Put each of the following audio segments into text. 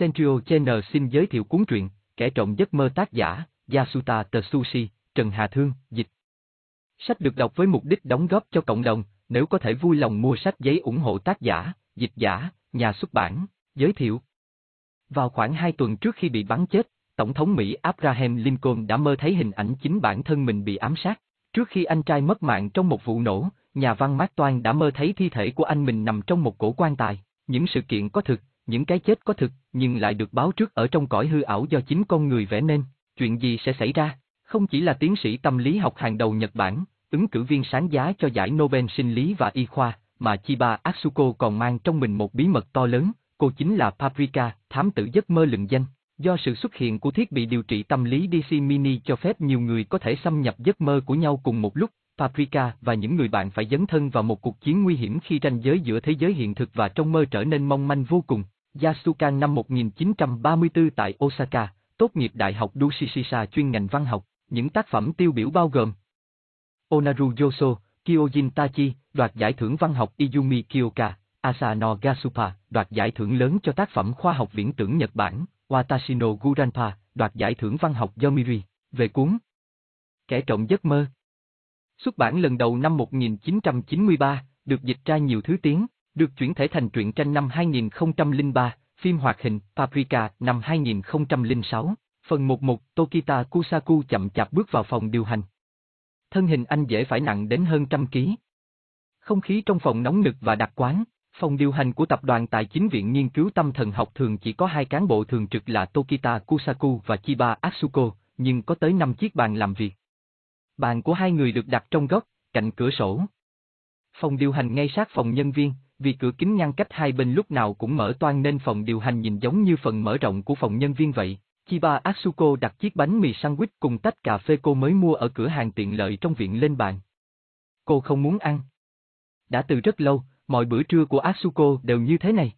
Centrio Channel xin giới thiệu cuốn truyện, kẻ trộm giấc mơ tác giả, Yasuta Tsushi, Trần Hà Thương, dịch. Sách được đọc với mục đích đóng góp cho cộng đồng, nếu có thể vui lòng mua sách giấy ủng hộ tác giả, dịch giả, nhà xuất bản, giới thiệu. Vào khoảng hai tuần trước khi bị bắn chết, Tổng thống Mỹ Abraham Lincoln đã mơ thấy hình ảnh chính bản thân mình bị ám sát. Trước khi anh trai mất mạng trong một vụ nổ, nhà văn Mark Twain đã mơ thấy thi thể của anh mình nằm trong một cổ quan tài. Những sự kiện có thực, những cái chết có thực, nhưng lại được báo trước ở trong cõi hư ảo do chính con người vẽ nên. Chuyện gì sẽ xảy ra? Không chỉ là tiến sĩ tâm lý học hàng đầu Nhật Bản, ứng cử viên sáng giá cho giải Nobel sinh lý và y khoa, mà Chiba Atsuko còn mang trong mình một bí mật to lớn, cô chính là Paprika, thám tử giấc mơ lừng danh. Do sự xuất hiện của thiết bị điều trị tâm lý DC Mini cho phép nhiều người có thể xâm nhập giấc mơ của nhau cùng một lúc, Paprika và những người bạn phải dấn thân vào một cuộc chiến nguy hiểm khi ranh giới giữa thế giới hiện thực và trong mơ trở nên mong manh vô cùng. Yasukan năm 1934 tại Osaka, tốt nghiệp Đại học Dushishisha chuyên ngành văn học, những tác phẩm tiêu biểu bao gồm Onaru Yoso, Kyojin Tachi, đoạt giải thưởng văn học Izumi Kyoka, Asano Gasupa, đoạt giải thưởng lớn cho tác phẩm khoa học viễn tưởng Nhật Bản, Watashino Guranpa, đoạt giải thưởng văn học Yomiri, về cuốn Kẻ trộm giấc mơ. Xuất bản lần đầu năm 1993, được dịch ra nhiều thứ tiếng, được chuyển thể thành truyện tranh năm 2003, phim hoạt hình Paprika năm 2006, phần 11 Tokita Kusaku chậm chạp bước vào phòng điều hành. Thân hình anh dễ phải nặng đến hơn trăm ký. Không khí trong phòng nóng nực và đặc quán, phòng điều hành của tập đoàn tài chính viện nghiên cứu tâm thần học thường chỉ có hai cán bộ thường trực là Tokita Kusaku và Chiba Atsuko, nhưng có tới 5 chiếc bàn làm việc. Bàn của hai người được đặt trong góc, cạnh cửa sổ. Phòng điều hành ngay sát phòng nhân viên, vì cửa kính ngăn cách hai bên lúc nào cũng mở toan nên phòng điều hành nhìn giống như phần mở rộng của phòng nhân viên vậy. Chiba Atsuko đặt chiếc bánh mì sandwich cùng tách cà phê cô mới mua ở cửa hàng tiện lợi trong viện lên bàn. Cô không muốn ăn. Đã từ rất lâu, mọi bữa trưa của Atsuko đều như thế này.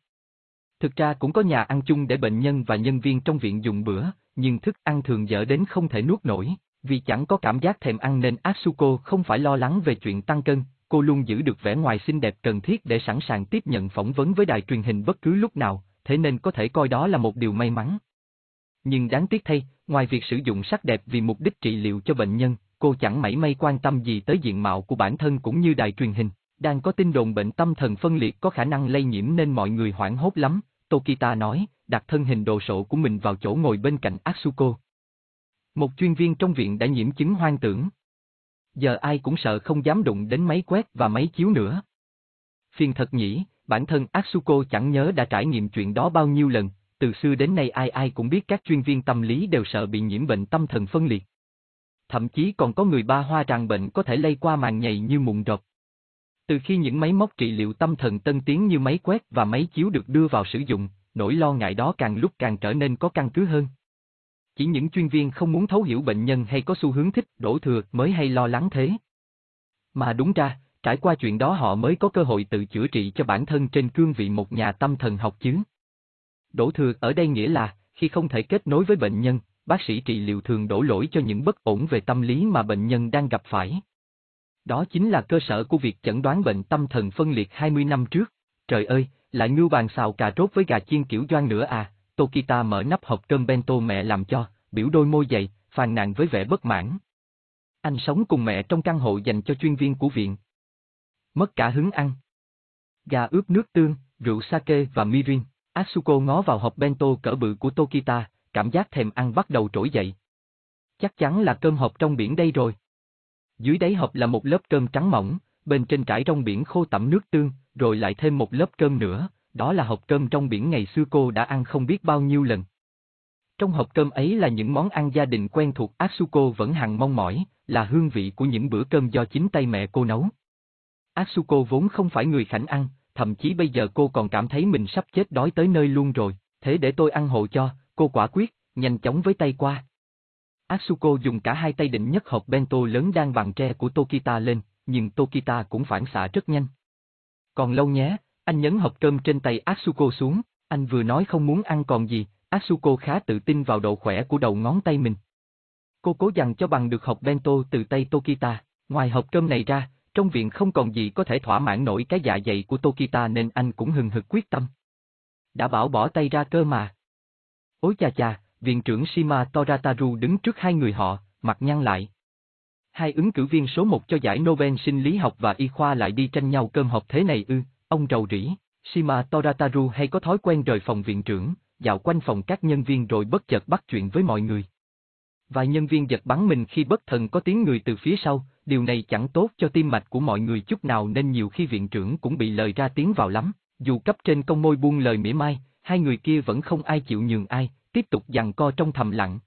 Thực ra cũng có nhà ăn chung để bệnh nhân và nhân viên trong viện dùng bữa, nhưng thức ăn thường dở đến không thể nuốt nổi, vì chẳng có cảm giác thèm ăn nên Atsuko không phải lo lắng về chuyện tăng cân, cô luôn giữ được vẻ ngoài xinh đẹp cần thiết để sẵn sàng tiếp nhận phỏng vấn với đài truyền hình bất cứ lúc nào, thế nên có thể coi đó là một điều may mắn. Nhưng đáng tiếc thay, ngoài việc sử dụng sắc đẹp vì mục đích trị liệu cho bệnh nhân, cô chẳng mảy may quan tâm gì tới diện mạo của bản thân cũng như đài truyền hình. Đang có tin đồn bệnh tâm thần phân liệt có khả năng lây nhiễm nên mọi người hoảng hốt lắm, Tokita nói, đặt thân hình đồ sộ của mình vào chỗ ngồi bên cạnh Atsuko. Một chuyên viên trong viện đã nhiễm chứng hoang tưởng. Giờ ai cũng sợ không dám đụng đến máy quét và máy chiếu nữa. Phiền thật nhỉ, bản thân Atsuko chẳng nhớ đã trải nghiệm chuyện đó bao nhiêu lần, từ xưa đến nay ai ai cũng biết các chuyên viên tâm lý đều sợ bị nhiễm bệnh tâm thần phân liệt. Thậm chí còn có người ba hoa rằng bệnh có thể lây qua màng nhầy như mụn rộp. Từ khi những máy móc trị liệu tâm thần tân tiến như máy quét và máy chiếu được đưa vào sử dụng, nỗi lo ngại đó càng lúc càng trở nên có căn cứ hơn. Chỉ những chuyên viên không muốn thấu hiểu bệnh nhân hay có xu hướng thích đổ thừa mới hay lo lắng thế. Mà đúng ra, trải qua chuyện đó họ mới có cơ hội tự chữa trị cho bản thân trên cương vị một nhà tâm thần học chứ. Đổ thừa ở đây nghĩa là, khi không thể kết nối với bệnh nhân, bác sĩ trị liệu thường đổ lỗi cho những bất ổn về tâm lý mà bệnh nhân đang gặp phải. Đó chính là cơ sở của việc chẩn đoán bệnh tâm thần phân liệt 20 năm trước. Trời ơi, lại ngưu bàn xào cà rốt với gà chiên kiểu doan nữa à, Tokita mở nắp hộp cơm bento mẹ làm cho, biểu đôi môi dày, phàn nàn với vẻ bất mãn. Anh sống cùng mẹ trong căn hộ dành cho chuyên viên của viện. Mất cả hứng ăn. Gà ướp nước tương, rượu sake và mirin, Asuko ngó vào hộp bento cỡ bự của Tokita, cảm giác thèm ăn bắt đầu trỗi dậy. Chắc chắn là cơm hộp trong biển đây rồi. Dưới đáy hộp là một lớp cơm trắng mỏng, bên trên trải trong biển khô tẩm nước tương, rồi lại thêm một lớp cơm nữa, đó là hộp cơm trong biển ngày xưa cô đã ăn không biết bao nhiêu lần. Trong hộp cơm ấy là những món ăn gia đình quen thuộc Atsuko vẫn hằng mong mỏi, là hương vị của những bữa cơm do chính tay mẹ cô nấu. Atsuko vốn không phải người khảnh ăn, thậm chí bây giờ cô còn cảm thấy mình sắp chết đói tới nơi luôn rồi, thế để tôi ăn hộ cho, cô quả quyết, nhanh chóng với tay qua. Atsuko dùng cả hai tay định nhấc hộp bento lớn đang bằng tre của Tokita lên, nhưng Tokita cũng phản xạ rất nhanh. Còn lâu nhé, anh nhấn hộp cơm trên tay Asuko xuống, anh vừa nói không muốn ăn còn gì, Asuko khá tự tin vào độ khỏe của đầu ngón tay mình. Cô cố dằn cho bằng được hộp bento từ tay Tokita, ngoài hộp cơm này ra, trong viện không còn gì có thể thỏa mãn nổi cái dạ dày của Tokita nên anh cũng hừng hực quyết tâm. Đã bảo bỏ tay ra cơ mà. Ôi cha cha, viện trưởng Shima Torataru đứng trước hai người họ, mặt nhăn lại. Hai ứng cử viên số một cho giải Nobel sinh lý học và y khoa lại đi tranh nhau cơm hộp thế này ư, ông rầu rĩ. Shima Torataru hay có thói quen rời phòng viện trưởng, dạo quanh phòng các nhân viên rồi bất chợt bắt chuyện với mọi người. Vài nhân viên giật bắn mình khi bất thần có tiếng người từ phía sau, điều này chẳng tốt cho tim mạch của mọi người chút nào nên nhiều khi viện trưởng cũng bị lời ra tiếng vào lắm. Dù cấp trên công môi buông lời mỉa mai, hai người kia vẫn không ai chịu nhường ai, tiếp tục giằng co trong thầm lặng.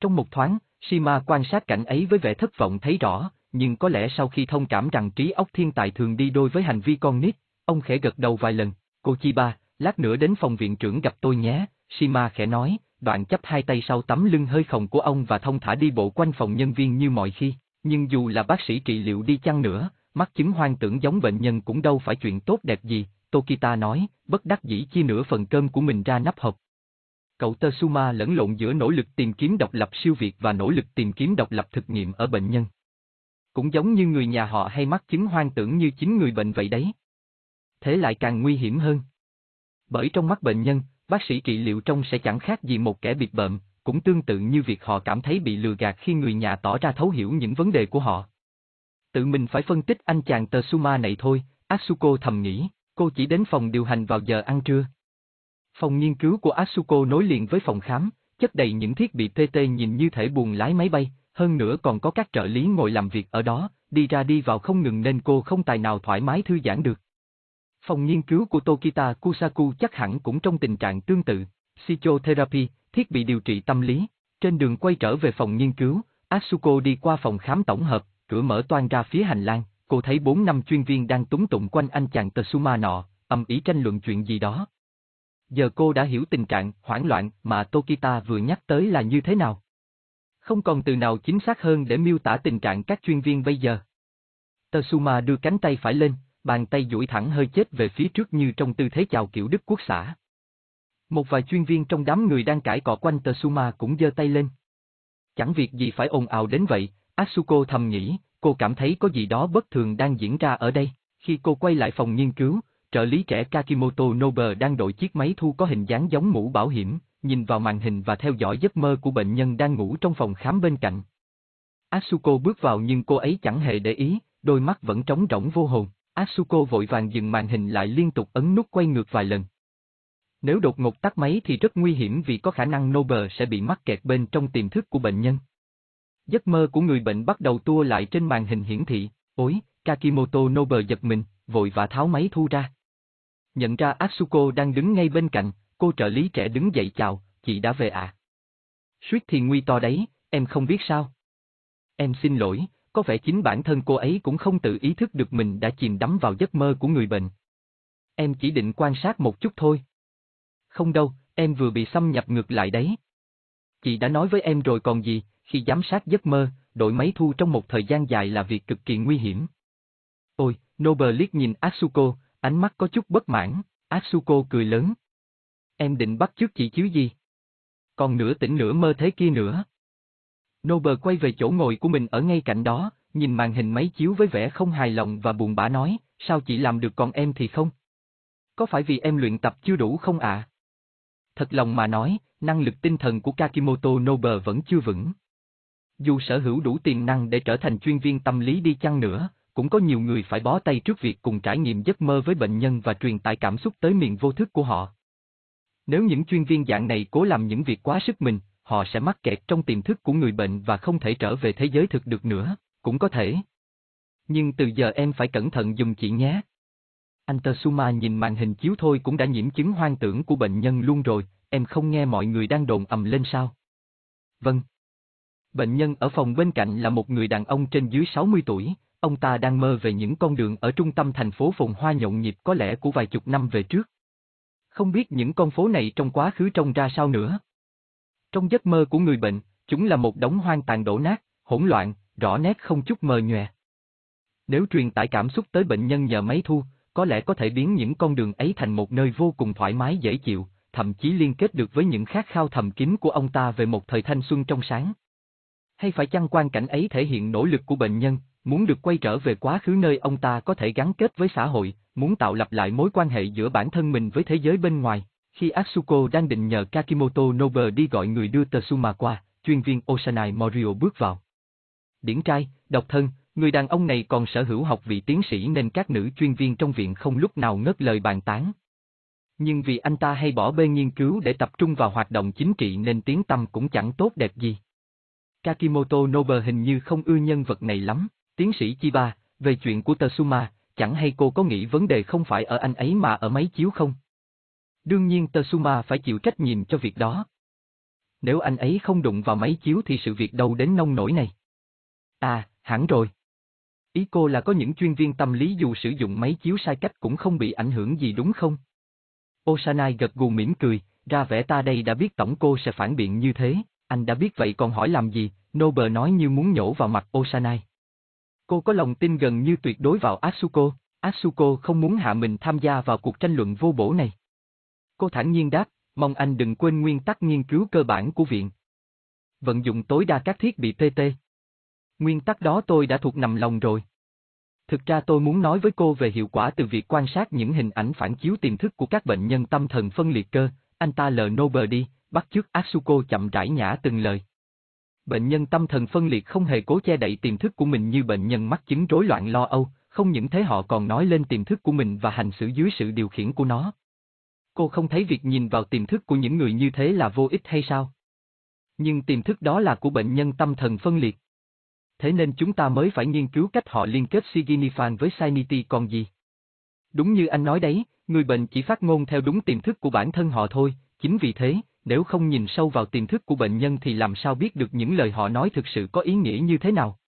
Trong một thoáng, Shima quan sát cảnh ấy với vẻ thất vọng thấy rõ, nhưng có lẽ sau khi thông cảm rằng trí óc thiên tài thường đi đôi với hành vi con nít, ông khẽ gật đầu vài lần, cô Chiba, lát nữa đến phòng viện trưởng gặp tôi nhé, Shima khẽ nói, đoạn chấp hai tay sau tấm lưng hơi khồng của ông và thông thả đi bộ quanh phòng nhân viên như mọi khi, nhưng dù là bác sĩ trị liệu đi chăng nữa, mắc chứng hoang tưởng giống bệnh nhân cũng đâu phải chuyện tốt đẹp gì, Tokita nói, bất đắc dĩ chia nửa phần cơm của mình ra nắp hộp. Cậu Tersuma lẫn lộn giữa nỗ lực tìm kiếm độc lập siêu việt và nỗ lực tìm kiếm độc lập thực nghiệm ở bệnh nhân. Cũng giống như người nhà họ hay mắc chứng hoang tưởng như chính người bệnh vậy đấy. Thế lại càng nguy hiểm hơn. Bởi trong mắt bệnh nhân, bác sĩ trị liệu trông sẽ chẳng khác gì một kẻ bị bợm, cũng tương tự như việc họ cảm thấy bị lừa gạt khi người nhà tỏ ra thấu hiểu những vấn đề của họ. Tự mình phải phân tích anh chàng Tsuma này thôi, Asuko thầm nghĩ, cô chỉ đến phòng điều hành vào giờ ăn trưa. Phòng nghiên cứu của Asuko nối liền với phòng khám, chất đầy những thiết bị PT nhìn như thể buồng lái máy bay, hơn nữa còn có các trợ lý ngồi làm việc ở đó, đi ra đi vào không ngừng nên cô không tài nào thoải mái thư giãn được. Phòng nghiên cứu của Tokita Kusaku chắc hẳn cũng trong tình trạng tương tự, psychotherapy, thiết bị điều trị tâm lý. Trên đường quay trở về phòng nghiên cứu, Asuko đi qua phòng khám tổng hợp, cửa mở toan ra phía hành lang, cô thấy bốn năm chuyên viên đang túng tụng quanh anh chàng Tsuma nọ, âm ý tranh luận chuyện gì đó. Giờ cô đã hiểu tình trạng hoảng loạn mà Tokita vừa nhắc tới là như thế nào. Không còn từ nào chính xác hơn để miêu tả tình trạng các chuyên viên bây giờ. Tsuma đưa cánh tay phải lên, bàn tay duỗi thẳng hơi chết về phía trước như trong tư thế chào kiểu Đức Quốc xã. Một vài chuyên viên trong đám người đang cãi cọ quanh Tsuma cũng giơ tay lên. Chẳng việc gì phải ồn ào đến vậy, Asuko thầm nghĩ, cô cảm thấy có gì đó bất thường đang diễn ra ở đây. Khi cô quay lại phòng nghiên cứu, trợ lý trẻ Kakimoto Nobe đang đội chiếc máy thu có hình dáng giống mũ bảo hiểm, nhìn vào màn hình và theo dõi giấc mơ của bệnh nhân đang ngủ trong phòng khám bên cạnh. Asuko bước vào nhưng cô ấy chẳng hề để ý, đôi mắt vẫn trống rỗng vô hồn. Asuko vội vàng dừng màn hình lại liên tục ấn nút quay ngược vài lần. Nếu đột ngột tắt máy thì rất nguy hiểm vì có khả năng Nober sẽ bị mắc kẹt bên trong tiềm thức của bệnh nhân. Giấc mơ của người bệnh bắt đầu tua lại trên màn hình hiển thị, ối, Kakimoto Nober giật mình, vội vã tháo máy thu ra. Nhận ra Asuko đang đứng ngay bên cạnh, cô trợ lý trẻ đứng dậy chào, chị đã về à? Suýt thì nguy to đấy, em không biết sao. Em xin lỗi, có vẻ chính bản thân cô ấy cũng không tự ý thức được mình đã chìm đắm vào giấc mơ của người bệnh. Em chỉ định quan sát một chút thôi. Không đâu, em vừa bị xâm nhập ngược lại đấy. Chị đã nói với em rồi còn gì, khi giám sát giấc mơ, đội máy thu trong một thời gian dài là việc cực kỳ nguy hiểm. Ôi, Noble liếc nhìn Asuko, ánh mắt có chút bất mãn, Asuko cười lớn. Em định bắt trước chị chứ gì? Còn nửa tỉnh nửa mơ thế kia nữa. Nober quay về chỗ ngồi của mình ở ngay cạnh đó, nhìn màn hình máy chiếu với vẻ không hài lòng và buồn bã nói, sao chị làm được còn em thì không? Có phải vì em luyện tập chưa đủ không ạ? Thật lòng mà nói, năng lực tinh thần của Kakimoto Nober vẫn chưa vững. Dù sở hữu đủ tiềm năng để trở thành chuyên viên tâm lý đi chăng nữa, cũng có nhiều người phải bó tay trước việc cùng trải nghiệm giấc mơ với bệnh nhân và truyền tải cảm xúc tới miền vô thức của họ. Nếu những chuyên viên dạng này cố làm những việc quá sức mình, họ sẽ mắc kẹt trong tiềm thức của người bệnh và không thể trở về thế giới thực được nữa, cũng có thể. Nhưng từ giờ em phải cẩn thận dùng chị nhé. Anh Tersuma nhìn màn hình chiếu thôi cũng đã nhiễm chứng hoang tưởng của bệnh nhân luôn rồi, em không nghe mọi người đang đồn ầm lên sao? Vâng. Bệnh nhân ở phòng bên cạnh là một người đàn ông trên dưới 60 tuổi, ông ta đang mơ về những con đường ở trung tâm thành phố phồn hoa nhộn nhịp có lẽ của vài chục năm về trước. Không biết những con phố này trong quá khứ trông ra sao nữa. Trong giấc mơ của người bệnh, chúng là một đống hoang tàn đổ nát, hỗn loạn, rõ nét không chút mờ nhòe. Nếu truyền tải cảm xúc tới bệnh nhân nhờ máy thu, có lẽ có thể biến những con đường ấy thành một nơi vô cùng thoải mái dễ chịu, thậm chí liên kết được với những khát khao thầm kín của ông ta về một thời thanh xuân trong sáng. Hay phải chăng quan cảnh ấy thể hiện nỗ lực của bệnh nhân, muốn được quay trở về quá khứ nơi ông ta có thể gắn kết với xã hội, muốn tạo lập lại mối quan hệ giữa bản thân mình với thế giới bên ngoài, khi Atsuko đang định nhờ Kakimoto Nobe đi gọi người đưa Tsuma qua, chuyên viên Osanai Morio bước vào. Điển trai, độc thân, người đàn ông này còn sở hữu học vị tiến sĩ nên các nữ chuyên viên trong viện không lúc nào ngớt lời bàn tán. Nhưng vì anh ta hay bỏ bê nghiên cứu để tập trung vào hoạt động chính trị nên tiếng tâm cũng chẳng tốt đẹp gì. Kakimoto Nobe hình như không ưa nhân vật này lắm, tiến sĩ Chiba, về chuyện của Tsuma, chẳng hay cô có nghĩ vấn đề không phải ở anh ấy mà ở máy chiếu không? Đương nhiên Tsuma phải chịu trách nhiệm cho việc đó. Nếu anh ấy không đụng vào máy chiếu thì sự việc đâu đến nông nổi này. À, hẳn rồi. Ý cô là có những chuyên viên tâm lý dù sử dụng máy chiếu sai cách cũng không bị ảnh hưởng gì đúng không? Osanai gật gù mỉm cười, ra vẻ ta đây đã biết tổng cô sẽ phản biện như thế, anh đã biết vậy còn hỏi làm gì, Nober nói như muốn nhổ vào mặt Osanai. Cô có lòng tin gần như tuyệt đối vào Asuko, Asuko không muốn hạ mình tham gia vào cuộc tranh luận vô bổ này. Cô thản nhiên đáp, mong anh đừng quên nguyên tắc nghiên cứu cơ bản của viện. Vận dụng tối đa các thiết bị TT. Nguyên tắc đó tôi đã thuộc nằm lòng rồi. Thực ra tôi muốn nói với cô về hiệu quả từ việc quan sát những hình ảnh phản chiếu tiềm thức của các bệnh nhân tâm thần phân liệt cơ, anh ta lờ Nober đi, bắt chước Asuko chậm rãi nhã từng lời. Bệnh nhân tâm thần phân liệt không hề cố che đậy tiềm thức của mình như bệnh nhân mắc chứng rối loạn lo âu, không những thế họ còn nói lên tiềm thức của mình và hành xử dưới sự điều khiển của nó. Cô không thấy việc nhìn vào tiềm thức của những người như thế là vô ích hay sao? Nhưng tiềm thức đó là của bệnh nhân tâm thần phân liệt. Thế nên chúng ta mới phải nghiên cứu cách họ liên kết Siginifan với Sanity còn gì. Đúng như anh nói đấy, người bệnh chỉ phát ngôn theo đúng tiềm thức của bản thân họ thôi, chính vì thế, nếu không nhìn sâu vào tiềm thức của bệnh nhân thì làm sao biết được những lời họ nói thực sự có ý nghĩa như thế nào.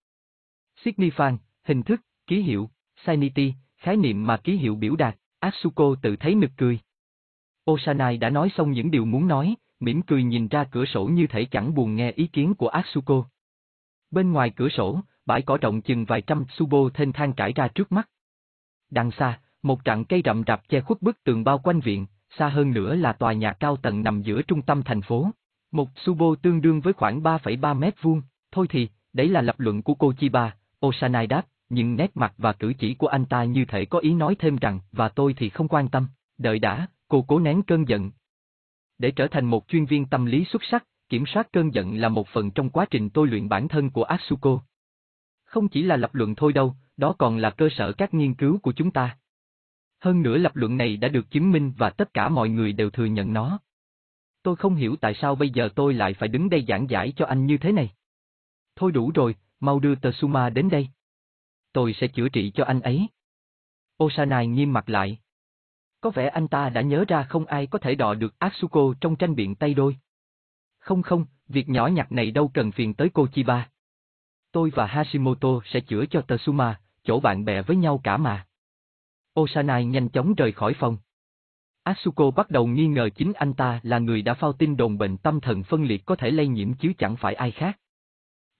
Signifan, hình thức, ký hiệu, Sanity, khái niệm mà ký hiệu biểu đạt, Asuko tự thấy nực cười. Osanai đã nói xong những điều muốn nói, mỉm cười nhìn ra cửa sổ như thể chẳng buồn nghe ý kiến của Asuko. Bên ngoài cửa sổ, bãi cỏ rộng chừng vài trăm subo thênh thang trải ra trước mắt. Đằng xa, một trận cây rậm rạp che khuất bức tường bao quanh viện, xa hơn nữa là tòa nhà cao tầng nằm giữa trung tâm thành phố. Một subo tương đương với khoảng 3,3 mét vuông, thôi thì, đấy là lập luận của cô Chiba, Osanai đáp, nhưng nét mặt và cử chỉ của anh ta như thể có ý nói thêm rằng, và tôi thì không quan tâm, đợi đã, cô cố nén cơn giận. Để trở thành một chuyên viên tâm lý xuất sắc, kiểm soát cơn giận là một phần trong quá trình tôi luyện bản thân của Asuko. Không chỉ là lập luận thôi đâu, đó còn là cơ sở các nghiên cứu của chúng ta. Hơn nữa lập luận này đã được chứng minh và tất cả mọi người đều thừa nhận nó. Tôi không hiểu tại sao bây giờ tôi lại phải đứng đây giảng giải cho anh như thế này. Thôi đủ rồi, mau đưa Tsuma đến đây. Tôi sẽ chữa trị cho anh ấy. Osanai nghiêm mặt lại. Có vẻ anh ta đã nhớ ra không ai có thể đọ được Atsuko trong tranh biện tay đôi. Không không, việc nhỏ nhặt này đâu cần phiền tới cô Chiba. Tôi và Hashimoto sẽ chữa cho Tatsuma, chỗ bạn bè với nhau cả mà. Osanai nhanh chóng rời khỏi phòng. Asuko bắt đầu nghi ngờ chính anh ta là người đã phao tin đồn bệnh tâm thần phân liệt có thể lây nhiễm chứ chẳng phải ai khác.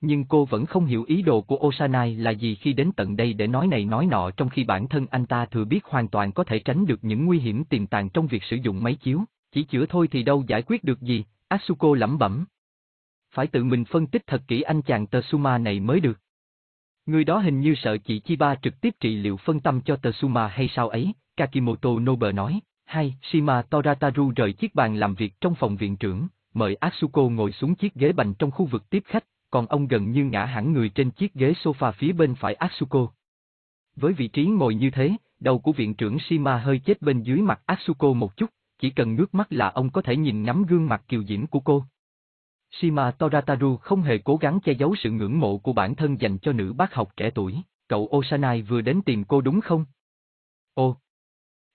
Nhưng cô vẫn không hiểu ý đồ của Osanai là gì khi đến tận đây để nói này nói nọ trong khi bản thân anh ta thừa biết hoàn toàn có thể tránh được những nguy hiểm tiềm tàng trong việc sử dụng máy chiếu, chỉ chữa thôi thì đâu giải quyết được gì, Asuko lẩm bẩm. Phải tự mình phân tích thật kỹ anh chàng Tsuma này mới được. Người đó hình như sợ chị Chiba trực tiếp trị liệu phân tâm cho Tsuma hay sao ấy, Kakimoto Nobe nói. Hai, Shima Torataru rời chiếc bàn làm việc trong phòng viện trưởng, mời Asuko ngồi xuống chiếc ghế bành trong khu vực tiếp khách, còn ông gần như ngã hẳn người trên chiếc ghế sofa phía bên phải Asuko. Với vị trí ngồi như thế, đầu của viện trưởng Shima hơi chết bên dưới mặt Asuko một chút, chỉ cần ngước mắt là ông có thể nhìn ngắm gương mặt kiều diễm của cô. Shima Torataru không hề cố gắng che giấu sự ngưỡng mộ của bản thân dành cho nữ bác học trẻ tuổi, cậu Osanai vừa đến tìm cô đúng không? Ô!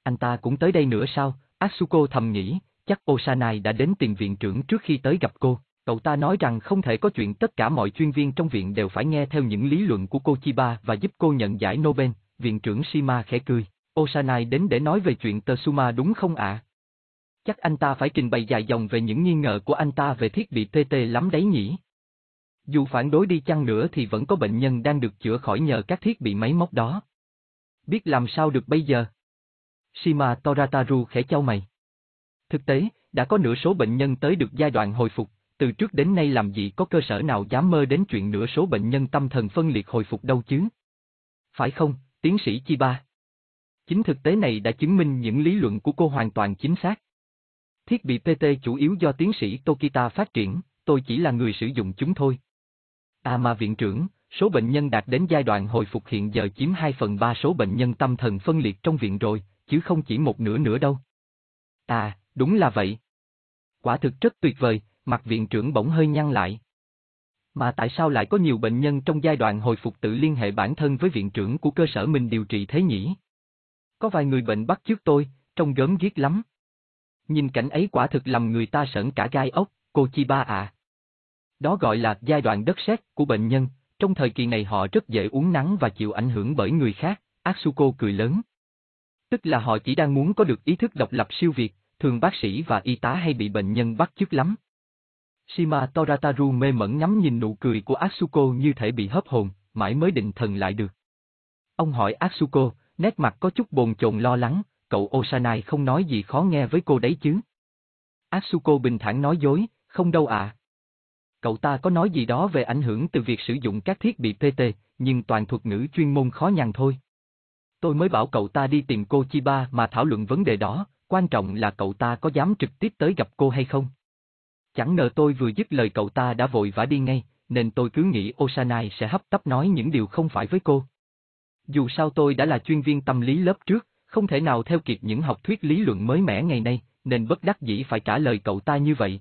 Anh ta cũng tới đây nữa sao? Asuko thầm nghĩ, chắc Osanai đã đến tìm viện trưởng trước khi tới gặp cô. Cậu ta nói rằng không thể có chuyện tất cả mọi chuyên viên trong viện đều phải nghe theo những lý luận của cô Chiba và giúp cô nhận giải Nobel, viện trưởng Shima khẽ cười. Osanai đến để nói về chuyện Tsuma đúng không ạ? Chắc anh ta phải trình bày dài dòng về những nghi ngờ của anh ta về thiết bị TT lắm đấy nhỉ? Dù phản đối đi chăng nữa thì vẫn có bệnh nhân đang được chữa khỏi nhờ các thiết bị máy móc đó. Biết làm sao được bây giờ? Shima Torataru khẽ trao mày. Thực tế, đã có nửa số bệnh nhân tới được giai đoạn hồi phục, từ trước đến nay làm gì có cơ sở nào dám mơ đến chuyện nửa số bệnh nhân tâm thần phân liệt hồi phục đâu chứ? Phải không, tiến sĩ Chiba? Chính thực tế này đã chứng minh những lý luận của cô hoàn toàn chính xác. Thiết bị PT chủ yếu do tiến sĩ Tokita phát triển, tôi chỉ là người sử dụng chúng thôi. À mà viện trưởng, số bệnh nhân đạt đến giai đoạn hồi phục hiện giờ chiếm 2 phần 3 số bệnh nhân tâm thần phân liệt trong viện rồi, chứ không chỉ một nửa nữa đâu. À, đúng là vậy. Quả thực rất tuyệt vời, mặt viện trưởng bỗng hơi nhăn lại. Mà tại sao lại có nhiều bệnh nhân trong giai đoạn hồi phục tự liên hệ bản thân với viện trưởng của cơ sở mình điều trị thế nhỉ? Có vài người bệnh bắt trước tôi, trông gớm ghiếc lắm. Nhìn cảnh ấy quả thực làm người ta sởn cả gai ốc, cô Chi Ba à. Đó gọi là giai đoạn đất sét của bệnh nhân, trong thời kỳ này họ rất dễ uống nắng và chịu ảnh hưởng bởi người khác, Asuko cười lớn. Tức là họ chỉ đang muốn có được ý thức độc lập siêu việt, thường bác sĩ và y tá hay bị bệnh nhân bắt chước lắm. Shima Torataru mê mẩn ngắm nhìn nụ cười của Asuko như thể bị hấp hồn, mãi mới định thần lại được. Ông hỏi Asuko, nét mặt có chút bồn chồn lo lắng, cậu Osanai không nói gì khó nghe với cô đấy chứ. Asuko bình thản nói dối, không đâu ạ. Cậu ta có nói gì đó về ảnh hưởng từ việc sử dụng các thiết bị PT, nhưng toàn thuật ngữ chuyên môn khó nhằn thôi. Tôi mới bảo cậu ta đi tìm cô Chiba mà thảo luận vấn đề đó, quan trọng là cậu ta có dám trực tiếp tới gặp cô hay không. Chẳng ngờ tôi vừa dứt lời cậu ta đã vội vã đi ngay, nên tôi cứ nghĩ Osanai sẽ hấp tấp nói những điều không phải với cô. Dù sao tôi đã là chuyên viên tâm lý lớp trước, không thể nào theo kịp những học thuyết lý luận mới mẻ ngày nay, nên bất đắc dĩ phải trả lời cậu ta như vậy.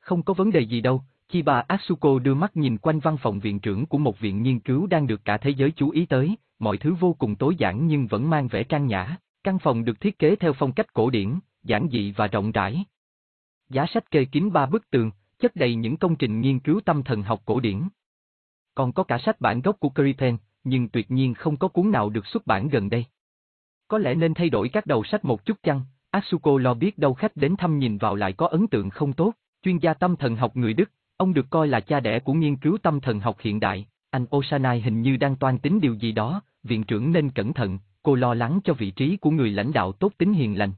Không có vấn đề gì đâu, Chiba Asuko đưa mắt nhìn quanh văn phòng viện trưởng của một viện nghiên cứu đang được cả thế giới chú ý tới, mọi thứ vô cùng tối giản nhưng vẫn mang vẻ trang nhã, căn phòng được thiết kế theo phong cách cổ điển, giản dị và rộng rãi. Giá sách kê kín ba bức tường, chất đầy những công trình nghiên cứu tâm thần học cổ điển. Còn có cả sách bản gốc của Crippen, nhưng tuyệt nhiên không có cuốn nào được xuất bản gần đây. Có lẽ nên thay đổi các đầu sách một chút chăng, Asuko lo biết đâu khách đến thăm nhìn vào lại có ấn tượng không tốt, chuyên gia tâm thần học người Đức, ông được coi là cha đẻ của nghiên cứu tâm thần học hiện đại, anh Osanai hình như đang toan tính điều gì đó, viện trưởng nên cẩn thận, cô lo lắng cho vị trí của người lãnh đạo tốt tính hiền lành.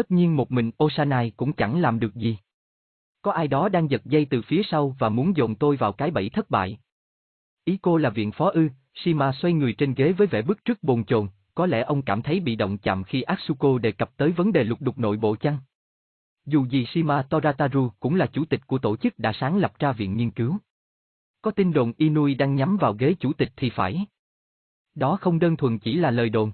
Tất nhiên một mình Osanai cũng chẳng làm được gì. Có ai đó đang giật dây từ phía sau và muốn dồn tôi vào cái bẫy thất bại. Ý cô là viện phó ư, Shima xoay người trên ghế với vẻ bức trước bồn chồn, có lẽ ông cảm thấy bị động chạm khi Asuko đề cập tới vấn đề lục đục nội bộ chăng? Dù gì Shima Torataru cũng là chủ tịch của tổ chức đã sáng lập ra viện nghiên cứu. Có tin đồn Inui đang nhắm vào ghế chủ tịch thì phải. Đó không đơn thuần chỉ là lời đồn.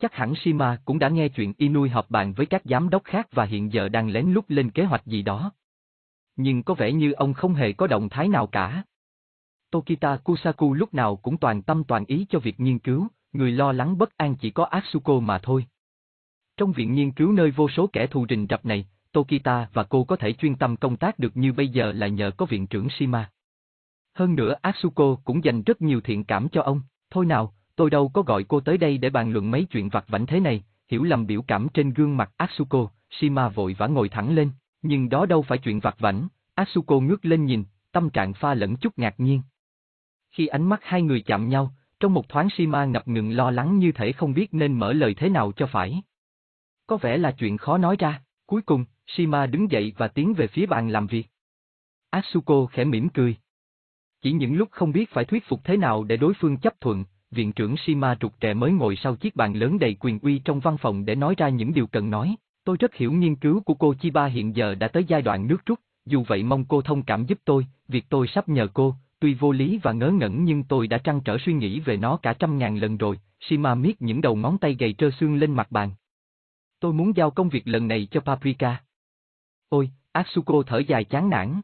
Chắc hẳn Shima cũng đã nghe chuyện Inui họp bàn với các giám đốc khác và hiện giờ đang lén lút lên kế hoạch gì đó. Nhưng có vẻ như ông không hề có động thái nào cả. Tokita Kusaku lúc nào cũng toàn tâm toàn ý cho việc nghiên cứu, người lo lắng bất an chỉ có Asuko mà thôi. Trong viện nghiên cứu nơi vô số kẻ thù rình rập này, Tokita và cô có thể chuyên tâm công tác được như bây giờ là nhờ có viện trưởng Shima. Hơn nữa Asuko cũng dành rất nhiều thiện cảm cho ông, thôi nào, tôi đâu có gọi cô tới đây để bàn luận mấy chuyện vặt vảnh thế này, hiểu lầm biểu cảm trên gương mặt Asuko, Shima vội vã ngồi thẳng lên, nhưng đó đâu phải chuyện vặt vảnh, Asuko ngước lên nhìn, tâm trạng pha lẫn chút ngạc nhiên. Khi ánh mắt hai người chạm nhau, trong một thoáng Shima ngập ngừng lo lắng như thể không biết nên mở lời thế nào cho phải. Có vẻ là chuyện khó nói ra, cuối cùng, Shima đứng dậy và tiến về phía bàn làm việc. Asuko khẽ mỉm cười. Chỉ những lúc không biết phải thuyết phục thế nào để đối phương chấp thuận, viện trưởng Shima trục trẻ mới ngồi sau chiếc bàn lớn đầy quyền uy trong văn phòng để nói ra những điều cần nói. Tôi rất hiểu nghiên cứu của cô Chiba hiện giờ đã tới giai đoạn nước rút, dù vậy mong cô thông cảm giúp tôi, việc tôi sắp nhờ cô, tuy vô lý và ngớ ngẩn nhưng tôi đã trăn trở suy nghĩ về nó cả trăm ngàn lần rồi, Shima miết những đầu ngón tay gầy trơ xương lên mặt bàn. Tôi muốn giao công việc lần này cho Paprika. Ôi, Asuko thở dài chán nản.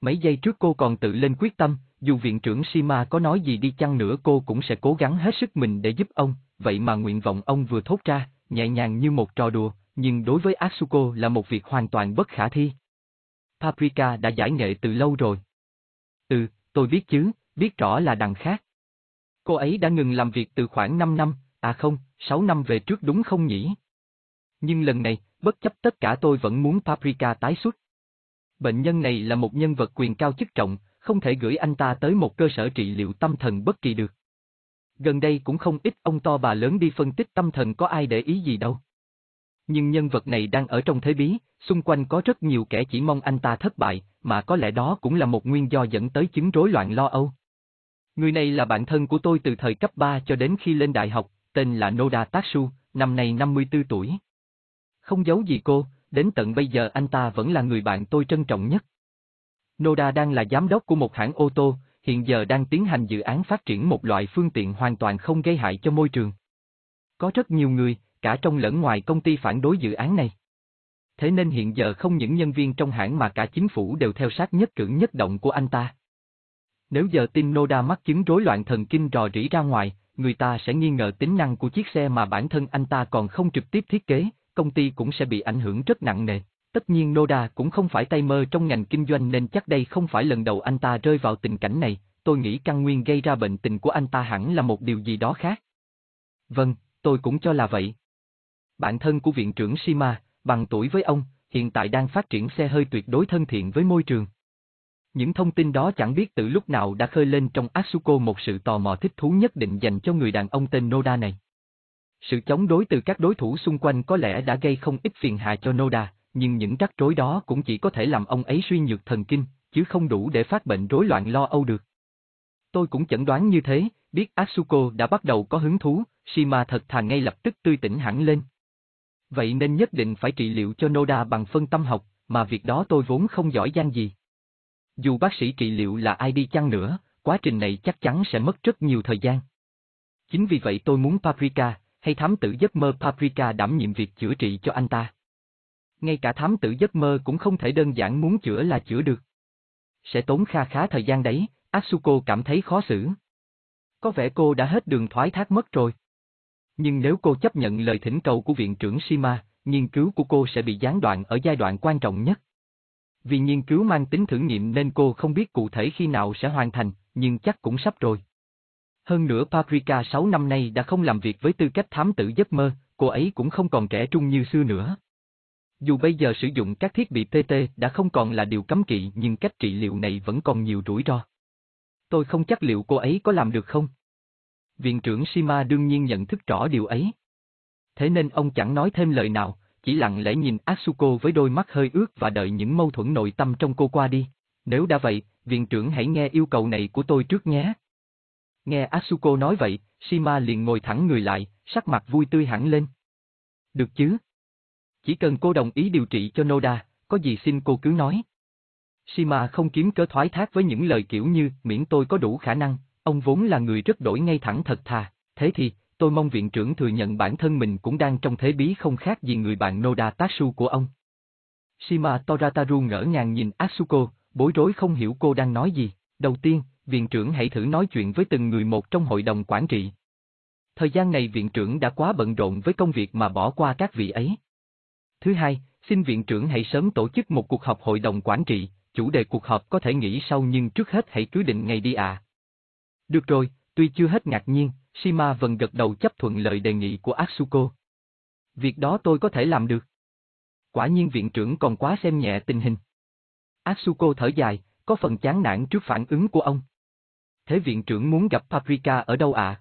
Mấy giây trước cô còn tự lên quyết tâm, dù viện trưởng Shima có nói gì đi chăng nữa cô cũng sẽ cố gắng hết sức mình để giúp ông, vậy mà nguyện vọng ông vừa thốt ra, nhẹ nhàng như một trò đùa, nhưng đối với Asuko là một việc hoàn toàn bất khả thi. Paprika đã giải nghệ từ lâu rồi. Ừ, tôi biết chứ, biết rõ là đằng khác. Cô ấy đã ngừng làm việc từ khoảng 5 năm, à không, 6 năm về trước đúng không nhỉ? Nhưng lần này, bất chấp tất cả tôi vẫn muốn Paprika tái xuất. Bệnh nhân này là một nhân vật quyền cao chức trọng, không thể gửi anh ta tới một cơ sở trị liệu tâm thần bất kỳ được. Gần đây cũng không ít ông to bà lớn đi phân tích tâm thần có ai để ý gì đâu. Nhưng nhân vật này đang ở trong thế bí, xung quanh có rất nhiều kẻ chỉ mong anh ta thất bại, mà có lẽ đó cũng là một nguyên do dẫn tới chứng rối loạn lo âu. Người này là bạn thân của tôi từ thời cấp 3 cho đến khi lên đại học, tên là Noda Tatsu, năm nay 54 tuổi. Không giấu gì cô, đến tận bây giờ anh ta vẫn là người bạn tôi trân trọng nhất. Noda đang là giám đốc của một hãng ô tô, hiện giờ đang tiến hành dự án phát triển một loại phương tiện hoàn toàn không gây hại cho môi trường. Có rất nhiều người, cả trong lẫn ngoài công ty phản đối dự án này. Thế nên hiện giờ không những nhân viên trong hãng mà cả chính phủ đều theo sát nhất cử nhất động của anh ta. Nếu giờ tin Noda mắc chứng rối loạn thần kinh rò rỉ ra ngoài, người ta sẽ nghi ngờ tính năng của chiếc xe mà bản thân anh ta còn không trực tiếp thiết kế, công ty cũng sẽ bị ảnh hưởng rất nặng nề. Tất nhiên Noda cũng không phải tay mơ trong ngành kinh doanh nên chắc đây không phải lần đầu anh ta rơi vào tình cảnh này, tôi nghĩ căn nguyên gây ra bệnh tình của anh ta hẳn là một điều gì đó khác. Vâng, tôi cũng cho là vậy. Bạn thân của viện trưởng Shima, bằng tuổi với ông, hiện tại đang phát triển xe hơi tuyệt đối thân thiện với môi trường. Những thông tin đó chẳng biết từ lúc nào đã khơi lên trong Asuko một sự tò mò thích thú nhất định dành cho người đàn ông tên Noda này. Sự chống đối từ các đối thủ xung quanh có lẽ đã gây không ít phiền hà cho Noda, nhưng những rắc rối đó cũng chỉ có thể làm ông ấy suy nhược thần kinh, chứ không đủ để phát bệnh rối loạn lo âu được. Tôi cũng chẩn đoán như thế, biết Asuko đã bắt đầu có hứng thú, Shima thật thà ngay lập tức tươi tỉnh hẳn lên. Vậy nên nhất định phải trị liệu cho Noda bằng phân tâm học, mà việc đó tôi vốn không giỏi giang gì. Dù bác sĩ trị liệu là ai đi chăng nữa, quá trình này chắc chắn sẽ mất rất nhiều thời gian. Chính vì vậy tôi muốn Paprika, hay thám tử giấc mơ Paprika đảm nhiệm việc chữa trị cho anh ta. Ngay cả thám tử giấc mơ cũng không thể đơn giản muốn chữa là chữa được. Sẽ tốn kha khá thời gian đấy, Asuko cảm thấy khó xử. Có vẻ cô đã hết đường thoái thác mất rồi. Nhưng nếu cô chấp nhận lời thỉnh cầu của viện trưởng Shima, nghiên cứu của cô sẽ bị gián đoạn ở giai đoạn quan trọng nhất. Vì nghiên cứu mang tính thử nghiệm nên cô không biết cụ thể khi nào sẽ hoàn thành, nhưng chắc cũng sắp rồi. Hơn nữa Paprika 6 năm nay đã không làm việc với tư cách thám tử giấc mơ, cô ấy cũng không còn trẻ trung như xưa nữa. Dù bây giờ sử dụng các thiết bị PT đã không còn là điều cấm kỵ nhưng cách trị liệu này vẫn còn nhiều rủi ro. Tôi không chắc liệu cô ấy có làm được không? Viện trưởng Shima đương nhiên nhận thức rõ điều ấy. Thế nên ông chẳng nói thêm lời nào, chỉ lặng lẽ nhìn Asuko với đôi mắt hơi ướt và đợi những mâu thuẫn nội tâm trong cô qua đi. Nếu đã vậy, viện trưởng hãy nghe yêu cầu này của tôi trước nhé. Nghe Asuko nói vậy, Shima liền ngồi thẳng người lại, sắc mặt vui tươi hẳn lên. Được chứ? Chỉ cần cô đồng ý điều trị cho Noda, có gì xin cô cứ nói. Shima không kiếm cớ thoái thác với những lời kiểu như miễn tôi có đủ khả năng, ông vốn là người rất đổi ngay thẳng thật thà, thế thì, tôi mong viện trưởng thừa nhận bản thân mình cũng đang trong thế bí không khác gì người bạn Noda Tatsu của ông. Shima Torataru ngỡ ngàng nhìn Asuko, bối rối không hiểu cô đang nói gì. Đầu tiên, viện trưởng hãy thử nói chuyện với từng người một trong hội đồng quản trị. Thời gian này viện trưởng đã quá bận rộn với công việc mà bỏ qua các vị ấy. Thứ hai, xin viện trưởng hãy sớm tổ chức một cuộc họp hội đồng quản trị, chủ đề cuộc họp có thể nghĩ sau nhưng trước hết hãy cứ định ngày đi à. Được rồi, tuy chưa hết ngạc nhiên, Shima vẫn gật đầu chấp thuận lời đề nghị của Asuko. Việc đó tôi có thể làm được. Quả nhiên viện trưởng còn quá xem nhẹ tình hình. Asuko thở dài, có phần chán nản trước phản ứng của ông. Thế viện trưởng muốn gặp Paprika ở đâu ạ? À?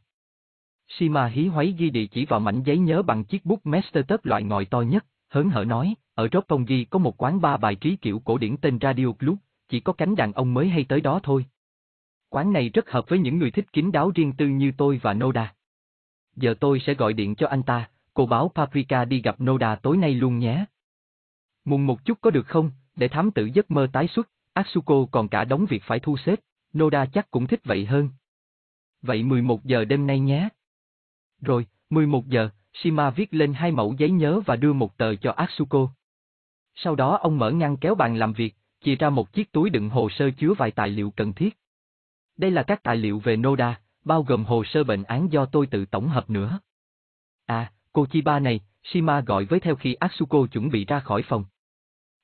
Shima hí hoáy ghi địa chỉ vào mảnh giấy nhớ bằng chiếc bút master Mastertop loại ngòi to nhất, hớn hở nói, ở Roppongi có một quán ba bài trí kiểu cổ điển tên Radio Club, chỉ có cánh đàn ông mới hay tới đó thôi. Quán này rất hợp với những người thích kín đáo riêng tư như tôi và Noda. Giờ tôi sẽ gọi điện cho anh ta, cô báo Paprika đi gặp Noda tối nay luôn nhé. Mùng một chút có được không, để thám tử giấc mơ tái xuất, Asuko còn cả đống việc phải thu xếp, Noda chắc cũng thích vậy hơn. Vậy 11 giờ đêm nay nhé. Rồi, 11 giờ, Shima viết lên hai mẫu giấy nhớ và đưa một tờ cho Asuko. Sau đó ông mở ngăn kéo bàn làm việc, chia ra một chiếc túi đựng hồ sơ chứa vài tài liệu cần thiết. Đây là các tài liệu về Noda, bao gồm hồ sơ bệnh án do tôi tự tổng hợp nữa. À, cô Chiba này, Shima gọi với theo khi Asuko chuẩn bị ra khỏi phòng.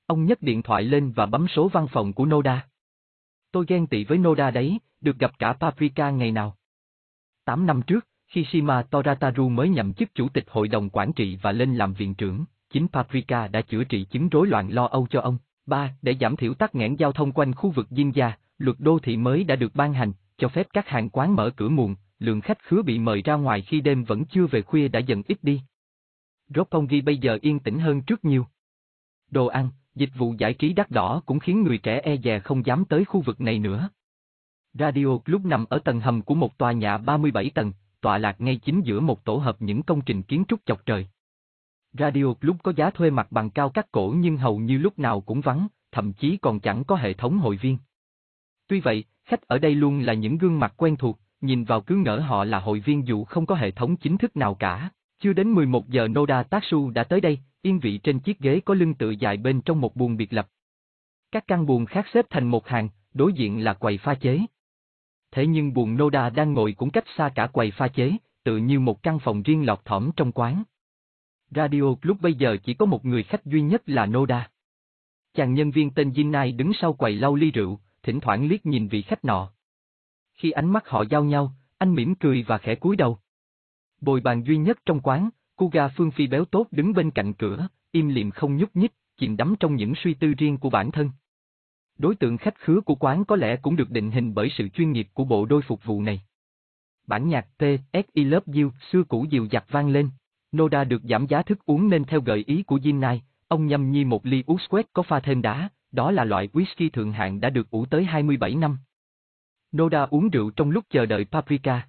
Ông nhấc điện thoại lên và bấm số văn phòng của Noda. Tôi ghen tị với Noda đấy, được gặp cả Paprika ngày nào. Tám năm trước, Kishima Torataru mới nhậm chức chủ tịch hội đồng quản trị và lên làm viện trưởng, chính Paprika đã chữa trị chứng rối loạn lo âu cho ông. Ba, để giảm thiểu tắc nghẽn giao thông quanh khu vực Diên Gia, luật đô thị mới đã được ban hành, cho phép các hàng quán mở cửa muộn, lượng khách khứa bị mời ra ngoài khi đêm vẫn chưa về khuya đã dần ít đi. Roppongi bây giờ yên tĩnh hơn trước nhiều. Đồ ăn, dịch vụ giải trí đắt đỏ cũng khiến người trẻ e dè không dám tới khu vực này nữa. Radio lúc nằm ở tầng hầm của một tòa nhà 37 tầng, tọa lạc ngay chính giữa một tổ hợp những công trình kiến trúc chọc trời. Radio lúc có giá thuê mặt bằng cao cắt cổ nhưng hầu như lúc nào cũng vắng, thậm chí còn chẳng có hệ thống hội viên. Tuy vậy, khách ở đây luôn là những gương mặt quen thuộc, nhìn vào cứ ngỡ họ là hội viên dù không có hệ thống chính thức nào cả. Chưa đến 11 giờ Noda Tatsu đã tới đây, yên vị trên chiếc ghế có lưng tựa dài bên trong một buồng biệt lập. Các căn buồng khác xếp thành một hàng, đối diện là quầy pha chế. Thế nhưng buồn Noda đang ngồi cũng cách xa cả quầy pha chế, tự như một căn phòng riêng lọt thỏm trong quán. Radio lúc bây giờ chỉ có một người khách duy nhất là Noda. Chàng nhân viên tên Jinai đứng sau quầy lau ly rượu, thỉnh thoảng liếc nhìn vị khách nọ. Khi ánh mắt họ giao nhau, anh mỉm cười và khẽ cúi đầu. Bồi bàn duy nhất trong quán, Kuga Phương Phi béo tốt đứng bên cạnh cửa, im lìm không nhúc nhích, chìm đắm trong những suy tư riêng của bản thân. Đối tượng khách khứa của quán có lẽ cũng được định hình bởi sự chuyên nghiệp của bộ đôi phục vụ này. Bản nhạc T, S, I Love You, xưa cũ dịu dặt vang lên. Noda được giảm giá thức uống nên theo gợi ý của Jinnai, ông nhâm nhi một ly Usquet có pha thêm đá, đó là loại whisky thượng hạng đã được ủ tới 27 năm. Noda uống rượu trong lúc chờ đợi Paprika.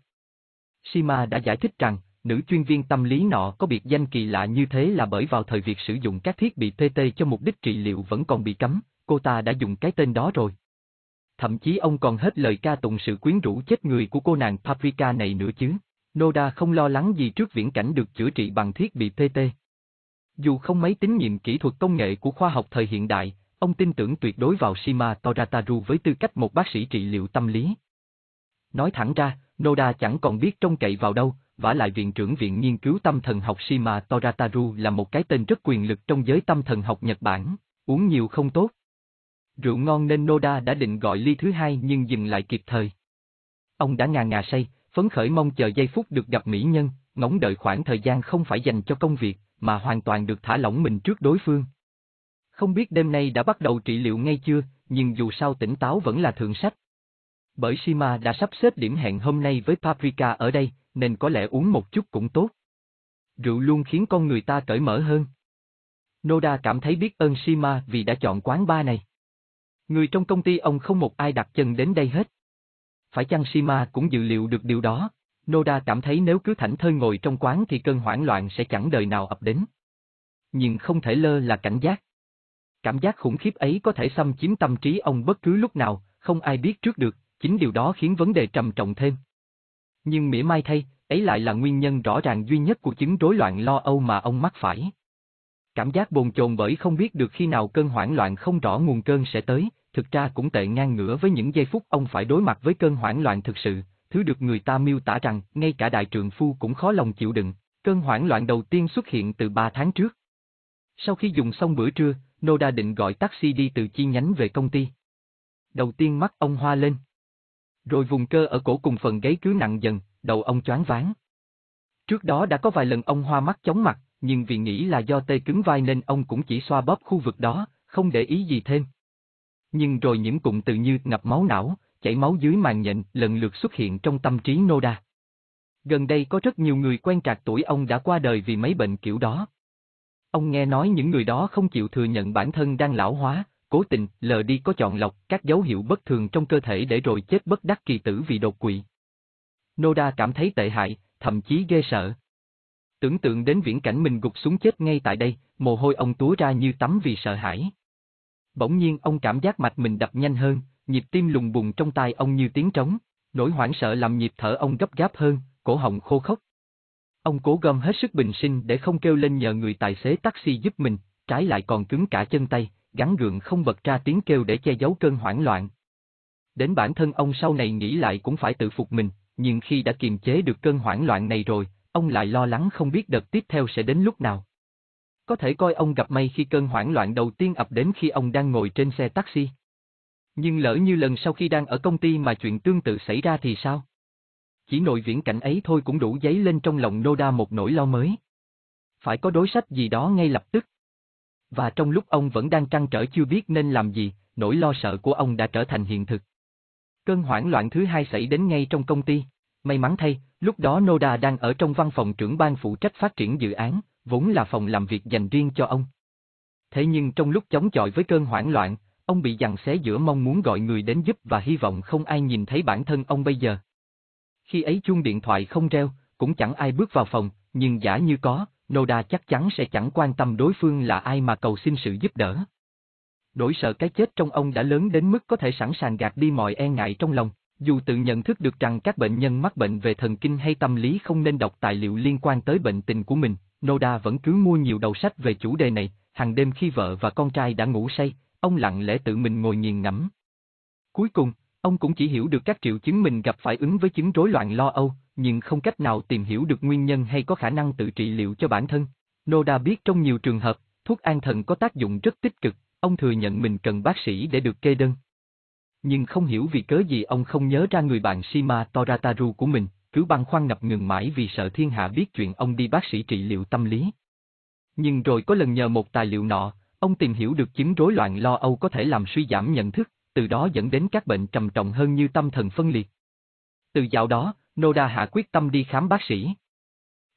Shima đã giải thích rằng, nữ chuyên viên tâm lý nọ có biệt danh kỳ lạ như thế là bởi vào thời việc sử dụng các thiết bị PT cho mục đích trị liệu vẫn còn bị cấm, cô ta đã dùng cái tên đó rồi. Thậm chí ông còn hết lời ca tụng sự quyến rũ chết người của cô nàng Paprika này nữa chứ. Noda không lo lắng gì trước viễn cảnh được chữa trị bằng thiết bị PT. Dù không mấy tín nhiệm kỹ thuật công nghệ của khoa học thời hiện đại, ông tin tưởng tuyệt đối vào Shima Torataru với tư cách một bác sĩ trị liệu tâm lý. Nói thẳng ra, Noda chẳng còn biết trông cậy vào đâu, vả lại viện trưởng viện nghiên cứu tâm thần học Shima Torataru là một cái tên rất quyền lực trong giới tâm thần học Nhật Bản, uống nhiều không tốt. Rượu ngon nên Noda đã định gọi ly thứ hai nhưng dừng lại kịp thời. Ông đã ngà ngà say, phấn khởi mong chờ giây phút được gặp mỹ nhân, ngóng đợi khoảng thời gian không phải dành cho công việc, mà hoàn toàn được thả lỏng mình trước đối phương. Không biết đêm nay đã bắt đầu trị liệu ngay chưa, nhưng dù sao tỉnh táo vẫn là thượng sách. Bởi Shima đã sắp xếp điểm hẹn hôm nay với Paprika ở đây, nên có lẽ uống một chút cũng tốt. Rượu luôn khiến con người ta cởi mở hơn. Noda cảm thấy biết ơn Shima vì đã chọn quán bar này. Người trong công ty ông không một ai đặt chân đến đây hết. Phải chăng Shima cũng dự liệu được điều đó? Noda cảm thấy nếu cứ thảnh thơi ngồi trong quán thì cơn hoảng loạn sẽ chẳng đời nào ập đến. Nhưng không thể lơ là cảnh giác. Cảm giác khủng khiếp ấy có thể xâm chiếm tâm trí ông bất cứ lúc nào, không ai biết trước được, chính điều đó khiến vấn đề trầm trọng thêm. Nhưng mỉa mai thay, ấy lại là nguyên nhân rõ ràng duy nhất của chứng rối loạn lo âu mà ông mắc phải. Cảm giác bồn chồn bởi không biết được khi nào cơn hoảng loạn không rõ nguồn cơn sẽ tới, thực ra cũng tệ ngang ngửa với những giây phút ông phải đối mặt với cơn hoảng loạn thực sự, thứ được người ta miêu tả rằng ngay cả đại trượng phu cũng khó lòng chịu đựng. Cơn hoảng loạn đầu tiên xuất hiện từ ba tháng trước. Sau khi dùng xong bữa trưa, Noda định gọi taxi đi từ chi nhánh về công ty. Đầu tiên mắt ông hoa lên. Rồi vùng cơ ở cổ cùng phần gáy cứ nặng dần, đầu ông choáng váng. Trước đó đã có vài lần ông hoa mắt chóng mặt, nhưng vì nghĩ là do tê cứng vai nên ông cũng chỉ xoa bóp khu vực đó, không để ý gì thêm. Nhưng rồi những cụm từ như ngập máu não, chảy máu dưới màng nhện lần lượt xuất hiện trong tâm trí Noda. Gần đây có rất nhiều người quen trạc tuổi ông đã qua đời vì mấy bệnh kiểu đó. Ông nghe nói những người đó không chịu thừa nhận bản thân đang lão hóa, cố tình, lờ đi có chọn lọc các dấu hiệu bất thường trong cơ thể để rồi chết bất đắc kỳ tử vì đột quỵ. Noda cảm thấy tệ hại, thậm chí ghê sợ. Tưởng tượng đến viễn cảnh mình gục xuống chết ngay tại đây, mồ hôi ông túa ra như tắm vì sợ hãi. Bỗng nhiên ông cảm giác mạch mình đập nhanh hơn, nhịp tim lùng bùng trong tai ông như tiếng trống, nỗi hoảng sợ làm nhịp thở ông gấp gáp hơn, cổ họng khô khốc. Ông cố gom hết sức bình sinh để không kêu lên nhờ người tài xế taxi giúp mình, trái lại còn cứng cả chân tay, gắn gượng không bật ra tiếng kêu để che giấu cơn hoảng loạn. Đến bản thân ông sau này nghĩ lại cũng phải tự phục mình, nhưng khi đã kiềm chế được cơn hoảng loạn này rồi, ông lại lo lắng không biết đợt tiếp theo sẽ đến lúc nào. Có thể coi ông gặp may khi cơn hoảng loạn đầu tiên ập đến khi ông đang ngồi trên xe taxi. Nhưng lỡ như lần sau khi đang ở công ty mà chuyện tương tự xảy ra thì sao? Chỉ nội viễn cảnh ấy thôi cũng đủ giấy lên trong lòng Noda một nỗi lo mới. Phải có đối sách gì đó ngay lập tức. Và trong lúc ông vẫn đang trăn trở chưa biết nên làm gì, nỗi lo sợ của ông đã trở thành hiện thực. Cơn hoảng loạn thứ hai xảy đến ngay trong công ty. May mắn thay, lúc đó Noda đang ở trong văn phòng trưởng ban phụ trách phát triển dự án, vốn là phòng làm việc dành riêng cho ông. Thế nhưng trong lúc chống chọi với cơn hoảng loạn, ông bị giằng xé giữa mong muốn gọi người đến giúp và hy vọng không ai nhìn thấy bản thân ông bây giờ. Khi ấy chuông điện thoại không reo, cũng chẳng ai bước vào phòng, nhưng giả như có, Noda chắc chắn sẽ chẳng quan tâm đối phương là ai mà cầu xin sự giúp đỡ. Nỗi sợ cái chết trong ông đã lớn đến mức có thể sẵn sàng gạt đi mọi e ngại trong lòng, dù tự nhận thức được rằng các bệnh nhân mắc bệnh về thần kinh hay tâm lý không nên đọc tài liệu liên quan tới bệnh tình của mình, Noda vẫn cứ mua nhiều đầu sách về chủ đề này, hàng đêm khi vợ và con trai đã ngủ say, ông lặng lẽ tự mình ngồi nghiền ngẫm. Cuối cùng, ông cũng chỉ hiểu được các triệu chứng mình gặp phải ứng với chứng rối loạn lo âu, nhưng không cách nào tìm hiểu được nguyên nhân hay có khả năng tự trị liệu cho bản thân. Noda biết trong nhiều trường hợp, thuốc an thần có tác dụng rất tích cực, ông thừa nhận mình cần bác sĩ để được kê đơn. Nhưng không hiểu vì cớ gì ông không nhớ ra người bạn Shima Torataru của mình, cứ băn khoăn ngập ngừng mãi vì sợ thiên hạ biết chuyện ông đi bác sĩ trị liệu tâm lý. Nhưng rồi có lần nhờ một tài liệu nọ, ông tìm hiểu được chứng rối loạn lo âu có thể làm suy giảm nhận thức, từ đó dẫn đến các bệnh trầm trọng hơn như tâm thần phân liệt. Từ dạo đó, Noda hạ quyết tâm đi khám bác sĩ.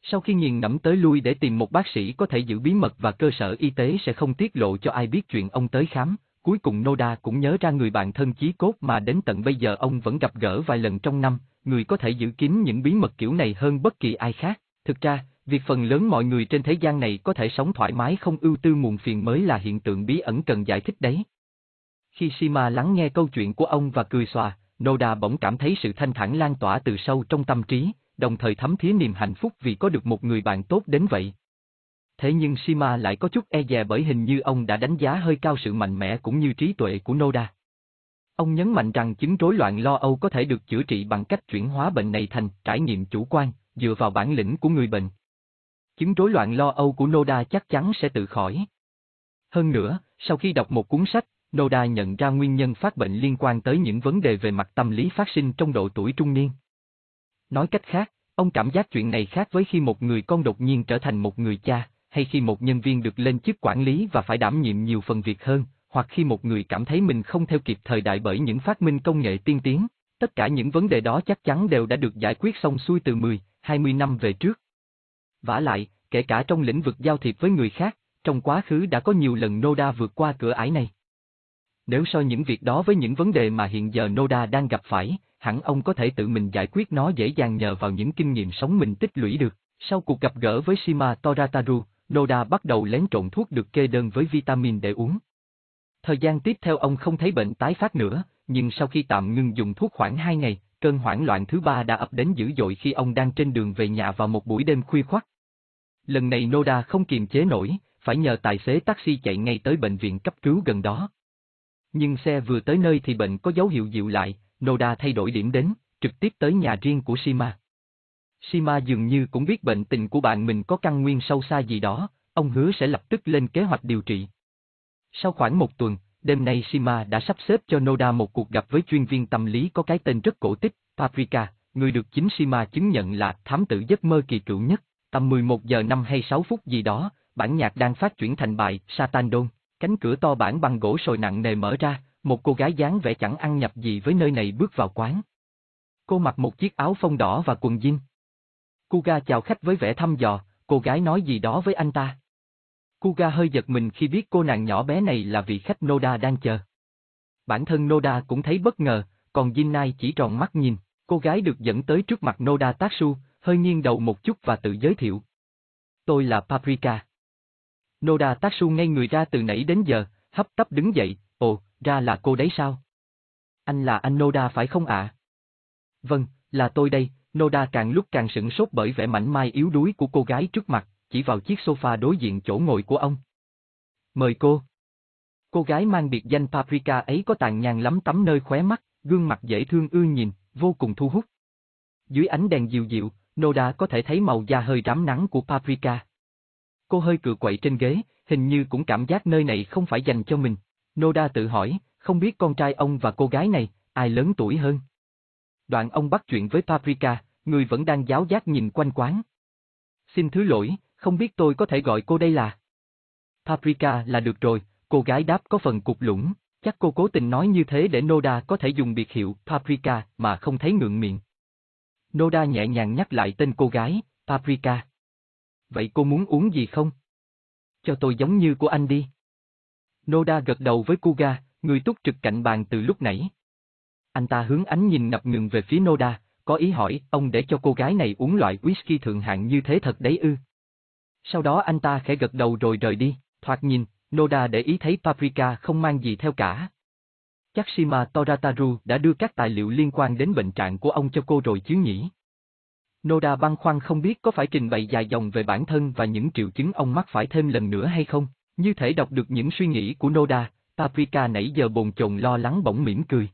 Sau khi nghiền ngẫm tới lui để tìm một bác sĩ có thể giữ bí mật và cơ sở y tế sẽ không tiết lộ cho ai biết chuyện ông tới khám, cuối cùng Noda cũng nhớ ra người bạn thân chí cốt mà đến tận bây giờ ông vẫn gặp gỡ vài lần trong năm, người có thể giữ kín những bí mật kiểu này hơn bất kỳ ai khác. Thực ra, việc phần lớn mọi người trên thế gian này có thể sống thoải mái không ưu tư muộn phiền mới là hiện tượng bí ẩn cần giải thích đấy. Khi Shima lắng nghe câu chuyện của ông và cười xòa, Noda bỗng cảm thấy sự thanh thản lan tỏa từ sâu trong tâm trí, đồng thời thấm thía niềm hạnh phúc vì có được một người bạn tốt đến vậy. Thế nhưng Shima lại có chút e dè bởi hình như ông đã đánh giá hơi cao sự mạnh mẽ cũng như trí tuệ của Noda. Ông nhấn mạnh rằng chứng rối loạn lo âu có thể được chữa trị bằng cách chuyển hóa bệnh này thành trải nghiệm chủ quan, dựa vào bản lĩnh của người bệnh. Chứng rối loạn lo âu của Noda chắc chắn sẽ tự khỏi. Hơn nữa, sau khi đọc một cuốn sách, Noda nhận ra nguyên nhân phát bệnh liên quan tới những vấn đề về mặt tâm lý phát sinh trong độ tuổi trung niên. Nói cách khác, ông cảm giác chuyện này khác với khi một người con đột nhiên trở thành một người cha, hay khi một nhân viên được lên chức quản lý và phải đảm nhiệm nhiều phần việc hơn, hoặc khi một người cảm thấy mình không theo kịp thời đại bởi những phát minh công nghệ tiên tiến, tất cả những vấn đề đó chắc chắn đều đã được giải quyết xong xuôi từ 10, 20 năm về trước. Vả lại, kể cả trong lĩnh vực giao thiệp với người khác, trong quá khứ đã có nhiều lần Noda vượt qua cửa ải này. Nếu so những việc đó với những vấn đề mà hiện giờ Noda đang gặp phải, hẳn ông có thể tự mình giải quyết nó dễ dàng nhờ vào những kinh nghiệm sống mình tích lũy được. Sau cuộc gặp gỡ với Shima Torataru, Noda bắt đầu lén trộn thuốc được kê đơn với vitamin để uống. Thời gian tiếp theo ông không thấy bệnh tái phát nữa, nhưng sau khi tạm ngưng dùng thuốc khoảng 2 ngày, cơn hoảng loạn thứ ba đã ập đến dữ dội khi ông đang trên đường về nhà vào một buổi đêm khuya khoắt. Lần này Noda không kiềm chế nổi, phải nhờ tài xế taxi chạy ngay tới bệnh viện cấp cứu gần đó. Nhưng xe vừa tới nơi thì bệnh có dấu hiệu dịu lại, Noda thay đổi điểm đến, trực tiếp tới nhà riêng của Shima. Shima dường như cũng biết bệnh tình của bạn mình có căn nguyên sâu xa gì đó, ông hứa sẽ lập tức lên kế hoạch điều trị. Sau khoảng một tuần, đêm nay Shima đã sắp xếp cho Noda một cuộc gặp với chuyên viên tâm lý có cái tên rất cổ tích, Paprika, người được chính Shima chứng nhận là thám tử giấc mơ kỳ cựu nhất. Tầm 11 giờ 5 hay 6 phút gì đó, bản nhạc đang phát chuyển thành bài Satan Đôn, cánh cửa to bản bằng gỗ sồi nặng nề mở ra, một cô gái dáng vẻ chẳng ăn nhập gì với nơi này bước vào quán. Cô mặc một chiếc áo phông đỏ và quần jean. Kuga chào khách với vẻ thăm dò, cô gái nói gì đó với anh ta. Kuga hơi giật mình khi biết cô nàng nhỏ bé này là vị khách Noda đang chờ. Bản thân Noda cũng thấy bất ngờ, còn Jinnai chỉ tròn mắt nhìn, cô gái được dẫn tới trước mặt Noda Tatsu, hơi nghiêng đầu một chút và tự giới thiệu. Tôi là Paprika. Noda Tatsu ngay người ra từ nãy đến giờ, hấp tấp đứng dậy, ồ, ra là cô đấy sao? Anh là anh Noda phải không ạ? Vâng, là tôi đây, Noda càng lúc càng sửng sốt bởi vẻ mảnh mai yếu đuối của cô gái trước mặt, chỉ vào chiếc sofa đối diện chỗ ngồi của ông. Mời cô. Cô gái mang biệt danh Paprika ấy có tàn nhang lắm tắm nơi khóe mắt, gương mặt dễ thương ưa nhìn, vô cùng thu hút. Dưới ánh đèn dịu dịu, Noda có thể thấy màu da hơi rám nắng của Paprika. Cô hơi cựa quậy trên ghế, hình như cũng cảm giác nơi này không phải dành cho mình. Noda tự hỏi, không biết con trai ông và cô gái này, ai lớn tuổi hơn. Đoạn ông bắt chuyện với Paprika, người vẫn đang giáo giác nhìn quanh quán. Xin thứ lỗi, không biết tôi có thể gọi cô đây là. Paprika là được rồi, cô gái đáp có phần cục lũng, chắc cô cố tình nói như thế để Noda có thể dùng biệt hiệu Paprika mà không thấy ngượng miệng. Noda nhẹ nhàng nhắc lại tên cô gái, Paprika. Vậy cô muốn uống gì không? Cho tôi giống như của anh đi. Noda gật đầu với Kuga, người túc trực cạnh bàn từ lúc nãy. Anh ta hướng ánh nhìn ngập ngừng về phía Noda, có ý hỏi ông để cho cô gái này uống loại whisky thượng hạng như thế thật đấy ư. Sau đó anh ta khẽ gật đầu rồi rời đi, thoạt nhìn, Noda để ý thấy Paprika không mang gì theo cả. Chắc Shima Torataru đã đưa các tài liệu liên quan đến bệnh trạng của ông cho cô rồi chứ nhỉ? Noda băn khoăn không biết có phải trình bày dài dòng về bản thân và những triệu chứng ông mắc phải thêm lần nữa hay không, như thể đọc được những suy nghĩ của Noda, Paprika nãy giờ bồn chồn lo lắng bỗng mỉm cười.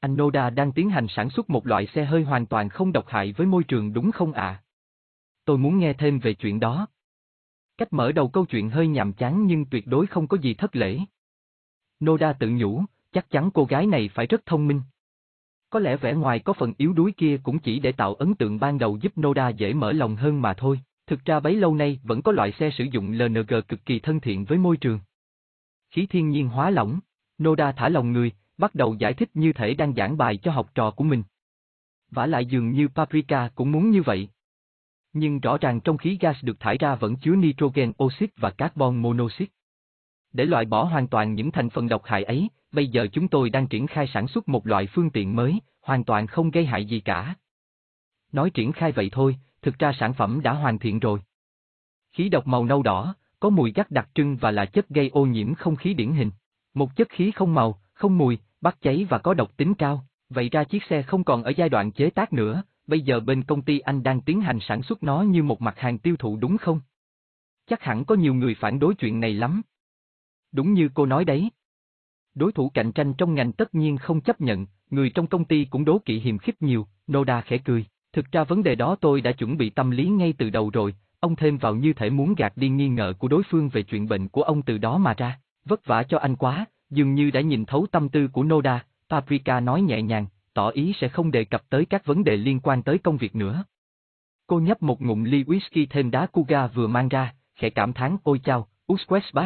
Anh Noda đang tiến hành sản xuất một loại xe hơi hoàn toàn không độc hại với môi trường đúng không ạ? Tôi muốn nghe thêm về chuyện đó. Cách mở đầu câu chuyện hơi nhàm chán nhưng tuyệt đối không có gì thất lễ. Noda tự nhủ, chắc chắn cô gái này phải rất thông minh. Có lẽ vẻ ngoài có phần yếu đuối kia cũng chỉ để tạo ấn tượng ban đầu giúp Noda dễ mở lòng hơn mà thôi. Thực ra bấy lâu nay vẫn có loại xe sử dụng LNG cực kỳ thân thiện với môi trường. Khí thiên nhiên hóa lỏng, Noda thả lòng người, bắt đầu giải thích như thể đang giảng bài cho học trò của mình. Vả lại dường như Paprika cũng muốn như vậy. Nhưng rõ ràng trong khí gas được thải ra vẫn chứa nitrogen oxit và carbon monoxide. Để loại bỏ hoàn toàn những thành phần độc hại ấy, bây giờ chúng tôi đang triển khai sản xuất một loại phương tiện mới, hoàn toàn không gây hại gì cả. Nói triển khai vậy thôi, thực ra sản phẩm đã hoàn thiện rồi. Khí độc màu nâu đỏ, có mùi gắt đặc trưng và là chất gây ô nhiễm không khí điển hình. Một chất khí không màu, không mùi, bắt cháy và có độc tính cao. Vậy ra chiếc xe không còn ở giai đoạn chế tác nữa, bây giờ bên công ty anh đang tiến hành sản xuất nó như một mặt hàng tiêu thụ đúng không? Chắc hẳn có nhiều người phản đối chuyện này lắm. Đúng như cô nói đấy. Đối thủ cạnh tranh trong ngành tất nhiên không chấp nhận, người trong công ty cũng đố kỵ hiềm khích nhiều, Noda khẽ cười. Thực ra vấn đề đó tôi đã chuẩn bị tâm lý ngay từ đầu rồi, ông thêm vào như thể muốn gạt đi nghi ngờ của đối phương về chuyện bệnh của ông từ đó mà ra. Vất vả cho anh quá, dường như đã nhìn thấu tâm tư của Noda, Paprika nói nhẹ nhàng, tỏ ý sẽ không đề cập tới các vấn đề liên quan tới công việc nữa. Cô nhấp một ngụm ly whisky thêm đá Kuga vừa mang ra, khẽ cảm thán ôi chao, Usquest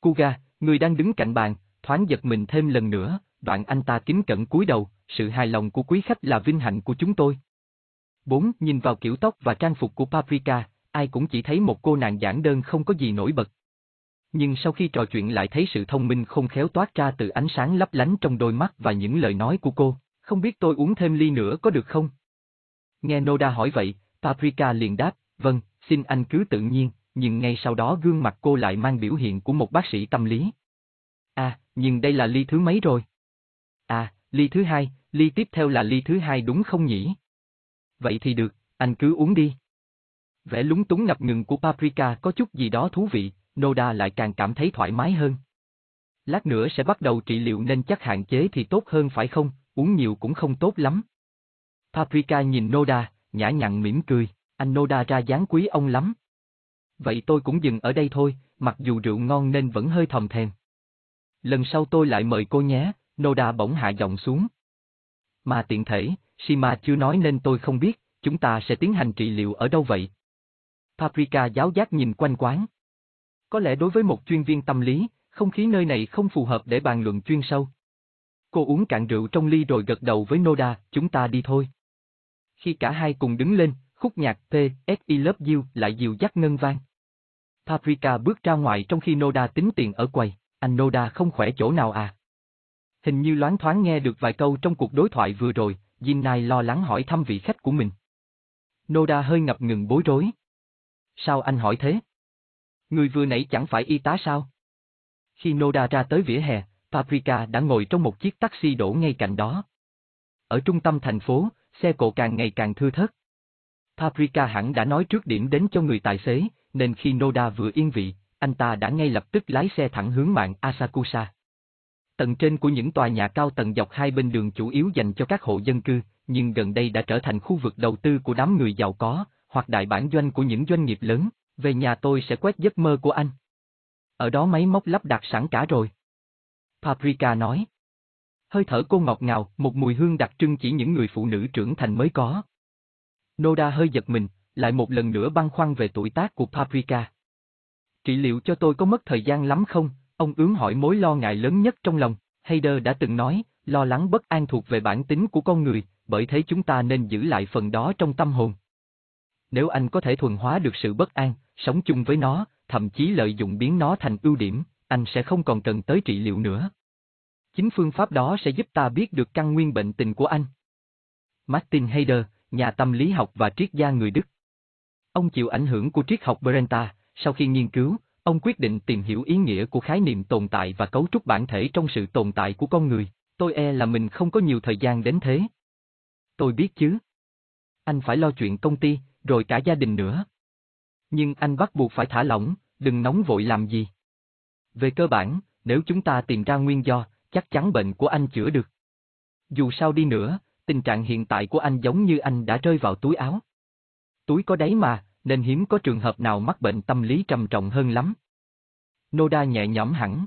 Kuga, người đang đứng cạnh bàn, thoáng giật mình thêm lần nữa, đoạn anh ta kính cẩn cúi đầu, sự hài lòng của quý khách là vinh hạnh của chúng tôi. 4. Nhìn vào kiểu tóc và trang phục của Paprika, ai cũng chỉ thấy một cô nàng giản đơn không có gì nổi bật. Nhưng sau khi trò chuyện lại thấy sự thông minh không khéo toát ra từ ánh sáng lấp lánh trong đôi mắt và những lời nói của cô, không biết tôi uống thêm ly nữa có được không? Nghe Noda hỏi vậy, Paprika liền đáp, vâng, xin anh cứ tự nhiên, nhưng ngay sau đó gương mặt cô lại mang biểu hiện của một bác sĩ tâm lý. À, nhưng đây là ly thứ mấy rồi? À, ly thứ hai, ly tiếp theo là ly thứ hai đúng không nhỉ? Vậy thì được, anh cứ uống đi. Vẻ lúng túng ngập ngừng của Paprika có chút gì đó thú vị, Noda lại càng cảm thấy thoải mái hơn. Lát nữa sẽ bắt đầu trị liệu nên chắc hạn chế thì tốt hơn phải không, uống nhiều cũng không tốt lắm. Paprika nhìn Noda, nhã nhặn mỉm cười, anh Noda ra dáng quý ông lắm. Vậy tôi cũng dừng ở đây thôi, mặc dù rượu ngon nên vẫn hơi thầm thèm. Lần sau tôi lại mời cô nhé, Noda bỗng hạ giọng xuống. Mà tiện thể, Shima chưa nói nên tôi không biết, chúng ta sẽ tiến hành trị liệu ở đâu vậy? Paprika giáo giác nhìn quanh quán. Có lẽ đối với một chuyên viên tâm lý, không khí nơi này không phù hợp để bàn luận chuyên sâu. Cô uống cạn rượu trong ly rồi gật đầu với Noda, chúng ta đi thôi. Khi cả hai cùng đứng lên, khúc nhạc P, S, I Love You lại dịu dắt ngân vang. Paprika bước ra ngoài trong khi Noda tính tiền ở quầy, anh Noda không khỏe chỗ nào à? Hình như loáng thoáng nghe được vài câu trong cuộc đối thoại vừa rồi, Jinnai lo lắng hỏi thăm vị khách của mình. Noda hơi ngập ngừng bối rối. Sao anh hỏi thế? Người vừa nãy chẳng phải y tá sao? Khi Noda ra tới vỉa hè, Paprika đã ngồi trong một chiếc taxi đổ ngay cạnh đó. Ở trung tâm thành phố, xe cộ càng ngày càng thưa thớt. Paprika hẳn đã nói trước điểm đến cho người tài xế, nên khi Noda vừa yên vị, anh ta đã ngay lập tức lái xe thẳng hướng mạng Asakusa. Tầng trên của những tòa nhà cao tầng dọc hai bên đường chủ yếu dành cho các hộ dân cư, nhưng gần đây đã trở thành khu vực đầu tư của đám người giàu có, hoặc đại bản doanh của những doanh nghiệp lớn. Về nhà tôi sẽ quét giấc mơ của anh. Ở đó máy móc lắp đặt sẵn cả rồi. Paprika nói. Hơi thở cô ngọt ngào, một mùi hương đặc trưng chỉ những người phụ nữ trưởng thành mới có. Noda hơi giật mình, lại một lần nữa băn khoăn về tuổi tác của Paprika. Trị liệu cho tôi có mất thời gian lắm không? Ông ướng hỏi mối lo ngại lớn nhất trong lòng. Hayder đã từng nói, lo lắng bất an thuộc về bản tính của con người, bởi thế chúng ta nên giữ lại phần đó trong tâm hồn. Nếu anh có thể thuần hóa được sự bất an, sống chung với nó, thậm chí lợi dụng biến nó thành ưu điểm, anh sẽ không còn cần tới trị liệu nữa. Chính phương pháp đó sẽ giúp ta biết được căn nguyên bệnh tình của anh. Martin Heider, nhà tâm lý học và triết gia người Đức. Ông chịu ảnh hưởng của triết học Brenta, sau khi nghiên cứu, ông quyết định tìm hiểu ý nghĩa của khái niệm tồn tại và cấu trúc bản thể trong sự tồn tại của con người. Tôi e là mình không có nhiều thời gian đến thế. Tôi biết chứ. Anh phải lo chuyện công ty, rồi cả gia đình nữa. Nhưng anh bắt buộc phải thả lỏng, đừng nóng vội làm gì. Về cơ bản, nếu chúng ta tìm ra nguyên do, chắc chắn bệnh của anh chữa được. Dù sao đi nữa, tình trạng hiện tại của anh giống như anh đã rơi vào túi áo. Túi có đáy mà, nên hiếm có trường hợp nào mắc bệnh tâm lý trầm trọng hơn lắm. Noda nhẹ nhõm hẳn.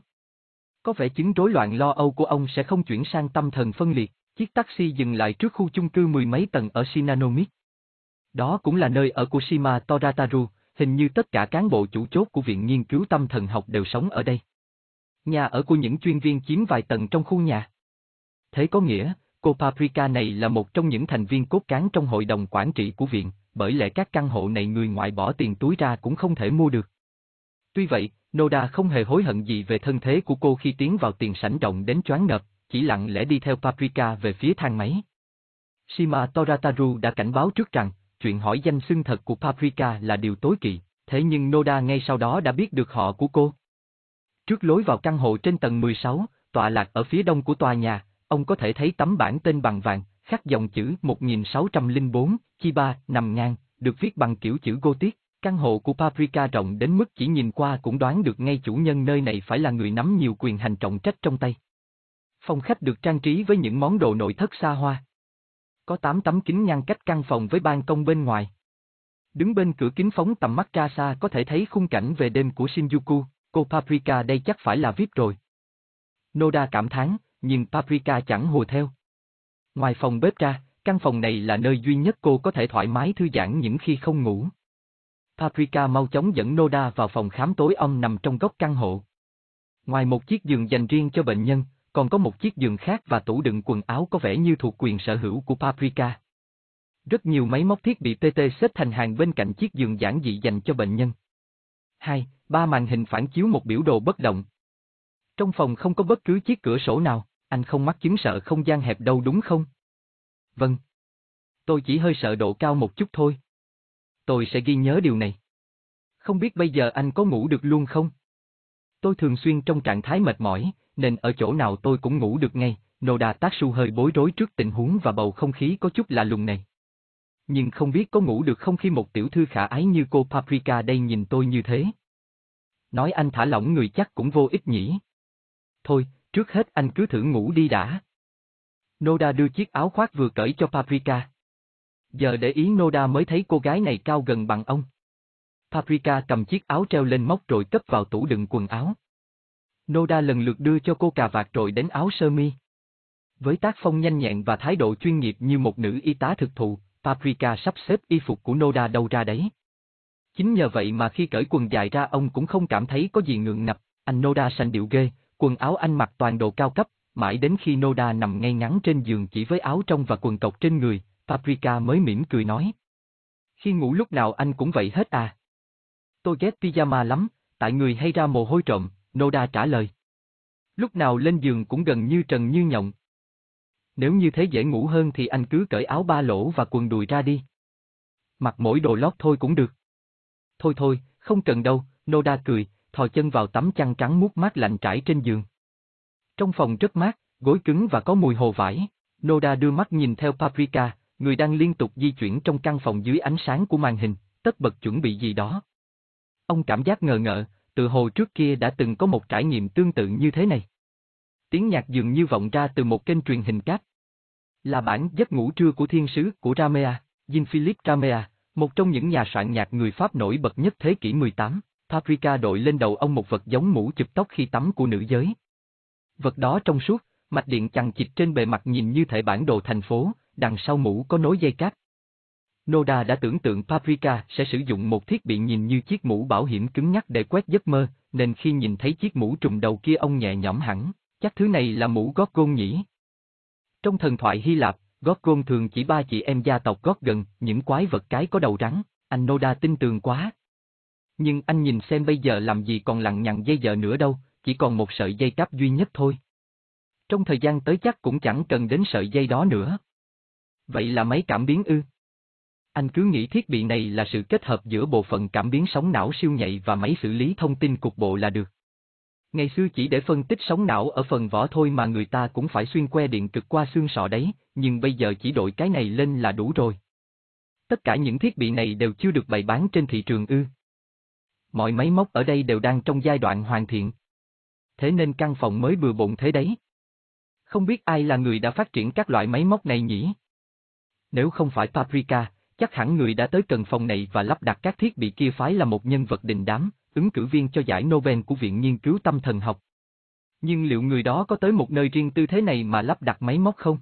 Có vẻ chứng rối loạn lo âu của ông sẽ không chuyển sang tâm thần phân liệt, chiếc taxi dừng lại trước khu chung cư mười mấy tầng ở Shinanomic. Đó cũng là nơi ở của Shima Torataru, hình như tất cả cán bộ chủ chốt của Viện Nghiên cứu Tâm thần học đều sống ở đây. Nhà ở của những chuyên viên chiếm vài tầng trong khu nhà. Thế có nghĩa, cô Paprika này là một trong những thành viên cốt cán trong hội đồng quản trị của viện, bởi lẽ các căn hộ này người ngoại bỏ tiền túi ra cũng không thể mua được. Tuy vậy, Noda không hề hối hận gì về thân thế của cô khi tiến vào tiền sảnh rộng đến choáng ngợp, chỉ lặng lẽ đi theo Paprika về phía thang máy. Shima Torataru đã cảnh báo trước rằng, chuyện hỏi danh xưng thật của Paprika là điều tối kỵ, thế nhưng Noda ngay sau đó đã biết được họ của cô. Trước lối vào căn hộ trên tầng 16, tọa lạc ở phía đông của tòa nhà, ông có thể thấy tấm bảng tên bằng vàng, khắc dòng chữ 1604, chi ba, nằm ngang, được viết bằng kiểu chữ Gothic. Căn hộ của Paprika rộng đến mức chỉ nhìn qua cũng đoán được ngay chủ nhân nơi này phải là người nắm nhiều quyền hành trọng trách trong tay. Phòng khách được trang trí với những món đồ nội thất xa hoa. Có 8 tấm kính ngăn cách căn phòng với ban công bên ngoài. Đứng bên cửa kính phóng tầm mắt ra xa có thể thấy khung cảnh về đêm của Shinjuku, cô Paprika đây chắc phải là VIP rồi. Noda cảm thán, nhưng Paprika chẳng hồ theo. Ngoài phòng bếp ra, căn phòng này là nơi duy nhất cô có thể thoải mái thư giãn những khi không ngủ. Paprika mau chóng dẫn Noda vào phòng khám tối âm nằm trong góc căn hộ. Ngoài một chiếc giường dành riêng cho bệnh nhân, còn có một chiếc giường khác và tủ đựng quần áo có vẻ như thuộc quyền sở hữu của Paprika. Rất nhiều máy móc thiết bị TT xếp thành hàng bên cạnh chiếc giường giản dị dành cho bệnh nhân. Hai, ba màn hình phản chiếu một biểu đồ bất động. Trong phòng không có bất cứ chiếc cửa sổ nào, anh không mắc chứng sợ không gian hẹp đâu đúng không? Vâng. Tôi chỉ hơi sợ độ cao một chút thôi. Tôi sẽ ghi nhớ điều này. Không biết bây giờ anh có ngủ được luôn không? Tôi thường xuyên trong trạng thái mệt mỏi, nên ở chỗ nào tôi cũng ngủ được ngay, Noda Tatsu hơi bối rối trước tình huống và bầu không khí có chút lạ lùng này. Nhưng không biết có ngủ được không khi một tiểu thư khả ái như cô Paprika đây nhìn tôi như thế. Nói anh thả lỏng người chắc cũng vô ích nhỉ. Thôi, trước hết anh cứ thử ngủ đi đã. Noda đưa chiếc áo khoác vừa cởi cho Paprika. Giờ để ý Noda mới thấy cô gái này cao gần bằng ông. Paprika cầm chiếc áo treo lên móc rồi cất vào tủ đựng quần áo. Noda lần lượt đưa cho cô cà vạt rồi đến áo sơ mi. Với tác phong nhanh nhẹn và thái độ chuyên nghiệp như một nữ y tá thực thụ, Paprika sắp xếp y phục của Noda đâu ra đấy. Chính nhờ vậy mà khi cởi quần dài ra ông cũng không cảm thấy có gì ngượng ngập, anh Noda sành điệu ghê, quần áo anh mặc toàn đồ cao cấp, mãi đến khi Noda nằm ngay ngắn trên giường chỉ với áo trong và quần cộc trên người, Paprika mới mỉm cười nói. Khi ngủ lúc nào anh cũng vậy hết à? Tôi ghét pyjama lắm, tại người hay ra mồ hôi trộm, Noda trả lời. Lúc nào lên giường cũng gần như trần như nhộng. Nếu như thế dễ ngủ hơn thì anh cứ cởi áo ba lỗ và quần đùi ra đi. Mặc mỗi đồ lót thôi cũng được. Thôi thôi, không cần đâu, Noda cười, thò chân vào tấm chăn trắng mút mát lạnh trải trên giường. Trong phòng rất mát, gối cứng và có mùi hồ vải. Noda đưa mắt nhìn theo Paprika, người đang liên tục di chuyển trong căn phòng dưới ánh sáng của màn hình, tất bật chuẩn bị gì đó. Ông cảm giác ngờ ngợ, tự hồ trước kia đã từng có một trải nghiệm tương tự như thế này. Tiếng nhạc dường như vọng ra từ một kênh truyền hình cáp. Là bản giấc ngủ trưa của thiên sứ của Ramea, Jean-Philippe Ramea, một trong những nhà soạn nhạc người Pháp nổi bật nhất thế kỷ 18. Paprika đội lên đầu ông một vật giống mũ chụp tóc khi tắm của nữ giới. Vật đó trong suốt, mạch điện chằng chịt trên bề mặt nhìn như thể bản đồ thành phố, đằng sau mũ có nối dây cáp. Noda đã tưởng tượng Paprika sẽ sử dụng một thiết bị nhìn như chiếc mũ bảo hiểm cứng nhắc để quét giấc mơ, nên khi nhìn thấy chiếc mũ trùng đầu kia ông nhẹ nhõm hẳn, chắc thứ này là mũ Gorgon nhỉ. Trong thần thoại Hy Lạp, Gorgon thường chỉ ba chị em gia tộc Gorgon, những quái vật cái có đầu rắn, anh Noda tin tường quá. Nhưng anh nhìn xem bây giờ làm gì còn lặng nhằng dây dợ nữa đâu, chỉ còn một sợi dây cáp duy nhất thôi. Trong thời gian tới chắc cũng chẳng cần đến sợi dây đó nữa. Vậy là máy cảm biến ư? Anh cứ nghĩ thiết bị này là sự kết hợp giữa bộ phận cảm biến sóng não siêu nhạy và máy xử lý thông tin cục bộ là được. Ngày xưa chỉ để phân tích sóng não ở phần vỏ thôi mà người ta cũng phải xuyên que điện cực qua xương sọ đấy, nhưng bây giờ chỉ đội cái này lên là đủ rồi. Tất cả những thiết bị này đều chưa được bày bán trên thị trường ư. Mọi máy móc ở đây đều đang trong giai đoạn hoàn thiện. Thế nên căn phòng mới bừa bộn thế đấy. Không biết ai là người đã phát triển các loại máy móc này nhỉ? Nếu không phải Paprika, chắc hẳn người đã tới cần phòng này và lắp đặt các thiết bị kia phái là một nhân vật đình đám, ứng cử viên cho giải Nobel của Viện Nghiên cứu Tâm thần học. Nhưng liệu người đó có tới một nơi riêng tư thế này mà lắp đặt máy móc không?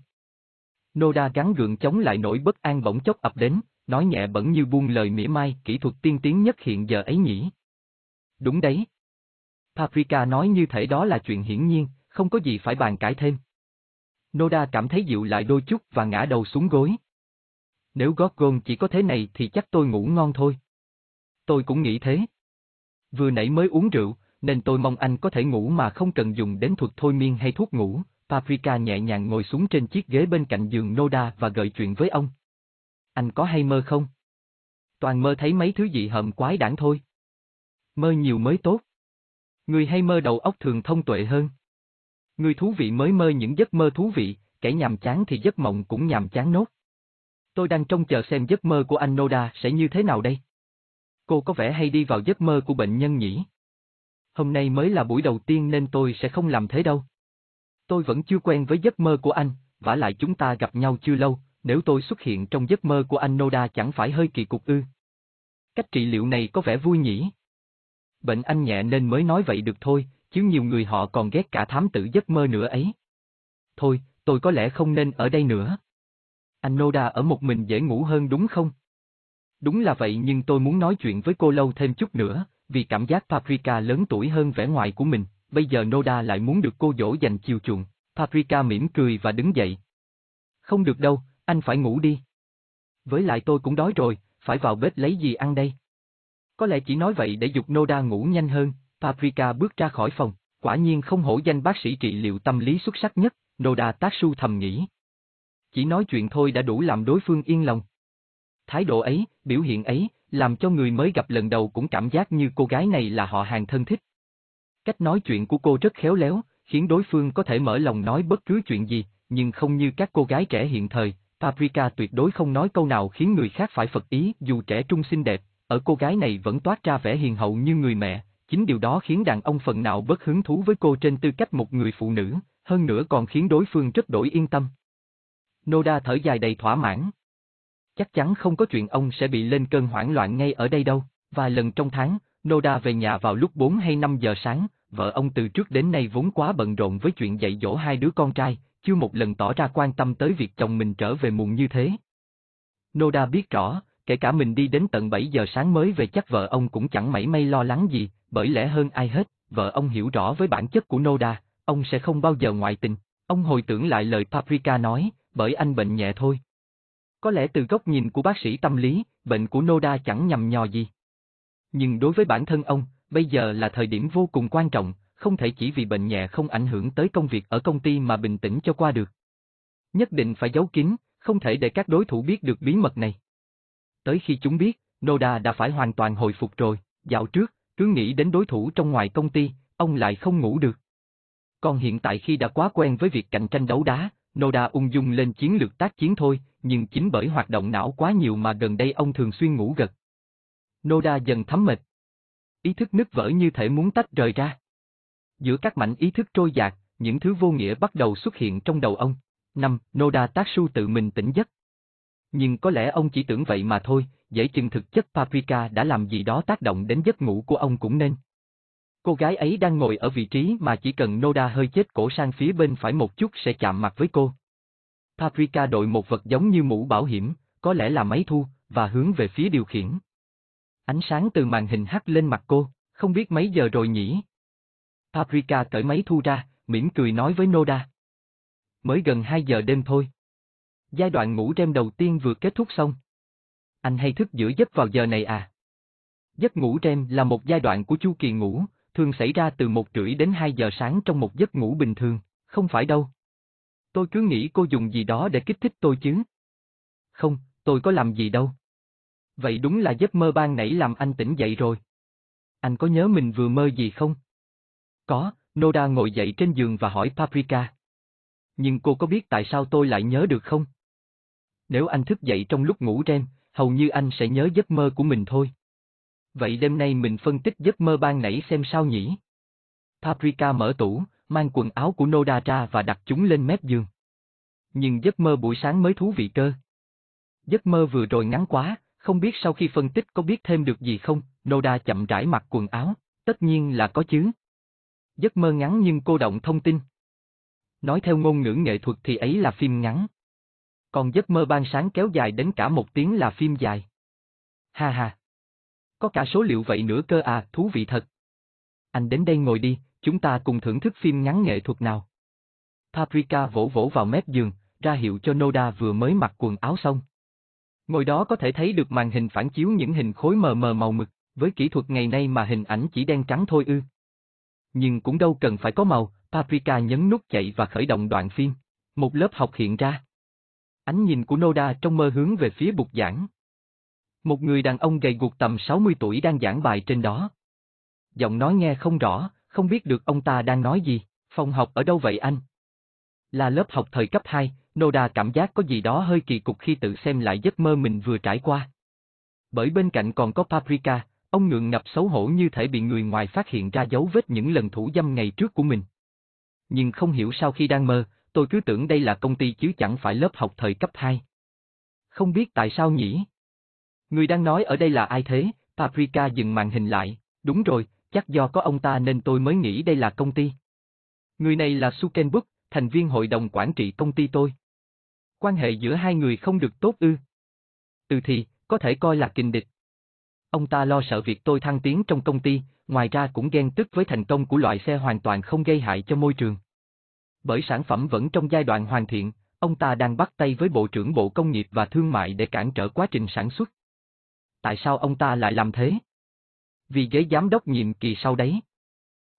Noda gắn gượng chống lại nỗi bất an bỗng chốc ập đến, nói nhẹ bẩn như buông lời mỉa mai kỹ thuật tiên tiến nhất hiện giờ ấy nhỉ. Đúng đấy. Paprika nói như thể đó là chuyện hiển nhiên, không có gì phải bàn cãi thêm. Noda cảm thấy dịu lại đôi chút và ngã đầu xuống gối. Nếu Gorgon chỉ có thế này thì chắc tôi ngủ ngon thôi. Tôi cũng nghĩ thế. Vừa nãy mới uống rượu, nên tôi mong anh có thể ngủ mà không cần dùng đến thuật thôi miên hay thuốc ngủ. Paprika nhẹ nhàng ngồi xuống trên chiếc ghế bên cạnh giường Noda và gợi chuyện với ông. Anh có hay mơ không? Toàn mơ thấy mấy thứ dị hợm quái đản thôi. Mơ nhiều mới tốt. Người hay mơ đầu óc thường thông tuệ hơn. Người thú vị mới mơ những giấc mơ thú vị, kẻ nhàm chán thì giấc mộng cũng nhàm chán nốt. Tôi đang trông chờ xem giấc mơ của anh Noda sẽ như thế nào đây. Cô có vẻ hay đi vào giấc mơ của bệnh nhân nhỉ? Hôm nay mới là buổi đầu tiên nên tôi sẽ không làm thế đâu. Tôi vẫn chưa quen với giấc mơ của anh, vả lại chúng ta gặp nhau chưa lâu, nếu tôi xuất hiện trong giấc mơ của anh Noda chẳng phải hơi kỳ cục ư. Cách trị liệu này có vẻ vui nhỉ? Bệnh anh nhẹ nên mới nói vậy được thôi, chứ nhiều người họ còn ghét cả thám tử giấc mơ nữa ấy. Thôi, tôi có lẽ không nên ở đây nữa. Anh Noda ở một mình dễ ngủ hơn đúng không? Đúng là vậy nhưng tôi muốn nói chuyện với cô lâu thêm chút nữa, vì cảm giác Paprika lớn tuổi hơn vẻ ngoài của mình, bây giờ Noda lại muốn được cô dỗ dành chiều chuộng. Paprika mỉm cười và đứng dậy. Không được đâu, anh phải ngủ đi. Với lại tôi cũng đói rồi, phải vào bếp lấy gì ăn đây. Có lẽ chỉ nói vậy để dục Noda ngủ nhanh hơn, Paprika bước ra khỏi phòng, quả nhiên không hổ danh bác sĩ trị liệu tâm lý xuất sắc nhất, Noda tác su thầm nghĩ. Chỉ nói chuyện thôi đã đủ làm đối phương yên lòng. Thái độ ấy, biểu hiện ấy, làm cho người mới gặp lần đầu cũng cảm giác như cô gái này là họ hàng thân thích. Cách nói chuyện của cô rất khéo léo, khiến đối phương có thể mở lòng nói bất cứ chuyện gì, nhưng không như các cô gái trẻ hiện thời, Paprika tuyệt đối không nói câu nào khiến người khác phải phật ý dù trẻ trung xinh đẹp, ở cô gái này vẫn toát ra vẻ hiền hậu như người mẹ, chính điều đó khiến đàn ông phần nào bất hứng thú với cô trên tư cách một người phụ nữ, hơn nữa còn khiến đối phương rất đổi yên tâm. Noda thở dài đầy thỏa mãn. Chắc chắn không có chuyện ông sẽ bị lên cơn hoảng loạn ngay ở đây đâu, vài lần trong tháng, Noda về nhà vào lúc 4 hay 5 giờ sáng, vợ ông từ trước đến nay vốn quá bận rộn với chuyện dạy dỗ hai đứa con trai, chưa một lần tỏ ra quan tâm tới việc chồng mình trở về muộn như thế. Noda biết rõ, kể cả mình đi đến tận 7 giờ sáng mới về chắc vợ ông cũng chẳng mảy may lo lắng gì, bởi lẽ hơn ai hết, vợ ông hiểu rõ với bản chất của Noda, ông sẽ không bao giờ ngoại tình. Ông hồi tưởng lại lời Paprika nói, bởi anh bệnh nhẹ thôi. Có lẽ từ góc nhìn của bác sĩ tâm lý, bệnh của Noda chẳng nhầm nhò gì. Nhưng đối với bản thân ông, bây giờ là thời điểm vô cùng quan trọng, không thể chỉ vì bệnh nhẹ không ảnh hưởng tới công việc ở công ty mà bình tĩnh cho qua được. Nhất định phải giấu kín, không thể để các đối thủ biết được bí mật này. Tới khi chúng biết, Noda đã phải hoàn toàn hồi phục rồi, dạo trước, cứ nghĩ đến đối thủ trong ngoài công ty, ông lại không ngủ được. Còn hiện tại khi đã quá quen với việc cạnh tranh đấu đá, Noda ung dung lên chiến lược tác chiến thôi, nhưng chính bởi hoạt động não quá nhiều mà gần đây ông thường xuyên ngủ gật. Noda dần thấm mệt. Ý thức nứt vỡ như thể muốn tách rời ra. Giữa các mảnh ý thức trôi dạt, những thứ vô nghĩa bắt đầu xuất hiện trong đầu ông. Năm, Noda Tatsu tự mình tỉnh giấc. Nhưng có lẽ ông chỉ tưởng vậy mà thôi, dễ chừng thực chất Paprika đã làm gì đó tác động đến giấc ngủ của ông cũng nên. Cô gái ấy đang ngồi ở vị trí mà chỉ cần Noda hơi chết cổ sang phía bên phải một chút sẽ chạm mặt với cô. Paprika đội một vật giống như mũ bảo hiểm, có lẽ là máy thu, và hướng về phía điều khiển. Ánh sáng từ màn hình hắt lên mặt cô, không biết mấy giờ rồi nhỉ? Paprika cởi máy thu ra, mỉm cười nói với Noda. Mới gần 2 giờ đêm thôi. Giai đoạn ngủ REM đầu tiên vừa kết thúc xong. Anh hay thức giữa giấc vào giờ này à? Giấc ngủ REM là một giai đoạn của chu kỳ ngủ, thường xảy ra từ một rưỡi đến 2 giờ sáng trong một giấc ngủ bình thường, không phải đâu. Tôi cứ nghĩ cô dùng gì đó để kích thích tôi chứ. Không, tôi có làm gì đâu. Vậy đúng là giấc mơ ban nãy làm anh tỉnh dậy rồi. Anh có nhớ mình vừa mơ gì không? Có, Noda ngồi dậy trên giường và hỏi Paprika. Nhưng cô có biết tại sao tôi lại nhớ được không? Nếu anh thức dậy trong lúc ngủ REM, hầu như anh sẽ nhớ giấc mơ của mình thôi. Vậy đêm nay mình phân tích giấc mơ ban nãy xem sao nhỉ? Paprika mở tủ, mang quần áo của Noda ra và đặt chúng lên mép giường. Nhưng giấc mơ buổi sáng mới thú vị cơ. Giấc mơ vừa rồi ngắn quá, không biết sau khi phân tích có biết thêm được gì không, Noda chậm rãi mặc quần áo, tất nhiên là có chứ. Giấc mơ ngắn nhưng cô động thông tin. Nói theo ngôn ngữ nghệ thuật thì ấy là phim ngắn. Còn giấc mơ ban sáng kéo dài đến cả một tiếng là phim dài. Ha ha. Có cả số liệu vậy nữa cơ à, thú vị thật. Anh đến đây ngồi đi, chúng ta cùng thưởng thức phim ngắn nghệ thuật nào. Paprika vỗ vỗ vào mép giường, ra hiệu cho Noda vừa mới mặc quần áo xong. Ngồi đó có thể thấy được màn hình phản chiếu những hình khối mờ mờ màu mực, với kỹ thuật ngày nay mà hình ảnh chỉ đen trắng thôi ư. Nhưng cũng đâu cần phải có màu, Paprika nhấn nút chạy và khởi động đoạn phim. Một lớp học hiện ra. Ánh nhìn của Noda trong mơ hướng về phía bục giảng. Một người đàn ông gầy guộc tầm 60 tuổi đang giảng bài trên đó. Giọng nói nghe không rõ, không biết được ông ta đang nói gì, phòng học ở đâu vậy anh? Là lớp học thời cấp 2, Noda cảm giác có gì đó hơi kỳ cục khi tự xem lại giấc mơ mình vừa trải qua. Bởi bên cạnh còn có Paprika, ông ngượng ngập xấu hổ như thể bị người ngoài phát hiện ra dấu vết những lần thủ dâm ngày trước của mình. Nhưng không hiểu sao khi đang mơ, tôi cứ tưởng đây là công ty chứ chẳng phải lớp học thời cấp 2. Không biết tại sao nhỉ? Người đang nói ở đây là ai thế? Paprika dừng màn hình lại, đúng rồi, chắc do có ông ta nên tôi mới nghĩ đây là công ty. Người này là Sukenbuk, thành viên hội đồng quản trị công ty tôi. Quan hệ giữa hai người không được tốt ư. từ thì, có thể coi là kình địch. Ông ta lo sợ việc tôi thăng tiến trong công ty, ngoài ra cũng ghen tức với thành công của loại xe hoàn toàn không gây hại cho môi trường. Bởi sản phẩm vẫn trong giai đoạn hoàn thiện, ông ta đang bắt tay với Bộ trưởng Bộ Công nghiệp và Thương mại để cản trở quá trình sản xuất. Tại sao ông ta lại làm thế? Vì ghế giám đốc nhiệm kỳ sau đấy.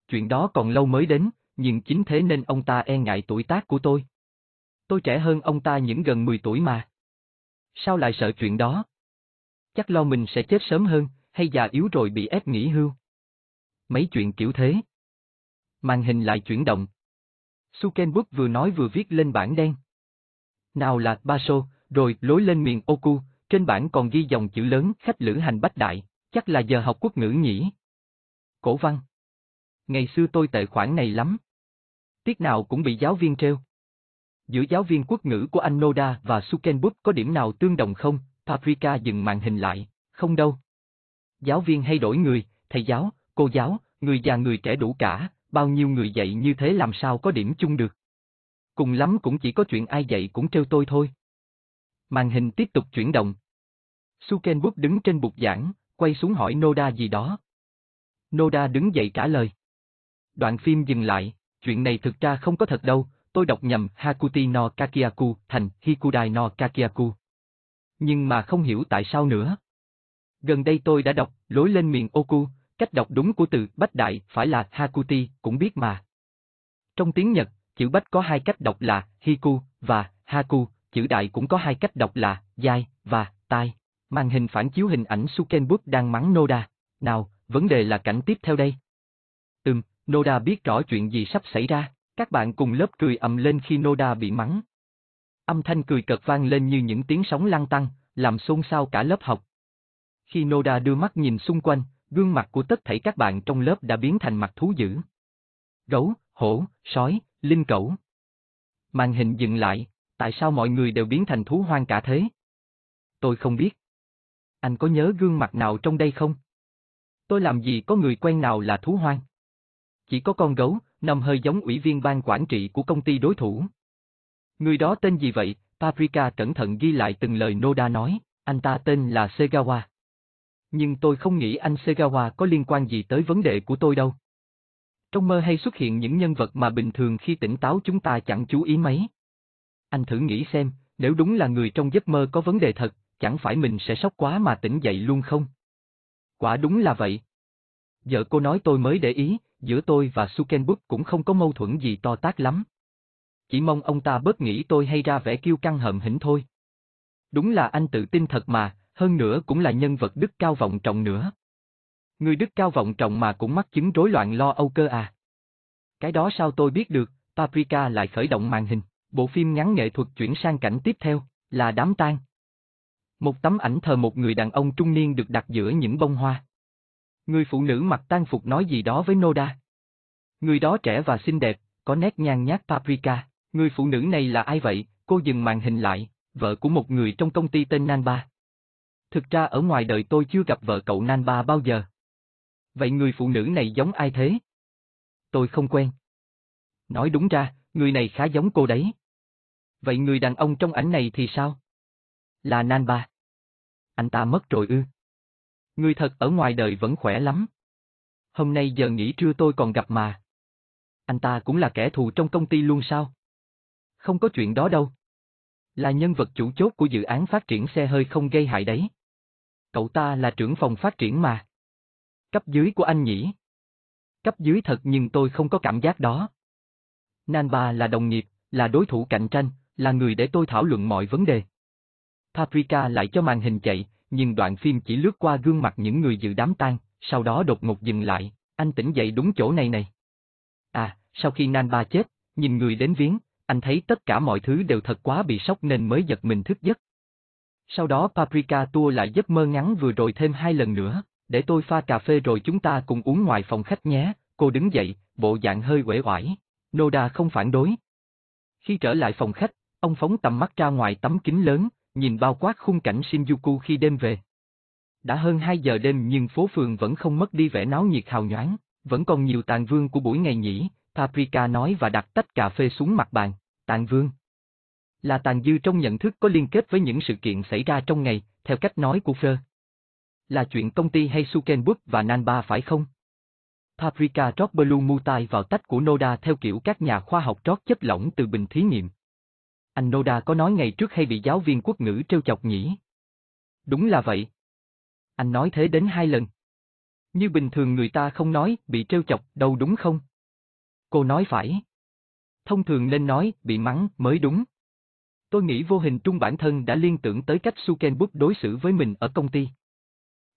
Chuyện đó còn lâu mới đến, nhưng chính thế nên ông ta e ngại tuổi tác của tôi. Tôi trẻ hơn ông ta những gần 10 tuổi mà. Sao lại sợ chuyện đó? Chắc lo mình sẽ chết sớm hơn, hay già yếu rồi bị ép nghỉ hưu. Mấy chuyện kiểu thế. Màn hình lại chuyển động. Sukenbuk vừa nói vừa viết lên bảng đen. Nào là Baso, rồi lối lên miền Oku, trên bảng còn ghi dòng chữ lớn khách lữ hành bách đại, chắc là giờ học quốc ngữ nhỉ. Cổ văn. Ngày xưa tôi tệ khoản này lắm. Tiết nào cũng bị giáo viên treo. Giữa giáo viên quốc ngữ của anh Noda và Sukenbuk có điểm nào tương đồng không? Paprika dừng màn hình lại, không đâu. Giáo viên hay đổi người, thầy giáo, cô giáo, người già người trẻ đủ cả, bao nhiêu người dạy như thế làm sao có điểm chung được. Cùng lắm cũng chỉ có chuyện ai dạy cũng trêu tôi thôi. Màn hình tiếp tục chuyển động. Sukenbuk đứng trên bục giảng, quay xuống hỏi Noda gì đó. Noda đứng dậy trả lời. Đoạn phim dừng lại, chuyện này thực ra không có thật đâu, tôi đọc nhầm Hakuti no Kakiaku thành Hikudai no Kakiaku. Nhưng mà không hiểu tại sao nữa. Gần đây tôi đã đọc lối lên miền Oku, cách đọc đúng của từ Bách Đại phải là Hakuti, cũng biết mà. Trong tiếng Nhật, chữ Bách có hai cách đọc là Hiku và Haku, chữ Đại cũng có hai cách đọc là Dai và Tai. Màn hình phản chiếu hình ảnh Sukenbuk đang mắng Noda. Nào, vấn đề là cảnh tiếp theo đây. Ừm, Noda biết rõ chuyện gì sắp xảy ra, các bạn cùng lớp cười ầm lên khi Noda bị mắng. Âm thanh cười cợt vang lên như những tiếng sóng lăn tăng, làm xôn xao cả lớp học. Khi Noda đưa mắt nhìn xung quanh, gương mặt của tất thảy các bạn trong lớp đã biến thành mặt thú dữ. Gấu, hổ, sói, linh cẩu. Màn hình dừng lại, tại sao mọi người đều biến thành thú hoang cả thế? Tôi không biết. Anh có nhớ gương mặt nào trong đây không? Tôi làm gì có người quen nào là thú hoang? Chỉ có con gấu, nằm hơi giống ủy viên ban quản trị của công ty đối thủ. Người đó tên gì vậy? Paprika cẩn thận ghi lại từng lời Noda nói, anh ta tên là Segawa. Nhưng tôi không nghĩ anh Segawa có liên quan gì tới vấn đề của tôi đâu. Trong mơ hay xuất hiện những nhân vật mà bình thường khi tỉnh táo chúng ta chẳng chú ý mấy. Anh thử nghĩ xem, nếu đúng là người trong giấc mơ có vấn đề thật, chẳng phải mình sẽ sốc quá mà tỉnh dậy luôn không? Quả đúng là vậy. Vợ cô nói tôi mới để ý, giữa tôi và Sukenbuk cũng không có mâu thuẫn gì to tác lắm. Chỉ mong ông ta bớt nghĩ tôi hay ra vẻ kiêu căng hậm hĩnh thôi. Đúng là anh tự tin thật mà, Hơn nữa cũng là nhân vật đức cao vọng trọng nữa. Người đức cao vọng trọng mà cũng mắc chứng rối loạn lo âu cơ à. Cái đó sao tôi biết được, Paprika lại khởi động màn hình, bộ phim ngắn nghệ thuật chuyển sang cảnh tiếp theo, là đám tang. Một tấm ảnh thờ một người đàn ông trung niên được đặt giữa những bông hoa. Người phụ nữ mặc tang phục nói gì đó với Noda. Người đó trẻ và xinh đẹp, có nét nhàn nhát Paprika. Người phụ nữ này là ai vậy? Cô dừng màn hình lại, vợ của một người trong công ty tên Nanba. Thực ra ở ngoài đời tôi chưa gặp vợ cậu Nanba bao giờ. Vậy người phụ nữ này giống ai thế? Tôi không quen. Nói đúng ra, người này khá giống cô đấy. Vậy người đàn ông trong ảnh này thì sao? Là Nanba. Anh ta mất rồi ư. Người thật ở ngoài đời vẫn khỏe lắm. Hôm nay giờ nghỉ trưa tôi còn gặp mà. Anh ta cũng là kẻ thù trong công ty luôn sao? Không có chuyện đó đâu. Là nhân vật chủ chốt của dự án phát triển xe hơi không gây hại đấy. Cậu ta là trưởng phòng phát triển mà. Cấp dưới của anh nhỉ? Cấp dưới thật nhưng tôi không có cảm giác đó. Nanba là đồng nghiệp, là đối thủ cạnh tranh, là người để tôi thảo luận mọi vấn đề. Paprika lại cho màn hình chạy, nhưng đoạn phim chỉ lướt qua gương mặt những người dự đám tang, sau đó đột ngột dừng lại, anh tỉnh dậy đúng chỗ này này. À, sau khi Nanba chết, nhìn người đến viếng, anh thấy tất cả mọi thứ đều thật quá bị sốc nên mới giật mình thức giấc. Sau đó Paprika tua lại giấc mơ ngắn vừa rồi thêm hai lần nữa, để tôi pha cà phê rồi chúng ta cùng uống ngoài phòng khách nhé, cô đứng dậy, bộ dạng hơi uể oải. Noda không phản đối. Khi trở lại phòng khách, ông phóng tầm mắt ra ngoài tấm kính lớn, nhìn bao quát khung cảnh Shinjuku khi đêm về. Đã hơn 2 giờ đêm nhưng phố phường vẫn không mất đi vẻ náo nhiệt hào nhoáng, vẫn còn nhiều tàn vương của buổi ngày nhỉ, Paprika nói và đặt tách cà phê xuống mặt bàn, tàn vương. Là tàn dư trong nhận thức có liên kết với những sự kiện xảy ra trong ngày, theo cách nói của Phơ. Là chuyện công ty hay Sukenbuk và Nanba phải không? Paprika trót Blue Mutai vào tách của Noda theo kiểu các nhà khoa học trót chất lỏng từ bình thí nghiệm. Anh Noda có nói ngày trước hay bị giáo viên quốc ngữ trêu chọc nhỉ? Đúng là vậy. Anh nói thế đến hai lần. Như bình thường người ta không nói bị trêu chọc đâu đúng không? Cô nói phải. Thông thường nên nói bị mắng mới đúng. Tôi nghĩ vô hình trung bản thân đã liên tưởng tới cách Sukenbub đối xử với mình ở công ty.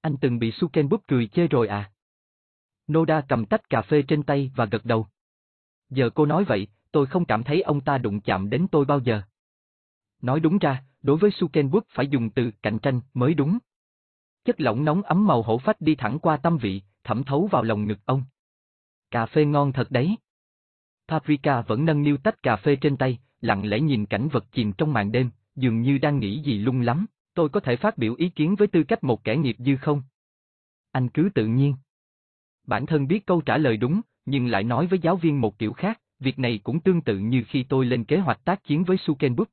Anh từng bị Sukenbub cười chê rồi à? Noda cầm tách cà phê trên tay và gật đầu. Giờ cô nói vậy, tôi không cảm thấy ông ta đụng chạm đến tôi bao giờ. Nói đúng ra, đối với Sukenwood phải dùng từ cạnh tranh mới đúng. Chất lỏng nóng ấm màu hổ phách đi thẳng qua tâm vị, thẩm thấu vào lòng ngực ông. Cà phê ngon thật đấy. Paprika vẫn nâng niu tách cà phê trên tay, lặng lẽ nhìn cảnh vật chìm trong màn đêm, dường như đang nghĩ gì lung lắm, tôi có thể phát biểu ý kiến với tư cách một kẻ nghiệp dư không? Anh cứ tự nhiên. Bản thân biết câu trả lời đúng, nhưng lại nói với giáo viên một kiểu khác, việc này cũng tương tự như khi tôi lên kế hoạch tác chiến với Sukenbuk.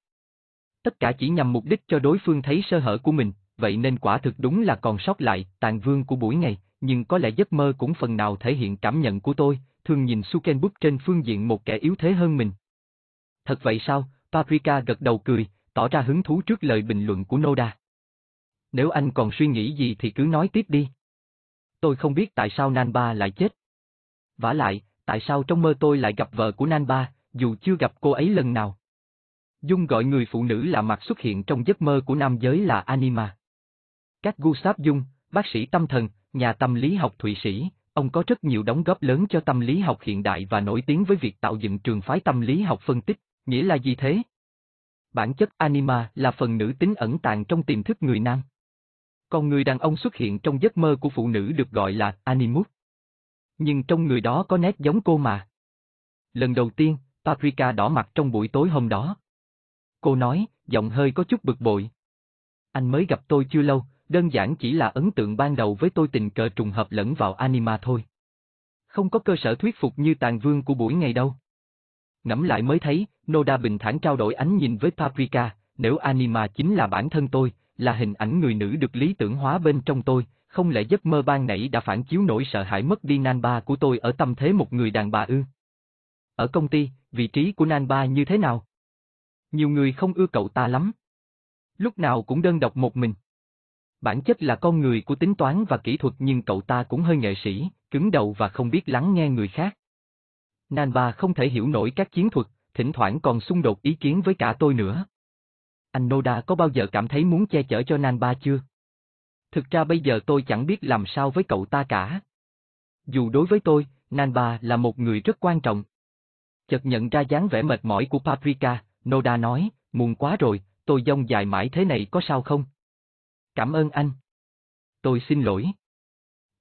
Tất cả chỉ nhằm mục đích cho đối phương thấy sơ hở của mình, vậy nên quả thực đúng là còn sót lại, tàn vương của buổi ngày, nhưng có lẽ giấc mơ cũng phần nào thể hiện cảm nhận của tôi, thường nhìn Sukenbuk trên phương diện một kẻ yếu thế hơn mình. Thật vậy sao? Paprika gật đầu cười, tỏ ra hứng thú trước lời bình luận của Noda. Nếu anh còn suy nghĩ gì thì cứ nói tiếp đi. Tôi không biết tại sao Nanba lại chết. vả lại, tại sao trong mơ tôi lại gặp vợ của Nanba, dù chưa gặp cô ấy lần nào. Dung gọi người phụ nữ lạ mặt xuất hiện trong giấc mơ của nam giới là Anima. Các Gustav Dung, bác sĩ tâm thần, nhà tâm lý học Thụy Sĩ, ông có rất nhiều đóng góp lớn cho tâm lý học hiện đại và nổi tiếng với việc tạo dựng trường phái tâm lý học phân tích, nghĩa là gì thế? Bản chất anima là phần nữ tính ẩn tàng trong tiềm thức người nam. Còn người đàn ông xuất hiện trong giấc mơ của phụ nữ được gọi là animus. Nhưng trong người đó có nét giống cô mà. Lần đầu tiên, Paprika đỏ mặt trong buổi tối hôm đó. Cô nói, giọng hơi có chút bực bội. Anh mới gặp tôi chưa lâu, đơn giản chỉ là ấn tượng ban đầu với tôi tình cờ trùng hợp lẫn vào anima thôi. Không có cơ sở thuyết phục như tàn vương của buổi ngày đâu. Ngẫm lại mới thấy, Noda bình thản trao đổi ánh nhìn với Paprika, nếu anima chính là bản thân tôi, là hình ảnh người nữ được lý tưởng hóa bên trong tôi, không lẽ giấc mơ ban nãy đã phản chiếu nỗi sợ hãi mất đi Nanba của tôi ở tâm thế một người đàn bà ư? Ở công ty, vị trí của Nanba như thế nào? Nhiều người không ưa cậu ta lắm. Lúc nào cũng đơn độc một mình. Bản chất là con người của tính toán và kỹ thuật nhưng cậu ta cũng hơi nghệ sĩ, cứng đầu và không biết lắng nghe người khác. Nanba không thể hiểu nổi các chiến thuật, thỉnh thoảng còn xung đột ý kiến với cả tôi nữa. Anh Noda có bao giờ cảm thấy muốn che chở cho Nanba chưa? Thực ra bây giờ tôi chẳng biết làm sao với cậu ta cả. Dù đối với tôi, Nanba là một người rất quan trọng. Chợt nhận ra dáng vẻ mệt mỏi của Paprika, Noda nói, muộn quá rồi, tôi dông dài mãi thế này có sao không? Cảm ơn anh. Tôi xin lỗi.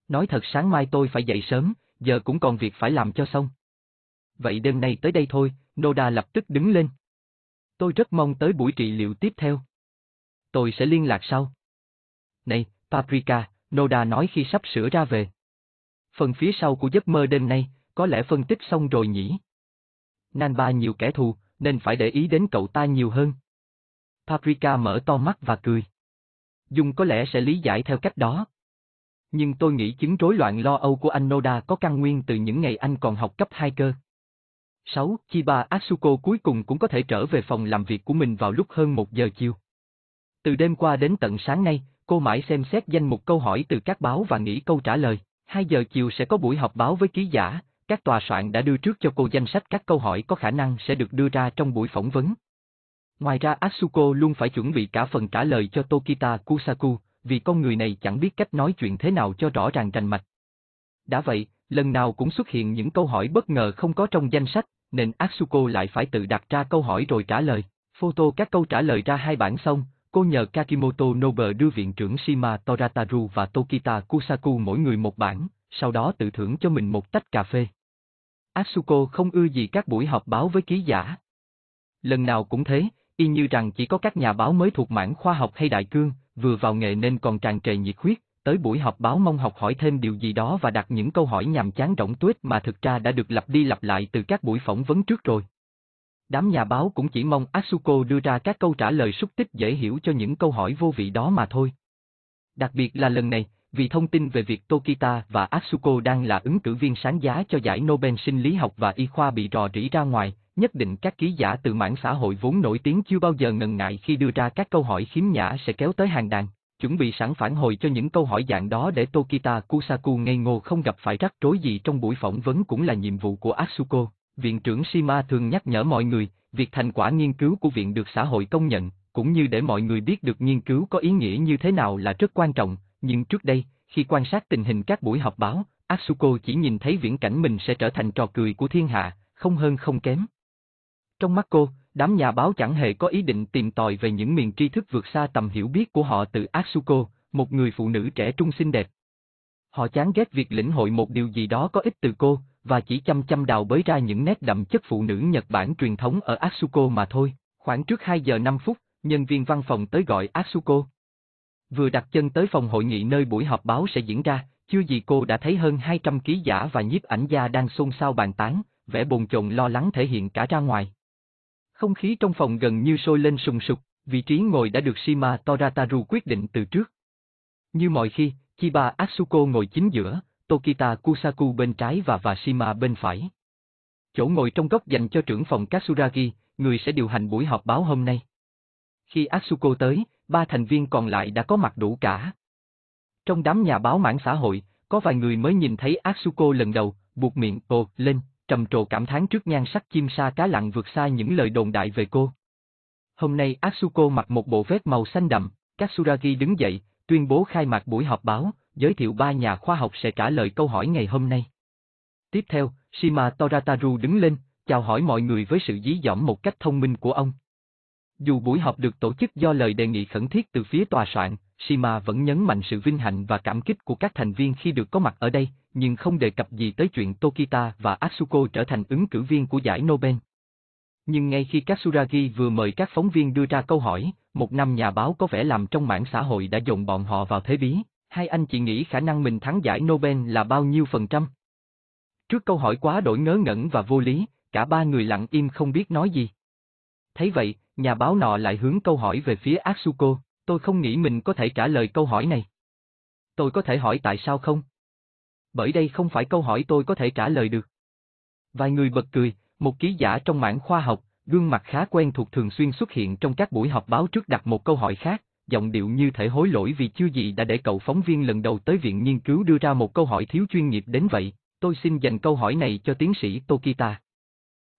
Nói thật sáng mai tôi phải dậy sớm, giờ cũng còn việc phải làm cho xong. Vậy đêm nay tới đây thôi, Noda lập tức đứng lên. Tôi rất mong tới buổi trị liệu tiếp theo. Tôi sẽ liên lạc sau. Này, Paprika, Noda nói khi sắp sửa ra về. Phần phía sau của giấc mơ đêm nay, có lẽ phân tích xong rồi nhỉ? Nanba nhiều kẻ thù, nên phải để ý đến cậu ta nhiều hơn. Paprika mở to mắt và cười. Dung có lẽ sẽ lý giải theo cách đó. Nhưng tôi nghĩ chứng rối loạn lo âu của anh Noda có căn nguyên từ những ngày anh còn học cấp 2 cơ. 6. Chiba Atsuko cuối cùng cũng có thể trở về phòng làm việc của mình vào lúc hơn 1 giờ chiều. Từ đêm qua đến tận sáng nay, cô mãi xem xét danh mục câu hỏi từ các báo và nghĩ câu trả lời. 2 giờ chiều sẽ có buổi họp báo với ký giả, các tòa soạn đã đưa trước cho cô danh sách các câu hỏi có khả năng sẽ được đưa ra trong buổi phỏng vấn. Ngoài ra Atsuko luôn phải chuẩn bị cả phần trả lời cho Tokita Kusaku, vì con người này chẳng biết cách nói chuyện thế nào cho rõ ràng rành mạch. Đã vậy, lần nào cũng xuất hiện những câu hỏi bất ngờ không có trong danh sách, nên Atsuko lại phải tự đặt ra câu hỏi rồi trả lời. Photo các câu trả lời ra hai bản xong, cô nhờ Kakimoto Nobe đưa viện trưởng Shima Torataru và Tokita Kusaku mỗi người một bản, sau đó tự thưởng cho mình một tách cà phê. Atsuko không ưa gì các buổi họp báo với ký giả. Lần nào cũng thế, y như rằng chỉ có các nhà báo mới thuộc mảng khoa học hay đại cương, vừa vào nghề nên còn tràn trề nhiệt huyết, tới buổi họp báo mong học hỏi thêm điều gì đó và đặt những câu hỏi nhằm chán rỗng tuếch mà thực ra đã được lặp đi lặp lại từ các buổi phỏng vấn trước rồi. Đám nhà báo cũng chỉ mong Asuko đưa ra các câu trả lời xúc tích dễ hiểu cho những câu hỏi vô vị đó mà thôi. Đặc biệt là lần này, vì thông tin về việc Tokita và Asuko đang là ứng cử viên sáng giá cho giải Nobel sinh lý học và y khoa bị rò rỉ ra ngoài, nhất định các ký giả từ mảng xã hội vốn nổi tiếng chưa bao giờ ngần ngại khi đưa ra các câu hỏi khiếm nhã sẽ kéo tới hàng đàn, chuẩn bị sẵn phản hồi cho những câu hỏi dạng đó để Tokita Kusaku ngây ngô không gặp phải rắc rối gì trong buổi phỏng vấn cũng là nhiệm vụ của Asuko. Viện trưởng Shima thường nhắc nhở mọi người, việc thành quả nghiên cứu của viện được xã hội công nhận, cũng như để mọi người biết được nghiên cứu có ý nghĩa như thế nào là rất quan trọng, nhưng trước đây, khi quan sát tình hình các buổi họp báo, Asuko chỉ nhìn thấy viễn cảnh mình sẽ trở thành trò cười của thiên hạ, không hơn không kém. Trong mắt cô, đám nhà báo chẳng hề có ý định tìm tòi về những miền tri thức vượt xa tầm hiểu biết của họ từ Asuko, một người phụ nữ trẻ trung xinh đẹp. Họ chán ghét việc lĩnh hội một điều gì đó có ích từ cô, và chỉ chăm chăm đào bới ra những nét đậm chất phụ nữ Nhật Bản truyền thống ở Asuko mà thôi. Khoảng trước 2 giờ 5 phút, nhân viên văn phòng tới gọi Asuko. Vừa đặt chân tới phòng hội nghị nơi buổi họp báo sẽ diễn ra, chưa gì cô đã thấy hơn 200 ký giả và nhiếp ảnh gia đang xôn xao bàn tán, vẻ bồn chồn lo lắng thể hiện cả ra ngoài. Không khí trong phòng gần như sôi lên sùng sục, vị trí ngồi đã được Shima Torataru quyết định từ trước. Như mọi khi, Chiba Atsuko ngồi chính giữa, Tokita Kusaku bên trái và Vashima bên phải. Chỗ ngồi trong góc dành cho trưởng phòng Katsuragi, người sẽ điều hành buổi họp báo hôm nay. Khi Atsuko tới, ba thành viên còn lại đã có mặt đủ cả. Trong đám nhà báo mảng xã hội, có vài người mới nhìn thấy Atsuko lần đầu, buộc miệng ồ lên, trầm trồ cảm thán trước nhan sắc chim sa cá lặn vượt xa những lời đồn đại về cô. Hôm nay Atsuko mặc một bộ vest màu xanh đậm, Katsuragi đứng dậy, tuyên bố khai mạc buổi họp báo, giới thiệu ba nhà khoa học sẽ trả lời câu hỏi ngày hôm nay. Tiếp theo, Shima Torataru đứng lên, chào hỏi mọi người với sự dí dỏm một cách thông minh của ông. Dù buổi họp được tổ chức do lời đề nghị khẩn thiết từ phía tòa soạn, Shima vẫn nhấn mạnh sự vinh hạnh và cảm kích của các thành viên khi được có mặt ở đây, nhưng không đề cập gì tới chuyện Tokita và Atsuko trở thành ứng cử viên của giải Nobel. Nhưng ngay khi Katsuragi vừa mời các phóng viên đưa ra câu hỏi, một năm nhà báo có vẻ làm trong mạng xã hội đã dồn bọn họ vào thế bí, hai anh chị nghĩ khả năng mình thắng giải Nobel là bao nhiêu phần trăm? Trước câu hỏi quá đổi ngớ ngẩn và vô lý, cả ba người lặng im không biết nói gì. Thấy vậy, nhà báo nọ lại hướng câu hỏi về phía Atsuko, tôi không nghĩ mình có thể trả lời câu hỏi này. Tôi có thể hỏi tại sao không? Bởi đây không phải câu hỏi tôi có thể trả lời được. Vài người bật cười, một ký giả trong mảng khoa học, gương mặt khá quen thuộc thường xuyên xuất hiện trong các buổi họp báo trước đặt một câu hỏi khác, giọng điệu như thể hối lỗi vì chưa gì đã để cậu phóng viên lần đầu tới viện nghiên cứu đưa ra một câu hỏi thiếu chuyên nghiệp đến vậy, tôi xin dành câu hỏi này cho tiến sĩ Tokita.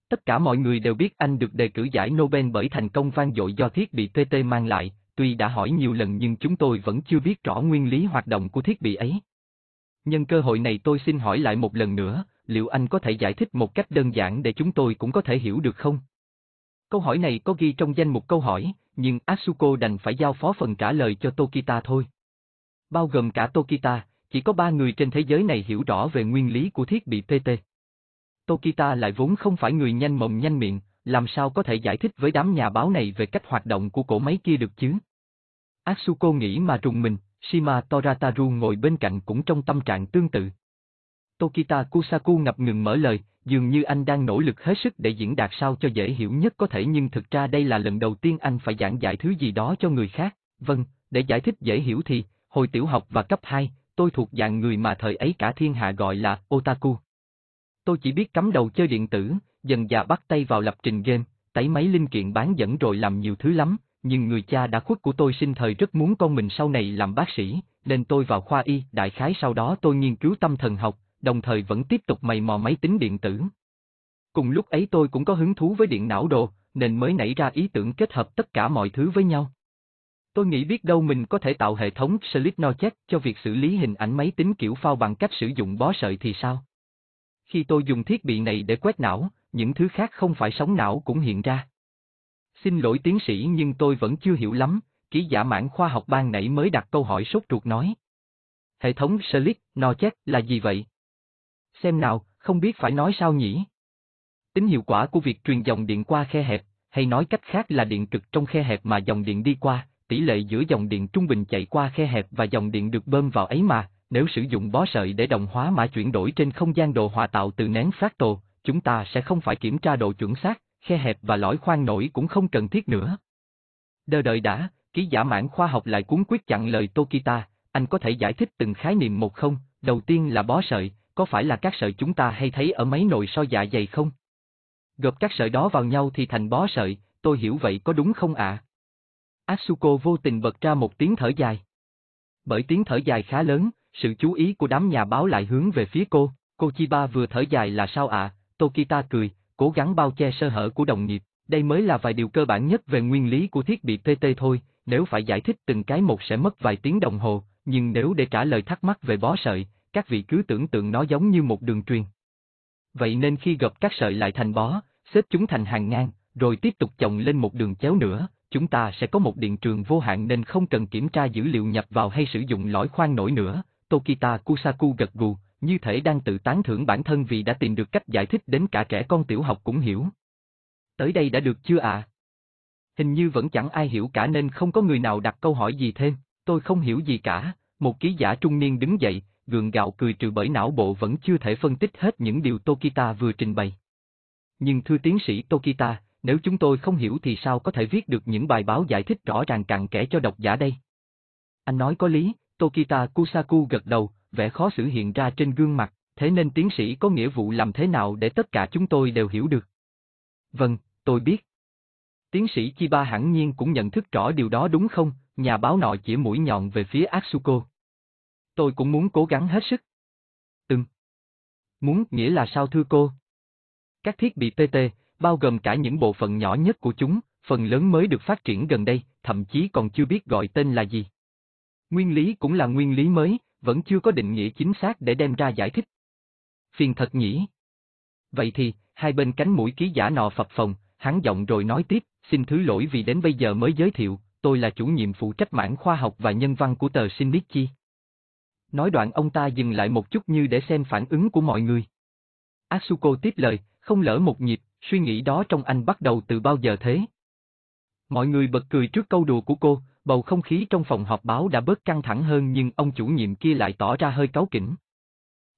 Tất cả mọi người đều biết anh được đề cử giải Nobel bởi thành công vang dội do thiết bị TT mang lại, tuy đã hỏi nhiều lần nhưng chúng tôi vẫn chưa biết rõ nguyên lý hoạt động của thiết bị ấy. Nhân cơ hội này tôi xin hỏi lại một lần nữa, liệu anh có thể giải thích một cách đơn giản để chúng tôi cũng có thể hiểu được không? Câu hỏi này có ghi trong danh mục câu hỏi, nhưng Asuko đành phải giao phó phần trả lời cho Tokita thôi. Bao gồm cả Tokita, chỉ có ba người trên thế giới này hiểu rõ về nguyên lý của thiết bị TT. Tokita lại vốn không phải người nhanh mồm nhanh miệng, làm sao có thể giải thích với đám nhà báo này về cách hoạt động của cổ máy kia được chứ? Asuko nghĩ mà rùng mình, Shima Torataru ngồi bên cạnh cũng trong tâm trạng tương tự. Tokita Kusaku ngập ngừng mở lời, dường như anh đang nỗ lực hết sức để diễn đạt sao cho dễ hiểu nhất có thể nhưng thực ra đây là lần đầu tiên anh phải giảng giải thứ gì đó cho người khác. Vâng, để giải thích dễ hiểu thì, hồi tiểu học và cấp 2, tôi thuộc dạng người mà thời ấy cả thiên hạ gọi là otaku. Tôi chỉ biết cắm đầu chơi điện tử, dần dà bắt tay vào lập trình game, tẩy máy linh kiện bán dẫn rồi làm nhiều thứ lắm, nhưng người cha đã khuất của tôi sinh thời rất muốn con mình sau này làm bác sĩ, nên tôi vào khoa y, đại khái sau đó tôi nghiên cứu tâm thần học, đồng thời vẫn tiếp tục mày mò máy tính điện tử. Cùng lúc ấy tôi cũng có hứng thú với điện não đồ, nên mới nảy ra ý tưởng kết hợp tất cả mọi thứ với nhau. Tôi nghĩ biết đâu mình có thể tạo hệ thống Slipknot cho việc xử lý hình ảnh máy tính kiểu phao bằng cách sử dụng bó sợi thì sao? Khi tôi dùng thiết bị này để quét não, những thứ khác không phải sóng não cũng hiện ra. Xin lỗi tiến sĩ nhưng tôi vẫn chưa hiểu lắm, ký giả mãn khoa học ban nãy mới đặt câu hỏi sốt ruột nói. Hệ thống Slipknot là gì vậy? Xem nào, không biết phải nói sao nhỉ? Tính hiệu quả của việc truyền dòng điện qua khe hẹp, hay nói cách khác là điện cực trong khe hẹp mà dòng điện đi qua, tỷ lệ giữa dòng điện trung bình chạy qua khe hẹp và dòng điện được bơm vào ấy mà, nếu sử dụng bó sợi để đồng hóa mã chuyển đổi trên không gian đồ hòa tạo từ nén fractal, chúng ta sẽ không phải kiểm tra độ chuẩn xác, khe hẹp và lõi khoan nổi cũng không cần thiết nữa. Đờ đợi đã, ký giả mãn khoa học lại cuốn quyết chặn lời Tokita, anh có thể giải thích từng khái niệm một không, đầu tiên là bó sợi, có phải là các sợi chúng ta hay thấy ở mấy nồi soi dạ dày không? Gộp các sợi đó vào nhau thì thành bó sợi, tôi hiểu vậy có đúng không ạ? À? Asuko vô tình bật ra một tiếng thở dài. Bởi tiếng thở dài khá lớn, sự chú ý của đám nhà báo lại hướng về phía cô, cô Chiba vừa thở dài là sao ạ? À? Tokita cười, cố gắng bao che sơ hở của đồng nghiệp, đây mới là vài điều cơ bản nhất về nguyên lý của thiết bị PT thôi, nếu phải giải thích từng cái một sẽ mất vài tiếng đồng hồ, nhưng nếu để trả lời thắc mắc về bó sợi, các vị cứ tưởng tượng nó giống như một đường truyền. Vậy nên khi gập các sợi lại thành bó, xếp chúng thành hàng ngang, rồi tiếp tục chồng lên một đường chéo nữa, chúng ta sẽ có một điện trường vô hạn nên không cần kiểm tra dữ liệu nhập vào hay sử dụng lõi khoan nổi nữa. Tokita Kusaku gật gù, như thể đang tự tán thưởng bản thân vì đã tìm được cách giải thích đến cả trẻ con tiểu học cũng hiểu. Tới đây đã được chưa ạ? À? Hình như vẫn chẳng ai hiểu cả nên không có người nào đặt câu hỏi gì thêm, tôi không hiểu gì cả, một ký giả trung niên đứng dậy, gượng gạo cười trừ bởi não bộ vẫn chưa thể phân tích hết những điều Tokita vừa trình bày. Nhưng thưa tiến sĩ Tokita, nếu chúng tôi không hiểu thì sao có thể viết được những bài báo giải thích rõ ràng cặn kẽ cho độc giả đây? Anh nói có lý, Tokita Kusaku gật đầu, vẻ khó xử hiện ra trên gương mặt, thế nên tiến sĩ có nghĩa vụ làm thế nào để tất cả chúng tôi đều hiểu được? Vâng, tôi biết. Tiến sĩ Chiba hẳn nhiên cũng nhận thức rõ điều đó đúng không, nhà báo nọ chỉ mũi nhọn về phía Atsuko. Tôi cũng muốn cố gắng hết sức. Ừm. Muốn nghĩa là sao thưa cô? Các thiết bị PT, bao gồm cả những bộ phận nhỏ nhất của chúng, phần lớn mới được phát triển gần đây, thậm chí còn chưa biết gọi tên là gì. Nguyên lý cũng là nguyên lý mới, vẫn chưa có định nghĩa chính xác để đem ra giải thích. Phiền thật nhỉ? Vậy thì, hai bên cánh mũi ký giả nọ phập phồng, hắn giọng rồi nói tiếp, xin thứ lỗi vì đến bây giờ mới giới thiệu, tôi là chủ nhiệm phụ trách mảng khoa học và nhân văn của tờ Shinichi. Nói đoạn ông ta dừng lại một chút như để xem phản ứng của mọi người. Asuko tiếp lời, không lỡ một nhịp, suy nghĩ đó trong anh bắt đầu từ bao giờ thế? Mọi người bật cười trước câu đùa của cô, bầu không khí trong phòng họp báo đã bớt căng thẳng hơn nhưng ông chủ nhiệm kia lại tỏ ra hơi cáu kỉnh.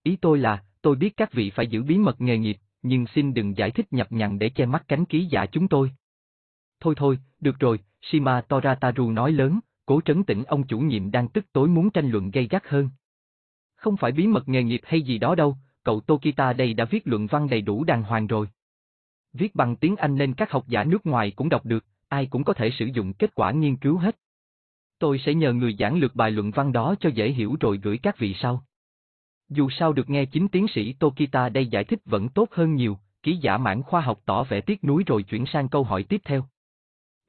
Ý tôi là, tôi biết các vị phải giữ bí mật nghề nghiệp, nhưng xin đừng giải thích nhập nhằn để che mắt cánh ký giả chúng tôi. Thôi thôi, được rồi, Shima Torataru nói lớn, cố trấn tĩnh ông chủ nhiệm đang tức tối muốn tranh luận gây gắt hơn. Không phải bí mật nghề nghiệp hay gì đó đâu, cậu Tokita đây đã viết luận văn đầy đủ đàng hoàng rồi. Viết bằng tiếng Anh nên các học giả nước ngoài cũng đọc được, ai cũng có thể sử dụng kết quả nghiên cứu hết. Tôi sẽ nhờ người giảng lược bài luận văn đó cho dễ hiểu rồi gửi các vị sau. Dù sao được nghe chính tiến sĩ Tokita đây giải thích vẫn tốt hơn nhiều, ký giả mãn khoa học tỏ vẻ tiếc nuối rồi chuyển sang câu hỏi tiếp theo.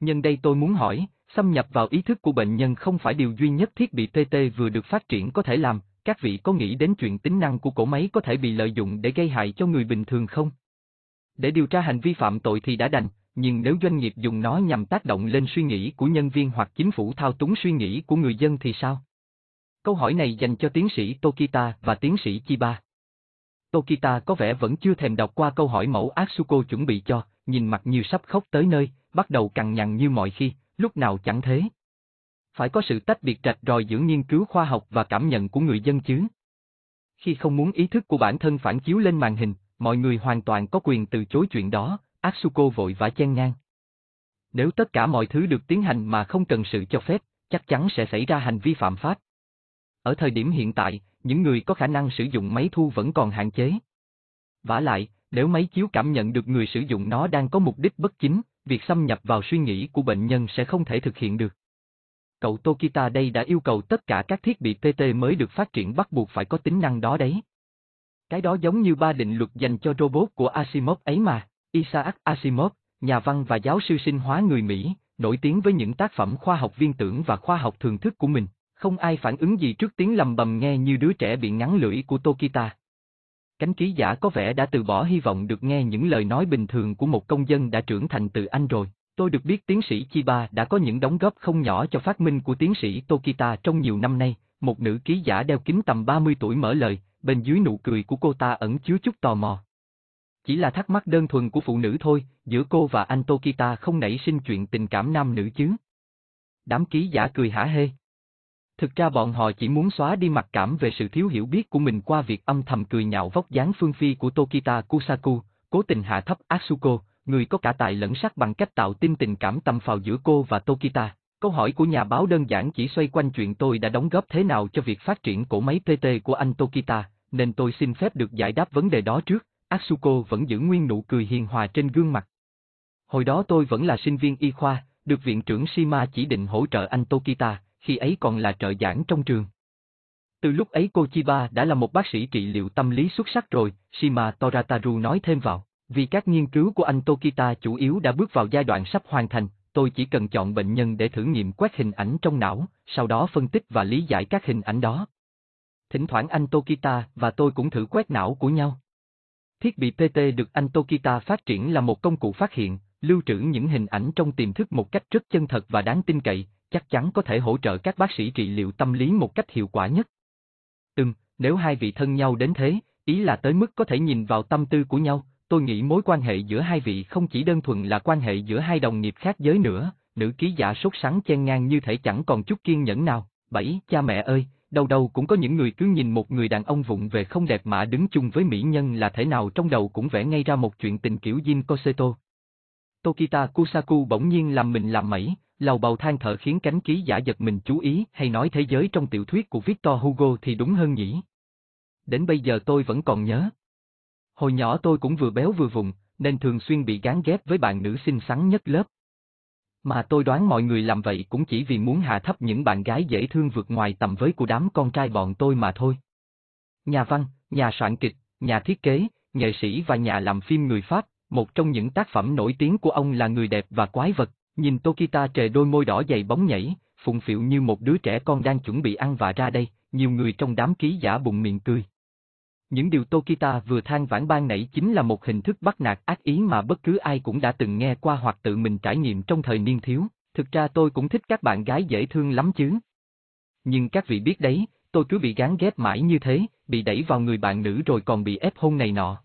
Nhân đây tôi muốn hỏi, Xâm nhập vào ý thức của bệnh nhân không phải điều duy nhất thiết bị PT vừa được phát triển có thể làm, các vị có nghĩ đến chuyện tính năng của cổ máy có thể bị lợi dụng để gây hại cho người bình thường không? Để điều tra hành vi phạm tội thì đã đành, nhưng nếu doanh nghiệp dùng nó nhằm tác động lên suy nghĩ của nhân viên hoặc chính phủ thao túng suy nghĩ của người dân thì sao? Câu hỏi này dành cho tiến sĩ Tokita và tiến sĩ Chiba. Tokita có vẻ vẫn chưa thèm đọc qua câu hỏi mẫu Atsuko chuẩn bị cho, nhìn mặt như sắp khóc tới nơi, bắt đầu cằn nhằn như mọi khi, lúc nào chẳng thế. Phải có sự tách biệt rạch ròi giữa nghiên cứu khoa học và cảm nhận của người dân chứ. Khi không muốn ý thức của bản thân phản chiếu lên màn hình, mọi người hoàn toàn có quyền từ chối chuyện đó, Atsuko vội vã chen ngang. Nếu tất cả mọi thứ được tiến hành mà không cần sự cho phép, chắc chắn sẽ xảy ra hành vi phạm pháp. Ở thời điểm hiện tại, những người có khả năng sử dụng máy thu vẫn còn hạn chế. Vả lại, nếu máy chiếu cảm nhận được người sử dụng nó đang có mục đích bất chính, việc xâm nhập vào suy nghĩ của bệnh nhân sẽ không thể thực hiện được. Cậu Tokita đây đã yêu cầu tất cả các thiết bị PT mới được phát triển bắt buộc phải có tính năng đó đấy. Cái đó giống như ba định luật dành cho robot của Asimov ấy mà. Isaac Asimov, nhà văn và giáo sư sinh hóa người Mỹ, nổi tiếng với những tác phẩm khoa học viên tưởng và khoa học thường thức của mình, không ai phản ứng gì trước tiếng lầm bầm nghe như đứa trẻ bị ngắn lưỡi của Tokita. Cánh ký giả có vẻ đã từ bỏ hy vọng được nghe những lời nói bình thường của một công dân đã trưởng thành từ Anh rồi. Tôi được biết tiến sĩ Chiba đã có những đóng góp không nhỏ cho phát minh của tiến sĩ Tokita trong nhiều năm nay, một nữ ký giả đeo kính tầm 30 tuổi mở lời, bên dưới nụ cười của cô ta ẩn chứa chút tò mò. Chỉ là thắc mắc đơn thuần của phụ nữ thôi, giữa cô và anh Tokita không nảy sinh chuyện tình cảm nam nữ chứ. Đám ký giả cười hả hê. Thực ra bọn họ chỉ muốn xóa đi mặc cảm về sự thiếu hiểu biết của mình qua việc âm thầm cười nhạo vóc dáng phương phi của Tokita Kusaku, cố tình hạ thấp Asuko, người có cả tài lẫn sắc bằng cách tạo tin tình cảm tầm phào giữa cô và Tokita. Câu hỏi của nhà báo đơn giản chỉ xoay quanh chuyện tôi đã đóng góp thế nào cho việc phát triển cổ máy PT của anh Tokita, nên tôi xin phép được giải đáp vấn đề đó trước. Asuko vẫn giữ nguyên nụ cười hiền hòa trên gương mặt. Hồi đó tôi vẫn là sinh viên y khoa, được viện trưởng Shima chỉ định hỗ trợ anh Tokita, khi ấy còn là trợ giảng trong trường. Từ lúc ấy cô Chiba đã là một bác sĩ trị liệu tâm lý xuất sắc rồi, Shima Torataru nói thêm vào. Vì các nghiên cứu của anh Tokita chủ yếu đã bước vào giai đoạn sắp hoàn thành, tôi chỉ cần chọn bệnh nhân để thử nghiệm quét hình ảnh trong não, sau đó phân tích và lý giải các hình ảnh đó. Thỉnh thoảng anh Tokita và tôi cũng thử quét não của nhau. Thiết bị PT được anh Tokita phát triển là một công cụ phát hiện, lưu trữ những hình ảnh trong tiềm thức một cách rất chân thật và đáng tin cậy, chắc chắn có thể hỗ trợ các bác sĩ trị liệu tâm lý một cách hiệu quả nhất. Ừm, nếu hai vị thân nhau đến thế, ý là tới mức có thể nhìn vào tâm tư của nhau, tôi nghĩ mối quan hệ giữa hai vị không chỉ đơn thuần là quan hệ giữa hai đồng nghiệp khác giới nữa, nữ ký giả sốt sắng chen ngang như thể chẳng còn chút kiên nhẫn nào. Bảy, cha mẹ ơi, đầu đầu cũng có những người cứ nhìn một người đàn ông vụng về không đẹp mà đứng chung với mỹ nhân là thể nào trong đầu cũng vẽ ngay ra một chuyện tình kiểu Jin Koseto. Tokita Kusaku bỗng nhiên làm mình làm mẩy, lầu bầu than thở khiến cánh ký giả giật mình chú ý hay nói thế giới trong tiểu thuyết của Victor Hugo thì đúng hơn nhỉ. Đến bây giờ tôi vẫn còn nhớ. Hồi nhỏ tôi cũng vừa béo vừa vùng, nên thường xuyên bị gán ghép với bạn nữ xinh xắn nhất lớp. Mà tôi đoán mọi người làm vậy cũng chỉ vì muốn hạ thấp những bạn gái dễ thương vượt ngoài tầm với của đám con trai bọn tôi mà thôi. Nhà văn, nhà soạn kịch, nhà thiết kế, nghệ sĩ và nhà làm phim người Pháp, một trong những tác phẩm nổi tiếng của ông là Người đẹp và quái vật, nhìn Tokita trề đôi môi đỏ dày bóng nhảy, phụng phịu như một đứa trẻ con đang chuẩn bị ăn vạ ra đây, nhiều người trong đám ký giả bụng miệng cười. Những điều Tokita vừa than vãn ban nãy chính là một hình thức bắt nạt ác ý mà bất cứ ai cũng đã từng nghe qua hoặc tự mình trải nghiệm trong thời niên thiếu, thực ra tôi cũng thích các bạn gái dễ thương lắm chứ. Nhưng các vị biết đấy, tôi cứ bị gán ghép mãi như thế, bị đẩy vào người bạn nữ rồi còn bị ép hôn này nọ.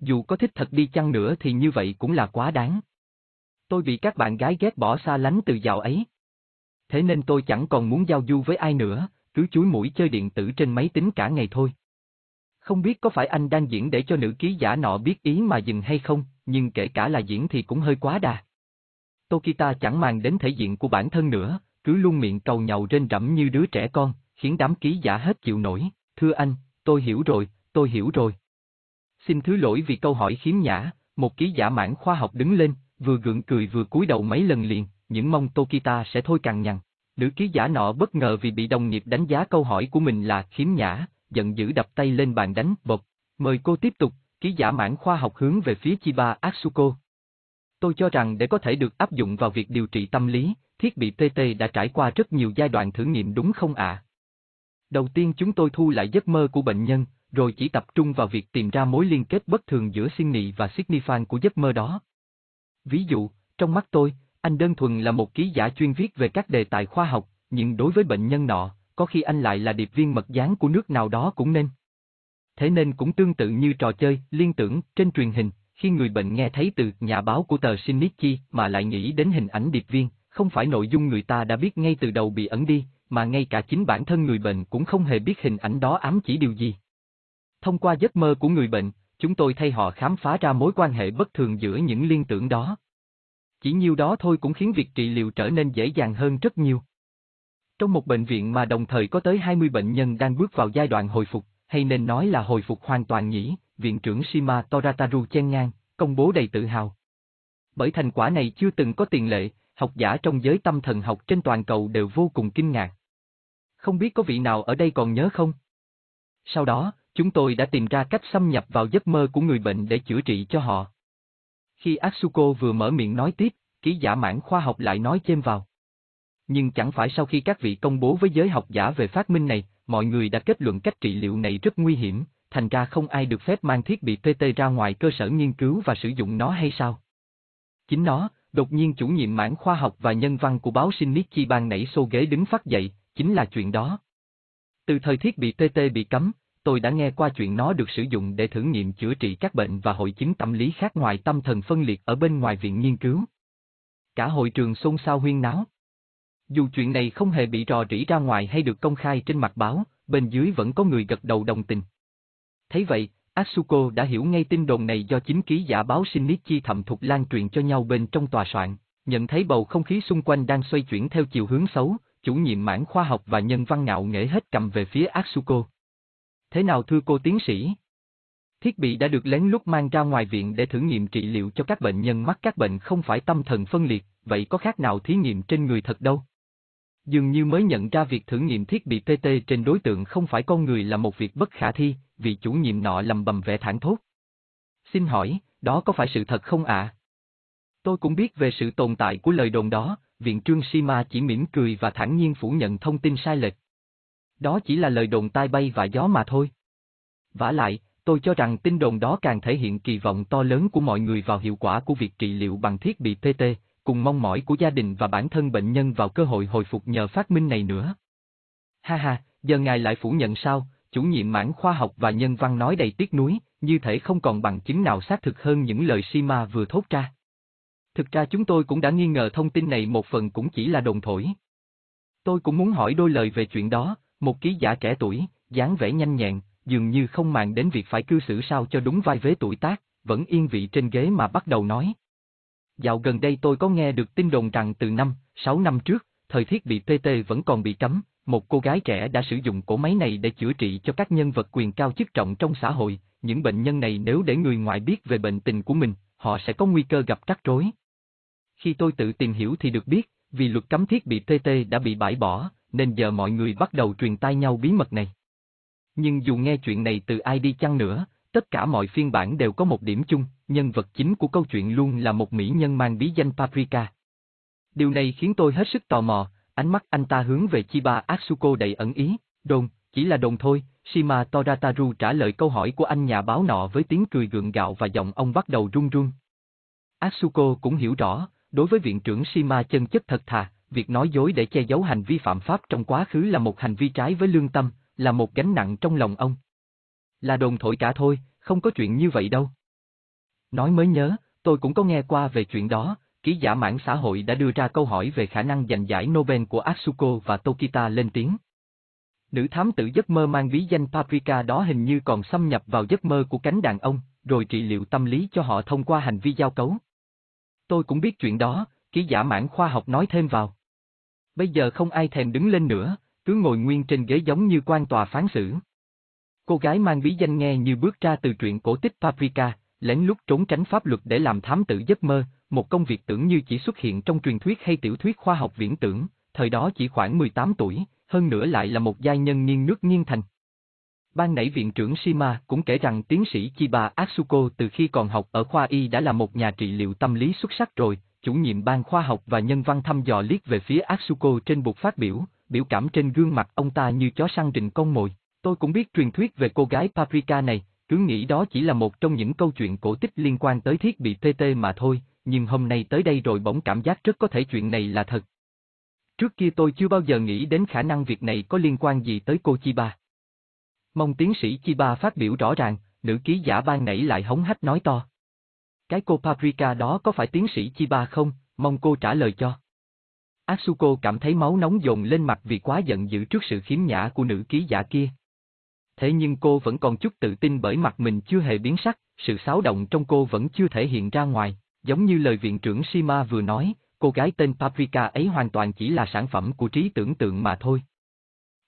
Dù có thích thật đi chăng nữa thì như vậy cũng là quá đáng. Tôi bị các bạn gái ghét bỏ xa lánh từ dạo ấy. Thế nên tôi chẳng còn muốn giao du với ai nữa, cứ chúi mũi chơi điện tử trên máy tính cả ngày thôi. Không biết có phải anh đang diễn để cho nữ ký giả nọ biết ý mà dừng hay không, nhưng kể cả là diễn thì cũng hơi quá đà. Tokita chẳng màng đến thể diện của bản thân nữa, cứ luôn miệng cầu nhầu trên rẫm như đứa trẻ con, khiến đám ký giả hết chịu nổi. Thưa anh, tôi hiểu rồi, tôi hiểu rồi. Xin thứ lỗi vì câu hỏi khiếm nhã, một ký giả mãn khoa học đứng lên, vừa gượng cười vừa cúi đầu mấy lần liền, những mong Tokita sẽ thôi cằn nhằn. Nữ ký giả nọ bất ngờ vì bị đồng nghiệp đánh giá câu hỏi của mình là khiếm nhã, giận dữ đập tay lên bàn đánh, bột. Mời cô tiếp tục, ký giả mãn khoa học hướng về phía Chiba Atsuko. Tôi cho rằng để có thể được áp dụng vào việc điều trị tâm lý, thiết bị tt đã trải qua rất nhiều giai đoạn thử nghiệm đúng không ạ? Đầu tiên chúng tôi thu lại giấc mơ của bệnh nhân, rồi chỉ tập trung vào việc tìm ra mối liên kết bất thường giữa Sydney và Signifan của giấc mơ đó. Ví dụ, trong mắt tôi, anh đơn thuần là một ký giả chuyên viết về các đề tài khoa học, nhưng đối với bệnh nhân nọ, có khi anh lại là điệp viên mật gián của nước nào đó cũng nên. Thế nên cũng tương tự như trò chơi, liên tưởng, trên truyền hình, khi người bệnh nghe thấy từ nhà báo của tờ Shinichi mà lại nghĩ đến hình ảnh điệp viên, không phải nội dung người ta đã biết ngay từ đầu bị ẩn đi, mà ngay cả chính bản thân người bệnh cũng không hề biết hình ảnh đó ám chỉ điều gì. Thông qua giấc mơ của người bệnh, chúng tôi thay họ khám phá ra mối quan hệ bất thường giữa những liên tưởng đó. Chỉ nhiêu đó thôi cũng khiến việc trị liệu trở nên dễ dàng hơn rất nhiều. Trong một bệnh viện mà đồng thời có tới 20 bệnh nhân đang bước vào giai đoạn hồi phục, hay nên nói là hồi phục hoàn toàn nhỉ, viện trưởng Shima Torataru chen ngang, công bố đầy tự hào. Bởi thành quả này chưa từng có tiền lệ, học giả trong giới tâm thần học trên toàn cầu đều vô cùng kinh ngạc. Không biết có vị nào ở đây còn nhớ không? Sau đó, chúng tôi đã tìm ra cách xâm nhập vào giấc mơ của người bệnh để chữa trị cho họ. Khi Atsuko vừa mở miệng nói tiếp, ký giả mảng khoa học lại nói thêm vào. Nhưng chẳng phải sau khi các vị công bố với giới học giả về phát minh này, mọi người đã kết luận cách trị liệu này rất nguy hiểm, thành ra không ai được phép mang thiết bị PT ra ngoài cơ sở nghiên cứu và sử dụng nó hay sao? Chính nó, đột nhiên chủ nhiệm mảng khoa học và nhân văn của báo Shinichi ban nảy xô ghế đứng phát dậy, chính là chuyện đó. Từ thời thiết bị TT bị cấm, tôi đã nghe qua chuyện nó được sử dụng để thử nghiệm chữa trị các bệnh và hội chứng tâm lý khác ngoài tâm thần phân liệt ở bên ngoài viện nghiên cứu. Cả hội trường xôn xao huyên náo. Dù chuyện này không hề bị rò rỉ ra ngoài hay được công khai trên mặt báo, bên dưới vẫn có người gật đầu đồng tình. Thấy vậy, Asuko đã hiểu ngay tin đồn này do chính ký giả báo Shinichi thầm thục lan truyền cho nhau bên trong tòa soạn, nhận thấy bầu không khí xung quanh đang xoay chuyển theo chiều hướng xấu, chủ nhiệm mảng khoa học và nhân văn ngạo nghễ hết cầm về phía Asuko. Thế nào thưa cô tiến sĩ? Thiết bị đã được lén lút mang ra ngoài viện để thử nghiệm trị liệu cho các bệnh nhân mắc các bệnh không phải tâm thần phân liệt, vậy có khác nào thí nghiệm trên người thật đâu? Dường như mới nhận ra việc thử nghiệm thiết bị PT trên đối tượng không phải con người là một việc bất khả thi, vì chủ nhiệm nọ lầm bầm vẻ thẳng thốt. Xin hỏi, đó có phải sự thật không ạ? Tôi cũng biết về sự tồn tại của lời đồn đó, viện trương Shima chỉ mỉm cười và thản nhiên phủ nhận thông tin sai lệch. Đó chỉ là lời đồn tai bay và gió mà thôi. vả lại, tôi cho rằng tin đồn đó càng thể hiện kỳ vọng to lớn của mọi người vào hiệu quả của việc trị liệu bằng thiết bị PT, cùng mong mỏi của gia đình và bản thân bệnh nhân vào cơ hội hồi phục nhờ phát minh này nữa. Ha ha, giờ ngài lại phủ nhận sao, chủ nhiệm mảng khoa học và nhân văn nói đầy tiếc nuối, như thể không còn bằng chứng nào xác thực hơn những lời Sima vừa thốt ra. Thực ra chúng tôi cũng đã nghi ngờ thông tin này một phần cũng chỉ là đồn thổi. Tôi cũng muốn hỏi đôi lời về chuyện đó, một ký giả trẻ tuổi, dáng vẻ nhanh nhẹn, dường như không màng đến việc phải cư xử sao cho đúng vai vế tuổi tác, vẫn yên vị trên ghế mà bắt đầu nói. Dạo gần đây tôi có nghe được tin đồn rằng từ năm, 6 năm trước, thời thiết bị PT vẫn còn bị cấm, một cô gái trẻ đã sử dụng cổ máy này để chữa trị cho các nhân vật quyền cao chức trọng trong xã hội, những bệnh nhân này nếu để người ngoài biết về bệnh tình của mình, họ sẽ có nguy cơ gặp rắc rối. Khi tôi tự tìm hiểu thì được biết, vì luật cấm thiết bị PT đã bị bãi bỏ, nên giờ mọi người bắt đầu truyền tai nhau bí mật này. Nhưng dù nghe chuyện này từ ai đi chăng nữa, tất cả mọi phiên bản đều có một điểm chung, nhân vật chính của câu chuyện luôn là một mỹ nhân mang bí danh Paprika. Điều này khiến tôi hết sức tò mò, ánh mắt anh ta hướng về Chiba Atsuko đầy ẩn ý, đồn, chỉ là đồn thôi, Shima Torataru trả lời câu hỏi của anh nhà báo nọ với tiếng cười gượng gạo và giọng ông bắt đầu run run. Atsuko cũng hiểu rõ, đối với viện trưởng Shima chân chất thật thà, việc nói dối để che giấu hành vi phạm pháp trong quá khứ là một hành vi trái với lương tâm, là một gánh nặng trong lòng ông. Là đồn thổi cả thôi, không có chuyện như vậy đâu. Nói mới nhớ, tôi cũng có nghe qua về chuyện đó, ký giả mảng xã hội đã đưa ra câu hỏi về khả năng giành giải Nobel của Atsuko và Tokita lên tiếng. Nữ thám tử giấc mơ mang bí danh Paprika đó hình như còn xâm nhập vào giấc mơ của cánh đàn ông, rồi trị liệu tâm lý cho họ thông qua hành vi giao cấu. Tôi cũng biết chuyện đó, ký giả mảng khoa học nói thêm vào. Bây giờ không ai thèm đứng lên nữa, cứ ngồi nguyên trên ghế giống như quan tòa phán xử. Cô gái mang bí danh nghe như bước ra từ truyện cổ tích Paprika, lén lút trốn tránh pháp luật để làm thám tử giấc mơ, một công việc tưởng như chỉ xuất hiện trong truyền thuyết hay tiểu thuyết khoa học viễn tưởng, thời đó chỉ khoảng 18 tuổi, hơn nữa lại là một giai nhân nghiêng nước nghiêng thành. Ban nãy viện trưởng Shima cũng kể rằng tiến sĩ Chiba Atsuko từ khi còn học ở khoa y đã là một nhà trị liệu tâm lý xuất sắc rồi, chủ nhiệm ban khoa học và nhân văn thăm dò liếc về phía Atsuko trên bục phát biểu, biểu cảm trên gương mặt ông ta như chó săn rình con mồi. Tôi cũng biết truyền thuyết về cô gái Paprika này, cứ nghĩ đó chỉ là một trong những câu chuyện cổ tích liên quan tới thiết bị TT mà thôi, nhưng hôm nay tới đây rồi bỗng cảm giác rất có thể chuyện này là thật. Trước kia tôi chưa bao giờ nghĩ đến khả năng việc này có liên quan gì tới cô Chiba. Mong tiến sĩ Chiba phát biểu rõ ràng, nữ ký giả ban nãy lại hống hách nói to. Cái cô Paprika đó có phải tiến sĩ Chiba không, mong cô trả lời cho. Asuko cảm thấy máu nóng dồn lên mặt vì quá giận dữ trước sự khiếm nhã của nữ ký giả kia. Thế nhưng cô vẫn còn chút tự tin bởi mặt mình chưa hề biến sắc, sự xáo động trong cô vẫn chưa thể hiện ra ngoài, giống như lời viện trưởng Shima vừa nói, cô gái tên Paprika ấy hoàn toàn chỉ là sản phẩm của trí tưởng tượng mà thôi.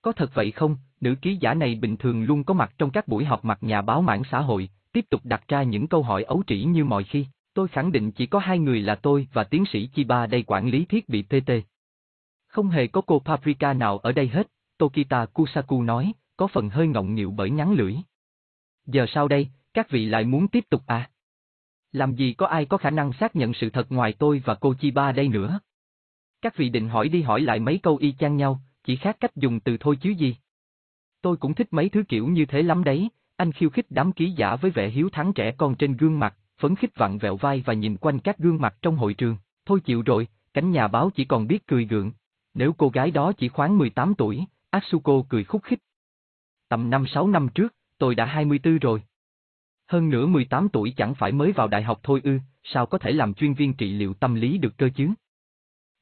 Có thật vậy không, nữ ký giả này bình thường luôn có mặt trong các buổi họp mặt nhà báo mạng xã hội, tiếp tục đặt ra những câu hỏi ấu trĩ như mọi khi. Tôi khẳng định chỉ có hai người là tôi và tiến sĩ Chiba đây quản lý thiết bị TT. Không hề có cô Paprika nào ở đây hết, Tokita Kusaku nói, có phần hơi ngọng nghịu bởi ngắn lưỡi. Giờ sau đây, các vị lại muốn tiếp tục à? Làm gì có ai có khả năng xác nhận sự thật ngoài tôi và cô chi ba đây nữa? Các vị định hỏi đi hỏi lại mấy câu y chang nhau, chỉ khác cách dùng từ thôi chứ gì. Tôi cũng thích mấy thứ kiểu như thế lắm đấy, anh khiêu khích đám ký giả với vẻ hiếu thắng trẻ con trên gương mặt, phấn khích vặn vẹo vai và nhìn quanh các gương mặt trong hội trường. Thôi chịu rồi, cánh nhà báo chỉ còn biết cười gượng. Nếu cô gái đó chỉ khoáng 18 tuổi, Asuko cười khúc khích. Tầm 5-6 năm trước, tôi đã 24 rồi. Hơn nữa 18 tuổi chẳng phải mới vào đại học thôi ư, sao có thể làm chuyên viên trị liệu tâm lý được cơ chứ?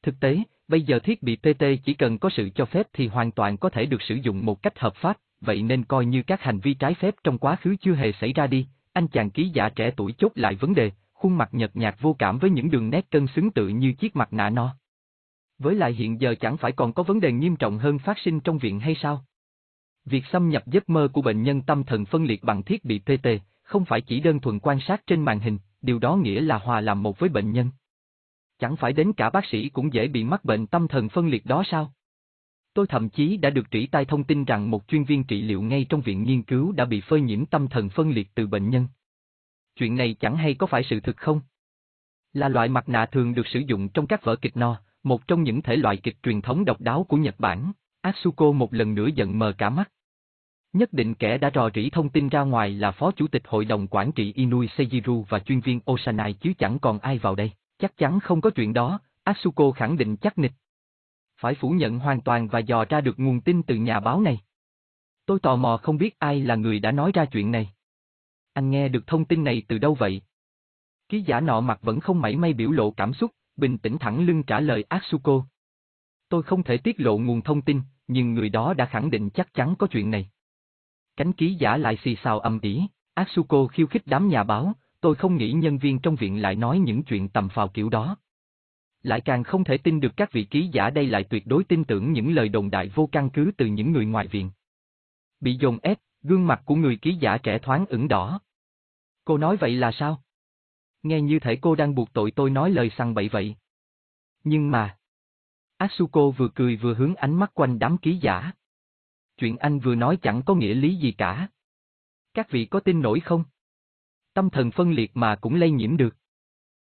Thực tế, bây giờ thiết bị TT chỉ cần có sự cho phép thì hoàn toàn có thể được sử dụng một cách hợp pháp, vậy nên coi như các hành vi trái phép trong quá khứ chưa hề xảy ra đi, anh chàng ký giả trẻ tuổi chốt lại vấn đề, khuôn mặt nhợt nhạt vô cảm với những đường nét cân xứng tự như chiếc mặt nạ no. Với lại hiện giờ chẳng phải còn có vấn đề nghiêm trọng hơn phát sinh trong viện hay sao? Việc xâm nhập giấc mơ của bệnh nhân tâm thần phân liệt bằng thiết bị PT, không phải chỉ đơn thuần quan sát trên màn hình, điều đó nghĩa là hòa làm một với bệnh nhân. Chẳng phải đến cả bác sĩ cũng dễ bị mắc bệnh tâm thần phân liệt đó sao? Tôi thậm chí đã được trĩ tai thông tin rằng một chuyên viên trị liệu ngay trong viện nghiên cứu đã bị phơi nhiễm tâm thần phân liệt từ bệnh nhân. Chuyện này chẳng hay có phải sự thực không? Là loại mặt nạ thường được sử dụng trong các vở kịch no, một trong những thể loại kịch truyền thống độc đáo của Nhật Bản, Asuko một lần nữa giận mờ cả mắt. Nhất định kẻ đã rò rỉ thông tin ra ngoài là Phó Chủ tịch Hội đồng Quản trị Inui Seijiru và chuyên viên Osanai chứ chẳng còn ai vào đây. Chắc chắn không có chuyện đó, Asuko khẳng định chắc nịch. Phải phủ nhận hoàn toàn và dò ra được nguồn tin từ nhà báo này. Tôi tò mò không biết ai là người đã nói ra chuyện này. Anh nghe được thông tin này từ đâu vậy? Ký giả nọ mặt vẫn không mảy may biểu lộ cảm xúc, bình tĩnh thẳng lưng trả lời Asuko. Tôi không thể tiết lộ nguồn thông tin, nhưng người đó đã khẳng định chắc chắn có chuyện này. Cánh ký giả lại xì xào âm ỉ, Asuko khiêu khích đám nhà báo, tôi không nghĩ nhân viên trong viện lại nói những chuyện tầm phào kiểu đó. Lại càng không thể tin được các vị ký giả đây lại tuyệt đối tin tưởng những lời đồn đại vô căn cứ từ những người ngoài viện. Bị dồn ép, gương mặt của người ký giả trẻ thoáng ửng đỏ. Cô nói vậy là sao? Nghe như thể cô đang buộc tội tôi nói lời sằng bậy vậy. Nhưng mà... Asuko vừa cười vừa hướng ánh mắt quanh đám ký giả. Chuyện anh vừa nói chẳng có nghĩa lý gì cả. Các vị có tin nổi không? Tâm thần phân liệt mà cũng lây nhiễm được.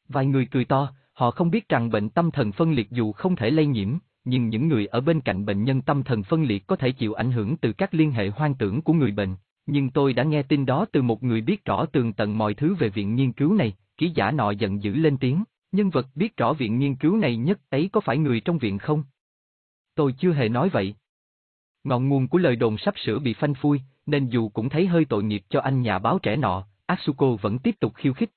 Vài người cười to, họ không biết rằng bệnh tâm thần phân liệt dù không thể lây nhiễm, nhưng những người ở bên cạnh bệnh nhân tâm thần phân liệt có thể chịu ảnh hưởng từ các liên hệ hoang tưởng của người bệnh. Nhưng tôi đã nghe tin đó từ một người biết rõ tường tận mọi thứ về viện nghiên cứu này, ký giả nọ giận dữ lên tiếng, nhân vật biết rõ viện nghiên cứu này nhất ấy có phải người trong viện không? Tôi chưa hề nói vậy. Ngọn nguồn của lời đồn sắp sửa bị phanh phui, nên dù cũng thấy hơi tội nghiệp cho anh nhà báo trẻ nọ, Asuko vẫn tiếp tục khiêu khích.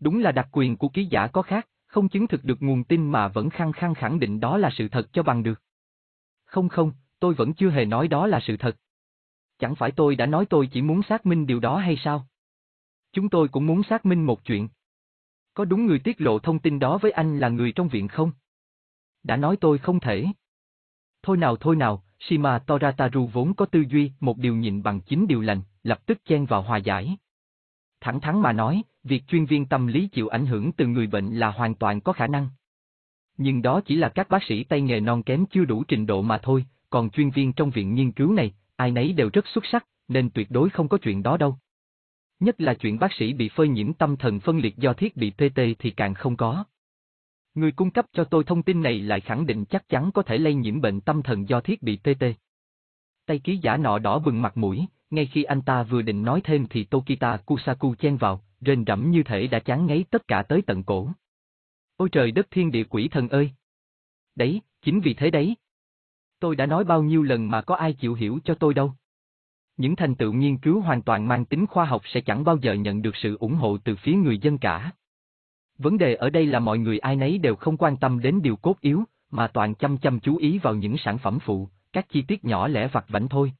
Đúng là đặc quyền của ký giả có khác, không chứng thực được nguồn tin mà vẫn khăng khăng khẳng định đó là sự thật cho bằng được. Không không, tôi vẫn chưa hề nói đó là sự thật. Chẳng phải tôi đã nói tôi chỉ muốn xác minh điều đó hay sao? Chúng tôi cũng muốn xác minh một chuyện. Có đúng người tiết lộ thông tin đó với anh là người trong viện không? Đã nói tôi không thể. Thôi nào thôi nào, Shima Torataru vốn có tư duy, một điều nhịn bằng chín điều lành, lập tức chen vào hòa giải. Thẳng thắn mà nói, việc chuyên viên tâm lý chịu ảnh hưởng từ người bệnh là hoàn toàn có khả năng. Nhưng đó chỉ là các bác sĩ tay nghề non kém chưa đủ trình độ mà thôi, còn chuyên viên trong viện nghiên cứu này, ai nấy đều rất xuất sắc, nên tuyệt đối không có chuyện đó đâu. Nhất là chuyện bác sĩ bị phơi nhiễm tâm thần phân liệt do thiết bị TT thì càng không có. Người cung cấp cho tôi thông tin này lại khẳng định chắc chắn có thể lây nhiễm bệnh tâm thần do thiết bị TT. Tay ký giả nọ đỏ bừng mặt mũi, ngay khi anh ta vừa định nói thêm thì Tokita Kusaku chen vào, rên rẫm như thể đã chán ngấy tất cả tới tận cổ. Ôi trời đất thiên địa quỷ thần ơi! Đấy, chính vì thế đấy. Tôi đã nói bao nhiêu lần mà có ai chịu hiểu cho tôi đâu. Những thành tựu nghiên cứu hoàn toàn mang tính khoa học sẽ chẳng bao giờ nhận được sự ủng hộ từ phía người dân cả. Vấn đề ở đây là mọi người ai nấy đều không quan tâm đến điều cốt yếu, mà toàn chăm chăm chú ý vào những sản phẩm phụ, các chi tiết nhỏ lẻ vặt vảnh thôi.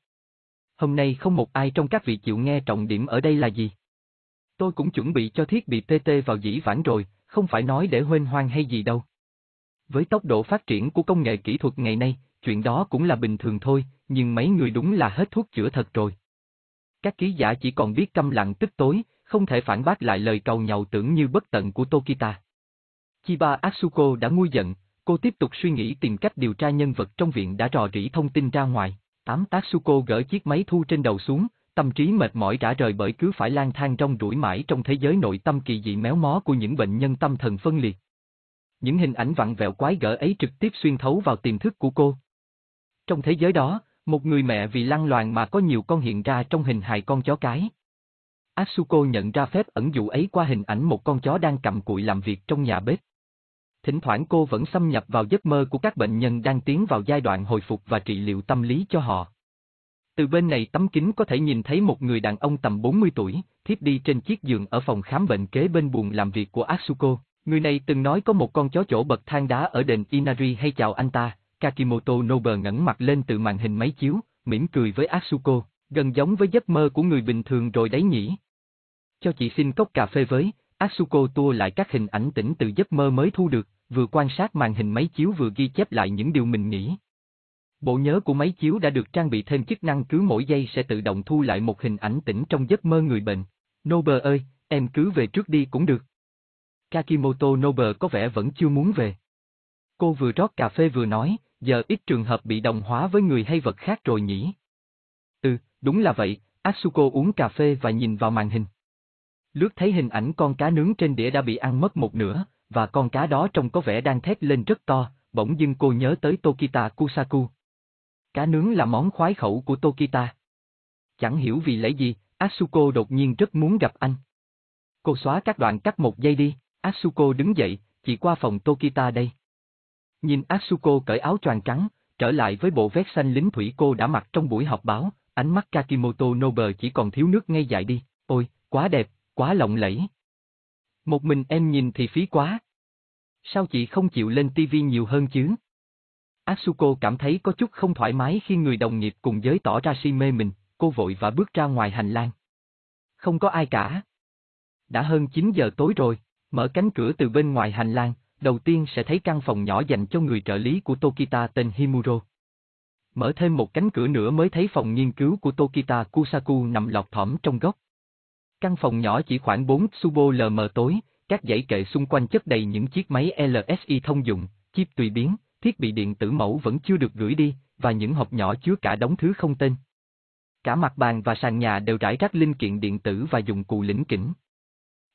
Hôm nay không một ai trong các vị chịu nghe trọng điểm ở đây là gì. Tôi cũng chuẩn bị cho thiết bị TT vào dĩ vãng rồi, không phải nói để huênh hoang hay gì đâu. Với tốc độ phát triển của công nghệ kỹ thuật ngày nay, chuyện đó cũng là bình thường thôi, nhưng mấy người đúng là hết thuốc chữa thật rồi. Các ký giả chỉ còn biết câm lặng tức tối, không thể phản bác lại lời cầu nhau tưởng như bất tận của Tokita. Chiba Asuko đã nguôi giận, cô tiếp tục suy nghĩ tìm cách điều tra nhân vật trong viện đã rò rỉ thông tin ra ngoài. Tám Tatsuko gỡ chiếc máy thu trên đầu xuống, tâm trí mệt mỏi rã rời bởi cứ phải lang thang trong rủi mãi trong thế giới nội tâm kỳ dị méo mó của những bệnh nhân tâm thần phân liệt. Những hình ảnh vặn vẹo quái gở ấy trực tiếp xuyên thấu vào tiềm thức của cô. Trong thế giới đó, một người mẹ vì lăng loàn mà có nhiều con hiện ra trong hình hài con chó cái. Asuko nhận ra phép ẩn dụ ấy qua hình ảnh một con chó đang cầm cụi làm việc trong nhà bếp. Thỉnh thoảng cô vẫn xâm nhập vào giấc mơ của các bệnh nhân đang tiến vào giai đoạn hồi phục và trị liệu tâm lý cho họ. Từ bên này tấm kính có thể nhìn thấy một người đàn ông tầm 40 tuổi, thiếp đi trên chiếc giường ở phòng khám bệnh kế bên buồng làm việc của Asuko. Người này từng nói có một con chó chỗ bậc thang đá ở đền Inari hay chào anh ta, Kakimoto Nobe ngẩng mặt lên từ màn hình máy chiếu, mỉm cười với Asuko, gần giống với giấc mơ của người bình thường rồi đấy nhỉ. Cho chị xin cốc cà phê với, Asuko tua lại các hình ảnh tỉnh từ giấc mơ mới thu được, vừa quan sát màn hình máy chiếu vừa ghi chép lại những điều mình nghĩ. Bộ nhớ của máy chiếu đã được trang bị thêm chức năng cứ mỗi giây sẽ tự động thu lại một hình ảnh tỉnh trong giấc mơ người bệnh. Nobe ơi, em cứ về trước đi cũng được. Kakimoto Nobe có vẻ vẫn chưa muốn về. Cô vừa rót cà phê vừa nói, giờ ít trường hợp bị đồng hóa với người hay vật khác rồi nhỉ? Ừ, đúng là vậy, Asuko uống cà phê và nhìn vào màn hình. Lướt thấy hình ảnh con cá nướng trên đĩa đã bị ăn mất một nửa, và con cá đó trông có vẻ đang thét lên rất to, bỗng dưng cô nhớ tới Tokita Kusaku. Cá nướng là món khoái khẩu của Tokita. Chẳng hiểu vì lẽ gì, Asuko đột nhiên rất muốn gặp anh. Cô xóa các đoạn cắt một giây đi, Asuko đứng dậy, chỉ qua phòng Tokita đây. Nhìn Asuko cởi áo choàng trắng, trở lại với bộ vest xanh lính thủy cô đã mặc trong buổi họp báo, ánh mắt Kakimoto Nobe chỉ còn thiếu nước ngay dại đi, ôi, quá đẹp, quá lộng lẫy. Một mình em nhìn thì phí quá. Sao chị không chịu lên tivi nhiều hơn chứ? Asuko cảm thấy có chút không thoải mái khi người đồng nghiệp cùng giới tỏ ra si mê mình, cô vội và bước ra ngoài hành lang. Không có ai cả. Đã hơn 9 giờ tối rồi, mở cánh cửa từ bên ngoài hành lang, đầu tiên sẽ thấy căn phòng nhỏ dành cho người trợ lý của Tokita tên Himuro. Mở thêm một cánh cửa nữa mới thấy phòng nghiên cứu của Tokita Kusaku nằm lọt thỏm trong góc. Căn phòng nhỏ chỉ khoảng 4 subo lờ mờ tối, các dãy kệ xung quanh chất đầy những chiếc máy LSI thông dụng, chip tùy biến, thiết bị điện tử mẫu vẫn chưa được gửi đi, và những hộp nhỏ chứa cả đống thứ không tên. Cả mặt bàn và sàn nhà đều rải rác linh kiện điện tử và dụng cụ lĩnh kỉnh.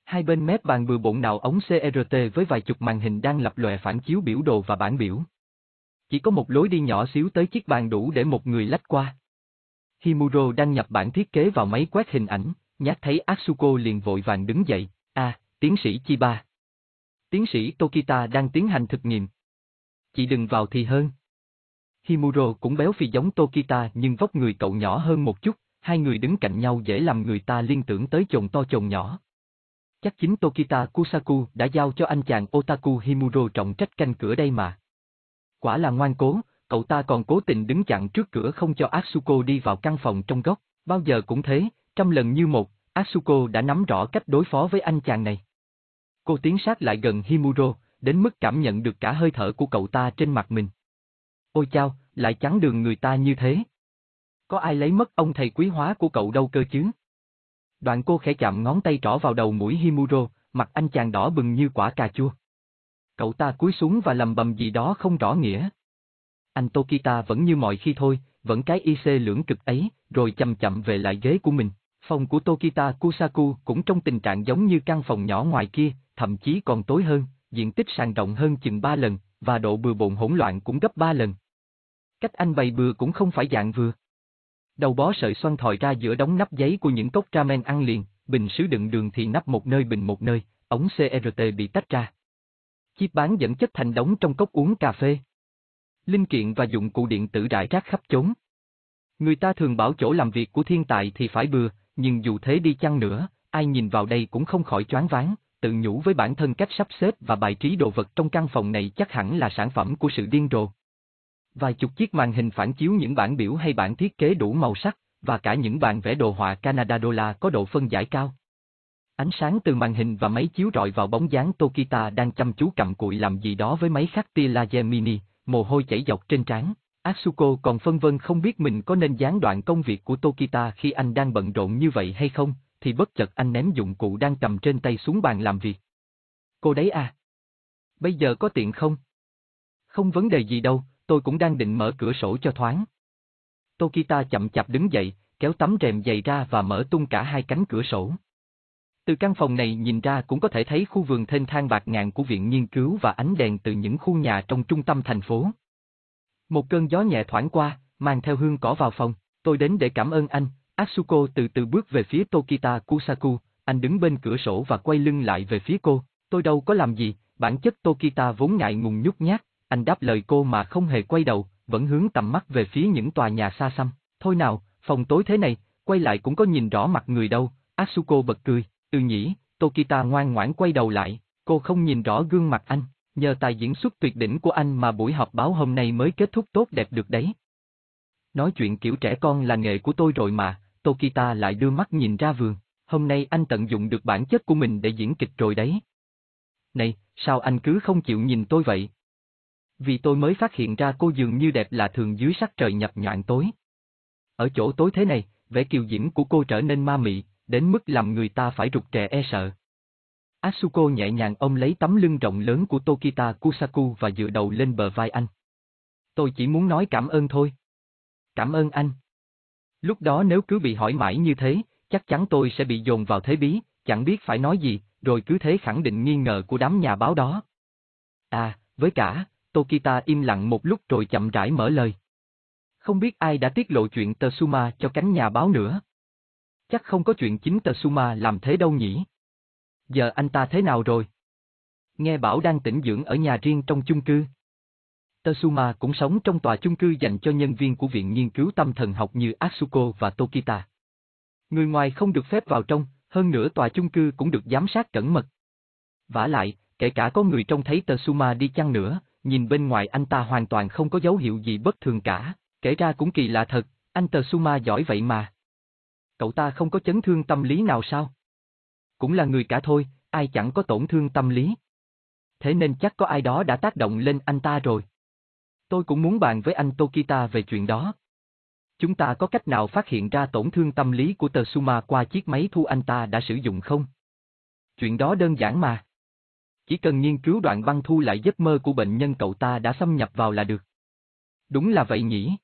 Hai bên mép bàn bừa bộn nào ống CRT với vài chục màn hình đang lập lòe phản chiếu biểu đồ và bản biểu. Chỉ có một lối đi nhỏ xíu tới chiếc bàn đủ để một người lách qua. Himuro đang nhập bản thiết kế vào máy quét hình ảnh, nhát thấy Asuko liền vội vàng đứng dậy, a, à, tiến sĩ Chiba. Tiến sĩ Tokita đang tiến hành thực nghiệm. Chị đừng vào thì hơn. Himuro cũng béo phì giống Tokita nhưng vóc người cậu nhỏ hơn một chút, hai người đứng cạnh nhau dễ làm người ta liên tưởng tới chồng to chồng nhỏ. Chắc chính Tokita Kusaku đã giao cho anh chàng Otaku Himuro trọng trách canh cửa đây mà. Quả là ngoan cố, cậu ta còn cố tình đứng chặn trước cửa không cho Asuko đi vào căn phòng trong góc, bao giờ cũng thế, trăm lần như một, Asuko đã nắm rõ cách đối phó với anh chàng này. Cô tiến sát lại gần Himuro, đến mức cảm nhận được cả hơi thở của cậu ta trên mặt mình. Ôi chao, lại chắn đường người ta như thế. Có ai lấy mất ông thầy quý hóa của cậu đâu cơ chứ? Đoạn cô khẽ chạm ngón tay trỏ vào đầu mũi Himuro, mặt anh chàng đỏ bừng như quả cà chua. Cậu ta cúi xuống và lầm bầm gì đó không rõ nghĩa. Anh Tokita vẫn như mọi khi thôi, vẫn cái IC lưỡng cực ấy, rồi chậm chậm về lại ghế của mình. Phòng của Tokita Kusaku cũng trong tình trạng giống như căn phòng nhỏ ngoài kia, thậm chí còn tối hơn, diện tích sàn rộng hơn chừng 3 lần, và độ bừa bộn hỗn loạn cũng gấp 3 lần. Cách anh bày bừa cũng không phải dạng vừa. Đầu bó sợi xoăn thòi ra giữa đống nắp giấy của những cốc ramen ăn liền, bình sứ đựng đường thì nắp một nơi bình một nơi, ống CRT bị tách ra. Chip bán dẫn chất thành đống trong cốc uống cà phê. Linh kiện và dụng cụ điện tử rải rác khắp chốn. Người ta thường bảo chỗ làm việc của thiên tài thì phải bừa, nhưng dù thế đi chăng nữa, ai nhìn vào đây cũng không khỏi choáng váng, tự nhủ với bản thân cách sắp xếp và bài trí đồ vật trong căn phòng này chắc hẳn là sản phẩm của sự điên rồ. Vài chục chiếc màn hình phản chiếu những bản biểu hay bản thiết kế đủ màu sắc, và cả những bản vẽ đồ họa Canada đô có độ phân giải cao. Ánh sáng từ màn hình và máy chiếu rọi vào bóng dáng Tokita đang chăm chú cầm cụi làm gì đó với máy khắc tia laser mini, mồ hôi chảy dọc trên trán. Asuko còn phân vân không biết mình có nên gián đoạn công việc của Tokita khi anh đang bận rộn như vậy hay không, thì bất chợt anh ném dụng cụ đang cầm trên tay xuống bàn làm việc. Cô đấy à? Bây giờ có tiện không? Không vấn đề gì đâu, tôi cũng đang định mở cửa sổ cho thoáng. Tokita chậm chạp đứng dậy, kéo tấm rèm dày ra và mở tung cả hai cánh cửa sổ. Từ căn phòng này nhìn ra cũng có thể thấy khu vườn thênh thang bạc ngàn của viện nghiên cứu và ánh đèn từ những khu nhà trong trung tâm thành phố. Một cơn gió nhẹ thoảng qua, mang theo hương cỏ vào phòng, tôi đến để cảm ơn anh, Asuko từ từ bước về phía Tokita Kusaku, anh đứng bên cửa sổ và quay lưng lại về phía cô, tôi đâu có làm gì, bản chất Tokita vốn ngại ngùng nhút nhát, anh đáp lời cô mà không hề quay đầu, vẫn hướng tầm mắt về phía những tòa nhà xa xăm, thôi nào, phòng tối thế này, quay lại cũng có nhìn rõ mặt người đâu, Asuko bật cười, ừ nhỉ, Tokita ngoan ngoãn quay đầu lại, cô không nhìn rõ gương mặt anh, nhờ tài diễn xuất tuyệt đỉnh của anh mà buổi họp báo hôm nay mới kết thúc tốt đẹp được đấy. Nói chuyện kiểu trẻ con là nghề của tôi rồi mà, Tokita lại đưa mắt nhìn ra vườn, hôm nay anh tận dụng được bản chất của mình để diễn kịch rồi đấy. Này, sao anh cứ không chịu nhìn tôi vậy? Vì tôi mới phát hiện ra cô dường như đẹp là thường dưới sắc trời nhập nhọn tối. Ở chỗ tối thế này, vẻ kiều diễm của cô trở nên ma mị, đến mức làm người ta phải rụt rè e sợ. Asuko nhẹ nhàng ôm lấy tấm lưng rộng lớn của Tokita Kusaku và dựa đầu lên bờ vai anh. Tôi chỉ muốn nói cảm ơn thôi. Cảm ơn anh. Lúc đó nếu cứ bị hỏi mãi như thế, chắc chắn tôi sẽ bị dồn vào thế bí, chẳng biết phải nói gì, rồi cứ thế khẳng định nghi ngờ của đám nhà báo đó. À, với cả, Tokita im lặng một lúc rồi chậm rãi mở lời. Không biết ai đã tiết lộ chuyện Tsuma cho cánh nhà báo nữa. Chắc không có chuyện chính Tsuma làm thế đâu nhỉ. Giờ anh ta thế nào rồi? Nghe bảo đang tĩnh dưỡng ở nhà riêng trong chung cư. Tsuma cũng sống trong tòa chung cư dành cho nhân viên của Viện Nghiên cứu Tâm Thần học như Asuko và Tokita. Người ngoài không được phép vào trong, hơn nữa tòa chung cư cũng được giám sát cẩn mật. vả lại, kể cả có người trông thấy Tsuma đi chăng nữa, nhìn bên ngoài anh ta hoàn toàn không có dấu hiệu gì bất thường cả, kể ra cũng kỳ lạ thật, anh Tsuma giỏi vậy mà. Cậu ta không có chấn thương tâm lý nào sao? Cũng là người cả thôi, ai chẳng có tổn thương tâm lý. Thế nên chắc có ai đó đã tác động lên anh ta rồi. Tôi cũng muốn bàn với anh Tokita về chuyện đó. Chúng ta có cách nào phát hiện ra tổn thương tâm lý của Tsuma qua chiếc máy thu anh ta đã sử dụng không? Chuyện đó đơn giản mà. Chỉ cần nghiên cứu đoạn băng thu lại giấc mơ của bệnh nhân cậu ta đã xâm nhập vào là được. Đúng là vậy nhỉ?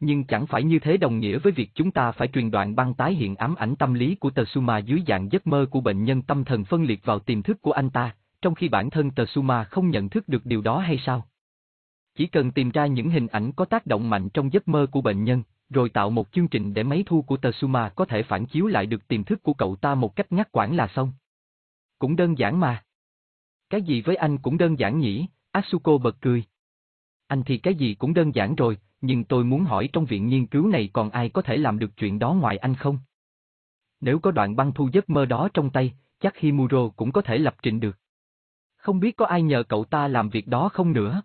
Nhưng chẳng phải như thế đồng nghĩa với việc chúng ta phải truyền đoạn băng tái hiện ám ảnh tâm lý của Tsuma dưới dạng giấc mơ của bệnh nhân tâm thần phân liệt vào tiềm thức của anh ta, trong khi bản thân Tsuma không nhận thức được điều đó hay sao? Chỉ cần tìm ra những hình ảnh có tác động mạnh trong giấc mơ của bệnh nhân, rồi tạo một chương trình để máy thu của Tsuma có thể phản chiếu lại được tiềm thức của cậu ta một cách ngắt quãng là xong. Cũng đơn giản mà. Cái gì với anh cũng đơn giản nhỉ, Asuko bật cười. Anh thì cái gì cũng đơn giản rồi, nhưng tôi muốn hỏi trong viện nghiên cứu này còn ai có thể làm được chuyện đó ngoài anh không? Nếu có đoạn băng thu giấc mơ đó trong tay, chắc Himuro cũng có thể lập trình được. Không biết có ai nhờ cậu ta làm việc đó không nữa?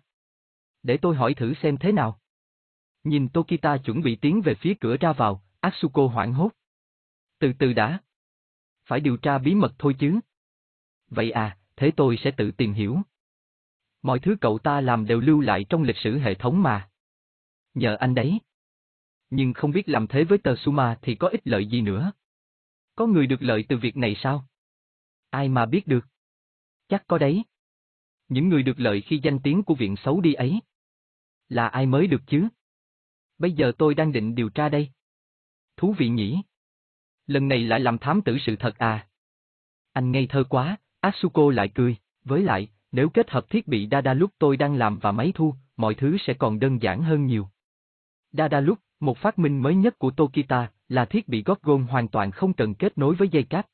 Để tôi hỏi thử xem thế nào. Nhìn Tokita chuẩn bị tiến về phía cửa ra vào, Asuko hoảng hốt. Từ từ đã. Phải điều tra bí mật thôi chứ. Vậy à, thế tôi sẽ tự tìm hiểu. Mọi thứ cậu ta làm đều lưu lại trong lịch sử hệ thống mà. Nhờ anh đấy. Nhưng không biết làm thế với tờ Suma thì có ích lợi gì nữa. Có người được lợi từ việc này sao? Ai mà biết được? Chắc có đấy. Những người được lợi khi danh tiếng của viện xấu đi ấy. Là ai mới được chứ? Bây giờ tôi đang định điều tra đây. Thú vị nhỉ? Lần này lại làm thám tử sự thật à? Anh ngây thơ quá, Asuko lại cười, với lại, Nếu kết hợp thiết bị Dada lúc tôi đang làm và máy thu, mọi thứ sẽ còn đơn giản hơn nhiều. Dada lúc, một phát minh mới nhất của Tokita, là thiết bị gót gôn hoàn toàn không cần kết nối với dây cáp.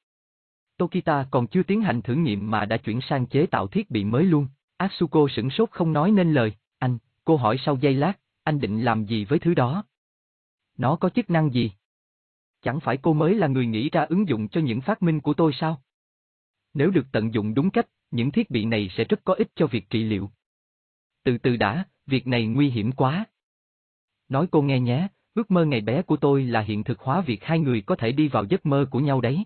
Tokita còn chưa tiến hành thử nghiệm mà đã chuyển sang chế tạo thiết bị mới luôn. Asuko sửng sốt không nói nên lời, anh, cô hỏi sau giây lát, anh định làm gì với thứ đó? Nó có chức năng gì? Chẳng phải cô mới là người nghĩ ra ứng dụng cho những phát minh của tôi sao? Nếu được tận dụng đúng cách, những thiết bị này sẽ rất có ích cho việc trị liệu. Từ từ đã, việc này nguy hiểm quá. Nói cô nghe nhé, ước mơ ngày bé của tôi là hiện thực hóa việc hai người có thể đi vào giấc mơ của nhau đấy.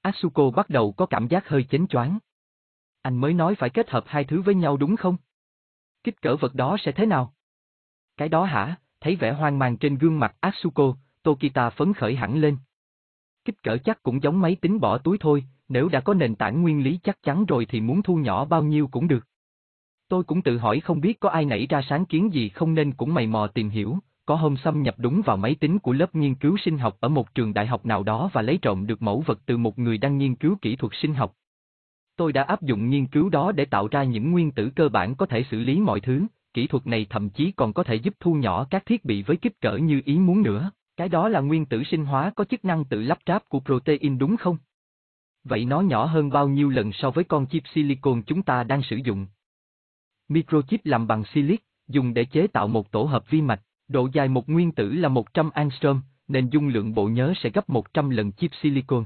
Asuko bắt đầu có cảm giác hơi chến choáng. Anh mới nói phải kết hợp hai thứ với nhau đúng không? Kích cỡ vật đó sẽ thế nào? Cái đó hả? Thấy vẻ hoang mang trên gương mặt Asuko, Tokita phấn khởi hẳn lên. Kích cỡ chắc cũng giống máy tính bỏ túi thôi, nếu đã có nền tảng nguyên lý chắc chắn rồi thì muốn thu nhỏ bao nhiêu cũng được. Tôi cũng tự hỏi không biết có ai nảy ra sáng kiến gì không nên cũng mày mò tìm hiểu, có hôm xâm nhập đúng vào máy tính của lớp nghiên cứu sinh học ở một trường đại học nào đó và lấy trộm được mẫu vật từ một người đang nghiên cứu kỹ thuật sinh học. Tôi đã áp dụng nghiên cứu đó để tạo ra những nguyên tử cơ bản có thể xử lý mọi thứ, kỹ thuật này thậm chí còn có thể giúp thu nhỏ các thiết bị với kích cỡ như ý muốn nữa. Cái đó là nguyên tử sinh hóa có chức năng tự lắp ráp của protein đúng không? Vậy nó nhỏ hơn bao nhiêu lần so với con chip silicon chúng ta đang sử dụng? Microchip làm bằng silic, dùng để chế tạo một tổ hợp vi mạch, độ dài một nguyên tử là 100 angstrom, nên dung lượng bộ nhớ sẽ gấp 100 lần chip silicon.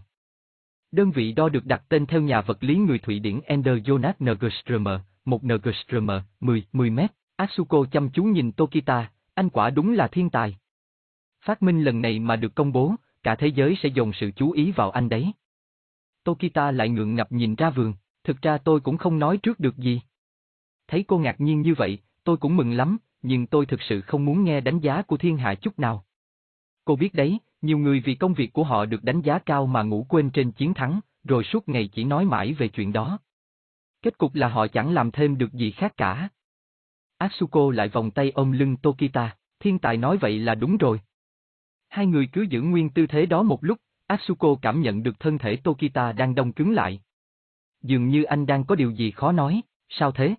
Đơn vị đo được đặt tên theo nhà vật lý người Thụy Điển Ender Jonas Ngerströmer, một Ngerströmer, 10, 10 mét. Asuko chăm chú nhìn Tokita, anh quả đúng là thiên tài. Phát minh lần này mà được công bố, cả thế giới sẽ dồn sự chú ý vào anh đấy. Tokita lại ngượng ngập nhìn ra vườn, thực ra tôi cũng không nói trước được gì. Thấy cô ngạc nhiên như vậy, tôi cũng mừng lắm, nhưng tôi thực sự không muốn nghe đánh giá của thiên hạ chút nào. Cô biết đấy, nhiều người vì công việc của họ được đánh giá cao mà ngủ quên trên chiến thắng, rồi suốt ngày chỉ nói mãi về chuyện đó. Kết cục là họ chẳng làm thêm được gì khác cả. Asuko lại vòng tay ôm lưng Tokita, thiên tài nói vậy là đúng rồi. Hai người cứ giữ nguyên tư thế đó một lúc, Asuko cảm nhận được thân thể Tokita đang đông cứng lại. Dường như anh đang có điều gì khó nói, sao thế?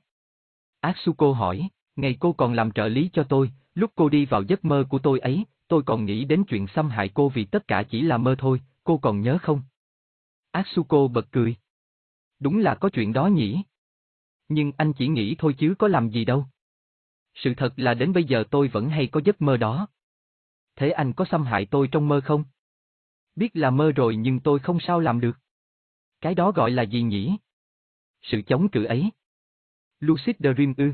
Asuko hỏi, ngày cô còn làm trợ lý cho tôi, lúc cô đi vào giấc mơ của tôi ấy, tôi còn nghĩ đến chuyện xâm hại cô vì tất cả chỉ là mơ thôi, cô còn nhớ không? Asuko bật cười. Đúng là có chuyện đó nhỉ? Nhưng anh chỉ nghĩ thôi chứ có làm gì đâu. Sự thật là đến bây giờ tôi vẫn hay có giấc mơ đó. Thế anh có xâm hại tôi trong mơ không? Biết là mơ rồi nhưng tôi không sao làm được. Cái đó gọi là gì nhỉ? Sự chống cự ấy. Lucid Dream ư?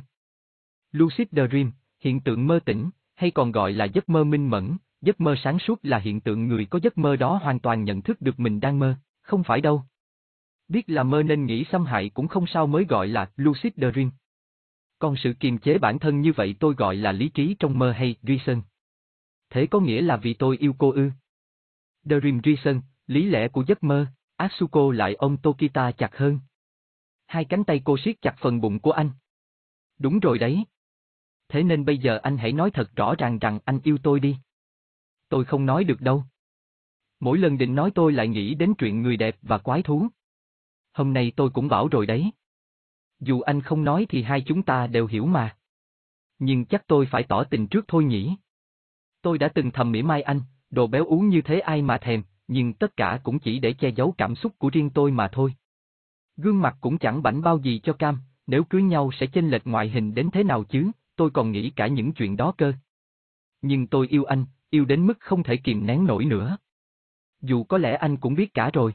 Lucid Dream, hiện tượng mơ tỉnh, hay còn gọi là giấc mơ minh mẫn, giấc mơ sáng suốt là hiện tượng người có giấc mơ đó hoàn toàn nhận thức được mình đang mơ, không phải đâu. Biết là mơ nên nghĩ xâm hại cũng không sao mới gọi là lucid dream. Còn sự kiềm chế bản thân như vậy tôi gọi là lý trí trong mơ hay reason. Thế có nghĩa là vì tôi yêu cô ư? Dream reason, lý lẽ của giấc mơ, Asuko lại ôm Tokita chặt hơn. Hai cánh tay cô siết chặt phần bụng của anh. Đúng rồi đấy. Thế nên bây giờ anh hãy nói thật rõ ràng rằng anh yêu tôi đi. Tôi không nói được đâu. Mỗi lần định nói tôi lại nghĩ đến chuyện người đẹp và quái thú. Hôm nay tôi cũng bảo rồi đấy. Dù anh không nói thì hai chúng ta đều hiểu mà. Nhưng chắc tôi phải tỏ tình trước thôi nhỉ. Tôi đã từng thầm mỉa mai anh, đồ béo uống như thế ai mà thèm, nhưng tất cả cũng chỉ để che giấu cảm xúc của riêng tôi mà thôi. Gương mặt cũng chẳng bảnh bao gì cho cam, nếu cưới nhau sẽ chênh lệch ngoại hình đến thế nào chứ, tôi còn nghĩ cả những chuyện đó cơ. Nhưng tôi yêu anh, yêu đến mức không thể kìm nén nổi nữa. Dù có lẽ anh cũng biết cả rồi.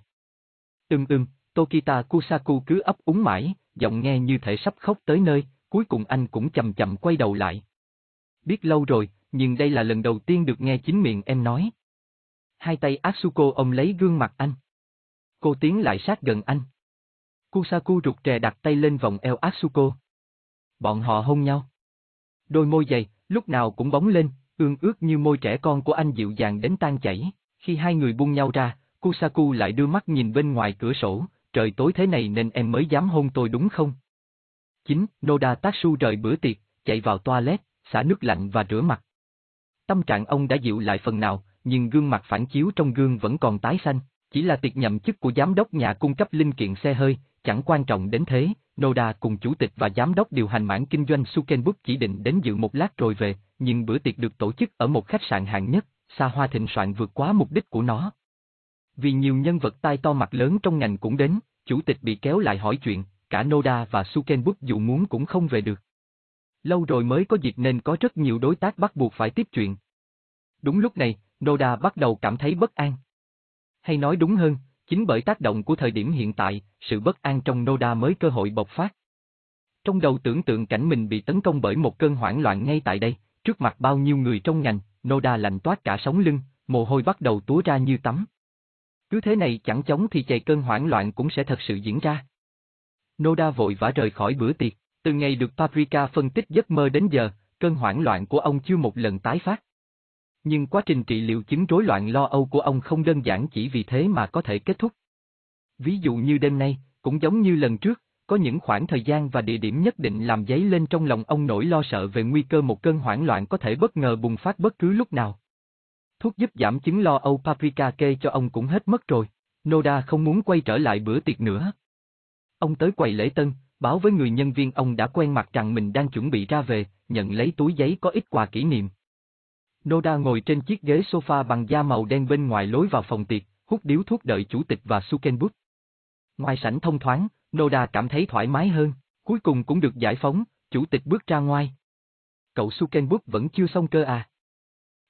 Ừm ừm, Tokita Kusaku cứ ấp úng mãi, giọng nghe như thể sắp khóc tới nơi, cuối cùng anh cũng chậm chậm quay đầu lại. Biết lâu rồi, nhưng đây là lần đầu tiên được nghe chính miệng em nói. Hai tay Asuko ôm lấy gương mặt anh. Cô tiến lại sát gần anh. Kusaku rụt rè đặt tay lên vòng eo Asuko. Bọn họ hôn nhau. Đôi môi dày, lúc nào cũng bóng lên, ương ước như môi trẻ con của anh dịu dàng đến tan chảy. Khi hai người buông nhau ra, Kusaku lại đưa mắt nhìn bên ngoài cửa sổ, trời tối thế này nên em mới dám hôn tôi đúng không? Chính, Noda Tatsu rời bữa tiệc, chạy vào toilet, xả nước lạnh và rửa mặt. Tâm trạng ông đã dịu lại phần nào, nhưng gương mặt phản chiếu trong gương vẫn còn tái xanh. Chỉ là tiệc nhậm chức của giám đốc nhà cung cấp linh kiện xe hơi, chẳng quan trọng đến thế, Noda cùng chủ tịch và giám đốc điều hành mảng kinh doanh Sukenbuk chỉ định đến dự một lát rồi về, nhưng bữa tiệc được tổ chức ở một khách sạn hạng nhất, xa hoa thịnh soạn vượt quá mục đích của nó. Vì nhiều nhân vật tai to mặt lớn trong ngành cũng đến, chủ tịch bị kéo lại hỏi chuyện, cả Noda và Sukenbuk dù muốn cũng không về được. Lâu rồi mới có dịp nên có rất nhiều đối tác bắt buộc phải tiếp chuyện. Đúng lúc này, Noda bắt đầu cảm thấy bất an. Hay nói đúng hơn, chính bởi tác động của thời điểm hiện tại, sự bất an trong Noda mới cơ hội bộc phát. Trong đầu tưởng tượng cảnh mình bị tấn công bởi một cơn hoảng loạn ngay tại đây, trước mặt bao nhiêu người trong ngành, Noda lạnh toát cả sống lưng, mồ hôi bắt đầu túa ra như tắm. Cứ thế này chẳng chống thì chạy cơn hoảng loạn cũng sẽ thật sự diễn ra. Noda vội vã rời khỏi bữa tiệc, từ ngày được Paprika phân tích giấc mơ đến giờ, cơn hoảng loạn của ông chưa một lần tái phát. Nhưng quá trình trị liệu chứng rối loạn lo âu của ông không đơn giản chỉ vì thế mà có thể kết thúc. Ví dụ như đêm nay, cũng giống như lần trước, có những khoảng thời gian và địa điểm nhất định làm dấy lên trong lòng ông nỗi lo sợ về nguy cơ một cơn hoảng loạn có thể bất ngờ bùng phát bất cứ lúc nào. Thuốc giúp giảm chứng lo âu paprika kê cho ông cũng hết mất rồi, Noda không muốn quay trở lại bữa tiệc nữa. Ông tới quầy lễ tân, báo với người nhân viên ông đã quen mặt rằng mình đang chuẩn bị ra về, nhận lấy túi giấy có ít quà kỷ niệm. Noda ngồi trên chiếc ghế sofa bằng da màu đen bên ngoài lối vào phòng tiệc, hút điếu thuốc đợi chủ tịch và Sukenbut. Ngoài sảnh thông thoáng, Noda cảm thấy thoải mái hơn, cuối cùng cũng được giải phóng, chủ tịch bước ra ngoài. Cậu Sukenbut vẫn chưa xong cơ à?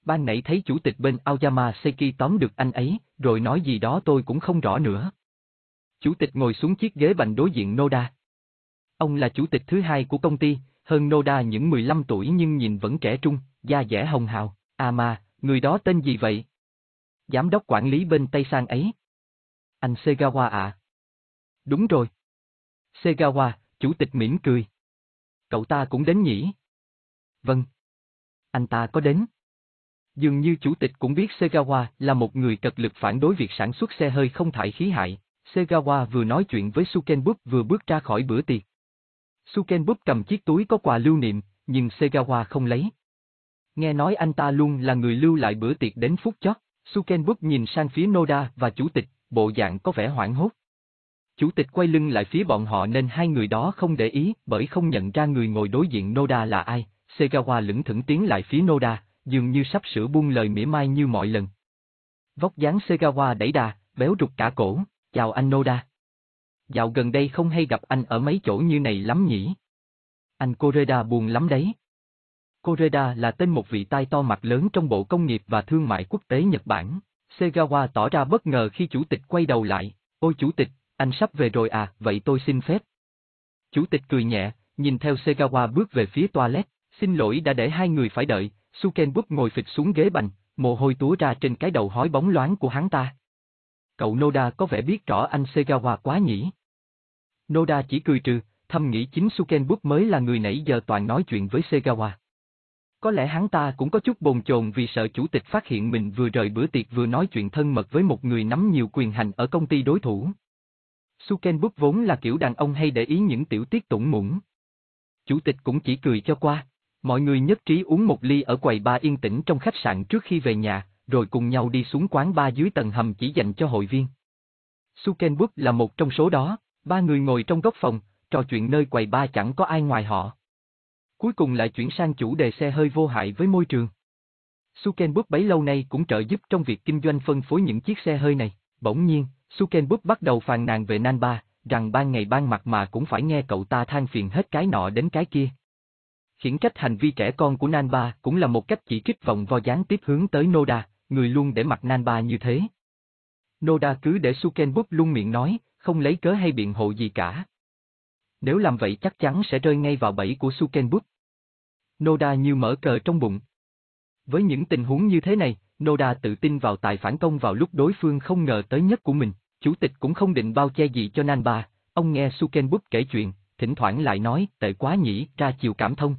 Ban nãy thấy chủ tịch bên Aoyama Seki tóm được anh ấy, rồi nói gì đó tôi cũng không rõ nữa. Chủ tịch ngồi xuống chiếc ghế bành đối diện Noda. Ông là chủ tịch thứ hai của công ty, hơn Noda những 15 tuổi nhưng nhìn vẫn trẻ trung, da dẻ hồng hào. À mà, người đó tên gì vậy? Giám đốc quản lý bên Tây Sang ấy. Anh Segawa à? Đúng rồi. Segawa, chủ tịch mỉm cười. Cậu ta cũng đến nhỉ? Vâng. Anh ta có đến. Dường như chủ tịch cũng biết Segawa là một người cật lực phản đối việc sản xuất xe hơi không thải khí hại. Segawa vừa nói chuyện với Sukenbuk vừa bước ra khỏi bữa tiệc. Sukenbuk cầm chiếc túi có quà lưu niệm, nhưng Segawa không lấy. Nghe nói anh ta luôn là người lưu lại bữa tiệc đến phút chót, Sukenbuk nhìn sang phía Noda và chủ tịch, bộ dạng có vẻ hoảng hốt. Chủ tịch quay lưng lại phía bọn họ nên hai người đó không để ý bởi không nhận ra người ngồi đối diện Noda là ai, Segawa lững thững tiến lại phía Noda, dường như sắp sửa buông lời mỉa mai như mọi lần. Vóc dáng Segawa đẩy đà, béo rụt cả cổ, chào anh Noda. Dạo gần đây không hay gặp anh ở mấy chỗ như này lắm nhỉ. Anh Koreda buồn lắm đấy. Koreda là tên một vị tai to mặt lớn trong Bộ Công nghiệp và Thương mại Quốc tế Nhật Bản. Segawa tỏ ra bất ngờ khi chủ tịch quay đầu lại, ôi chủ tịch, anh sắp về rồi à, vậy tôi xin phép. Chủ tịch cười nhẹ, nhìn theo Segawa bước về phía toilet, xin lỗi đã để hai người phải đợi, Sukenbuk ngồi phịch xuống ghế bành, mồ hôi túa ra trên cái đầu hói bóng loáng của hắn ta. Cậu Noda có vẻ biết rõ anh Segawa quá nhỉ. Noda chỉ cười trừ, thầm nghĩ chính Sukenbuk mới là người nãy giờ toàn nói chuyện với Segawa. Có lẽ hắn ta cũng có chút bồn chồn vì sợ chủ tịch phát hiện mình vừa rời bữa tiệc vừa nói chuyện thân mật với một người nắm nhiều quyền hành ở công ty đối thủ. Sukenbuk vốn là kiểu đàn ông hay để ý những tiểu tiết tủng mũng. Chủ tịch cũng chỉ cười cho qua. Mọi người nhất trí uống một ly ở quầy ba yên tĩnh trong khách sạn trước khi về nhà, rồi cùng nhau đi xuống quán ba dưới tầng hầm chỉ dành cho hội viên. Sukenbuk là một trong số đó, ba người ngồi trong góc phòng, trò chuyện nơi quầy ba chẳng có ai ngoài họ. Cuối cùng lại chuyển sang chủ đề xe hơi vô hại với môi trường. Sukenbub bấy lâu nay cũng trợ giúp trong việc kinh doanh phân phối những chiếc xe hơi này. Bỗng nhiên, Sukenbub bắt đầu phàn nàn về Nanba, rằng ban ngày ban mặt mà cũng phải nghe cậu ta than phiền hết cái nọ đến cái kia. Khiển trách hành vi trẻ con của Nanba cũng là một cách chỉ trích vòng vo gián tiếp hướng tới Noda, người luôn để mặt Nanba như thế. Noda cứ để Sukenbub luôn miệng nói, không lấy cớ hay biện hộ gì cả. Nếu làm vậy chắc chắn sẽ rơi ngay vào bẫy của Sukenbut. Noda như mở cờ trong bụng. Với những tình huống như thế này, Noda tự tin vào tài phản công vào lúc đối phương không ngờ tới nhất của mình, chủ tịch cũng không định bao che gì cho Nanba, ông nghe Sukenbut kể chuyện, thỉnh thoảng lại nói, tệ quá nhỉ, ra chiều cảm thông.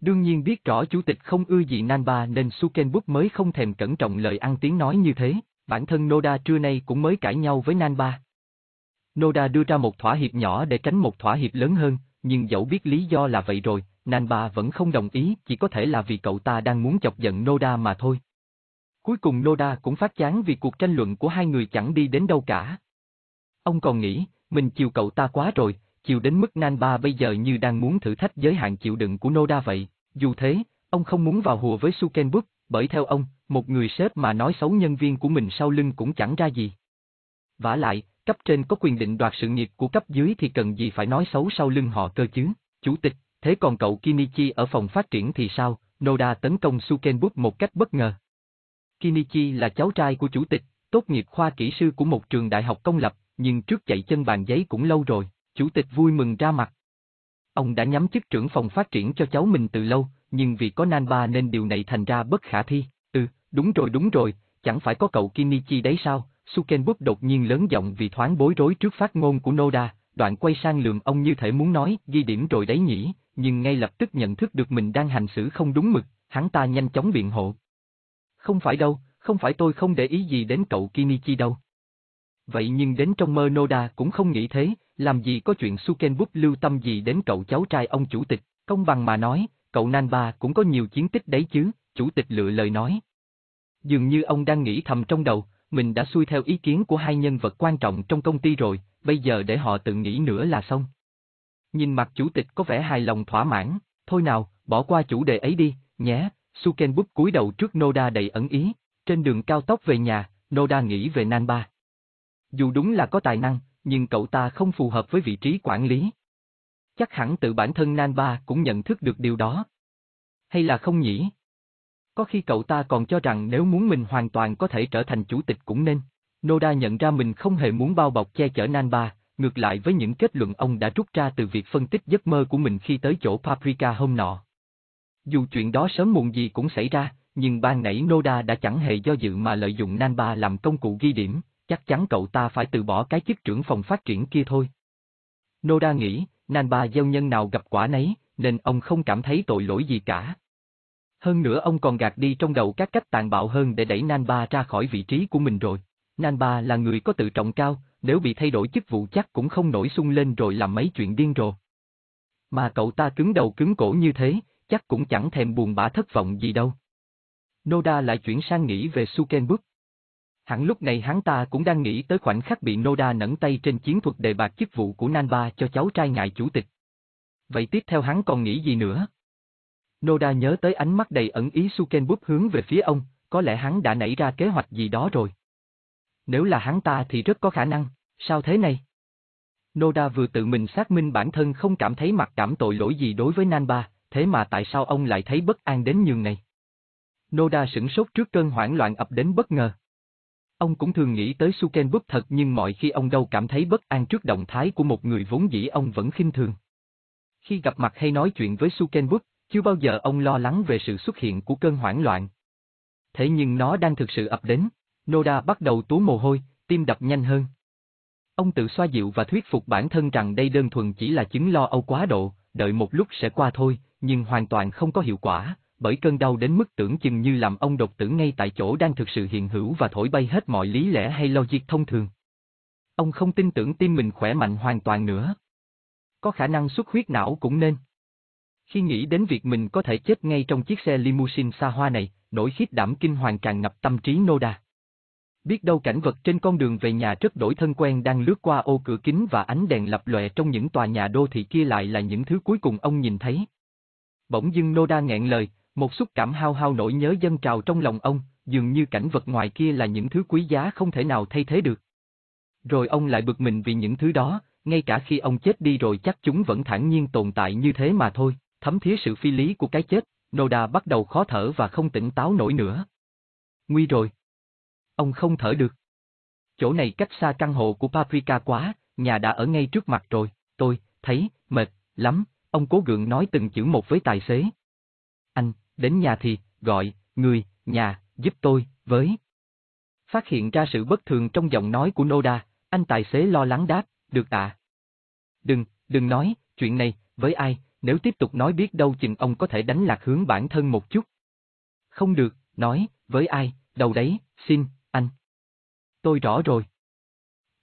Đương nhiên biết rõ chủ tịch không ưa gì Nanba nên Sukenbut mới không thèm cẩn trọng lời ăn tiếng nói như thế, bản thân Noda trưa nay cũng mới cãi nhau với Nanba. Noda đưa ra một thỏa hiệp nhỏ để tránh một thỏa hiệp lớn hơn, nhưng dẫu biết lý do là vậy rồi, Nanba vẫn không đồng ý, chỉ có thể là vì cậu ta đang muốn chọc giận Noda mà thôi. Cuối cùng Noda cũng phát chán vì cuộc tranh luận của hai người chẳng đi đến đâu cả. Ông còn nghĩ, mình chiều cậu ta quá rồi, chiều đến mức Nanba bây giờ như đang muốn thử thách giới hạn chịu đựng của Noda vậy. Dù thế, ông không muốn vào hùa với Sukenbuk, bởi theo ông, một người sếp mà nói xấu nhân viên của mình sau lưng cũng chẳng ra gì. vả lại, cấp trên có quyền định đoạt sự nghiệp của cấp dưới thì cần gì phải nói xấu sau lưng họ cơ chứ. Chủ tịch, thế còn cậu Kinichi ở phòng phát triển thì sao? Noda tấn công Sukenbuk một cách bất ngờ. Kinichi là cháu trai của chủ tịch, tốt nghiệp khoa kỹ sư của một trường đại học công lập, nhưng trước chạy chân bàn giấy cũng lâu rồi, chủ tịch vui mừng ra mặt. Ông đã nhắm chức trưởng phòng phát triển cho cháu mình từ lâu, nhưng vì có Nanba nên điều này thành ra bất khả thi. Ừ, đúng rồi đúng rồi, chẳng phải có cậu Kinichi đấy sao? Sukenbuk đột nhiên lớn giọng vì thoáng bối rối trước phát ngôn của Noda, đoạn quay sang lườm ông như thể muốn nói, ghi điểm rồi đấy nhỉ, nhưng ngay lập tức nhận thức được mình đang hành xử không đúng mực, hắn ta nhanh chóng biện hộ. Không phải đâu, không phải tôi không để ý gì đến cậu Kinichi đâu. Vậy nhưng đến trong mơ Noda cũng không nghĩ thế, làm gì có chuyện Sukenbuk lưu tâm gì đến cậu cháu trai ông chủ tịch, công bằng mà nói, cậu Nanba cũng có nhiều chiến tích đấy chứ, chủ tịch lựa lời nói. Dường như ông đang nghĩ thầm trong đầu, mình đã xuôi theo ý kiến của hai nhân vật quan trọng trong công ty rồi, bây giờ để họ tự nghĩ nữa là xong. Nhìn mặt chủ tịch có vẻ hài lòng thỏa mãn, thôi nào, bỏ qua chủ đề ấy đi, nhé, Sukenbuk cúi đầu trước Noda đầy ẩn ý, trên đường cao tốc về nhà, Noda nghĩ về Nanba. Dù đúng là có tài năng, nhưng cậu ta không phù hợp với vị trí quản lý. Chắc hẳn tự bản thân Nanba cũng nhận thức được điều đó. Hay là không nhỉ? Có khi cậu ta còn cho rằng nếu muốn mình hoàn toàn có thể trở thành chủ tịch cũng nên. Noda nhận ra mình không hề muốn bao bọc che chở Nanba, ngược lại với những kết luận ông đã rút ra từ việc phân tích giấc mơ của mình khi tới chỗ Paprika hôm nọ. Dù chuyện đó sớm muộn gì cũng xảy ra, nhưng ban nãy Noda đã chẳng hề do dự mà lợi dụng Nanba làm công cụ ghi điểm, chắc chắn cậu ta phải từ bỏ cái chức trưởng phòng phát triển kia thôi. Noda nghĩ, Nanba gieo nhân nào gặp quả nấy, nên ông không cảm thấy tội lỗi gì cả. Hơn nữa ông còn gạt đi trong đầu các cách tàn bạo hơn để đẩy Nanba ra khỏi vị trí của mình rồi. Nanba là người có tự trọng cao, nếu bị thay đổi chức vụ chắc cũng không nổi sung lên rồi làm mấy chuyện điên rồ. Mà cậu ta cứng đầu cứng cổ như thế, chắc cũng chẳng thèm buồn bã thất vọng gì đâu. Noda lại chuyển sang nghĩ về Sukenbuk. Hẳn lúc này hắn ta cũng đang nghĩ tới khoảnh khắc bị Noda nẫn tay trên chiến thuật đề bạc chức vụ của Nanba cho cháu trai ngài chủ tịch. Vậy tiếp theo hắn còn nghĩ gì nữa? Noda nhớ tới ánh mắt đầy ẩn ý Sukenbuk hướng về phía ông, có lẽ hắn đã nảy ra kế hoạch gì đó rồi. Nếu là hắn ta thì rất có khả năng, sao thế này? Noda vừa tự mình xác minh bản thân không cảm thấy mặc cảm tội lỗi gì đối với Nanba, thế mà tại sao ông lại thấy bất an đến nhường này? Noda sửng sốt trước cơn hoảng loạn ập đến bất ngờ. Ông cũng thường nghĩ tới Sukenbuk thật nhưng mọi khi ông đâu cảm thấy bất an trước động thái của một người vốn dĩ ông vẫn khinh thường. Khi gặp mặt hay nói chuyện với Sukenbuk, chưa bao giờ ông lo lắng về sự xuất hiện của cơn hoảng loạn. Thế nhưng nó đang thực sự ập đến, Noda bắt đầu túa mồ hôi, tim đập nhanh hơn. Ông tự xoa dịu và thuyết phục bản thân rằng đây đơn thuần chỉ là chứng lo âu quá độ, đợi một lúc sẽ qua thôi, nhưng hoàn toàn không có hiệu quả, bởi cơn đau đến mức tưởng chừng như làm ông đột tử ngay tại chỗ đang thực sự hiện hữu và thổi bay hết mọi lý lẽ hay logic thông thường. Ông không tin tưởng tim mình khỏe mạnh hoàn toàn nữa. Có khả năng xuất huyết não cũng nên. Khi nghĩ đến việc mình có thể chết ngay trong chiếc xe limousine xa hoa này, nỗi khiếp đảm kinh hoàng tràn ngập tâm trí Noda. Biết đâu cảnh vật trên con đường về nhà rất đổi thân quen đang lướt qua ô cửa kính và ánh đèn lập lòe trong những tòa nhà đô thị kia lại là những thứ cuối cùng ông nhìn thấy. Bỗng dưng Noda nghẹn lời, một xúc cảm hao hao nỗi nhớ dân trào trong lòng ông, dường như cảnh vật ngoài kia là những thứ quý giá không thể nào thay thế được. Rồi ông lại bực mình vì những thứ đó, ngay cả khi ông chết đi rồi chắc chúng vẫn thản nhiên tồn tại như thế mà thôi, thấm thía sự phi lý của cái chết, Noda bắt đầu khó thở và không tỉnh táo nổi nữa. Nguy rồi. Ông không thở được. Chỗ này cách xa căn hộ của Paprika quá, nhà đã ở ngay trước mặt rồi, tôi, thấy, mệt, lắm, ông cố gượng nói từng chữ một với tài xế. Anh, đến nhà thì, gọi, người, nhà, giúp tôi, với. Phát hiện ra sự bất thường trong giọng nói của Noda, anh tài xế lo lắng đáp, được ạ. À? Đừng, đừng nói, chuyện này, với ai, nếu tiếp tục nói biết đâu chừng ông có thể đánh lạc hướng bản thân một chút. Không được, nói, với ai, đầu đấy, xin, anh. Tôi rõ rồi.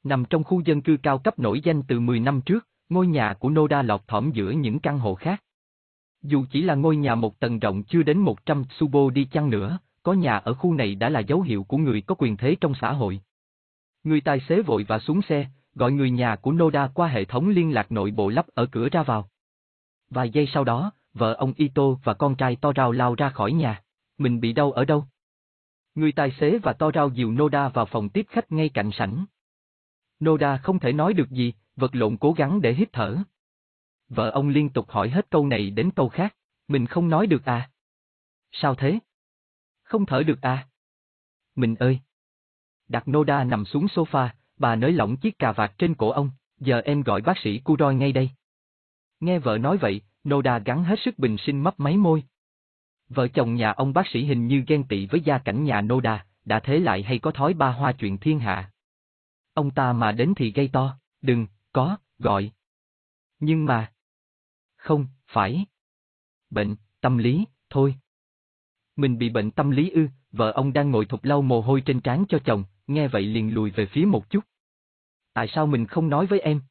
Nằm trong khu dân cư cao cấp nổi danh từ 10 năm trước, ngôi nhà của Noda lọt thỏm giữa những căn hộ khác. Dù chỉ là ngôi nhà một tầng rộng chưa đến 100 subo đi chăng nữa, có nhà ở khu này đã là dấu hiệu của người có quyền thế trong xã hội. Người tài xế vội và xuống xe, gọi người nhà của Noda qua hệ thống liên lạc nội bộ lắp ở cửa ra vào. Vài giây sau đó, vợ ông Ito và con trai to rao lao ra khỏi nhà. Mình bị đau ở đâu? Người tài xế và to rao dìu Noda vào phòng tiếp khách ngay cạnh sảnh. Noda không thể nói được gì, vật lộn cố gắng để hít thở. Vợ ông liên tục hỏi hết câu này đến câu khác, mình không nói được à? Sao thế? Không thở được à? Mình ơi! Đặt Noda nằm xuống sofa, bà nới lỏng chiếc cà vạt trên cổ ông, giờ em gọi bác sĩ Kuroi ngay đây. Nghe vợ nói vậy, Noda gắn hết sức bình sinh mấp máy môi. Vợ chồng nhà ông bác sĩ hình như ghen tị với gia cảnh nhà Noda, đã thế lại hay có thói ba hoa chuyện thiên hạ. Ông ta mà đến thì gây to, đừng, có, gọi. Nhưng mà... Không, phải. Bệnh, tâm lý, thôi. Mình bị bệnh tâm lý ư, vợ ông đang ngồi thục lau mồ hôi trên trán cho chồng, nghe vậy liền lùi về phía một chút. Tại sao mình không nói với em?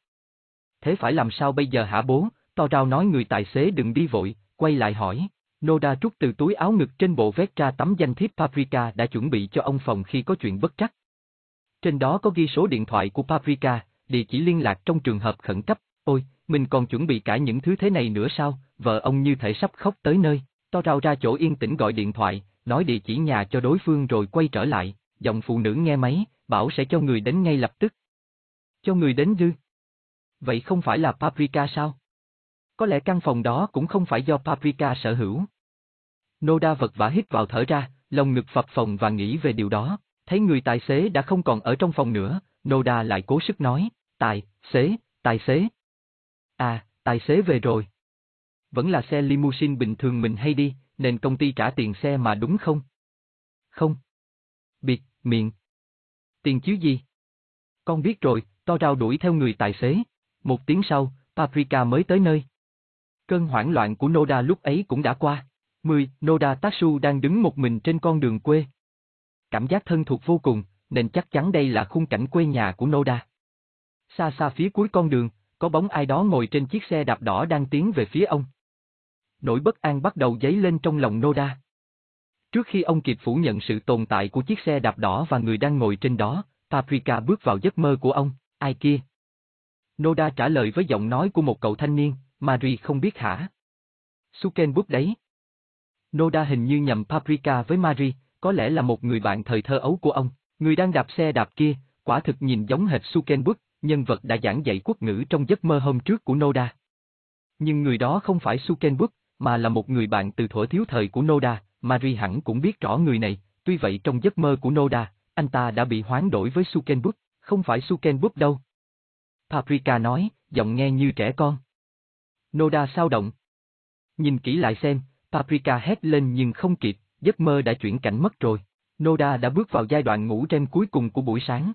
Thế phải làm sao bây giờ hả bố? To rao nói người tài xế đừng đi vội, quay lại hỏi. Noda rút từ túi áo ngực trên bộ vét ra tấm danh thiếp Paprika đã chuẩn bị cho ông phòng khi có chuyện bất trắc. Trên đó có ghi số điện thoại của Paprika, địa chỉ liên lạc trong trường hợp khẩn cấp. Ôi, mình còn chuẩn bị cả những thứ thế này nữa sao? Vợ ông như thể sắp khóc tới nơi. To rao ra chỗ yên tĩnh gọi điện thoại, nói địa chỉ nhà cho đối phương rồi quay trở lại, giọng phụ nữ nghe máy, bảo sẽ cho người đến ngay lập tức. Cho người đến dư. Vậy không phải là Paprika sao? Có lẽ căn phòng đó cũng không phải do Paprika sở hữu. Noda vật vả hít vào thở ra, lồng ngực phập phồng và nghĩ về điều đó, thấy người tài xế đã không còn ở trong phòng nữa, Noda lại cố sức nói, tài, xế, tài xế. À, tài xế về rồi. Vẫn là xe limousine bình thường mình hay đi, nên công ty trả tiền xe mà đúng không? Không. Biệt, miệng. Tiền chứ gì? Con biết rồi, to rao đuổi theo người tài xế. Một tiếng sau, Paprika mới tới nơi. Cơn hoảng loạn của Noda lúc ấy cũng đã qua. 10. Noda Tatsu đang đứng một mình trên con đường quê. Cảm giác thân thuộc vô cùng, nên chắc chắn đây là khung cảnh quê nhà của Noda. Xa xa phía cuối con đường, có bóng ai đó ngồi trên chiếc xe đạp đỏ đang tiến về phía ông. Nỗi bất an bắt đầu dấy lên trong lòng Noda. Trước khi ông kịp phủ nhận sự tồn tại của chiếc xe đạp đỏ và người đang ngồi trên đó, Paprika bước vào giấc mơ của ông, ai kia? Noda trả lời với giọng nói của một cậu thanh niên, Mari không biết hả? Suken bút đấy. Noda hình như nhầm Paprika với Mari, có lẽ là một người bạn thời thơ ấu của ông, người đang đạp xe đạp kia, quả thực nhìn giống hệt Sukenbuk, nhân vật đã giảng dạy quốc ngữ trong giấc mơ hôm trước của Noda. Nhưng người đó không phải Sukenbuk, mà là một người bạn từ thuở thiếu thời của Noda, Mari hẳn cũng biết rõ người này, tuy vậy trong giấc mơ của Noda, anh ta đã bị hoán đổi với Sukenbuk, không phải Sukenbuk đâu. Paprika nói, giọng nghe như trẻ con. Noda sao động. Nhìn kỹ lại xem, Paprika hét lên nhưng không kịp, giấc mơ đã chuyển cảnh mất rồi. Noda đã bước vào giai đoạn ngủ trên cuối cùng của buổi sáng.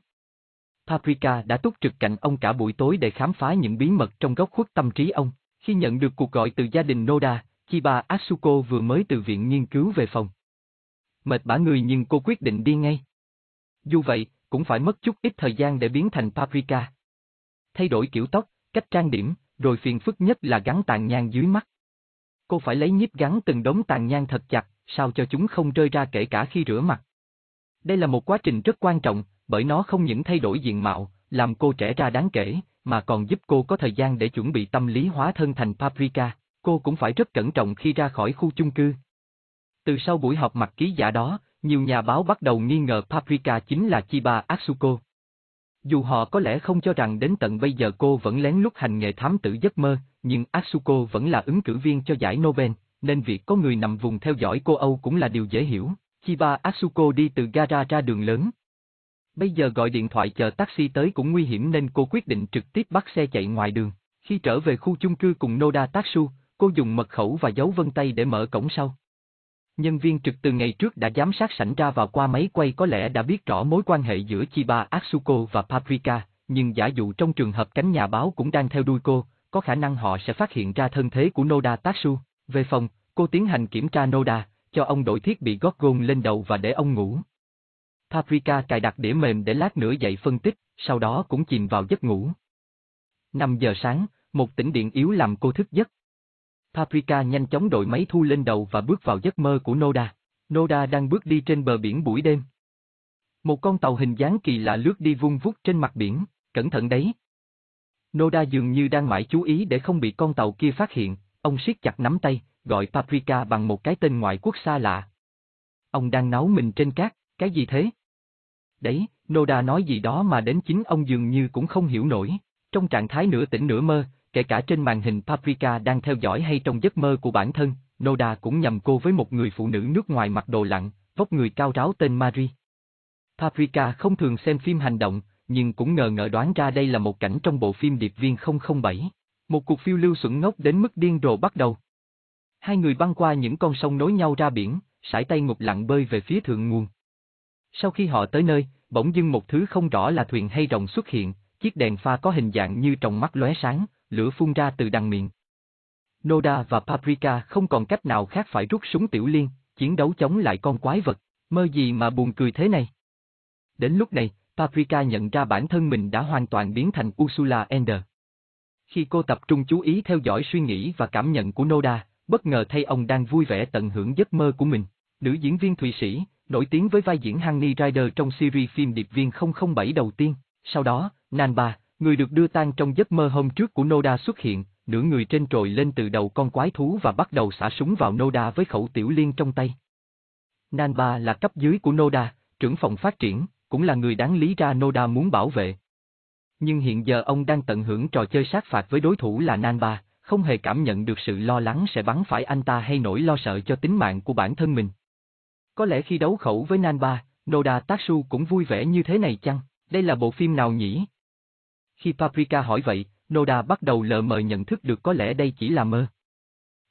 Paprika đã túc trực cạnh ông cả buổi tối để khám phá những bí mật trong góc khuất tâm trí ông. Khi nhận được cuộc gọi từ gia đình Noda, Chiba Asuko vừa mới từ viện nghiên cứu về phòng. Mệt bả người nhưng cô quyết định đi ngay. Dù vậy, cũng phải mất chút ít thời gian để biến thành Paprika. Thay đổi kiểu tóc, cách trang điểm, rồi phiền phức nhất là gắn tàn nhang dưới mắt. Cô phải lấy nhíp gắn từng đống tàn nhang thật chặt, sao cho chúng không rơi ra kể cả khi rửa mặt. Đây là một quá trình rất quan trọng, bởi nó không những thay đổi diện mạo, làm cô trẻ ra đáng kể, mà còn giúp cô có thời gian để chuẩn bị tâm lý hóa thân thành Paprika, cô cũng phải rất cẩn trọng khi ra khỏi khu chung cư. Từ sau buổi họp mặt ký giả đó, nhiều nhà báo bắt đầu nghi ngờ Paprika chính là Chiba Atsuko. Dù họ có lẽ không cho rằng đến tận bây giờ cô vẫn lén lút hành nghề thám tử giấc mơ, nhưng Atsuko vẫn là ứng cử viên cho giải Nobel, nên việc có người nằm vùng theo dõi cô Âu cũng là điều dễ hiểu. Chiba Atsuko đi từ gara ra đường lớn. Bây giờ gọi điện thoại chờ taxi tới cũng nguy hiểm nên cô quyết định trực tiếp bắt xe chạy ngoài đường. Khi trở về khu chung cư cùng Noda Tatsu, cô dùng mật khẩu và dấu vân tay để mở cổng sau. Nhân viên trực từ ngày trước đã giám sát sảnh ra vào qua máy quay có lẽ đã biết rõ mối quan hệ giữa Chiba Atsuko và Paprika, nhưng giả dụ trong trường hợp cánh nhà báo cũng đang theo đuôi cô, có khả năng họ sẽ phát hiện ra thân thế của Noda Tatsu. Về phòng, cô tiến hành kiểm tra Noda, cho ông đổi thiết bị gót gôn lên đầu và để ông ngủ. Paprika cài đặt đĩa mềm để lát nữa dậy phân tích, sau đó cũng chìm vào giấc ngủ. 5 giờ sáng, một tỉnh điện yếu làm cô thức giấc. Paprika nhanh chóng đội máy thu lên đầu và bước vào giấc mơ của Noda. Noda đang bước đi trên bờ biển buổi đêm. Một con tàu hình dáng kỳ lạ lướt đi vung vút trên mặt biển, cẩn thận đấy. Noda dường như đang mãi chú ý để không bị con tàu kia phát hiện, ông siết chặt nắm tay, gọi Paprika bằng một cái tên ngoại quốc xa lạ. Ông đang nấu mình trên cát, cái gì thế? Đấy, Noda nói gì đó mà đến chính ông dường như cũng không hiểu nổi. Trong trạng thái nửa tỉnh nửa mơ, kể cả trên màn hình Paprika đang theo dõi hay trong giấc mơ của bản thân, Noda cũng nhầm cô với một người phụ nữ nước ngoài mặc đồ lặn, vóc người cao ráo tên Marie. Paprika không thường xem phim hành động, nhưng cũng ngờ ngỡ đoán ra đây là một cảnh trong bộ phim Điệp viên 007. Một cuộc phiêu lưu xuẩn ngốc đến mức điên rồ bắt đầu. Hai người băng qua những con sông nối nhau ra biển, sải tay ngục lặng bơi về phía thượng nguồn. Sau khi họ tới nơi, bỗng dưng một thứ không rõ là thuyền hay rồng xuất hiện, chiếc đèn pha có hình dạng như tròng mắt lóe sáng, lửa phun ra từ đằng miệng. Noda và Paprika không còn cách nào khác phải rút súng tiểu liên, chiến đấu chống lại con quái vật, mơ gì mà buồn cười thế này. Đến lúc này, Paprika nhận ra bản thân mình đã hoàn toàn biến thành Ursula Ender. Khi cô tập trung chú ý theo dõi suy nghĩ và cảm nhận của Noda, bất ngờ thấy ông đang vui vẻ tận hưởng giấc mơ của mình. Nữ diễn viên Thụy Sĩ, nổi tiếng với vai diễn Honey Rider trong series phim Điệp viên 007 đầu tiên. Sau đó, Nanba, người được đưa tan trong giấc mơ hôm trước của Noda xuất hiện, nửa người trên trồi lên từ đầu con quái thú và bắt đầu xả súng vào Noda với khẩu tiểu liên trong tay. Nanba là cấp dưới của Noda, trưởng phòng phát triển, cũng là người đáng lý ra Noda muốn bảo vệ. Nhưng hiện giờ ông đang tận hưởng trò chơi sát phạt với đối thủ là Nanba, không hề cảm nhận được sự lo lắng sẽ bắn phải anh ta hay nỗi lo sợ cho tính mạng của bản thân mình. Có lẽ khi đấu khẩu với Nanba, Noda Tatsu cũng vui vẻ như thế này chăng? Đây là bộ phim nào nhỉ? Khi Paprika hỏi vậy, Noda bắt đầu lờ mờ nhận thức được có lẽ đây chỉ là mơ.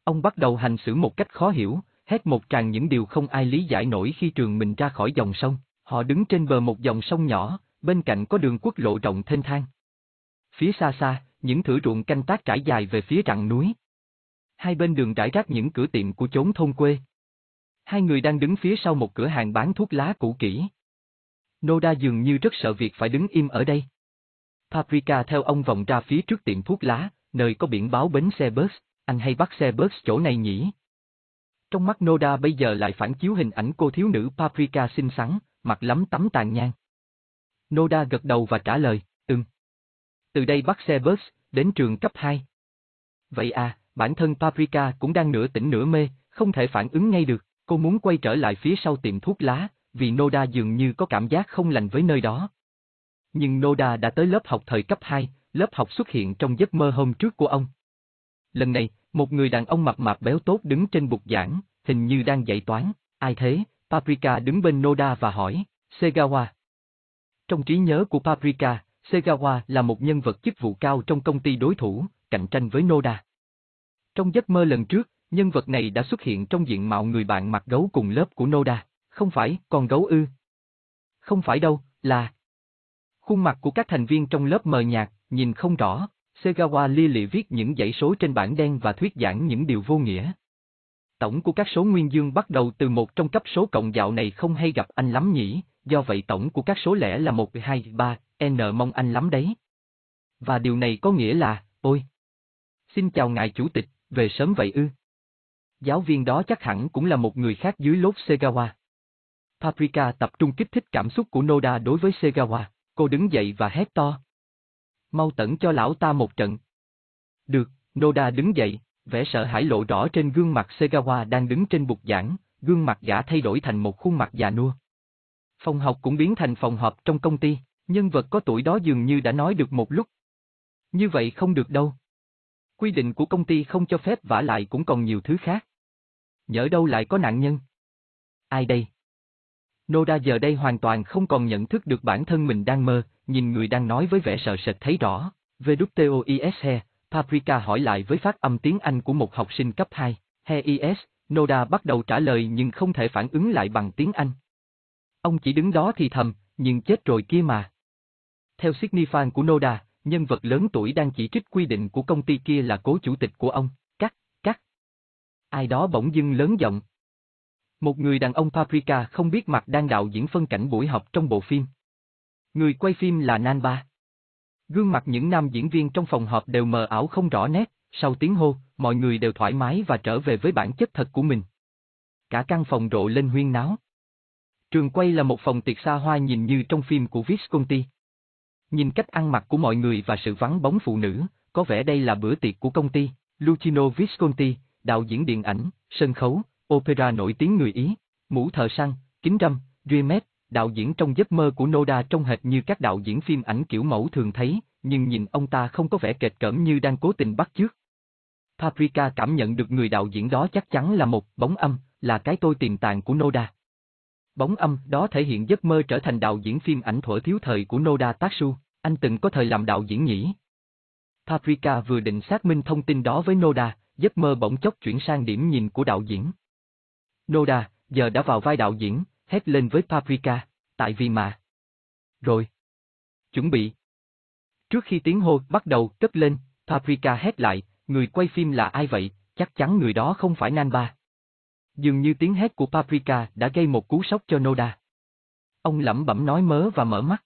Ông bắt đầu hành xử một cách khó hiểu, hét một tràng những điều không ai lý giải nổi khi trường mình ra khỏi dòng sông. Họ đứng trên bờ một dòng sông nhỏ, bên cạnh có đường quốc lộ rộng thênh thang. Phía xa xa, những thửa ruộng canh tác trải dài về phía rặng núi. Hai bên đường trải rác những cửa tiệm của chốn thôn quê. Hai người đang đứng phía sau một cửa hàng bán thuốc lá cũ kỹ. Noda dường như rất sợ việc phải đứng im ở đây. Paprika theo ông vòng ra phía trước tiệm thuốc lá, nơi có biển báo bến xe bus, anh hay bắt xe bus chỗ này nhỉ? Trong mắt Noda bây giờ lại phản chiếu hình ảnh cô thiếu nữ Paprika xinh xắn, mặt lắm tấm tàn nhang. Noda gật đầu và trả lời, ừm. Từ đây bắt xe bus, đến trường cấp 2. Vậy à, bản thân Paprika cũng đang nửa tỉnh nửa mê, không thể phản ứng ngay được, cô muốn quay trở lại phía sau tiệm thuốc lá, vì Noda dường như có cảm giác không lành với nơi đó. Nhưng Noda đã tới lớp học thời cấp 2, lớp học xuất hiện trong giấc mơ hôm trước của ông. Lần này, một người đàn ông mập mạp béo tốt đứng trên bục giảng, hình như đang dạy toán, ai thế, Paprika đứng bên Noda và hỏi, Segawa. Trong trí nhớ của Paprika, Segawa là một nhân vật chức vụ cao trong công ty đối thủ, cạnh tranh với Noda. Trong giấc mơ lần trước, nhân vật này đã xuất hiện trong diện mạo người bạn mặc gấu cùng lớp của Noda, không phải, còn gấu ư. Không phải đâu, là... Khuôn mặt của các thành viên trong lớp mờ nhạt, nhìn không rõ, Segawa li lị viết những dãy số trên bảng đen và thuyết giảng những điều vô nghĩa. Tổng của các số nguyên dương bắt đầu từ một trong cấp số cộng dạo này không hay gặp anh lắm nhỉ, do vậy tổng của các số lẻ là 1, 2, 3, N mong anh lắm đấy. Và điều này có nghĩa là, ôi! Xin chào ngài chủ tịch, về sớm vậy ư? Giáo viên đó chắc hẳn cũng là một người khác dưới lốt Segawa. Paprika tập trung kích thích cảm xúc của Noda đối với Segawa, cô đứng dậy và hét to. Mau tẩn cho lão ta một trận. Được, Noda đứng dậy, vẻ sợ hãi lộ rõ trên gương mặt Segawa đang đứng trên bục giảng, gương mặt gã thay đổi thành một khuôn mặt già nua. Phòng học cũng biến thành phòng họp trong công ty, nhân vật có tuổi đó dường như đã nói được một lúc. Như vậy không được đâu. Quy định của công ty không cho phép vả lại cũng còn nhiều thứ khác. Nhỡ đâu lại có nạn nhân. Ai đây? Noda giờ đây hoàn toàn không còn nhận thức được bản thân mình đang mơ, nhìn người đang nói với vẻ sợ sệt thấy rõ. VWTOIS he, Paprika hỏi lại với phát âm tiếng Anh của một học sinh cấp 2. He is, Noda bắt đầu trả lời nhưng không thể phản ứng lại bằng tiếng Anh. Ông chỉ đứng đó thì thầm, nhưng chết rồi kia mà. Theo Sydney fan của Noda, nhân vật lớn tuổi đang chỉ trích quy định của công ty kia là cố chủ tịch của ông. Cắt, cắt. Ai đó bỗng dưng lớn giọng. Một người đàn ông Paprika không biết mặt đang đạo diễn phân cảnh buổi họp trong bộ phim. Người quay phim là Nanba. Gương mặt những nam diễn viên trong phòng họp đều mờ ảo không rõ nét, sau tiếng hô, mọi người đều thoải mái và trở về với bản chất thật của mình. cả căn phòng rộ lên huyên náo. Trường quay là một phòng tiệc xa hoa nhìn như trong phim của Visconti. Nhìn cách ăn mặc của mọi người và sự vắng bóng phụ nữ, có vẻ đây là bữa tiệc của công ty. Lucino Visconti, đạo diễn điện ảnh, sân khấu, opera nổi tiếng người Ý, mũ thợ săn, kính râm, Riemet, đạo diễn trong giấc mơ của Noda trông hệt như các đạo diễn phim ảnh kiểu mẫu thường thấy, nhưng nhìn ông ta không có vẻ kệch cỡm như đang cố tình bắt chước. Paprika cảm nhận được người đạo diễn đó chắc chắn là một bóng âm, là cái tôi tiềm tàng của Noda. Bóng âm đó thể hiện giấc mơ trở thành đạo diễn phim ảnh thuở thiếu thời của Noda Tatsu, anh từng có thời làm đạo diễn nhỉ? Paprika vừa định xác minh thông tin đó với Noda, giấc mơ bỗng chốc chuyển sang điểm nhìn của đạo diễn. Noda, giờ đã vào vai đạo diễn, hét lên với Paprika, tại vì mà. Rồi. Chuẩn bị. Trước khi tiếng hô bắt đầu cất lên, Paprika hét lại, người quay phim là ai vậy, chắc chắn người đó không phải Nanba. Dường như tiếng hét của Paprika đã gây một cú sốc cho Noda. Ông lẩm bẩm nói mớ và mở mắt.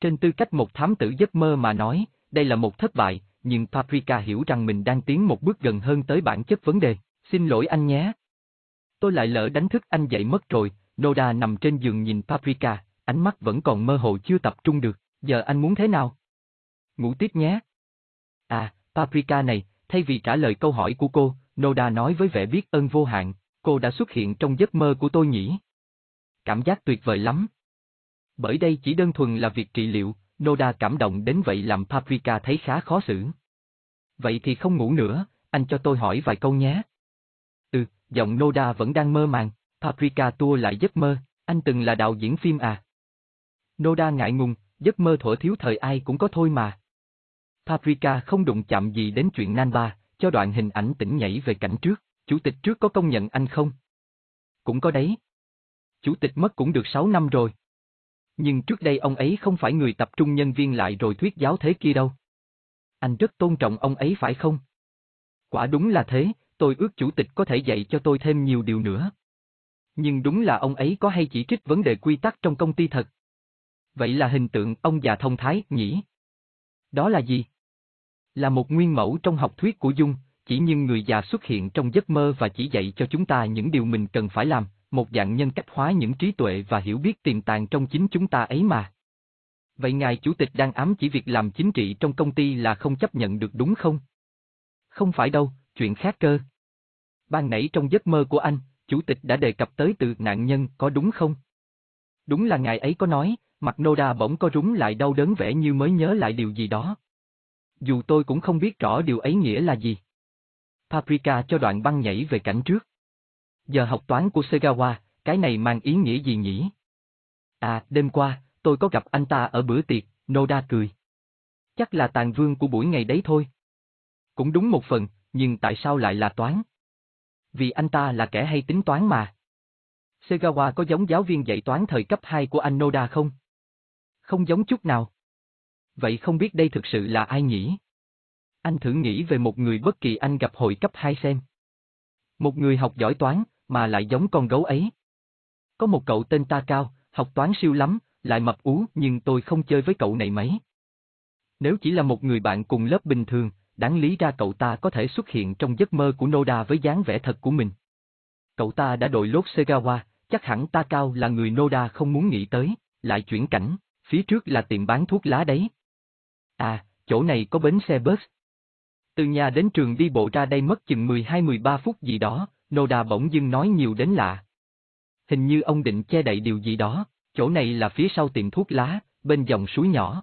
Trên tư cách một thám tử giấc mơ mà nói, đây là một thất bại, nhưng Paprika hiểu rằng mình đang tiến một bước gần hơn tới bản chất vấn đề. Xin lỗi anh nhé. Tôi lại lỡ đánh thức anh dậy mất rồi, Noda nằm trên giường nhìn Paprika, ánh mắt vẫn còn mơ hồ chưa tập trung được, giờ anh muốn thế nào? Ngủ tiếp nhé. À, Paprika này, thay vì trả lời câu hỏi của cô, Noda nói với vẻ biết ơn vô hạn, cô đã xuất hiện trong giấc mơ của tôi nhỉ? Cảm giác tuyệt vời lắm. Bởi đây chỉ đơn thuần là việc trị liệu, Noda cảm động đến vậy làm Paprika thấy khá khó xử. Vậy thì không ngủ nữa, anh cho tôi hỏi vài câu nhé. Giọng Noda vẫn đang mơ màng, Paprika tua lại giấc mơ, anh từng là đạo diễn phim à? Noda ngại ngùng, giấc mơ thuở thiếu thời ai cũng có thôi mà. Paprika không đụng chạm gì đến chuyện Nanba, cho đoạn hình ảnh tỉnh nhảy về cảnh trước, chủ tịch trước có công nhận anh không? Cũng có đấy. Chủ tịch mất cũng được 6 năm rồi. Nhưng trước đây ông ấy không phải người tập trung nhân viên lại rồi thuyết giáo thế kia đâu. Anh rất tôn trọng ông ấy phải không? Quả đúng là thế, tôi ước chủ tịch có thể dạy cho tôi thêm nhiều điều nữa. Nhưng đúng là ông ấy có hay chỉ trích vấn đề quy tắc trong công ty thật. Vậy là hình tượng ông già thông thái, nhỉ? Đó là gì? Là một nguyên mẫu trong học thuyết của Dung, chỉ nhưng người già xuất hiện trong giấc mơ và chỉ dạy cho chúng ta những điều mình cần phải làm, một dạng nhân cách hóa những trí tuệ và hiểu biết tiềm tàng trong chính chúng ta ấy mà. Vậy ngài chủ tịch đang ám chỉ việc làm chính trị trong công ty là không chấp nhận được đúng không? Không phải đâu, chuyện khác cơ. Ban nãy trong giấc mơ của anh, chủ tịch đã đề cập tới từ nạn nhân có đúng không? Đúng là ngài ấy có nói, mặt Noda bỗng có rúng lại đau đớn vẻ như mới nhớ lại điều gì đó. Dù tôi cũng không biết rõ điều ấy nghĩa là gì. Paprika cho đoạn băng nhảy về cảnh trước. Giờ học toán của Segawa, cái này mang ý nghĩa gì nhỉ? À, đêm qua, tôi có gặp anh ta ở bữa tiệc, Noda cười. Chắc là tàn vương của buổi ngày đấy thôi. Cũng đúng một phần, nhưng tại sao lại là toán? Vì anh ta là kẻ hay tính toán mà. Segawa có giống giáo viên dạy toán thời cấp 2 của anh Noda không? Không giống chút nào. Vậy không biết đây thực sự là ai nhỉ? Anh thử nghĩ về một người bất kỳ anh gặp hồi cấp 2 xem. Một người học giỏi toán, mà lại giống con gấu ấy. Có một cậu tên ta cao, học toán siêu lắm, lại mập ú nhưng tôi không chơi với cậu này mấy. Nếu chỉ là một người bạn cùng lớp bình thường, đáng lý ra cậu ta có thể xuất hiện trong giấc mơ của Noda với dáng vẻ thật của mình. Cậu ta đã đội lốt Segawa, chắc hẳn Takao là người Noda không muốn nghĩ tới, lại chuyển cảnh, phía trước là tiệm bán thuốc lá đấy. À, chỗ này có bến xe bus. Từ nhà đến trường đi bộ ra đây mất chừng 12-13 phút gì đó, Noda bỗng dưng nói nhiều đến lạ. Hình như ông định che đậy điều gì đó, chỗ này là phía sau tiệm thuốc lá, bên dòng suối nhỏ.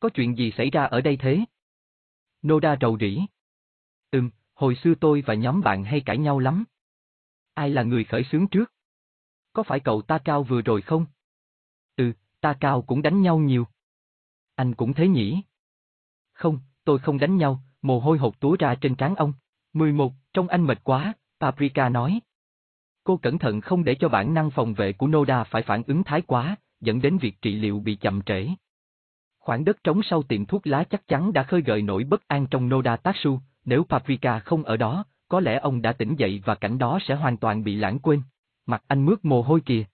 Có chuyện gì xảy ra ở đây thế? Noda rầu rĩ. Ừm, hồi xưa tôi và nhóm bạn hay cãi nhau lắm. Ai là người khởi xướng trước? Có phải cậu ta cao vừa rồi không? Ừ, ta cao cũng đánh nhau nhiều. Anh cũng thế nhỉ? Không, tôi không đánh nhau, mồ hôi hột túa ra trên trán ông. 11, trong anh mệt quá, Paprika nói. Cô cẩn thận không để cho bản năng phòng vệ của Noda phải phản ứng thái quá, dẫn đến việc trị liệu bị chậm trễ. Khoảng đất trống sau tiệm thuốc lá chắc chắn đã khơi gợi nỗi bất an trong Noda Tatsu, nếu Paprika không ở đó, có lẽ ông đã tỉnh dậy và cảnh đó sẽ hoàn toàn bị lãng quên. Mặt anh mướt mồ hôi kìa.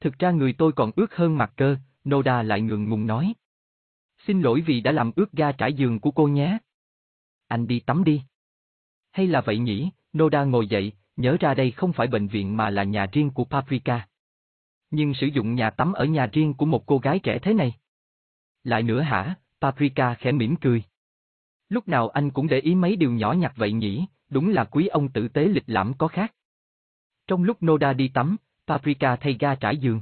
Thực ra người tôi còn ướt hơn mặt cơ, Noda lại ngượng ngùng nói. Xin lỗi vì đã làm ướt ga trải giường của cô nhé. Anh đi tắm đi. Hay là vậy nhỉ, Noda ngồi dậy, nhớ ra đây không phải bệnh viện mà là nhà riêng của Paprika. Nhưng sử dụng nhà tắm ở nhà riêng của một cô gái trẻ thế này. Lại nữa hả, Paprika khẽ mỉm cười. Lúc nào anh cũng để ý mấy điều nhỏ nhặt vậy nhỉ, đúng là quý ông tử tế lịch lãm có khác. Trong lúc Noda đi tắm, Paprika thay ga trải giường.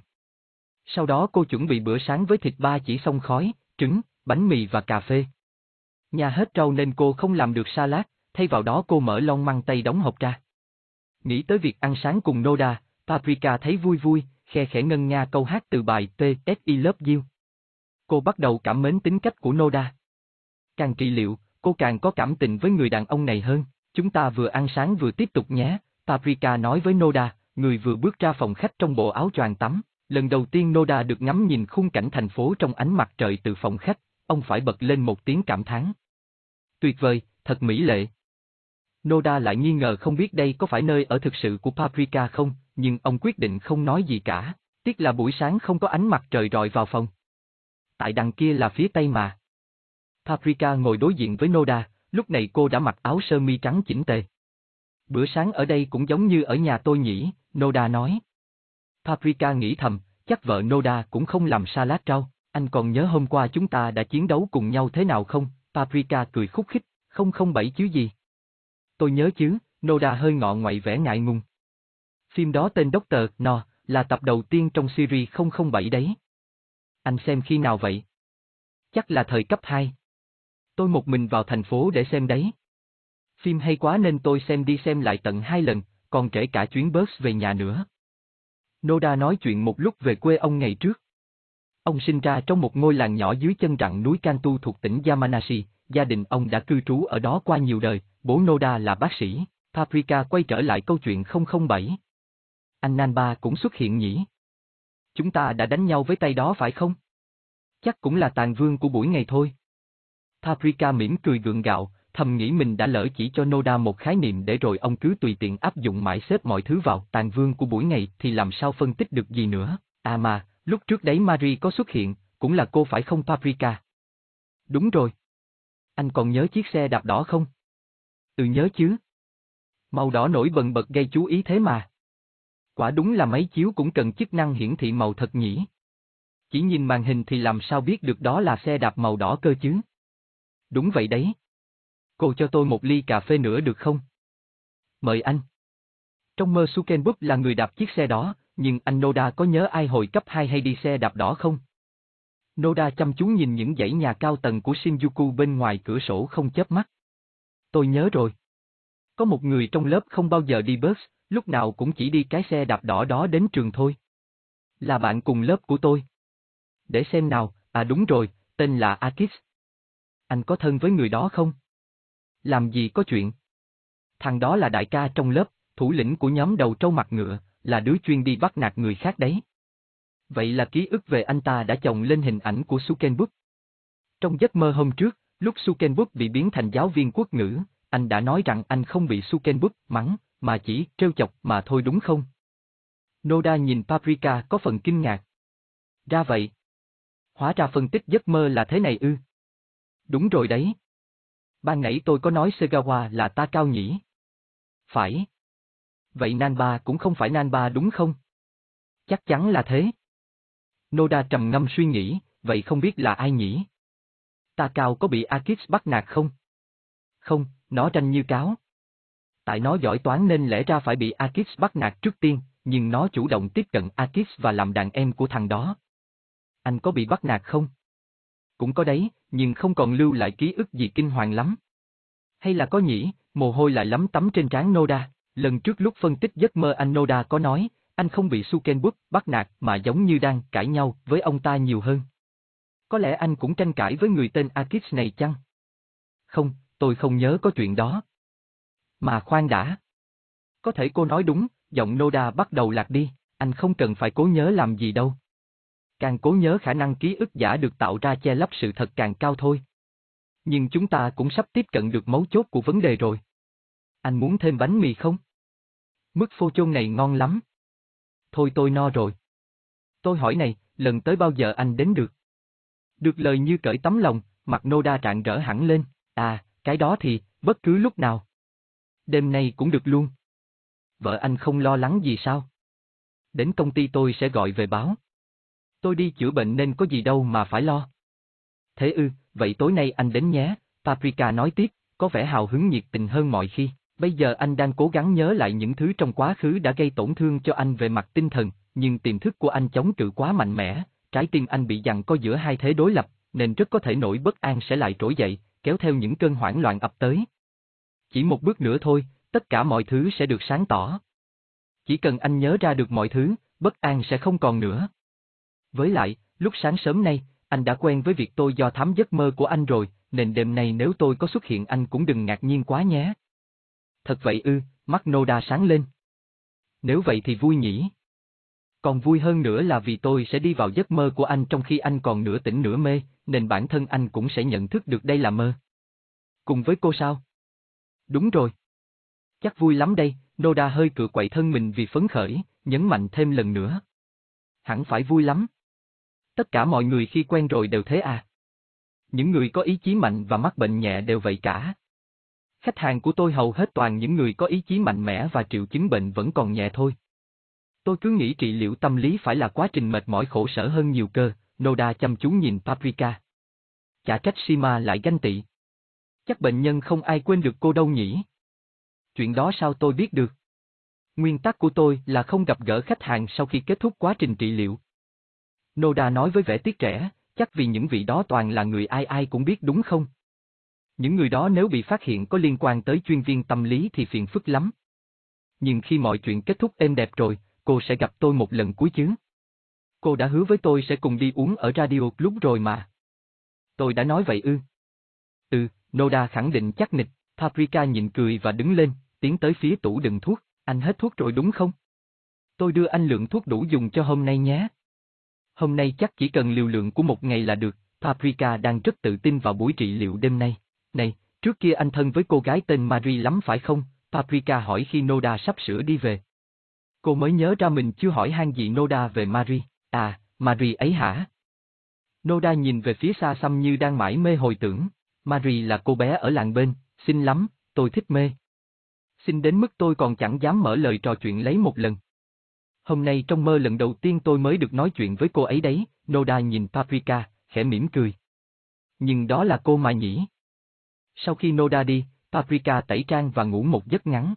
Sau đó cô chuẩn bị bữa sáng với thịt ba chỉ xông khói, trứng, bánh mì và cà phê. Nhà hết rau nên cô không làm được salad, thay vào đó cô mở lon măng tây đóng hộp ra. Nghĩ tới việc ăn sáng cùng Noda, Paprika thấy vui vui, khe khẽ ngân nga câu hát từ bài T.S.I. Love You. Cô bắt đầu cảm mến tính cách của Noda. Càng trị liệu, cô càng có cảm tình với người đàn ông này hơn. Chúng ta vừa ăn sáng vừa tiếp tục nhé, Paprika nói với Noda, người vừa bước ra phòng khách trong bộ áo choàng tắm. Lần đầu tiên Noda được ngắm nhìn khung cảnh thành phố trong ánh mặt trời từ phòng khách, ông phải bật lên một tiếng cảm thán. Tuyệt vời, thật mỹ lệ. Noda lại nghi ngờ không biết đây có phải nơi ở thực sự của Paprika không, nhưng ông quyết định không nói gì cả, tiếc là buổi sáng không có ánh mặt trời rọi vào phòng. Tại đằng kia là phía tây mà. Paprika ngồi đối diện với Noda, lúc này cô đã mặc áo sơ mi trắng chỉnh tề. Bữa sáng ở đây cũng giống như ở nhà tôi nhỉ, Noda nói. Paprika nghĩ thầm, chắc vợ Noda cũng không làm salad rau, anh còn nhớ hôm qua chúng ta đã chiến đấu cùng nhau thế nào không? Paprika cười khúc khích, không không bảy chứ gì. Tôi nhớ chứ, Noda hơi ngọ ngoại vẻ ngại ngùng. Phim đó tên Doctor No, là tập đầu tiên trong series 007 đấy. Anh xem khi nào vậy? Chắc là thời cấp 2. Tôi một mình vào thành phố để xem đấy. Phim hay quá nên tôi xem đi xem lại tận hai lần, còn kể cả chuyến bus về nhà nữa. Noda nói chuyện một lúc về quê ông ngày trước. Ông sinh ra trong một ngôi làng nhỏ dưới chân rặng núi Kantu thuộc tỉnh Yamanashi, gia đình ông đã cư trú ở đó qua nhiều đời, bố Noda là bác sĩ. Paprika quay trở lại câu chuyện 007. Anh Nanba cũng xuất hiện nhỉ? Chúng ta đã đánh nhau với tay đó phải không? Chắc cũng là tàn vương của buổi ngày thôi. Paprika mỉm cười gượng gạo, thầm nghĩ mình đã lỡ chỉ cho Noda một khái niệm để rồi ông cứ tùy tiện áp dụng mãi xếp mọi thứ vào tàn vương của buổi ngày thì làm sao phân tích được gì nữa. À mà, lúc trước đấy Marie có xuất hiện, cũng là cô phải không Paprika? Đúng rồi. Anh còn nhớ chiếc xe đạp đỏ không? Ừ nhớ chứ. Màu đỏ nổi bần bật gây chú ý thế mà. Quả đúng là máy chiếu cũng cần chức năng hiển thị màu thật nhỉ. Chỉ nhìn màn hình thì làm sao biết được đó là xe đạp màu đỏ cơ chứ? Đúng vậy đấy. Cô cho tôi một ly cà phê nữa được không? Mời anh. Trong mơ Sukenbub là người đạp chiếc xe đó, nhưng anh Noda có nhớ ai hồi cấp 2 hay đi xe đạp đỏ không? Noda chăm chú nhìn những dãy nhà cao tầng của Shinjuku bên ngoài cửa sổ không chớp mắt. Tôi nhớ rồi. Có một người trong lớp không bao giờ đi bus, lúc nào cũng chỉ đi cái xe đạp đỏ đó đến trường thôi. Là bạn cùng lớp của tôi. Để xem nào, à đúng rồi, tên là Akis. Anh có thân với người đó không? Làm gì có chuyện? Thằng đó là đại ca trong lớp, thủ lĩnh của nhóm đầu trâu mặt ngựa, là đứa chuyên đi bắt nạt người khác đấy. Vậy là ký ức về anh ta đã chồng lên hình ảnh của Sukenbuk. Trong giấc mơ hôm trước, lúc Sukenbuk bị biến thành giáo viên quốc ngữ, anh đã nói rằng anh không bị Sukenbuk mắng, mà chỉ trêu chọc mà thôi đúng không? Noda nhìn Paprika có phần kinh ngạc. Ra vậy. Hóa ra phân tích giấc mơ là thế này ư. Đúng rồi đấy. Ban nãy tôi có nói Segawa là ta cao nhỉ? Phải. Vậy Nanba cũng không phải Nanba đúng không? Chắc chắn là thế. Noda trầm ngâm suy nghĩ, vậy không biết là ai nhỉ? Ta cao có bị Akis bắt nạt không? Không, nó tranh như cáo. Tại nó giỏi toán nên lẽ ra phải bị Akis bắt nạt trước tiên, nhưng nó chủ động tiếp cận Akis và làm đàn em của thằng đó. Anh có bị bắt nạt không? Cũng có đấy, nhưng không còn lưu lại ký ức gì kinh hoàng lắm. Hay là có nhỉ, mồ hôi lại lắm tắm trên trán Noda, lần trước lúc phân tích giấc mơ anh Noda có nói, anh không bị Sukenbuk bắt nạt mà giống như đang cãi nhau với ông ta nhiều hơn. Có lẽ anh cũng tranh cãi với người tên Akis này chăng? Không, tôi không nhớ có chuyện đó. Mà khoan đã. Có thể cô nói đúng, giọng Noda bắt đầu lạc đi, anh không cần phải cố nhớ làm gì đâu. Càng cố nhớ khả năng ký ức giả được tạo ra che lấp sự thật càng cao thôi. Nhưng chúng ta cũng sắp tiếp cận được mấu chốt của vấn đề rồi. Anh muốn thêm bánh mì không? Mức phô chôn này ngon lắm. Thôi tôi no rồi. Tôi hỏi này, lần tới bao giờ anh đến được? Được lời như cởi tấm lòng, mặt Noda rạng trạng rỡ hẳn lên, à, cái đó thì, bất cứ lúc nào. Đêm nay cũng được luôn. vợ anh không lo lắng gì sao? Đến công ty tôi sẽ gọi về báo. Tôi đi chữa bệnh nên có gì đâu mà phải lo. Thế ư, vậy tối nay anh đến nhé, Paprika nói tiếp, có vẻ hào hứng nhiệt tình hơn mọi khi. Bây giờ anh đang cố gắng nhớ lại những thứ trong quá khứ đã gây tổn thương cho anh về mặt tinh thần, nhưng tiềm thức của anh chống cự quá mạnh mẽ, trái tim anh bị giằng co giữa hai thế đối lập, nên rất có thể nỗi bất an sẽ lại trỗi dậy, kéo theo những cơn hoảng loạn ập tới. Chỉ một bước nữa thôi, tất cả mọi thứ sẽ được sáng tỏ. Chỉ cần anh nhớ ra được mọi thứ, bất an sẽ không còn nữa. Với lại, lúc sáng sớm nay, anh đã quen với việc tôi do thám giấc mơ của anh rồi, nên đêm nay nếu tôi có xuất hiện anh cũng đừng ngạc nhiên quá nhé. Thật vậy ư, mắt Noda sáng lên. Nếu vậy thì vui nhỉ. Còn vui hơn nữa là vì tôi sẽ đi vào giấc mơ của anh trong khi anh còn nửa tỉnh nửa mê, nên bản thân anh cũng sẽ nhận thức được đây là mơ. Cùng với cô sao? Đúng rồi. Chắc vui lắm đây, Noda hơi cựa quậy thân mình vì phấn khởi, nhấn mạnh thêm lần nữa. Hẳn phải vui lắm. Tất cả mọi người khi quen rồi đều thế à. Những người có ý chí mạnh và mắc bệnh nhẹ đều vậy cả. Khách hàng của tôi hầu hết toàn những người có ý chí mạnh mẽ và triệu chứng bệnh vẫn còn nhẹ thôi. Tôi cứ nghĩ trị liệu tâm lý phải là quá trình mệt mỏi khổ sở hơn nhiều cơ, Noda chăm chú nhìn Paprika. Chả trách Shima lại ganh tị. Chắc bệnh nhân không ai quên được cô đâu nhỉ? Chuyện đó sao tôi biết được? Nguyên tắc của tôi là không gặp gỡ khách hàng sau khi kết thúc quá trình trị liệu. Noda nói với vẻ tiếc trẻ, chắc vì những vị đó toàn là người ai ai cũng biết đúng không? Những người đó nếu bị phát hiện có liên quan tới chuyên viên tâm lý thì phiền phức lắm. Nhưng khi mọi chuyện kết thúc êm đẹp rồi, cô sẽ gặp tôi một lần cuối chứ. Cô đã hứa với tôi sẽ cùng đi uống ở radio lúc rồi mà. Tôi đã nói vậy ư. Ừ, Noda khẳng định chắc nịch, Paprika nhịn cười và đứng lên, tiến tới phía tủ đựng thuốc, anh hết thuốc rồi đúng không? Tôi đưa anh lượng thuốc đủ dùng cho hôm nay nhé. Hôm nay chắc chỉ cần liều lượng của một ngày là được, Paprika đang rất tự tin vào buổi trị liệu đêm nay. Này, trước kia anh thân với cô gái tên Marie lắm phải không? Paprika hỏi khi Noda sắp sửa đi về. Cô mới nhớ ra mình chưa hỏi han gì Noda về Marie. À, Marie ấy hả? Noda nhìn về phía xa xăm như đang mãi mê hồi tưởng. Marie là cô bé ở làng bên, xinh lắm, tôi thích mê. Xinh đến mức tôi còn chẳng dám mở lời trò chuyện lấy một lần. Hôm nay trong mơ lần đầu tiên tôi mới được nói chuyện với cô ấy đấy, Noda nhìn Paprika, khẽ mỉm cười. Nhưng đó là cô mà nhỉ? Sau khi Noda đi, Paprika tẩy trang và ngủ một giấc ngắn.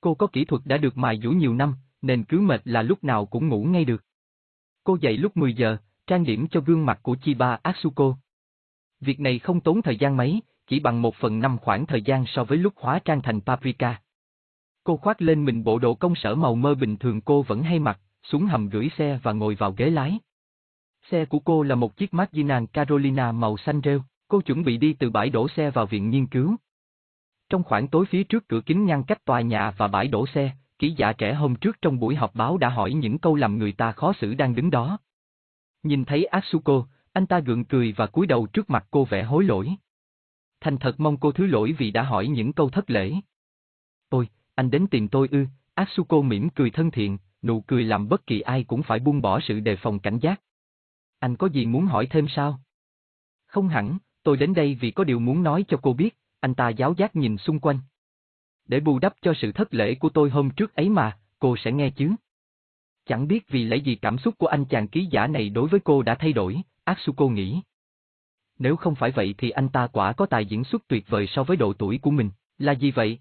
Cô có kỹ thuật đã được mài dũi nhiều năm, nên cứ mệt là lúc nào cũng ngủ ngay được. Cô dậy lúc 10 giờ, trang điểm cho gương mặt của Chiba Atsuko. Việc này không tốn thời gian mấy, chỉ bằng một phần năm khoảng thời gian so với lúc hóa trang thành Paprika. Cô khoác lên mình bộ đồ công sở màu mơ bình thường cô vẫn hay mặc, xuống hầm gửi xe và ngồi vào ghế lái. Xe của cô là một chiếc Mazda Carolina màu xanh rêu, cô chuẩn bị đi từ bãi đổ xe vào viện nghiên cứu. Trong khoảng tối phía trước cửa kính ngăn cách tòa nhà và bãi đổ xe, ký giả trẻ hôm trước trong buổi họp báo đã hỏi những câu làm người ta khó xử đang đứng đó. Nhìn thấy Asuko anh ta gượng cười và cúi đầu trước mặt cô vẻ hối lỗi. Thành thật mong cô thứ lỗi vì đã hỏi những câu thất lễ. Ôi, anh đến tìm tôi ư, Asuko mỉm cười thân thiện, nụ cười làm bất kỳ ai cũng phải buông bỏ sự đề phòng cảnh giác. Anh có gì muốn hỏi thêm sao? Không hẳn, tôi đến đây vì có điều muốn nói cho cô biết, anh ta giáo giác nhìn xung quanh. Để bù đắp cho sự thất lễ của tôi hôm trước ấy mà, cô sẽ nghe chứ. Chẳng biết vì lẽ gì cảm xúc của anh chàng ký giả này đối với cô đã thay đổi, Atsuko nghĩ. Nếu không phải vậy thì anh ta quả có tài diễn xuất tuyệt vời so với độ tuổi của mình, là gì vậy?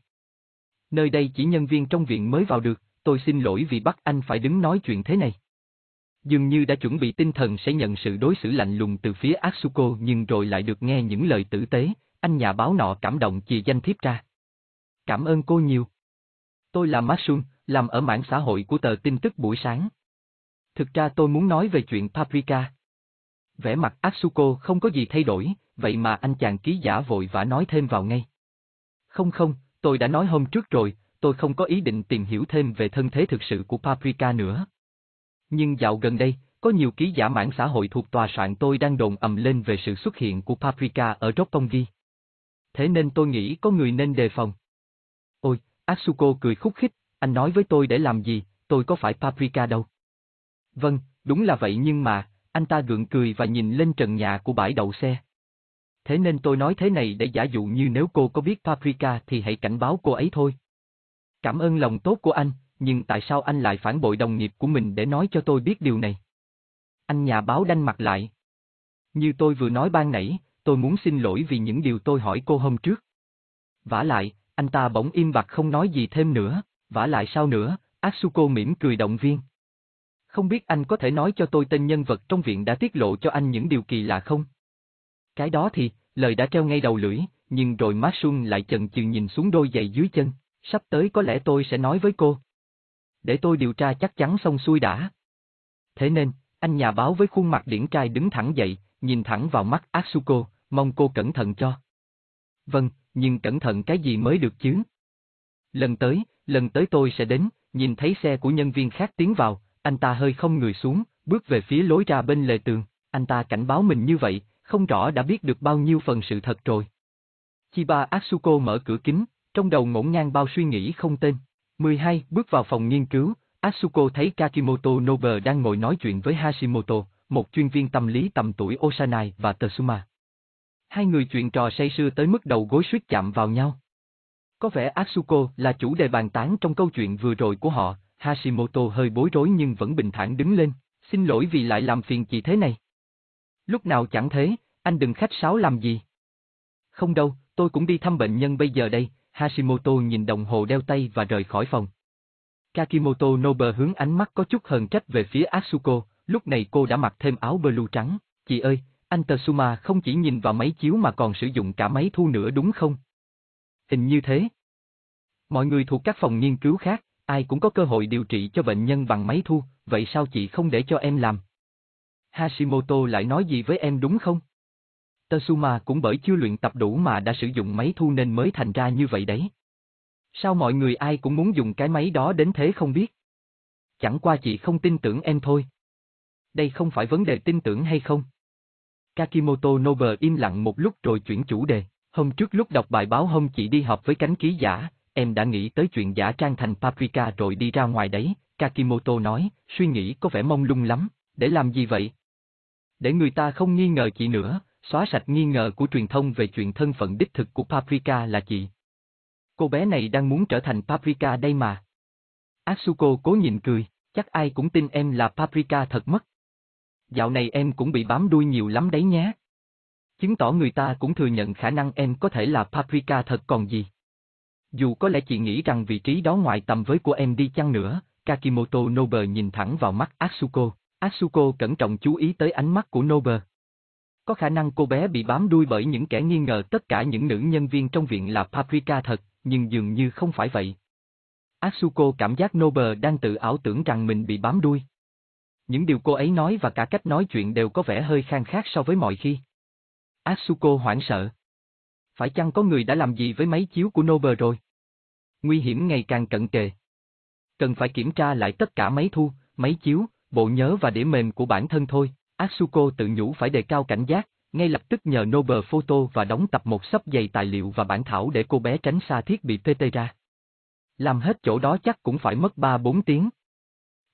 Nơi đây chỉ nhân viên trong viện mới vào được, tôi xin lỗi vì bắt anh phải đứng nói chuyện thế này. Dường như đã chuẩn bị tinh thần sẽ nhận sự đối xử lạnh lùng từ phía Atsuko nhưng rồi lại được nghe những lời tử tế, anh nhà báo nọ cảm động chìa danh thiếp ra. Cảm ơn cô nhiều. Tôi là Masun, làm ở mảng xã hội của tờ tin tức buổi sáng. Thực ra tôi muốn nói về chuyện Paprika. Vẻ mặt Atsuko không có gì thay đổi, vậy mà anh chàng ký giả vội vã nói thêm vào ngay. Không không, tôi đã nói hôm trước rồi, tôi không có ý định tìm hiểu thêm về thân thế thực sự của Paprika nữa. Nhưng dạo gần đây, có nhiều ký giả mạng xã hội thuộc tòa soạn tôi đang đồn ầm lên về sự xuất hiện của Paprika ở Roppongi. Thế nên tôi nghĩ có người nên đề phòng. Ôi, Atsuko cười khúc khích, anh nói với tôi để làm gì, tôi có phải Paprika đâu. Vâng, đúng là vậy nhưng mà, anh ta gượng cười và nhìn lên trần nhà của bãi đậu xe. Thế nên tôi nói thế này để giả dụ như nếu cô có biết Paprika thì hãy cảnh báo cô ấy thôi. Cảm ơn lòng tốt của anh, nhưng tại sao anh lại phản bội đồng nghiệp của mình để nói cho tôi biết điều này? Anh nhà báo đanh mặt lại. Như tôi vừa nói ban nãy, tôi muốn xin lỗi vì những điều tôi hỏi cô hôm trước. vả lại, anh ta bỗng im bặt không nói gì thêm nữa, vả lại sao nữa, Atsuko mỉm cười động viên. Không biết anh có thể nói cho tôi tên nhân vật trong viện đã tiết lộ cho anh những điều kỳ lạ không? Cái đó thì, lời đã treo ngay đầu lưỡi, nhưng rồi Mát Xuân lại chần chừ nhìn xuống đôi giày dưới chân, sắp tới có lẽ tôi sẽ nói với cô. Để tôi điều tra chắc chắn xong xuôi đã. Thế nên, anh nhà báo với khuôn mặt điển trai đứng thẳng dậy, nhìn thẳng vào mắt Asuko, mong cô cẩn thận cho. Vâng, nhưng cẩn thận cái gì mới được chứ? Lần tới, lần tới tôi sẽ đến, nhìn thấy xe của nhân viên khác tiến vào, anh ta hơi không người xuống, bước về phía lối ra bên lề tường, anh ta cảnh báo mình như vậy, không rõ đã biết được bao nhiêu phần sự thật rồi. Chiba Atsuko mở cửa kính, trong đầu ngổn ngang bao suy nghĩ không tên. 12. Bước vào phòng nghiên cứu, Atsuko thấy Kakimoto Nobe đang ngồi nói chuyện với Hashimoto, một chuyên viên tâm lý tầm tuổi Osanai và Tsuma. Hai người chuyện trò say sưa tới mức đầu gối suýt chạm vào nhau. Có vẻ Atsuko là chủ đề bàn tán trong câu chuyện vừa rồi của họ, Hashimoto hơi bối rối nhưng vẫn bình thản đứng lên, xin lỗi vì lại làm phiền chị thế này. Lúc nào chẳng thế, anh đừng khách sáo làm gì. Không đâu, tôi cũng đi thăm bệnh nhân bây giờ đây, Hashimoto nhìn đồng hồ đeo tay và rời khỏi phòng. Kakimoto Nobe hướng ánh mắt có chút hờn trách về phía Atsuko, lúc này cô đã mặc thêm áo blue trắng. Chị ơi, anh Tsuma không chỉ nhìn vào máy chiếu mà còn sử dụng cả máy thu nữa đúng không? Hình như thế. Mọi người thuộc các phòng nghiên cứu khác, ai cũng có cơ hội điều trị cho bệnh nhân bằng máy thu, vậy sao chị không để cho em làm? Hashimoto lại nói gì với em đúng không? Tatsuma cũng bởi chưa luyện tập đủ mà đã sử dụng máy thu nên mới thành ra như vậy đấy. Sao mọi người ai cũng muốn dùng cái máy đó đến thế không biết? Chẳng qua chị không tin tưởng em thôi. Đây không phải vấn đề tin tưởng hay không. Kakimoto Nobe im lặng một lúc rồi chuyển chủ đề. Hôm trước lúc đọc bài báo hôm chị đi họp với cánh ký giả, em đã nghĩ tới chuyện giả trang thành Paprika rồi đi ra ngoài đấy, Kakimoto nói, suy nghĩ có vẻ mông lung lắm, để làm gì vậy? Để người ta không nghi ngờ chị nữa, xóa sạch nghi ngờ của truyền thông về chuyện thân phận đích thực của Paprika là chị. Cô bé này đang muốn trở thành Paprika đây mà. Asuko cố nhìn cười, chắc ai cũng tin em là Paprika thật mất. Dạo này em cũng bị bám đuôi nhiều lắm đấy nhé. Chứng tỏ người ta cũng thừa nhận khả năng em có thể là Paprika thật còn gì. Dù có lẽ chị nghĩ rằng vị trí đó ngoài tầm với của em đi chăng nữa, Kakimoto Nober nhìn thẳng vào mắt Atsuko. Atsuko cẩn trọng chú ý tới ánh mắt của Nober. Có khả năng cô bé bị bám đuôi bởi những kẻ nghi ngờ tất cả những nữ nhân viên trong viện là Paprika thật, nhưng dường như không phải vậy. Atsuko cảm giác Nober đang tự ảo tưởng rằng mình bị bám đuôi. Những điều cô ấy nói và cả cách nói chuyện đều có vẻ hơi khang khác so với mọi khi. Atsuko hoảng sợ. Phải chăng có người đã làm gì với máy chiếu của Nober rồi? Nguy hiểm ngày càng cận kề. Cần phải kiểm tra lại tất cả máy thu, máy chiếu, bộ nhớ và đĩa mềm của bản thân thôi. Asuko tự nhủ phải đề cao cảnh giác, ngay lập tức nhờ Nober photo và đóng tập một sấp dày tài liệu và bản thảo để cô bé tránh xa thiết bị PT ra. Làm hết chỗ đó chắc cũng phải mất 3-4 tiếng.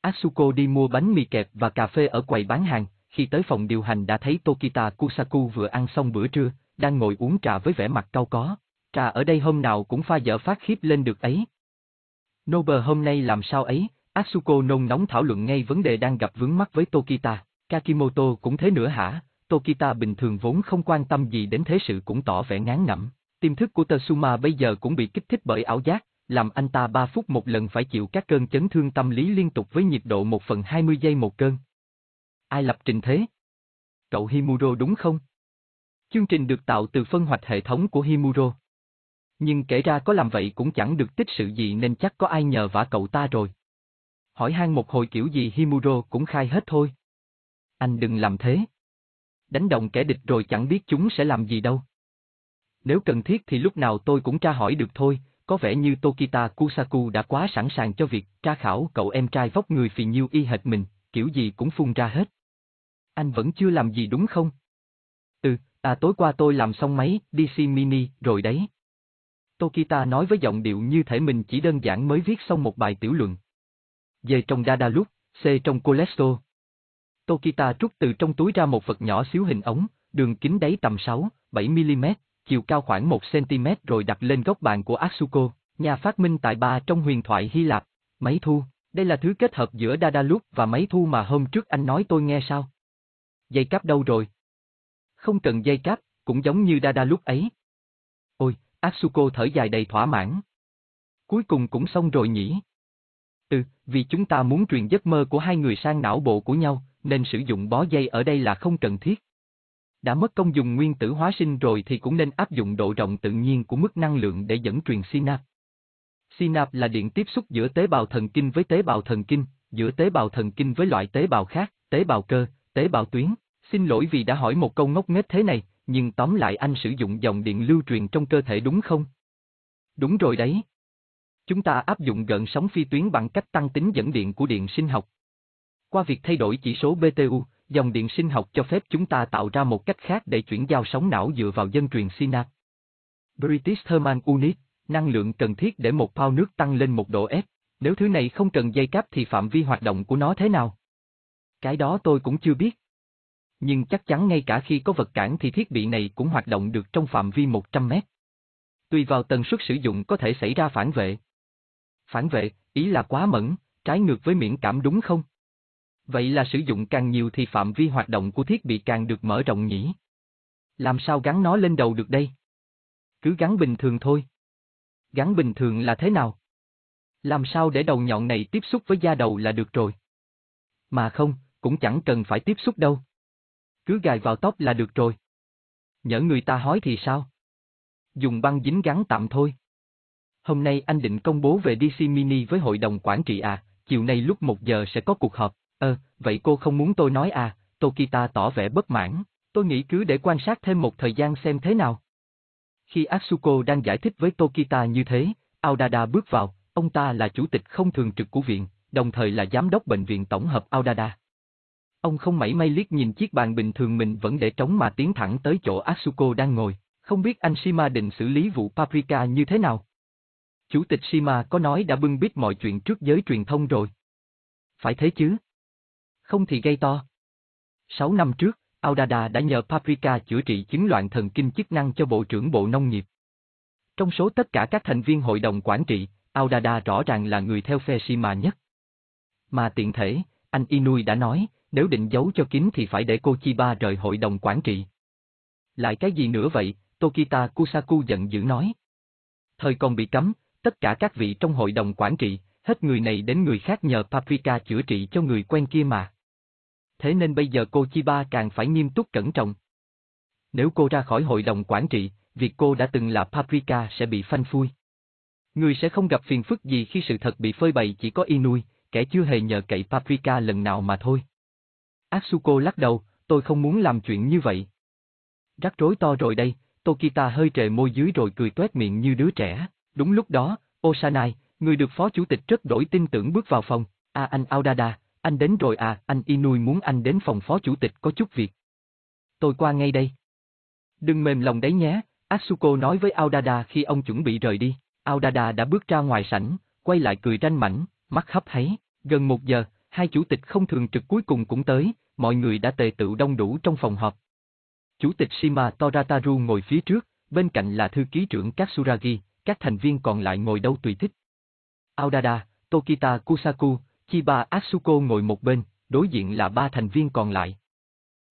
Asuko đi mua bánh mì kẹp và cà phê ở quầy bán hàng, khi tới phòng điều hành đã thấy Tokita Kusaku vừa ăn xong bữa trưa, đang ngồi uống trà với vẻ mặt cau có. Trà ở đây hôm nào cũng pha dở phát khiếp lên được ấy. Nober hôm nay làm sao ấy, Atsuko nôn nóng thảo luận ngay vấn đề đang gặp vướng mắt với Tokita. Kakimoto cũng thế nữa hả? Tokita bình thường vốn không quan tâm gì đến thế sự cũng tỏ vẻ ngán ngẩm. Tiềm thức của Tatsuma bây giờ cũng bị kích thích bởi ảo giác, làm anh ta 3 phút một lần phải chịu các cơn chấn thương tâm lý liên tục với nhiệt độ 1 phần 20 giây một cơn. Ai lập trình thế? Cậu Himuro đúng không? Chương trình được tạo từ phân hoạch hệ thống của Himuro. Nhưng kể ra có làm vậy cũng chẳng được tích sự gì nên chắc có ai nhờ vả cậu ta rồi. Hỏi han một hồi kiểu gì Himuro cũng khai hết thôi. Anh đừng làm thế. Đánh động kẻ địch rồi chẳng biết chúng sẽ làm gì đâu. Nếu cần thiết thì lúc nào tôi cũng tra hỏi được thôi, có vẻ như Tokita Kusaku đã quá sẵn sàng cho việc tra khảo cậu em trai vóc người phì nhiêu y hệt mình, kiểu gì cũng phun ra hết. Anh vẫn chưa làm gì đúng không? À tối qua tôi làm xong máy DC Mini rồi đấy. Tokita nói với giọng điệu như thể mình chỉ đơn giản mới viết xong một bài tiểu luận. Về trong Dada lúc, C trong Cholesterol. Tokita rút từ trong túi ra một vật nhỏ xíu hình ống, đường kính đáy tầm 6, 7 mm, chiều cao khoảng 1 cm rồi đặt lên góc bàn của Atsuko. Nhà phát minh tại ba trong huyền thoại Hy Lạp, máy thu, đây là thứ kết hợp giữa Daedalus và máy thu mà hôm trước anh nói tôi nghe sao? Dây cáp đâu rồi? Không cần dây cáp, cũng giống như Dada lúc ấy. Ôi, Asuko thở dài đầy thỏa mãn. Cuối cùng cũng xong rồi nhỉ? Ừ, vì chúng ta muốn truyền giấc mơ của hai người sang não bộ của nhau, nên sử dụng bó dây ở đây là không cần thiết. Đã mất công dùng nguyên tử hóa sinh rồi thì cũng nên áp dụng độ rộng tự nhiên của mức năng lượng để dẫn truyền synap. synap là điện tiếp xúc giữa tế bào thần kinh với tế bào thần kinh, giữa tế bào thần kinh với loại tế bào khác, tế bào cơ, tế bào tuyến. Xin lỗi vì đã hỏi một câu ngốc nghếch thế này, nhưng tóm lại anh sử dụng dòng điện lưu truyền trong cơ thể đúng không? Đúng rồi đấy. Chúng ta áp dụng gợn sóng phi tuyến bằng cách tăng tính dẫn điện của điện sinh học. Qua việc thay đổi chỉ số BTU, dòng điện sinh học cho phép chúng ta tạo ra một cách khác để chuyển giao sóng não dựa vào dân truyền synap. British Thermal Unit, năng lượng cần thiết để một bao nước tăng lên một độ F, nếu thứ này không cần dây cáp thì phạm vi hoạt động của nó thế nào? Cái đó tôi cũng chưa biết. Nhưng chắc chắn ngay cả khi có vật cản thì thiết bị này cũng hoạt động được trong phạm vi 100 mét. Tùy vào tần suất sử dụng có thể xảy ra phản vệ. Phản vệ, ý là quá mẫn, trái ngược với miễn cảm đúng không? Vậy là sử dụng càng nhiều thì phạm vi hoạt động của thiết bị càng được mở rộng nhỉ? Làm sao gắn nó lên đầu được đây? Cứ gắn bình thường thôi. Gắn bình thường là thế nào? Làm sao để đầu nhọn này tiếp xúc với da đầu là được rồi. Mà không, cũng chẳng cần phải tiếp xúc đâu. Cứ gài vào tóc là được rồi. Nhỡ người ta hói thì sao? Dùng băng dính gắn tạm thôi. Hôm nay anh định công bố về DC Mini với hội đồng quản trị à, chiều nay lúc 1 giờ sẽ có cuộc họp. Ờ, vậy cô không muốn tôi nói à, Tokita tỏ vẻ bất mãn, tôi nghĩ cứ để quan sát thêm một thời gian xem thế nào. Khi Asuko đang giải thích với Tokita như thế, Aodada bước vào, ông ta là chủ tịch không thường trực của viện, đồng thời là giám đốc bệnh viện tổng hợp Aodada. Ông không mảy may liếc nhìn chiếc bàn bình thường mình vẫn để trống mà tiến thẳng tới chỗ Asuko đang ngồi, không biết anh Shima định xử lý vụ Paprika như thế nào. Chủ tịch Shima có nói đã bưng biết mọi chuyện trước giới truyền thông rồi. Phải thế chứ? Không thì gây to. Sáu năm trước, Audada đã nhờ Paprika chữa trị chứng loạn thần kinh chức năng cho Bộ trưởng Bộ Nông nghiệp. Trong số tất cả các thành viên hội đồng quản trị, Audada rõ ràng là người theo phe Shima nhất. Mà tiện thể, anh Inui đã nói, nếu định giấu cho kín thì phải để cô Chiba rời hội đồng quản trị. Lại cái gì nữa vậy, Tokita Kusaku giận dữ nói. Thời còn bị cấm, tất cả các vị trong hội đồng quản trị, hết người này đến người khác nhờ Paprika chữa trị cho người quen kia mà. Thế nên bây giờ cô Chiba càng phải nghiêm túc cẩn trọng. Nếu cô ra khỏi hội đồng quản trị, việc cô đã từng là Paprika sẽ bị phanh phui. Người sẽ không gặp phiền phức gì khi sự thật bị phơi bày chỉ có Inui, kẻ chưa hề nhờ cậy Paprika lần nào mà thôi. Asuko lắc đầu, tôi không muốn làm chuyện như vậy. Rắc rối to rồi đây, Tokita hơi trề môi dưới rồi cười tuét miệng như đứa trẻ. Đúng lúc đó, Osanai, người được phó chủ tịch rất đổi tin tưởng bước vào phòng. À anh Audada, anh đến rồi à, anh Inui muốn anh đến phòng phó chủ tịch có chút việc. Tôi qua ngay đây. Đừng mềm lòng đấy nhé, Asuko nói với Audada khi ông chuẩn bị rời đi. Audada đã bước ra ngoài sảnh, quay lại cười ranh mảnh, mắt hấp háy. Gần một giờ, hai chủ tịch không thường trực cuối cùng cũng tới, mọi người đã tề tựu đông đủ trong phòng họp. Chủ tịch Shima Torataru ngồi phía trước, bên cạnh là thư ký trưởng Katsuragi, các thành viên còn lại ngồi đâu tùy thích. Audada, Tokita Kusaku, Chiba Asuko ngồi một bên, đối diện là ba thành viên còn lại.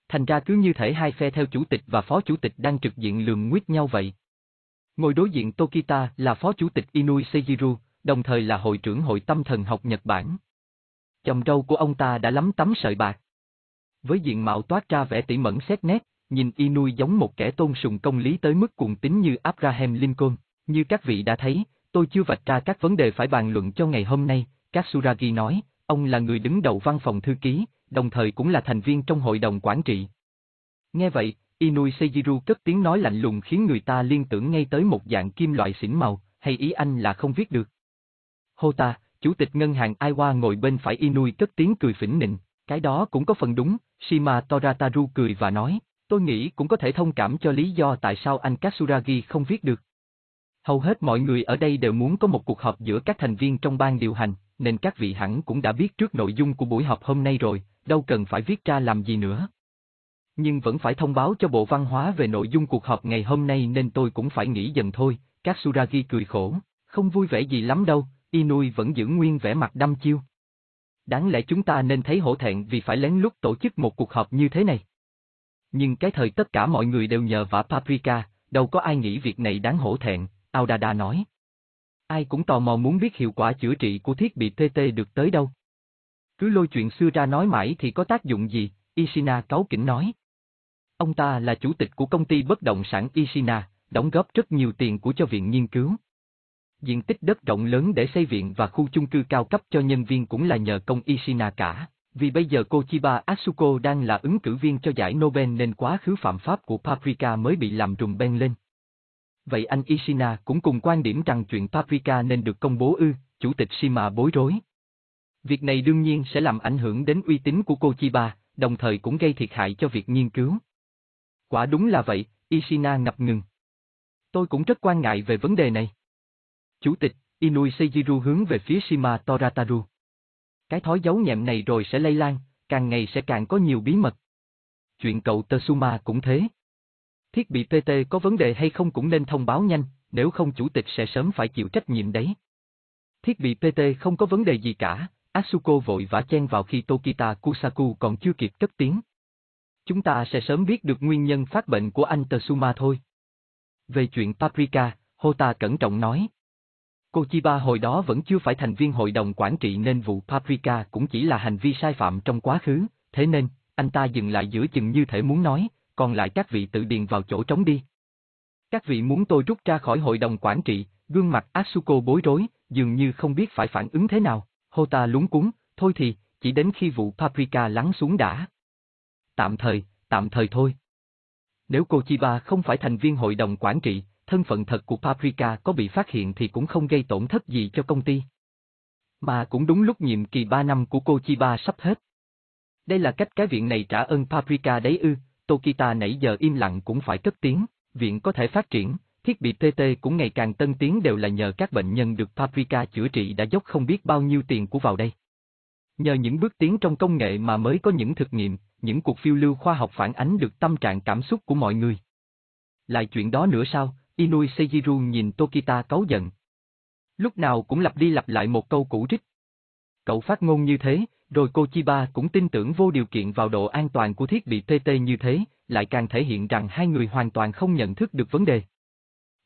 Thành ra cứ như thể hai phe theo chủ tịch và phó chủ tịch đang trực diện lường nguyết nhau vậy. Ngồi đối diện Tokita là phó chủ tịch Inui Seijiru, đồng thời là hội trưởng hội tâm thần học Nhật Bản. Chồng râu của ông ta đã lắm tấm sợi bạc. Với diện mạo toát ra vẻ tỉ mẩn xét nét, nhìn Inui giống một kẻ tôn sùng công lý tới mức cuồng tín như Abraham Lincoln. Như các vị đã thấy, tôi chưa vạch ra các vấn đề phải bàn luận cho ngày hôm nay, Katsuragi nói, ông là người đứng đầu văn phòng thư ký, đồng thời cũng là thành viên trong hội đồng quản trị. Nghe vậy, Inui Seijiru cất tiếng nói lạnh lùng khiến người ta liên tưởng ngay tới một dạng kim loại xỉn màu, hay ý anh là không viết được. Hota, chủ tịch ngân hàng Aiwa ngồi bên phải Inui cất tiếng cười phỉnh nịnh, cái đó cũng có phần đúng, Shima Torataru cười và nói, tôi nghĩ cũng có thể thông cảm cho lý do tại sao anh Katsuragi không viết được. Hầu hết mọi người ở đây đều muốn có một cuộc họp giữa các thành viên trong ban điều hành, nên các vị hẳn cũng đã biết trước nội dung của buổi họp hôm nay rồi, đâu cần phải viết ra làm gì nữa. Nhưng vẫn phải thông báo cho Bộ Văn hóa về nội dung cuộc họp ngày hôm nay nên tôi cũng phải nghĩ dần thôi, Katsuragi cười khổ, Không vui vẻ gì lắm đâu, Inui vẫn giữ nguyên vẻ mặt đăm chiêu. Đáng lẽ chúng ta nên thấy hổ thẹn vì phải lén lút tổ chức một cuộc họp như thế này. Nhưng cái thời tất cả mọi người đều nhờ vả Paprika, đâu có ai nghĩ việc này đáng hổ thẹn, Audada nói. Ai cũng tò mò muốn biết hiệu quả chữa trị của thiết bị TT được tới đâu. Cứ lôi chuyện xưa ra nói mãi thì có tác dụng gì, Ishina cáu kỉnh nói. Ông ta là chủ tịch của công ty bất động sản Ishina, đóng góp rất nhiều tiền của cho viện nghiên cứu. Diện tích đất rộng lớn để xây viện và khu chung cư cao cấp cho nhân viên cũng là nhờ công Ishina cả, vì bây giờ cô Chiba Asuko đang là ứng cử viên cho giải Nobel nên quá khứ phạm pháp của Paprika mới bị làm rùng ben lên. Vậy anh Ishina cũng cùng quan điểm rằng chuyện Paprika nên được công bố ư, chủ tịch Shima bối rối. Việc này đương nhiên sẽ làm ảnh hưởng đến uy tín của cô Chiba, đồng thời cũng gây thiệt hại cho việc nghiên cứu. Quả đúng là vậy, Ishina ngập ngừng. Tôi cũng rất quan ngại về vấn đề này. Chủ tịch, Inui Seijiru hướng về phía Shima Torataru. Cái thói giấu nhẹm này rồi sẽ lây lan, càng ngày sẽ càng có nhiều bí mật. Chuyện cậu Tsuma cũng thế. Thiết bị PT có vấn đề hay không cũng nên thông báo nhanh, nếu không chủ tịch sẽ sớm phải chịu trách nhiệm đấy. Thiết bị PT không có vấn đề gì cả, Asuko vội vã chen vào khi Tokita Kusaku còn chưa kịp cất tiếng. Chúng ta sẽ sớm biết được nguyên nhân phát bệnh của anh Tsuma thôi. Về chuyện Paprika, Hota cẩn trọng nói. Cô Chiba hồi đó vẫn chưa phải thành viên hội đồng quản trị nên vụ Paprika cũng chỉ là hành vi sai phạm trong quá khứ, thế nên, anh ta dừng lại giữa chừng như thể muốn nói, còn lại các vị tự điền vào chỗ trống đi. Các vị muốn tôi rút ra khỏi hội đồng quản trị, gương mặt Asuko bối rối, dường như không biết phải phản ứng thế nào, Hota lúng cúng, thôi thì, chỉ đến khi vụ Paprika lắng xuống đã. Tạm thời, tạm thời thôi. Nếu cô Chiba không phải thành viên hội đồng quản trị, thân phận thật của Paprika có bị phát hiện thì cũng không gây tổn thất gì cho công ty. Mà cũng đúng lúc nhiệm kỳ 3 năm của cô Chiba sắp hết. Đây là cách cái viện này trả ơn Paprika đấy ư, Tokita nãy giờ im lặng cũng phải cất tiếng, viện có thể phát triển, thiết bị TT cũng ngày càng tân tiến đều là nhờ các bệnh nhân được Paprika chữa trị đã dốc không biết bao nhiêu tiền của vào đây. Nhờ những bước tiến trong công nghệ mà mới có những thực nghiệm, những cuộc phiêu lưu khoa học phản ánh được tâm trạng cảm xúc của mọi người. Lại chuyện đó nữa sao, Inui Seijiru nhìn Tokita cáu giận. Lúc nào cũng lặp đi lặp lại một câu cũ rích. Cậu phát ngôn như thế, rồi cô Chiba cũng tin tưởng vô điều kiện vào độ an toàn của thiết bị TT như thế, lại càng thể hiện rằng hai người hoàn toàn không nhận thức được vấn đề.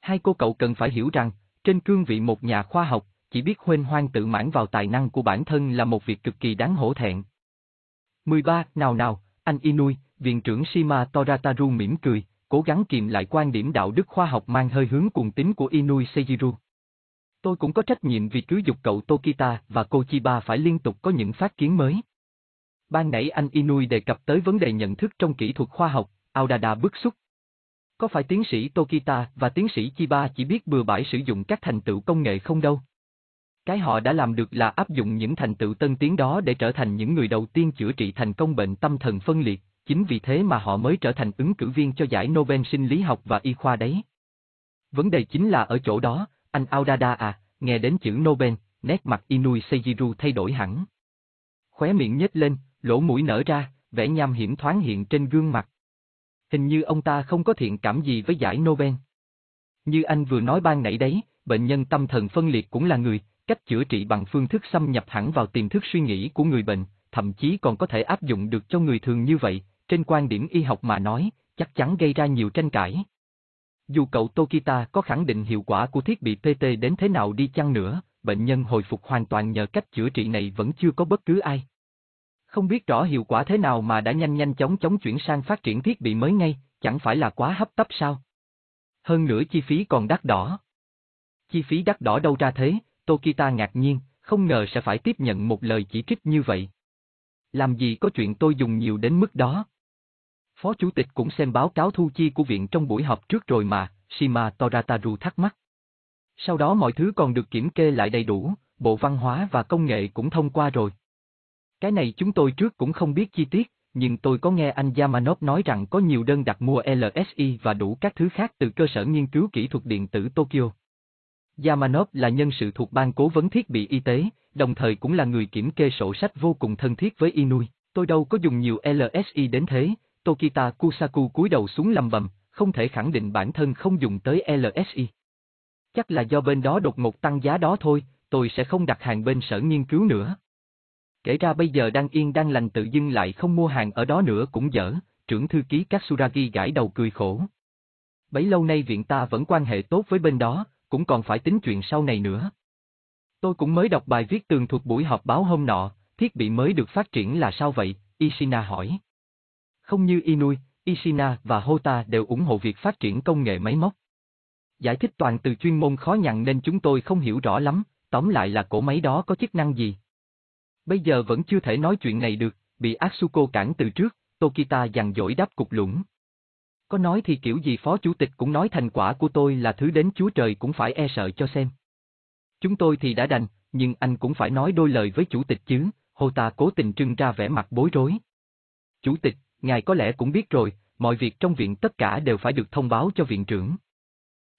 Hai cô cậu cần phải hiểu rằng, trên cương vị một nhà khoa học, chỉ biết huênh hoang tự mãn vào tài năng của bản thân là một việc cực kỳ đáng hổ thẹn. 13. Nào nào, anh Inui, viện trưởng Shima Torataru mỉm cười, cố gắng kiềm lại quan điểm đạo đức khoa học mang hơi hướng cuồng tín của Inui Seijiru. Tôi cũng có trách nhiệm vì cứ dục cậu Tokita và cô Chiba phải liên tục có những phát kiến mới. Ban nãy anh Inui đề cập tới vấn đề nhận thức trong kỹ thuật khoa học, Aodada bức xúc. Có phải tiến sĩ Tokita và tiến sĩ Chiba chỉ biết bừa bãi sử dụng các thành tựu công nghệ không đâu? Cái họ đã làm được là áp dụng những thành tựu tân tiến đó để trở thành những người đầu tiên chữa trị thành công bệnh tâm thần phân liệt, chính vì thế mà họ mới trở thành ứng cử viên cho giải Nobel sinh lý học và y khoa đấy. Vấn đề chính là ở chỗ đó, anh Audada à, nghe đến chữ Nobel, nét mặt Inui Seijiru thay đổi hẳn. Khóe miệng nhếch lên, lỗ mũi nở ra, vẻ nham hiểm thoáng hiện trên gương mặt. Hình như ông ta không có thiện cảm gì với giải Nobel. Như anh vừa nói ban nãy đấy, bệnh nhân tâm thần phân liệt cũng là người, cách chữa trị bằng phương thức xâm nhập hẳn vào tiềm thức suy nghĩ của người bệnh, thậm chí còn có thể áp dụng được cho người thường như vậy, trên quan điểm y học mà nói, chắc chắn gây ra nhiều tranh cãi. Dù cậu Tokita có khẳng định hiệu quả của thiết bị PT đến thế nào đi chăng nữa, bệnh nhân hồi phục hoàn toàn nhờ cách chữa trị này vẫn chưa có bất cứ ai. Không biết rõ hiệu quả thế nào mà đã nhanh nhanh chóng chóng chuyển sang phát triển thiết bị mới ngay, chẳng phải là quá hấp tấp sao? Hơn nữa chi phí còn đắt đỏ. Chi phí đắt đỏ đâu ra thế, Tokita ngạc nhiên, không ngờ sẽ phải tiếp nhận một lời chỉ trích như vậy. Làm gì có chuyện tôi dùng nhiều đến mức đó? Phó Chủ tịch cũng xem báo cáo thu chi của viện trong buổi họp trước rồi mà, Shima Torataru thắc mắc. Sau đó mọi thứ còn được kiểm kê lại đầy đủ, Bộ Văn hóa và Công nghệ cũng thông qua rồi. Cái này chúng tôi trước cũng không biết chi tiết, nhưng tôi có nghe anh Yamanov nói rằng có nhiều đơn đặt mua LSI và đủ các thứ khác từ cơ sở nghiên cứu kỹ thuật điện tử Tokyo. Yamanov là nhân sự thuộc ban cố vấn thiết bị y tế, đồng thời cũng là người kiểm kê sổ sách vô cùng thân thiết với Inui. Tôi đâu có dùng nhiều LSI đến thế, Tokita Kusaku cúi đầu xuống lầm bầm, không thể khẳng định bản thân không dùng tới LSI. Chắc là do bên đó đột ngột tăng giá đó thôi, tôi sẽ không đặt hàng bên sở nghiên cứu nữa. Kể ra bây giờ đang yên đang lành tự dưng lại không mua hàng ở đó nữa cũng dở, trưởng thư ký Katsuragi gãi đầu cười khổ. Bấy lâu nay viện ta vẫn quan hệ tốt với bên đó, cũng còn phải tính chuyện sau này nữa. Tôi cũng mới đọc bài viết tường thuật buổi họp báo hôm nọ, thiết bị mới được phát triển là sao vậy, Ishina hỏi. Không như Inui, Ishina và Hota đều ủng hộ việc phát triển công nghệ máy móc. Giải thích toàn từ chuyên môn khó nhằn nên chúng tôi không hiểu rõ lắm, tóm lại là cổ máy đó có chức năng gì. Bây giờ vẫn chưa thể nói chuyện này được, bị Atsuko cản từ trước, Tokita dằn dỗi đáp cục lũng. Có nói thì kiểu gì phó chủ tịch cũng nói thành quả của tôi là thứ đến chúa trời cũng phải e sợ cho xem. Chúng tôi thì đã đành, nhưng anh cũng phải nói đôi lời với chủ tịch chứ, Hota cố tình trưng ra vẻ mặt bối rối. Chủ tịch, ngài có lẽ cũng biết rồi, mọi việc trong viện tất cả đều phải được thông báo cho viện trưởng.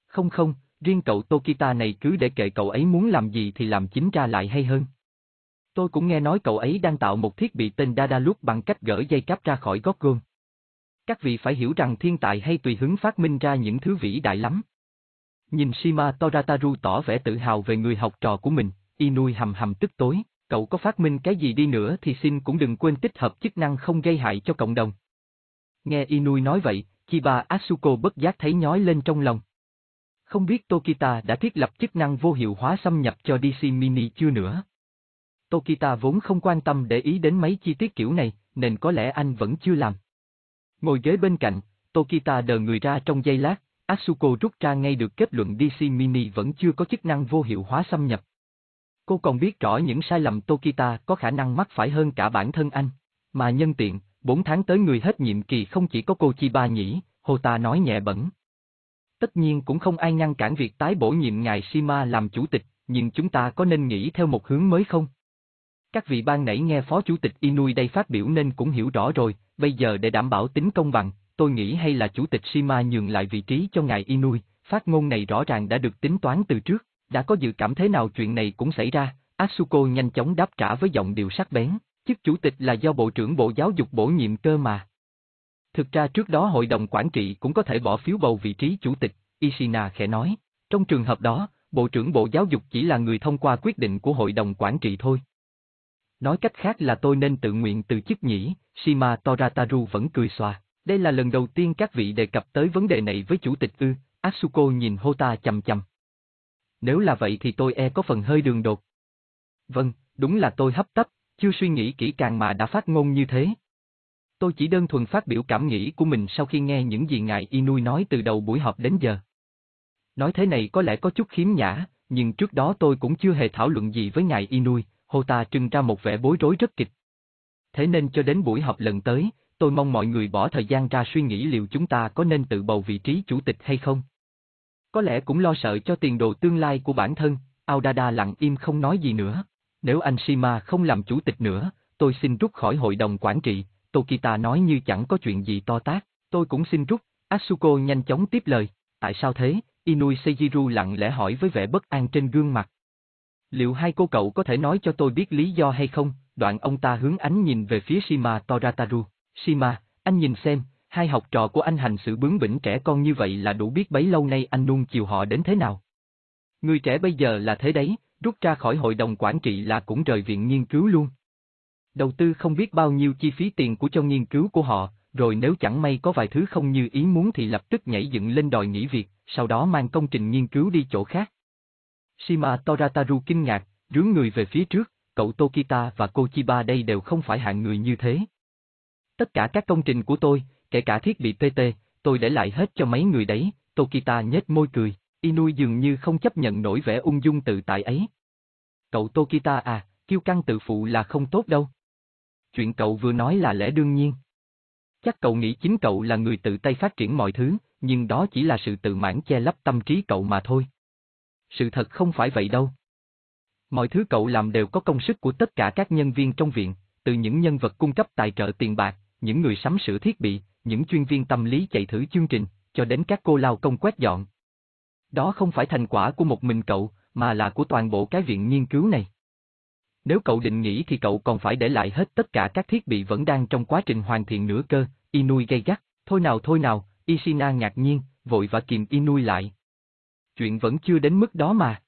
Không không, riêng cậu Tokita này cứ để kệ cậu ấy muốn làm gì thì làm chính ra lại hay hơn. Tôi cũng nghe nói cậu ấy đang tạo một thiết bị tên Dadalup bằng cách gỡ dây cáp ra khỏi gót gôn. Các vị phải hiểu rằng thiên tài hay tùy hứng phát minh ra những thứ vĩ đại lắm. Nhìn Shima Torataru tỏ vẻ tự hào về người học trò của mình, Inui hầm hầm tức tối, cậu có phát minh cái gì đi nữa thì xin cũng đừng quên tích hợp chức năng không gây hại cho cộng đồng. Nghe Inui nói vậy, Chiba Asuko bất giác thấy nhói lên trong lòng. Không biết Tokita đã thiết lập chức năng vô hiệu hóa xâm nhập cho DC Mini chưa nữa. Tokita vốn không quan tâm để ý đến mấy chi tiết kiểu này, nên có lẽ anh vẫn chưa làm. Ngồi ghế bên cạnh, Tokita đờ người ra trong giây lát, Asuko rút ra ngay được kết luận DC Mini vẫn chưa có chức năng vô hiệu hóa xâm nhập. Cô còn biết rõ những sai lầm Tokita có khả năng mắc phải hơn cả bản thân anh. Mà nhân tiện, 4 tháng tới người hết nhiệm kỳ không chỉ có cô Chiba nhỉ, Hota nói nhẹ bẩn. Tất nhiên cũng không ai ngăn cản việc tái bổ nhiệm ngài Shima làm chủ tịch, nhưng chúng ta có nên nghĩ theo một hướng mới không? Các vị ban nãy nghe Phó Chủ tịch Inui đây phát biểu nên cũng hiểu rõ rồi, bây giờ để đảm bảo tính công bằng, tôi nghĩ hay là Chủ tịch Shima nhường lại vị trí cho ngài Inui, phát ngôn này rõ ràng đã được tính toán từ trước, đã có dự cảm thế nào chuyện này cũng xảy ra, Asuko nhanh chóng đáp trả với giọng điệu sắc bén, chức chủ tịch là do Bộ trưởng Bộ Giáo dục bổ nhiệm cơ mà. Thực ra trước đó hội đồng quản trị cũng có thể bỏ phiếu bầu vị trí chủ tịch, Ishina khẽ nói. Trong trường hợp đó, Bộ trưởng Bộ Giáo dục chỉ là người thông qua quyết định của hội đồng quản trị thôi. Nói cách khác là tôi nên tự nguyện từ chức nhỉ, Shima Torataru vẫn cười xòa. Đây là lần đầu tiên các vị đề cập tới vấn đề này với chủ tịch ư, Asuko nhìn Hota chầm chầm. Nếu là vậy thì tôi e có phần hơi đường đột. Vâng, đúng là tôi hấp tấp, chưa suy nghĩ kỹ càng mà đã phát ngôn như thế. Tôi chỉ đơn thuần phát biểu cảm nghĩ của mình sau khi nghe những gì ngài Inui nói từ đầu buổi họp đến giờ. Nói thế này có lẽ có chút khiếm nhã, nhưng trước đó tôi cũng chưa hề thảo luận gì với ngài Inui, hô ta trưng ra một vẻ bối rối rất kịch. Thế nên cho đến buổi họp lần tới, tôi mong mọi người bỏ thời gian ra suy nghĩ liệu chúng ta có nên tự bầu vị trí chủ tịch hay không. Có lẽ cũng lo sợ cho tiền đồ tương lai của bản thân, Audada lặng im không nói gì nữa. Nếu anh Shima không làm chủ tịch nữa, tôi xin rút khỏi hội đồng quản trị, Tokita nói như chẳng có chuyện gì to tát, tôi cũng xin rút, Asuko nhanh chóng tiếp lời, tại sao thế, Inui Seijiru lặng lẽ hỏi với vẻ bất an trên gương mặt. Liệu hai cô cậu có thể nói cho tôi biết lý do hay không, đoạn ông ta hướng ánh nhìn về phía Shima Torataru, Shima, anh nhìn xem, hai học trò của anh hành xử bướng bỉnh trẻ con như vậy là đủ biết bấy lâu nay anh nuông chiều họ đến thế nào. Người trẻ bây giờ là thế đấy, rút ra khỏi hội đồng quản trị là cũng rời viện nghiên cứu luôn. Đầu tư không biết bao nhiêu chi phí tiền của cho nghiên cứu của họ, rồi nếu chẳng may có vài thứ không như ý muốn thì lập tức nhảy dựng lên đòi nghỉ việc, sau đó mang công trình nghiên cứu đi chỗ khác. Shima Torataru kinh ngạc, rướng người về phía trước, cậu Tokita và cô Chiba đây đều không phải hạng người như thế. Tất cả các công trình của tôi, kể cả thiết bị PT, tôi để lại hết cho mấy người đấy, Tokita nhếch môi cười, Inui dường như không chấp nhận nổi vẻ ung dung tự tại ấy. Cậu Tokita à, kiêu căng tự phụ là không tốt đâu. Chuyện cậu vừa nói là lẽ đương nhiên. Chắc cậu nghĩ chính cậu là người tự tay phát triển mọi thứ, nhưng đó chỉ là sự tự mãn che lấp tâm trí cậu mà thôi. Sự thật không phải vậy đâu. Mọi thứ cậu làm đều có công sức của tất cả các nhân viên trong viện, từ những nhân vật cung cấp tài trợ tiền bạc, những người sắm sửa thiết bị, những chuyên viên tâm lý chạy thử chương trình, cho đến các cô lao công quét dọn. Đó không phải thành quả của một mình cậu, mà là của toàn bộ cái viện nghiên cứu này. Nếu cậu định nghỉ thì cậu còn phải để lại hết tất cả các thiết bị vẫn đang trong quá trình hoàn thiện nữa cơ, Inui gây gắt, thôi nào thôi nào, Ishina ngạc nhiên, vội và kìm Inui lại. chuyện vẫn chưa đến mức đó mà.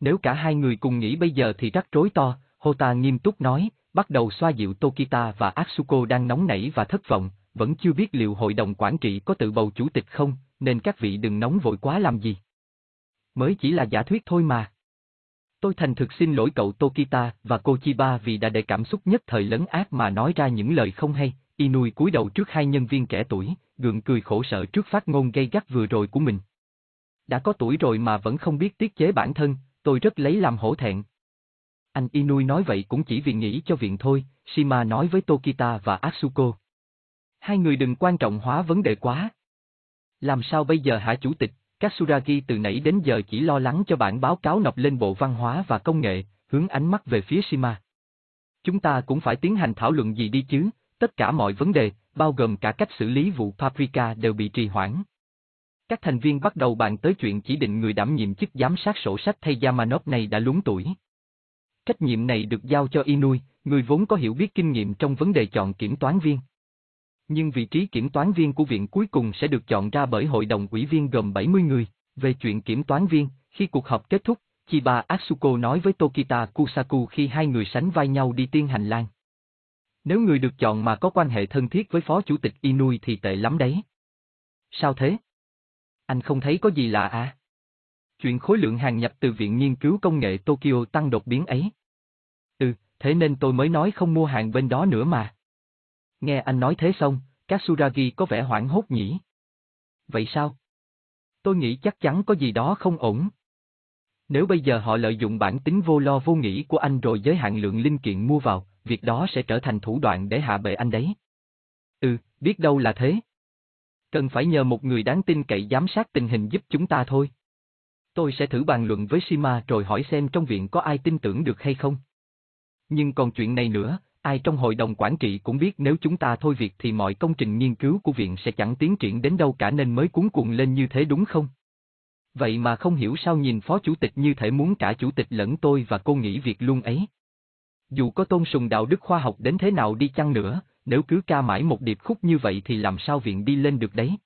Nếu cả hai người cùng nghỉ bây giờ thì rắc rối to, Hota nghiêm túc nói, bắt đầu xoa dịu Tokita và Atsuko đang nóng nảy và thất vọng, vẫn chưa biết liệu hội đồng quản trị có tự bầu chủ tịch không, nên các vị đừng nóng vội quá làm gì. Mới chỉ là giả thuyết thôi mà. Tôi thành thực xin lỗi cậu Tokita và cô Chiba vì đã để cảm xúc nhất thời lấn ác mà nói ra những lời không hay, Inui cúi đầu trước hai nhân viên trẻ tuổi, gượng cười khổ sở trước phát ngôn gây gắt vừa rồi của mình. Đã có tuổi rồi mà vẫn không biết tiết chế bản thân, tôi rất lấy làm hổ thẹn. Anh Inui nói vậy cũng chỉ vì nghĩ cho viện thôi, Shima nói với Tokita và Atsuko. Hai người đừng quan trọng hóa vấn đề quá. Làm sao bây giờ hả chủ tịch, Katsuragi từ nãy đến giờ chỉ lo lắng cho bản báo cáo nộp lên Bộ Văn hóa và Công nghệ, hướng ánh mắt về phía Shima. Chúng ta cũng phải tiến hành thảo luận gì đi chứ, tất cả mọi vấn đề, bao gồm cả cách xử lý vụ Paprika đều bị trì hoãn. Các thành viên bắt đầu bàn tới chuyện chỉ định người đảm nhiệm chức giám sát sổ sách thay Yamanov này đã lúng tuổi. Trách nhiệm này được giao cho Inui, người vốn có hiểu biết kinh nghiệm trong vấn đề chọn kiểm toán viên. Nhưng vị trí kiểm toán viên của viện cuối cùng sẽ được chọn ra bởi hội đồng ủy viên gồm 70 người. Về chuyện kiểm toán viên, khi cuộc họp kết thúc, Chiba Atsuko nói với Tokita Kusaku khi hai người sánh vai nhau đi tiên hành lang. Nếu người được chọn mà có quan hệ thân thiết với phó chủ tịch Inui thì tệ lắm đấy. Sao thế? Anh không thấy có gì lạ à? Chuyện khối lượng hàng nhập từ Viện Nghiên cứu Công nghệ Tokyo tăng đột biến ấy. Ừ, thế nên tôi mới nói không mua hàng bên đó nữa mà. Nghe anh nói thế xong, Katsuragi có vẻ hoảng hốt nhỉ. Vậy sao? Tôi nghĩ chắc chắn có gì đó không ổn. Nếu bây giờ họ lợi dụng bản tính vô lo vô nghĩ của anh rồi giới hạn lượng linh kiện mua vào, việc đó sẽ trở thành thủ đoạn để hạ bệ anh đấy. Ừ, biết đâu là thế. Cần phải nhờ một người đáng tin cậy giám sát tình hình giúp chúng ta thôi. Tôi sẽ thử bàn luận với Shima rồi hỏi xem trong viện có ai tin tưởng được hay không. Nhưng còn chuyện này nữa, ai trong hội đồng quản trị cũng biết nếu chúng ta thôi việc thì mọi công trình nghiên cứu của viện sẽ chẳng tiến triển đến đâu cả nên mới cuốn cuồng lên như thế đúng không? Vậy mà không hiểu sao nhìn phó chủ tịch như thể muốn cả chủ tịch lẫn tôi và cô nghĩ việc luôn ấy. Dù có tôn sùng đạo đức khoa học đến thế nào đi chăng nữa, nếu cứ ca mãi một điệp khúc như vậy thì làm sao viện đi lên được đấy?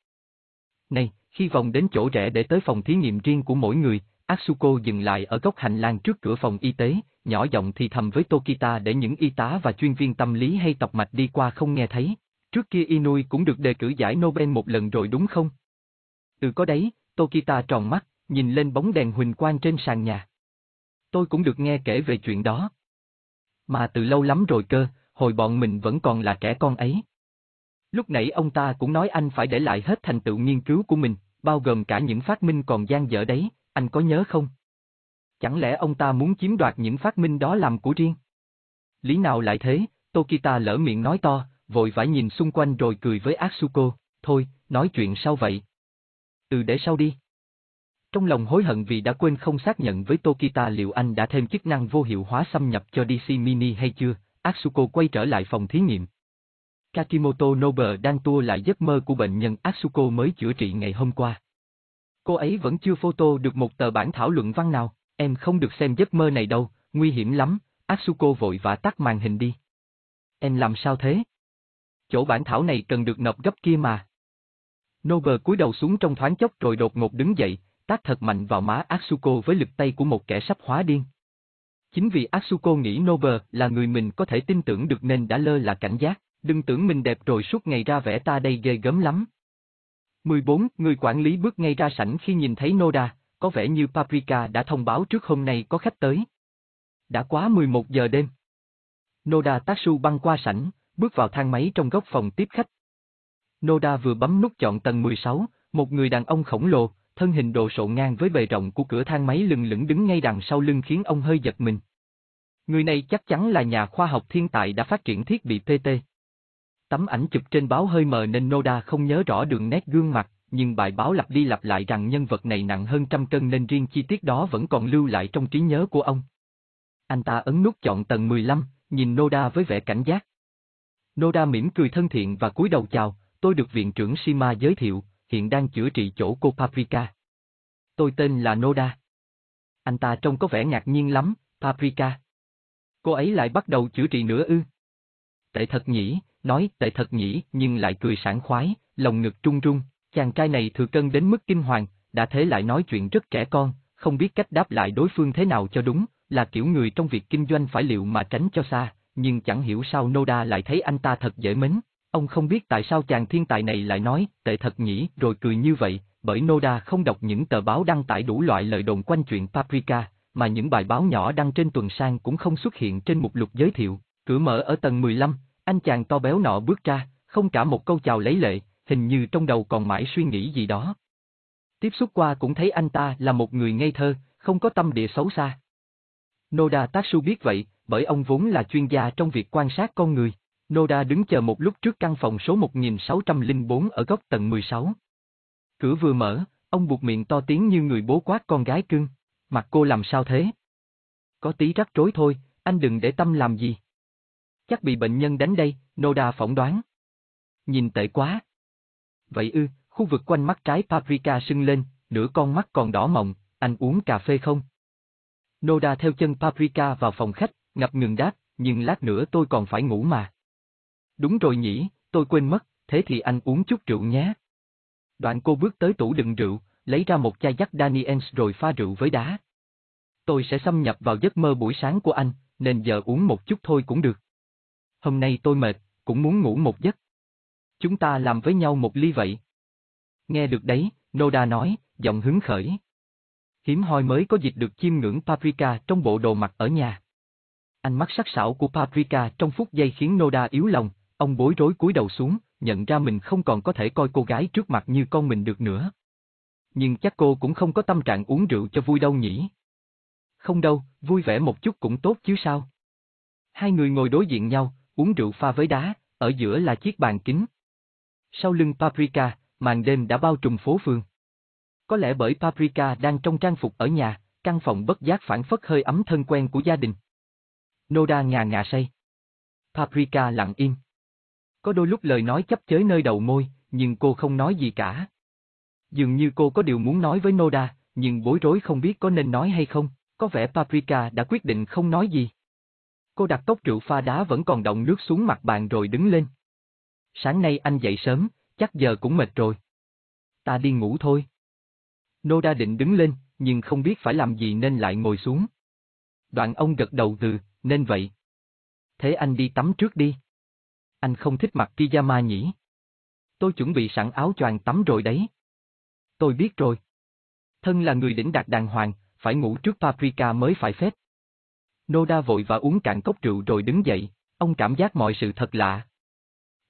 Này, khi vòng đến chỗ rẽ để tới phòng thí nghiệm riêng của mỗi người, Asuko dừng lại ở góc hành lang trước cửa phòng y tế, nhỏ giọng thì thầm với Tokita để những y tá và chuyên viên tâm lý hay tập mạch đi qua không nghe thấy. Trước kia Inui cũng được đề cử giải Nobel một lần rồi đúng không? Từ có đấy, Tokita tròn mắt, nhìn lên bóng đèn huỳnh quang trên sàn nhà. Tôi cũng được nghe kể về chuyện đó. Mà từ lâu lắm rồi cơ, hồi bọn mình vẫn còn là trẻ con ấy. Lúc nãy ông ta cũng nói anh phải để lại hết thành tựu nghiên cứu của mình, bao gồm cả những phát minh còn gian dở đấy, anh có nhớ không? Chẳng lẽ ông ta muốn chiếm đoạt những phát minh đó làm của riêng? Lý nào lại thế, Tokita lỡ miệng nói to, vội vã nhìn xung quanh rồi cười với Atsuko, thôi, nói chuyện sau vậy. Ừ để sau đi. Trong lòng hối hận vì đã quên không xác nhận với Tokita liệu anh đã thêm chức năng vô hiệu hóa xâm nhập cho DC Mini hay chưa, Atsuko quay trở lại phòng thí nghiệm. Kakimoto Nobe đang tua lại giấc mơ của bệnh nhân Atsuko mới chữa trị ngày hôm qua. Cô ấy vẫn chưa photo được một tờ bản thảo luận văn nào, em không được xem giấc mơ này đâu, nguy hiểm lắm, Asuko vội vã tắt màn hình đi. Em làm sao thế? Chỗ bản thảo này cần được nộp gấp kia mà. Nober cúi đầu xuống trong thoáng chốc rồi đột ngột đứng dậy, tác thật mạnh vào má Asuko với lực tay của một kẻ sắp hóa điên. Chính vì Asuko nghĩ Nober là người mình có thể tin tưởng được nên đã lơ là cảnh giác, đừng tưởng mình đẹp rồi suốt ngày ra vẻ ta đây ghê gớm lắm. 14. Người quản lý bước ngay ra sảnh khi nhìn thấy Noda, có vẻ như Paprika đã thông báo trước hôm nay có khách tới. Đã quá 11 giờ đêm. Noda Tatsu băng qua sảnh, bước vào thang máy trong góc phòng tiếp khách. Noda vừa bấm nút chọn tầng 16, một người đàn ông khổng lồ, thân hình đồ sộ ngang với bề rộng của cửa thang máy lừng lững đứng ngay đằng sau lưng khiến ông hơi giật mình. Người này chắc chắn là nhà khoa học thiên tài đã phát triển thiết bị PT. Tấm ảnh chụp trên báo hơi mờ nên Noda không nhớ rõ đường nét gương mặt, nhưng bài báo lặp đi lặp lại rằng nhân vật này nặng hơn trăm cân nên riêng chi tiết đó vẫn còn lưu lại trong trí nhớ của ông. Anh ta ấn nút chọn tầng 15, nhìn Noda với vẻ cảnh giác. Noda mỉm cười thân thiện và cúi đầu chào, tôi được viện trưởng Shima giới thiệu, hiện đang chữa trị chỗ cô Paprika. Tôi tên là Noda. Anh ta trông có vẻ ngạc nhiên lắm, Paprika. Cô ấy lại bắt đầu chữa trị nữa ư. Tệ thật nhỉ, nói tệ thật nhỉ nhưng lại cười sảng khoái, lòng ngực trung rung, chàng trai này thừa cân đến mức kinh hoàng, đã thế lại nói chuyện rất trẻ con, không biết cách đáp lại đối phương thế nào cho đúng, là kiểu người trong việc kinh doanh phải liệu mà tránh cho xa, nhưng chẳng hiểu sao Noda lại thấy anh ta thật dễ mến. Ông không biết tại sao chàng thiên tài này lại nói, tệ thật nhỉ, rồi cười như vậy, bởi Noda không đọc những tờ báo đăng tải đủ loại lời đồn quanh chuyện Paprika, mà những bài báo nhỏ đăng trên tuần sang cũng không xuất hiện trên mục lục giới thiệu. Cửa mở ở tầng 15, anh chàng to béo nọ bước ra, không cả một câu chào lấy lệ, hình như trong đầu còn mãi suy nghĩ gì đó. Tiếp xúc qua cũng thấy anh ta là một người ngây thơ, không có tâm địa xấu xa. Noda Tatsu biết vậy, bởi ông vốn là chuyên gia trong việc quan sát con người. Noda đứng chờ một lúc trước căn phòng số 1604 ở góc tầng 16. Cửa vừa mở, ông buộc miệng to tiếng như người bố quát con gái cưng. Mặt cô làm sao thế? Có tí rắc rối thôi, anh đừng để tâm làm gì. Chắc bị bệnh nhân đánh đây, Noda phỏng đoán. Nhìn tệ quá. Vậy ư, khu vực quanh mắt trái Paprika sưng lên, nửa con mắt còn đỏ mọng, anh uống cà phê không? Noda theo chân Paprika vào phòng khách, ngập ngừng đáp, nhưng lát nữa tôi còn phải ngủ mà. Đúng rồi nhỉ, tôi quên mất, thế thì anh uống chút rượu nhé. Đoạn cô bước tới tủ đựng rượu, lấy ra một chai Jack Daniels rồi pha rượu với đá. Tôi sẽ xâm nhập vào giấc mơ buổi sáng của anh, nên giờ uống một chút thôi cũng được. Hôm nay tôi mệt, cũng muốn ngủ một giấc. Chúng ta làm với nhau một ly vậy. Nghe được đấy, Noda nói, giọng hứng khởi. Hiếm hoi mới có dịp được chiêm ngưỡng Paprika trong bộ đồ mặc ở nhà. Ánh mắt sắc sảo của Paprika trong phút giây khiến Noda yếu lòng, ông bối rối cúi đầu xuống, nhận ra mình không còn có thể coi cô gái trước mặt như con mình được nữa. Nhưng chắc cô cũng không có tâm trạng uống rượu cho vui đâu nhỉ. Không đâu, vui vẻ một chút cũng tốt chứ sao. Hai người ngồi đối diện nhau, uống rượu pha với đá, ở giữa là chiếc bàn kính. Sau lưng Paprika, màn đêm đã bao trùm phố phường. Có lẽ bởi Paprika đang trong trang phục ở nhà, căn phòng bất giác phản phất hơi ấm thân quen của gia đình. Noda ngà ngà say. Paprika lặng im. Có đôi lúc lời nói chấp chới nơi đầu môi, nhưng cô không nói gì cả. Dường như cô có điều muốn nói với Noda, nhưng bối rối không biết có nên nói hay không, có vẻ Paprika đã quyết định không nói gì. Cô đặt cốc rượu pha đá vẫn còn động nước xuống mặt bàn rồi đứng lên. Sáng nay anh dậy sớm, chắc giờ cũng mệt rồi. Ta đi ngủ thôi. Noda định đứng lên, nhưng không biết phải làm gì nên lại ngồi xuống. Đoạn ông gật đầu từ, nên vậy. Thế anh đi tắm trước đi. Anh không thích mặc pyjama nhỉ? Tôi chuẩn bị sẵn áo choàng tắm rồi đấy. Tôi biết rồi. Thân là người đỉnh đạt đàng hoàng, phải ngủ trước paprika mới phải phép. Noda vội và uống cạn cốc rượu rồi đứng dậy, ông cảm giác mọi sự thật lạ.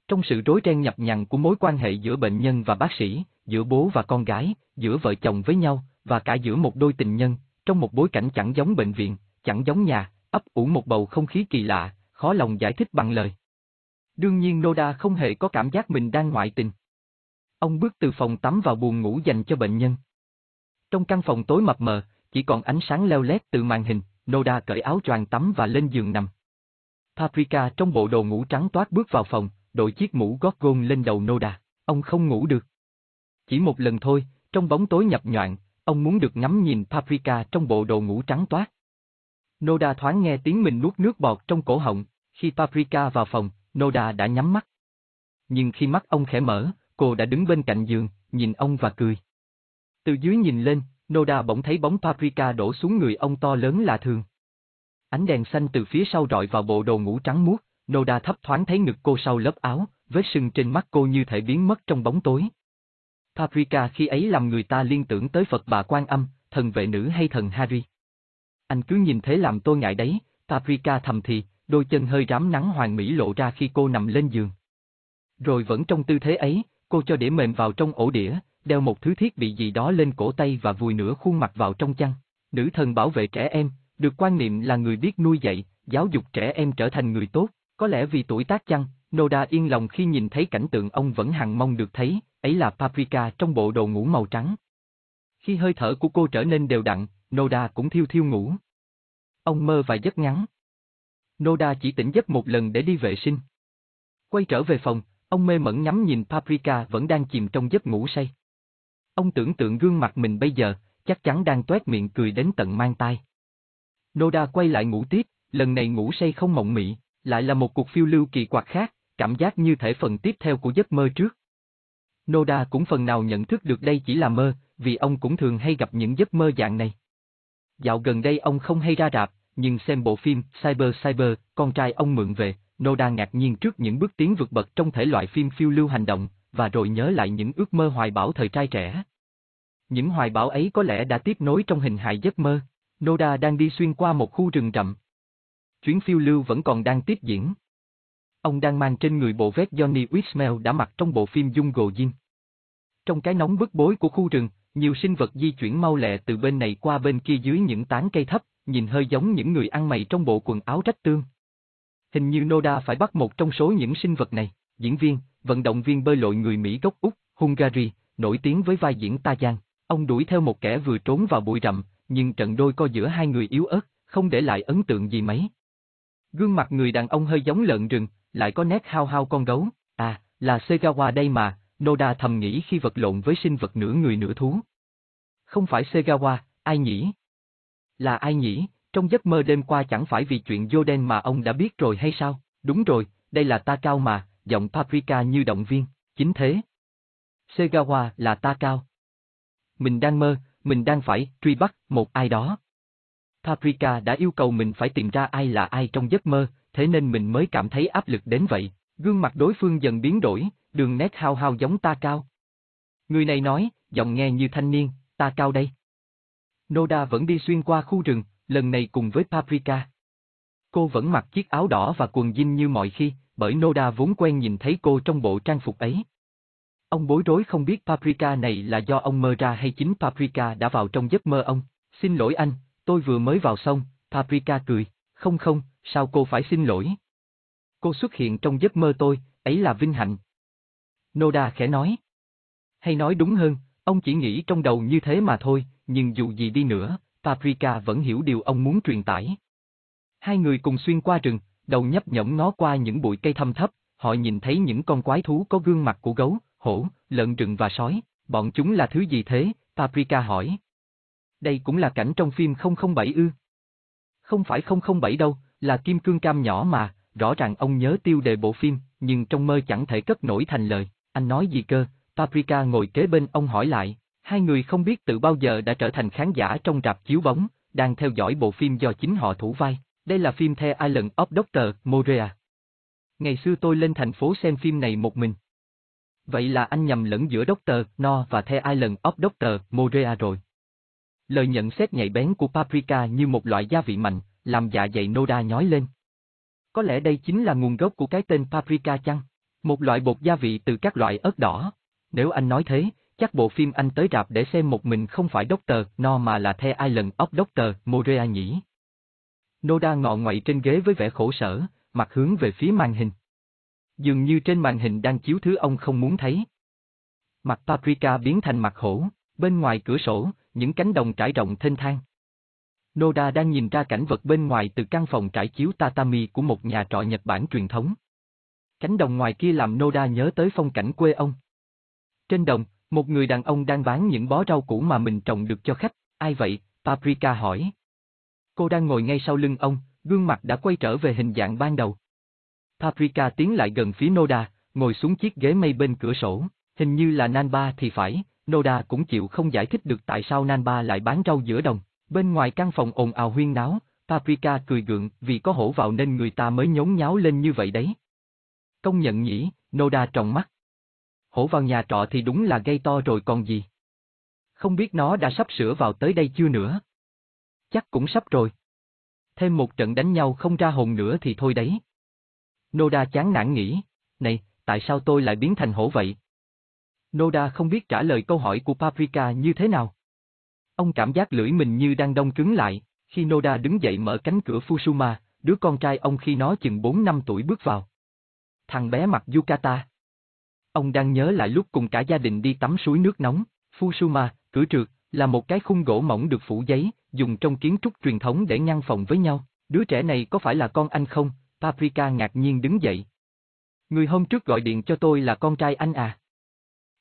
Trong sự rối ren nhập nhằn của mối quan hệ giữa bệnh nhân và bác sĩ, giữa bố và con gái, giữa vợ chồng với nhau, và cả giữa một đôi tình nhân, trong một bối cảnh chẳng giống bệnh viện, chẳng giống nhà, ấp ủ một bầu không khí kỳ lạ, khó lòng giải thích bằng lời. Đương nhiên Noda không hề có cảm giác mình đang ngoại tình. Ông bước từ phòng tắm vào buồng ngủ dành cho bệnh nhân. Trong căn phòng tối mập mờ, chỉ còn ánh sáng leo lét từ màn hình, Noda cởi áo choàng tắm và lên giường nằm. Paprika trong bộ đồ ngủ trắng toát bước vào phòng, đội chiếc mũ gót gôn lên đầu Noda, ông không ngủ được. Chỉ một lần thôi, trong bóng tối nhập nhoạn, ông muốn được ngắm nhìn Paprika trong bộ đồ ngủ trắng toát. Noda thoáng nghe tiếng mình nuốt nước bọt trong cổ họng, khi Paprika vào phòng, Noda đã nhắm mắt. Nhưng khi mắt ông khẽ mở, cô đã đứng bên cạnh giường, nhìn ông và cười. Từ dưới nhìn lên, Noda bỗng thấy bóng Paprika đổ xuống người ông to lớn lạ thường. Ánh đèn xanh từ phía sau rọi vào bộ đồ ngủ trắng muốt, Noda thấp thoáng thấy ngực cô sau lớp áo, vết sưng trên mắt cô như thể biến mất trong bóng tối. Paprika khi ấy làm người ta liên tưởng tới Phật bà Quan Âm, thần vệ nữ hay thần Hari. Anh cứ nhìn thế làm tôi ngại đấy, Paprika thầm thì, đôi chân hơi rám nắng hoàng mỹ lộ ra khi cô nằm lên giường. Rồi vẫn trong tư thế ấy, cô cho đĩa mềm vào trong ổ đĩa, đeo một thứ thiết bị gì đó lên cổ tay và vùi nửa khuôn mặt vào trong chăn. Nữ thần bảo vệ trẻ em, được quan niệm là người biết nuôi dạy, giáo dục trẻ em trở thành người tốt, có lẽ vì tuổi tác chăng, Noda yên lòng khi nhìn thấy cảnh tượng ông vẫn hằng mong được thấy, ấy là Paprika trong bộ đồ ngủ màu trắng. Khi hơi thở của cô trở nên đều đặn, Noda cũng thiêu thiêu ngủ. Ông mơ vài giấc ngắn. Noda chỉ tỉnh giấc một lần để đi vệ sinh. Quay trở về phòng, ông mê mẩn nhắm nhìn Paprika vẫn đang chìm trong giấc ngủ say. Ông tưởng tượng gương mặt mình bây giờ, chắc chắn đang toét miệng cười đến tận mang tai. Noda quay lại ngủ tiếp, lần này ngủ say không mộng mị, lại là một cuộc phiêu lưu kỳ quặc khác, cảm giác như thể phần tiếp theo của giấc mơ trước. Noda cũng phần nào nhận thức được đây chỉ là mơ, vì ông cũng thường hay gặp những giấc mơ dạng này. Dạo gần đây ông không hay ra rạp, nhưng xem bộ phim Cyber Cyber, con trai ông mượn về, Noda ngạc nhiên trước những bước tiến vượt bậc trong thể loại phim phiêu lưu hành động, và rồi nhớ lại những ước mơ hoài bão thời trai trẻ. Những hoài bão ấy có lẽ đã tiếp nối trong hình hài giấc mơ. Noda đang đi xuyên qua một khu rừng rậm. Chuyến phiêu lưu vẫn còn đang tiếp diễn. Ông đang mang trên người bộ vest Johnny Whitmel đã mặc trong bộ phim Jungle Jim. Trong cái nóng bức bối của khu rừng, nhiều sinh vật di chuyển mau lẹ từ bên này qua bên kia dưới những tán cây thấp, nhìn hơi giống những người ăn mày trong bộ quần áo rách tương. Hình như Noda phải bắt một trong số những sinh vật này, diễn viên, vận động viên bơi lội người Mỹ gốc Úc, Hungary, nổi tiếng với vai diễn Ta Giang. Ông đuổi theo một kẻ vừa trốn vào bụi rậm, nhưng trận đôi co giữa hai người yếu ớt, không để lại ấn tượng gì mấy. Gương mặt người đàn ông hơi giống lợn rừng, lại có nét hao hao con gấu, à, là Segawa đây mà, Noda thầm nghĩ khi vật lộn với sinh vật nửa người nửa thú. Không phải Segawa, ai nhỉ? Là ai nhỉ, trong giấc mơ đêm qua chẳng phải vì chuyện Yoden mà ông đã biết rồi hay sao? Đúng rồi, đây là ta cao mà, giọng Paprika như động viên, chính thế. Segawa là ta cao. Mình đang mơ, mình đang phải truy bắt một ai đó. Paprika đã yêu cầu mình phải tìm ra ai là ai trong giấc mơ, thế nên mình mới cảm thấy áp lực đến vậy. Gương mặt đối phương dần biến đổi, đường nét hao hao giống ta cao. Người này nói, giọng nghe như thanh niên, ta cao đây. Noda vẫn đi xuyên qua khu rừng, lần này cùng với Paprika. Cô vẫn mặc chiếc áo đỏ và quần jean như mọi khi, bởi Noda vốn quen nhìn thấy cô trong bộ trang phục ấy. Ông bối rối không biết Paprika này là do ông mơ ra hay chính Paprika đã vào trong giấc mơ ông. Xin lỗi anh, tôi vừa mới vào xong, Paprika cười, không không, sao cô phải xin lỗi? Cô xuất hiện trong giấc mơ tôi, ấy là vinh hạnh. Noda khẽ nói. Hay nói đúng hơn, ông chỉ nghĩ trong đầu như thế mà thôi, nhưng dù gì đi nữa, Paprika vẫn hiểu điều ông muốn truyền tải. Hai người cùng xuyên qua rừng, đầu nhấp nhẫm ngó qua những bụi cây thâm thấp, họ nhìn thấy những con quái thú có gương mặt của gấu, hổ, lợn rừng và sói, bọn chúng là thứ gì thế? Paprika hỏi. Đây cũng là cảnh trong phim 007 ư. Không phải 007 đâu, là kim cương cam nhỏ mà, rõ ràng ông nhớ tiêu đề bộ phim, nhưng trong mơ chẳng thể cất nổi thành lời, anh nói gì cơ, Paprika ngồi kế bên ông hỏi lại, hai người không biết từ bao giờ đã trở thành khán giả trong rạp chiếu bóng, đang theo dõi bộ phim do chính họ thủ vai, đây là phim The Island of Dr. Morea. Ngày xưa tôi lên thành phố xem phim này một mình. Vậy là anh nhầm lẫn giữa Dr. No và The Island of Dr. Morea rồi. Lời nhận xét nhạy bén của Paprika như một loại gia vị mạnh, làm dạ dày Noda nhói lên. Có lẽ đây chính là nguồn gốc của cái tên paprika chăng? Một loại bột gia vị từ các loại ớt đỏ. Nếu anh nói thế, chắc bộ phim anh tới rạp để xem một mình không phải Dr. No mà là The Island of Dr. Morea nhỉ? Noda ngọ ngoậy trên ghế với vẻ khổ sở, mặt hướng về phía màn hình. Dường như trên màn hình đang chiếu thứ ông không muốn thấy. Mặt paprika biến thành mặt hổ, bên ngoài cửa sổ, những cánh đồng trải rộng thênh thang. Noda đang nhìn ra cảnh vật bên ngoài từ căn phòng trải chiếu tatami của một nhà trọ Nhật Bản truyền thống. Cánh đồng ngoài kia làm Noda nhớ tới phong cảnh quê ông. Trên đồng, một người đàn ông đang bán những bó rau củ mà mình trồng được cho khách, ai vậy? Paprika hỏi. Cô đang ngồi ngay sau lưng ông, gương mặt đã quay trở về hình dạng ban đầu. Paprika tiến lại gần phía Noda, ngồi xuống chiếc ghế mây bên cửa sổ, hình như là Nanba thì phải, Noda cũng chịu không giải thích được tại sao Nanba lại bán rau giữa đồng. Bên ngoài căn phòng ồn ào huyên náo, Paprika cười gượng vì có hổ vào nên người ta mới nhốn nháo lên như vậy đấy. Công nhận nhỉ, Noda tròn mắt. Hổ vào nhà trọ thì đúng là gây to rồi còn gì. Không biết nó đã sắp sửa vào tới đây chưa nữa. Chắc cũng sắp rồi. Thêm một trận đánh nhau không ra hồn nữa thì thôi đấy. Noda chán nản nghĩ, này, tại sao tôi lại biến thành hổ vậy? Noda không biết trả lời câu hỏi của Paprika như thế nào. Ông cảm giác lưỡi mình như đang đông cứng lại, khi Noda đứng dậy mở cánh cửa Fusuma, đứa con trai ông khi nó chừng 4 năm tuổi bước vào. Thằng bé mặc yukata. Ông đang nhớ lại lúc cùng cả gia đình đi tắm suối nước nóng, Fusuma, cửa trượt, là một cái khung gỗ mỏng được phủ giấy, dùng trong kiến trúc truyền thống để ngăn phòng với nhau. Đứa trẻ này có phải là con anh không? Paprika ngạc nhiên đứng dậy. Người hôm trước gọi điện cho tôi là con trai anh à?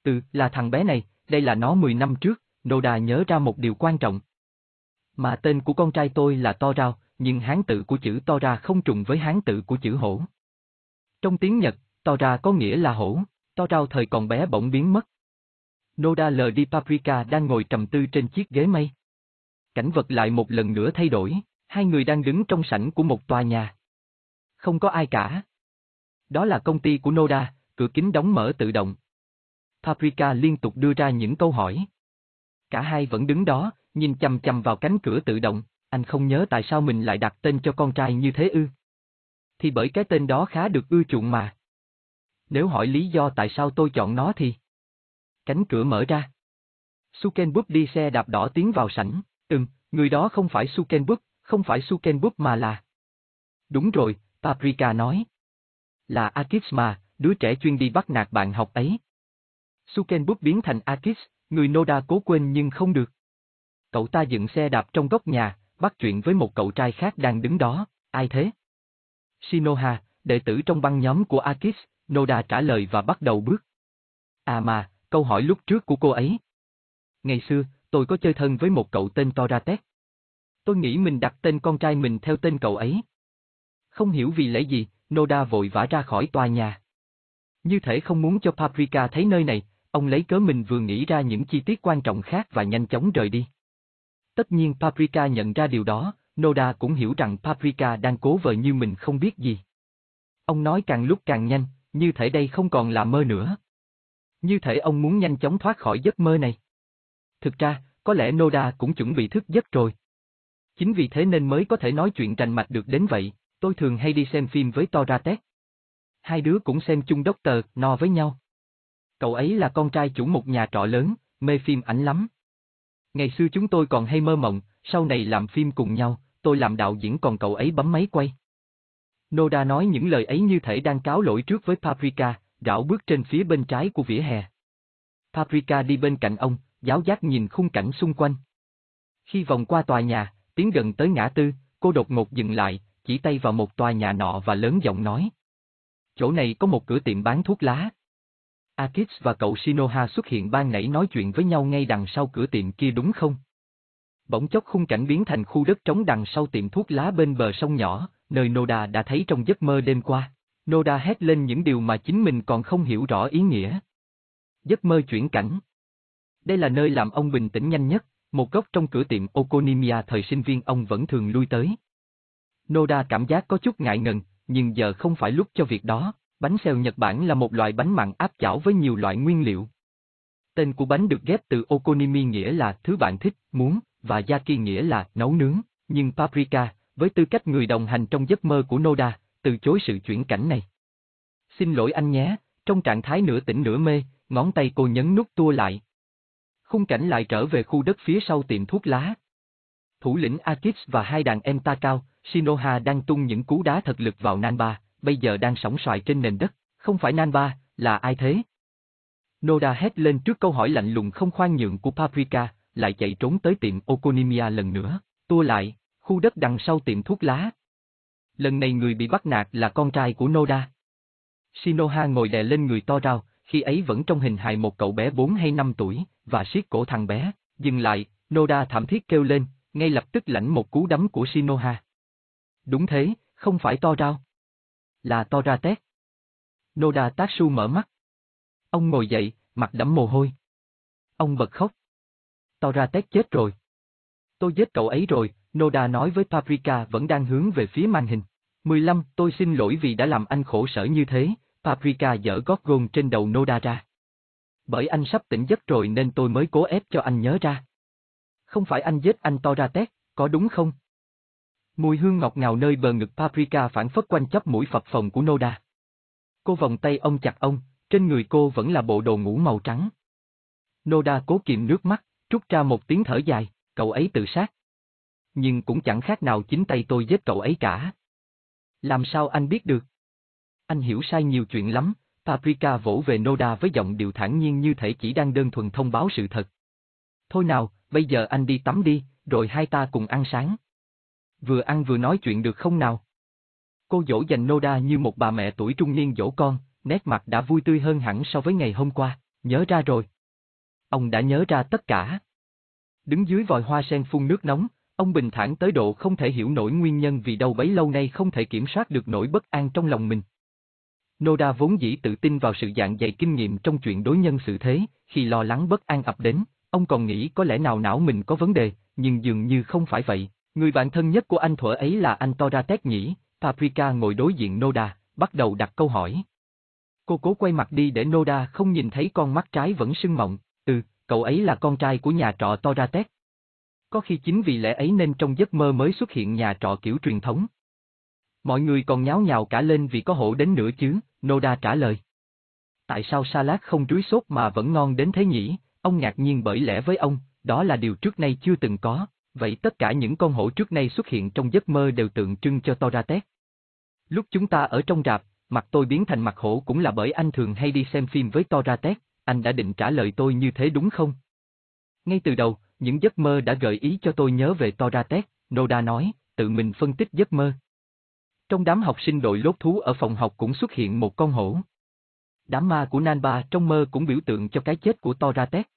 Ừ, là thằng bé này, đây là nó 10 năm trước, Noda nhớ ra một điều quan trọng. Mà tên của con trai tôi là To Rao, nhưng hán tự của chữ To Ra không trùng với hán tự của chữ hổ. Trong tiếng Nhật, To Ra có nghĩa là hổ, To Rao thời còn bé bỗng biến mất. Noda lờ đi Paprika đang ngồi trầm tư trên chiếc ghế mây. Cảnh vật lại một lần nữa thay đổi, hai người đang đứng trong sảnh của một tòa nhà. Không có ai cả. Đó là công ty của Noda, cửa kính đóng mở tự động. Paprika liên tục đưa ra những câu hỏi. Cả hai vẫn đứng đó, nhìn chằm chằm vào cánh cửa tự động, anh không nhớ tại sao mình lại đặt tên cho con trai như thế ư. Thì bởi cái tên đó khá được ưa chuộng mà. Nếu hỏi lý do tại sao tôi chọn nó thì... Cánh cửa mở ra. Sukenbub đi xe đạp đỏ tiến vào sảnh, ừm, người đó không phải Sukenbub, không phải Sukenbub mà là... Đúng rồi, Paprika nói. Là Akis mà, đứa trẻ chuyên đi bắt nạt bạn học ấy. Sukenbuk biến thành Akis, người Noda cố quên nhưng không được. Cậu ta dựng xe đạp trong góc nhà, bắt chuyện với một cậu trai khác đang đứng đó, ai thế? Shinoha, đệ tử trong băng nhóm của Akis, Noda trả lời và bắt đầu bước. À mà, câu hỏi lúc trước của cô ấy. Ngày xưa, tôi có chơi thân với một cậu tên Toratet. Tôi nghĩ mình đặt tên con trai mình theo tên cậu ấy. Không hiểu vì lẽ gì, Noda vội vã ra khỏi tòa nhà. Như thể không muốn cho Paprika thấy nơi này, ông lấy cớ mình vừa nghĩ ra những chi tiết quan trọng khác và nhanh chóng rời đi. Tất nhiên Paprika nhận ra điều đó, Noda cũng hiểu rằng Paprika đang cố vờ như mình không biết gì. Ông nói càng lúc càng nhanh, như thể đây không còn là mơ nữa. Như thể ông muốn nhanh chóng thoát khỏi giấc mơ này. Thực ra, có lẽ Noda cũng chuẩn bị thức giấc rồi. Chính vì thế nên mới có thể nói chuyện rành mạch được đến vậy, tôi thường hay đi xem phim với Toratet. Hai đứa cũng xem chung Doctor No với nhau. Cậu ấy là con trai chủ một nhà trọ lớn, mê phim ảnh lắm. Ngày xưa chúng tôi còn hay mơ mộng, sau này làm phim cùng nhau, tôi làm đạo diễn còn cậu ấy bấm máy quay. Noda nói những lời ấy như thể đang cáo lỗi trước với Paprika, rảo bước trên phía bên trái của vỉa hè. Paprika đi bên cạnh ông, giáo giác nhìn khung cảnh xung quanh. Khi vòng qua tòa nhà, tiến gần tới ngã tư, cô đột ngột dừng lại, chỉ tay vào một tòa nhà nọ và lớn giọng nói. Chỗ này có một cửa tiệm bán thuốc lá. Akits và cậu Shinoha xuất hiện ban nãy nói chuyện với nhau ngay đằng sau cửa tiệm kia đúng không? Bỗng chốc khung cảnh biến thành khu đất trống đằng sau tiệm thuốc lá bên bờ sông nhỏ, nơi Noda đã thấy trong giấc mơ đêm qua. Noda hét lên những điều mà chính mình còn không hiểu rõ ý nghĩa. Giấc mơ chuyển cảnh. Đây là nơi làm ông bình tĩnh nhanh nhất, một góc trong cửa tiệm Okonimiya thời sinh viên ông vẫn thường lui tới. Noda cảm giác có chút ngại ngần, nhưng giờ không phải lúc cho việc đó, bánh xèo Nhật Bản là một loại bánh mặn áp chảo với nhiều loại nguyên liệu. Tên của bánh được ghép từ Okonomi nghĩa là thứ bạn thích, muốn, và Yaki nghĩa là nấu nướng, nhưng Paprika, với tư cách người đồng hành trong giấc mơ của Noda, từ chối sự chuyển cảnh này. Xin lỗi anh nhé, trong trạng thái nửa tỉnh nửa mê, ngón tay cô nhấn nút tua lại. Khung cảnh lại trở về khu đất phía sau tiệm thuốc lá. Thủ lĩnh Akits và hai đàn em ta cao, Shinoha đang tung những cú đá thật lực vào Nanba, bây giờ đang sóng xoài trên nền đất, không phải Nanba, là ai thế? Noda hét lên trước câu hỏi lạnh lùng không khoan nhượng của Paprika, lại chạy trốn tới tiệm Okonimiya lần nữa, tua lại, khu đất đằng sau tiệm thuốc lá. Lần này người bị bắt nạt là con trai của Noda. Shinoha ngồi đè lên người to rao, khi ấy vẫn trong hình hài một cậu bé 4 hay 5 tuổi, và siết cổ thằng bé, dừng lại, Noda thảm thiết kêu lên, ngay lập tức lãnh một cú đấm của Shinoha. Đúng thế, không phải to rao. Là to ra tét. Noda Tatsu mở mắt. Ông ngồi dậy, mặt đẫm mồ hôi. Ông bật khóc. To ra tét chết rồi. Tôi giết cậu ấy rồi, Noda nói với Paprika vẫn đang hướng về phía màn hình. 15, tôi xin lỗi vì đã làm anh khổ sở như thế, Paprika dở gót gôn trên đầu Noda ra. Bởi anh sắp tỉnh giấc rồi nên tôi mới cố ép cho anh nhớ ra. Không phải anh giết anh to ra tét, có đúng không? Mùi hương ngọt ngào nơi bờ ngực Paprika phản phất quanh chấp mũi phập phồng của Noda. Cô vòng tay ông chặt ông, trên người cô vẫn là bộ đồ ngủ màu trắng. Noda cố kiềm nước mắt, trút ra một tiếng thở dài, cậu ấy tự sát. Nhưng cũng chẳng khác nào chính tay tôi giết cậu ấy cả. Làm sao anh biết được? Anh hiểu sai nhiều chuyện lắm, Paprika vỗ về Noda với giọng điệu thản nhiên như thể chỉ đang đơn thuần thông báo sự thật. Thôi nào, bây giờ anh đi tắm đi, rồi hai ta cùng ăn sáng. Vừa ăn vừa nói chuyện được không nào? Cô dỗ dành Noda như một bà mẹ tuổi trung niên dỗ con, nét mặt đã vui tươi hơn hẳn so với ngày hôm qua, nhớ ra rồi. Ông đã nhớ ra tất cả. Đứng dưới vòi hoa sen phun nước nóng, ông bình thản tới độ không thể hiểu nổi nguyên nhân vì đâu bấy lâu nay không thể kiểm soát được nỗi bất an trong lòng mình. Noda vốn dĩ tự tin vào sự dạng dày kinh nghiệm trong chuyện đối nhân xử thế, khi lo lắng bất an ập đến, ông còn nghĩ có lẽ nào não mình có vấn đề, nhưng dường như không phải vậy. Người bạn thân nhất của anh thuở ấy là anh Toratet nhỉ, Paprika ngồi đối diện Noda, bắt đầu đặt câu hỏi. Cô cố quay mặt đi để Noda không nhìn thấy con mắt trái vẫn sưng mộng, ừ, cậu ấy là con trai của nhà trọ Toratet. Có khi chính vì lẽ ấy nên trong giấc mơ mới xuất hiện nhà trọ kiểu truyền thống. Mọi người còn nháo nhào cả lên vì có hổ đến nữa chứ, Noda trả lời. Tại sao salad không trúi sốt mà vẫn ngon đến thế nhỉ? Ông ngạc nhiên bởi lẽ với ông, đó là điều trước nay chưa từng có, vậy tất cả những con hổ trước nay xuất hiện trong giấc mơ đều tượng trưng cho Toratet. Lúc chúng ta ở trong rạp, mặt tôi biến thành mặt hổ cũng là bởi anh thường hay đi xem phim với Toratet, anh đã định trả lời tôi như thế đúng không? Ngay từ đầu, những giấc mơ đã gợi ý cho tôi nhớ về Toratet, Noda nói, tự mình phân tích giấc mơ. Trong đám học sinh đội lốt thú ở phòng học cũng xuất hiện một con hổ. Đám ma của Nanba trong mơ cũng biểu tượng cho cái chết của Toratet.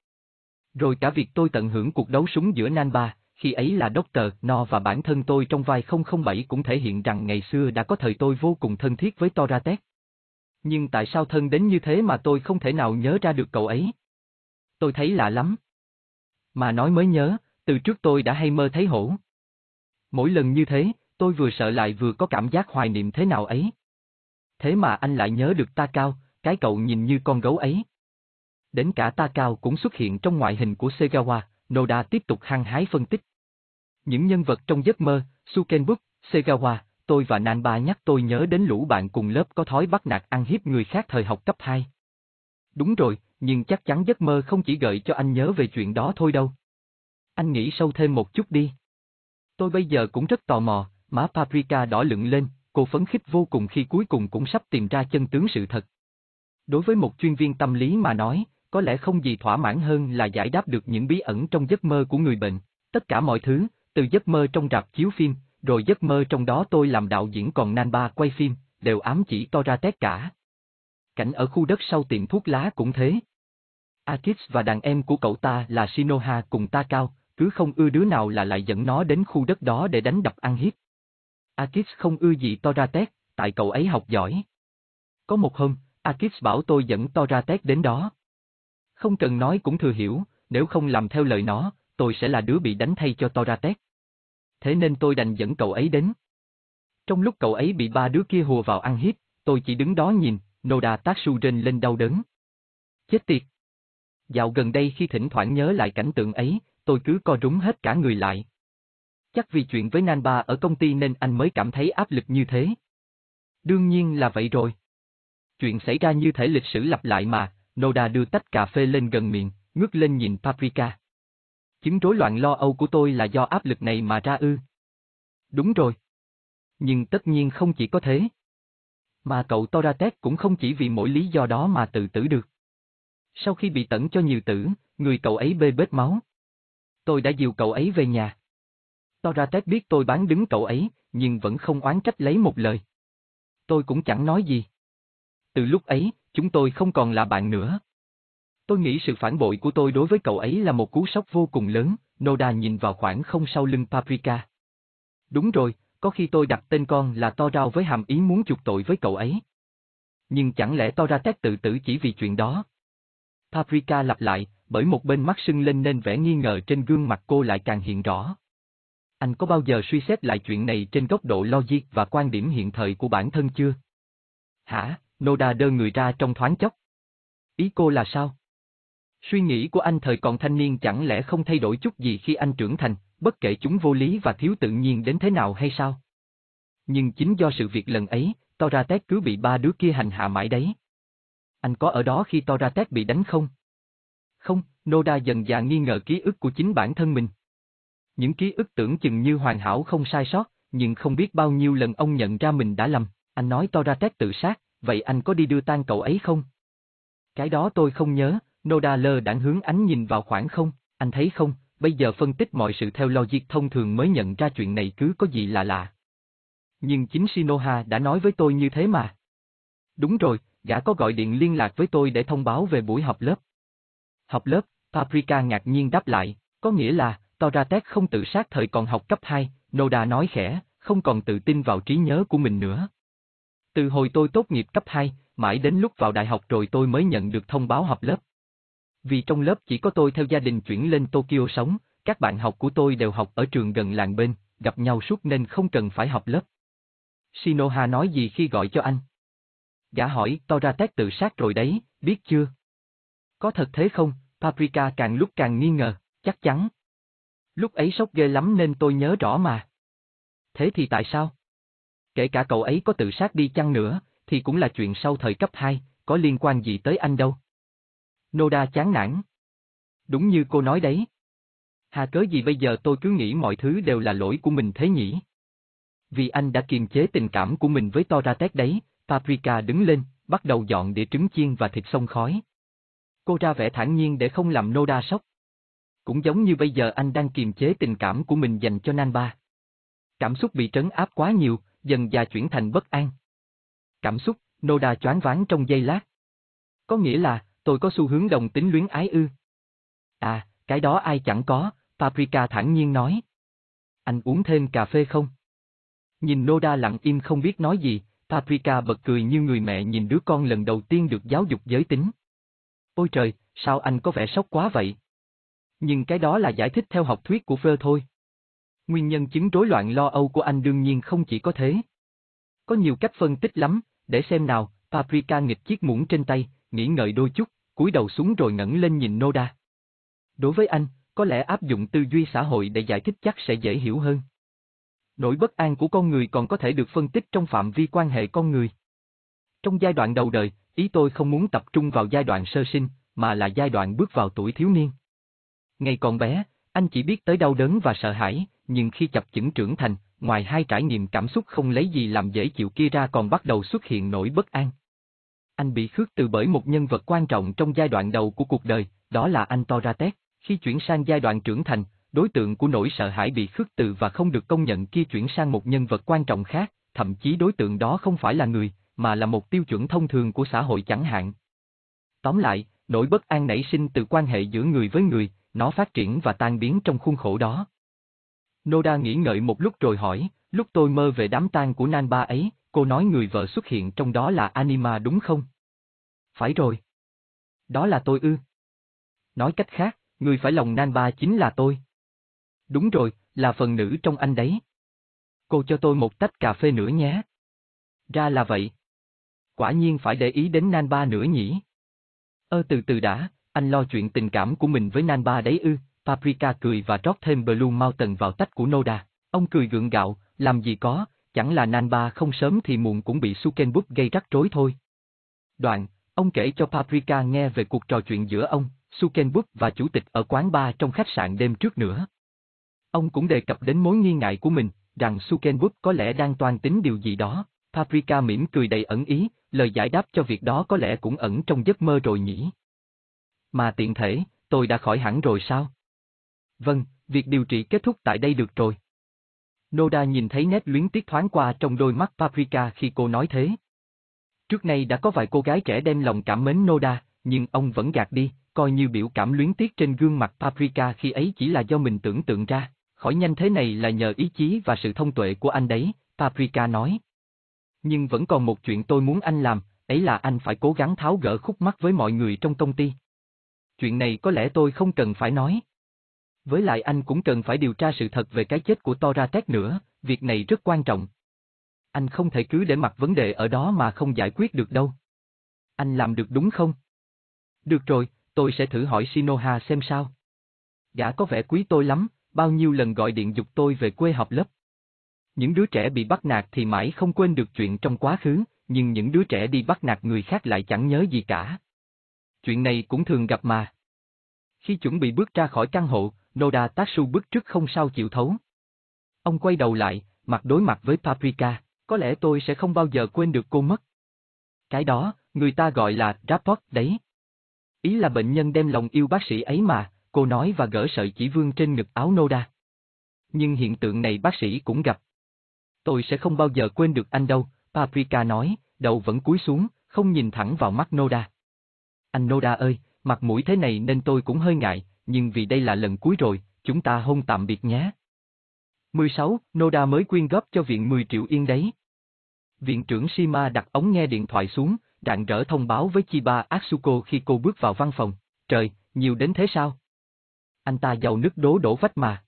Rồi cả việc tôi tận hưởng cuộc đấu súng giữa Nanba, khi ấy là Dr. No và bản thân tôi trong vai 007 cũng thể hiện rằng ngày xưa đã có thời tôi vô cùng thân thiết với Toratec. Nhưng tại sao thân đến như thế mà tôi không thể nào nhớ ra được cậu ấy? Tôi thấy lạ lắm. Mà nói mới nhớ, từ trước tôi đã hay mơ thấy hổ. Mỗi lần như thế, tôi vừa sợ lại vừa có cảm giác hoài niệm thế nào ấy. Thế mà anh lại nhớ được ta cao, cái cậu nhìn như con gấu ấy. Đến cả ta cao cũng xuất hiện trong ngoại hình của Segawa, Noda tiếp tục hăng hái phân tích. Những nhân vật trong giấc mơ, Sukenbuk, Segawa, tôi và Nanba nhắc tôi nhớ đến lũ bạn cùng lớp có thói bắt nạt ăn hiếp người khác thời học cấp 2. Đúng rồi, nhưng chắc chắn giấc mơ không chỉ gợi cho anh nhớ về chuyện đó thôi đâu. Anh nghĩ sâu thêm một chút đi. Tôi bây giờ cũng rất tò mò, má Paprika đỏ lựng lên, cô phấn khích vô cùng khi cuối cùng cũng sắp tìm ra chân tướng sự thật. Đối với một chuyên viên tâm lý mà nói, có lẽ không gì thỏa mãn hơn là giải đáp được những bí ẩn trong giấc mơ của người bệnh. Tất cả mọi thứ, từ giấc mơ trong rạp chiếu phim, rồi giấc mơ trong đó tôi làm đạo diễn còn Nanba quay phim, đều ám chỉ to ra tét cả. Cảnh ở khu đất sau tiệm thuốc lá cũng thế. Akits và đàn em của cậu ta là Shinoha cùng ta cao, cứ không ưa đứa nào là lại dẫn nó đến khu đất đó để đánh đập ăn hiếp. Akits không ưa gì to ra tét, tại cậu ấy học giỏi. Có một hôm, Akits bảo tôi dẫn to ra tét đến đó. Không cần nói cũng thừa hiểu, nếu không làm theo lời nó, tôi sẽ là đứa bị đánh thay cho Toratet. Thế nên tôi đành dẫn cậu ấy đến. Trong lúc cậu ấy bị ba đứa kia hùa vào ăn hiếp, tôi chỉ đứng đó nhìn, Noda tác rên lên đau đớn. Chết tiệt! Dạo gần đây khi thỉnh thoảng nhớ lại cảnh tượng ấy, tôi cứ co rúng hết cả người lại. Chắc vì chuyện với Nanba ở công ty nên anh mới cảm thấy áp lực như thế. Đương nhiên là vậy rồi. Chuyện xảy ra như thể lịch sử lặp lại mà, Noda đưa tách cà phê lên gần miệng, ngước lên nhìn Paprika. Chứng rối loạn lo âu của tôi là do áp lực này mà ra ư. Đúng rồi. Nhưng tất nhiên không chỉ có thế. Mà cậu Toratet cũng không chỉ vì mỗi lý do đó mà tự tử được. Sau khi bị tẩn cho nhiều tử, người cậu ấy bê bết máu. Tôi đã dìu cậu ấy về nhà. Toratet biết tôi bán đứng cậu ấy, nhưng vẫn không oán trách lấy một lời. Tôi cũng chẳng nói gì. Từ lúc ấy, chúng tôi không còn là bạn nữa. Tôi nghĩ sự phản bội của tôi đối với cậu ấy là một cú sốc vô cùng lớn, Noda nhìn vào khoảng không sau lưng Paprika. Đúng rồi, có khi tôi đặt tên con là To Rao với hàm ý muốn chuộc tội với cậu ấy. Nhưng chẳng lẽ To Ra Tét tự tử chỉ vì chuyện đó? Paprika lặp lại, bởi một bên mắt sưng lên nên vẻ nghi ngờ trên gương mặt cô lại càng hiện rõ. Anh có bao giờ suy xét lại chuyện này trên góc độ logic và quan điểm hiện thời của bản thân chưa? Hả, Noda đơ người ra trong thoáng chốc. Ý cô là sao? Suy nghĩ của anh thời còn thanh niên chẳng lẽ không thay đổi chút gì khi anh trưởng thành, bất kể chúng vô lý và thiếu tự nhiên đến thế nào hay sao? Nhưng chính do sự việc lần ấy, Toratet cứ bị ba đứa kia hành hạ mãi đấy. Anh có ở đó khi Toratet bị đánh không? Không, Noda dần dà nghi ngờ ký ức của chính bản thân mình. Những ký ức tưởng chừng như hoàn hảo không sai sót, nhưng không biết bao nhiêu lần ông nhận ra mình đã lầm, anh nói Toratet tự sát, vậy anh có đi đưa tang cậu ấy không? Cái đó tôi không nhớ, Noda lơ đãng hướng ánh nhìn vào khoảng không, anh thấy không, bây giờ phân tích mọi sự theo logic thông thường mới nhận ra chuyện này cứ có gì lạ lạ. Nhưng chính Shinoha đã nói với tôi như thế mà. Đúng rồi, gã có gọi điện liên lạc với tôi để thông báo về buổi học lớp. Học lớp, Paprika ngạc nhiên đáp lại, có nghĩa là, Toratet không tự sát thời còn học cấp 2, Noda nói khẽ, không còn tự tin vào trí nhớ của mình nữa. Từ hồi tôi tốt nghiệp cấp 2, mãi đến lúc vào đại học rồi tôi mới nhận được thông báo học lớp. Vì trong lớp chỉ có tôi theo gia đình chuyển lên Tokyo sống, các bạn học của tôi đều học ở trường gần làng bên, gặp nhau suốt nên không cần phải học lớp. Shinoha nói gì khi gọi cho anh? Gã hỏi, to ra tét tự sát rồi đấy, biết chưa? Có thật thế không? Paprika càng lúc càng nghi ngờ, chắc chắn. Lúc ấy sốc ghê lắm nên tôi nhớ rõ mà. Thế thì tại sao? Kể cả cậu ấy có tự sát đi chăng nữa, thì cũng là chuyện sau thời cấp 2, có liên quan gì tới anh đâu. Noda chán nản. Đúng như cô nói đấy. Hà cớ gì bây giờ tôi cứ nghĩ mọi thứ đều là lỗi của mình thế nhỉ? Vì anh đã kiềm chế tình cảm của mình với Toratet đấy, Paprika đứng lên, bắt đầu dọn đĩa trứng chiên và thịt xông khói. Cô ra vẻ thản nhiên để không làm Noda sốc. Cũng giống như bây giờ anh đang kiềm chế tình cảm của mình dành cho Nanba. Cảm xúc bị trấn áp quá nhiều, dần dà chuyển thành bất an. Cảm xúc, Noda choáng váng trong giây lát. Có nghĩa là, tôi có xu hướng đồng tính luyến ái ư. À, cái đó ai chẳng có, Paprika thản nhiên nói. Anh uống thêm cà phê không? Nhìn Noda lặng im không biết nói gì, Paprika bật cười như người mẹ nhìn đứa con lần đầu tiên được giáo dục giới tính. Ôi trời, sao anh có vẻ sốc quá vậy? Nhưng cái đó là giải thích theo học thuyết của Phơ thôi. Nguyên nhân chứng rối loạn lo âu của anh đương nhiên không chỉ có thế. Có nhiều cách phân tích lắm, để xem nào, Paprika nghịch chiếc muỗng trên tay, nghĩ ngợi đôi chút, cúi đầu xuống rồi ngẩng lên nhìn Noda. Đối với anh, có lẽ áp dụng tư duy xã hội để giải thích chắc sẽ dễ hiểu hơn. Nỗi bất an của con người còn có thể được phân tích trong phạm vi quan hệ con người. Trong giai đoạn đầu đời, ý tôi không muốn tập trung vào giai đoạn sơ sinh, mà là giai đoạn bước vào tuổi thiếu niên. Ngày còn bé, anh chỉ biết tới đau đớn và sợ hãi, nhưng khi chập chững trưởng thành, ngoài hai trải nghiệm cảm xúc không lấy gì làm dễ chịu kia ra còn bắt đầu xuất hiện nỗi bất an. Anh bị khước từ bởi một nhân vật quan trọng trong giai đoạn đầu của cuộc đời, đó là anh Toratet. Khi chuyển sang giai đoạn trưởng thành, đối tượng của nỗi sợ hãi bị khước từ và không được công nhận kia chuyển sang một nhân vật quan trọng khác, thậm chí đối tượng đó không phải là người, mà là một tiêu chuẩn thông thường của xã hội chẳng hạn. Tóm lại, nỗi bất an nảy sinh từ quan hệ giữa người với người, nó phát triển và tan biến trong khuôn khổ đó. Noda nghĩ ngợi một lúc rồi hỏi, lúc tôi mơ về đám tang của Nanba ấy, cô nói người vợ xuất hiện trong đó là Anima đúng không? Phải rồi. Đó là tôi ư. Nói cách khác, người phải lòng Nan Ba chính là tôi. Đúng rồi, là phần nữ trong anh đấy. Cô cho tôi một tách cà phê nữa nhé. Ra là vậy. Quả nhiên phải để ý đến Nan Ba nữa nhỉ. Ơ từ từ đã, anh lo chuyện tình cảm của mình với Nan Ba đấy ư, Paprika cười và rót thêm Blue Mountain vào tách của Noda. Ông cười gượng gạo, làm gì có, chẳng là Nanba không sớm thì muộn cũng bị Sukenbuk gây rắc rối thôi. Đoạn, ông kể cho Paprika nghe về cuộc trò chuyện giữa ông, Sukenbuk và chủ tịch ở quán bar trong khách sạn đêm trước nữa. Ông cũng đề cập đến mối nghi ngại của mình, rằng Sukenbuk có lẽ đang toan tính điều gì đó. Paprika mỉm cười đầy ẩn ý, lời giải đáp cho việc đó có lẽ cũng ẩn trong giấc mơ rồi nhỉ. Mà tiện thể, tôi đã khỏi hẳn rồi sao? Vâng, việc điều trị kết thúc tại đây được rồi. Noda nhìn thấy nét luyến tiếc thoáng qua trong đôi mắt Paprika khi cô nói thế. Trước nay đã có vài cô gái trẻ đem lòng cảm mến Noda, nhưng ông vẫn gạt đi, coi như biểu cảm luyến tiếc trên gương mặt Paprika khi ấy chỉ là do mình tưởng tượng ra, khỏi nhanh thế này là nhờ ý chí và sự thông tuệ của anh đấy, Paprika nói. Nhưng vẫn còn một chuyện tôi muốn anh làm, ấy là anh phải cố gắng tháo gỡ khúc mắc với mọi người trong công ty. Chuyện này có lẽ tôi không cần phải nói. Với lại anh cũng cần phải điều tra sự thật về cái chết của Toratek nữa, việc này rất quan trọng. Anh không thể cứ để mặc vấn đề ở đó mà không giải quyết được đâu. Anh làm được đúng không? Được rồi, tôi sẽ thử hỏi Shinoha xem sao. Gã có vẻ quý tôi lắm, bao nhiêu lần gọi điện dục tôi về quê học lớp. Những đứa trẻ bị bắt nạt thì mãi không quên được chuyện trong quá khứ, nhưng những đứa trẻ đi bắt nạt người khác lại chẳng nhớ gì cả. Chuyện này cũng thường gặp mà. Khi chuẩn bị bước ra khỏi căn hộ, Noda Tatsu bức trước không sao chịu thấu. Ông quay đầu lại, mặt đối mặt với Paprika, có lẽ tôi sẽ không bao giờ quên được cô mất. Cái đó, người ta gọi là rapport đấy. Ý là bệnh nhân đem lòng yêu bác sĩ ấy mà, cô nói và gỡ sợi chỉ vương trên ngực áo Noda. Nhưng hiện tượng này bác sĩ cũng gặp. Tôi sẽ không bao giờ quên được anh đâu, Paprika nói, đầu vẫn cúi xuống, không nhìn thẳng vào mắt Noda. Anh Noda ơi, mặt mũi thế này nên tôi cũng hơi ngại, nhưng vì đây là lần cuối rồi, chúng ta hôn tạm biệt nhé. 16. Noda mới quyên góp cho viện 10 triệu yên đấy. Viện trưởng Shima đặt ống nghe điện thoại xuống, rạng rỡ thông báo với Chiba Atsuko khi cô bước vào văn phòng. Trời, nhiều đến thế sao? Anh ta giàu nước đố đổ vách mà.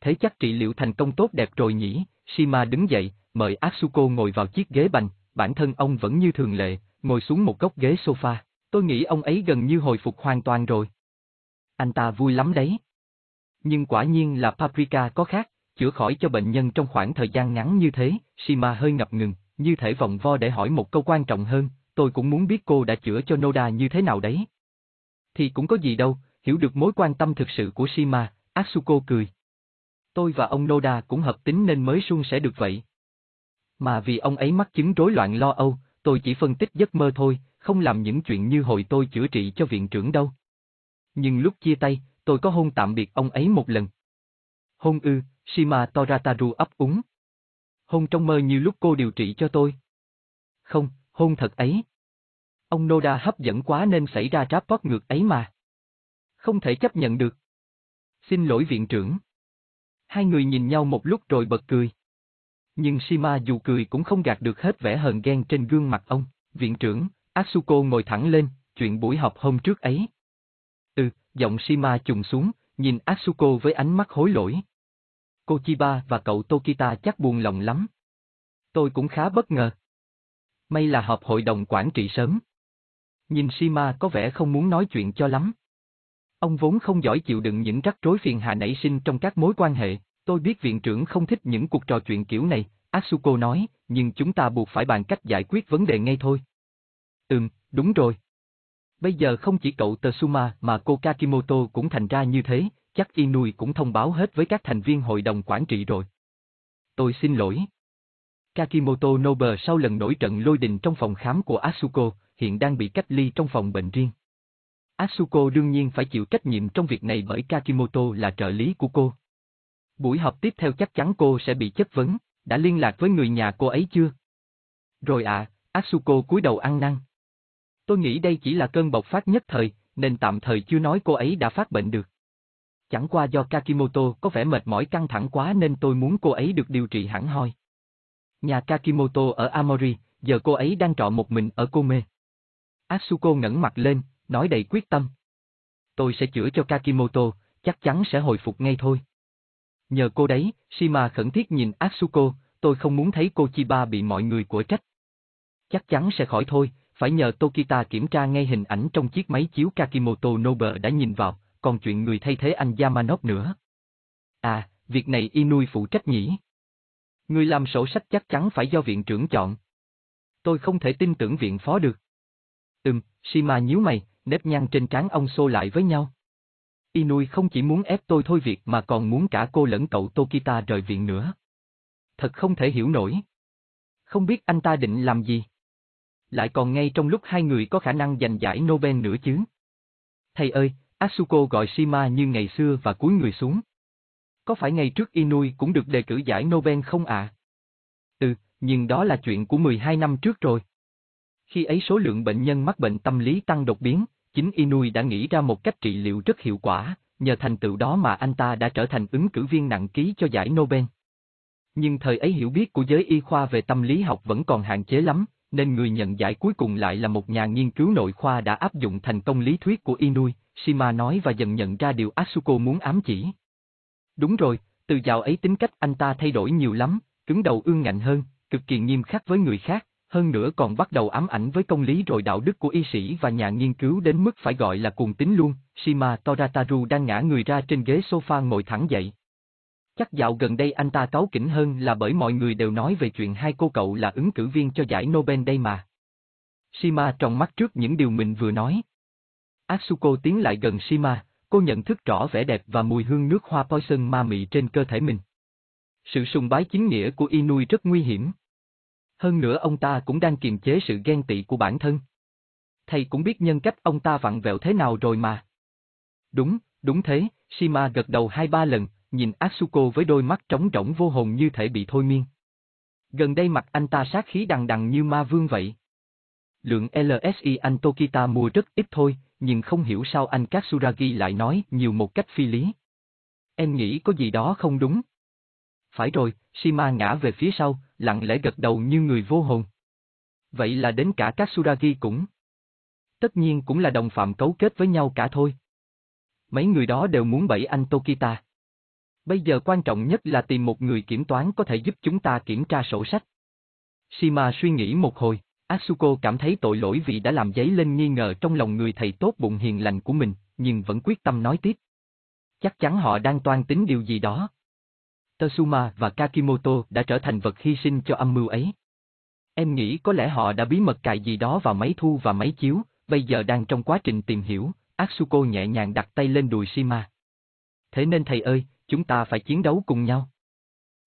Thế chắc trị liệu thành công tốt đẹp rồi nhỉ, Shima đứng dậy, mời Atsuko ngồi vào chiếc ghế bành, bản thân ông vẫn như thường lệ, ngồi xuống một góc ghế sofa. Tôi nghĩ ông ấy gần như hồi phục hoàn toàn rồi. Anh ta vui lắm đấy. Nhưng quả nhiên là paprika có khác, chữa khỏi cho bệnh nhân trong khoảng thời gian ngắn như thế, Shima hơi ngập ngừng, như thể vòng vo để hỏi một câu quan trọng hơn, tôi cũng muốn biết cô đã chữa cho Noda như thế nào đấy. Thì cũng có gì đâu, hiểu được mối quan tâm thực sự của Shima, asuko cười. Tôi và ông Noda cũng hợp tính nên mới suôn sẽ được vậy. Mà vì ông ấy mắc chứng rối loạn lo âu, tôi chỉ phân tích giấc mơ thôi, không làm những chuyện như hồi tôi chữa trị cho viện trưởng đâu. Nhưng lúc chia tay, tôi có hôn tạm biệt ông ấy một lần. Hôn ư, Shima Torataru ấp úng. Hôn trong mơ như lúc cô điều trị cho tôi. Không, hôn thật ấy. Ông Noda hấp dẫn quá nên xảy ra tráp bót ngược ấy mà. Không thể chấp nhận được. Xin lỗi viện trưởng. Hai người nhìn nhau một lúc rồi bật cười. Nhưng Shima dù cười cũng không gạt được hết vẻ hờn ghen trên gương mặt ông, viện trưởng, Asuko ngồi thẳng lên, chuyện buổi họp hôm trước ấy. Giọng Shima trùng xuống, nhìn Asuko với ánh mắt hối lỗi. Cô Chiba và cậu Tokita chắc buồn lòng lắm. Tôi cũng khá bất ngờ. May là họp hội đồng quản trị sớm. Nhìn Shima có vẻ không muốn nói chuyện cho lắm. Ông vốn không giỏi chịu đựng những rắc rối phiền hà nảy sinh trong các mối quan hệ, tôi biết viện trưởng không thích những cuộc trò chuyện kiểu này, Asuko nói, nhưng chúng ta buộc phải bàn cách giải quyết vấn đề ngay thôi. Ừm, đúng rồi. Bây giờ không chỉ cậu Tsuma mà cô Kakimoto cũng thành ra như thế, chắc Inui cũng thông báo hết với các thành viên hội đồng quản trị rồi. Tôi xin lỗi. Kakimoto Nobe sau lần nổi trận lôi đình trong phòng khám của Asuko, hiện đang bị cách ly trong phòng bệnh riêng. Asuko đương nhiên phải chịu trách nhiệm trong việc này bởi Kakimoto là trợ lý của cô. Buổi họp tiếp theo chắc chắn cô sẽ bị chất vấn, đã liên lạc với người nhà cô ấy chưa? Rồi ạ, à, Asuko cúi đầu ăn năn. Tôi nghĩ đây chỉ là cơn bộc phát nhất thời, nên tạm thời chưa nói cô ấy đã phát bệnh được. Chẳng qua do Kakimoto có vẻ mệt mỏi căng thẳng quá nên tôi muốn cô ấy được điều trị hẳn hoi. Nhà Kakimoto ở Amori, giờ cô ấy đang trọ một mình ở Kome. Asuko ngẩng mặt lên, nói đầy quyết tâm. Tôi sẽ chữa cho Kakimoto, chắc chắn sẽ hồi phục ngay thôi. Nhờ cô đấy, Shima khẩn thiết nhìn Asuko, tôi không muốn thấy cô Chiba bị mọi người của trách. Chắc chắn sẽ khỏi thôi, phải nhờ Tokita kiểm tra ngay hình ảnh trong chiếc máy chiếu Kakimoto Nober đã nhìn vào, còn chuyện người thay thế anh Yamanov nữa. À, việc này Inui phụ trách nhỉ? Người làm sổ sách chắc chắn phải do viện trưởng chọn. Tôi không thể tin tưởng viện phó được. Ừm, Shima nhíu mày, nếp nhăn trên trán ông xô lại với nhau. Inui không chỉ muốn ép tôi thôi việc mà còn muốn cả cô lẫn cậu Tokita rời viện nữa. Thật không thể hiểu nổi. Không biết anh ta định làm gì. Lại còn ngay trong lúc hai người có khả năng giành giải Nobel nữa chứ. Thầy ơi, Asuko gọi Shima như ngày xưa và cúi người xuống. Có phải ngày trước Inui cũng được đề cử giải Nobel không ạ? À? Ừ, nhưng đó là chuyện của 12 năm trước rồi. Khi ấy số lượng bệnh nhân mắc bệnh tâm lý tăng đột biến, chính Inui đã nghĩ ra một cách trị liệu rất hiệu quả, nhờ thành tựu đó mà anh ta đã trở thành ứng cử viên nặng ký cho giải Nobel. Nhưng thời ấy hiểu biết của giới y khoa về tâm lý học vẫn còn hạn chế lắm, nên người nhận giải cuối cùng lại là một nhà nghiên cứu nội khoa đã áp dụng thành công lý thuyết của Inui, Shima nói và dần nhận ra điều Asuko muốn ám chỉ. Đúng rồi, từ dạo ấy tính cách anh ta thay đổi nhiều lắm, cứng đầu ương ngạnh hơn, cực kỳ nghiêm khắc với người khác, hơn nữa còn bắt đầu ám ảnh với công lý rồi đạo đức của y sĩ và nhà nghiên cứu đến mức phải gọi là cuồng tín luôn. Shima Torataru đang ngã người ra trên ghế sofa ngồi thẳng dậy. Chắc dạo gần đây anh ta cáu kỉnh hơn là bởi mọi người đều nói về chuyện hai cô cậu là ứng cử viên cho giải Nobel đây mà. Shima trong mắt trước những điều mình vừa nói. Asuko tiến lại gần Shima, cô nhận thức rõ vẻ đẹp và mùi hương nước hoa poison ma mị trên cơ thể mình. Sự sùng bái chính nghĩa của Inui rất nguy hiểm. Hơn nữa ông ta cũng đang kiềm chế sự ghen tị của bản thân. Thầy cũng biết nhân cách ông ta vặn vẹo thế nào rồi mà. Đúng, đúng thế, Shima gật đầu hai ba lần, nhìn Asuko với đôi mắt trống rỗng vô hồn như thể bị thôi miên. Gần đây mặt anh ta sát khí đằng đằng như ma vương vậy. Lượng LSI anh Tokita mua rất ít thôi, nhưng không hiểu sao anh Katsuragi lại nói nhiều một cách phi lý. Em nghĩ có gì đó không đúng. Phải rồi, Shima ngã về phía sau, lặng lẽ gật đầu như người vô hồn. Vậy là đến cả Katsuragi cũng. Tất nhiên cũng là đồng phạm cấu kết với nhau cả thôi. Mấy người đó đều muốn bẫy anh Tokita. Bây giờ quan trọng nhất là tìm một người kiểm toán có thể giúp chúng ta kiểm tra sổ sách. Shima suy nghĩ một hồi, Asuko cảm thấy tội lỗi vì đã làm giấy lên nghi ngờ trong lòng người thầy tốt bụng hiền lành của mình, nhưng vẫn quyết tâm nói tiếp. Chắc chắn họ đang toan tính điều gì đó. Tatsuma và Kakimoto đã trở thành vật hy sinh cho âm mưu ấy. Em nghĩ có lẽ họ đã bí mật cài gì đó vào máy thu và máy chiếu, bây giờ đang trong quá trình tìm hiểu, Asuko nhẹ nhàng đặt tay lên đùi Shima. Thế nên thầy ơi, chúng ta phải chiến đấu cùng nhau.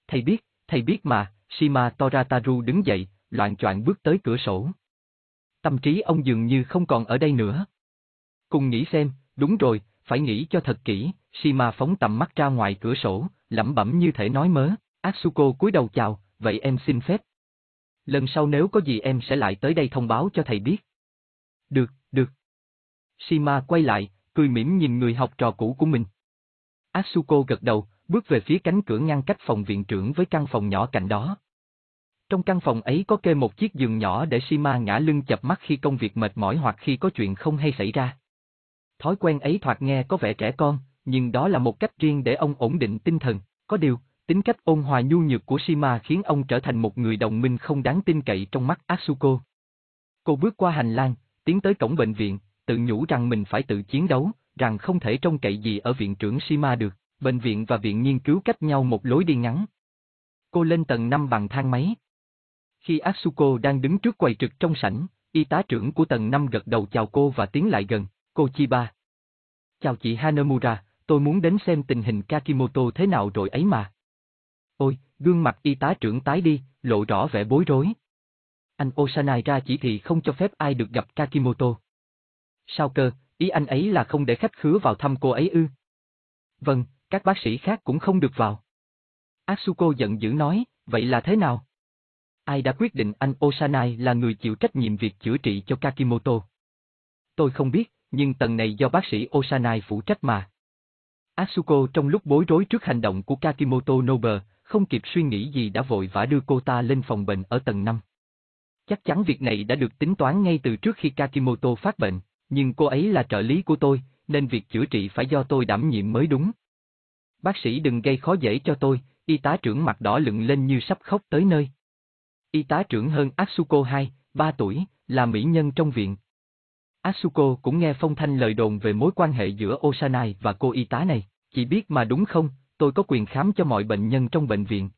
Thầy biết, thầy biết mà, Shima Torataru đứng dậy, loạn choạng bước tới cửa sổ. Tâm trí ông dường như không còn ở đây nữa. Cùng nghĩ xem, đúng rồi, phải nghĩ cho thật kỹ, Shima phóng tầm mắt ra ngoài cửa sổ, lẩm bẩm như thể nói mớ, Asuko cúi đầu chào, vậy em xin phép. Lần sau nếu có gì em sẽ lại tới đây thông báo cho thầy biết. Được, được. Shima quay lại, cười mỉm nhìn người học trò cũ của mình. Asuko gật đầu, bước về phía cánh cửa ngăn cách phòng viện trưởng với căn phòng nhỏ cạnh đó. Trong căn phòng ấy có kê một chiếc giường nhỏ để Shima ngã lưng chập mắt khi công việc mệt mỏi hoặc khi có chuyện không hay xảy ra. Thói quen ấy thoạt nghe có vẻ trẻ con, nhưng đó là một cách riêng để ông ổn định tinh thần. Có điều, tính cách ôn hòa nhu nhược của Shima khiến ông trở thành một người đồng minh không đáng tin cậy trong mắt Asuko. Cô bước qua hành lang, tiến tới cổng bệnh viện, tự nhủ rằng mình phải tự chiến đấu, rằng không thể trông cậy gì ở viện trưởng Shima được, bệnh viện và viện nghiên cứu cách nhau một lối đi ngắn. Cô lên tầng 5 bằng thang máy. Khi Asuko đang đứng trước quầy trực trong sảnh, y tá trưởng của tầng 5 gật đầu chào cô và tiến lại gần, cô Chiba. Chào chị Hanamura, tôi muốn đến xem tình hình Kakimoto thế nào rồi ấy mà. Ôi, gương mặt y tá trưởng tái đi, lộ rõ vẻ bối rối. Anh Osanai ra chỉ thị không cho phép ai được gặp Kakimoto. Sao cơ, ý anh ấy là không để khách khứa vào thăm cô ấy ư? Vâng, các bác sĩ khác cũng không được vào. Asuko giận dữ nói, vậy là thế nào? Ai đã quyết định anh Osanai là người chịu trách nhiệm việc chữa trị cho Kakimoto? Tôi không biết, nhưng tầng này do bác sĩ Osanai phụ trách mà. Asuko trong lúc bối rối trước hành động của Kakimoto Nobe, không kịp suy nghĩ gì đã vội vã đưa cô ta lên phòng bệnh ở tầng 5. Chắc chắn việc này đã được tính toán ngay từ trước khi Kakimoto phát bệnh, nhưng cô ấy là trợ lý của tôi, nên việc chữa trị phải do tôi đảm nhiệm mới đúng. Bác sĩ đừng gây khó dễ cho tôi, y tá trưởng mặt đỏ lựng lên như sắp khóc tới nơi. Y tá trưởng hơn Asuko 2, 3 tuổi, là mỹ nhân trong viện. Asuko cũng nghe phong thanh lời đồn về mối quan hệ giữa Osanai và cô y tá này, chỉ biết mà đúng không, tôi có quyền khám cho mọi bệnh nhân trong bệnh viện.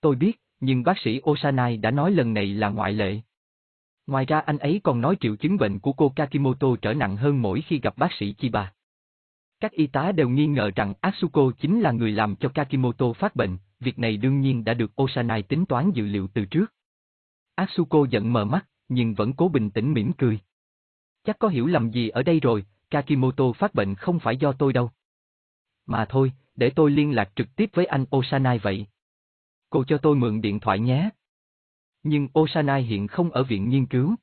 Tôi biết, nhưng bác sĩ Osanai đã nói lần này là ngoại lệ. Ngoài ra anh ấy còn nói triệu chứng bệnh của cô Kakimoto trở nặng hơn mỗi khi gặp bác sĩ Chiba. Các y tá đều nghi ngờ rằng Asuko chính là người làm cho Kakimoto phát bệnh, việc này đương nhiên đã được Osanai tính toán dự liệu từ trước. Asuko giận mờ mắt, nhưng vẫn cố bình tĩnh mỉm cười. Chắc có hiểu lầm gì ở đây rồi, Kakimoto phát bệnh không phải do tôi đâu. Mà thôi, để tôi liên lạc trực tiếp với anh Osanai vậy. Cô cho tôi mượn điện thoại nhé. Nhưng Osanai hiện không ở viện nghiên cứu.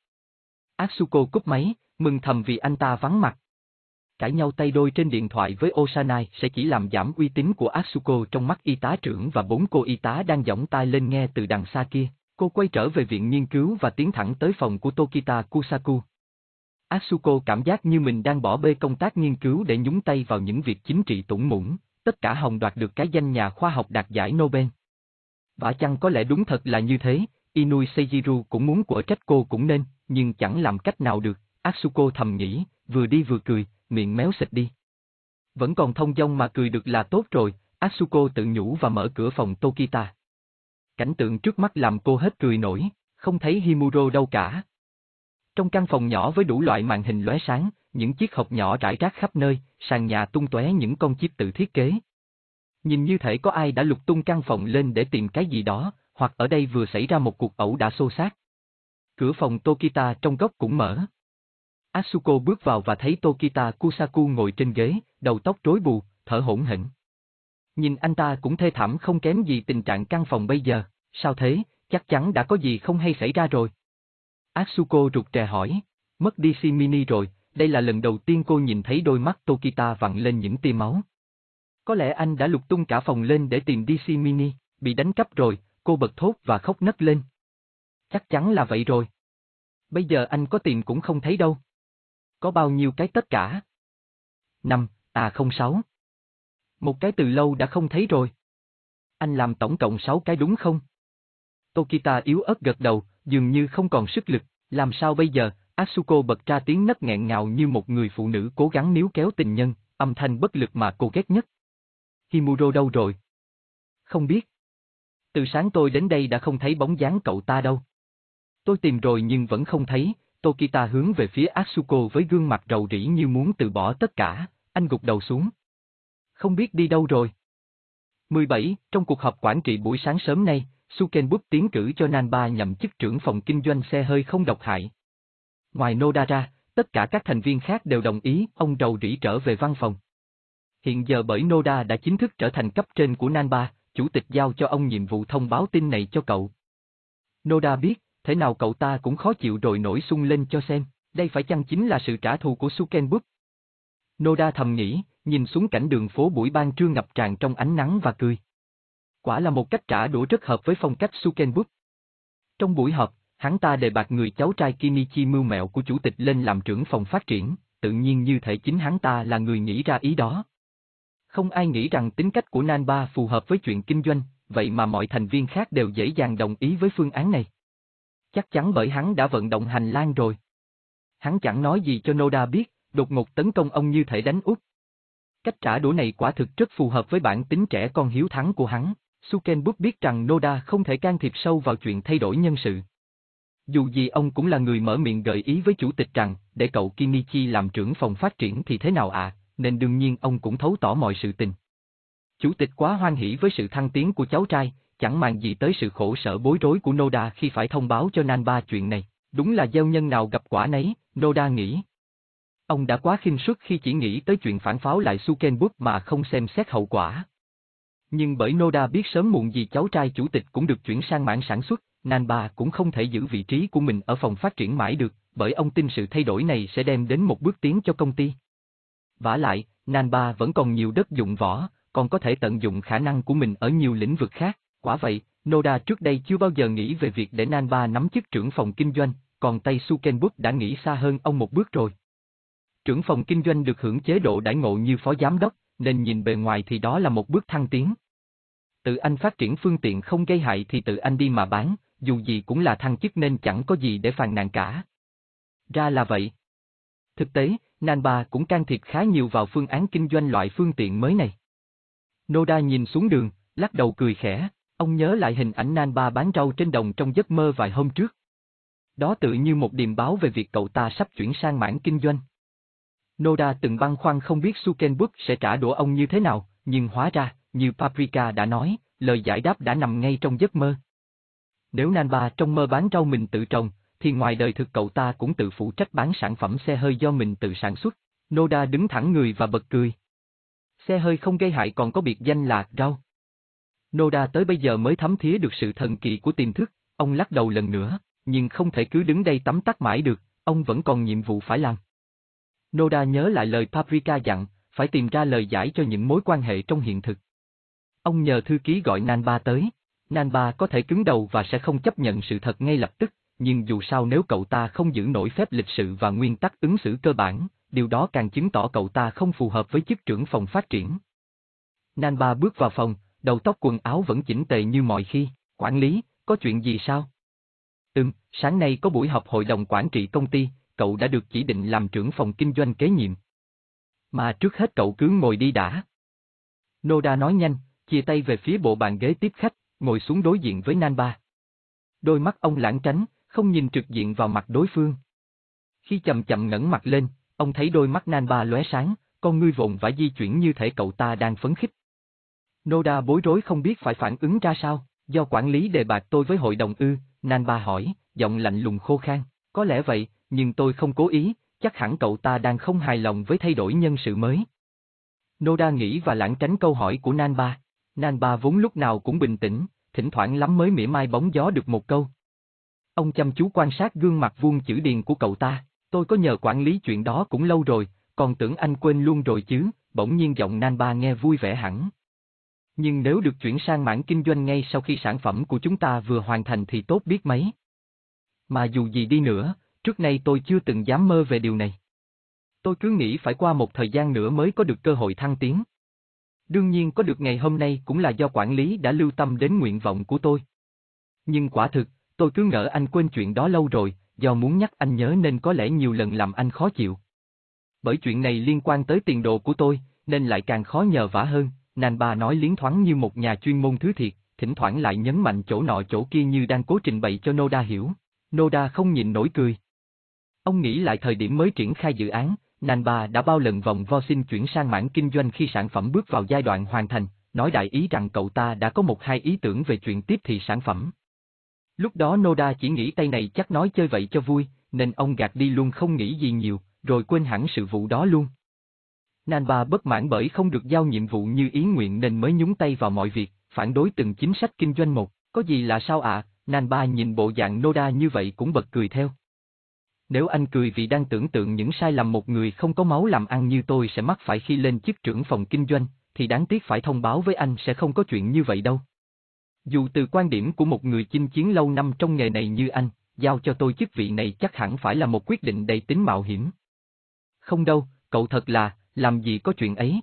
Asuko cúp máy, mừng thầm vì anh ta vắng mặt. Cãi nhau tay đôi trên điện thoại với Osanai sẽ chỉ làm giảm uy tín của Asuko trong mắt y tá trưởng và bốn cô y tá đang giỏng tai lên nghe từ đằng xa kia. Cô quay trở về viện nghiên cứu và tiến thẳng tới phòng của Tokita Kusaku. Asuko cảm giác như mình đang bỏ bê công tác nghiên cứu để nhúng tay vào những việc chính trị tủng mũng, tất cả hồng đoạt được cái danh nhà khoa học đạt giải Nobel. Và chăng có lẽ đúng thật là như thế, Inui Seijiru cũng muốn của trách cô cũng nên, nhưng chẳng làm cách nào được, Asuko thầm nghĩ, vừa đi vừa cười, miệng méo xịt đi. Vẫn còn thông dong mà cười được là tốt rồi, Asuko tự nhủ và mở cửa phòng Tokita. Cảnh tượng trước mắt làm cô hết cười nổi, không thấy Himuro đâu cả. Trong căn phòng nhỏ với đủ loại màn hình lóe sáng, những chiếc hộp nhỏ rải rác khắp nơi, sàn nhà tung tóe những con chip tự thiết kế. Nhìn như thể có ai đã lục tung căn phòng lên để tìm cái gì đó, hoặc ở đây vừa xảy ra một cuộc ẩu đả xô xát. Cửa phòng Tokita trong góc cũng mở. Asuko bước vào và thấy Tokita Kusaku ngồi trên ghế, đầu tóc rối bù, thở hổn hển. Nhìn anh ta cũng thê thảm không kém gì tình trạng căn phòng bây giờ, sao thế, chắc chắn đã có gì không hay xảy ra rồi. Asuko rụt rè hỏi, mất đi Shimini rồi, đây là lần đầu tiên cô nhìn thấy đôi mắt Tokita vặn lên những tia máu. Có lẽ anh đã lục tung cả phòng lên để tìm DC Mini, bị đánh cắp rồi, cô bật thốt và khóc nấc lên. Chắc chắn là vậy rồi. Bây giờ anh có tìm cũng không thấy đâu. Có bao nhiêu cái tất cả? Năm, à không sáu. Một cái từ lâu đã không thấy rồi. Anh làm tổng cộng sáu cái đúng không? Tokita yếu ớt gật đầu, dường như không còn sức lực, làm sao bây giờ, Asuko bật ra tiếng nấc nghẹn ngào như một người phụ nữ cố gắng níu kéo tình nhân, âm thanh bất lực mà cô ghét nhất. Himuro đâu rồi? Không biết. Từ sáng tôi đến đây đã không thấy bóng dáng cậu ta đâu. Tôi tìm rồi nhưng vẫn không thấy, Tokita hướng về phía Asuko với gương mặt rầu rĩ như muốn từ bỏ tất cả, anh gục đầu xuống. Không biết đi đâu rồi. 17. Trong cuộc họp quản trị buổi sáng sớm nay, Sukenbuk tiến cử cho Nanba nhậm chức trưởng phòng kinh doanh xe hơi không độc hại. Ngoài Noda ra, tất cả các thành viên khác đều đồng ý, ông rầu rĩ trở về văn phòng. Hiện giờ bởi Noda đã chính thức trở thành cấp trên của Nanba, chủ tịch giao cho ông nhiệm vụ thông báo tin này cho cậu. Noda biết, thế nào cậu ta cũng khó chịu rồi nổi sung lên cho xem, đây phải chăng chính là sự trả thù của Sukenbuk. Noda thầm nghĩ, nhìn xuống cảnh đường phố buổi ban trưa ngập tràn trong ánh nắng và cười. Quả là một cách trả đũa rất hợp với phong cách Sukenbuk. Trong buổi họp, hắn ta đề bạt người cháu trai Kinichi mưu mẹo của chủ tịch lên làm trưởng phòng phát triển, tự nhiên như thể chính hắn ta là người nghĩ ra ý đó. Không ai nghĩ rằng tính cách của Nanba phù hợp với chuyện kinh doanh, vậy mà mọi thành viên khác đều dễ dàng đồng ý với phương án này. Chắc chắn bởi hắn đã vận động hành lang rồi. Hắn chẳng nói gì cho Noda biết, đột ngột tấn công ông như thể đánh úp. Cách trả đũa này quả thực rất phù hợp với bản tính trẻ con hiếu thắng của hắn. Sukenbuk biết rằng Noda không thể can thiệp sâu vào chuyện thay đổi nhân sự. Dù gì ông cũng là người mở miệng gợi ý với chủ tịch rằng, để cậu Kinichi làm trưởng phòng phát triển thì thế nào à, nên đương nhiên ông cũng thấu tỏ mọi sự tình. Chủ tịch quá hoan hỷ với sự thăng tiến của cháu trai, chẳng màng gì tới sự khổ sở bối rối của Noda khi phải thông báo cho Nanba chuyện này. Đúng là gieo nhân nào gặp quả nấy, Noda nghĩ. Ông đã quá khinh suất khi chỉ nghĩ tới chuyện phản pháo lại Sukenbuk mà không xem xét hậu quả. Nhưng bởi Noda biết sớm muộn gì cháu trai chủ tịch cũng được chuyển sang mảng sản xuất, Nanba cũng không thể giữ vị trí của mình ở phòng phát triển mãi được, bởi ông tin sự thay đổi này sẽ đem đến một bước tiến cho công ty vả lại, Nanba vẫn còn nhiều đất dụng võ, còn có thể tận dụng khả năng của mình ở nhiều lĩnh vực khác. Quả vậy, Noda trước đây chưa bao giờ nghĩ về việc để Nanba nắm chức trưởng phòng kinh doanh, còn Tây Sukenbuk đã nghĩ xa hơn ông một bước rồi. Trưởng phòng kinh doanh được hưởng chế độ đãi ngộ như phó giám đốc, nên nhìn bề ngoài thì đó là một bước thăng tiến. Tự anh phát triển phương tiện không gây hại thì tự anh đi mà bán, dù gì cũng là thăng chức nên chẳng có gì để phàn nàn cả. Ra là vậy. Thực tế, Nanba cũng can thiệp khá nhiều vào phương án kinh doanh loại phương tiện mới này. Noda nhìn xuống đường, lắc đầu cười khẽ, ông nhớ lại hình ảnh Nanba bán rau trên đồng trong giấc mơ vài hôm trước. Đó tự như một điềm báo về việc cậu ta sắp chuyển sang mảng kinh doanh. Noda từng băn khoăn không biết Sukenbuk sẽ trả đũa ông như thế nào, nhưng hóa ra, như Paprika đã nói, lời giải đáp đã nằm ngay trong giấc mơ. Nếu Nanba trong mơ bán rau mình tự trồng, thì ngoài đời thực cậu ta cũng tự phụ trách bán sản phẩm xe hơi do mình tự sản xuất. Noda đứng thẳng người và bật cười. Xe hơi không gây hại còn có biệt danh là rau. Noda tới bây giờ mới thấm thía được sự thần kỳ của tiềm thức, ông lắc đầu lần nữa, nhưng không thể cứ đứng đây tắm tắt mãi được, ông vẫn còn nhiệm vụ phải làm. Noda nhớ lại lời Paprika dặn, phải tìm ra lời giải cho những mối quan hệ trong hiện thực. Ông nhờ thư ký gọi Nanba tới. Nanba có thể cứng đầu và sẽ không chấp nhận sự thật ngay lập tức, nhưng dù sao nếu cậu ta không giữ nổi phép lịch sự và nguyên tắc ứng xử cơ bản, điều đó càng chứng tỏ cậu ta không phù hợp với chức trưởng phòng phát triển. Nanba bước vào phòng, đầu tóc quần áo vẫn chỉnh tề như mọi khi, quản lý, có chuyện gì sao? Ừm, sáng nay có buổi họp hội đồng quản trị công ty, cậu đã được chỉ định làm trưởng phòng kinh doanh kế nhiệm. Mà trước hết cậu cứ ngồi đi đã. Noda nói nhanh, chia tay về phía bộ bàn ghế tiếp khách, ngồi xuống đối diện với Nanba. Đôi mắt ông lãng tránh, không nhìn trực diện vào mặt đối phương. Khi chậm chậm ngẩng mặt lên, ông thấy đôi mắt Nanba lóe sáng, con ngươi vồn vã di chuyển như thể cậu ta đang phấn khích. Noda bối rối không biết phải phản ứng ra sao, do quản lý đề bạc tôi với hội đồng ư, Nanba hỏi, giọng lạnh lùng khô khan, có lẽ vậy, nhưng tôi không cố ý, chắc hẳn cậu ta đang không hài lòng với thay đổi nhân sự mới. Noda nghĩ và lãng tránh câu hỏi của Nanba. Nanba vốn lúc nào cũng bình tĩnh, thỉnh thoảng lắm mới mỉa mai bóng gió được một câu. Ông chăm chú quan sát gương mặt vuông chữ điền của cậu ta, tôi có nhờ quản lý chuyện đó cũng lâu rồi, còn tưởng anh quên luôn rồi chứ, bỗng nhiên giọng Nanba nghe vui vẻ hẳn. Nhưng nếu được chuyển sang mảng kinh doanh ngay sau khi sản phẩm của chúng ta vừa hoàn thành thì tốt biết mấy. Mà dù gì đi nữa, Trước nay tôi chưa từng dám mơ về điều này. Tôi cứ nghĩ phải qua một thời gian nữa mới có được cơ hội thăng tiến. Đương nhiên có được ngày hôm nay cũng là do quản lý đã lưu tâm đến nguyện vọng của tôi. Nhưng quả thực, tôi cứ ngỡ anh quên chuyện đó lâu rồi, do muốn nhắc anh nhớ nên có lẽ nhiều lần làm anh khó chịu. Bởi chuyện này liên quan tới tiền đồ của tôi, nên lại càng khó nhờ vả hơn, Nan Ba nói liến thoáng như một nhà chuyên môn thứ thiệt, thỉnh thoảng lại nhấn mạnh chỗ nọ chỗ kia như đang cố trình bày cho Noda hiểu. Noda không nhìn nổi cười. Ông nghĩ lại thời điểm mới triển khai dự án, Nan bà đã bao lần vòng vo xin chuyển sang mảng kinh doanh khi sản phẩm bước vào giai đoạn hoàn thành, nói đại ý rằng cậu ta đã có một hai ý tưởng về chuyện tiếp thị sản phẩm. Lúc đó Noda chỉ nghĩ tay này chắc nói chơi vậy cho vui, nên ông gạt đi luôn không nghĩ gì nhiều, rồi quên hẳn sự vụ đó luôn. Nanba bất mãn bởi không được giao nhiệm vụ như ý nguyện nên mới nhúng tay vào mọi việc, phản đối từng chính sách kinh doanh một, có gì là sao ạ, à? Nhìn bộ dạng Noda như vậy cũng bật cười theo. Nếu anh cười vì đang tưởng tượng những sai lầm một người không có máu làm ăn như tôi sẽ mắc phải khi lên chức trưởng phòng kinh doanh, thì đáng tiếc phải thông báo với anh sẽ không có chuyện như vậy đâu. Dù từ quan điểm của một người chinh chiến lâu năm trong nghề này như anh, giao cho tôi chức vị này chắc hẳn phải là một quyết định đầy tính mạo hiểm. Không đâu, cậu thật là, làm gì có chuyện ấy.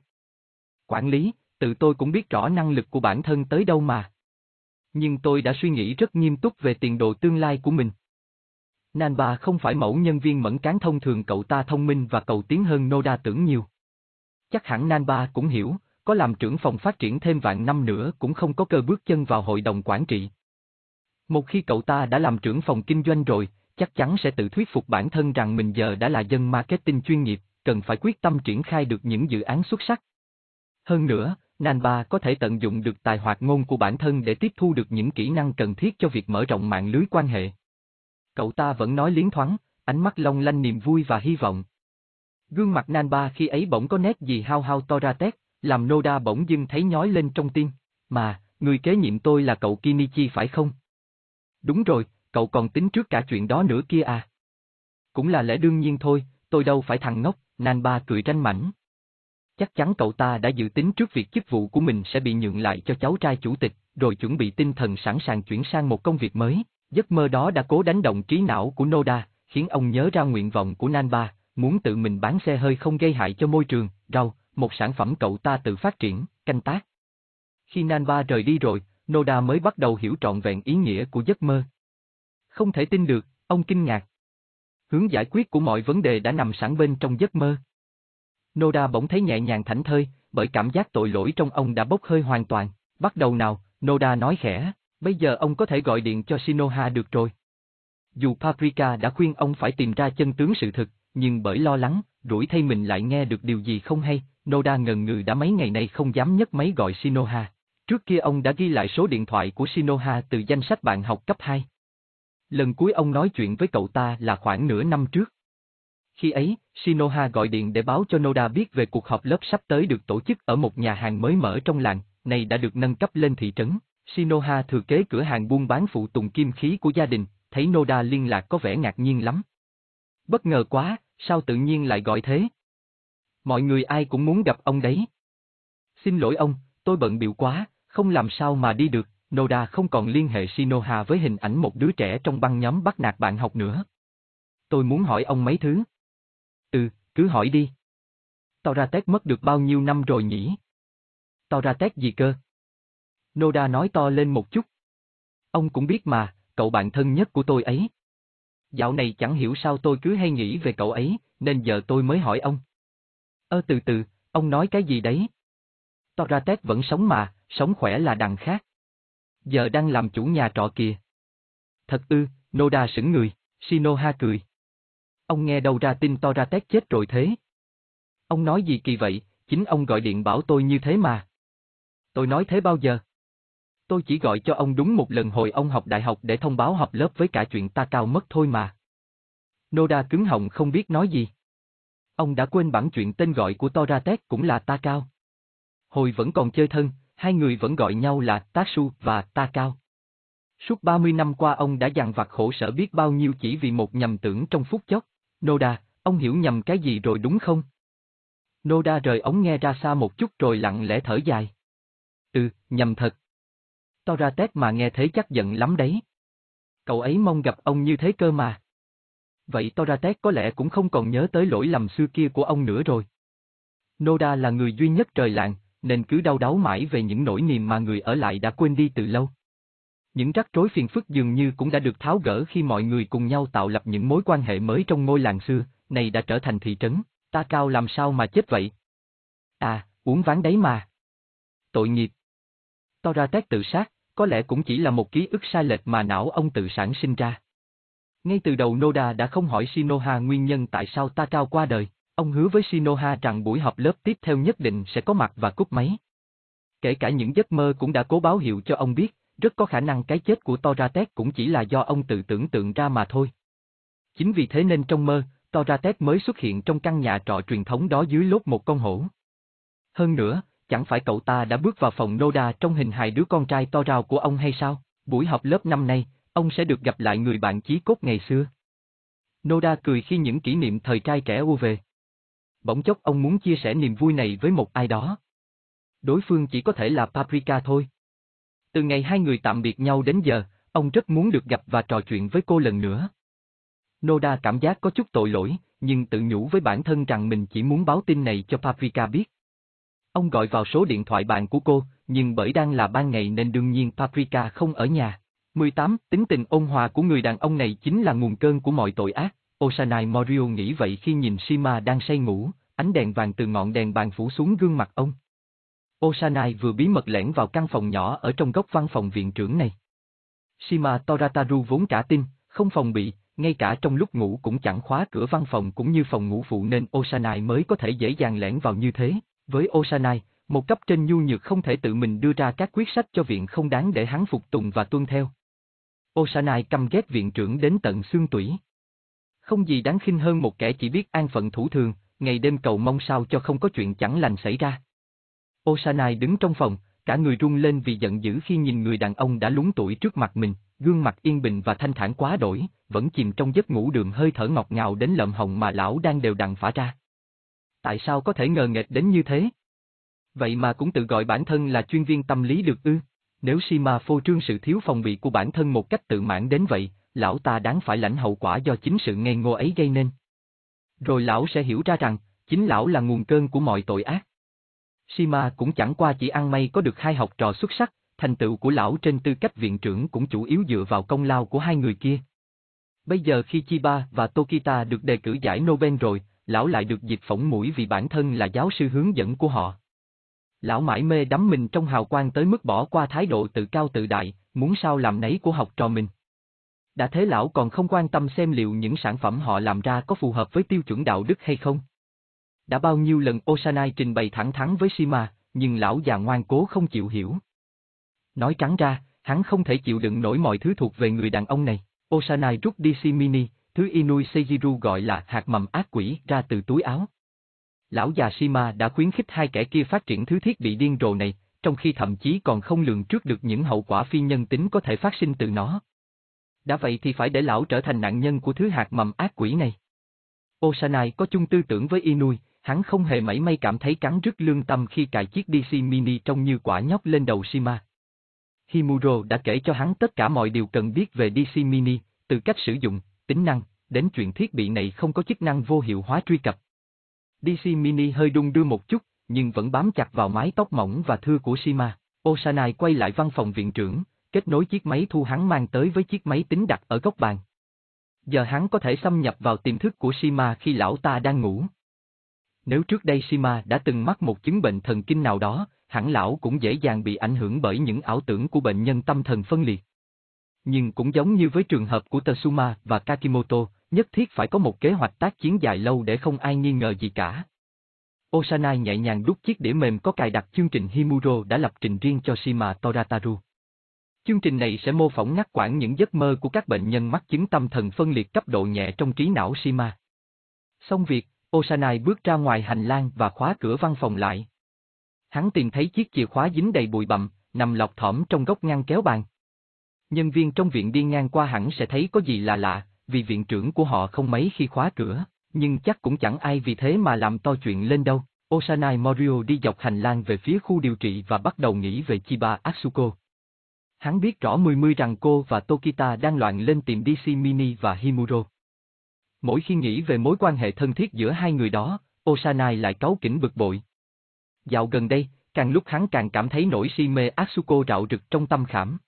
Quản lý, tự tôi cũng biết rõ năng lực của bản thân tới đâu mà. Nhưng tôi đã suy nghĩ rất nghiêm túc về tiền đồ tương lai của mình. Nan Ba không phải mẫu nhân viên mẫn cán thông thường cậu ta thông minh và cầu tiến hơn Noda tưởng nhiều. Chắc hẳn Nan Ba cũng hiểu, có làm trưởng phòng phát triển thêm vạn năm nữa cũng không có cơ bước chân vào hội đồng quản trị. Một khi cậu ta đã làm trưởng phòng kinh doanh rồi, chắc chắn sẽ tự thuyết phục bản thân rằng mình giờ đã là dân marketing chuyên nghiệp, cần phải quyết tâm triển khai được những dự án xuất sắc. Hơn nữa, Nanba có thể tận dụng được tài hoạt ngôn của bản thân để tiếp thu được những kỹ năng cần thiết cho việc mở rộng mạng lưới quan hệ. Cậu ta vẫn nói liến thoáng, ánh mắt long lanh niềm vui và hy vọng. Gương mặt Nanba khi ấy bỗng có nét gì hao hao to ra tét, làm Noda bỗng dưng thấy nhói lên trong tim. Mà, người kế nhiệm tôi là cậu Kinichi phải không? Đúng rồi, cậu còn tính trước cả chuyện đó nữa kia à? Cũng là lẽ đương nhiên thôi, tôi đâu phải thằng ngốc, Nan Ba cười tranh mảnh. Chắc chắn cậu ta đã dự tính trước việc chức vụ của mình sẽ bị nhượng lại cho cháu trai chủ tịch, rồi chuẩn bị tinh thần sẵn sàng chuyển sang một công việc mới. Giấc mơ đó đã cố đánh động trí não của Noda, khiến ông nhớ ra nguyện vọng của Nanba, muốn tự mình bán xe hơi không gây hại cho môi trường, rau, một sản phẩm cậu ta tự phát triển, canh tác. Khi Nanba rời đi rồi, Noda mới bắt đầu hiểu trọn vẹn ý nghĩa của giấc mơ. Không thể tin được, ông kinh ngạc. Hướng giải quyết của mọi vấn đề đã nằm sẵn bên trong giấc mơ. Noda bỗng thấy nhẹ nhàng thảnh thơi, bởi cảm giác tội lỗi trong ông đã bốc hơi hoàn toàn. Bắt đầu nào, Noda nói khẽ, bây giờ ông có thể gọi điện cho Shinoha được rồi. Dù Paprika đã khuyên ông phải tìm ra chân tướng sự thực, nhưng bởi lo lắng, rủi thay mình lại nghe được điều gì không hay, Noda ngần ngừ đã mấy ngày nay không dám nhấc máy gọi Shinoha. Trước kia ông đã ghi lại số điện thoại của Shinoha từ danh sách bạn học cấp 2. Lần cuối ông nói chuyện với cậu ta là khoảng nửa năm trước. Khi ấy, Shinoha gọi điện để báo cho Noda biết về cuộc họp lớp sắp tới được tổ chức ở một nhà hàng mới mở trong làng, này đã được nâng cấp lên thị trấn. Shinoha thừa kế cửa hàng buôn bán phụ tùng kim khí của gia đình, thấy Noda liên lạc có vẻ ngạc nhiên lắm. Bất ngờ quá, sao tự nhiên lại gọi thế? Mọi người ai cũng muốn gặp ông đấy. Xin lỗi ông, tôi bận biểu quá, không làm sao mà đi được, Noda không còn liên hệ Shinoha với hình ảnh một đứa trẻ trong băng nhóm bắt nạt bạn học nữa. Tôi muốn hỏi ông mấy thứ. Ừ, cứ hỏi đi. Toratet mất được bao nhiêu năm rồi nhỉ? Toratet gì cơ? Noda nói to lên một chút. Ông cũng biết mà, cậu bạn thân nhất của tôi ấy. Dạo này chẳng hiểu sao tôi cứ hay nghĩ về cậu ấy, nên giờ tôi mới hỏi ông. Ơ từ từ, ông nói cái gì đấy? Toratet vẫn sống mà, sống khỏe là đằng khác. Giờ đang làm chủ nhà trọ kìa. Thật ư, Noda sững người, Shinoha cười. Ông nghe đâu ra tin Toratet chết rồi thế? Ông nói gì kỳ vậy, chính ông gọi điện bảo tôi như thế mà. Tôi nói thế bao giờ? Tôi chỉ gọi cho ông đúng một lần hồi ông học đại học để thông báo học lớp với cả chuyện ta cao mất thôi mà. Noda cứng họng không biết nói gì. Ông đã quên bản chuyện tên gọi của Toratet cũng là ta cao. Hồi vẫn còn chơi thân, hai người vẫn gọi nhau là Tatsu và Ta Cao. Suốt 30 năm qua ông đã dằn vặt khổ sở biết bao nhiêu chỉ vì một nhầm tưởng trong phút chốc. Noda, ông hiểu nhầm cái gì rồi đúng không? Noda rời ống nghe ra xa một chút rồi lặng lẽ thở dài. Ừ, nhầm thật. To ra tét mà nghe thế chắc giận lắm đấy. Cậu ấy mong gặp ông như thế cơ mà. Vậy Toratek có lẽ cũng không còn nhớ tới lỗi lầm xưa kia của ông nữa rồi. Noda là người duy nhất trời lạng, nên cứ đau đáu mãi về những nỗi niềm mà người ở lại đã quên đi từ lâu. Những rắc rối phiền phức dường như cũng đã được tháo gỡ khi mọi người cùng nhau tạo lập những mối quan hệ mới trong ngôi làng xưa, này đã trở thành thị trấn, ta cao làm sao mà chết vậy? À, uống ván đấy mà. Tội nghiệp. Toratek tự sát, có lẽ cũng chỉ là một ký ức sai lệch mà não ông tự sản sinh ra. Ngay từ đầu Noda đã không hỏi Shinoha nguyên nhân tại sao ta cao qua đời, ông hứa với Shinoha rằng buổi họp lớp tiếp theo nhất định sẽ có mặt và cúp máy. Kể cả những giấc mơ cũng đã cố báo hiệu cho ông biết, rất có khả năng cái chết của Toratek cũng chỉ là do ông tự tưởng tượng ra mà thôi. Chính vì thế nên trong mơ, Toratek mới xuất hiện trong căn nhà trọ truyền thống đó dưới lốt một con hổ. Hơn nữa, chẳng phải cậu ta đã bước vào phòng Noda trong hình hài đứa con trai to rào của ông hay sao? Buổi họp lớp năm nay, ông sẽ được gặp lại người bạn chí cốt ngày xưa. Noda cười khi những kỷ niệm thời trai trẻ u về. Bỗng chốc ông muốn chia sẻ niềm vui này với một ai đó. Đối phương chỉ có thể là Paprika thôi. Từ ngày hai người tạm biệt nhau đến giờ, ông rất muốn được gặp và trò chuyện với cô lần nữa. Noda cảm giác có chút tội lỗi, nhưng tự nhủ với bản thân rằng mình chỉ muốn báo tin này cho Paprika biết. Ông gọi vào số điện thoại bạn của cô, nhưng bởi đang là ban ngày nên đương nhiên Paprika không ở nhà. 18. Tính tình ôn hòa của người đàn ông này chính là nguồn cơn của mọi tội ác. Osanai Morio nghĩ vậy khi nhìn Shima đang say ngủ, ánh đèn vàng từ ngọn đèn bàn phủ xuống gương mặt ông. Osanai vừa bí mật lẻn vào căn phòng nhỏ ở trong góc văn phòng viện trưởng này. Shima Torataru vốn cả tin, không phòng bị, ngay cả trong lúc ngủ cũng chẳng khóa cửa văn phòng cũng như phòng ngủ phụ nên Osanai mới có thể dễ dàng lẻn vào như thế. Với Osanai, một cấp trên nhu nhược không thể tự mình đưa ra các quyết sách cho viện không đáng để hắn phục tùng và tuân theo. Osanai căm ghét viện trưởng đến tận xương tủy. Không gì đáng khinh hơn một kẻ chỉ biết an phận thủ thường, ngày đêm cầu mong sao cho không có chuyện chẳng lành xảy ra. Osanai đứng trong phòng, cả người run lên vì giận dữ khi nhìn người đàn ông đã lúng tuổi trước mặt mình, gương mặt yên bình và thanh thản quá đổi, vẫn chìm trong giấc ngủ đường hơi thở ngọt ngào đến lợm hồng mà lão đang đều đặn phả ra. Tại sao có thể ngờ nghệch đến như thế? Vậy mà cũng tự gọi bản thân là chuyên viên tâm lý được ư? Nếu Sima phô trương sự thiếu phòng bị của bản thân một cách tự mãn đến vậy, lão ta đáng phải lãnh hậu quả do chính sự ngây ngô ấy gây nên. Rồi lão sẽ hiểu ra rằng, chính lão là nguồn cơn của mọi tội ác. Sima cũng chẳng qua chỉ ăn may có được hai học trò xuất sắc, thành tựu của lão trên tư cách viện trưởng cũng chủ yếu dựa vào công lao của hai người kia. Bây giờ khi Chiba và Tokita được đề cử giải Nobel rồi, lão lại được dịp phỏng mũi vì bản thân là giáo sư hướng dẫn của họ. Lão mãi mê đắm mình trong hào quang tới mức bỏ qua thái độ tự cao tự đại, muốn sao làm nấy của học trò mình. Đã thế lão còn không quan tâm xem liệu những sản phẩm họ làm ra có phù hợp với tiêu chuẩn đạo đức hay không. Đã bao nhiêu lần Osanai trình bày thẳng thắn với Shima, nhưng lão già ngoan cố không chịu hiểu. Nói trắng ra, hắn không thể chịu đựng nổi mọi thứ thuộc về người đàn ông này. Osanai rút DC Mini, thứ Inui Seijiru gọi là hạt mầm ác quỷ ra từ túi áo. Lão già Shima đã khuyến khích hai kẻ kia phát triển thứ thiết bị điên rồ này, trong khi thậm chí còn không lường trước được những hậu quả phi nhân tính có thể phát sinh từ nó. Đã vậy thì phải để lão trở thành nạn nhân của thứ hạt mầm ác quỷ này. Osanai có chung tư tưởng với Inui, hắn không hề mảy may cảm thấy cắn rứt lương tâm khi cài chiếc DC Mini trông như quả nhóc lên đầu Shima. Himuro đã kể cho hắn tất cả mọi điều cần biết về DC Mini, từ cách sử dụng, tính năng, đến chuyện thiết bị này không có chức năng vô hiệu hóa truy cập. DC Mini hơi đung đưa một chút, nhưng vẫn bám chặt vào mái tóc mỏng và thưa của Shima. Osanai quay lại văn phòng viện trưởng, kết nối chiếc máy thu hắn mang tới với chiếc máy tính đặt ở góc bàn. Giờ hắn có thể xâm nhập vào tiềm thức của Shima khi lão ta đang ngủ. Nếu trước đây Shima đã từng mắc một chứng bệnh thần kinh nào đó, hẳn lão cũng dễ dàng bị ảnh hưởng bởi những ảo tưởng của bệnh nhân tâm thần phân liệt. Nhưng cũng giống như với trường hợp của Tatsuma và Kakimoto, nhất thiết phải có một kế hoạch tác chiến dài lâu để không ai nghi ngờ gì cả. Osanai nhẹ nhàng đút chiếc đĩa mềm có cài đặt chương trình Himuro đã lập trình riêng cho Shima Torataru. Chương trình này sẽ mô phỏng ngắt quãng những giấc mơ của các bệnh nhân mắc chứng tâm thần phân liệt cấp độ nhẹ trong trí não Shima. Xong việc, Osanai bước ra ngoài hành lang và khóa cửa văn phòng lại. Hắn tìm thấy chiếc chìa khóa dính đầy bụi bặm, nằm lọt thỏm trong góc ngăn kéo bàn. Nhân viên trong viện đi ngang qua hẳn sẽ thấy có gì là lạ, vì viện trưởng của họ không mấy khi khóa cửa, nhưng chắc cũng chẳng ai vì thế mà làm to chuyện lên đâu. Osanai Morio đi dọc hành lang về phía khu điều trị và bắt đầu nghĩ về Chiba Atsuko. Hắn biết rõ mười mươi rằng cô và Tokita đang loạn lên tìm DC Mini và Himuro. Mỗi khi nghĩ về mối quan hệ thân thiết giữa hai người đó, Osanai lại cáu kỉnh bực bội. Dạo gần đây, càng lúc hắn càng cảm thấy nỗi si mê Asuko rạo rực trong tâm khảm.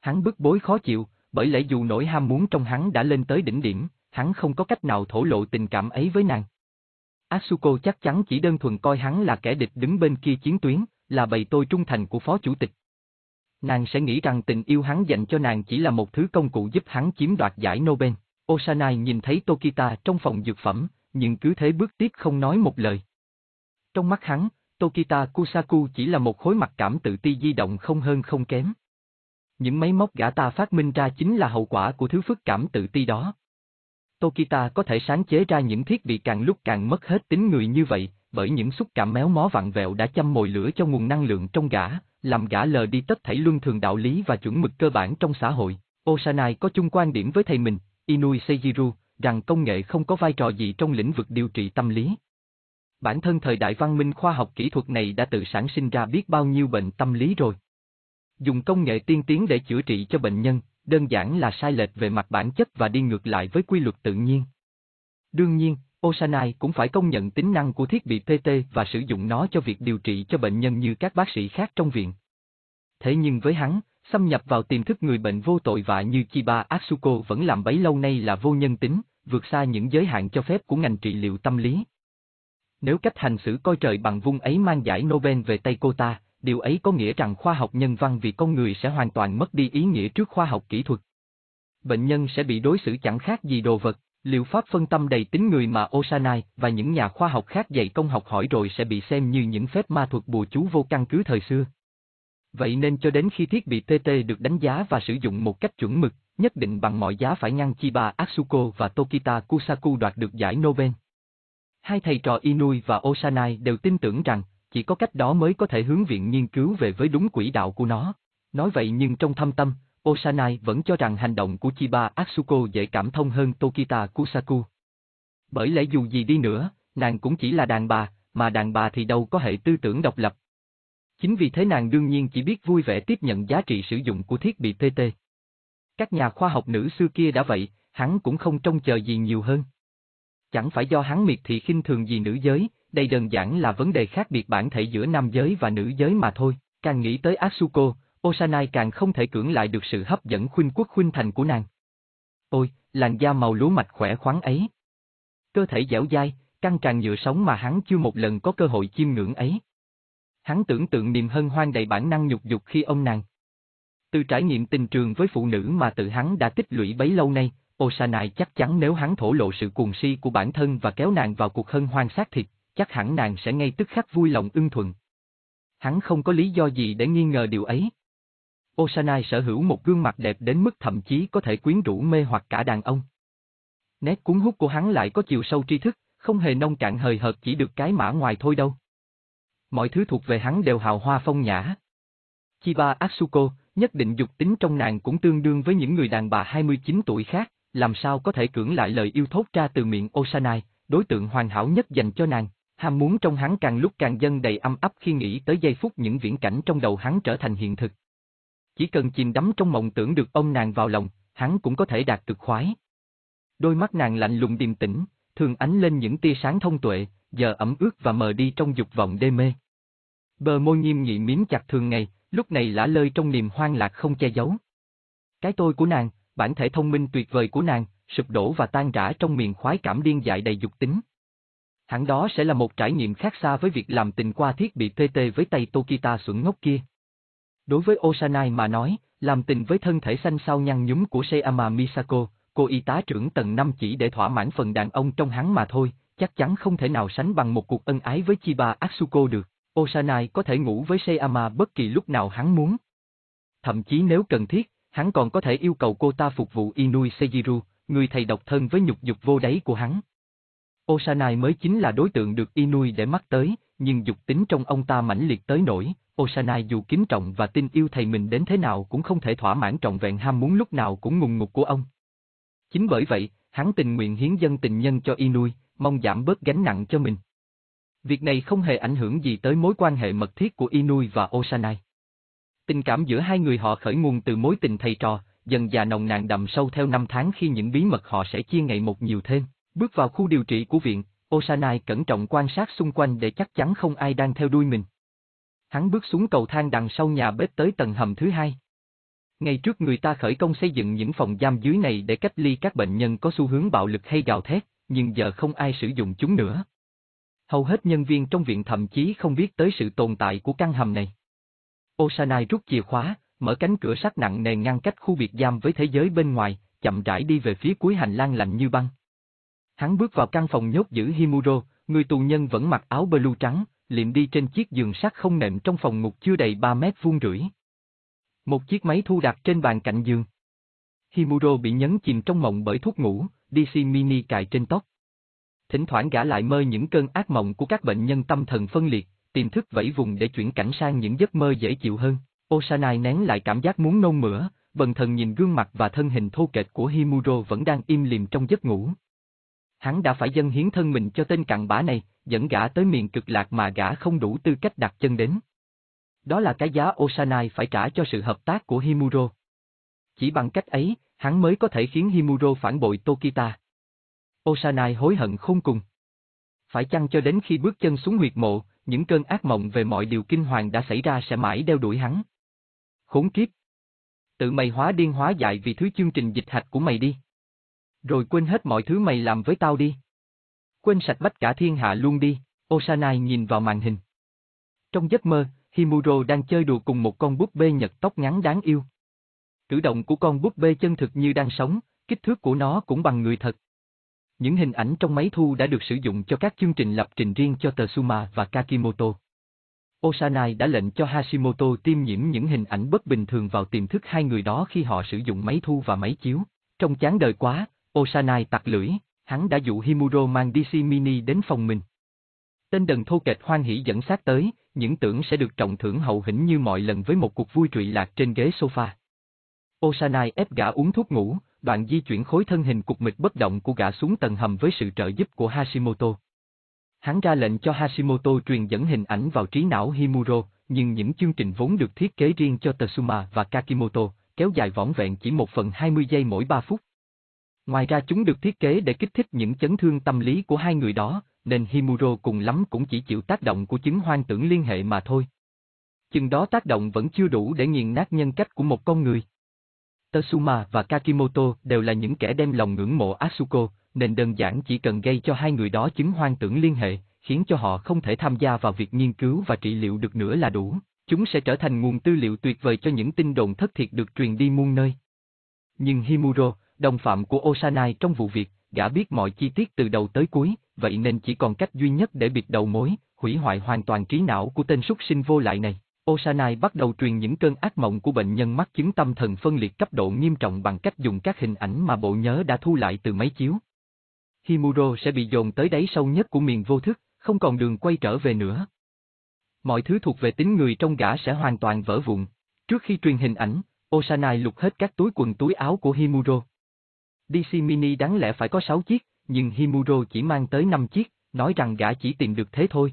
Hắn bức bối khó chịu, bởi lẽ dù nỗi ham muốn trong hắn đã lên tới đỉnh điểm, hắn không có cách nào thổ lộ tình cảm ấy với nàng. Asuko chắc chắn chỉ đơn thuần coi hắn là kẻ địch đứng bên kia chiến tuyến, là bầy tôi trung thành của phó chủ tịch. Nàng sẽ nghĩ rằng tình yêu hắn dành cho nàng chỉ là một thứ công cụ giúp hắn chiếm đoạt giải Nobel. Osanai nhìn thấy Tokita trong phòng dược phẩm, nhưng cứ thế bước tiếp không nói một lời. Trong mắt hắn, Tokita Kusaku chỉ là một khối mặt cảm tự ti di động không hơn không kém. Những máy móc gã ta phát minh ra chính là hậu quả của thứ phức cảm tự ti đó. Tokita có thể sáng chế ra những thiết bị càng lúc càng mất hết tính người như vậy, bởi những xúc cảm méo mó vặn vẹo đã châm mồi lửa cho nguồn năng lượng trong gã, làm gã lờ đi tất thảy luân thường đạo lý và chuẩn mực cơ bản trong xã hội. Osanai có chung quan điểm với thầy mình, Inui Seijiru, rằng công nghệ không có vai trò gì trong lĩnh vực điều trị tâm lý. Bản thân thời đại văn minh khoa học kỹ thuật này đã tự sản sinh ra biết bao nhiêu bệnh tâm lý rồi. Dùng công nghệ tiên tiến để chữa trị cho bệnh nhân, đơn giản là sai lệch về mặt bản chất và đi ngược lại với quy luật tự nhiên. Đương nhiên, Osanai cũng phải công nhận tính năng của thiết bị PT và sử dụng nó cho việc điều trị cho bệnh nhân như các bác sĩ khác trong viện. Thế nhưng với hắn, xâm nhập vào tiềm thức người bệnh vô tội vạ như Chiba Asuko vẫn làm bấy lâu nay là vô nhân tính, vượt xa những giới hạn cho phép của ngành trị liệu tâm lý. Nếu cách hành xử coi trời bằng vung ấy mang giải Nobel về tay cô ta, điều ấy có nghĩa rằng khoa học nhân văn vì con người sẽ hoàn toàn mất đi ý nghĩa trước khoa học kỹ thuật. Bệnh nhân sẽ bị đối xử chẳng khác gì đồ vật, liệu pháp phân tâm đầy tính người mà Osanai và những nhà khoa học khác dạy công học hỏi rồi sẽ bị xem như những phép ma thuật bùa chú vô căn cứ thời xưa. Vậy nên cho đến khi thiết bị TT được đánh giá và sử dụng một cách chuẩn mực, nhất định bằng mọi giá phải ngăn Chiba Atsuko và Tokita Kusaku đoạt được giải Nobel. Hai thầy trò Inui và Osanai đều tin tưởng rằng, chỉ có cách đó mới có thể hướng viện nghiên cứu về với đúng quỹ đạo của nó. Nói vậy nhưng trong thâm tâm, Osanai vẫn cho rằng hành động của Chiba Asuko dễ cảm thông hơn Tokita Kusaku. Bởi lẽ dù gì đi nữa, nàng cũng chỉ là đàn bà, mà đàn bà thì đâu có hệ tư tưởng độc lập. Chính vì thế nàng đương nhiên chỉ biết vui vẻ tiếp nhận giá trị sử dụng của thiết bị TT. Các nhà khoa học nữ xưa kia đã vậy, hắn cũng không trông chờ gì nhiều hơn. Chẳng phải do hắn miệt thị khinh thường gì nữ giới, đây đơn giản là vấn đề khác biệt bản thể giữa nam giới và nữ giới mà thôi. Càng nghĩ tới Asuko, Osanai càng không thể cưỡng lại được sự hấp dẫn khuynh quốc khuynh thành của nàng. Ôi, làn da màu lúa mạch khỏe khoắn ấy. Cơ thể dẻo dai, căng tràn nhựa sống mà hắn chưa một lần có cơ hội chiêm ngưỡng ấy. Hắn tưởng tượng niềm hân hoan đầy bản năng nhục dục khi ông nàng. Từ trải nghiệm tình trường với phụ nữ mà tự hắn đã tích lũy bấy lâu nay, Osanai chắc chắn nếu hắn thổ lộ sự cuồng si của bản thân và kéo nàng vào cuộc hân hoan xác thịt, chắc hẳn nàng sẽ ngay tức khắc vui lòng ưng thuận. Hắn không có lý do gì để nghi ngờ điều ấy. Osanai sở hữu một gương mặt đẹp đến mức thậm chí có thể quyến rũ mê hoặc cả đàn ông. Nét cuốn hút của hắn lại có chiều sâu tri thức, không hề nông cạn hời hợt chỉ được cái mã ngoài thôi đâu. Mọi thứ thuộc về hắn đều hào hoa phong nhã. Chiba Asuko, nhất định dục tính trong nàng cũng tương đương với những người đàn bà 29 tuổi khác, làm sao có thể cưỡng lại lời yêu thốt ra từ miệng Osanai, đối tượng hoàn hảo nhất dành cho nàng. Ham muốn trong hắn càng lúc càng dâng đầy âm ấp khi nghĩ tới giây phút những viễn cảnh trong đầu hắn trở thành hiện thực. Chỉ cần chìm đắm trong mộng tưởng được ông nàng vào lòng, hắn cũng có thể đạt cực khoái. Đôi mắt nàng lạnh lùng điềm tĩnh, thường ánh lên những tia sáng thông tuệ, giờ ẩm ướt và mờ đi trong dục vọng đê mê. Bờ môi nghiêm nghị miếm chặt thường ngày, lúc này lả lơi trong niềm hoang lạc không che giấu. Cái tôi của nàng, bản thể thông minh tuyệt vời của nàng, sụp đổ và tan rã trong miền khoái cảm điên dại đầy dục tính. Hẳn đó sẽ là một trải nghiệm khác xa với việc làm tình qua thiết bị TT với tay Tokita xuẩn ngốc kia. Đối với Osanai mà nói, làm tình với thân thể xanh sao nhăn nhúm của Seiyama Misako, cô y tá trưởng tầng 5 chỉ để thỏa mãn phần đàn ông trong hắn mà thôi, chắc chắn không thể nào sánh bằng một cuộc ân ái với Chiba Atsuko được. Osanai có thể ngủ với Seiyama bất kỳ lúc nào hắn muốn. Thậm chí nếu cần thiết, hắn còn có thể yêu cầu cô ta phục vụ Inui Seijiru, người thầy độc thân với nhục dục vô đáy của hắn. Osanai mới chính là đối tượng được Inui để mắt tới, nhưng dục tính trong ông ta mãnh liệt tới nổi, Osanai dù kính trọng và tin yêu thầy mình đến thế nào cũng không thể thỏa mãn trọn vẹn ham muốn lúc nào cũng ngùng ngục của ông. Chính bởi vậy, hắn tình nguyện hiến dân tình nhân cho Inui, mong giảm bớt gánh nặng cho mình. Việc này không hề ảnh hưởng gì tới mối quan hệ mật thiết của Inui và Osanai. Tình cảm giữa hai người họ khởi nguồn từ mối tình thầy trò, dần già nồng nàn đậm sâu theo năm tháng khi những bí mật họ sẽ chia ngày một nhiều thêm. Bước vào khu điều trị của viện, Osanai cẩn trọng quan sát xung quanh để chắc chắn không ai đang theo đuôi mình. Hắn bước xuống cầu thang đằng sau nhà bếp tới tầng hầm thứ hai. Ngày trước người ta khởi công xây dựng những phòng giam dưới này để cách ly các bệnh nhân có xu hướng bạo lực hay gào thét, nhưng giờ không ai sử dụng chúng nữa. Hầu hết nhân viên trong viện thậm chí không biết tới sự tồn tại của căn hầm này. Osanai rút chìa khóa, mở cánh cửa sắt nặng nề ngăn cách khu biệt giam với thế giới bên ngoài, chậm rãi đi về phía cuối hành lang lạnh như băng. Hắn bước vào căn phòng nhốt giữ Himuro, người tù nhân vẫn mặc áo blue trắng, liệm đi trên chiếc giường sắt không nệm trong phòng ngục chưa đầy 3 mét vuông rưỡi. Một chiếc máy thu đặt trên bàn cạnh giường. Himuro bị nhấn chìm trong mộng bởi thuốc ngủ, DC mini cài trên tóc. Thỉnh thoảng gã lại mơ những cơn ác mộng của các bệnh nhân tâm thần phân liệt, tìm thức vẫy vùng để chuyển cảnh sang những giấc mơ dễ chịu hơn. Osanai nén lại cảm giác muốn nôn mửa, bần thần nhìn gương mặt và thân hình thô kệch của Himuro vẫn đang im lìm trong giấc ngủ. Hắn đã phải dâng hiến thân mình cho tên cặn bã này, dẫn gã tới miền cực lạc mà gã không đủ tư cách đặt chân đến. Đó là cái giá Osanai phải trả cho sự hợp tác của Himuro. Chỉ bằng cách ấy, hắn mới có thể khiến Himuro phản bội Tokita. Osanai hối hận không cùng. Phải chăng cho đến khi bước chân xuống huyệt mộ, những cơn ác mộng về mọi điều kinh hoàng đã xảy ra sẽ mãi đeo đuổi hắn. Khốn kiếp! Tự mày hóa điên hóa dại vì thứ chương trình dịch hạch của mày đi. Rồi quên hết mọi thứ mày làm với tao đi. Quên sạch bách cả thiên hạ luôn đi, Osanai nhìn vào màn hình. Trong giấc mơ, Himuro đang chơi đùa cùng một con búp bê nhật tóc ngắn đáng yêu. Cử động của con búp bê chân thực như đang sống, kích thước của nó cũng bằng người thật. Những hình ảnh trong máy thu đã được sử dụng cho các chương trình lập trình riêng cho Tsuma và Kakimoto. Osanai đã lệnh cho Hashimoto tiêm nhiễm những hình ảnh bất bình thường vào tiềm thức hai người đó khi họ sử dụng máy thu và máy chiếu. Trong chán đời quá, Osanai tặc lưỡi, hắn đã dụ Himuro mang DC Mini đến phòng mình. Tên đần thô kệch hoan hỉ dẫn sát tới, những tưởng sẽ được trọng thưởng hậu hĩnh như mọi lần với một cuộc vui trụy lạc trên ghế sofa. Osanai ép gã uống thuốc ngủ, đoạn di chuyển khối thân hình cục mịch bất động của gã xuống tầng hầm với sự trợ giúp của Hashimoto. Hắn ra lệnh cho Hashimoto truyền dẫn hình ảnh vào trí não Himuro, nhưng những chương trình vốn được thiết kế riêng cho Tatsuma và Kakimoto, kéo dài võn vẹn chỉ một phần 20 giây mỗi 3 phút. Ngoài ra chúng được thiết kế để kích thích những chấn thương tâm lý của hai người đó, nên Himuro cùng lắm cũng chỉ chịu tác động của chứng hoang tưởng liên hệ mà thôi. Chừng đó tác động vẫn chưa đủ để nghiền nát nhân cách của một con người. Tatsuma và Kakimoto đều là những kẻ đem lòng ngưỡng mộ Asuko, nên đơn giản chỉ cần gây cho hai người đó chứng hoang tưởng liên hệ, khiến cho họ không thể tham gia vào việc nghiên cứu và trị liệu được nữa là đủ. Chúng sẽ trở thành nguồn tư liệu tuyệt vời cho những tin đồn thất thiệt được truyền đi muôn nơi. Nhưng Himuro, đồng phạm của Osanai trong vụ việc, gã biết mọi chi tiết từ đầu tới cuối, vậy nên chỉ còn cách duy nhất để bịt đầu mối, hủy hoại hoàn toàn trí não của tên súc sinh vô lại này. Osanai bắt đầu truyền những cơn ác mộng của bệnh nhân mắc chứng tâm thần phân liệt cấp độ nghiêm trọng bằng cách dùng các hình ảnh mà bộ nhớ đã thu lại từ máy chiếu. Himuro sẽ bị dồn tới đáy sâu nhất của miền vô thức, không còn đường quay trở về nữa. Mọi thứ thuộc về tính người trong gã sẽ hoàn toàn vỡ vụn. Trước khi truyền hình ảnh, Osanai lục hết các túi quần túi áo của Himuro. DC Mini đáng lẽ phải có 6 chiếc, nhưng Himuro chỉ mang tới 5 chiếc, nói rằng gã chỉ tìm được thế thôi.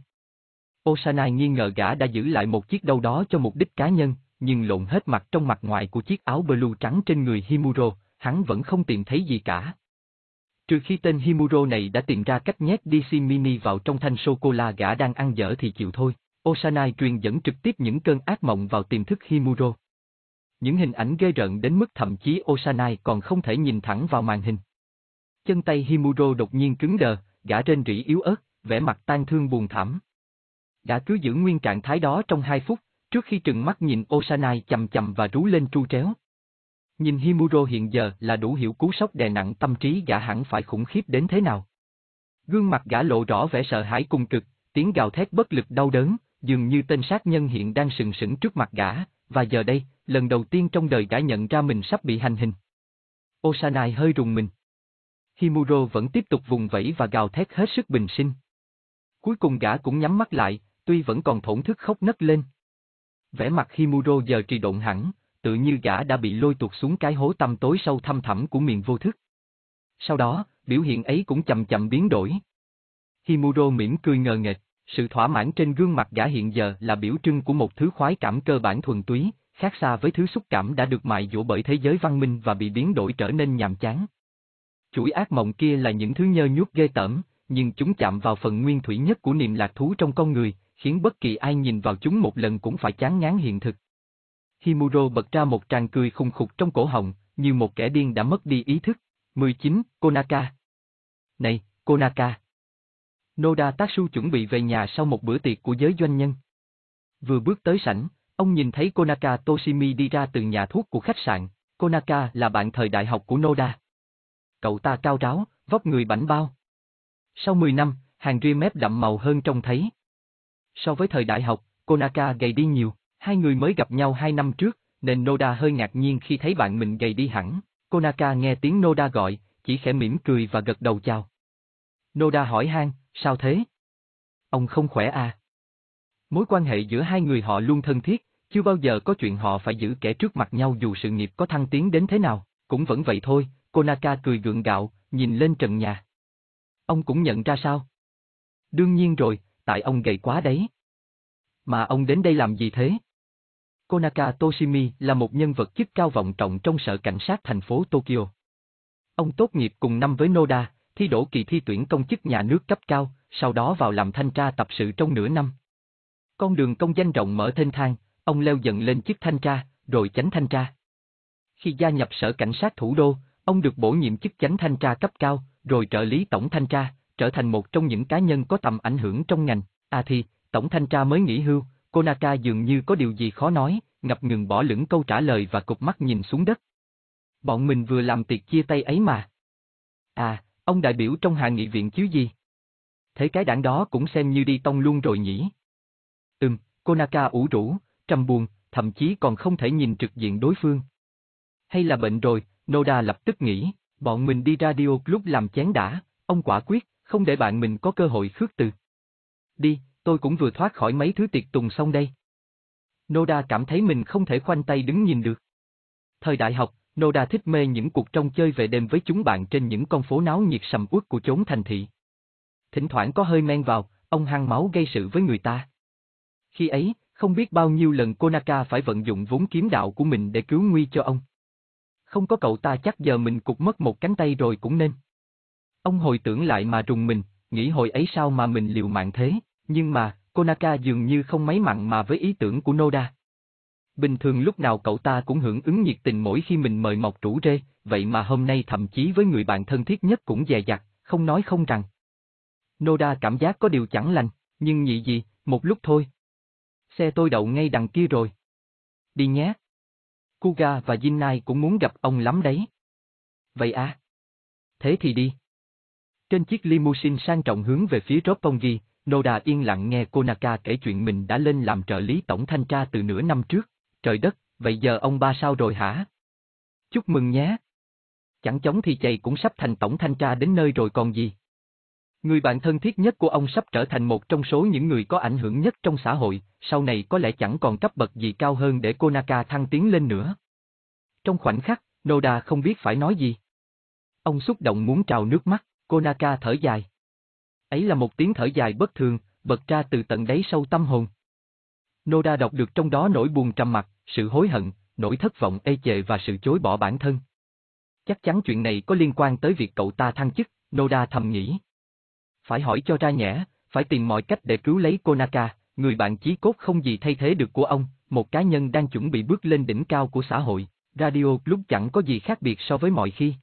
Osanai nghi ngờ gã đã giữ lại một chiếc đâu đó cho mục đích cá nhân, nhưng lộn hết mặt trong mặt ngoài của chiếc áo blue trắng trên người Himuro, hắn vẫn không tìm thấy gì cả. Trừ khi tên Himuro này đã tìm ra cách nhét DC Mini vào trong thanh sô-cô-la gã đang ăn dở thì chịu thôi. Osanai truyền dẫn trực tiếp những cơn ác mộng vào tiềm thức Himuro. Những hình ảnh ghê rợn đến mức thậm chí Osanai còn không thể nhìn thẳng vào màn hình. Chân tay Himuro đột nhiên cứng đờ, gã trên rỉ yếu ớt, vẻ mặt tan thương buồn thảm. Gã cứ giữ nguyên trạng thái đó trong hai phút, trước khi trừng mắt nhìn Osanai chầm chầm và rú lên tru tréo. Nhìn Himuro hiện giờ là đủ hiểu cú sốc đè nặng tâm trí gã hẳn phải khủng khiếp đến thế nào. Gương mặt gã lộ rõ vẻ sợ hãi cùng cực, tiếng gào thét bất lực đau đớn, dường như tên sát nhân hiện đang sừng sững trước mặt gã, và giờ đây, lần đầu tiên trong đời gã nhận ra mình sắp bị hành hình. Osanai hơi rùng mình. Himuro vẫn tiếp tục vùng vẫy và gào thét hết sức bình sinh. Cuối cùng gã cũng nhắm mắt lại, tuy vẫn còn thổn thức khóc nấc lên. Vẻ mặt Himuro giờ trì độn hẳn, tự như gã đã bị lôi tuột xuống cái hố tăm tối sâu thăm thẳm của miền vô thức. Sau đó, biểu hiện ấy cũng chậm chậm biến đổi. Himuro mỉm cười ngờ nghệch, sự thỏa mãn trên gương mặt gã hiện giờ là biểu trưng của một thứ khoái cảm cơ bản thuần túy, khác xa với thứ xúc cảm đã được mại dỗ bởi thế giới văn minh và bị biến đổi trở nên nhàm chán. Chuỗi ác mộng kia là những thứ nhơ nhuốc ghê tởm, nhưng chúng chạm vào phần nguyên thủy nhất của niềm lạc thú trong con người, khiến bất kỳ ai nhìn vào chúng một lần cũng phải chán ngán hiện thực. Himuro bật ra một tràng cười khùng khục trong cổ họng, như một kẻ điên đã mất đi ý thức. 19. Konaka Này, Konaka! Noda Tatsu chuẩn bị về nhà sau một bữa tiệc của giới doanh nhân. Vừa bước tới sảnh, ông nhìn thấy Konaka Toshimi đi ra từ nhà thuốc của khách sạn. Konaka là bạn thời đại học của Noda. Cậu ta cao ráo, vóc người bảnh bao. Sau 10 năm, hàng ria mép đậm màu hơn trông thấy. So với thời đại học, Konaka gầy đi nhiều, hai người mới gặp nhau hai năm trước, nên Noda hơi ngạc nhiên khi thấy bạn mình gầy đi hẳn. Konaka nghe tiếng Noda gọi, chỉ khẽ mỉm cười và gật đầu chào. Noda hỏi han, sao thế? Ông không khỏe à? Mối quan hệ giữa hai người họ luôn thân thiết, chưa bao giờ có chuyện họ phải giữ kẻ trước mặt nhau dù sự nghiệp có thăng tiến đến thế nào, cũng vẫn vậy thôi, Konaka cười gượng gạo, nhìn lên trần nhà. Ông cũng nhận ra sao? Đương nhiên rồi, tại ông gầy quá đấy. Mà ông đến đây làm gì thế? Konaka Toshimi là một nhân vật chức cao vọng trọng trong sở cảnh sát thành phố Tokyo. Ông tốt nghiệp cùng năm với Noda, thi đỗ kỳ thi tuyển công chức nhà nước cấp cao, sau đó vào làm thanh tra tập sự trong nửa năm. Con đường công danh rộng mở thênh thang, ông leo dần lên chức thanh tra, rồi chánh thanh tra. Khi gia nhập sở cảnh sát thủ đô, ông được bổ nhiệm chức chánh thanh tra cấp cao, rồi trợ lý tổng thanh tra, trở thành một trong những cá nhân có tầm ảnh hưởng trong ngành. À thì, tổng thanh tra mới nghỉ hưu, Konaka dường như có điều gì khó nói, ngập ngừng bỏ lửng câu trả lời và cụp mắt nhìn xuống đất. Bọn mình vừa làm tiệc chia tay ấy mà. À, ông đại biểu trong hạ nghị viện chứ gì? Thế cái đảng đó cũng xem như đi tông luôn rồi nhỉ? Ừm, Konaka ủ rũ, trầm buồn, thậm chí còn không thể nhìn trực diện đối phương. Hay là bệnh rồi, Noda lập tức nghĩ, bọn mình đi radio lúc làm chén đã, ông quả quyết, không để bạn mình có cơ hội khước từ. Đi, tôi cũng vừa thoát khỏi mấy thứ tiệc tùng xong đây. Noda cảm thấy mình không thể khoanh tay đứng nhìn được. Thời đại học, Noda thích mê những cuộc trông chơi về đêm với chúng bạn trên những con phố náo nhiệt sầm uất của chốn thành thị. Thỉnh thoảng có hơi men vào, ông hăng máu gây sự với người ta. Khi ấy, không biết bao nhiêu lần Konaka phải vận dụng vốn kiếm đạo của mình để cứu nguy cho ông. Không có cậu ta chắc giờ mình cục mất một cánh tay rồi cũng nên. Ông hồi tưởng lại mà rùng mình, nghĩ hồi ấy sao mà mình liều mạng thế, nhưng mà, Konaka dường như không mấy mặn mà với ý tưởng của Noda. Bình thường lúc nào cậu ta cũng hưởng ứng nhiệt tình mỗi khi mình mời mọc rủ rê, vậy mà hôm nay thậm chí với người bạn thân thiết nhất cũng dè dặt, không nói không rằng. Noda cảm giác có điều chẳng lành, nhưng nhị gì, một lúc thôi. Xe tôi đậu ngay đằng kia rồi. Đi nhé. Kuga và Jinnai cũng muốn gặp ông lắm đấy. Vậy à? Thế thì đi. Trên chiếc limousine sang trọng hướng về phía Roppongi, Noda yên lặng nghe Konaka kể chuyện mình đã lên làm trợ lý tổng thanh tra từ nửa năm trước. Trời đất, vậy giờ ông ba sao rồi hả? Chúc mừng nhé. Chẳng chống thì chày cũng sắp thành tổng thanh tra đến nơi rồi còn gì. Người bạn thân thiết nhất của ông sắp trở thành một trong số những người có ảnh hưởng nhất trong xã hội, sau này có lẽ chẳng còn cấp bậc gì cao hơn để Konaka thăng tiến lên nữa. Trong khoảnh khắc, Noda không biết phải nói gì. Ông xúc động muốn trào nước mắt, Konaka thở dài. Ấy là một tiếng thở dài bất thường, bật ra từ tận đáy sâu tâm hồn. Noda đọc được trong đó nỗi buồn trầm mặc, sự hối hận, nỗi thất vọng ê chề và sự chối bỏ bản thân. Chắc chắn chuyện này có liên quan tới việc cậu ta thăng chức, Noda thầm nghĩ. Phải hỏi cho ra nhẽ, phải tìm mọi cách để cứu lấy Konaka, người bạn chí cốt không gì thay thế được của ông, một cá nhân đang chuẩn bị bước lên đỉnh cao của xã hội. Radio lúc chẳng có gì khác biệt so với mọi khi.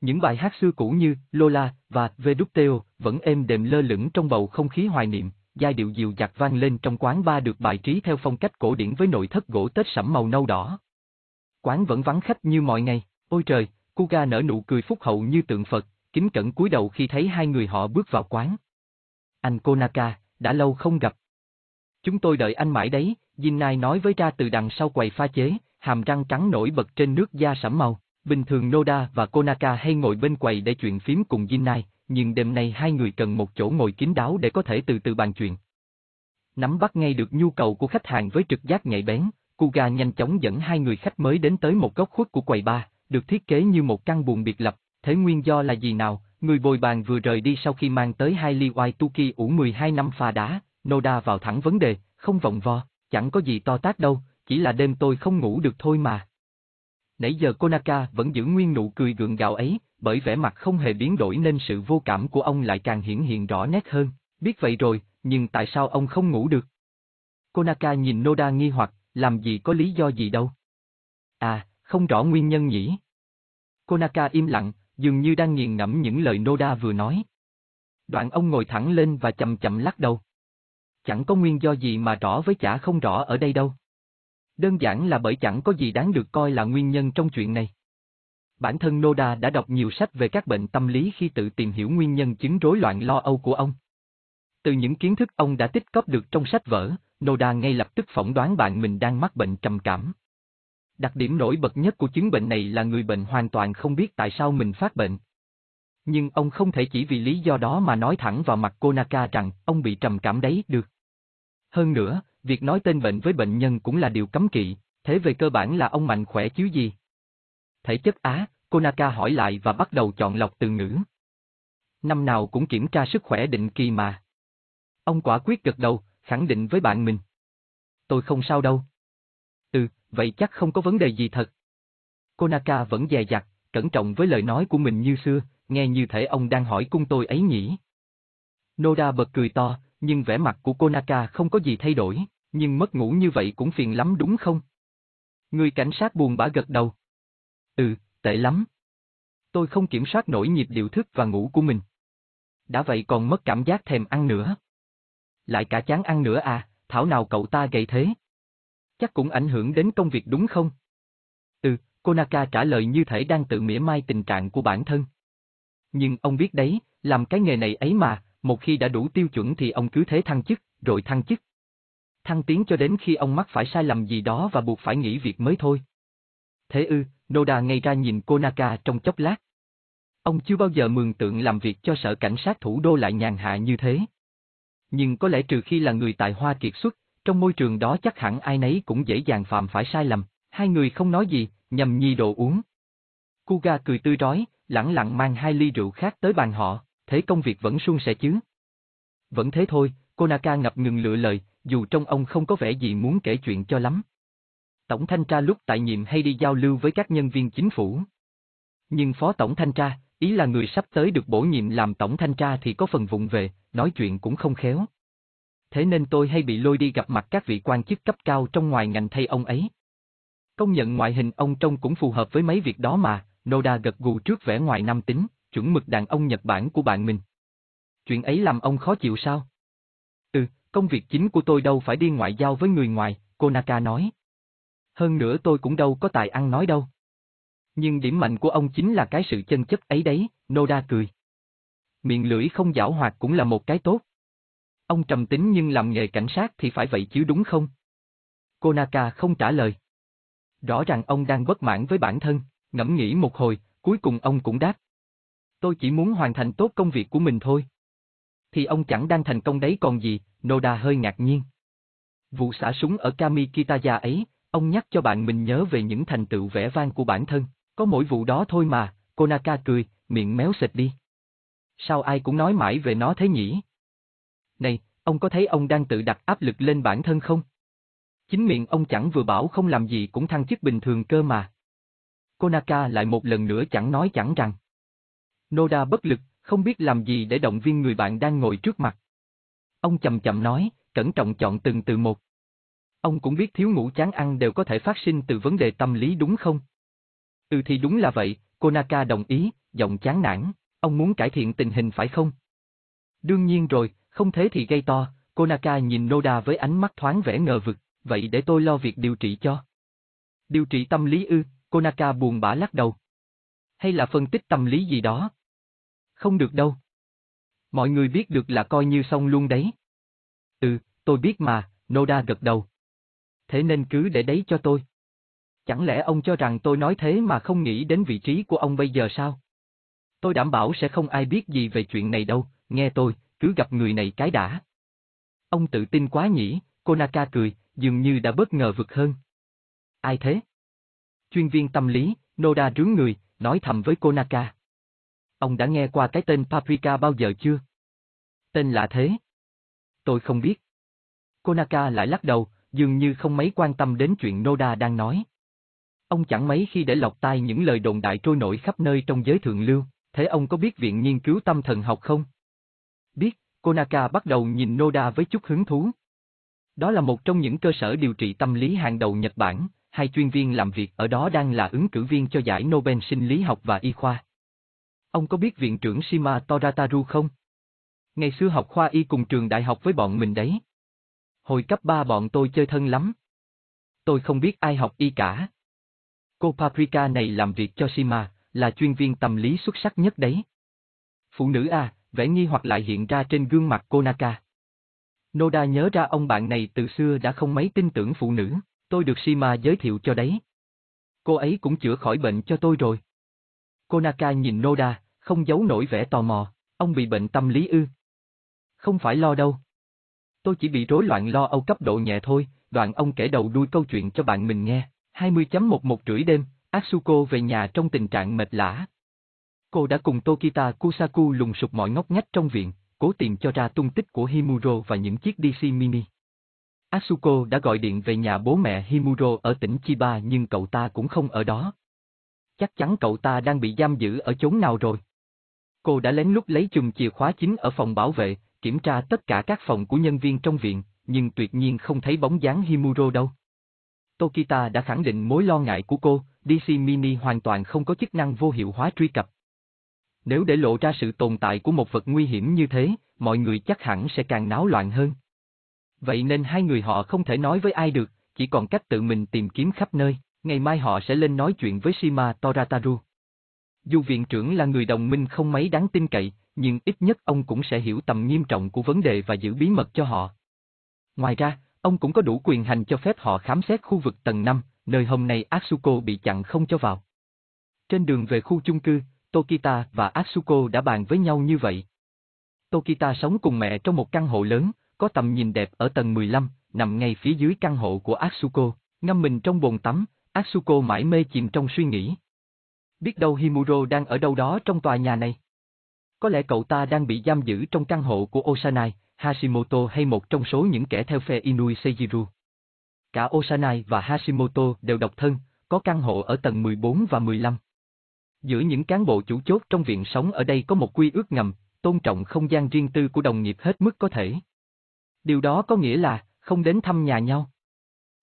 Những bài hát xưa cũ như Lola và Vedupteo vẫn êm đềm lơ lửng trong bầu không khí hoài niệm, giai điệu dịu dặt vang lên trong quán ba được bài trí theo phong cách cổ điển với nội thất gỗ tết sẫm màu nâu đỏ. Quán vẫn vắng khách như mọi ngày, ôi trời, Kuga nở nụ cười phúc hậu như tượng Phật, kính cẩn cúi đầu khi thấy hai người họ bước vào quán. Anh Konaka, đã lâu không gặp. Chúng tôi đợi anh mãi đấy, Jinnai nói với ra từ đằng sau quầy pha chế, hàm răng trắng nổi bật trên nước da sẫm màu. Bình thường Noda và Konaka hay ngồi bên quầy để chuyện phím cùng Jinnai, nhưng đêm nay hai người cần một chỗ ngồi kín đáo để có thể từ từ bàn chuyện. Nắm bắt ngay được nhu cầu của khách hàng với trực giác nhạy bén, Kuga nhanh chóng dẫn hai người khách mới đến tới một góc khuất của quầy bar, được thiết kế như một căn buồng biệt lập, thế nguyên do là gì nào, người bồi bàn vừa rời đi sau khi mang tới hai ly Waituki ủ 12 năm pha đá, Noda vào thẳng vấn đề, không vòng vo, chẳng có gì to tác đâu, chỉ là đêm tôi không ngủ được thôi mà. Nãy giờ Konaka vẫn giữ nguyên nụ cười gượng gạo ấy, bởi vẻ mặt không hề biến đổi nên sự vô cảm của ông lại càng hiển hiện rõ nét hơn. Biết vậy rồi, nhưng tại sao ông không ngủ được? Konaka nhìn Noda nghi hoặc, làm gì có lý do gì đâu. À, không rõ nguyên nhân nhỉ? Konaka im lặng, dường như đang nghiền ngẫm những lời Noda vừa nói. Đoạn ông ngồi thẳng lên và chậm chậm lắc đầu. Chẳng có nguyên do gì mà rõ với chả không rõ ở đây đâu. Đơn giản là bởi chẳng có gì đáng được coi là nguyên nhân trong chuyện này. Bản thân Noda đã đọc nhiều sách về các bệnh tâm lý khi tự tìm hiểu nguyên nhân chứng rối loạn lo âu của ông. Từ những kiến thức ông đã tích cóp được trong sách vở, Noda ngay lập tức phỏng đoán bạn mình đang mắc bệnh trầm cảm. Đặc điểm nổi bật nhất của chứng bệnh này là người bệnh hoàn toàn không biết tại sao mình phát bệnh. Nhưng ông không thể chỉ vì lý do đó mà nói thẳng vào mặt Konaka rằng ông bị trầm cảm đấy được. Hơn nữa, việc nói tên bệnh với bệnh nhân cũng là điều cấm kỵ, thế về cơ bản là ông mạnh khỏe chứ gì. Thể chất Á, Konaka hỏi lại và bắt đầu chọn lọc từ ngữ. Năm nào cũng kiểm tra sức khỏe định kỳ mà. Ông quả quyết gật đầu, khẳng định với bạn mình. Tôi không sao đâu. Ừ, vậy chắc không có vấn đề gì thật. Konaka vẫn dè dặt, cẩn trọng với lời nói của mình như xưa, nghe như thể ông đang hỏi cung tôi ấy nhỉ. Noda bật cười to, nhưng vẻ mặt của Konaka không có gì thay đổi, nhưng mất ngủ như vậy cũng phiền lắm đúng không? Người cảnh sát buồn bã gật đầu. Ừ, tệ lắm. Tôi không kiểm soát nổi nhịp điệu thức và ngủ của mình. Đã vậy còn mất cảm giác thèm ăn nữa. Lại cả chán ăn nữa à, thảo nào cậu ta gầy thế? Chắc cũng ảnh hưởng đến công việc đúng không? Ừ, Konaka trả lời như thể đang tự mỉa mai tình trạng của bản thân. Nhưng ông biết đấy, làm cái nghề này ấy mà, một khi đã đủ tiêu chuẩn thì ông cứ thế thăng chức, rồi thăng chức. Thăng tiến cho đến khi ông mắc phải sai lầm gì đó và buộc phải nghỉ việc mới thôi. Thế ư, Noda ngay ra nhìn Konaka trong chốc lát. Ông chưa bao giờ mường tượng làm việc cho sở cảnh sát thủ đô lại nhàn hạ như thế. Nhưng có lẽ trừ khi là người tài hoa kiệt xuất, trong môi trường đó chắc hẳn ai nấy cũng dễ dàng phạm phải sai lầm. Hai người không nói gì, nhầm nhi đồ uống. Kuga cười tươi rói, lẳng lặng mang hai ly rượu khác tới bàn họ, thế công việc vẫn suôn sẻ chứ. Vẫn thế thôi, Konaka ngập ngừng lựa lời, dù trong ông không có vẻ gì muốn kể chuyện cho lắm. Tổng thanh tra lúc tại nhiệm hay đi giao lưu với các nhân viên chính phủ. Nhưng phó tổng thanh tra, ý là người sắp tới được bổ nhiệm làm tổng thanh tra thì có phần vụng về, nói chuyện cũng không khéo. Thế nên tôi hay bị lôi đi gặp mặt các vị quan chức cấp cao trong ngoài ngành thay ông ấy. Công nhận ngoại hình ông trông cũng phù hợp với mấy việc đó mà, Noda gật gù trước vẻ ngoài nam tính, chuẩn mực đàn ông Nhật Bản của bạn mình. Chuyện ấy làm ông khó chịu sao? Ừ, công việc chính của tôi đâu phải đi ngoại giao với người ngoài, Konaka nói. Hơn nữa tôi cũng đâu có tài ăn nói đâu. Nhưng điểm mạnh của ông chính là cái sự chân chất ấy đấy, Noda cười. Miệng lưỡi không giảo hoạt cũng là một cái tốt. Ông trầm tính nhưng làm nghề cảnh sát thì phải vậy chứ đúng không? Konaka không trả lời. Rõ ràng ông đang bất mãn với bản thân, ngẫm nghĩ một hồi, cuối cùng ông cũng đáp. Tôi chỉ muốn hoàn thành tốt công việc của mình thôi. Thì ông chẳng đang thành công đấy còn gì, Noda hơi ngạc nhiên. Vụ xả súng ở Kamikitaya ấy, ông nhắc cho bạn mình nhớ về những thành tựu vẻ vang của bản thân, có mỗi vụ đó thôi mà, Konaka cười, miệng méo xịt đi. Sao ai cũng nói mãi về nó thế nhỉ? Này, ông có thấy ông đang tự đặt áp lực lên bản thân không? Chính miệng ông chẳng vừa bảo không làm gì cũng thăng chức bình thường cơ mà. Konaka lại một lần nữa chẳng nói chẳng rằng. Noda bất lực, không biết làm gì để động viên người bạn đang ngồi trước mặt. Ông chậm chậm nói, cẩn trọng chọn từng từ một. Ông cũng biết thiếu ngủ chán ăn đều có thể phát sinh từ vấn đề tâm lý đúng không? Ừ thì đúng là vậy, Konaka đồng ý, giọng chán nản, ông muốn cải thiện tình hình phải không? Đương nhiên rồi, không thế thì gây to, Konaka nhìn Noda với ánh mắt thoáng vẻ ngờ vực, vậy để tôi lo việc điều trị cho. Điều trị tâm lý ư, Konaka buồn bã lắc đầu. Hay là phân tích tâm lý gì đó? Không được đâu. Mọi người biết được là coi như xong luôn đấy. Ừ, tôi biết mà, Noda gật đầu. Thế nên cứ để đấy cho tôi. Chẳng lẽ ông cho rằng tôi nói thế mà không nghĩ đến vị trí của ông bây giờ sao? Tôi đảm bảo sẽ không ai biết gì về chuyện này đâu, nghe tôi, cứ gặp người này cái đã. Ông tự tin quá nhỉ, Konaka cười, dường như đã bất ngờ vực hơn. Ai thế? Chuyên viên tâm lý, Noda rướng người, nói thầm với Konaka. Ông đã nghe qua cái tên Paprika bao giờ chưa? Tên lạ thế? Tôi không biết. Konaka lại lắc đầu, dường như không mấy quan tâm đến chuyện Noda đang nói. Ông chẳng mấy khi để lọc tai những lời đồn đại trôi nổi khắp nơi trong giới thượng lưu, thế ông có biết viện nghiên cứu tâm thần học không? Biết, Konaka bắt đầu nhìn Noda với chút hứng thú. Đó là một trong những cơ sở điều trị tâm lý hàng đầu Nhật Bản, hai chuyên viên làm việc ở đó đang là ứng cử viên cho giải Nobel sinh lý học và y khoa. Ông có biết viện trưởng Shima Torataru không? Ngày xưa học khoa y cùng trường đại học với bọn mình đấy. Hồi cấp 3 bọn tôi chơi thân lắm. Tôi không biết ai học y cả. Cô Paprika này làm việc cho Shima, là chuyên viên tâm lý xuất sắc nhất đấy. Phụ nữ à, vẻ nghi hoặc lại hiện ra trên gương mặt cô Naka. Noda nhớ ra ông bạn này từ xưa đã không mấy tin tưởng phụ nữ, tôi được Shima giới thiệu cho đấy. Cô ấy cũng chữa khỏi bệnh cho tôi rồi. Konaka nhìn Noda, không giấu nổi vẻ tò mò, ông bị bệnh tâm lý ư. Không phải lo đâu. Tôi chỉ bị rối loạn lo âu cấp độ nhẹ thôi, đoạn ông kể đầu đuôi câu chuyện cho bạn mình nghe. 20.11 rưỡi đêm, Asuko về nhà trong tình trạng mệt lã. Cô đã cùng Tokita Kusaku lùng sục mọi ngóc ngách trong viện, cố tìm cho ra tung tích của Himuro và những chiếc DC Mini. Asuko đã gọi điện về nhà bố mẹ Himuro ở tỉnh Chiba nhưng cậu ta cũng không ở đó. Chắc chắn cậu ta đang bị giam giữ ở chốn nào rồi. Cô đã lén lút lấy chùm chìa khóa chính ở phòng bảo vệ, kiểm tra tất cả các phòng của nhân viên trong viện, nhưng tuyệt nhiên không thấy bóng dáng Himuro đâu. Tokita đã khẳng định mối lo ngại của cô, DC Mini hoàn toàn không có chức năng vô hiệu hóa truy cập. Nếu để lộ ra sự tồn tại của một vật nguy hiểm như thế, mọi người chắc hẳn sẽ càng náo loạn hơn. Vậy nên hai người họ không thể nói với ai được, chỉ còn cách tự mình tìm kiếm khắp nơi, ngày mai họ sẽ lên nói chuyện với Shima Torataru. Dù viện trưởng là người đồng minh không mấy đáng tin cậy, nhưng ít nhất ông cũng sẽ hiểu tầm nghiêm trọng của vấn đề và giữ bí mật cho họ. Ngoài ra, ông cũng có đủ quyền hành cho phép họ khám xét khu vực tầng 5, nơi hôm nay Atsuko bị chặn không cho vào. Trên đường về khu chung cư, Tokita và Atsuko đã bàn với nhau như vậy. Tokita sống cùng mẹ trong một căn hộ lớn, có tầm nhìn đẹp ở tầng 15, nằm ngay phía dưới căn hộ của Atsuko, ngâm mình trong bồn tắm, Atsuko mãi mê chìm trong suy nghĩ. Biết đâu Himuro đang ở đâu đó trong tòa nhà này. Có lẽ cậu ta đang bị giam giữ trong căn hộ của Osanai, Hashimoto hay một trong số những kẻ theo phe Inui Seijiru. Cả Osanai và Hashimoto đều độc thân, có căn hộ ở tầng 14 và 15. Giữa những cán bộ chủ chốt trong viện sống ở đây có một quy ước ngầm, tôn trọng không gian riêng tư của đồng nghiệp hết mức có thể. Điều đó có nghĩa là, không đến thăm nhà nhau.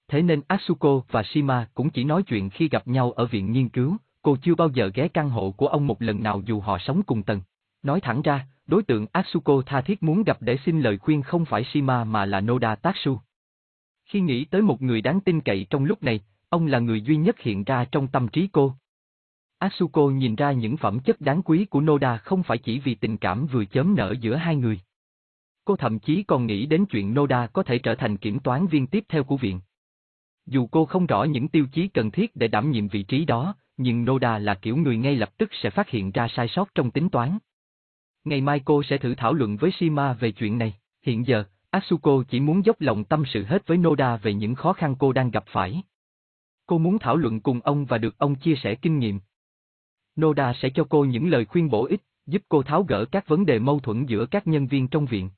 Thế nên Asuko và Shima cũng chỉ nói chuyện khi gặp nhau ở viện nghiên cứu, cô chưa bao giờ ghé căn hộ của ông một lần nào dù họ sống cùng tầng. Nói thẳng ra, đối tượng Asuko tha thiết muốn gặp để xin lời khuyên không phải Shima mà là Noda Tatsu. Khi nghĩ tới một người đáng tin cậy trong lúc này, ông là người duy nhất hiện ra trong tâm trí cô. Asuko nhìn ra những phẩm chất đáng quý của Noda không phải chỉ vì tình cảm vừa chớm nở giữa hai người. Cô thậm chí còn nghĩ đến chuyện Noda có thể trở thành kiểm toán viên tiếp theo của viện. Dù cô không rõ những tiêu chí cần thiết để đảm nhiệm vị trí đó, nhưng Noda là kiểu người ngay lập tức sẽ phát hiện ra sai sót trong tính toán. Ngày mai cô sẽ thử thảo luận với Shima về chuyện này, hiện giờ, Asuko chỉ muốn dốc lòng tâm sự hết với Noda về những khó khăn cô đang gặp phải. Cô muốn thảo luận cùng ông và được ông chia sẻ kinh nghiệm. Noda sẽ cho cô những lời khuyên bổ ích, giúp cô tháo gỡ các vấn đề mâu thuẫn giữa các nhân viên trong viện.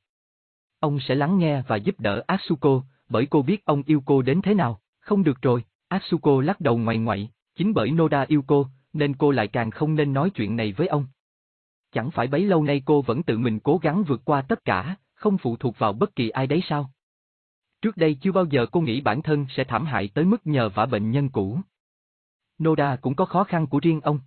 Ông sẽ lắng nghe và giúp đỡ Asuko, bởi cô biết ông yêu cô đến thế nào, không được rồi, Asuko lắc đầu ngoài ngoại, chính bởi Noda yêu cô, nên cô lại càng không nên nói chuyện này với ông. Chẳng phải bấy lâu nay cô vẫn tự mình cố gắng vượt qua tất cả, không phụ thuộc vào bất kỳ ai đấy sao? Trước đây chưa bao giờ cô nghĩ bản thân sẽ thảm hại tới mức nhờ vả bệnh nhân cũ. Noda cũng có khó khăn của riêng ông.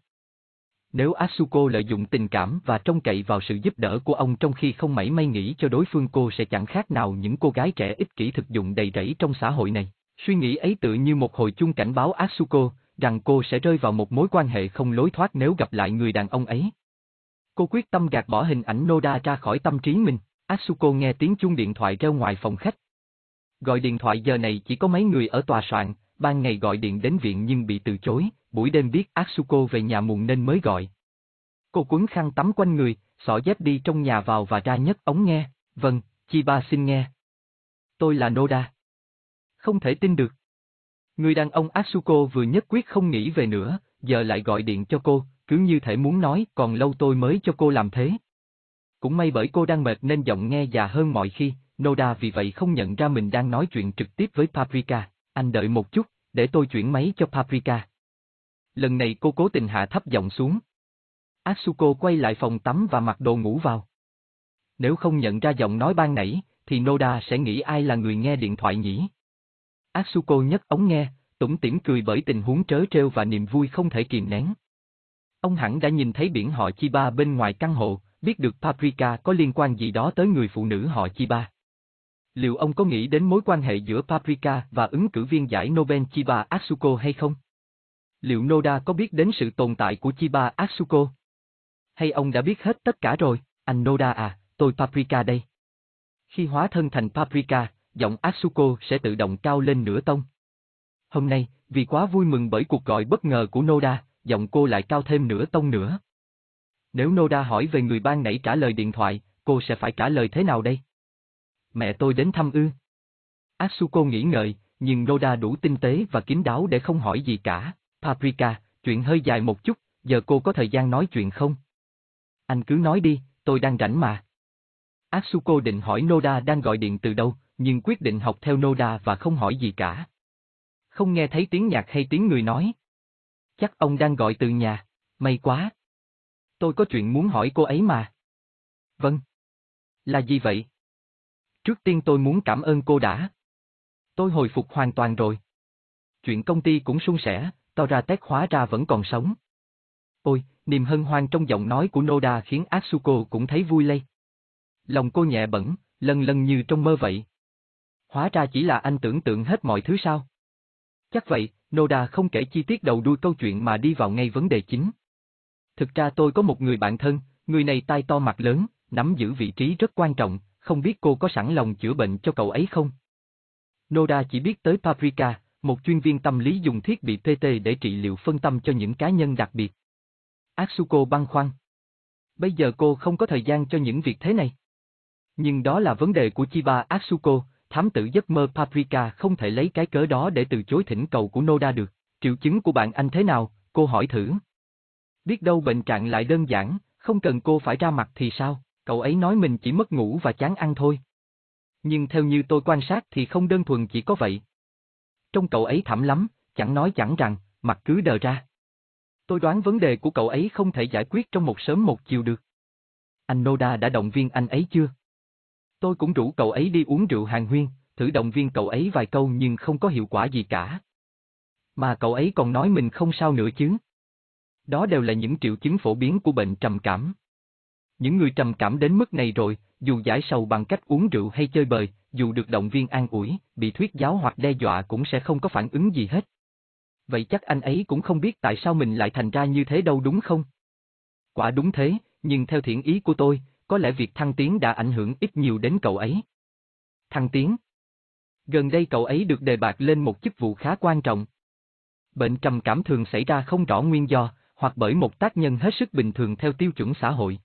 Nếu Asuko lợi dụng tình cảm và trông cậy vào sự giúp đỡ của ông trong khi không mảy may nghĩ cho đối phương cô sẽ chẳng khác nào những cô gái trẻ ích kỷ thực dụng đầy rẫy trong xã hội này. Suy nghĩ ấy tự như một hồi chuông cảnh báo Asuko, rằng cô sẽ rơi vào một mối quan hệ không lối thoát nếu gặp lại người đàn ông ấy. Cô quyết tâm gạt bỏ hình ảnh Noda ra khỏi tâm trí mình, Asuko nghe tiếng chuông điện thoại reo ngoài phòng khách. Gọi điện thoại giờ này chỉ có mấy người ở tòa soạn, ban ngày gọi điện đến viện nhưng bị từ chối, buổi đêm biết Asuko về nhà muộn nên mới gọi. Cô quấn khăn tắm quanh người, xỏ dép đi trong nhà vào và ra nhất ống nghe, vâng, Chiba xin nghe. Tôi là Noda. Không thể tin được. Người đàn ông Asuko vừa nhất quyết không nghĩ về nữa, giờ lại gọi điện cho cô, cứ như thể muốn nói còn lâu tôi mới cho cô làm thế. Cũng may bởi cô đang mệt nên giọng nghe già hơn mọi khi, Noda vì vậy không nhận ra mình đang nói chuyện trực tiếp với Paprika, anh đợi một chút, để tôi chuyển máy cho Paprika. Lần này cô cố tình hạ thấp giọng xuống. Asuko quay lại phòng tắm và mặc đồ ngủ vào. Nếu không nhận ra giọng nói ban nãy, thì Noda sẽ nghĩ ai là người nghe điện thoại nhỉ? Asuko nhấc ống nghe, tủm tỉm cười bởi tình huống trớ trêu và niềm vui không thể kìm nén. Ông hẳn đã nhìn thấy biển họ Chiba bên ngoài căn hộ, biết được Paprika có liên quan gì đó tới người phụ nữ họ Chiba. Liệu ông có nghĩ đến mối quan hệ giữa Paprika và ứng cử viên giải Nobel Chiba Asuko hay không? Liệu Noda có biết đến sự tồn tại của Chiba Asuko? Hay ông đã biết hết tất cả rồi, anh Noda à, tôi Paprika đây. Khi hóa thân thành Paprika, giọng Asuko sẽ tự động cao lên nửa tông. Hôm nay, vì quá vui mừng bởi cuộc gọi bất ngờ của Noda, giọng cô lại cao thêm nửa tông nữa. Nếu Noda hỏi về người ban nãy trả lời điện thoại, cô sẽ phải trả lời thế nào đây? Mẹ tôi đến thăm ư. Asuko nghĩ ngợi, nhưng Noda đủ tinh tế và kín đáo để không hỏi gì cả. Paprika, chuyện hơi dài một chút, giờ cô có thời gian nói chuyện không? Anh cứ nói đi, tôi đang rảnh mà. Asuko định hỏi Noda đang gọi điện từ đâu, nhưng quyết định học theo Noda và không hỏi gì cả. Không nghe thấy tiếng nhạc hay tiếng người nói. Chắc ông đang gọi từ nhà, may quá. Tôi có chuyện muốn hỏi cô ấy mà. Vâng. Là gì vậy? Trước tiên tôi muốn cảm ơn cô đã. Tôi hồi phục hoàn toàn rồi. Chuyện công ty cũng suôn sẻ, to ra tét hóa ra vẫn còn sống. Ôi, niềm hân hoan trong giọng nói của Noda khiến Atsuko cũng thấy vui lây. Lòng cô nhẹ bẩn, lần lần như trong mơ vậy. Hóa ra chỉ là anh tưởng tượng hết mọi thứ sao? Chắc vậy, Noda không kể chi tiết đầu đuôi câu chuyện mà đi vào ngay vấn đề chính. Thực ra tôi có một người bạn thân, người này tai to mặt lớn, nắm giữ vị trí rất quan trọng, không biết cô có sẵn lòng chữa bệnh cho cậu ấy không? Noda chỉ biết tới Paprika, một chuyên viên tâm lý dùng thiết bị PT để trị liệu phân tâm cho những cá nhân đặc biệt. Atsuko băn khoăn. Bây giờ cô không có thời gian cho những việc thế này. Nhưng đó là vấn đề của Chiba Atsuko, thám tử giấc mơ Paprika không thể lấy cái cớ đó để từ chối thỉnh cầu của Noda được. Triệu chứng của bạn anh thế nào, cô hỏi thử. Biết đâu bệnh trạng lại đơn giản, không cần cô phải ra mặt thì sao, cậu ấy nói mình chỉ mất ngủ và chán ăn thôi. Nhưng theo như tôi quan sát thì không đơn thuần chỉ có vậy. Trong cậu ấy thảm lắm, chẳng nói chẳng rằng, mặt cứ đờ ra. Tôi đoán vấn đề của cậu ấy không thể giải quyết trong một sớm một chiều được. Anh Noda đã động viên anh ấy chưa? Tôi cũng rủ cậu ấy đi uống rượu hàng huyên, thử động viên cậu ấy vài câu nhưng không có hiệu quả gì cả. Mà cậu ấy còn nói mình không sao nữa chứ. Đó đều là những triệu chứng phổ biến của bệnh trầm cảm. Những người trầm cảm đến mức này rồi, dù giải sầu bằng cách uống rượu hay chơi bời, dù được động viên an ủi, bị thuyết giáo hoặc đe dọa cũng sẽ không có phản ứng gì hết. Vậy chắc anh ấy cũng không biết tại sao mình lại thành ra như thế đâu đúng không? Quả đúng thế, nhưng theo thiện ý của tôi, có lẽ việc thăng tiến đã ảnh hưởng ít nhiều đến cậu ấy. Thăng tiến Gần đây cậu ấy được đề bạt lên một chức vụ khá quan trọng. Bệnh trầm cảm thường xảy ra không rõ nguyên do, hoặc bởi một tác nhân hết sức bình thường theo tiêu chuẩn xã hội.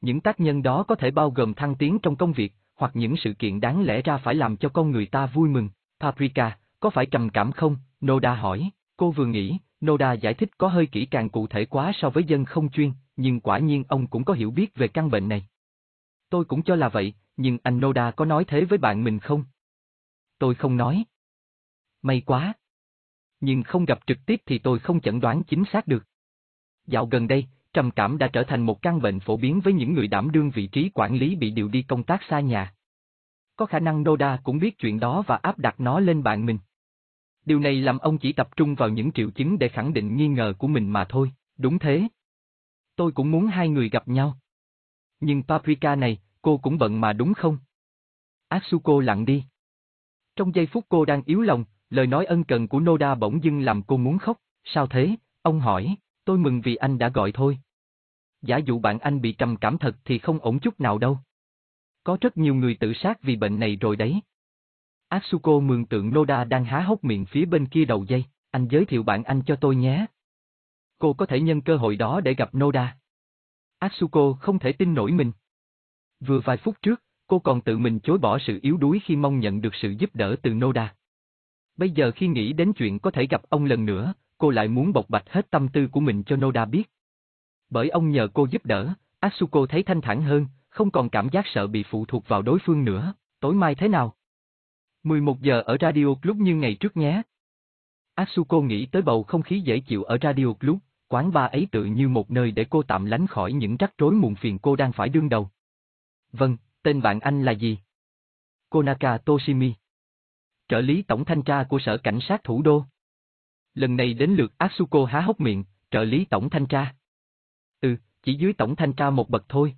Những tác nhân đó có thể bao gồm thăng tiến trong công việc, hoặc những sự kiện đáng lẽ ra phải làm cho con người ta vui mừng. Paprika, có phải trầm cảm không? Noda hỏi, cô vừa nghĩ, Noda giải thích có hơi kỹ càng cụ thể quá so với dân không chuyên, nhưng quả nhiên ông cũng có hiểu biết về căn bệnh này. Tôi cũng cho là vậy, nhưng anh Noda có nói thế với bạn mình không? Tôi không nói. May quá. Nhưng không gặp trực tiếp thì tôi không chẩn đoán chính xác được. Dạo gần đây, trầm cảm đã trở thành một căn bệnh phổ biến với những người đảm đương vị trí quản lý bị điều đi công tác xa nhà. Có khả năng Noda cũng biết chuyện đó và áp đặt nó lên bạn mình. Điều này làm ông chỉ tập trung vào những triệu chứng để khẳng định nghi ngờ của mình mà thôi, đúng thế. Tôi cũng muốn hai người gặp nhau. Nhưng Paprika này, cô cũng bận mà đúng không? Atsuko lặng đi. Trong giây phút cô đang yếu lòng, lời nói ân cần của Noda bỗng dưng làm cô muốn khóc, sao thế? Ông hỏi, tôi mừng vì anh đã gọi thôi. Giả dụ bạn anh bị trầm cảm thật thì không ổn chút nào đâu. Có rất nhiều người tự sát vì bệnh này rồi đấy. Atsuko mường tượng Noda đang há hốc miệng phía bên kia đầu dây, anh giới thiệu bạn anh cho tôi nhé. Cô có thể nhân cơ hội đó để gặp Noda. Atsuko không thể tin nổi mình. Vừa vài phút trước, cô còn tự mình chối bỏ sự yếu đuối khi mong nhận được sự giúp đỡ từ Noda. Bây giờ khi nghĩ đến chuyện có thể gặp ông lần nữa, cô lại muốn bộc bạch hết tâm tư của mình cho Noda biết. Bởi ông nhờ cô giúp đỡ, Atsuko thấy thanh thản hơn, không còn cảm giác sợ bị phụ thuộc vào đối phương nữa. Tối mai thế nào? 11 giờ ở Radio Club như ngày trước nhé. Asuko nghĩ tới bầu không khí dễ chịu ở Radio Club, quán ba ấy tự như một nơi để cô tạm lánh khỏi những rắc rối muộn phiền cô đang phải đương đầu. Vâng, tên bạn anh là gì? Konaka Toshimi. Trợ lý tổng thanh tra của sở cảnh sát thủ đô. Lần này đến lượt Asuko há hốc miệng, trợ lý tổng thanh tra. Ừ, chỉ dưới tổng thanh tra một bậc thôi.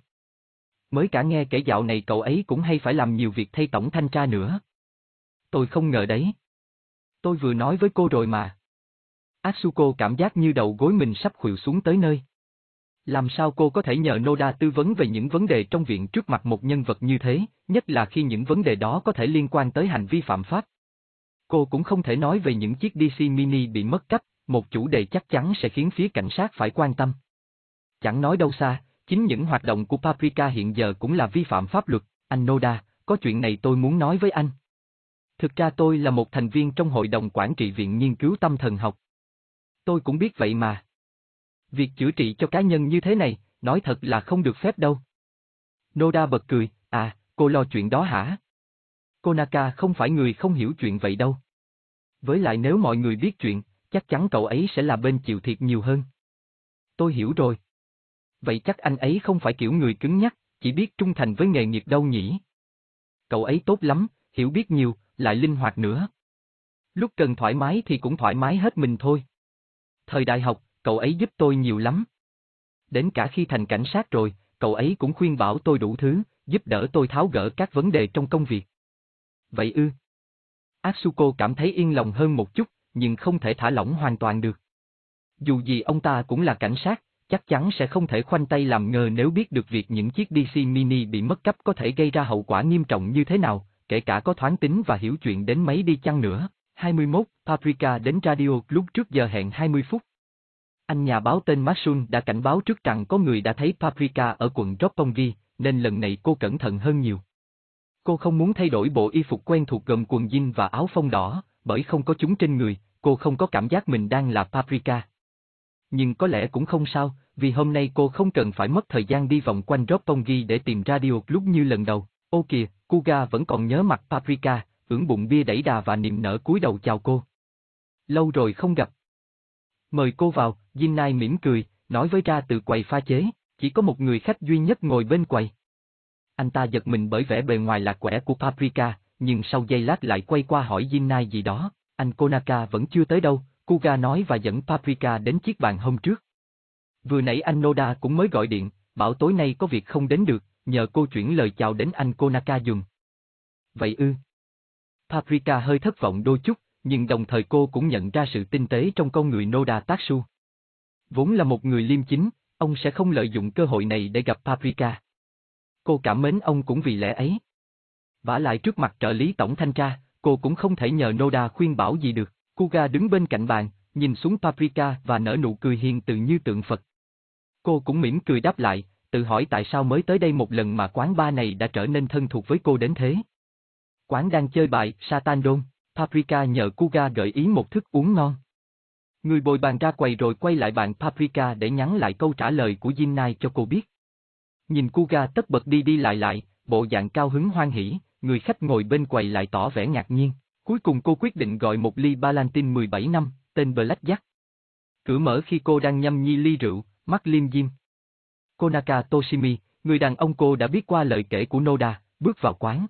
Mới cả nghe kể dạo này cậu ấy cũng hay phải làm nhiều việc thay tổng thanh tra nữa. Tôi không ngờ đấy. Tôi vừa nói với cô rồi mà. Asuko cảm giác như đầu gối mình sắp khuỵu xuống tới nơi. Làm sao cô có thể nhờ Noda tư vấn về những vấn đề trong viện trước mặt một nhân vật như thế, nhất là khi những vấn đề đó có thể liên quan tới hành vi phạm pháp? Cô cũng không thể nói về những chiếc DC Mini bị mất cắp, một chủ đề chắc chắn sẽ khiến phía cảnh sát phải quan tâm. Chẳng nói đâu xa, chính những hoạt động của Paprika hiện giờ cũng là vi phạm pháp luật, anh Noda, có chuyện này tôi muốn nói với anh. Thực ra tôi là một thành viên trong hội đồng quản trị viện nghiên cứu tâm thần học. Tôi cũng biết vậy mà. Việc chữa trị cho cá nhân như thế này, nói thật là không được phép đâu. Noda bật cười, à, cô lo chuyện đó hả? Konaka không phải người không hiểu chuyện vậy đâu. Với lại nếu mọi người biết chuyện, chắc chắn cậu ấy sẽ là bên chịu thiệt nhiều hơn. Tôi hiểu rồi. Vậy chắc anh ấy không phải kiểu người cứng nhắc, chỉ biết trung thành với nghề nghiệp đâu nhỉ? Cậu ấy tốt lắm, hiểu biết nhiều, lại linh hoạt nữa. Lúc cần thoải mái thì cũng thoải mái hết mình thôi. Thời đại học, cậu ấy giúp tôi nhiều lắm. Đến cả khi thành cảnh sát rồi, cậu ấy cũng khuyên bảo tôi đủ thứ, giúp đỡ tôi tháo gỡ các vấn đề trong công việc. Vậy ư? Asuko cảm thấy yên lòng hơn một chút, nhưng không thể thả lỏng hoàn toàn được. Dù gì ông ta cũng là cảnh sát, chắc chắn sẽ không thể khoanh tay làm ngờ nếu biết được việc những chiếc DC Mini bị mất cắp có thể gây ra hậu quả nghiêm trọng như thế nào, kể cả có thoáng tính và hiểu chuyện đến mấy đi chăng nữa. 21, Paprika đến radio lúc trước giờ hẹn 20 phút. Anh nhà báo tên Masun đã cảnh báo trước rằng có người đã thấy Paprika ở quận Roppongi, nên lần này cô cẩn thận hơn nhiều. Cô không muốn thay đổi bộ y phục quen thuộc gồm quần jean và áo phông đỏ, bởi không có chúng trên người, cô không có cảm giác mình đang là Paprika. Nhưng có lẽ cũng không sao, vì hôm nay cô không cần phải mất thời gian đi vòng quanh Roppongi để tìm radio lúc như lần đầu. Ô kìa, Kuga vẫn còn nhớ mặt Paprika, ưỡn bụng bia đẩy đà và niềm nở cúi đầu chào cô. Lâu rồi không gặp. Mời cô vào, Jinnai mỉm cười, nói với ra từ quầy pha chế, chỉ có một người khách duy nhất ngồi bên quầy. Anh ta giật mình bởi vẻ bề ngoài lạc quẻ của Paprika, nhưng sau giây lát lại quay qua hỏi Jinnai gì đó, anh Konaka vẫn chưa tới đâu, Kuga nói và dẫn Paprika đến chiếc bàn hôm trước. Vừa nãy anh Noda cũng mới gọi điện, bảo tối nay có việc không đến được, nhờ cô chuyển lời chào đến anh Konaka dùng. Vậy ư? Paprika hơi thất vọng đôi chút, nhưng đồng thời cô cũng nhận ra sự tinh tế trong con người Noda Tatsu. Vốn là một người liêm chính, ông sẽ không lợi dụng cơ hội này để gặp Paprika. Cô cảm mến ông cũng vì lẽ ấy. Vả lại trước mặt trợ lý tổng thanh tra, cô cũng không thể nhờ Noda khuyên bảo gì được. Kuga đứng bên cạnh bàn, nhìn xuống Paprika và nở nụ cười hiền từ như tượng Phật. Cô cũng mỉm cười đáp lại, tự hỏi tại sao mới tới đây một lần mà quán ba này đã trở nên thân thuộc với cô đến thế. Quán đang chơi bài, Satan Đôn, Paprika nhờ Kuga gợi ý một thức uống ngon. Người bồi bàn ra quầy rồi quay lại bạn Paprika để nhắn lại câu trả lời của Jinnai cho cô biết. Nhìn Kuga tất bật đi đi lại lại, bộ dạng cao hứng hoan hỉ, người khách ngồi bên quầy lại tỏ vẻ ngạc nhiên. Cuối cùng cô quyết định gọi một ly Balantin 17 năm, tên Blackjack. Cửa mở khi cô đang nhâm nhi ly rượu, mắt liêm diêm. Konaka Toshimi, người đàn ông cô đã biết qua lời kể của Noda, bước vào quán.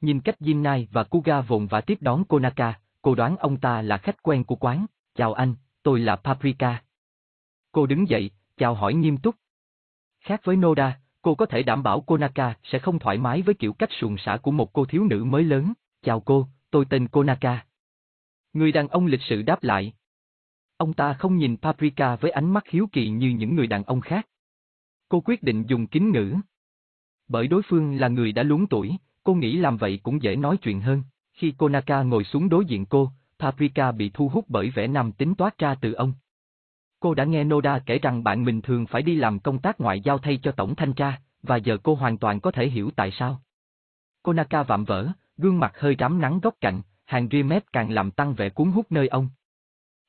Nhìn cách Jinnai và Kuga vồn và tiếp đón Konaka, cô đoán ông ta là khách quen của quán. Chào anh, tôi là Paprika. Cô đứng dậy, chào hỏi nghiêm túc. Khác với Noda, cô có thể đảm bảo Konaka sẽ không thoải mái với kiểu cách suồng xả của một cô thiếu nữ mới lớn. Chào cô, tôi tên Konaka. Người đàn ông lịch sự đáp lại. Ông ta không nhìn Paprika với ánh mắt hiếu kỳ như những người đàn ông khác. Cô quyết định dùng kính ngữ. Bởi đối phương là người đã luống tuổi, cô nghĩ làm vậy cũng dễ nói chuyện hơn. Khi Konaka ngồi xuống đối diện cô, Paprika bị thu hút bởi vẻ nam tính toát ra từ ông. Cô đã nghe Noda kể rằng bạn mình thường phải đi làm công tác ngoại giao thay cho tổng thanh tra, và giờ cô hoàn toàn có thể hiểu tại sao. Konaka vạm vỡ, gương mặt hơi rám nắng góc cạnh, hàng ria mép càng làm tăng vẻ cuốn hút nơi ông.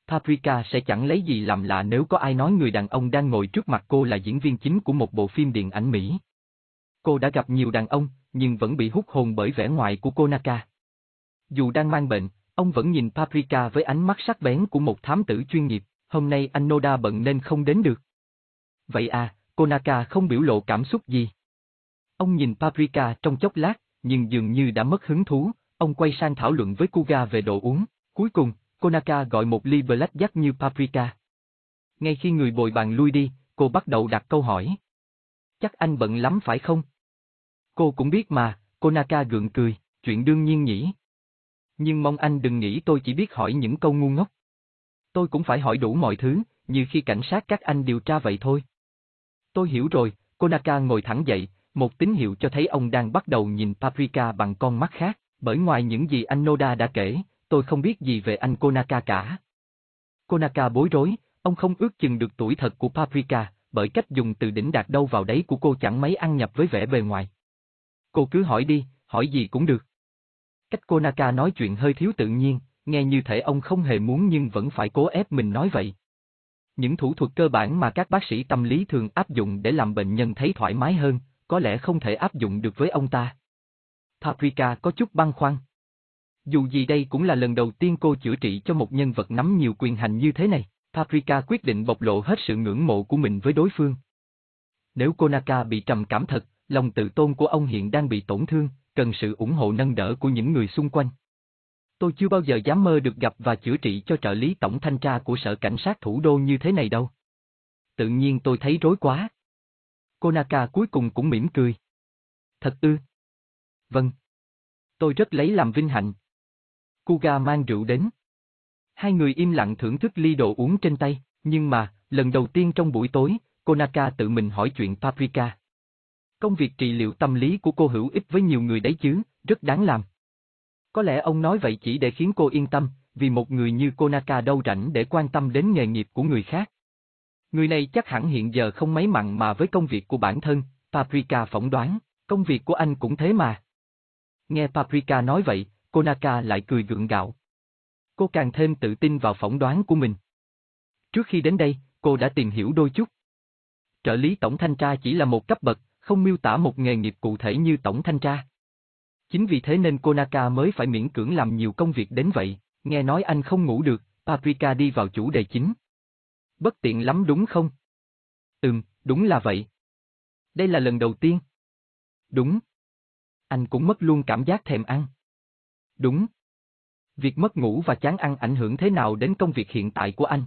Paprika sẽ chẳng lấy gì làm lạ nếu có ai nói người đàn ông đang ngồi trước mặt cô là diễn viên chính của một bộ phim điện ảnh Mỹ. Cô đã gặp nhiều đàn ông, nhưng vẫn bị hút hồn bởi vẻ ngoài của Konaka. Dù đang mang bệnh, ông vẫn nhìn Paprika với ánh mắt sắc bén của một thám tử chuyên nghiệp, hôm nay anh Noda bận nên không đến được. Vậy à, Konaka không biểu lộ cảm xúc gì. Ông nhìn Paprika trong chốc lát, nhưng dường như đã mất hứng thú, ông quay sang thảo luận với Kuga về đồ uống. Cuối cùng, Konaka gọi một ly Black Jack như Paprika. Ngay khi người bồi bàn lui đi, cô bắt đầu đặt câu hỏi. Chắc anh bận lắm phải không? Cô cũng biết mà, Konaka gượng cười, chuyện đương nhiên nhỉ. Nhưng mong anh đừng nghĩ tôi chỉ biết hỏi những câu ngu ngốc. Tôi cũng phải hỏi đủ mọi thứ, như khi cảnh sát các anh điều tra vậy thôi. Tôi hiểu rồi, Konaka ngồi thẳng dậy, một tín hiệu cho thấy ông đang bắt đầu nhìn Paprika bằng con mắt khác, bởi ngoài những gì anh Noda đã kể, tôi không biết gì về anh Konaka cả. Konaka bối rối, ông không ước chừng được tuổi thật của Paprika, bởi cách dùng từ đỉnh đạt đâu vào đấy của cô chẳng mấy ăn nhập với vẻ bề ngoài. Cô cứ hỏi đi, hỏi gì cũng được. Cách Konaka nói chuyện hơi thiếu tự nhiên, nghe như thể ông không hề muốn nhưng vẫn phải cố ép mình nói vậy. Những thủ thuật cơ bản mà các bác sĩ tâm lý thường áp dụng để làm bệnh nhân thấy thoải mái hơn, có lẽ không thể áp dụng được với ông ta. Paprika có chút băn khoăn. Dù gì đây cũng là lần đầu tiên cô chữa trị cho một nhân vật nắm nhiều quyền hành như thế này, Paprika quyết định bộc lộ hết sự ngưỡng mộ của mình với đối phương. Nếu Konaka bị trầm cảm thật, lòng tự tôn của ông hiện đang bị tổn thương, cần sự ủng hộ nâng đỡ của những người xung quanh. Tôi chưa bao giờ dám mơ được gặp và chữa trị cho trợ lý tổng thanh tra của sở cảnh sát thủ đô như thế này đâu. Tự nhiên tôi thấy rối quá. Konaka cuối cùng cũng mỉm cười. Thật ư? Vâng. Tôi rất lấy làm vinh hạnh. Kuga mang rượu đến. Hai người im lặng thưởng thức ly đồ uống trên tay, nhưng mà, lần đầu tiên trong buổi tối, Konaka tự mình hỏi chuyện Paprika. Công việc trị liệu tâm lý của cô hữu ích với nhiều người đấy chứ, rất đáng làm. Có lẽ ông nói vậy chỉ để khiến cô yên tâm, vì một người như Konaka đâu rảnh để quan tâm đến nghề nghiệp của người khác. Người này chắc hẳn hiện giờ không mấy mặn mà với công việc của bản thân, Paprika phỏng đoán, công việc của anh cũng thế mà. Nghe Paprika nói vậy, Konaka lại cười gượng gạo. Cô càng thêm tự tin vào phỏng đoán của mình. Trước khi đến đây, cô đã tìm hiểu đôi chút. Trợ lý tổng thanh tra chỉ là một cấp bậc, không miêu tả một nghề nghiệp cụ thể như tổng thanh tra. Chính vì thế nên Konaka mới phải miễn cưỡng làm nhiều công việc đến vậy, nghe nói anh không ngủ được, Paprika đi vào chủ đề chính. Bất tiện lắm đúng không? Ừm, đúng là vậy. Đây là lần đầu tiên. Đúng. Anh cũng mất luôn cảm giác thèm ăn. Đúng. Việc mất ngủ và chán ăn ảnh hưởng thế nào đến công việc hiện tại của anh?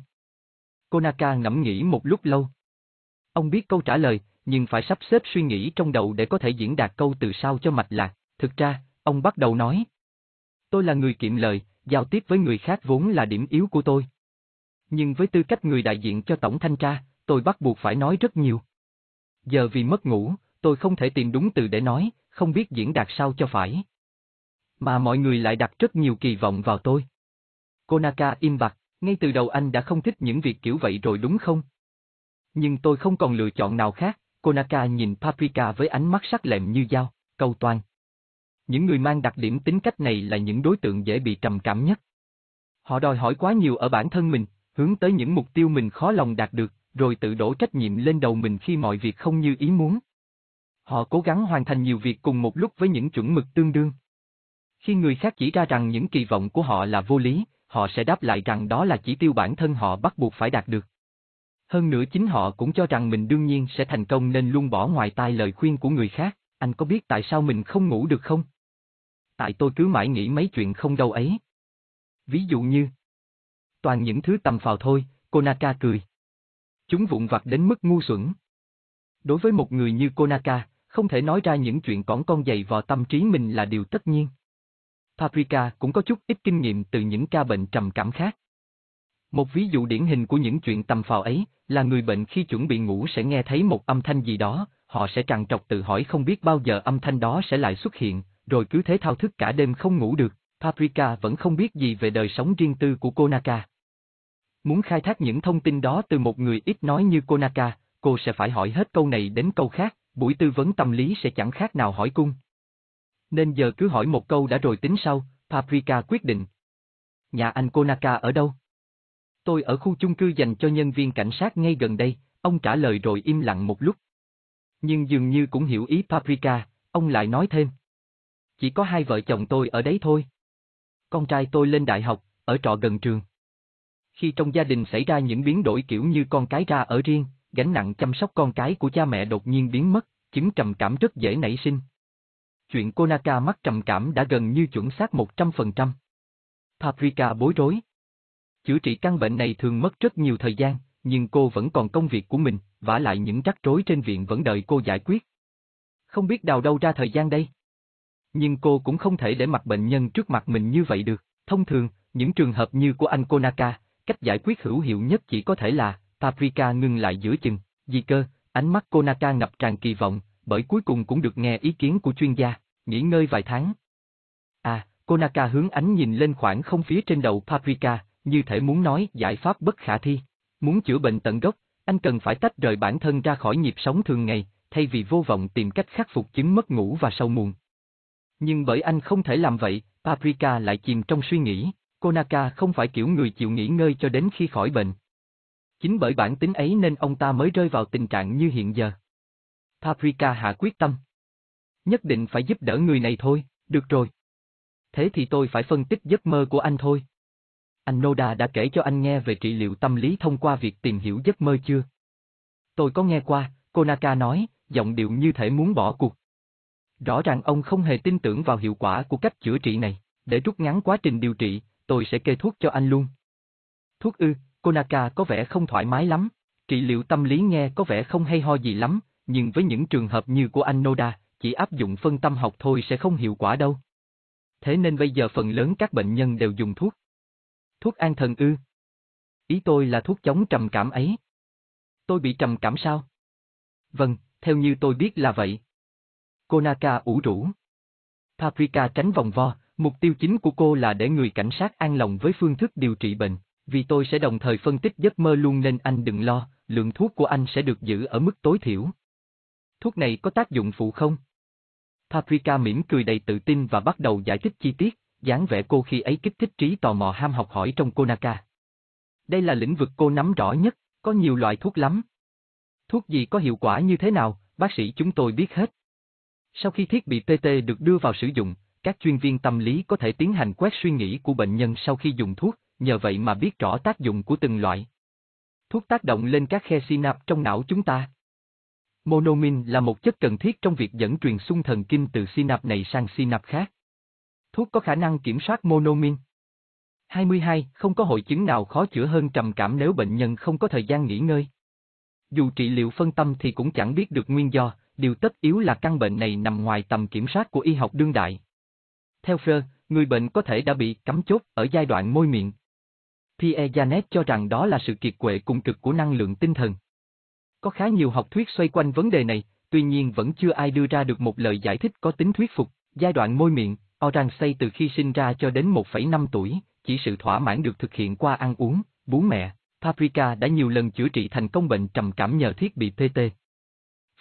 Konaka ngẫm nghĩ một lúc lâu. Ông biết câu trả lời, nhưng phải sắp xếp suy nghĩ trong đầu để có thể diễn đạt câu từ sau cho mạch lạc. Thực ra, ông bắt đầu nói. Tôi là người kiệm lời, giao tiếp với người khác vốn là điểm yếu của tôi. Nhưng với tư cách người đại diện cho tổng thanh tra, tôi bắt buộc phải nói rất nhiều. Giờ vì mất ngủ, tôi không thể tìm đúng từ để nói, không biết diễn đạt sao cho phải. Mà mọi người lại đặt rất nhiều kỳ vọng vào tôi. Konaka im bặt, ngay từ đầu anh đã không thích những việc kiểu vậy rồi đúng không? Nhưng tôi không còn lựa chọn nào khác, Konaka nhìn Paprika với ánh mắt sắc lẹm như dao, câu toàn. Những người mang đặc điểm tính cách này là những đối tượng dễ bị trầm cảm nhất. Họ đòi hỏi quá nhiều ở bản thân mình, hướng tới những mục tiêu mình khó lòng đạt được, rồi tự đổ trách nhiệm lên đầu mình khi mọi việc không như ý muốn. Họ cố gắng hoàn thành nhiều việc cùng một lúc với những chuẩn mực tương đương. Khi người khác chỉ ra rằng những kỳ vọng của họ là vô lý, họ sẽ đáp lại rằng đó là chỉ tiêu bản thân họ bắt buộc phải đạt được. Hơn nữa chính họ cũng cho rằng mình đương nhiên sẽ thành công nên luôn bỏ ngoài tai lời khuyên của người khác, anh có biết tại sao mình không ngủ được không? Tại tôi cứ mãi nghĩ mấy chuyện không đâu ấy. Ví dụ như, toàn những thứ tầm phào thôi, Konaka cười. Chúng vụn vặt đến mức ngu xuẩn. Đối với một người như Konaka, không thể nói ra những chuyện cỏn con dày vào tâm trí mình là điều tất nhiên. Paprika cũng có chút ít kinh nghiệm từ những ca bệnh trầm cảm khác. Một ví dụ điển hình của những chuyện tầm phào ấy, là người bệnh khi chuẩn bị ngủ sẽ nghe thấy một âm thanh gì đó, họ sẽ trằn trọc tự hỏi không biết bao giờ âm thanh đó sẽ lại xuất hiện, rồi cứ thế thao thức cả đêm không ngủ được. Paprika vẫn không biết gì về đời sống riêng tư của Konaka. Muốn khai thác những thông tin đó từ một người ít nói như Konaka, cô sẽ phải hỏi hết câu này đến câu khác, buổi tư vấn tâm lý sẽ chẳng khác nào hỏi cung. Nên giờ cứ hỏi một câu đã rồi tính sau, Paprika quyết định. Nhà anh Konaka ở đâu? Tôi ở khu chung cư dành cho nhân viên cảnh sát ngay gần đây, ông trả lời rồi im lặng một lúc. Nhưng dường như cũng hiểu ý Paprika, ông lại nói thêm. Chỉ có hai vợ chồng tôi ở đấy thôi. Con trai tôi lên đại học, ở trọ gần trường. Khi trong gia đình xảy ra những biến đổi kiểu như con cái ra ở riêng, gánh nặng chăm sóc con cái của cha mẹ đột nhiên biến mất, chứng trầm cảm rất dễ nảy sinh. Chuyện Konaka mắc trầm cảm đã gần như chuẩn xác 100%. Paprika bối rối. Chữa trị căn bệnh này thường mất rất nhiều thời gian, nhưng cô vẫn còn công việc của mình, vả lại những rắc rối trên viện vẫn đợi cô giải quyết. Không biết đào đâu ra thời gian đây. Nhưng cô cũng không thể để mặt bệnh nhân trước mặt mình như vậy được. Thông thường, những trường hợp như của anh Konaka, cách giải quyết hữu hiệu nhất chỉ có thể là, Paprika ngưng lại giữa chừng, vì cơ, ánh mắt Konaka ngập tràn kỳ vọng, bởi cuối cùng cũng được nghe ý kiến của chuyên gia, nghỉ ngơi vài tháng. À, Konaka hướng ánh nhìn lên khoảng không phía trên đầu Paprika, như thể muốn nói giải pháp bất khả thi. Muốn chữa bệnh tận gốc, anh cần phải tách rời bản thân ra khỏi nhịp sống thường ngày, thay vì vô vọng tìm cách khắc phục chứng mất ngủ và sâu muộn. Nhưng bởi anh không thể làm vậy, Paprika lại chìm trong suy nghĩ, Konaka không phải kiểu người chịu nghỉ ngơi cho đến khi khỏi bệnh. Chính bởi bản tính ấy nên ông ta mới rơi vào tình trạng như hiện giờ. Paprika hạ quyết tâm. Nhất định phải giúp đỡ người này thôi, được rồi. Thế thì tôi phải phân tích giấc mơ của anh thôi. Anh Noda đã kể cho anh nghe về trị liệu tâm lý thông qua việc tìm hiểu giấc mơ chưa? Tôi có nghe qua, Konaka nói, giọng điệu như thể muốn bỏ cuộc. Rõ ràng ông không hề tin tưởng vào hiệu quả của cách chữa trị này, để rút ngắn quá trình điều trị, tôi sẽ kê thuốc cho anh luôn. Thuốc ư, Konaka có vẻ không thoải mái lắm, trị liệu tâm lý nghe có vẻ không hay ho gì lắm, nhưng với những trường hợp như của anh Noda, chỉ áp dụng phân tâm học thôi sẽ không hiệu quả đâu. Thế nên bây giờ phần lớn các bệnh nhân đều dùng thuốc. Thuốc an thần ư? Ý tôi là thuốc chống trầm cảm ấy. Tôi bị trầm cảm sao? Vâng, theo như tôi biết là vậy. Konaka ủ rũ. Paprika tránh vòng vo, mục tiêu chính của cô là để người cảnh sát an lòng với phương thức điều trị bệnh, vì tôi sẽ đồng thời phân tích giấc mơ luôn nên anh đừng lo, lượng thuốc của anh sẽ được giữ ở mức tối thiểu. Thuốc này có tác dụng phụ không? Paprika mỉm cười đầy tự tin và bắt đầu giải thích chi tiết, dáng vẻ cô khi ấy kích thích trí tò mò ham học hỏi trong Konaka. Đây là lĩnh vực cô nắm rõ nhất, có nhiều loại thuốc lắm. Thuốc gì có hiệu quả như thế nào, bác sĩ chúng tôi biết hết. Sau khi thiết bị PT được đưa vào sử dụng, các chuyên viên tâm lý có thể tiến hành quét suy nghĩ của bệnh nhân sau khi dùng thuốc, nhờ vậy mà biết rõ tác dụng của từng loại. Thuốc tác động lên các khe synapse trong não chúng ta. Monomin là một chất cần thiết trong việc dẫn truyền xung thần kinh từ synapse này sang synapse khác. Thuốc có khả năng kiểm soát monomin. 22. Không có hội chứng nào khó chữa hơn trầm cảm nếu bệnh nhân không có thời gian nghỉ ngơi. Dù trị liệu phân tâm thì cũng chẳng biết được nguyên do, điều tất yếu là căn bệnh này nằm ngoài tầm kiểm soát của y học đương đại. Theo Freud, người bệnh có thể đã bị cắm chốt ở giai đoạn môi miệng. Pierre Janet cho rằng đó là sự kiệt quệ cùng cực của năng lượng tinh thần. Có khá nhiều học thuyết xoay quanh vấn đề này, tuy nhiên vẫn chưa ai đưa ra được một lời giải thích có tính thuyết phục. Giai đoạn môi miệng, Orang say từ khi sinh ra cho đến 1,5 tuổi, chỉ sự thỏa mãn được thực hiện qua ăn uống, bú mẹ. Paprika đã nhiều lần chữa trị thành công bệnh trầm cảm nhờ thiết bị PT.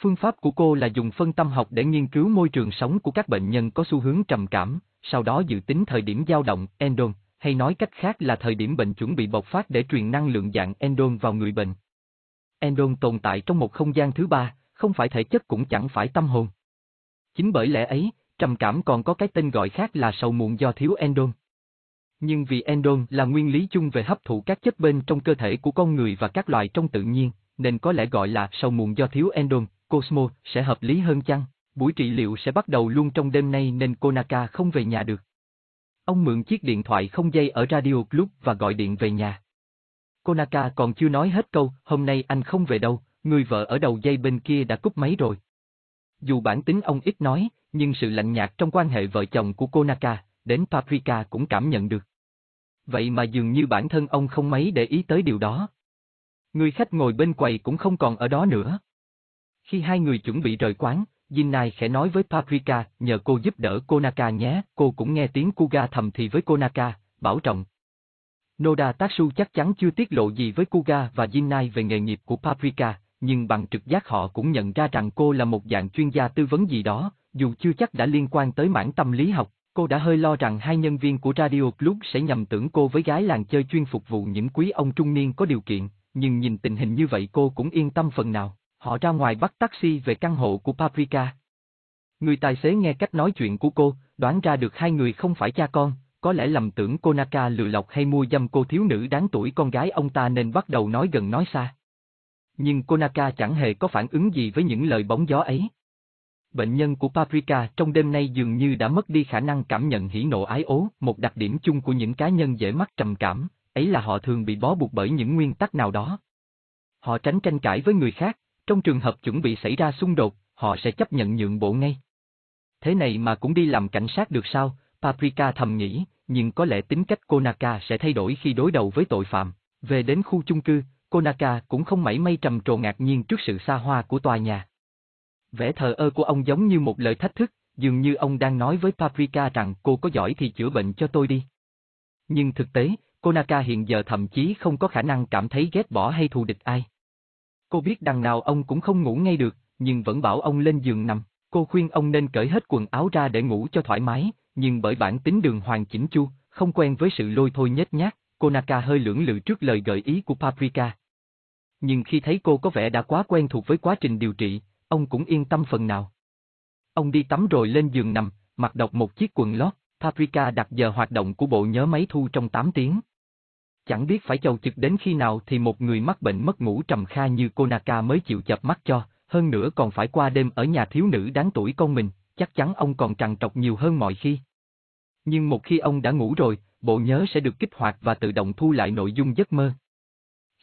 Phương pháp của cô là dùng phân tâm học để nghiên cứu môi trường sống của các bệnh nhân có xu hướng trầm cảm, sau đó dự tính thời điểm dao động, endon, hay nói cách khác là thời điểm bệnh chuẩn bị bộc phát để truyền năng lượng dạng endon vào người bệnh. Endon tồn tại trong một không gian thứ ba, không phải thể chất cũng chẳng phải tâm hồn. Chính bởi lẽ ấy, trầm cảm còn có cái tên gọi khác là sầu muộn do thiếu endon. Nhưng vì endon là nguyên lý chung về hấp thụ các chất bên trong cơ thể của con người và các loài trong tự nhiên, nên có lẽ gọi là sầu muộn do thiếu endon, Cosmo, sẽ hợp lý hơn chăng? Buổi trị liệu sẽ bắt đầu luôn trong đêm nay nên Konaka không về nhà được. Ông mượn chiếc điện thoại không dây ở Radio Club và gọi điện về nhà. Konaka còn chưa nói hết câu, hôm nay anh không về đâu, người vợ ở đầu dây bên kia đã cúp máy rồi. Dù bản tính ông ít nói, nhưng sự lạnh nhạt trong quan hệ vợ chồng của Konaka, đến Paprika cũng cảm nhận được. Vậy mà dường như bản thân ông không mấy để ý tới điều đó. Người khách ngồi bên quầy cũng không còn ở đó nữa. Khi hai người chuẩn bị rời quán, Jinnai khẽ nói với Paprika, nhờ cô giúp đỡ Konaka nhé, cô cũng nghe tiếng Kuga thầm thì với Konaka, bảo trọng. Noda Tatsu chắc chắn chưa tiết lộ gì với Kuga và Jinnai về nghề nghiệp của Paprika, nhưng bằng trực giác họ cũng nhận ra rằng cô là một dạng chuyên gia tư vấn gì đó, dù chưa chắc đã liên quan tới mảng tâm lý học. Cô đã hơi lo rằng hai nhân viên của Radio Club sẽ nhầm tưởng cô với gái làng chơi chuyên phục vụ những quý ông trung niên có điều kiện, nhưng nhìn tình hình như vậy cô cũng yên tâm phần nào. Họ ra ngoài bắt taxi về căn hộ của Paprika. Người tài xế nghe cách nói chuyện của cô, đoán ra được hai người không phải cha con, có lẽ lầm tưởng cô Naka lừa lọc hay mua dâm cô thiếu nữ đáng tuổi con gái ông ta nên bắt đầu nói gần nói xa. Nhưng Konaka chẳng hề có phản ứng gì với những lời bóng gió ấy. Bệnh nhân của Paprika trong đêm nay dường như đã mất đi khả năng cảm nhận hỉ nộ ái ố, một đặc điểm chung của những cá nhân dễ mắc trầm cảm, ấy là họ thường bị bó buộc bởi những nguyên tắc nào đó. Họ tránh tranh cãi với người khác, trong trường hợp chuẩn bị xảy ra xung đột, họ sẽ chấp nhận nhượng bộ ngay. Thế này mà cũng đi làm cảnh sát được sao, Paprika thầm nghĩ, nhưng có lẽ tính cách Konaka sẽ thay đổi khi đối đầu với tội phạm. Về đến khu chung cư, Konaka cũng không mảy may trầm trồ ngạc nhiên trước sự xa hoa của tòa nhà. Vẻ thờ ơ của ông giống như một lời thách thức, dường như ông đang nói với Paprika rằng cô có giỏi thì chữa bệnh cho tôi đi. Nhưng thực tế, Konaka hiện giờ thậm chí không có khả năng cảm thấy ghét bỏ hay thù địch ai. Cô biết đằng nào ông cũng không ngủ ngay được, nhưng vẫn bảo ông lên giường nằm. Cô khuyên ông nên cởi hết quần áo ra để ngủ cho thoải mái, nhưng bởi bản tính đường hoàng chỉnh chu, không quen với sự lôi thôi nhếch nhát, Konaka hơi lưỡng lự trước lời gợi ý của Paprika. Nhưng khi thấy cô có vẻ đã quá quen thuộc với quá trình điều trị, ông cũng yên tâm phần nào. Ông đi tắm rồi lên giường nằm, mặc đọc một chiếc quần lót, Paprika đặt giờ hoạt động của bộ nhớ máy thu trong 8 tiếng. Chẳng biết phải chầu trực đến khi nào thì một người mắc bệnh mất ngủ trầm kha như Konaka mới chịu chập mắt cho, hơn nữa còn phải qua đêm ở nhà thiếu nữ đáng tuổi con mình, chắc chắn ông còn trằn trọc nhiều hơn mọi khi. Nhưng một khi ông đã ngủ rồi, bộ nhớ sẽ được kích hoạt và tự động thu lại nội dung giấc mơ.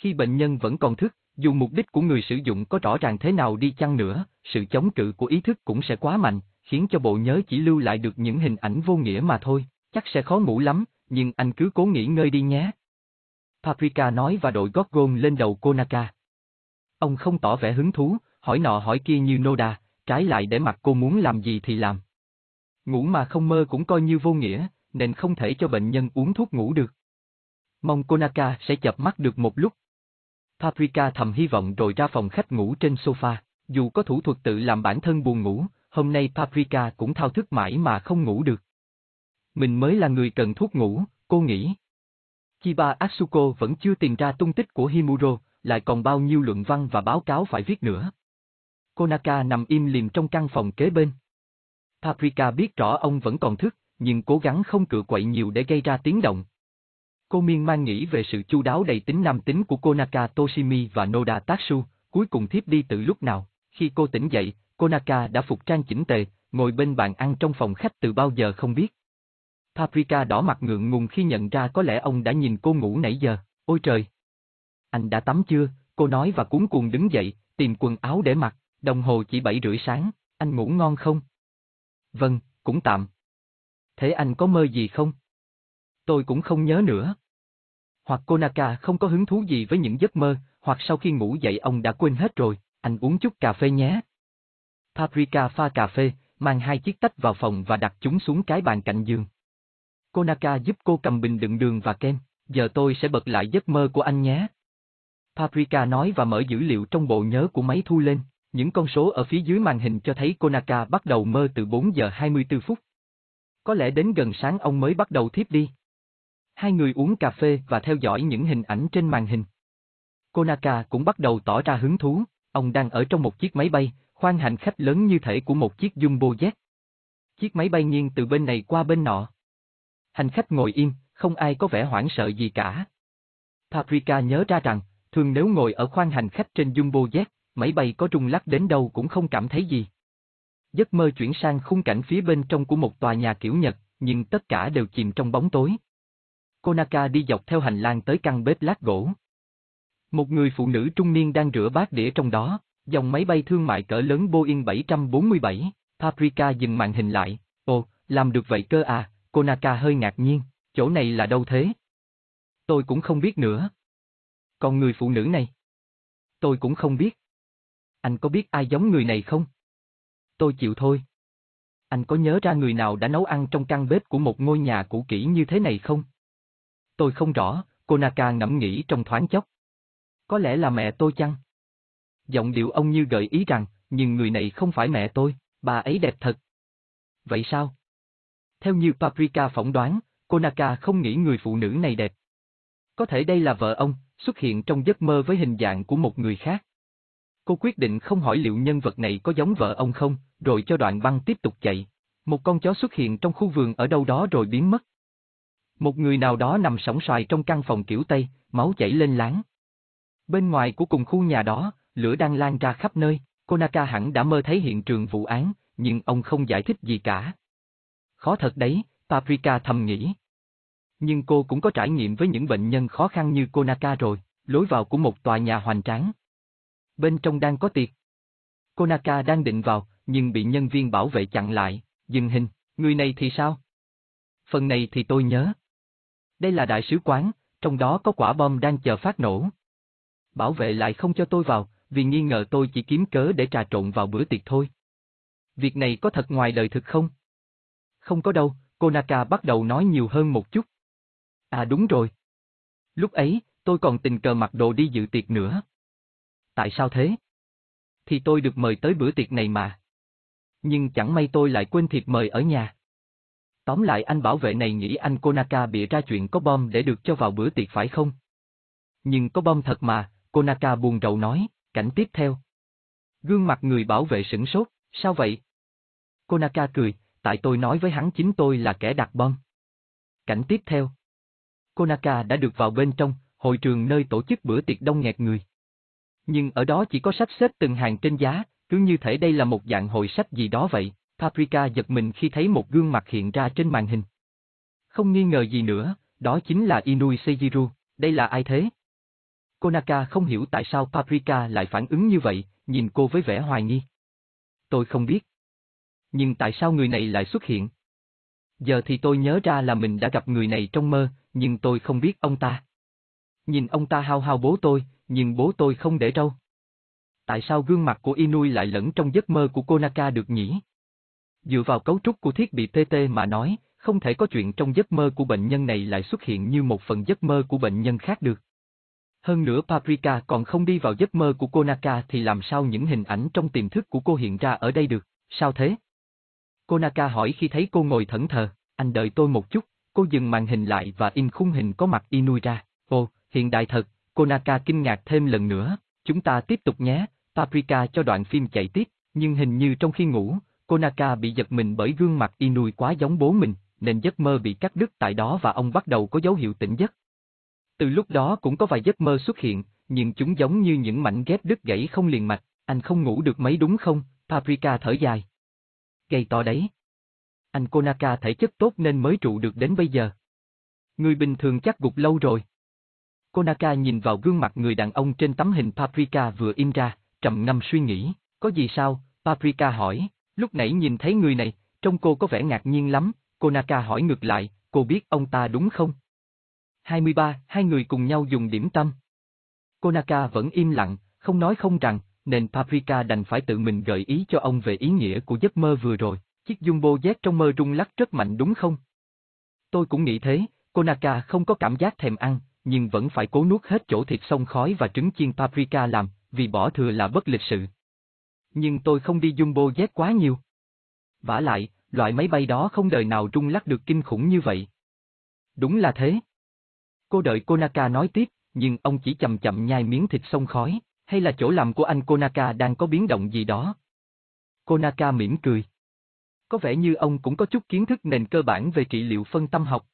Khi bệnh nhân vẫn còn thức, dù mục đích của người sử dụng có rõ ràng thế nào đi chăng nữa, sự chống cự của ý thức cũng sẽ quá mạnh, khiến cho bộ nhớ chỉ lưu lại được những hình ảnh vô nghĩa mà thôi, chắc sẽ khó ngủ lắm, nhưng anh cứ cố nghỉ ngơi đi nhé. Paprika nói và đội gót gôn lên đầu Konaka. Ông không tỏ vẻ hứng thú, hỏi nọ hỏi kia như Noda, trái lại để mặc cô muốn làm gì thì làm. Ngủ mà không mơ cũng coi như vô nghĩa, nên không thể cho bệnh nhân uống thuốc ngủ được. Mong Konaka sẽ chập mắt được một lúc. Paprika thầm hy vọng rồi ra phòng khách ngủ trên sofa, dù có thủ thuật tự làm bản thân buồn ngủ, hôm nay Paprika cũng thao thức mãi mà không ngủ được. Mình mới là người cần thuốc ngủ, cô nghĩ. Chiba Asuko vẫn chưa tìm ra tung tích của Himuro, lại còn bao nhiêu luận văn và báo cáo phải viết nữa. Konaka nằm im lìm trong căn phòng kế bên. Paprika biết rõ ông vẫn còn thức, nhưng cố gắng không cự quậy nhiều để gây ra tiếng động. Cô miên man nghĩ về sự chu đáo đầy tính nam tính của Konaka Toshimi và Noda Tatsu, cuối cùng thiếp đi từ lúc nào. Khi cô tỉnh dậy, Konaka đã phục trang chỉnh tề, ngồi bên bàn ăn trong phòng khách từ bao giờ không biết. Paprika đỏ mặt ngượng ngùng khi nhận ra có lẽ ông đã nhìn cô ngủ nãy giờ, ôi trời! Anh đã tắm chưa? Cô nói và cuốn cuồng đứng dậy, tìm quần áo để mặc, đồng hồ chỉ bảy rưỡi sáng, anh ngủ ngon không? Vâng, cũng tạm. Thế anh có mơ gì không? Tôi cũng không nhớ nữa. Hoặc Konaka không có hứng thú gì với những giấc mơ, hoặc sau khi ngủ dậy ông đã quên hết rồi, anh uống chút cà phê nhé. Paprika pha cà phê, mang hai chiếc tách vào phòng và đặt chúng xuống cái bàn cạnh giường. Konaka giúp cô cầm bình đựng đường và kem, giờ tôi sẽ bật lại giấc mơ của anh nhé. Paprika nói và mở dữ liệu trong bộ nhớ của máy thu lên, những con số ở phía dưới màn hình cho thấy Konaka bắt đầu mơ từ 4 giờ 24 phút. Có lẽ đến gần sáng ông mới bắt đầu thiếp đi. Hai người uống cà phê và theo dõi những hình ảnh trên màn hình. Konaka cũng bắt đầu tỏ ra hứng thú, ông đang ở trong một chiếc máy bay, khoang hành khách lớn như thể của một chiếc jumbo jet. Chiếc máy bay nghiêng từ bên này qua bên nọ. Hành khách ngồi im, không ai có vẻ hoảng sợ gì cả. Paprika nhớ ra rằng, thường nếu ngồi ở khoang hành khách trên jumbo jet, máy bay có rung lắc đến đâu cũng không cảm thấy gì. Giấc mơ chuyển sang khung cảnh phía bên trong của một tòa nhà kiểu Nhật, nhưng tất cả đều chìm trong bóng tối. Konaka đi dọc theo hành lang tới căn bếp lát gỗ. Một người phụ nữ trung niên đang rửa bát đĩa trong đó, dòng máy bay thương mại cỡ lớn Boeing 747, Paprika dừng màn hình lại, ồ, làm được vậy cơ à, Konaka hơi ngạc nhiên, chỗ này là đâu thế? Tôi cũng không biết nữa. Còn người phụ nữ này? Tôi cũng không biết. Anh có biết ai giống người này không? Tôi chịu thôi. Anh có nhớ ra người nào đã nấu ăn trong căn bếp của một ngôi nhà cũ kỹ như thế này không? Tôi không rõ, Konaka ngẫm nghĩ trong thoáng chốc. Có lẽ là mẹ tôi chăng? Giọng điệu ông như gợi ý rằng, nhưng người này không phải mẹ tôi, bà ấy đẹp thật. Vậy sao? Theo như Paprika phỏng đoán, Konaka không nghĩ người phụ nữ này đẹp. Có thể đây là vợ ông, xuất hiện trong giấc mơ với hình dạng của một người khác. Cô quyết định không hỏi liệu nhân vật này có giống vợ ông không, rồi cho đoạn băng tiếp tục chạy. Một con chó xuất hiện trong khu vườn ở đâu đó rồi biến mất. Một người nào đó nằm sóng xoài trong căn phòng kiểu Tây, máu chảy lên láng. Bên ngoài của cùng khu nhà đó, lửa đang lan ra khắp nơi, Konaka hẳn đã mơ thấy hiện trường vụ án, nhưng ông không giải thích gì cả. Khó thật đấy, Paprika thầm nghĩ. Nhưng cô cũng có trải nghiệm với những bệnh nhân khó khăn như Konaka rồi, lối vào của một tòa nhà hoành tráng. Bên trong đang có tiệc. Konaka đang định vào, nhưng bị nhân viên bảo vệ chặn lại, dừng hình, người này thì sao? Phần này thì tôi nhớ. Đây là đại sứ quán, trong đó có quả bom đang chờ phát nổ. Bảo vệ lại không cho tôi vào, vì nghi ngờ tôi chỉ kiếm cớ để trà trộn vào bữa tiệc thôi. Việc này có thật ngoài đời thực không? Không có đâu, Konaka bắt đầu nói nhiều hơn một chút. À đúng rồi. Lúc ấy, tôi còn tình cờ mặc đồ đi dự tiệc nữa. Tại sao thế? Thì tôi được mời tới bữa tiệc này mà. Nhưng chẳng may tôi lại quên thiệp mời ở nhà. Tóm lại anh bảo vệ này nghĩ anh Konaka bịa ra chuyện có bom để được cho vào bữa tiệc phải không? Nhưng có bom thật mà, Konaka buồn rầu nói, cảnh tiếp theo. Gương mặt người bảo vệ sửng sốt, sao vậy? Konaka cười, tại tôi nói với hắn chính tôi là kẻ đặt bom. Cảnh tiếp theo. Konaka đã được vào bên trong, hội trường nơi tổ chức bữa tiệc đông nghẹt người. Nhưng ở đó chỉ có sách xếp từng hàng trên giá, cứ như thể đây là một dạng hội sách gì đó vậy. Paprika giật mình khi thấy một gương mặt hiện ra trên màn hình. Không nghi ngờ gì nữa, đó chính là Inui Seijiru, đây là ai thế? Konaka không hiểu tại sao Paprika lại phản ứng như vậy, nhìn cô với vẻ hoài nghi. Tôi không biết. Nhưng tại sao người này lại xuất hiện? Giờ thì tôi nhớ ra là mình đã gặp người này trong mơ, nhưng tôi không biết ông ta. Nhìn ông ta hao hao bố tôi, nhưng bố tôi không để râu. Tại sao gương mặt của Inui lại lẫn trong giấc mơ của Konaka được nhỉ? Dựa vào cấu trúc của thiết bị TT mà nói, không thể có chuyện trong giấc mơ của bệnh nhân này lại xuất hiện như một phần giấc mơ của bệnh nhân khác được. Hơn nữa Paprika còn không đi vào giấc mơ của Konaka thì làm sao những hình ảnh trong tiềm thức của cô hiện ra ở đây được, sao thế? Konaka hỏi khi thấy cô ngồi thẫn thờ, anh đợi tôi một chút, cô dừng màn hình lại và in khung hình có mặt Inui ra. Ồ, hiện đại thật, Konaka kinh ngạc thêm lần nữa, chúng ta tiếp tục nhé, Paprika cho đoạn phim chạy tiếp, nhưng hình như trong khi ngủ, Konaka bị giật mình bởi gương mặt Inui quá giống bố mình, nên giấc mơ bị cắt đứt tại đó và ông bắt đầu có dấu hiệu tỉnh giấc. Từ lúc đó cũng có vài giấc mơ xuất hiện, nhưng chúng giống như những mảnh ghép đứt gãy không liền mạch, anh không ngủ được mấy đúng không, Paprika thở dài. Gây to đấy. Anh Konaka thể chất tốt nên mới trụ được đến bây giờ. Người bình thường chắc gục lâu rồi. Konaka nhìn vào gương mặt người đàn ông trên tấm hình Paprika vừa in ra, trầm ngâm suy nghĩ, có gì sao, Paprika hỏi, lúc nãy nhìn thấy người này, trông cô có vẻ ngạc nhiên lắm, Konaka hỏi ngược lại, cô biết ông ta đúng không? 23, hai người cùng nhau dùng điểm tâm. Konaka vẫn im lặng, không nói không rằng, nên Paprika đành phải tự mình gợi ý cho ông về ý nghĩa của giấc mơ vừa rồi. Chiếc Jumbo Jet trong mơ rung lắc rất mạnh đúng không? Tôi cũng nghĩ thế, Konaka không có cảm giác thèm ăn, nhưng vẫn phải cố nuốt hết chỗ thịt sông khói và trứng chiên Paprika làm, vì bỏ thừa là bất lịch sự. Nhưng tôi không đi Jumbo Jet quá nhiều. vả lại, loại máy bay đó không đời nào rung lắc được kinh khủng như vậy. Đúng là thế. Cô đợi Konaka nói tiếp, nhưng ông chỉ chậm chậm nhai miếng thịt sông khói, hay là chỗ làm của anh Konaka đang có biến động gì đó? Konaka mỉm cười. Có vẻ như ông cũng có chút kiến thức nền cơ bản về trị liệu phân tâm học.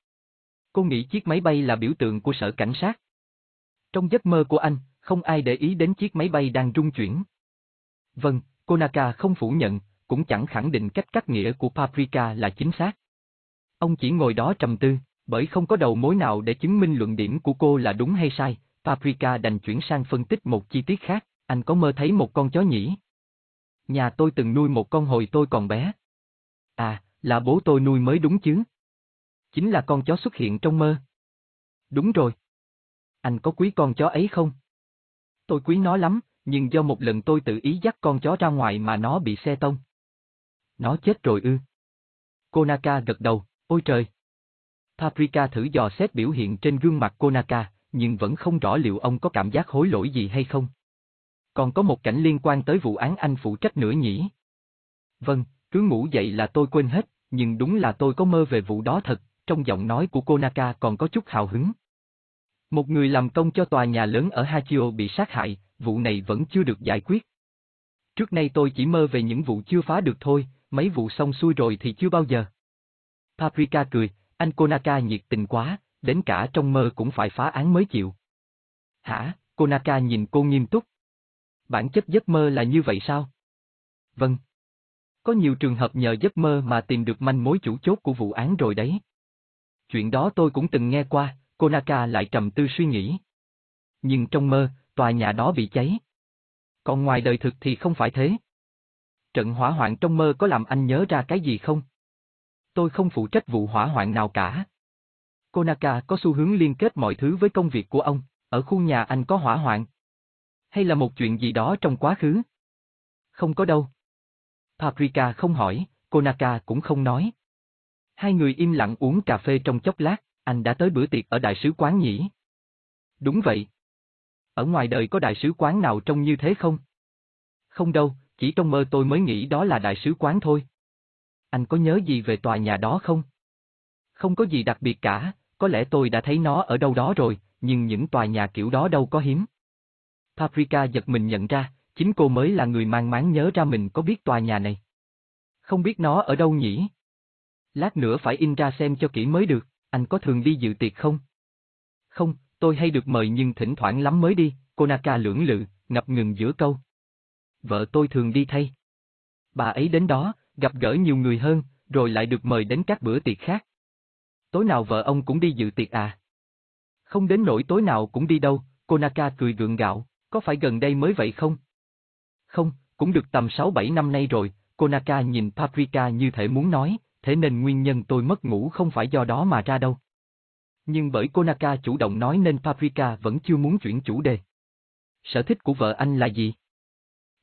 Cô nghĩ chiếc máy bay là biểu tượng của sở cảnh sát. Trong giấc mơ của anh, không ai để ý đến chiếc máy bay đang rung chuyển. Vâng, Konaka không phủ nhận, cũng chẳng khẳng định cách cắt nghĩa của Paprika là chính xác. Ông chỉ ngồi đó trầm tư, bởi không có đầu mối nào để chứng minh luận điểm của cô là đúng hay sai, Paprika đành chuyển sang phân tích một chi tiết khác, anh có mơ thấy một con chó nhỉ? Nhà tôi từng nuôi một con hồi tôi còn bé. À, là bố tôi nuôi mới đúng chứ? Chính là con chó xuất hiện trong mơ. Đúng rồi. Anh có quý con chó ấy không? Tôi quý nó lắm, nhưng do một lần tôi tự ý dắt con chó ra ngoài mà nó bị xe tông. Nó chết rồi ư. Konaka gật đầu, ôi trời. Paprika thử dò xét biểu hiện trên gương mặt Konaka, nhưng vẫn không rõ liệu ông có cảm giác hối lỗi gì hay không. Còn có một cảnh liên quan tới vụ án anh phụ trách nữa nhỉ? Vâng, cứ ngủ dậy là tôi quên hết, nhưng đúng là tôi có mơ về vụ đó thật, trong giọng nói của Konaka còn có chút hào hứng. Một người làm công cho tòa nhà lớn ở Hachio bị sát hại, vụ này vẫn chưa được giải quyết. Trước nay tôi chỉ mơ về những vụ chưa phá được thôi, mấy vụ xong xuôi rồi thì chưa bao giờ. Paprika cười, anh Konaka nhiệt tình quá, đến cả trong mơ cũng phải phá án mới chịu. Hả, Konaka nhìn cô nghiêm túc. Bản chất giấc mơ là như vậy sao? Vâng. Có nhiều trường hợp nhờ giấc mơ mà tìm được manh mối chủ chốt của vụ án rồi đấy. Chuyện đó tôi cũng từng nghe qua, Konaka lại trầm tư suy nghĩ. Nhưng trong mơ, tòa nhà đó bị cháy. Còn ngoài đời thực thì không phải thế. Trận hỏa hoạn trong mơ có làm anh nhớ ra cái gì không? Tôi không phụ trách vụ hỏa hoạn nào cả. Konaka có xu hướng liên kết mọi thứ với công việc của ông, ở khu nhà anh có hỏa hoạn. Hay là một chuyện gì đó trong quá khứ? Không có đâu. Paprika không hỏi, Konaka cũng không nói. Hai người im lặng uống cà phê trong chốc lát, anh đã tới bữa tiệc ở đại sứ quán nhỉ? Đúng vậy. Ở ngoài đời có đại sứ quán nào trông như thế không? Không đâu, chỉ trong mơ tôi mới nghĩ đó là đại sứ quán thôi. Anh có nhớ gì về tòa nhà đó không? Không có gì đặc biệt cả, có lẽ tôi đã thấy nó ở đâu đó rồi, nhưng những tòa nhà kiểu đó đâu có hiếm. Paprika giật mình nhận ra, chính cô mới là người mang máng nhớ ra mình có biết tòa nhà này. Không biết nó ở đâu nhỉ? Lát nữa phải in ra xem cho kỹ mới được, anh có thường đi dự tiệc không? Không, tôi hay được mời nhưng thỉnh thoảng lắm mới đi, Konaka lưỡng lự, ngập ngừng giữa câu. Vợ tôi thường đi thay. Bà ấy đến đó, gặp gỡ nhiều người hơn, rồi lại được mời đến các bữa tiệc khác. Tối nào vợ ông cũng đi dự tiệc à? Không đến nỗi tối nào cũng đi đâu, Konaka cười gượng gạo, có phải gần đây mới vậy không? Không, cũng được tầm 6-7 năm nay rồi, Konaka nhìn Paprika như thể muốn nói, thế nên nguyên nhân tôi mất ngủ không phải do đó mà ra đâu. Nhưng bởi Konaka chủ động nói nên Paprika vẫn chưa muốn chuyển chủ đề. Sở thích của vợ anh là gì?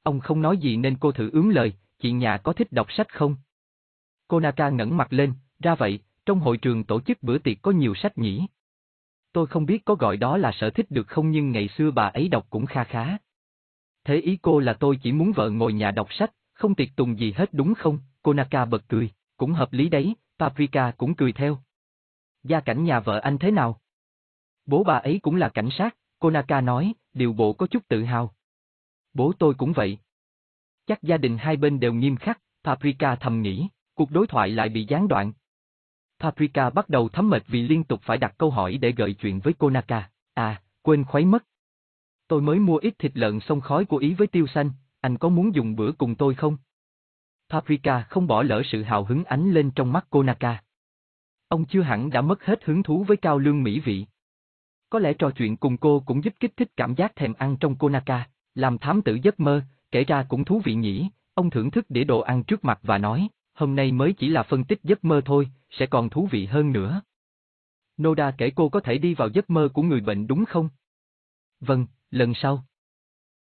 Ông không nói gì nên cô thử ướm lời, chị nhà có thích đọc sách không? Konaka ngẩng mặt lên, ra vậy, trong hội trường tổ chức bữa tiệc có nhiều sách nhỉ? Tôi không biết có gọi đó là sở thích được không nhưng ngày xưa bà ấy đọc cũng kha khá. Thế ý cô là tôi chỉ muốn vợ ngồi nhà đọc sách, không tiệc tùng gì hết đúng không? Konaka bật cười, cũng hợp lý đấy, Paprika cũng cười theo. Gia cảnh nhà vợ anh thế nào? Bố bà ấy cũng là cảnh sát, Konaka nói, điều bộ có chút tự hào. Bố tôi cũng vậy. Chắc gia đình hai bên đều nghiêm khắc, Paprika thầm nghĩ, cuộc đối thoại lại bị gián đoạn. Paprika bắt đầu thấm mệt vì liên tục phải đặt câu hỏi để gợi chuyện với Konaka. À, quên khuấy mất. Tôi mới mua ít thịt lợn xông khói của Ý với tiêu xanh, anh có muốn dùng bữa cùng tôi không? Paprika không bỏ lỡ sự hào hứng ánh lên trong mắt Konaka. Ông chưa hẳn đã mất hết hứng thú với cao lương mỹ vị. Có lẽ trò chuyện cùng cô cũng giúp kích thích cảm giác thèm ăn trong Konaka, làm thám tử giấc mơ, kể ra cũng thú vị nhỉ, ông thưởng thức để đồ ăn trước mặt và nói, hôm nay mới chỉ là phân tích giấc mơ thôi, sẽ còn thú vị hơn nữa. Noda kể cô có thể đi vào giấc mơ của người bệnh đúng không? Vâng, lần sau.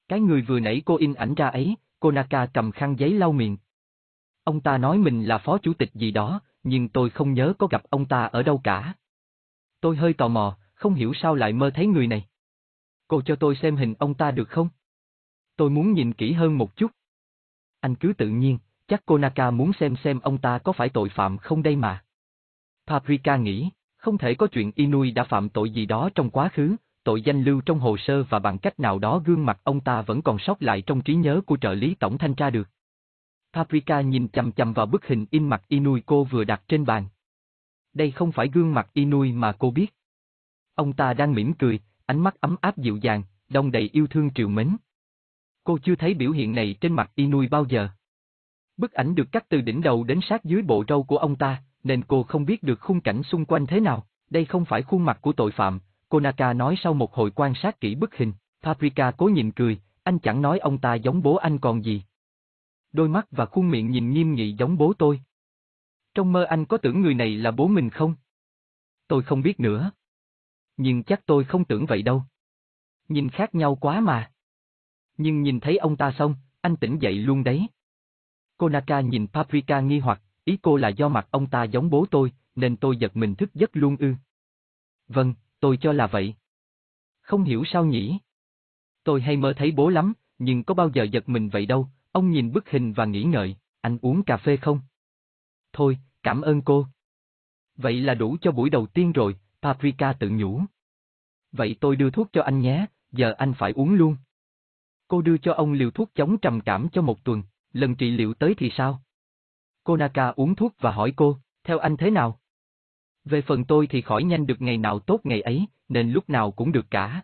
Cái người vừa nãy cô in ảnh ra ấy, Konaka cầm khăn giấy lau miệng. Ông ta nói mình là phó chủ tịch gì đó, nhưng tôi không nhớ có gặp ông ta ở đâu cả. Tôi hơi tò mò, không hiểu sao lại mơ thấy người này. Cô cho tôi xem hình ông ta được không? Tôi muốn nhìn kỹ hơn một chút. Anh cứ tự nhiên, chắc Konaka muốn xem xem ông ta có phải tội phạm không đây mà. Paprika nghĩ, không thể có chuyện Inui đã phạm tội gì đó trong quá khứ, tội danh lưu trong hồ sơ và bằng cách nào đó gương mặt ông ta vẫn còn sót lại trong trí nhớ của trợ lý tổng thanh tra được. Paprika nhìn chầm chầm vào bức hình in mặt Inui cô vừa đặt trên bàn. Đây không phải gương mặt Inui mà cô biết. Ông ta đang mỉm cười, ánh mắt ấm áp dịu dàng, đông đầy yêu thương triều mến. Cô chưa thấy biểu hiện này trên mặt Inui bao giờ. Bức ảnh được cắt từ đỉnh đầu đến sát dưới bộ râu của ông ta, nên cô không biết được khung cảnh xung quanh thế nào. Đây không phải khuôn mặt của tội phạm, Konaka nói sau một hồi quan sát kỹ bức hình. Paprika cố nhìn cười, anh chẳng nói ông ta giống bố anh còn gì. Đôi mắt và khuôn miệng nhìn nghiêm nghị giống bố tôi. Trong mơ anh có tưởng người này là bố mình không? Tôi không biết nữa. Nhưng chắc tôi không tưởng vậy đâu. Nhìn khác nhau quá mà. Nhưng nhìn thấy ông ta xong, anh tỉnh dậy luôn đấy. Konaka nhìn Paprika nghi hoặc, ý cô là do mặt ông ta giống bố tôi, nên tôi giật mình thức giấc luôn ư. Vâng, tôi cho là vậy. Không hiểu sao nhỉ? Tôi hay mơ thấy bố lắm, nhưng có bao giờ giật mình vậy đâu, ông nhìn bức hình và nghĩ ngợi, anh uống cà phê không? Thôi, cảm ơn cô. Vậy là đủ cho buổi đầu tiên rồi, Paprika tự nhủ. Vậy tôi đưa thuốc cho anh nhé, giờ anh phải uống luôn. Cô đưa cho ông liều thuốc chống trầm cảm cho một tuần, lần trị liệu tới thì sao? Konaka uống thuốc và hỏi cô, theo anh thế nào? Về phần tôi thì khỏi nhanh được ngày nào tốt ngày ấy, nên lúc nào cũng được cả.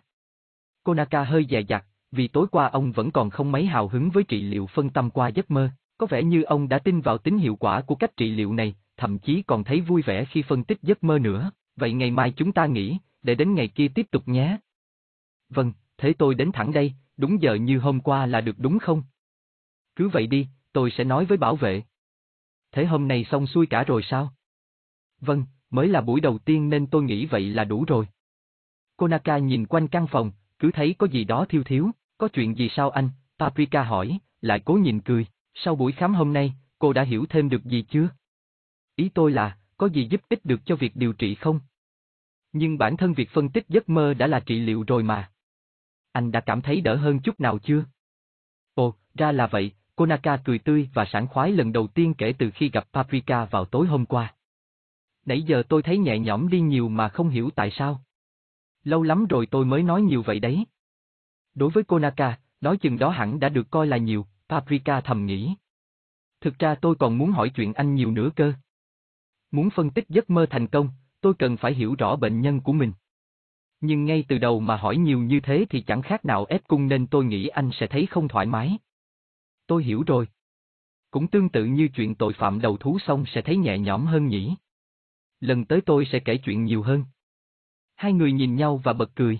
Konaka hơi dè dặt, vì tối qua ông vẫn còn không mấy hào hứng với trị liệu phân tâm qua giấc mơ, có vẻ như ông đã tin vào tính hiệu quả của cách trị liệu này, thậm chí còn thấy vui vẻ khi phân tích giấc mơ nữa, vậy ngày mai chúng ta nghỉ, để đến ngày kia tiếp tục nhé. Vâng, thế tôi đến thẳng đây, đúng giờ như hôm qua là được đúng không? Cứ vậy đi, tôi sẽ nói với bảo vệ. Thế hôm nay xong xuôi cả rồi sao? Vâng, mới là buổi đầu tiên nên tôi nghĩ vậy là đủ rồi. Konaka nhìn quanh căn phòng, cứ thấy có gì đó thiêu thiếu, có chuyện gì sao anh? Paprika hỏi, lại cố nhìn cười, sau buổi khám hôm nay, cô đã hiểu thêm được gì chưa? Ý tôi là, có gì giúp ích được cho việc điều trị không? Nhưng bản thân việc phân tích giấc mơ đã là trị liệu rồi mà. Anh đã cảm thấy đỡ hơn chút nào chưa? Ồ, ra là vậy, Konaka cười tươi và sảng khoái lần đầu tiên kể từ khi gặp Paprika vào tối hôm qua. Nãy giờ tôi thấy nhẹ nhõm đi nhiều mà không hiểu tại sao. Lâu lắm rồi tôi mới nói nhiều vậy đấy. Đối với Konaka, nói chừng đó hẳn đã được coi là nhiều, Paprika thầm nghĩ. Thực ra tôi còn muốn hỏi chuyện anh nhiều nữa cơ. Muốn phân tích giấc mơ thành công, tôi cần phải hiểu rõ bệnh nhân của mình. Nhưng ngay từ đầu mà hỏi nhiều như thế thì chẳng khác nào ép cung nên tôi nghĩ anh sẽ thấy không thoải mái. Tôi hiểu rồi. Cũng tương tự như chuyện tội phạm đầu thú xong sẽ thấy nhẹ nhõm hơn nhỉ. Lần tới tôi sẽ kể chuyện nhiều hơn. Hai người nhìn nhau và bật cười.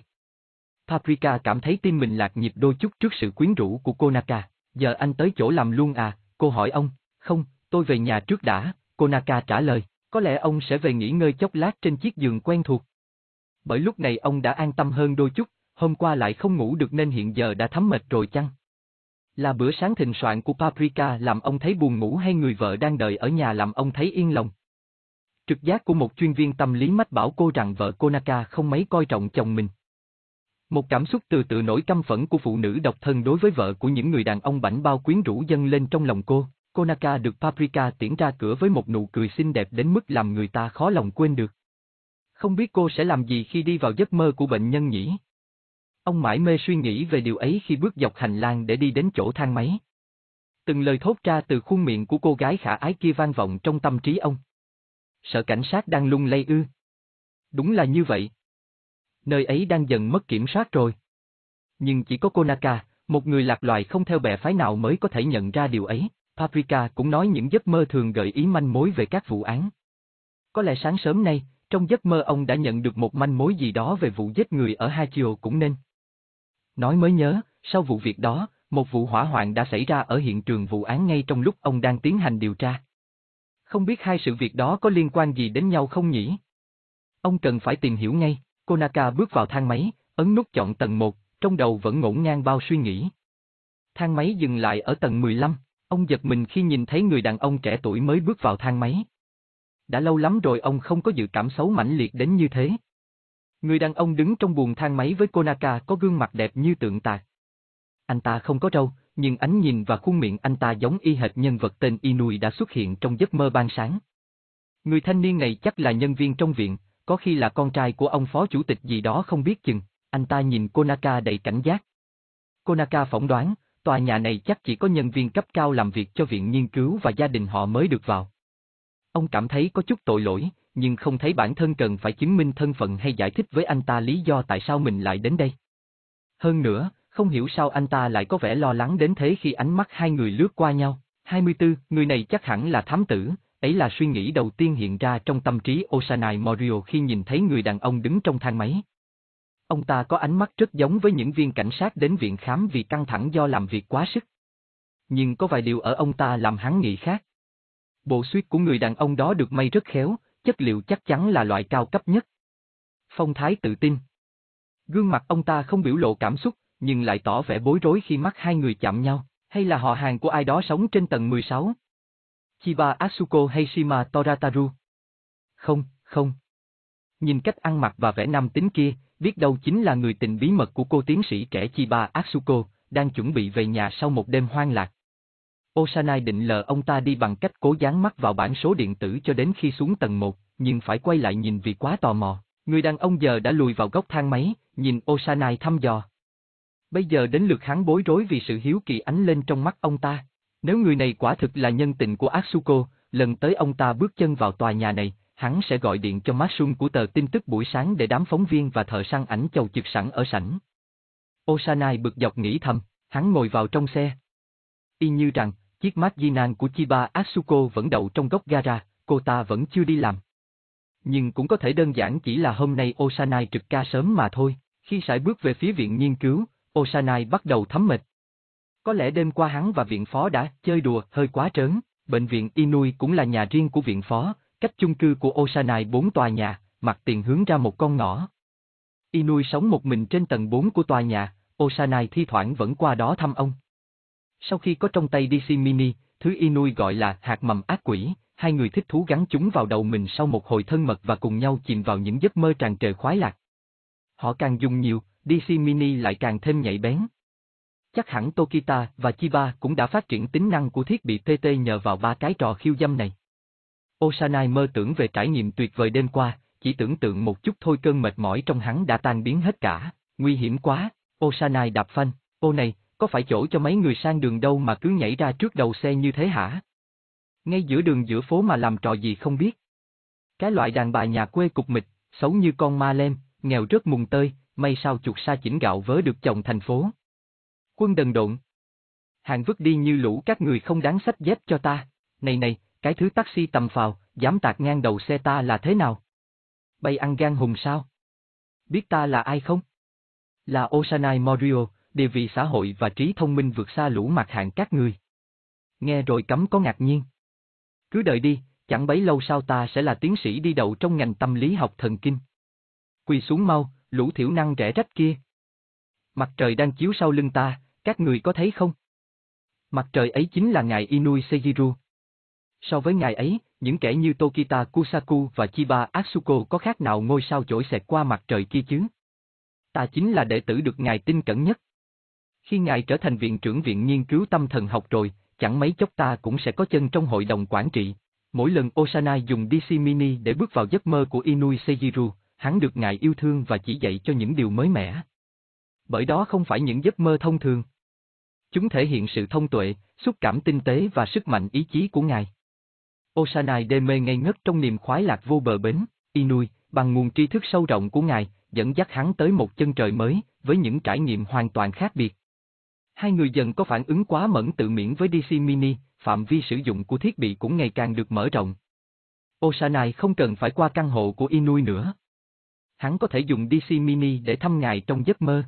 Paprika cảm thấy tim mình lạc nhịp đôi chút trước sự quyến rũ của Konaka. Giờ anh tới chỗ làm luôn à, cô hỏi ông. Không, tôi về nhà trước đã, Konaka trả lời. Có lẽ ông sẽ về nghỉ ngơi chốc lát trên chiếc giường quen thuộc. Bởi lúc này ông đã an tâm hơn đôi chút, hôm qua lại không ngủ được nên hiện giờ đã thấm mệt rồi chăng? Là bữa sáng thịnh soạn của Paprika làm ông thấy buồn ngủ hay người vợ đang đợi ở nhà làm ông thấy yên lòng? Trực giác của một chuyên viên tâm lý mách bảo cô rằng vợ Konaka không mấy coi trọng chồng mình. Một cảm xúc từ tự nổi căm phẫn của phụ nữ độc thân đối với vợ của những người đàn ông bảnh bao quyến rũ dâng lên trong lòng cô. Konaka được Paprika tiễn ra cửa với một nụ cười xinh đẹp đến mức làm người ta khó lòng quên được. Không biết cô sẽ làm gì khi đi vào giấc mơ của bệnh nhân nhỉ? Ông mãi mê suy nghĩ về điều ấy khi bước dọc hành lang để đi đến chỗ thang máy. Từng lời thốt ra từ khuôn miệng của cô gái khả ái kia vang vọng trong tâm trí ông. Sợ cảnh sát đang lung lay ư. Đúng là như vậy. Nơi ấy đang dần mất kiểm soát rồi. Nhưng chỉ có Konaka, một người lạc loài không theo bè phái nào mới có thể nhận ra điều ấy. Paprika cũng nói những giấc mơ thường gợi ý manh mối về các vụ án. Có lẽ sáng sớm nay, trong giấc mơ ông đã nhận được một manh mối gì đó về vụ giết người ở Hachio cũng nên. Nói mới nhớ, sau vụ việc đó, một vụ hỏa hoạn đã xảy ra ở hiện trường vụ án ngay trong lúc ông đang tiến hành điều tra. Không biết hai sự việc đó có liên quan gì đến nhau không nhỉ? Ông cần phải tìm hiểu ngay, Konaka bước vào thang máy, ấn nút chọn tầng 1, trong đầu vẫn ngổn ngang bao suy nghĩ. Thang máy dừng lại ở tầng 15, ông giật mình khi nhìn thấy người đàn ông trẻ tuổi mới bước vào thang máy. Đã lâu lắm rồi ông không có dự cảm xấu mãnh liệt đến như thế. Người đàn ông đứng trong buồng thang máy với Konaka có gương mặt đẹp như tượng tạc. Anh ta không có râu, nhưng ánh nhìn và khuôn miệng anh ta giống y hệt nhân vật tên Inui đã xuất hiện trong giấc mơ ban sáng. Người thanh niên này chắc là nhân viên trong viện, có khi là con trai của ông phó chủ tịch gì đó không biết chừng, anh ta nhìn Konaka đầy cảnh giác. Konaka phỏng đoán, tòa nhà này chắc chỉ có nhân viên cấp cao làm việc cho viện nghiên cứu và gia đình họ mới được vào. Ông cảm thấy có chút tội lỗi, nhưng không thấy bản thân cần phải chứng minh thân phận hay giải thích với anh ta lý do tại sao mình lại đến đây. Hơn nữa, không hiểu sao anh ta lại có vẻ lo lắng đến thế khi ánh mắt hai người lướt qua nhau. 24, người này chắc hẳn là thám tử, ấy là suy nghĩ đầu tiên hiện ra trong tâm trí Osanai Morio khi nhìn thấy người đàn ông đứng trong thang máy. Ông ta có ánh mắt rất giống với những viên cảnh sát đến viện khám vì căng thẳng do làm việc quá sức. Nhưng có vài điều ở ông ta làm hắn nghĩ khác. Bộ suýt của người đàn ông đó được may rất khéo, chất liệu chắc chắn là loại cao cấp nhất. Phong thái tự tin. Gương mặt ông ta không biểu lộ cảm xúc, nhưng lại tỏ vẻ bối rối khi mắt hai người chạm nhau, hay là họ hàng của ai đó sống trên tầng 16? Chiba Asuko hay Shima Torataru? Không, không. Nhìn cách ăn mặc và vẻ nam tính kia, biết đâu chính là người tình bí mật của cô tiến sĩ trẻ Chiba Asuko, đang chuẩn bị về nhà sau một đêm hoang lạc. Osanai định lờ ông ta đi bằng cách cố dán mắt vào bản số điện tử cho đến khi xuống tầng 1, nhưng phải quay lại nhìn vì quá tò mò. Người đàn ông giờ đã lùi vào góc thang máy, nhìn Osanai thăm dò. Bây giờ đến lượt hắn bối rối vì sự hiếu kỳ ánh lên trong mắt ông ta. Nếu người này quả thực là nhân tình của Atsuko, lần tới ông ta bước chân vào tòa nhà này, hắn sẽ gọi điện cho Masun của tờ tin tức buổi sáng để đám phóng viên và thợ săn ảnh chầu trực sẵn ở sảnh. Osanai bực dọc nghĩ thầm, hắn ngồi vào trong xe. Y như rằng, chiếc Majinan của Chiba Atsuko vẫn đậu trong góc gara, cô ta vẫn chưa đi làm. Nhưng cũng có thể đơn giản chỉ là hôm nay Osanai trực ca sớm mà thôi, khi sải bước về phía viện nghiên cứu, Osanai bắt đầu thấm mệt. Có lẽ đêm qua hắn và viện phó đã chơi đùa hơi quá trớn, bệnh viện Inui cũng là nhà riêng của viện phó, cách chung cư của Osanai bốn tòa nhà, mặt tiền hướng ra một con ngõ. Inui sống một mình trên tầng 4 của tòa nhà, Osanai thi thoảng vẫn qua đó thăm ông. Sau khi có trong tay DC Mini, thứ Inui gọi là hạt mầm ác quỷ, hai người thích thú gắn chúng vào đầu mình sau một hồi thân mật và cùng nhau chìm vào những giấc mơ tràn trề khoái lạc. Họ càng dùng nhiều, DC Mini lại càng thêm nhạy bén. Chắc hẳn Tokita và Chiba cũng đã phát triển tính năng của thiết bị TT nhờ vào ba cái trò khiêu dâm này. Osanai mơ tưởng về trải nghiệm tuyệt vời đêm qua, chỉ tưởng tượng một chút thôi cơn mệt mỏi trong hắn đã tan biến hết cả, nguy hiểm quá, Osanai đạp phanh, ô này, có phải chỗ cho mấy người sang đường đâu mà cứ nhảy ra trước đầu xe như thế hả? Ngay giữa đường giữa phố mà làm trò gì không biết. Cái loại đàn bà nhà quê cục mịch, xấu như con ma lem, nghèo rất mùng tơi, may sao chuột sa chỉnh gạo vớ được chồng thành phố. Quân đần độn. Hàng vứt đi như lũ các người không đáng sách dép cho ta, này này, cái thứ taxi tầm phào, dám tạc ngang đầu xe ta là thế nào? Bay ăn gan hùng sao? Biết ta là ai không? Là Osanai Morio, địa vị xã hội và trí thông minh vượt xa lũ mặt hạng các người. Nghe rồi cấm có ngạc nhiên. Cứ đợi đi, chẳng bấy lâu sau ta sẽ là tiến sĩ đi đầu trong ngành tâm lý học thần kinh. Quỳ xuống mau, lũ thiểu năng rẻ rách kia. Mặt trời đang chiếu sau lưng ta, các người có thấy không? Mặt trời ấy chính là ngài Inui Seijiru. So với ngài ấy, những kẻ như Tokita Kusaku và Chiba Atsuko có khác nào ngôi sao chổi xẹt qua mặt trời kia chứ? Ta chính là đệ tử được ngài tin cẩn nhất. Khi ngài trở thành viện trưởng viện nghiên cứu tâm thần học rồi, chẳng mấy chốc ta cũng sẽ có chân trong hội đồng quản trị. Mỗi lần Osana dùng DC Mini để bước vào giấc mơ của Inui Seijiru, hắn được ngài yêu thương và chỉ dạy cho những điều mới mẻ. Bởi đó không phải những giấc mơ thông thường. Chúng thể hiện sự thông tuệ, xúc cảm tinh tế và sức mạnh ý chí của ngài. Osanai đê mê ngây ngất trong niềm khoái lạc vô bờ bến, Inui, bằng nguồn tri thức sâu rộng của ngài, dẫn dắt hắn tới một chân trời mới, với những trải nghiệm hoàn toàn khác biệt. Hai người dần có phản ứng quá mẫn tự miễn với DC Mini, phạm vi sử dụng của thiết bị cũng ngày càng được mở rộng. Osanai không cần phải qua căn hộ của Inui nữa. Hắn có thể dùng DC Mini để thăm ngài trong giấc mơ.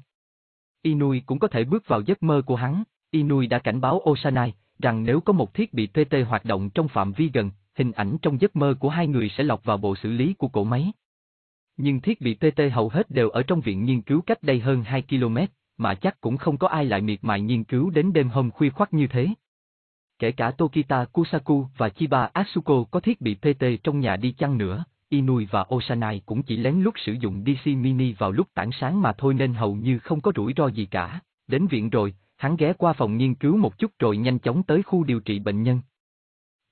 Inui cũng có thể bước vào giấc mơ của hắn. Inui đã cảnh báo Osanai rằng nếu có một thiết bị TT hoạt động trong phạm vi gần, hình ảnh trong giấc mơ của hai người sẽ lọc vào bộ xử lý của cổ máy. Nhưng thiết bị TT hầu hết đều ở trong viện nghiên cứu cách đây hơn 2 km, mà chắc cũng không có ai lại miệt mài nghiên cứu đến đêm hôm khuya khoắt như thế. Kể cả Tokita Kusaku và Chiba Asuko có thiết bị PT trong nhà đi chăng nữa, Inui và Osanai cũng chỉ lén lút sử dụng DC Mini vào lúc tảng sáng mà thôi nên hầu như không có rủi ro gì cả. Đến viện rồi, hắn ghé qua phòng nghiên cứu một chút rồi nhanh chóng tới khu điều trị bệnh nhân.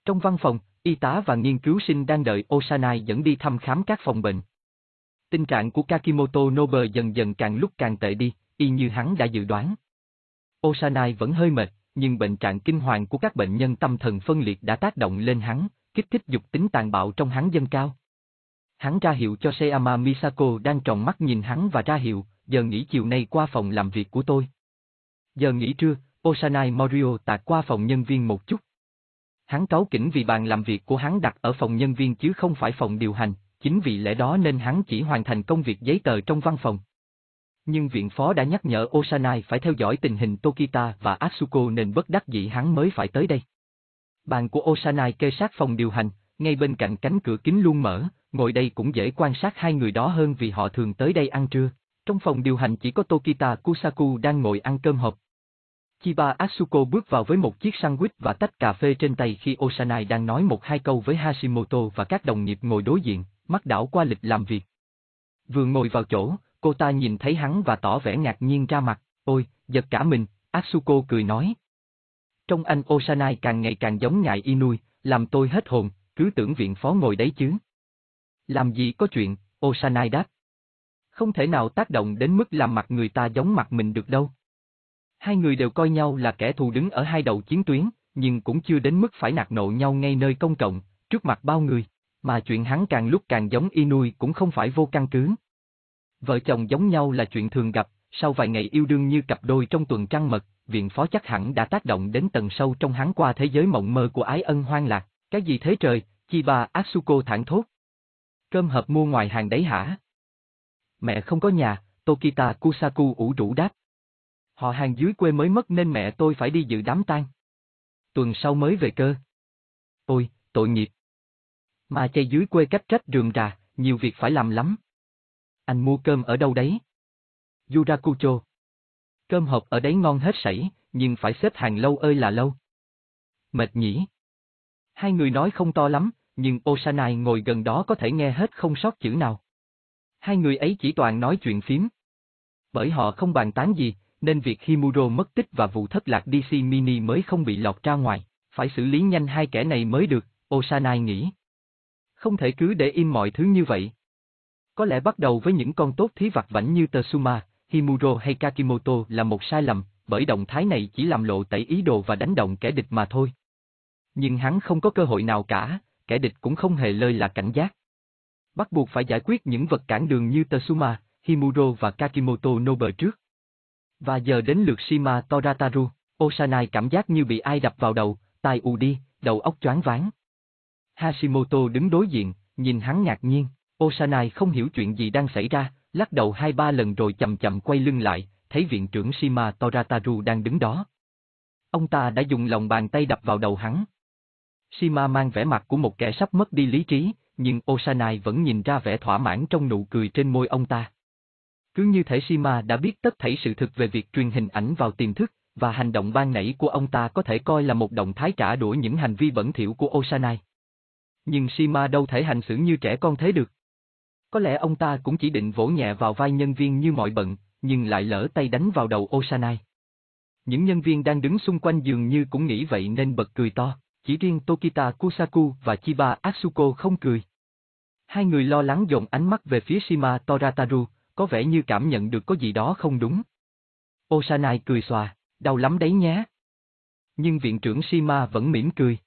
Trong văn phòng, y tá và nghiên cứu sinh đang đợi Osanai dẫn đi thăm khám các phòng bệnh. Tình trạng của Kakimoto Nobe dần dần càng lúc càng tệ đi, y như hắn đã dự đoán. Osanai vẫn hơi mệt, nhưng bệnh trạng kinh hoàng của các bệnh nhân tâm thần phân liệt đã tác động lên hắn, kích thích dục tính tàn bạo trong hắn dâng cao. Hắn ra hiệu cho Seama Misako đang tròn mắt nhìn hắn và ra hiệu, giờ nghỉ chiều nay qua phòng làm việc của tôi. Giờ nghỉ trưa, Osanai Morio tạt qua phòng nhân viên một chút. Hắn cáu kỉnh vì bàn làm việc của hắn đặt ở phòng nhân viên chứ không phải phòng điều hành, chính vì lẽ đó nên hắn chỉ hoàn thành công việc giấy tờ trong văn phòng. Nhưng viện phó đã nhắc nhở Osanai phải theo dõi tình hình Tokita và Asuko nên bất đắc dĩ hắn mới phải tới đây. Bàn của Osanai kê sát phòng điều hành, ngay bên cạnh cánh cửa kính luôn mở, ngồi đây cũng dễ quan sát hai người đó hơn vì họ thường tới đây ăn trưa. Trong phòng điều hành chỉ có Tokita Kusaku đang ngồi ăn cơm hộp. Chiba Asuko bước vào với một chiếc sandwich và tách cà phê trên tay khi Osanai đang nói một hai câu với Hashimoto và các đồng nghiệp ngồi đối diện, mắt đảo qua lịch làm việc. Vừa ngồi vào chỗ, cô ta nhìn thấy hắn và tỏ vẻ ngạc nhiên ra mặt, ôi, giật cả mình, Asuko cười nói. Trong anh Osanai càng ngày càng giống ngại Inui, làm tôi hết hồn, cứ tưởng viện phó ngồi đấy chứ. Làm gì có chuyện, Osanai đáp. Không thể nào tác động đến mức làm mặt người ta giống mặt mình được đâu. Hai người đều coi nhau là kẻ thù đứng ở hai đầu chiến tuyến, nhưng cũng chưa đến mức phải nạt nộ nhau ngay nơi công cộng, trước mặt bao người, mà chuyện hắn càng lúc càng giống Inui cũng không phải vô căn cứ. Vợ chồng giống nhau là chuyện thường gặp, sau vài ngày yêu đương như cặp đôi trong tuần trăng mật, viện phó chắc hẳn đã tác động đến tầng sâu trong hắn qua thế giới mộng mơ của ái ân hoang lạc, cái gì thế trời, Chiba Asuko thẳng thốt. Cơm hộp mua ngoài hàng đấy hả? Mẹ không có nhà, Tokita Kusaku ủ rũ đáp. Họ hàng dưới quê mới mất nên mẹ tôi phải đi dự đám tang. Tuần sau mới về cơ. Ôi, tội nghiệp. Mà chay dưới quê cách trách rườm rà, nhiều việc phải làm lắm. Anh mua cơm ở đâu đấy? Yurakucho. Cơm hộp ở đấy ngon hết sảy, nhưng phải xếp hàng lâu ơi là lâu. Mệt nhỉ? Hai người nói không to lắm, nhưng Osanai ngồi gần đó có thể nghe hết không sót chữ nào. Hai người ấy chỉ toàn nói chuyện phím. Bởi họ không bàn tán gì, nên việc Himuro mất tích và vụ thất lạc DC Mini mới không bị lọt ra ngoài, phải xử lý nhanh hai kẻ này mới được, Osanai nghĩ. Không thể cứ để im mọi thứ như vậy. Có lẽ bắt đầu với những con tốt thí vặt vảnh như Tsuma, Himuro hay Kakimoto là một sai lầm, bởi động thái này chỉ làm lộ tẩy ý đồ và đánh động kẻ địch mà thôi. Nhưng hắn không có cơ hội nào cả, kẻ địch cũng không hề lơi là cảnh giác. Bắt buộc phải giải quyết những vật cản đường như Tsuma, Himuro và Kakimoto Nobe trước. Và giờ đến lượt Shima Torataru, Osanai cảm giác như bị ai đập vào đầu, tai ù đi, đầu óc choáng váng. Hashimoto đứng đối diện, nhìn hắn ngạc nhiên, Osanai không hiểu chuyện gì đang xảy ra, lắc đầu hai ba lần rồi chậm chậm quay lưng lại, thấy viện trưởng Shima Torataru đang đứng đó. Ông ta đã dùng lòng bàn tay đập vào đầu hắn. Shima mang vẻ mặt của một kẻ sắp mất đi lý trí, nhưng Osanai vẫn nhìn ra vẻ thỏa mãn trong nụ cười trên môi ông ta. Cứ như thể Shima đã biết tất thảy sự thực về việc truyền hình ảnh vào tiềm thức, và hành động ban nãy của ông ta có thể coi là một động thái trả đũa những hành vi bẩn thỉu của Osanai. Nhưng Shima đâu thể hành xử như trẻ con thế được. Có lẽ ông ta cũng chỉ định vỗ nhẹ vào vai nhân viên như mọi bận, nhưng lại lỡ tay đánh vào đầu Osanai. Những nhân viên đang đứng xung quanh dường như cũng nghĩ vậy nên bật cười to, chỉ riêng Tokita Kusaku và Chiba Atsuko không cười. Hai người lo lắng dồn ánh mắt về phía Shima Torataru, có vẻ như cảm nhận được có gì đó không đúng. Osanai cười xòa, đau lắm đấy nhé. Nhưng viện trưởng Shima vẫn mỉm cười.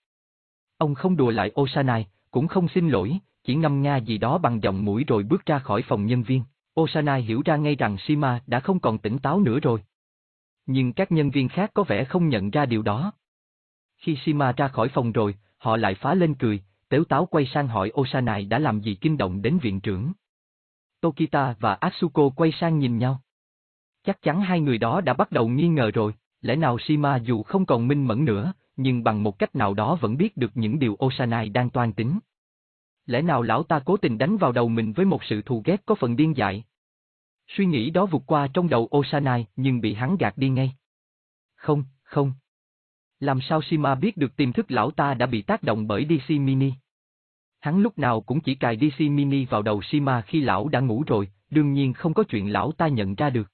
Ông không đùa lại Osanai, cũng không xin lỗi, chỉ ngâm nga gì đó bằng giọng mũi rồi bước ra khỏi phòng nhân viên. Osanai hiểu ra ngay rằng Shima đã không còn tỉnh táo nữa rồi. Nhưng các nhân viên khác có vẻ không nhận ra điều đó. Khi Shima ra khỏi phòng rồi, họ lại phá lên cười, tếu táo quay sang hỏi Osanai đã làm gì kinh động đến viện trưởng. Tokita và Atsuko quay sang nhìn nhau. Chắc chắn hai người đó đã bắt đầu nghi ngờ rồi, lẽ nào Shima dù không còn minh mẫn nữa, nhưng bằng một cách nào đó vẫn biết được những điều Osanai đang toan tính. Lẽ nào lão ta cố tình đánh vào đầu mình với một sự thù ghét có phần điên dại? Suy nghĩ đó vụt qua trong đầu Osanai nhưng bị hắn gạt đi ngay. Không, không. Làm sao Shima biết được tiềm thức lão ta đã bị tác động bởi DC Mini? Hắn lúc nào cũng chỉ cài DC Mini vào đầu Shima khi lão đã ngủ rồi, đương nhiên không có chuyện lão ta nhận ra được.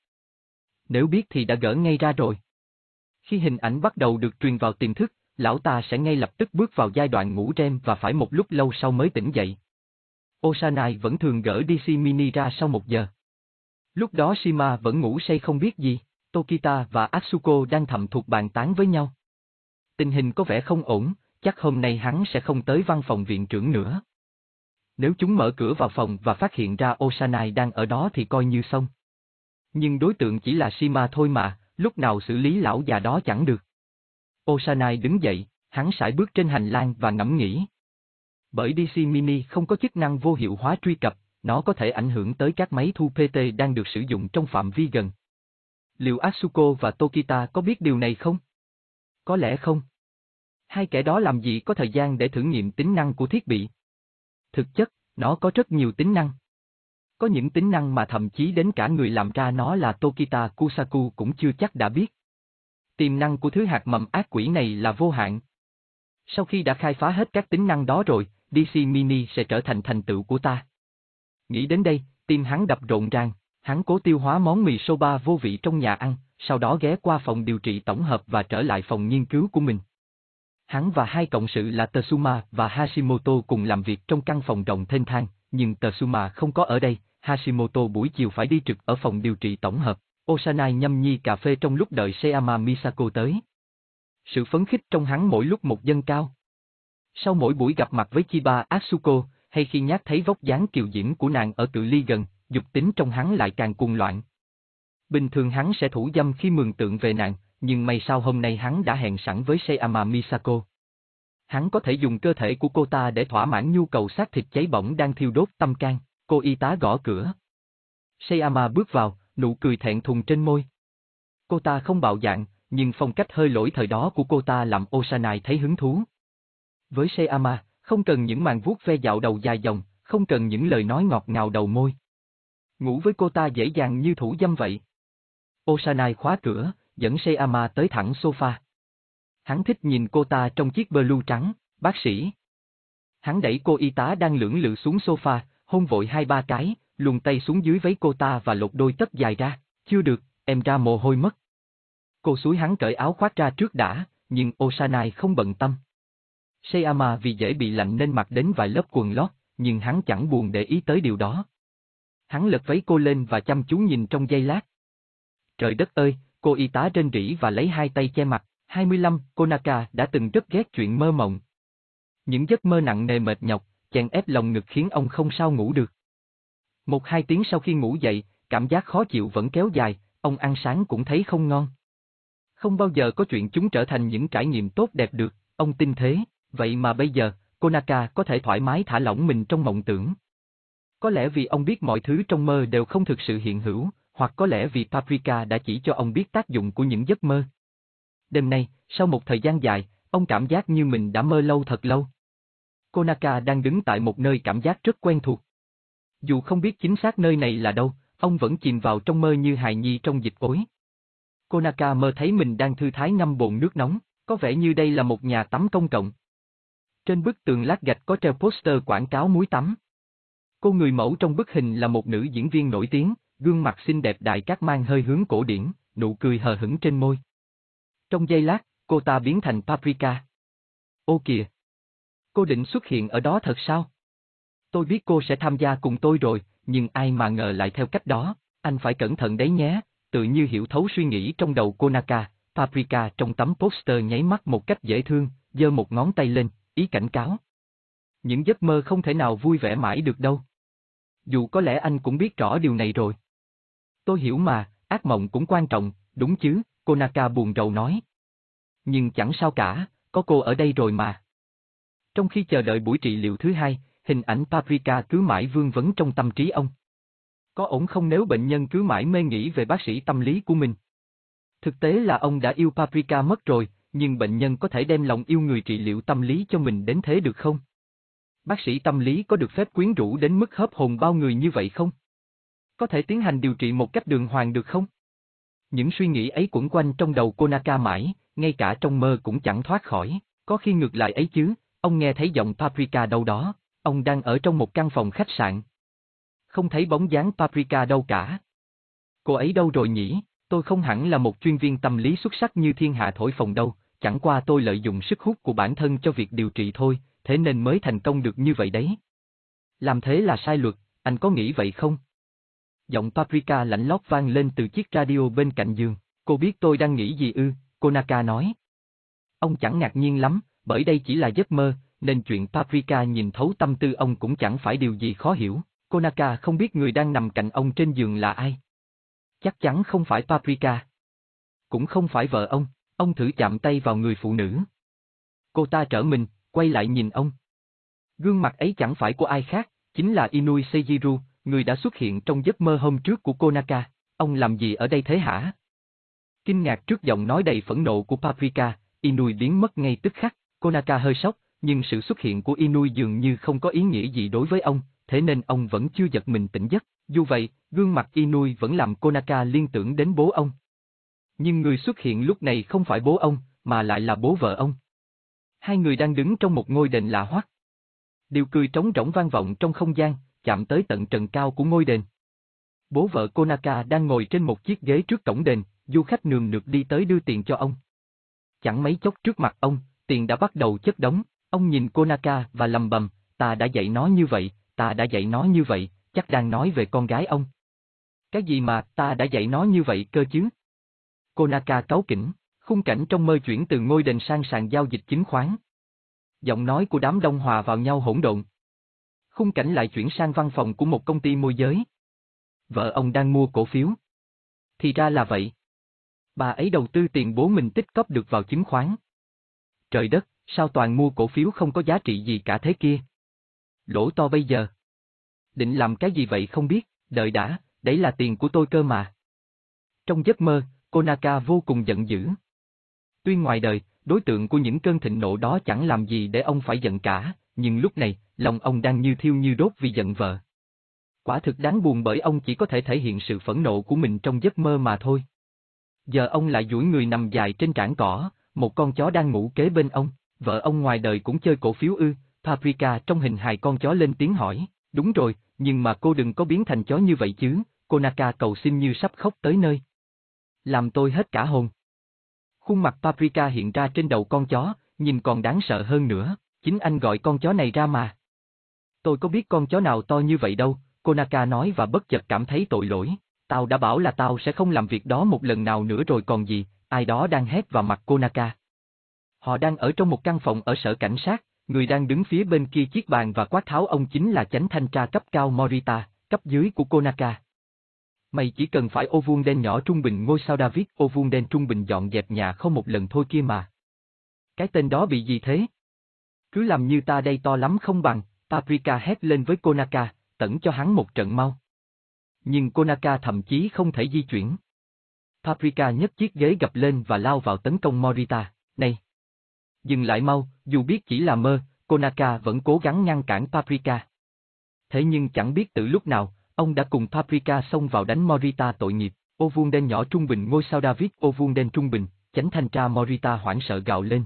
Nếu biết thì đã gỡ ngay ra rồi. Khi hình ảnh bắt đầu được truyền vào tiềm thức, lão ta sẽ ngay lập tức bước vào giai đoạn ngủ REM và phải một lúc lâu sau mới tỉnh dậy. Osanai vẫn thường gỡ DC Mini ra sau một giờ. Lúc đó Shima vẫn ngủ say không biết gì, Tokita và Atsuko đang thầm thuộc bàn tán với nhau. Tình hình có vẻ không ổn, chắc hôm nay hắn sẽ không tới văn phòng viện trưởng nữa. Nếu chúng mở cửa vào phòng và phát hiện ra Osanai đang ở đó thì coi như xong. Nhưng đối tượng chỉ là Shima thôi mà, lúc nào xử lý lão già đó chẳng được. Osanai đứng dậy, hắn sải bước trên hành lang và ngẫm nghĩ. Bởi DC Mini không có chức năng vô hiệu hóa truy cập, nó có thể ảnh hưởng tới các máy thu PT đang được sử dụng trong phạm vi gần. Liệu Asuko và Tokita có biết điều này không? Có lẽ không. Hai kẻ đó làm gì có thời gian để thử nghiệm tính năng của thiết bị? Thực chất, nó có rất nhiều tính năng. Có những tính năng mà thậm chí đến cả người làm ra nó là Tokita Kusaku cũng chưa chắc đã biết. Tiềm năng của thứ hạt mầm ác quỷ này là vô hạn. Sau khi đã khai phá hết các tính năng đó rồi, DC Mini sẽ trở thành thành tựu của ta. Nghĩ đến đây, tim hắn đập rộn ràng, hắn cố tiêu hóa món mì soba vô vị trong nhà ăn, sau đó ghé qua phòng điều trị tổng hợp và trở lại phòng nghiên cứu của mình. Hắn và hai cộng sự là Tsuma và Hashimoto cùng làm việc trong căn phòng rộng thênh thang, nhưng Tsuma không có ở đây, Hashimoto buổi chiều phải đi trực ở phòng điều trị tổng hợp. Osanai nhâm nhi cà phê trong lúc đợi Seama Misako tới. Sự phấn khích trong hắn mỗi lúc một dâng cao. Sau mỗi buổi gặp mặt với Chiba Atsuko, hay khi nhát thấy vóc dáng kiều diễm của nàng ở cự ly gần, dục tính trong hắn lại càng cuồng loạn. Bình thường hắn sẽ thủ dâm khi mường tượng về nàng, nhưng may sao hôm nay hắn đã hẹn sẵn với Seyama Misako. Hắn có thể dùng cơ thể của cô ta để thỏa mãn nhu cầu xác thịt cháy bỏng đang thiêu đốt tâm can, cô y tá gõ cửa. Seyama bước vào, nụ cười thẹn thùng trên môi. Cô ta không bạo dạn, nhưng phong cách hơi lỗi thời đó của cô ta làm Osanai thấy hứng thú. Với Seyama, không cần những màn vuốt ve dạo đầu dài dòng, không cần những lời nói ngọt ngào đầu môi. Ngủ với cô ta dễ dàng như thủ dâm vậy. Osanai khóa cửa, dẫn Seama tới thẳng sofa. Hắn thích nhìn cô ta trong chiếc blue trắng, bác sĩ. Hắn đẩy cô y tá đang lưỡng lự xuống sofa, hôn vội hai ba cái, luồn tay xuống dưới váy cô ta và lột đôi tất dài ra, chưa được, em ra mồ hôi mất. Cô suối hắn cởi áo khoác ra trước đã, nhưng Osanai không bận tâm. Seama vì dễ bị lạnh nên mặc đến vài lớp quần lót, nhưng hắn chẳng buồn để ý tới điều đó. Hắn lật váy cô lên và chăm chú nhìn trong giây lát. Trời đất ơi, cô y tá trên rỉ và lấy hai tay che mặt, 25, Konaka đã từng rất ghét chuyện mơ mộng. Những giấc mơ nặng nề mệt nhọc, chèn ép lòng ngực khiến ông không sao ngủ được. Một hai tiếng sau khi ngủ dậy, cảm giác khó chịu vẫn kéo dài, ông ăn sáng cũng thấy không ngon. Không bao giờ có chuyện chúng trở thành những trải nghiệm tốt đẹp được, ông tin thế, vậy mà bây giờ, Konaka có thể thoải mái thả lỏng mình trong mộng tưởng. Có lẽ vì ông biết mọi thứ trong mơ đều không thực sự hiện hữu, hoặc có lẽ vì Paprika đã chỉ cho ông biết tác dụng của những giấc mơ. Đêm nay, sau một thời gian dài, ông cảm giác như mình đã mơ lâu thật lâu. Konaka đang đứng tại một nơi cảm giác rất quen thuộc. Dù không biết chính xác nơi này là đâu, ông vẫn chìm vào trong mơ như hài nhi trong dịch ối. Konaka mơ thấy mình đang thư thái ngâm bồn nước nóng, có vẻ như đây là một nhà tắm công cộng. Trên bức tường lát gạch có treo poster quảng cáo muối tắm. Cô người mẫu trong bức hình là một nữ diễn viên nổi tiếng, gương mặt xinh đẹp đại cát mang hơi hướng cổ điển, nụ cười hờ hững trên môi. Trong giây lát, cô ta biến thành Paprika. Ô kìa! Cô định xuất hiện ở đó thật sao? Tôi biết cô sẽ tham gia cùng tôi rồi, nhưng ai mà ngờ lại theo cách đó, anh phải cẩn thận đấy nhé, tự như hiểu thấu suy nghĩ trong đầu cô Naka, Paprika trong tấm poster nháy mắt một cách dễ thương, giơ một ngón tay lên, ý cảnh cáo. Những giấc mơ không thể nào vui vẻ mãi được đâu. Dù có lẽ anh cũng biết rõ điều này rồi. Tôi hiểu mà, ác mộng cũng quan trọng, đúng chứ, cô Naka buồn rầu nói. Nhưng chẳng sao cả, có cô ở đây rồi mà. Trong khi chờ đợi buổi trị liệu thứ hai, hình ảnh Paprika cứ mãi vương vấn trong tâm trí ông. Có ổn không nếu bệnh nhân cứ mãi mê nghĩ về bác sĩ tâm lý của mình? Thực tế là ông đã yêu Paprika mất rồi, nhưng bệnh nhân có thể đem lòng yêu người trị liệu tâm lý cho mình đến thế được không? Bác sĩ tâm lý có được phép quyến rũ đến mức hớp hồn bao người như vậy không? Có thể tiến hành điều trị một cách đường hoàng được không? Những suy nghĩ ấy quẩn quanh trong đầu Konaka mãi, ngay cả trong mơ cũng chẳng thoát khỏi, có khi ngược lại ấy chứ, ông nghe thấy giọng Paprika đâu đó, ông đang ở trong một căn phòng khách sạn. Không thấy bóng dáng Paprika đâu cả. Cô ấy đâu rồi nhỉ, tôi không hẳn là một chuyên viên tâm lý xuất sắc như thiên hạ thổi phòng đâu, chẳng qua tôi lợi dụng sức hút của bản thân cho việc điều trị thôi, thế nên mới thành công được như vậy đấy. Làm thế là sai luật, anh có nghĩ vậy không? Giọng Paprika lạnh lót vang lên từ chiếc radio bên cạnh giường, cô biết tôi đang nghĩ gì ư, Konaka nói. Ông chẳng ngạc nhiên lắm, bởi đây chỉ là giấc mơ, nên chuyện Paprika nhìn thấu tâm tư ông cũng chẳng phải điều gì khó hiểu. Konaka không biết người đang nằm cạnh ông trên giường là ai. Chắc chắn không phải Paprika. Cũng không phải vợ ông, ông thử chạm tay vào người phụ nữ. Cô ta trở mình, quay lại nhìn ông. Gương mặt ấy chẳng phải của ai khác, chính là Inui Seijiru, người đã xuất hiện trong giấc mơ hôm trước của Konaka. Ông làm gì ở đây thế hả? Kinh ngạc trước giọng nói đầy phẫn nộ của Paprika, Inui biến mất ngay tức khắc, Konaka hơi sốc, nhưng sự xuất hiện của Inui dường như không có ý nghĩa gì đối với ông, thế nên ông vẫn chưa giật mình tỉnh giấc. Dù vậy, gương mặt Inui vẫn làm Konaka liên tưởng đến bố ông. Nhưng người xuất hiện lúc này không phải bố ông, mà lại là bố vợ ông. Hai người đang đứng trong một ngôi đền lạ hoắc. Điều cười trống rỗng vang vọng trong không gian, chạm tới tận trần cao của ngôi đền. Bố vợ Konaka đang ngồi trên một chiếc ghế trước cổng đền, du khách nườm nượp đi tới đưa tiền cho ông. Chẳng mấy chốc trước mặt ông, tiền đã bắt đầu chất đống, ông nhìn Konaka và lầm bầm, ta đã dạy nó như vậy, ta đã dạy nó như vậy, chắc đang nói về con gái ông. Cái gì mà ta đã dạy nó như vậy cơ chứ? Konaka cáu kỉnh, khung cảnh trong mơ chuyển từ ngôi đền sang sàn giao dịch chứng khoán. Giọng nói của đám đông hòa vào nhau hỗn độn. Khung cảnh lại chuyển sang văn phòng của một công ty môi giới. Vợ ông đang mua cổ phiếu. Thì ra là vậy. Bà ấy đầu tư tiền bố mình tích cóp được vào chứng khoán. Trời đất, sao toàn mua cổ phiếu không có giá trị gì cả thế kia? Lỗ to bây giờ. Định làm cái gì vậy không biết, đợi đã, đấy là tiền của tôi cơ mà. Trong giấc mơ, Konaka vô cùng giận dữ. Tuy ngoài đời, đối tượng của những cơn thịnh nộ đó chẳng làm gì để ông phải giận cả, nhưng lúc này, lòng ông đang như thiêu như đốt vì giận vợ. Quả thực đáng buồn bởi ông chỉ có thể thể hiện sự phẫn nộ của mình trong giấc mơ mà thôi. Giờ ông lại duỗi người nằm dài trên trảng cỏ, một con chó đang ngủ kế bên ông, vợ ông ngoài đời cũng chơi cổ phiếu ư, Paprika trong hình hài con chó lên tiếng hỏi, đúng rồi, nhưng mà cô đừng có biến thành chó như vậy chứ, Konaka cầu xin như sắp khóc tới nơi. Làm tôi hết cả hồn. Khuôn mặt Paprika hiện ra trên đầu con chó, nhìn còn đáng sợ hơn nữa, chính anh gọi con chó này ra mà. Tôi có biết con chó nào to như vậy đâu, Konaka nói và bất chợt cảm thấy tội lỗi. Tao đã bảo là tao sẽ không làm việc đó một lần nào nữa rồi còn gì, ai đó đang hét vào mặt Konaka. Họ đang ở trong một căn phòng ở sở cảnh sát, người đang đứng phía bên kia chiếc bàn và quát tháo ông chính là chánh thanh tra cấp cao Morita, cấp dưới của Konaka. Mày chỉ cần phải ô vuông đen nhỏ trung bình ngôi sao David ô vuông đen trung bình dọn dẹp nhà không một lần thôi kia mà. Cái tên đó bị gì thế? Cứ làm như ta đây to lắm không bằng, Paprika hét lên với Konaka, tẩn cho hắn một trận mau. Nhưng Konaka thậm chí không thể di chuyển. Paprika nhấc chiếc ghế gập lên và lao vào tấn công Morita, này! Dừng lại mau, dù biết chỉ là mơ, Konaka vẫn cố gắng ngăn cản Paprika. Thế nhưng chẳng biết từ lúc nào, ông đã cùng Paprika xông vào đánh Morita tội nghiệp, ô vuông đen nhỏ trung bình ngôi sao David ô vuông đen trung bình, chánh thanh tra Morita hoảng sợ gào lên.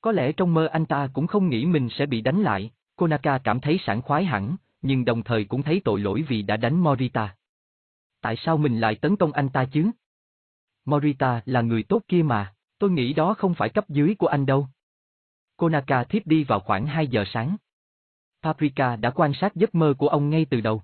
Có lẽ trong mơ anh ta cũng không nghĩ mình sẽ bị đánh lại, Konaka cảm thấy sảng khoái hẳn, nhưng đồng thời cũng thấy tội lỗi vì đã đánh Morita. Tại sao mình lại tấn công anh ta chứ? Morita là người tốt kia mà, tôi nghĩ đó không phải cấp dưới của anh đâu. Konaka thiếp đi vào khoảng 2 giờ sáng. Paprika đã quan sát giấc mơ của ông ngay từ đầu.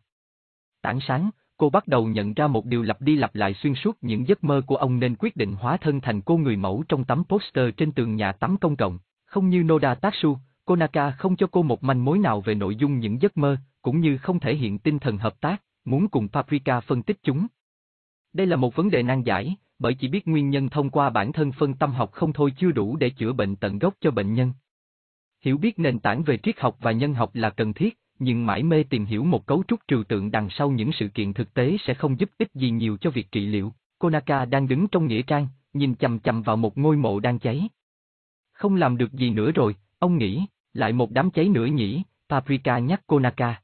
Tảng sáng, cô bắt đầu nhận ra một điều lặp đi lặp lại xuyên suốt những giấc mơ của ông nên quyết định hóa thân thành cô người mẫu trong tấm poster trên tường nhà tắm công cộng. Không như Noda Tatsu, Konaka không cho cô một manh mối nào về nội dung những giấc mơ, cũng như không thể hiện tinh thần hợp tác, muốn cùng Paprika phân tích chúng. Đây là một vấn đề nan giải, bởi chỉ biết nguyên nhân thông qua bản thân phân tâm học không thôi chưa đủ để chữa bệnh tận gốc cho bệnh nhân. Hiểu biết nền tảng về triết học và nhân học là cần thiết, nhưng mãi mê tìm hiểu một cấu trúc trừu tượng đằng sau những sự kiện thực tế sẽ không giúp ích gì nhiều cho việc trị liệu. Konaka đang đứng trong nghĩa trang, nhìn chầm chầm vào một ngôi mộ đang cháy. Không làm được gì nữa rồi, ông nghĩ, lại một đám cháy nữa nhỉ, Paprika nhắc Konaka.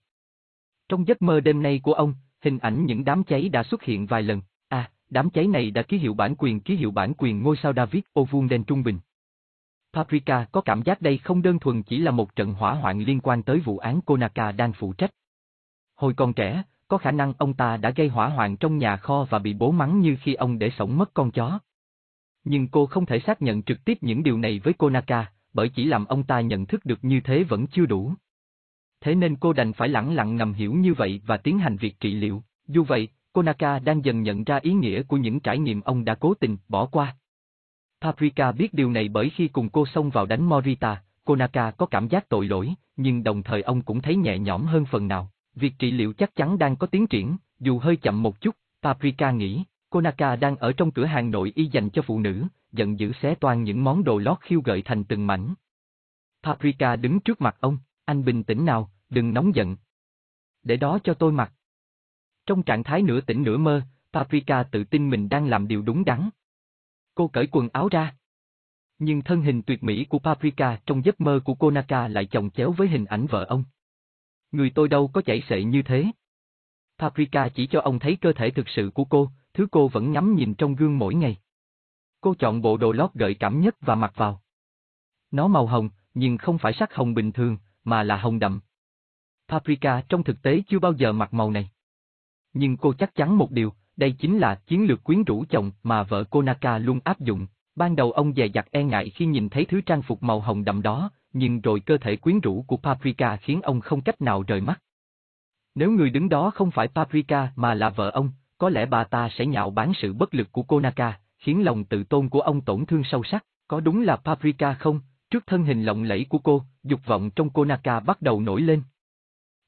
Trong giấc mơ đêm nay của ông, hình ảnh những đám cháy đã xuất hiện vài lần, à, đám cháy này đã ký hiệu bản quyền ký hiệu bản quyền ngôi sao David ô vuông đen trung bình. Paprika có cảm giác đây không đơn thuần chỉ là một trận hỏa hoạn liên quan tới vụ án Konaka đang phụ trách. Hồi còn trẻ, có khả năng ông ta đã gây hỏa hoạn trong nhà kho và bị bố mắng như khi ông để sống mất con chó. Nhưng cô không thể xác nhận trực tiếp những điều này với Konaka, bởi chỉ làm ông ta nhận thức được như thế vẫn chưa đủ. Thế nên cô đành phải lặng lặng nằm hiểu như vậy và tiến hành việc trị liệu. Dù vậy, Konaka đang dần nhận ra ý nghĩa của những trải nghiệm ông đã cố tình bỏ qua. Paprika biết điều này bởi khi cùng cô xông vào đánh Morita, Konaka có cảm giác tội lỗi, nhưng đồng thời ông cũng thấy nhẹ nhõm hơn phần nào. Việc trị liệu chắc chắn đang có tiến triển, dù hơi chậm một chút, Paprika nghĩ, Konaka đang ở trong cửa hàng nội y dành cho phụ nữ, giận dữ xé toan những món đồ lót khiêu gợi thành từng mảnh. Paprika đứng trước mặt ông, anh bình tĩnh nào, đừng nóng giận. Để đó cho tôi mặc. Trong trạng thái nửa tỉnh nửa mơ, Paprika tự tin mình đang làm điều đúng đắn. Cô cởi quần áo ra. Nhưng thân hình tuyệt mỹ của Paprika trong giấc mơ của Konaka lại chồng chéo với hình ảnh vợ ông. Người tôi đâu có chảy xệ như thế. Paprika chỉ cho ông thấy cơ thể thực sự của cô, thứ cô vẫn ngắm nhìn trong gương mỗi ngày. Cô chọn bộ đồ lót gợi cảm nhất và mặc vào. Nó màu hồng, nhưng không phải sắc hồng bình thường, mà là hồng đậm. Paprika trong thực tế chưa bao giờ mặc màu này. Nhưng cô chắc chắn một điều, đây chính là chiến lược quyến rũ chồng mà vợ cô Naka luôn áp dụng. Ban đầu ông dè dặt e ngại khi nhìn thấy thứ trang phục màu hồng đậm đó, nhưng rồi cơ thể quyến rũ của Paprika khiến ông không cách nào rời mắt. Nếu người đứng đó không phải Paprika mà là vợ ông, có lẽ bà ta sẽ nhạo báng sự bất lực của Konaka, khiến lòng tự tôn của ông tổn thương sâu sắc. Có đúng là Paprika không? Trước thân hình lộng lẫy của cô, dục vọng trong Konaka bắt đầu nổi lên.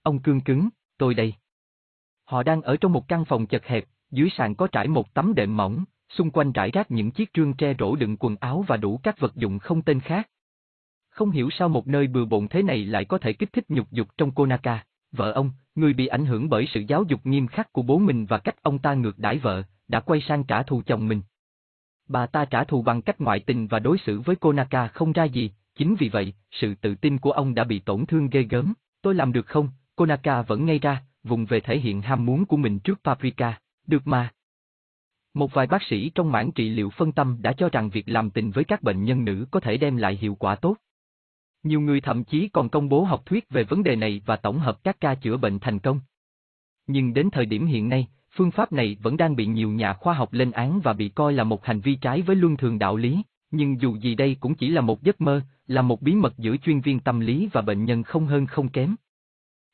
Ông cương cứng, tôi đây. Họ đang ở trong một căn phòng chật hẹp, dưới sàn có trải một tấm đệm mỏng, xung quanh trải rác những chiếc trương tre rổ đựng quần áo và đủ các vật dụng không tên khác. Không hiểu sao một nơi bừa bộn thế này lại có thể kích thích nhục dục trong Konaka, vợ ông, người bị ảnh hưởng bởi sự giáo dục nghiêm khắc của bố mình và cách ông ta ngược đãi vợ, đã quay sang trả thù chồng mình. Bà ta trả thù bằng cách ngoại tình và đối xử với Konaka không ra gì, chính vì vậy, sự tự tin của ông đã bị tổn thương ghê gớm. Tôi làm được không? Konaka vẫn ngay ra, vùng về thể hiện ham muốn của mình trước Paprika, được mà. Một vài bác sĩ trong mảng trị liệu phân tâm đã cho rằng việc làm tình với các bệnh nhân nữ có thể đem lại hiệu quả tốt. Nhiều người thậm chí còn công bố học thuyết về vấn đề này và tổng hợp các ca chữa bệnh thành công. Nhưng đến thời điểm hiện nay, phương pháp này vẫn đang bị nhiều nhà khoa học lên án và bị coi là một hành vi trái với luân thường đạo lý, nhưng dù gì đây cũng chỉ là một giấc mơ, là một bí mật giữa chuyên viên tâm lý và bệnh nhân không hơn không kém.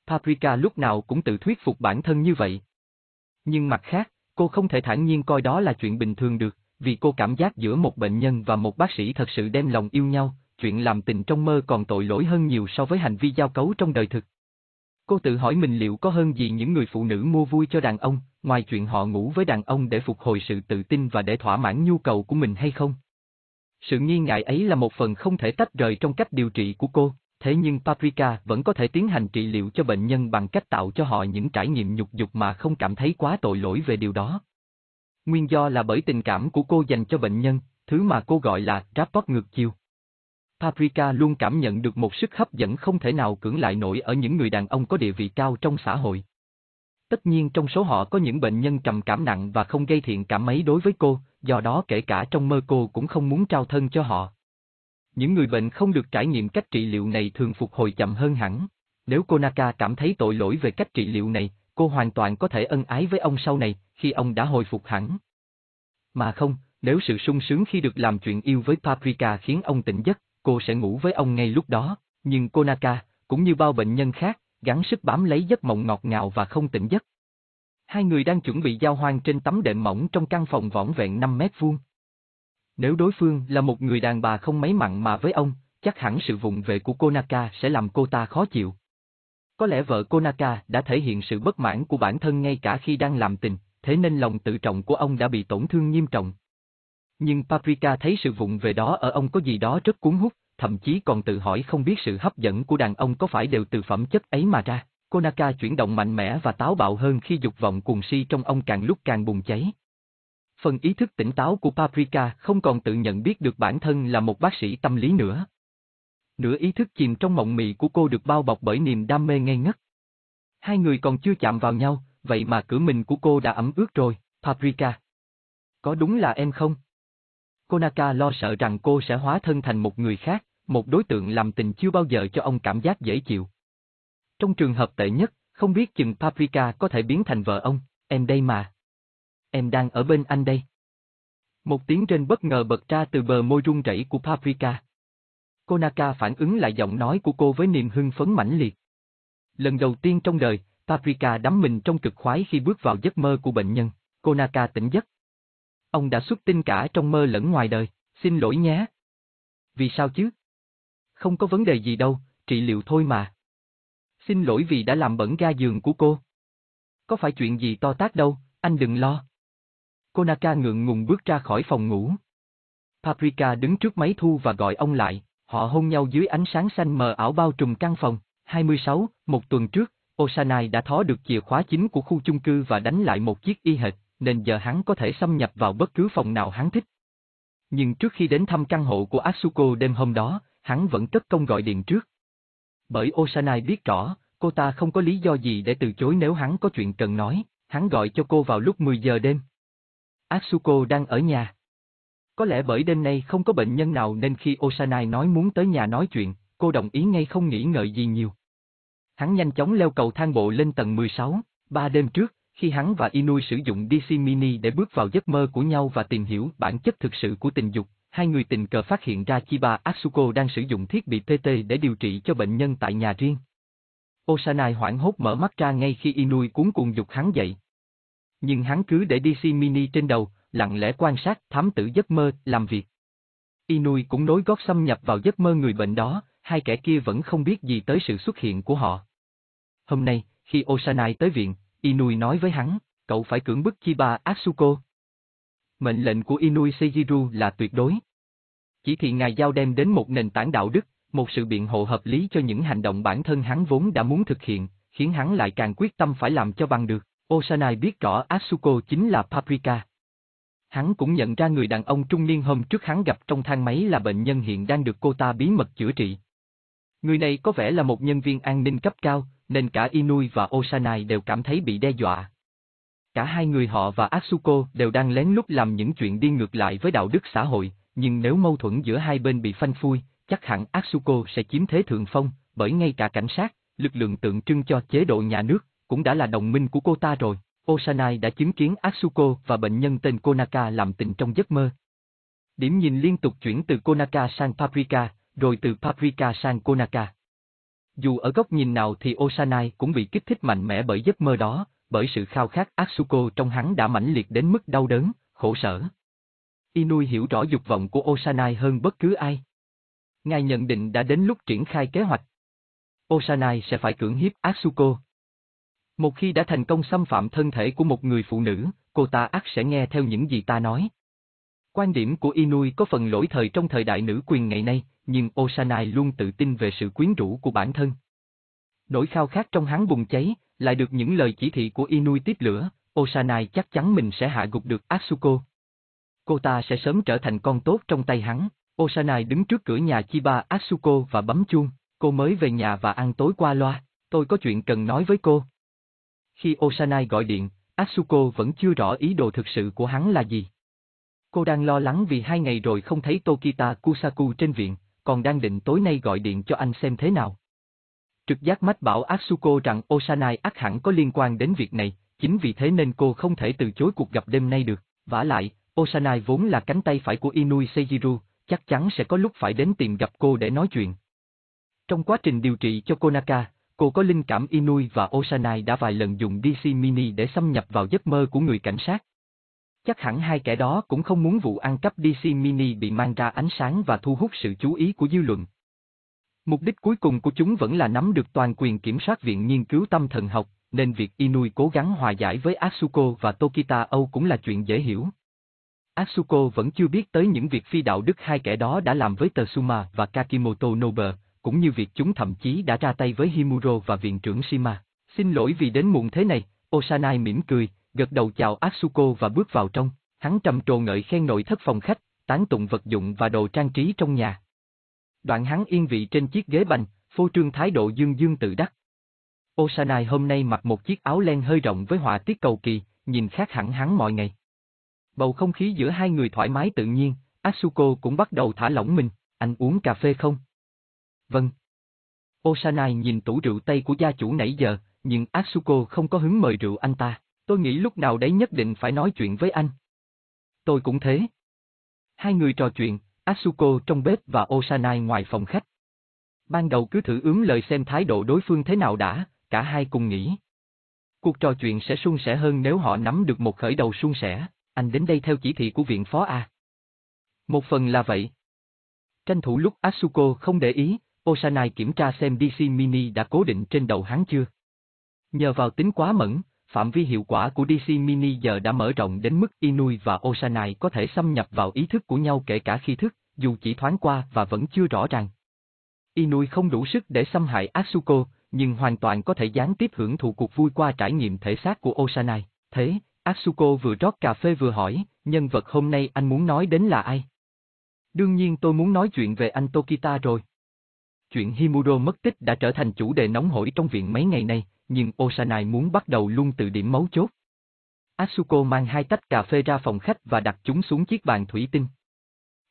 Paprika lúc nào cũng tự thuyết phục bản thân như vậy. Nhưng mặt khác, cô không thể thản nhiên coi đó là chuyện bình thường được, vì cô cảm giác giữa một bệnh nhân và một bác sĩ thật sự đem lòng yêu nhau, chuyện làm tình trong mơ còn tội lỗi hơn nhiều so với hành vi giao cấu trong đời thực. Cô tự hỏi mình liệu có hơn gì những người phụ nữ mua vui cho đàn ông, ngoài chuyện họ ngủ với đàn ông để phục hồi sự tự tin và để thỏa mãn nhu cầu của mình hay không? Sự nghi ngại ấy là một phần không thể tách rời trong cách điều trị của cô, thế nhưng Paprika vẫn có thể tiến hành trị liệu cho bệnh nhân bằng cách tạo cho họ những trải nghiệm nhục dục mà không cảm thấy quá tội lỗi về điều đó. Nguyên do là bởi tình cảm của cô dành cho bệnh nhân, thứ mà cô gọi là rapport ngược chiều. Paprika luôn cảm nhận được một sức hấp dẫn không thể nào cưỡng lại nổi ở những người đàn ông có địa vị cao trong xã hội. Tất nhiên trong số họ có những bệnh nhân trầm cảm nặng và không gây thiện cảm mấy đối với cô, do đó kể cả trong mơ cô cũng không muốn trao thân cho họ. Những người bệnh không được trải nghiệm cách trị liệu này thường phục hồi chậm hơn hẳn. Nếu Konaka cảm thấy tội lỗi về cách trị liệu này, cô hoàn toàn có thể ân ái với ông sau này, khi ông đã hồi phục hẳn. Mà không, nếu sự sung sướng khi được làm chuyện yêu với Paprika khiến ông tỉnh giấc, cô sẽ ngủ với ông ngay lúc đó, nhưng Konaka, cũng như bao bệnh nhân khác, gắng sức bám lấy giấc mộng ngọt ngào và không tỉnh giấc. Hai người đang chuẩn bị giao hoang trên tấm đệm mỏng trong căn phòng võng vẹn 5 mét vuông. Nếu đối phương là một người đàn bà không mấy mặn mà với ông, chắc hẳn sự vụng về của Konaka sẽ làm cô ta khó chịu. Có lẽ vợ Konaka đã thể hiện sự bất mãn của bản thân ngay cả khi đang làm tình, thế nên lòng tự trọng của ông đã bị tổn thương nghiêm trọng. Nhưng Paprika thấy sự vụng về đó ở ông có gì đó rất cuốn hút, thậm chí còn tự hỏi không biết sự hấp dẫn của đàn ông có phải đều từ phẩm chất ấy mà ra. Konaka chuyển động mạnh mẽ và táo bạo hơn khi dục vọng cuồng si trong ông càng lúc càng bùng cháy. Phần ý thức tỉnh táo của Paprika không còn tự nhận biết được bản thân là một bác sĩ tâm lý nữa. Nửa ý thức chìm trong mộng mị của cô được bao bọc bởi niềm đam mê ngây ngất. Hai người còn chưa chạm vào nhau, vậy mà cửa mình của cô đã ẩm ướt rồi, Paprika. Có đúng là em không? Konaka lo sợ rằng cô sẽ hóa thân thành một người khác, một đối tượng làm tình chưa bao giờ cho ông cảm giác dễ chịu. Trong trường hợp tệ nhất, không biết chừng Paprika có thể biến thành vợ ông, em đây mà. Em đang ở bên anh đây. Một tiếng trên bất ngờ bật ra từ bờ môi run rẩy của Paprika. Konaka phản ứng lại giọng nói của cô với niềm hưng phấn mãnh liệt. Lần đầu tiên trong đời, Paprika đắm mình trong cực khoái khi bước vào giấc mơ của bệnh nhân, Konaka tỉnh giấc. Ông đã xuất tinh cả trong mơ lẫn ngoài đời, xin lỗi nhé. Vì sao chứ? Không có vấn đề gì đâu, trị liệu thôi mà. Xin lỗi vì đã làm bẩn ga giường của cô. Có phải chuyện gì to tát đâu, anh đừng lo. Konaka ngượng ngùng bước ra khỏi phòng ngủ. Paprika đứng trước máy thu và gọi ông lại, họ hôn nhau dưới ánh sáng xanh mờ ảo bao trùm căn phòng. 26, một tuần trước, Osanai đã thó được chìa khóa chính của khu chung cư và đánh lại một chiếc y hệt, nên giờ hắn có thể xâm nhập vào bất cứ phòng nào hắn thích. Nhưng trước khi đến thăm căn hộ của Asuko đêm hôm đó, hắn vẫn tất công gọi điện trước. Bởi Osanai biết rõ, cô ta không có lý do gì để từ chối nếu hắn có chuyện cần nói, hắn gọi cho cô vào lúc 10 giờ đêm. Asuko đang ở nhà. Có lẽ bởi đêm nay không có bệnh nhân nào nên khi Osanai nói muốn tới nhà nói chuyện, cô đồng ý ngay không nghĩ ngợi gì nhiều. Hắn nhanh chóng leo cầu thang bộ lên tầng 16, ba đêm trước, khi hắn và Inui sử dụng DC Mini để bước vào giấc mơ của nhau và tìm hiểu bản chất thực sự của tình dục, hai người tình cờ phát hiện ra Chiba Asuko đang sử dụng thiết bị TT để điều trị cho bệnh nhân tại nhà riêng. Osanai hoảng hốt mở mắt ra ngay khi Inui cuốn cuồng dục hắn dậy. nhưng hắn cứ để DC Mini trên đầu, lặng lẽ quan sát thám tử giấc mơ, làm việc. Inui cũng nối gót xâm nhập vào giấc mơ người bệnh đó, hai kẻ kia vẫn không biết gì tới sự xuất hiện của họ. Hôm nay, khi Osanai tới viện, Inui nói với hắn, cậu phải cưỡng bức Chiba Asuko. Mệnh lệnh của Inui Seijiru là tuyệt đối. Chỉ thị ngài giao đem đến một nền tảng đạo đức, một sự biện hộ hợp lý cho những hành động bản thân hắn vốn đã muốn thực hiện, khiến hắn lại càng quyết tâm phải làm cho bằng được. Osanai biết rõ Asuko chính là Paprika. Hắn cũng nhận ra người đàn ông trung niên hôm trước hắn gặp trong thang máy là bệnh nhân hiện đang được cô ta bí mật chữa trị. Người này có vẻ là một nhân viên an ninh cấp cao, nên cả Inui và Osanai đều cảm thấy bị đe dọa. Cả hai người họ và Asuko đều đang lén lút làm những chuyện đi ngược lại với đạo đức xã hội, nhưng nếu mâu thuẫn giữa hai bên bị phanh phui, chắc hẳn Asuko sẽ chiếm thế thượng phong, bởi ngay cả cảnh sát, lực lượng tượng trưng cho chế độ nhà nước, cũng đã là đồng minh của cô ta rồi. Osanai đã chứng kiến Asuko và bệnh nhân tên Konaka làm tình trong giấc mơ. Điểm nhìn liên tục chuyển từ Konaka sang Paprika, rồi từ Paprika sang Konaka. Dù ở góc nhìn nào thì Osanai cũng bị kích thích mạnh mẽ bởi giấc mơ đó, bởi sự khao khát Asuko trong hắn đã mãnh liệt đến mức đau đớn, khổ sở. Inui hiểu rõ dục vọng của Osanai hơn bất cứ ai. Ngài nhận định đã đến lúc triển khai kế hoạch. Osanai sẽ phải cưỡng hiếp Asuko. Một khi đã thành công xâm phạm thân thể của một người phụ nữ, cô ta ắt sẽ nghe theo những gì ta nói. Quan điểm của Inui có phần lỗi thời trong thời đại nữ quyền ngày nay, nhưng Osanai luôn tự tin về sự quyến rũ của bản thân. Nỗi khao khát trong hắn bùng cháy, lại được những lời chỉ thị của Inui tiếp lửa, Osanai chắc chắn mình sẽ hạ gục được Asuko. Cô ta sẽ sớm trở thành con tốt trong tay hắn. Osanai đứng trước cửa nhà Chiba Asuko và bấm chuông, cô mới về nhà và ăn tối qua loa, tôi có chuyện cần nói với cô. Khi Osanai gọi điện, Asuko vẫn chưa rõ ý đồ thực sự của hắn là gì. Cô đang lo lắng vì hai ngày rồi không thấy Tokita Kusaku trên viện, còn đang định tối nay gọi điện cho anh xem thế nào. Trực giác mách bảo Asuko rằng Osanai ác hẳn có liên quan đến việc này, chính vì thế nên cô không thể từ chối cuộc gặp đêm nay được. vả lại, Osanai vốn là cánh tay phải của Inui Seijiru, chắc chắn sẽ có lúc phải đến tìm gặp cô để nói chuyện. Trong quá trình điều trị cho Konaka, cô có linh cảm Inui và Osanai đã vài lần dùng DC Mini để xâm nhập vào giấc mơ của người cảnh sát. Chắc hẳn hai kẻ đó cũng không muốn vụ ăn cắp DC Mini bị mang ra ánh sáng và thu hút sự chú ý của dư luận. Mục đích cuối cùng của chúng vẫn là nắm được toàn quyền kiểm soát viện nghiên cứu tâm thần học, nên việc Inui cố gắng hòa giải với Asuko và Tokita Âu cũng là chuyện dễ hiểu. Asuko vẫn chưa biết tới những việc phi đạo đức hai kẻ đó đã làm với Tsuma và Kakimoto Nobe, cũng như việc chúng thậm chí đã ra tay với Himuro và viện trưởng Shima. Xin lỗi vì đến muộn thế này, Osanai mỉm cười, gật đầu chào Asuko và bước vào trong. Hắn trầm trồ ngợi khen nội thất phòng khách, tán tụng vật dụng và đồ trang trí trong nhà. Đoạn hắn yên vị trên chiếc ghế bành, phô trương thái độ dương dương tự đắc. Osanai hôm nay mặc một chiếc áo len hơi rộng với họa tiết cầu kỳ, nhìn khác hẳn hắn mọi ngày. Bầu không khí giữa hai người thoải mái tự nhiên, Asuko cũng bắt đầu thả lỏng mình, anh uống cà phê không? Vâng. Osanai nhìn tủ rượu Tây của gia chủ nãy giờ, nhưng Asuko không có hứng mời rượu anh ta, tôi nghĩ lúc nào đấy nhất định phải nói chuyện với anh. Tôi cũng thế. Hai người trò chuyện, Asuko trong bếp và Osanai ngoài phòng khách. Ban đầu cứ thử ướm lời xem thái độ đối phương thế nào đã, cả hai cùng nghĩ. Cuộc trò chuyện sẽ suôn sẻ hơn nếu họ nắm được một khởi đầu suôn sẻ, anh đến đây theo chỉ thị của viện phó A. Một phần là vậy. Tranh thủ lúc Asuko không để ý, Osanai kiểm tra xem DC Mini đã cố định trên đầu hắn chưa. Nhờ vào tính quá mẫn, phạm vi hiệu quả của DC Mini giờ đã mở rộng đến mức Inui và Osanai có thể xâm nhập vào ý thức của nhau kể cả khi thức, dù chỉ thoáng qua và vẫn chưa rõ ràng. Inui không đủ sức để xâm hại Asuko, nhưng hoàn toàn có thể gián tiếp hưởng thụ cuộc vui qua trải nghiệm thể xác của Osanai. Thế, Asuko vừa rót cà phê vừa hỏi, nhân vật hôm nay anh muốn nói đến là ai? Đương nhiên tôi muốn nói chuyện về anh Tokita rồi. Chuyện Himuro mất tích đã trở thành chủ đề nóng hổi trong viện mấy ngày nay, nhưng Osanai muốn bắt đầu luôn từ điểm mấu chốt. Asuko mang hai tách cà phê ra phòng khách và đặt chúng xuống chiếc bàn thủy tinh.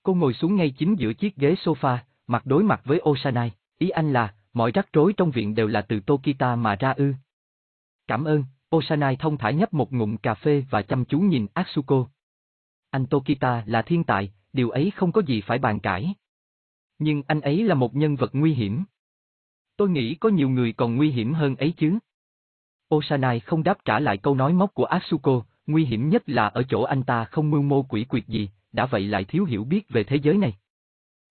Cô ngồi xuống ngay chính giữa chiếc ghế sofa, mặt đối mặt với Osanai, ý anh là, mọi rắc rối trong viện đều là từ Tokita mà ra ư. Cảm ơn, Osanai thông thả nhấp một ngụm cà phê và chăm chú nhìn Asuko. Anh Tokita là thiên tài, điều ấy không có gì phải bàn cãi. Nhưng anh ấy là một nhân vật nguy hiểm. Tôi nghĩ có nhiều người còn nguy hiểm hơn ấy chứ. Osanai không đáp trả lại câu nói móc của Asuko, nguy hiểm nhất là ở chỗ anh ta không mưu mô quỷ quyệt gì, đã vậy lại thiếu hiểu biết về thế giới này.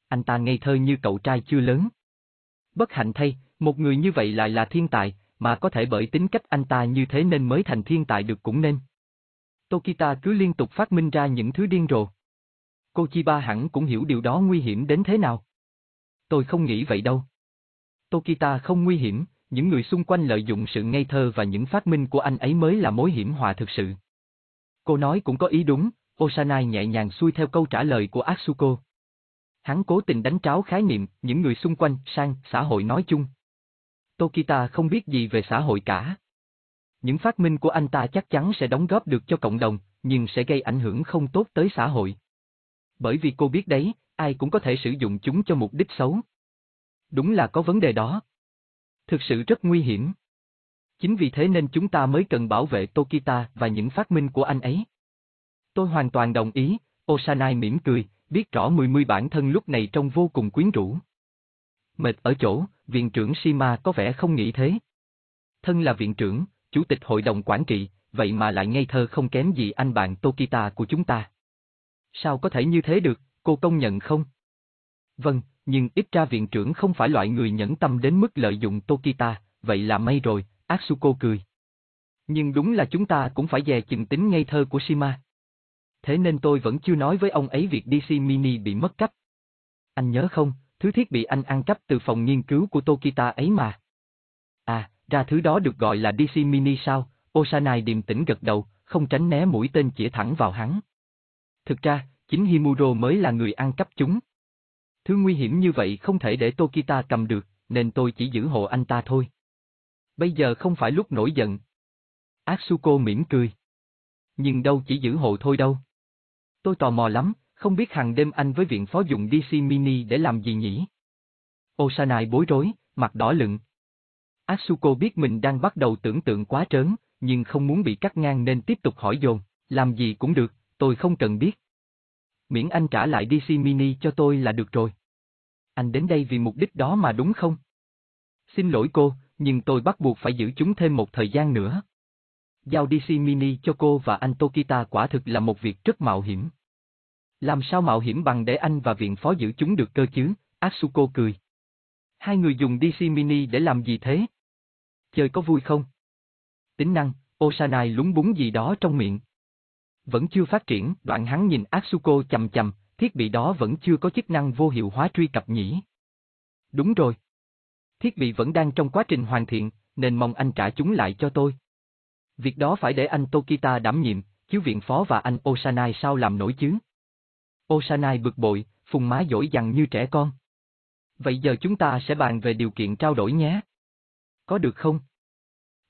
Anh ta ngây thơ như cậu trai chưa lớn. Bất hạnh thay, một người như vậy lại là thiên tài, mà có thể bởi tính cách anh ta như thế nên mới thành thiên tài được cũng nên. Tokita cứ liên tục phát minh ra những thứ điên rồ. Cô Chiba hẳn cũng hiểu điều đó nguy hiểm đến thế nào. Tôi không nghĩ vậy đâu. Tokita không nguy hiểm, những người xung quanh lợi dụng sự ngây thơ và những phát minh của anh ấy mới là mối hiểm họa thực sự. Cô nói cũng có ý đúng, Osanai nhẹ nhàng xuôi theo câu trả lời của Atsuko. Hắn cố tình đánh tráo khái niệm, những người xung quanh, sang, xã hội nói chung. Tokita không biết gì về xã hội cả. Những phát minh của anh ta chắc chắn sẽ đóng góp được cho cộng đồng, nhưng sẽ gây ảnh hưởng không tốt tới xã hội. Bởi vì cô biết đấy, ai cũng có thể sử dụng chúng cho mục đích xấu. Đúng là có vấn đề đó. Thực sự rất nguy hiểm. Chính vì thế nên chúng ta mới cần bảo vệ Tokita và những phát minh của anh ấy. Tôi hoàn toàn đồng ý, Osanai mỉm cười, biết rõ mười mươi bản thân lúc này trông vô cùng quyến rũ. Mệt ở chỗ, viện trưởng Shima có vẻ không nghĩ thế. Thân là viện trưởng, chủ tịch hội đồng quản trị, vậy mà lại ngây thơ không kém gì anh bạn Tokita của chúng ta. Sao có thể như thế được, cô công nhận không? Vâng, nhưng ít ra viện trưởng không phải loại người nhẫn tâm đến mức lợi dụng Tokita, vậy là may rồi, Atsuko cười. Nhưng đúng là chúng ta cũng phải dè chừng tính ngây thơ của Shima. Thế nên tôi vẫn chưa nói với ông ấy việc DC Mini bị mất cắp. Anh nhớ không, thứ thiết bị anh ăn cắp từ phòng nghiên cứu của Tokita ấy mà. À, ra thứ đó được gọi là DC Mini sao? Osanai điềm tĩnh gật đầu, không tránh né mũi tên chỉ thẳng vào hắn. Thực ra, chính Himuro mới là người ăn cắp chúng. Thứ nguy hiểm như vậy không thể để Tokita cầm được, nên tôi chỉ giữ hộ anh ta thôi. Bây giờ không phải lúc nổi giận. Atsuko mỉm cười. Nhưng đâu chỉ giữ hộ thôi đâu. Tôi tò mò lắm, không biết hàng đêm anh với viện phó dùng DC Mini để làm gì nhỉ? Osanai bối rối, mặt đỏ lựng. Atsuko biết mình đang bắt đầu tưởng tượng quá trớn, nhưng không muốn bị cắt ngang nên tiếp tục hỏi dồn, làm gì cũng được, tôi không cần biết. Miễn anh trả lại DC Mini cho tôi là được rồi. Anh đến đây vì mục đích đó mà đúng không? Xin lỗi cô, nhưng tôi bắt buộc phải giữ chúng thêm một thời gian nữa. Giao DC Mini cho cô và anh Tokita quả thực là một việc rất mạo hiểm. Làm sao mạo hiểm bằng để anh và viện phó giữ chúng được cơ chứ, Atsuko cười. Hai người dùng DC Mini để làm gì thế? Chơi có vui không? Tính năng, Osanai lúng búng gì đó trong miệng. Vẫn chưa phát triển, đoạn hắn nhìn Atsuko chầm chầm, thiết bị đó vẫn chưa có chức năng vô hiệu hóa truy cập nhỉ. Đúng rồi. Thiết bị vẫn đang trong quá trình hoàn thiện, nên mong anh trả chúng lại cho tôi. Việc đó phải để anh Tokita đảm nhiệm, chứ viện phó và anh Osanai sao làm nổi chứ? Osanai bực bội, phùng má dỗi dằn như trẻ con. Vậy giờ chúng ta sẽ bàn về điều kiện trao đổi nhé. Có được không?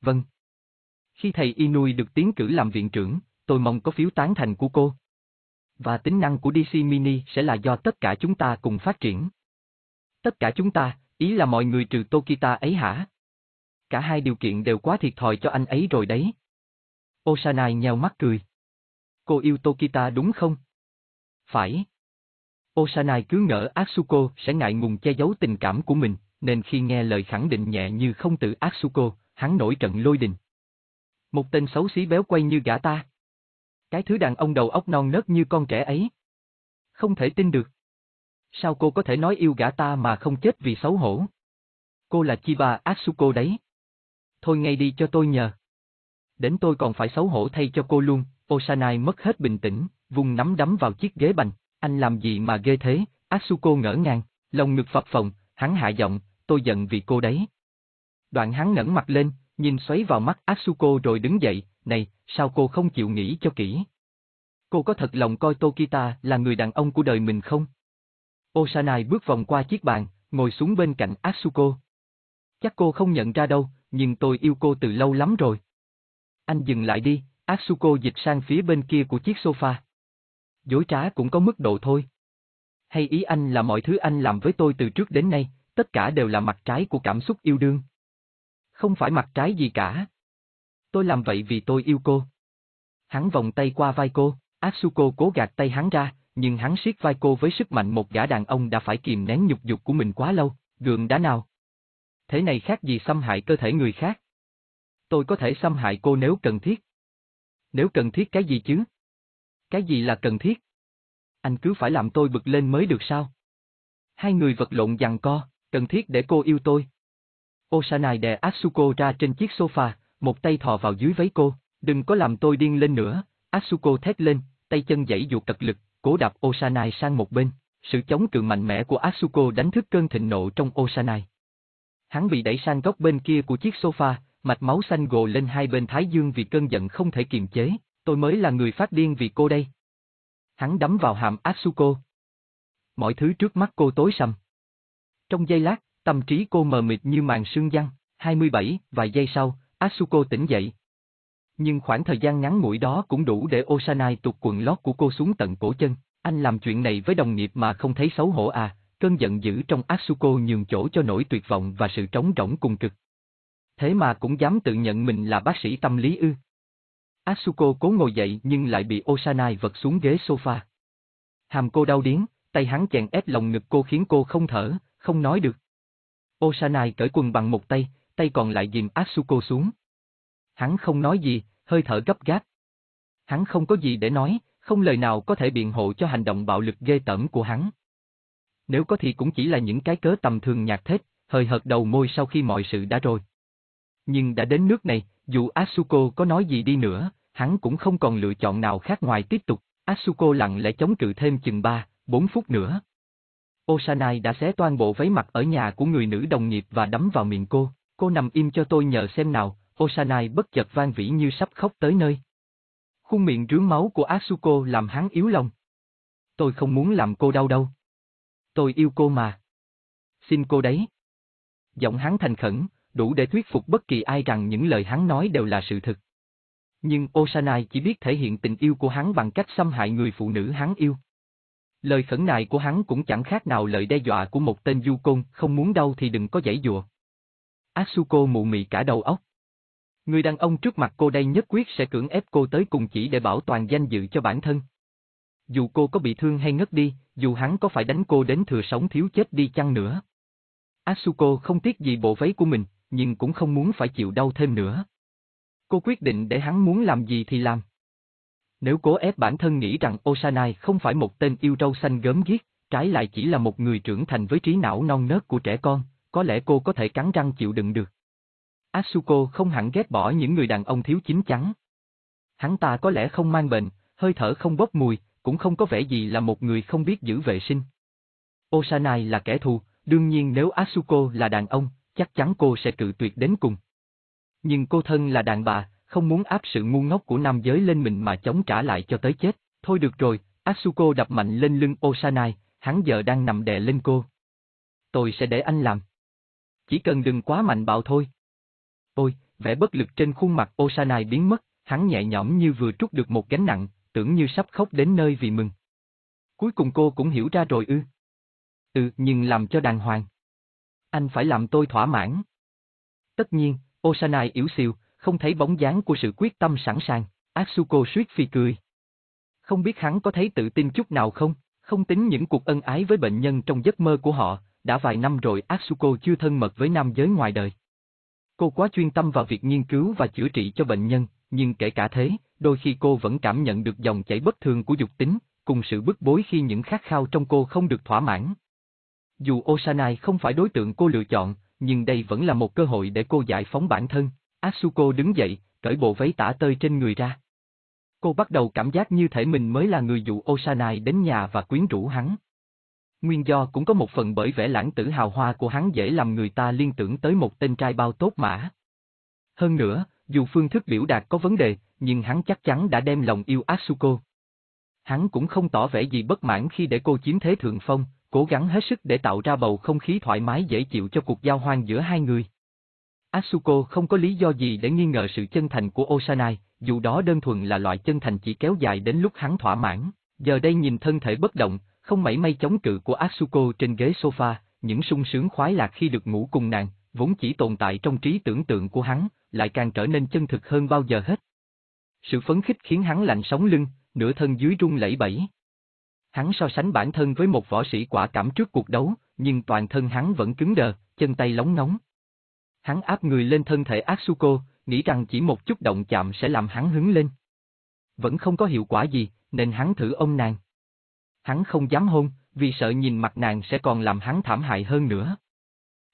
Vâng. Khi thầy Inui được tiến cử làm viện trưởng, tôi mong có phiếu tán thành của cô. Và tính năng của DC Mini sẽ là do tất cả chúng ta cùng phát triển. Tất cả chúng ta, ý là mọi người trừ Tokita ấy hả? Cả hai điều kiện đều quá thiệt thòi cho anh ấy rồi đấy. Osanai nheo mắt cười. Cô yêu Tokita đúng không? Phải. Osanai cứ ngỡ Atsuko sẽ ngại ngùng che giấu tình cảm của mình, nên khi nghe lời khẳng định nhẹ như không từ Atsuko, hắn nổi trận lôi đình. Một tên xấu xí béo quay như gã ta. Cái thứ đàn ông đầu óc non nớt như con trẻ ấy. Không thể tin được. Sao cô có thể nói yêu gã ta mà không chết vì xấu hổ? Cô là Chiba Atsuko đấy. Thôi ngay đi cho tôi nhờ. Đến tôi còn phải xấu hổ thay cho cô luôn, Osanai mất hết bình tĩnh, vùng nắm đấm vào chiếc ghế bành, anh làm gì mà ghê thế, Atsuko ngỡ ngàng, lòng ngực phập phồng, hắn hạ giọng, tôi giận vì cô đấy. Đoạn hắn ngẩng mặt lên, nhìn xoáy vào mắt Atsuko rồi đứng dậy, này, sao cô không chịu nghĩ cho kỹ? Cô có thật lòng coi Tokita là người đàn ông của đời mình không? Osanai bước vòng qua chiếc bàn, ngồi xuống bên cạnh Atsuko. Chắc cô không nhận ra đâu, nhưng tôi yêu cô từ lâu lắm rồi. Anh dừng lại đi, Atsuko dịch sang phía bên kia của chiếc sofa. Dối trá cũng có mức độ thôi. Hay ý anh là mọi thứ anh làm với tôi từ trước đến nay, tất cả đều là mặt trái của cảm xúc yêu đương. Không phải mặt trái gì cả. Tôi làm vậy vì tôi yêu cô. Hắn vòng tay qua vai cô, Atsuko cố gạt tay hắn ra, nhưng hắn siết vai cô với sức mạnh một gã đàn ông đã phải kìm nén nhục dục của mình quá lâu, gượng đá nào. Thế này khác gì xâm hại cơ thể người khác. Tôi có thể xâm hại cô nếu cần thiết. Nếu cần thiết cái gì chứ? Cái gì là cần thiết? Anh cứ phải làm tôi bực lên mới được sao? Hai người vật lộn giằng co, cần thiết để cô yêu tôi. Osanai đè Asuko ra trên chiếc sofa, một tay thò vào dưới váy cô, đừng có làm tôi điên lên nữa, Asuko thét lên, tay chân giãy dụ cật lực, cố đạp Osanai sang một bên, sự chống cự mạnh mẽ của Asuko đánh thức cơn thịnh nộ trong Osanai. Hắn bị đẩy sang góc bên kia của chiếc sofa, mạch máu xanh gồ lên hai bên thái dương vì cơn giận không thể kiềm chế, tôi mới là người phát điên vì cô đây. Hắn đấm vào hàm Asuko. Mọi thứ trước mắt cô tối sầm. Trong giây lát, tâm trí cô mờ mịt như màn sương giăng, 27, vài giây sau, Asuko tỉnh dậy. Nhưng khoảng thời gian ngắn ngủi đó cũng đủ để Osanai tụt quần lót của cô xuống tận cổ chân, anh làm chuyện này với đồng nghiệp mà không thấy xấu hổ à, cơn giận dữ trong Asuko nhường chỗ cho nỗi tuyệt vọng và sự trống rỗng cùng cực. Thế mà cũng dám tự nhận mình là bác sĩ tâm lý ư. Asuko cố ngồi dậy nhưng lại bị Osanai vật xuống ghế sofa. Hàm cô đau điếng, tay hắn chèn ép lòng ngực cô khiến cô không thở, không nói được. Osanai cởi quần bằng một tay, tay còn lại dìm Asuko xuống. Hắn không nói gì, hơi thở gấp gáp. Hắn không có gì để nói, không lời nào có thể biện hộ cho hành động bạo lực ghê tởm của hắn. Nếu có thì cũng chỉ là những cái cớ tầm thường nhạt thết, hơi hợt đầu môi sau khi mọi sự đã rồi. Nhưng đã đến nước này, dù Asuko có nói gì đi nữa, hắn cũng không còn lựa chọn nào khác ngoài tiếp tục. Asuko lặng lẽ chống cự thêm chừng 3, 4 phút nữa. Osanai đã xé toàn bộ váy mặt ở nhà của người nữ đồng nghiệp và đấm vào miệng cô. Cô nằm im cho tôi nhờ xem nào, Osanai bất chợt vang vĩ như sắp khóc tới nơi. Khuôn miệng rướn máu của Asuko làm hắn yếu lòng. Tôi không muốn làm cô đau đâu. Tôi yêu cô mà. Xin cô đấy. Giọng hắn thành khẩn, đủ để thuyết phục bất kỳ ai rằng những lời hắn nói đều là sự thực. Nhưng Osanai chỉ biết thể hiện tình yêu của hắn bằng cách xâm hại người phụ nữ hắn yêu. Lời khẩn nại của hắn cũng chẳng khác nào lời đe dọa của một tên du côn, không muốn đau thì đừng có giải dụa. Asuko mụ mị cả đầu óc. Người đàn ông trước mặt cô đây nhất quyết sẽ cưỡng ép cô tới cùng chỉ để bảo toàn danh dự cho bản thân. Dù cô có bị thương hay ngất đi, dù hắn có phải đánh cô đến thừa sống thiếu chết đi chăng nữa. Asuko không tiếc gì bộ váy của mình, nhưng cũng không muốn phải chịu đau thêm nữa. Cô quyết định để hắn muốn làm gì thì làm. Nếu cố ép bản thân nghĩ rằng Osanai không phải một tên yêu râu xanh gớm ghiếc, trái lại chỉ là một người trưởng thành với trí não non nớt của trẻ con, có lẽ cô có thể cắn răng chịu đựng được. Asuko không hẳn ghét bỏ những người đàn ông thiếu chín chắn. Hắn ta có lẽ không mang bệnh, hơi thở không bốc mùi, cũng không có vẻ gì là một người không biết giữ vệ sinh. Osanai là kẻ thù, đương nhiên nếu Asuko là đàn ông, chắc chắn cô sẽ cự tuyệt đến cùng. Nhưng cô thân là đàn bà, không muốn áp sự ngu ngốc của nam giới lên mình mà chống trả lại cho tới chết. Thôi được rồi, Asuko đập mạnh lên lưng Osanai, hắn giờ đang nằm đè lên cô. Tôi sẽ để anh làm. Chỉ cần đừng quá mạnh bạo thôi. Ôi, vẻ bất lực trên khuôn mặt Osanai biến mất, hắn nhẹ nhõm như vừa trút được một gánh nặng, tưởng như sắp khóc đến nơi vì mừng. Cuối cùng cô cũng hiểu ra rồi ư. Ừ, nhưng làm cho đàng hoàng. Anh phải làm tôi thỏa mãn. Tất nhiên, Osanai yếu xìu, không thấy bóng dáng của sự quyết tâm sẵn sàng, Asuko suýt phi cười. Không biết hắn có thấy tự tin chút nào không, không tính những cuộc ân ái với bệnh nhân trong giấc mơ của họ, đã vài năm rồi Atsuko chưa thân mật với nam giới ngoài đời. Cô quá chuyên tâm vào việc nghiên cứu và chữa trị cho bệnh nhân, nhưng kể cả thế, đôi khi cô vẫn cảm nhận được dòng chảy bất thường của dục tính, cùng sự bức bối khi những khát khao trong cô không được thỏa mãn. Dù Osanai không phải đối tượng cô lựa chọn, nhưng đây vẫn là một cơ hội để cô giải phóng bản thân. Asuko đứng dậy, cởi bộ váy tả tơi trên người ra. Cô bắt đầu cảm giác như thể mình mới là người dụ Osanai đến nhà và quyến rũ hắn. Nguyên do cũng có một phần bởi vẻ lãng tử hào hoa của hắn dễ làm người ta liên tưởng tới một tên trai bao tốt mã. Hơn nữa, dù phương thức biểu đạt có vấn đề, nhưng hắn chắc chắn đã đem lòng yêu Asuko. Hắn cũng không tỏ vẻ gì bất mãn khi để cô chiếm thế thượng phong, cố gắng hết sức để tạo ra bầu không khí thoải mái dễ chịu cho cuộc giao hoang giữa hai người. Asuko không có lý do gì để nghi ngờ sự chân thành của Osanai, dù đó đơn thuần là loại chân thành chỉ kéo dài đến lúc hắn thỏa mãn. Giờ đây nhìn thân thể bất động, không mảy may chống cự của Asuko trên ghế sofa, những sung sướng khoái lạc khi được ngủ cùng nàng, vốn chỉ tồn tại trong trí tưởng tượng của hắn, lại càng trở nên chân thực hơn bao giờ hết. Sự phấn khích khiến hắn lạnh sống lưng, nửa thân dưới rung lẩy bẩy. Hắn so sánh bản thân với một võ sĩ quả cảm trước cuộc đấu, nhưng toàn thân hắn vẫn cứng đờ, chân tay lóng nóng. Hắn áp người lên thân thể Asuko, nghĩ rằng chỉ một chút động chạm sẽ làm hắn hứng lên. vẫn không có hiệu quả gì, nên hắn thử ôm nàng. Hắn không dám hôn, vì sợ nhìn mặt nàng sẽ còn làm hắn thảm hại hơn nữa.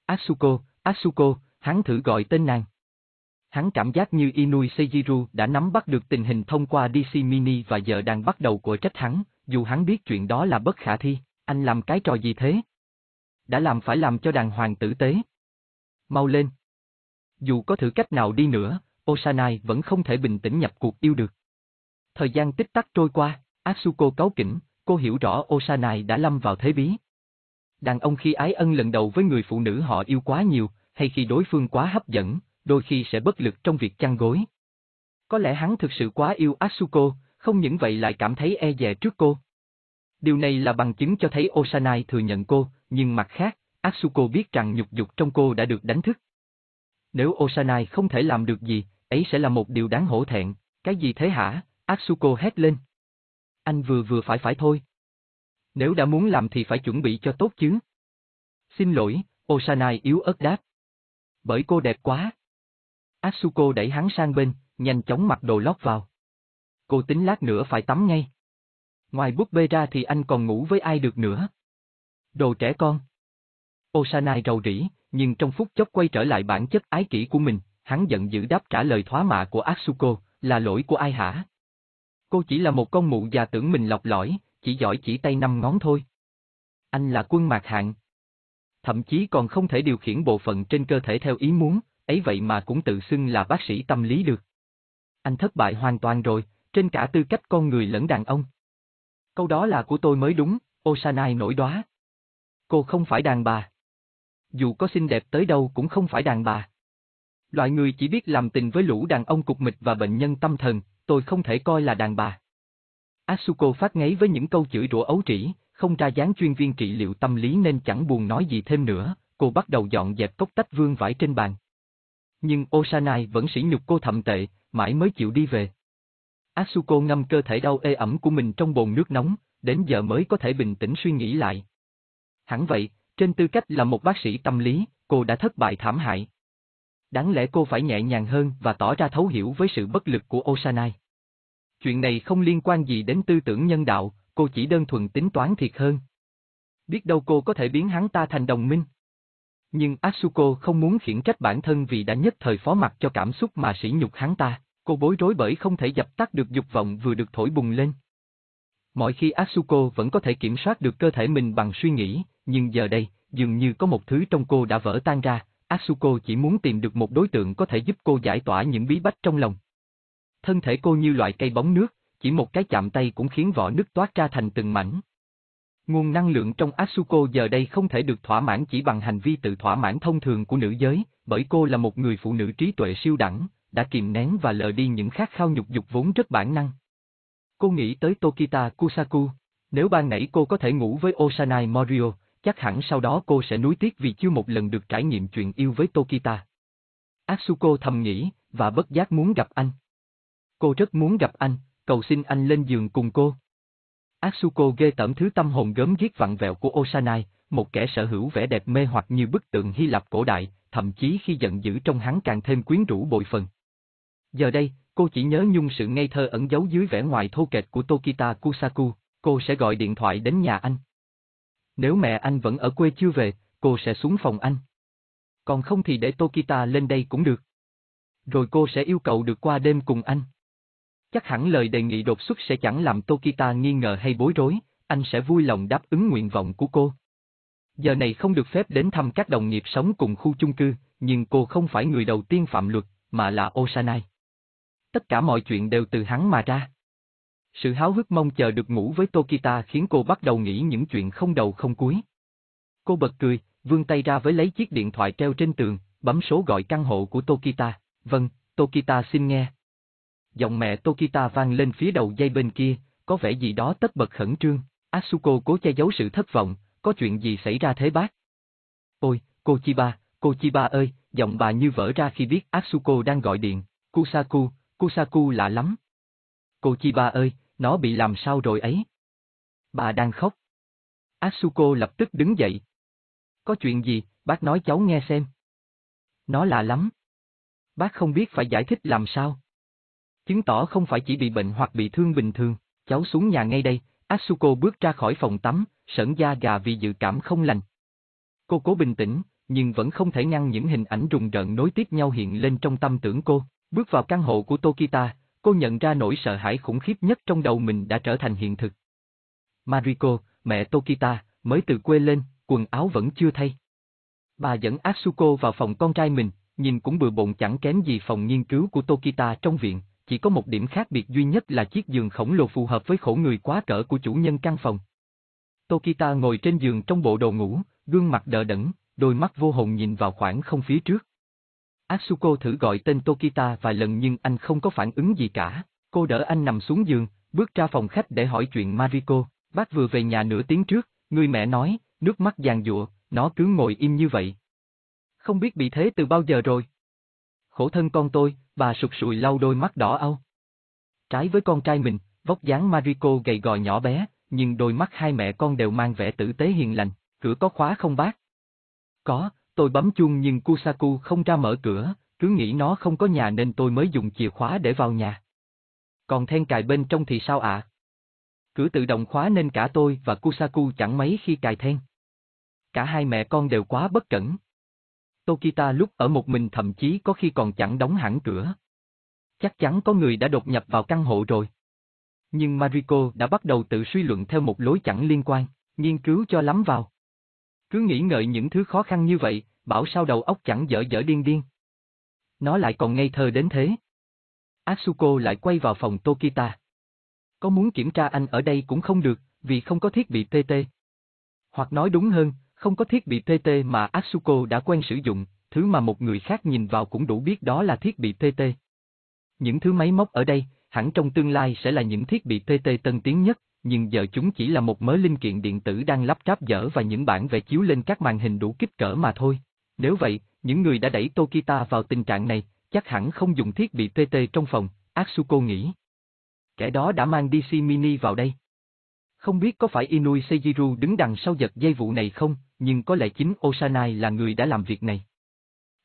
Asuko, Asuko, hắn thử gọi tên nàng. Hắn cảm giác như Inui Seijiru đã nắm bắt được tình hình thông qua DC Mini và giờ đang bắt đầu của trách hắn, dù hắn biết chuyện đó là bất khả thi, anh làm cái trò gì thế? Đã làm phải làm cho đàng hoàng tử tế. Mau lên. Dù có thử cách nào đi nữa, Osanai vẫn không thể bình tĩnh nhập cuộc yêu được. Thời gian tích tắc trôi qua, Asuko cáu kỉnh, cô hiểu rõ Osanai đã lâm vào thế bí. Đàn ông khi ái ân lần đầu với người phụ nữ họ yêu quá nhiều, hay khi đối phương quá hấp dẫn, đôi khi sẽ bất lực trong việc chăn gối. Có lẽ hắn thực sự quá yêu Asuko, không những vậy lại cảm thấy e dè trước cô. Điều này là bằng chứng cho thấy Osanai thừa nhận cô, nhưng mặt khác, Asuko biết rằng nhục dục trong cô đã được đánh thức. Nếu Osanai không thể làm được gì, ấy sẽ là một điều đáng hổ thẹn, cái gì thế hả? Asuko hét lên. Anh vừa vừa phải phải thôi. Nếu đã muốn làm thì phải chuẩn bị cho tốt chứ. Xin lỗi, Osanai yếu ớt đáp. Bởi cô đẹp quá. Asuko đẩy hắn sang bên, nhanh chóng mặc đồ lót vào. Cô tính lát nữa phải tắm ngay. Ngoài búp bê ra thì anh còn ngủ với ai được nữa. Đồ trẻ con. Osanai rầu rĩ, nhưng trong phút chốc quay trở lại bản chất ái kỷ của mình, hắn giận dữ đáp trả lời thoá mạ của Asuko, là lỗi của ai hả? Cô chỉ là một con mụ già tưởng mình lọc lõi, chỉ giỏi chỉ tay năm ngón thôi. Anh là quân mạc hạng. Thậm chí còn không thể điều khiển bộ phận trên cơ thể theo ý muốn, ấy vậy mà cũng tự xưng là bác sĩ tâm lý được. Anh thất bại hoàn toàn rồi, trên cả tư cách con người lẫn đàn ông. Câu đó là của tôi mới đúng, Osanai nổi đoá. Cô không phải đàn bà. Dù có xinh đẹp tới đâu cũng không phải đàn bà. Loại người chỉ biết làm tình với lũ đàn ông cục mịch và bệnh nhân tâm thần, tôi không thể coi là đàn bà. Asuko phát ngấy với những câu chửi rủa ấu trĩ, không ra dáng chuyên viên trị liệu tâm lý nên chẳng buồn nói gì thêm nữa, cô bắt đầu dọn dẹp cốc tách vương vải trên bàn. Nhưng Osanai vẫn sỉ nhục cô thậm tệ, mãi mới chịu đi về. Asuko ngâm cơ thể đau ê ẩm của mình trong bồn nước nóng, đến giờ mới có thể bình tĩnh suy nghĩ lại. Hẳn vậy, trên tư cách là một bác sĩ tâm lý, cô đã thất bại thảm hại. Đáng lẽ cô phải nhẹ nhàng hơn và tỏ ra thấu hiểu với sự bất lực của Osanai. Chuyện này không liên quan gì đến tư tưởng nhân đạo, cô chỉ đơn thuần tính toán thiệt hơn. Biết đâu cô có thể biến hắn ta thành đồng minh. Nhưng Asuko không muốn khiển trách bản thân vì đã nhất thời phó mặc cho cảm xúc mà sỉ nhục hắn ta, cô bối rối bởi không thể dập tắt được dục vọng vừa được thổi bùng lên. Mọi khi Asuko vẫn có thể kiểm soát được cơ thể mình bằng suy nghĩ, nhưng giờ đây, dường như có một thứ trong cô đã vỡ tan ra, Asuko chỉ muốn tìm được một đối tượng có thể giúp cô giải tỏa những bí bách trong lòng. Thân thể cô như loại cây bóng nước, chỉ một cái chạm tay cũng khiến vỏ nước toát ra thành từng mảnh. Nguồn năng lượng trong Asuko giờ đây không thể được thỏa mãn chỉ bằng hành vi tự thỏa mãn thông thường của nữ giới, bởi cô là một người phụ nữ trí tuệ siêu đẳng, đã kìm nén và lờ đi những khát khao nhục dục vốn rất bản năng. Cô nghĩ tới Tokita Kusaku, nếu ban nãy cô có thể ngủ với Osanai Morio, chắc hẳn sau đó cô sẽ nuối tiếc vì chưa một lần được trải nghiệm chuyện yêu với Tokita. Asuko thầm nghĩ, và bất giác muốn gặp anh. Cô rất muốn gặp anh, cầu xin anh lên giường cùng cô. Atsuko ghê tởm thứ tâm hồn gớm ghiếc vặn vẹo của Osanai, một kẻ sở hữu vẻ đẹp mê hoặc như bức tượng Hy Lạp cổ đại, thậm chí khi giận dữ trong hắn càng thêm quyến rũ bội phần. Giờ đây, cô chỉ nhớ nhung sự ngây thơ ẩn giấu dưới vẻ ngoài thô kệch của Tokita Kusaku, cô sẽ gọi điện thoại đến nhà anh. Nếu mẹ anh vẫn ở quê chưa về, cô sẽ xuống phòng anh. Còn không thì để Tokita lên đây cũng được. Rồi cô sẽ yêu cầu được qua đêm cùng anh. Chắc hẳn lời đề nghị đột xuất sẽ chẳng làm Tokita nghi ngờ hay bối rối, anh sẽ vui lòng đáp ứng nguyện vọng của cô. Giờ này không được phép đến thăm các đồng nghiệp sống cùng khu chung cư, nhưng cô không phải người đầu tiên phạm luật, mà là Osanai. Tất cả mọi chuyện đều từ hắn mà ra. Sự háo hức mong chờ được ngủ với Tokita khiến cô bắt đầu nghĩ những chuyện không đầu không cuối. Cô bật cười, vươn tay ra với lấy chiếc điện thoại treo trên tường, bấm số gọi căn hộ của Tokita. Vâng, Tokita xin nghe. Giọng mẹ Tokita vang lên phía đầu dây bên kia, có vẻ gì đó tất bật khẩn trương. Asuko cố che giấu sự thất vọng, có chuyện gì xảy ra thế bác? Ôi, cô Chiba, cô Chiba ơi, giọng bà như vỡ ra khi biết Asuko đang gọi điện. Kusaku, Kusaku lạ lắm. Cô Chiba ơi, nó bị làm sao rồi ấy? Bà đang khóc. Asuko lập tức đứng dậy. Có chuyện gì, bác nói cháu nghe xem. Nó lạ lắm. Bác không biết phải giải thích làm sao. Chứng tỏ không phải chỉ bị bệnh hoặc bị thương bình thường, cháu xuống nhà ngay đây, Asuko bước ra khỏi phòng tắm, sởn da gà vì dự cảm không lành. Cô cố bình tĩnh, nhưng vẫn không thể ngăn những hình ảnh rùng rợn nối tiếp nhau hiện lên trong tâm tưởng cô. Bước vào căn hộ của Tokita, cô nhận ra nỗi sợ hãi khủng khiếp nhất trong đầu mình đã trở thành hiện thực. Mariko, mẹ Tokita, mới từ quê lên, quần áo vẫn chưa thay. Bà dẫn Asuko vào phòng con trai mình, nhìn cũng bừa bộn chẳng kém gì phòng nghiên cứu của Tokita trong viện, chỉ có một điểm khác biệt duy nhất là chiếc giường khổng lồ phù hợp với khổ người quá cỡ của chủ nhân căn phòng. Tokita ngồi trên giường trong bộ đồ ngủ, gương mặt đờ đẫn, đôi mắt vô hồn nhìn vào khoảng không phía trước. Asuko thử gọi tên Tokita vài lần nhưng anh không có phản ứng gì cả. Cô đỡ anh nằm xuống giường, bước ra phòng khách để hỏi chuyện Mariko. Bác vừa về nhà nửa tiếng trước, người mẹ nói, nước mắt giàn giụa, nó cứ ngồi im như vậy. Không biết bị thế từ bao giờ rồi. Khổ thân con tôi, bà sụt sùi lau đôi mắt đỏ au. Trái với con trai mình, vóc dáng Mariko gầy gò nhỏ bé, nhưng đôi mắt hai mẹ con đều mang vẻ tử tế hiền lành, cửa có khóa không bác? Có, tôi bấm chuông nhưng Kusaku không ra mở cửa, cứ nghĩ nó không có nhà nên tôi mới dùng chìa khóa để vào nhà. Còn then cài bên trong thì sao ạ? Cửa tự động khóa nên cả tôi và Kusaku chẳng mấy khi cài then. Cả hai mẹ con đều quá bất cẩn. Tokita lúc ở một mình thậm chí có khi còn chẳng đóng hẳn cửa. Chắc chắn có người đã đột nhập vào căn hộ rồi. Nhưng Mariko đã bắt đầu tự suy luận theo một lối chẳng liên quan, nghiên cứu cho lắm vào. Cứ nghĩ ngợi những thứ khó khăn như vậy, bảo sao đầu óc chẳng dở dở điên điên. Nó lại còn ngây thơ đến thế. Asuko lại quay vào phòng Tokita. Có muốn kiểm tra anh ở đây cũng không được, vì không có thiết bị TT. Hoặc nói đúng hơn, không có thiết bị TT mà Asuko đã quen sử dụng, thứ mà một người khác nhìn vào cũng đủ biết đó là thiết bị TT. Những thứ máy móc ở đây, hẳn trong tương lai sẽ là những thiết bị TT tân tiến nhất, nhưng giờ chúng chỉ là một mớ linh kiện điện tử đang lắp ráp dở và những bản vẽ chiếu lên các màn hình đủ kích cỡ mà thôi. Nếu vậy, những người đã đẩy Tokita vào tình trạng này, chắc hẳn không dùng thiết bị TT trong phòng, Asuko nghĩ. Kẻ đó đã mang DC Mini vào đây. Không biết có phải Inui Seijiru đứng đằng sau giật dây vụ này không, nhưng có lẽ chính Osanai là người đã làm việc này.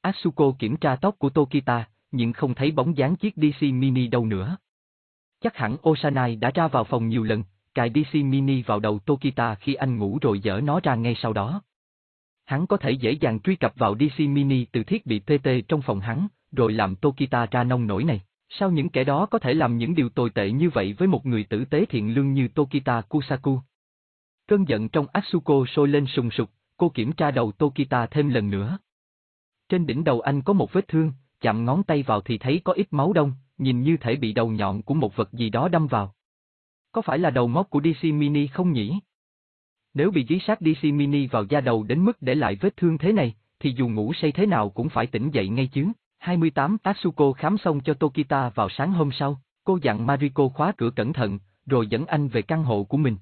Asuko kiểm tra tóc của Tokita, nhưng không thấy bóng dáng chiếc DC Mini đâu nữa. Chắc hẳn Osanai đã ra vào phòng nhiều lần, cài DC Mini vào đầu Tokita khi anh ngủ rồi dỡ nó ra ngay sau đó. Hắn có thể dễ dàng truy cập vào DC Mini từ thiết bị PT trong phòng hắn, rồi làm Tokita ra nông nổi này. Sao những kẻ đó có thể làm những điều tồi tệ như vậy với một người tử tế thiện lương như Tokita Kusaku? Cơn giận trong Asuko sôi lên sùng sục, cô kiểm tra đầu Tokita thêm lần nữa. Trên đỉnh đầu anh có một vết thương, chạm ngón tay vào thì thấy có ít máu đông, nhìn như thể bị đầu nhọn của một vật gì đó đâm vào. Có phải là đầu móc của DC Mini không nhỉ? Nếu bị dí sát DC Mini vào da đầu đến mức để lại vết thương thế này, thì dù ngủ say thế nào cũng phải tỉnh dậy ngay chứ. 28 Tatsuko khám xong cho Tokita vào sáng hôm sau, cô dặn Mariko khóa cửa cẩn thận, rồi dẫn anh về căn hộ của mình.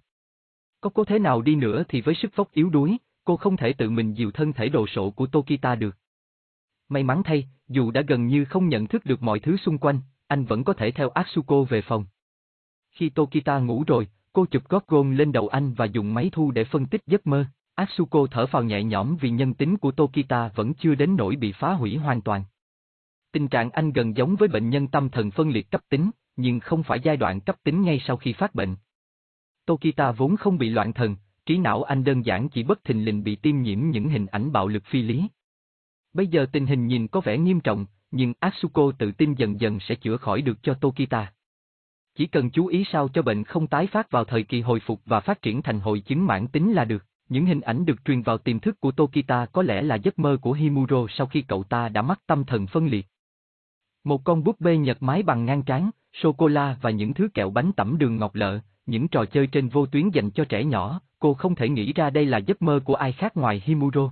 Có cố thế nào đi nữa thì với sức vóc yếu đuối, cô không thể tự mình dìu thân thể đồ sộ của Tokita được. May mắn thay, dù đã gần như không nhận thức được mọi thứ xung quanh, anh vẫn có thể theo Atsuko về phòng. Khi Tokita ngủ rồi, cô chụp gót gôn lên đầu anh và dùng máy thu để phân tích giấc mơ. Atsuko thở phào nhẹ nhõm vì nhân tính của Tokita vẫn chưa đến nỗi bị phá hủy hoàn toàn. Tình trạng anh gần giống với bệnh nhân tâm thần phân liệt cấp tính, nhưng không phải giai đoạn cấp tính ngay sau khi phát bệnh. Tokita vốn không bị loạn thần, trí não anh đơn giản chỉ bất thình lình bị tiêm nhiễm những hình ảnh bạo lực phi lý. Bây giờ tình hình nhìn có vẻ nghiêm trọng, nhưng Asuko tự tin dần dần sẽ chữa khỏi được cho Tokita. Chỉ cần chú ý sao cho bệnh không tái phát vào thời kỳ hồi phục và phát triển thành hội chứng mãn tính là được. Những hình ảnh được truyền vào tiềm thức của Tokita có lẽ là giấc mơ của Himuro sau khi cậu ta đã mắc tâm thần phân liệt. Một con búp bê nhật mái bằng ngang trán, sô-cô-la và những thứ kẹo bánh tẩm đường ngọt lợ, những trò chơi trên vô tuyến dành cho trẻ nhỏ, cô không thể nghĩ ra đây là giấc mơ của ai khác ngoài Himuro.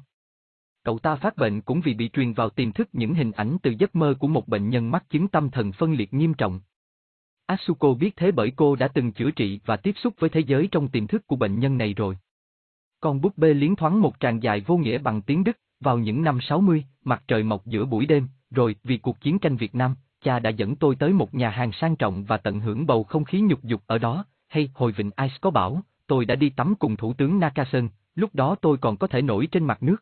Cậu ta phát bệnh cũng vì bị truyền vào tiềm thức những hình ảnh từ giấc mơ của một bệnh nhân mắc chứng tâm thần phân liệt nghiêm trọng. Asuko biết thế bởi cô đã từng chữa trị và tiếp xúc với thế giới trong tiềm thức của bệnh nhân này rồi. Con búp bê liến thoáng một tràng dài vô nghĩa bằng tiếng Đức, vào những năm 60, mặt trời mọc giữa buổi đêm, rồi vì cuộc chiến tranh Việt Nam, cha đã dẫn tôi tới một nhà hàng sang trọng và tận hưởng bầu không khí nhục dục ở đó, hay hồi vịnh Ice có bảo, tôi đã đi tắm cùng Thủ tướng Nakasen, lúc đó tôi còn có thể nổi trên mặt nước.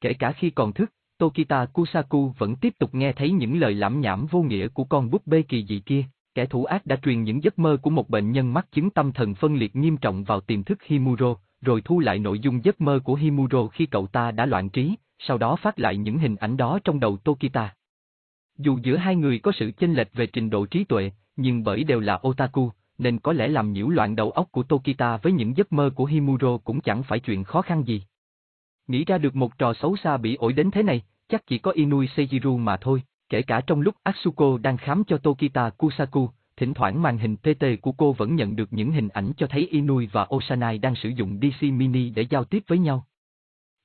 Kể cả khi còn thức, Tokita Kusaku vẫn tiếp tục nghe thấy những lời lãm nhảm vô nghĩa của con búp bê kỳ dị kia. Kẻ thủ ác đã truyền những giấc mơ của một bệnh nhân mắc chứng tâm thần phân liệt nghiêm trọng vào tiềm thức Himuro, rồi thu lại nội dung giấc mơ của Himuro khi cậu ta đã loạn trí, sau đó phát lại những hình ảnh đó trong đầu Tokita. Dù giữa hai người có sự chênh lệch về trình độ trí tuệ, nhưng bởi đều là otaku, nên có lẽ làm nhiễu loạn đầu óc của Tokita với những giấc mơ của Himuro cũng chẳng phải chuyện khó khăn gì. Nghĩ ra được một trò xấu xa bị ổi đến thế này, chắc chỉ có Inui Seijiru mà thôi, kể cả trong lúc Atsuko đang khám cho Tokita Kusaku, thỉnh thoảng màn hình TT của cô vẫn nhận được những hình ảnh cho thấy Inui và Osanai đang sử dụng DC Mini để giao tiếp với nhau.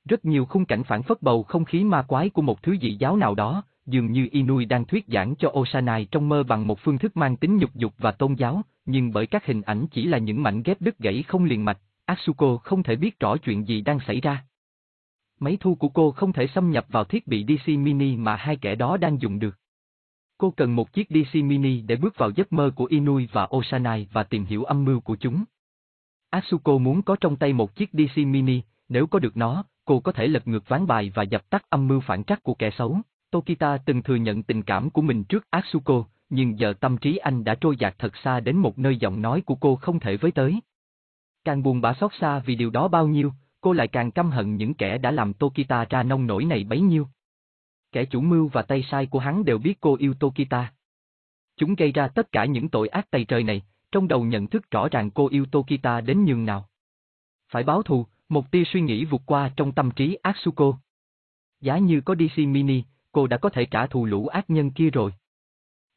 Rất nhiều khung cảnh phản phất bầu không khí ma quái của một thứ dị giáo nào đó, dường như Inui đang thuyết giảng cho Osanai trong mơ bằng một phương thức mang tính nhục dục và tôn giáo, nhưng bởi các hình ảnh chỉ là những mảnh ghép đứt gãy không liền mạch, Asuko không thể biết rõ chuyện gì đang xảy ra. Máy thu của cô không thể xâm nhập vào thiết bị DC Mini mà hai kẻ đó đang dùng được. Cô cần một chiếc DC Mini để bước vào giấc mơ của Inui và Osanai và tìm hiểu âm mưu của chúng. Asuko muốn có trong tay một chiếc DC Mini, nếu có được nó, cô có thể lật ngược ván bài và dập tắt âm mưu phản trắc của kẻ xấu. Tokita từng thừa nhận tình cảm của mình trước Asuko, nhưng giờ tâm trí anh đã trôi dạt thật xa đến một nơi giọng nói của cô không thể với tới. Càng buồn bã xót xa vì điều đó bao nhiêu, cô lại càng căm hận những kẻ đã làm Tokita ra nông nổi này bấy nhiêu. Kẻ chủ mưu và tay sai của hắn đều biết cô yêu Tokita. Chúng gây ra tất cả những tội ác tày trời này, trong đầu nhận thức rõ ràng cô yêu Tokita đến nhường nào. Phải báo thù, một tia suy nghĩ vụt qua trong tâm trí Atsuko. Giá như có DC Mini, cô đã có thể trả thù lũ ác nhân kia rồi.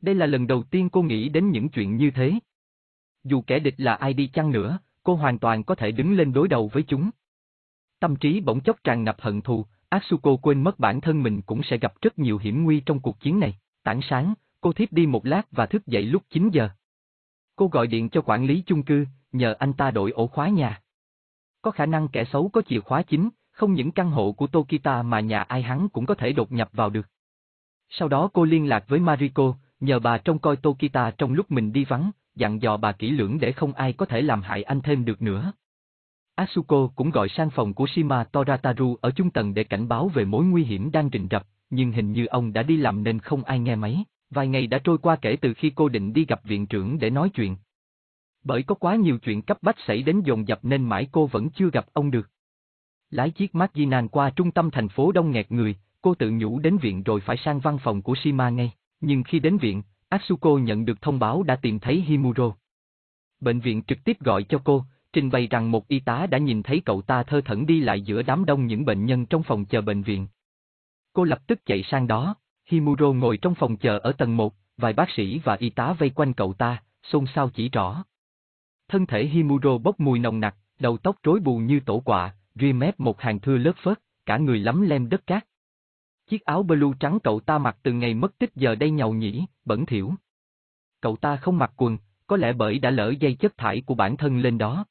Đây là lần đầu tiên cô nghĩ đến những chuyện như thế. Dù kẻ địch là ai đi chăng nữa, cô hoàn toàn có thể đứng lên đối đầu với chúng. Tâm trí bỗng chốc tràn ngập hận thù, Asuko quên mất bản thân mình cũng sẽ gặp rất nhiều hiểm nguy trong cuộc chiến này. Tảng sáng, cô thiếp đi một lát và thức dậy lúc 9 giờ. Cô gọi điện cho quản lý chung cư, nhờ anh ta đổi ổ khóa nhà. Có khả năng kẻ xấu có chìa khóa chính, không những căn hộ của Tokita mà nhà ai hắn cũng có thể đột nhập vào được. Sau đó cô liên lạc với Mariko, nhờ bà trông coi Tokita trong lúc mình đi vắng, dặn dò bà kỹ lưỡng để không ai có thể làm hại anh thêm được nữa. Asuko cũng gọi sang phòng của Shima Torataru ở trung tầng để cảnh báo về mối nguy hiểm đang rình rập, nhưng hình như ông đã đi làm nên không ai nghe máy. Vài ngày đã trôi qua kể từ khi cô định đi gặp viện trưởng để nói chuyện. Bởi có quá nhiều chuyện cấp bách xảy đến dồn dập nên mãi cô vẫn chưa gặp ông được. Lái chiếc Maginan qua trung tâm thành phố đông nghẹt người, cô tự nhủ đến viện rồi phải sang văn phòng của Shima ngay, nhưng khi đến viện, Atsuko nhận được thông báo đã tìm thấy Himuro. Bệnh viện trực tiếp gọi cho cô, trình bày rằng một y tá đã nhìn thấy cậu ta thơ thẩn đi lại giữa đám đông những bệnh nhân trong phòng chờ bệnh viện. Cô lập tức chạy sang đó, Himuro ngồi trong phòng chờ ở tầng 1, vài bác sĩ và y tá vây quanh cậu ta, xôn xao chỉ rõ. Thân thể Himuro bốc mùi nồng nặc, đầu tóc rối bù như tổ quạ, ria mép một hàng thưa lớp phớt, cả người lắm lem đất cát. Chiếc áo blue trắng cậu ta mặc từ ngày mất tích giờ đây nhầu nhĩ, bẩn thỉu. Cậu ta không mặc quần, có lẽ bởi đã lỡ dây chất thải của bản thân lên đó.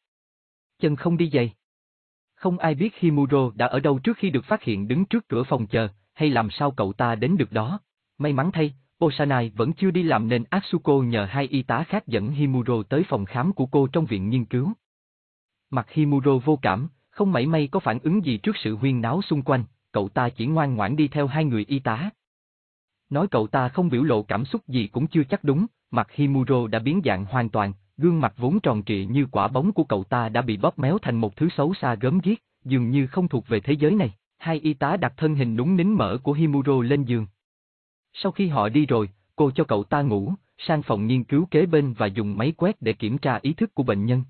Chân không đi giày. Không ai biết Himuro đã ở đâu trước khi được phát hiện đứng trước cửa phòng chờ, hay làm sao cậu ta đến được đó. May mắn thay, Osanai vẫn chưa đi làm nên Atsuko nhờ hai y tá khác dẫn Himuro tới phòng khám của cô trong viện nghiên cứu. Mặt Himuro vô cảm, không mảy may có phản ứng gì trước sự huyên náo xung quanh, cậu ta chỉ ngoan ngoãn đi theo hai người y tá. Nói cậu ta không biểu lộ cảm xúc gì cũng chưa chắc đúng, mặt Himuro đã biến dạng hoàn toàn, gương mặt vốn tròn trịa như quả bóng của cậu ta đã bị bóp méo thành một thứ xấu xa gớm ghiếc, dường như không thuộc về thế giới này. Hai y tá đặt thân hình núng nín mở của Himuro lên giường. Sau khi họ đi rồi, cô cho cậu ta ngủ, sang phòng nghiên cứu kế bên và dùng máy quét để kiểm tra ý thức của bệnh nhân.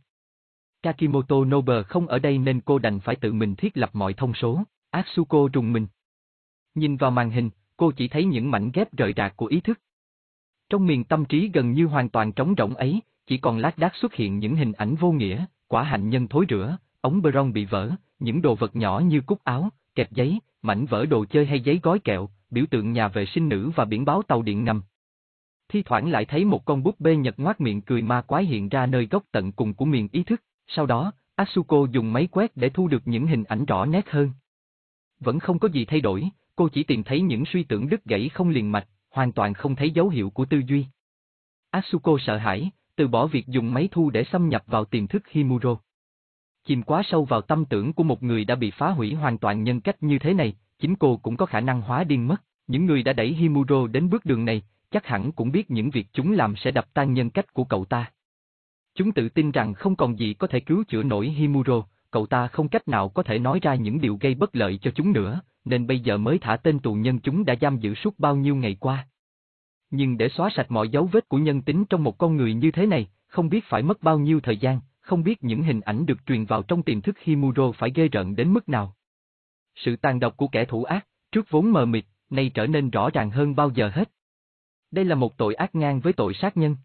Kakimoto Nobe không ở đây nên cô đành phải tự mình thiết lập mọi thông số, Atsuko rùng mình. Nhìn vào màn hình, cô chỉ thấy những mảnh ghép rời rạc của ý thức. Trong miền tâm trí gần như hoàn toàn trống rỗng ấy, chỉ còn lác đác xuất hiện những hình ảnh vô nghĩa, quả hạnh nhân thối rữa, ống bê bị vỡ, những đồ vật nhỏ như cúc áo, kẹp giấy, mảnh vỡ đồ chơi hay giấy gói kẹo, biểu tượng nhà vệ sinh nữ và biển báo tàu điện ngầm. Thi thoảng lại thấy một con búp bê nhật ngoác miệng cười ma quái hiện ra nơi góc tận cùng của miền ý thức, sau đó, Asuko dùng máy quét để thu được những hình ảnh rõ nét hơn. Vẫn không có gì thay đổi, cô chỉ tìm thấy những suy tưởng đứt gãy không liền mạch, hoàn toàn không thấy dấu hiệu của tư duy. Asuko sợ hãi, từ bỏ việc dùng máy thu để xâm nhập vào tiềm thức Himuro. Chìm quá sâu vào tâm tưởng của một người đã bị phá hủy hoàn toàn nhân cách như thế này, chính cô cũng có khả năng hóa điên mất. Những người đã đẩy Himuro đến bước đường này, chắc hẳn cũng biết những việc chúng làm sẽ đập tan nhân cách của cậu ta. Chúng tự tin rằng không còn gì có thể cứu chữa nổi Himuro, cậu ta không cách nào có thể nói ra những điều gây bất lợi cho chúng nữa, nên bây giờ mới thả tên tù nhân chúng đã giam giữ suốt bao nhiêu ngày qua. Nhưng để xóa sạch mọi dấu vết của nhân tính trong một con người như thế này, không biết phải mất bao nhiêu thời gian, không biết những hình ảnh được truyền vào trong tiềm thức Himuro phải ghê rợn đến mức nào. Sự tàn độc của kẻ thủ ác, trước vốn mờ mịt, nay trở nên rõ ràng hơn bao giờ hết. Đây là một tội ác ngang với tội sát nhân.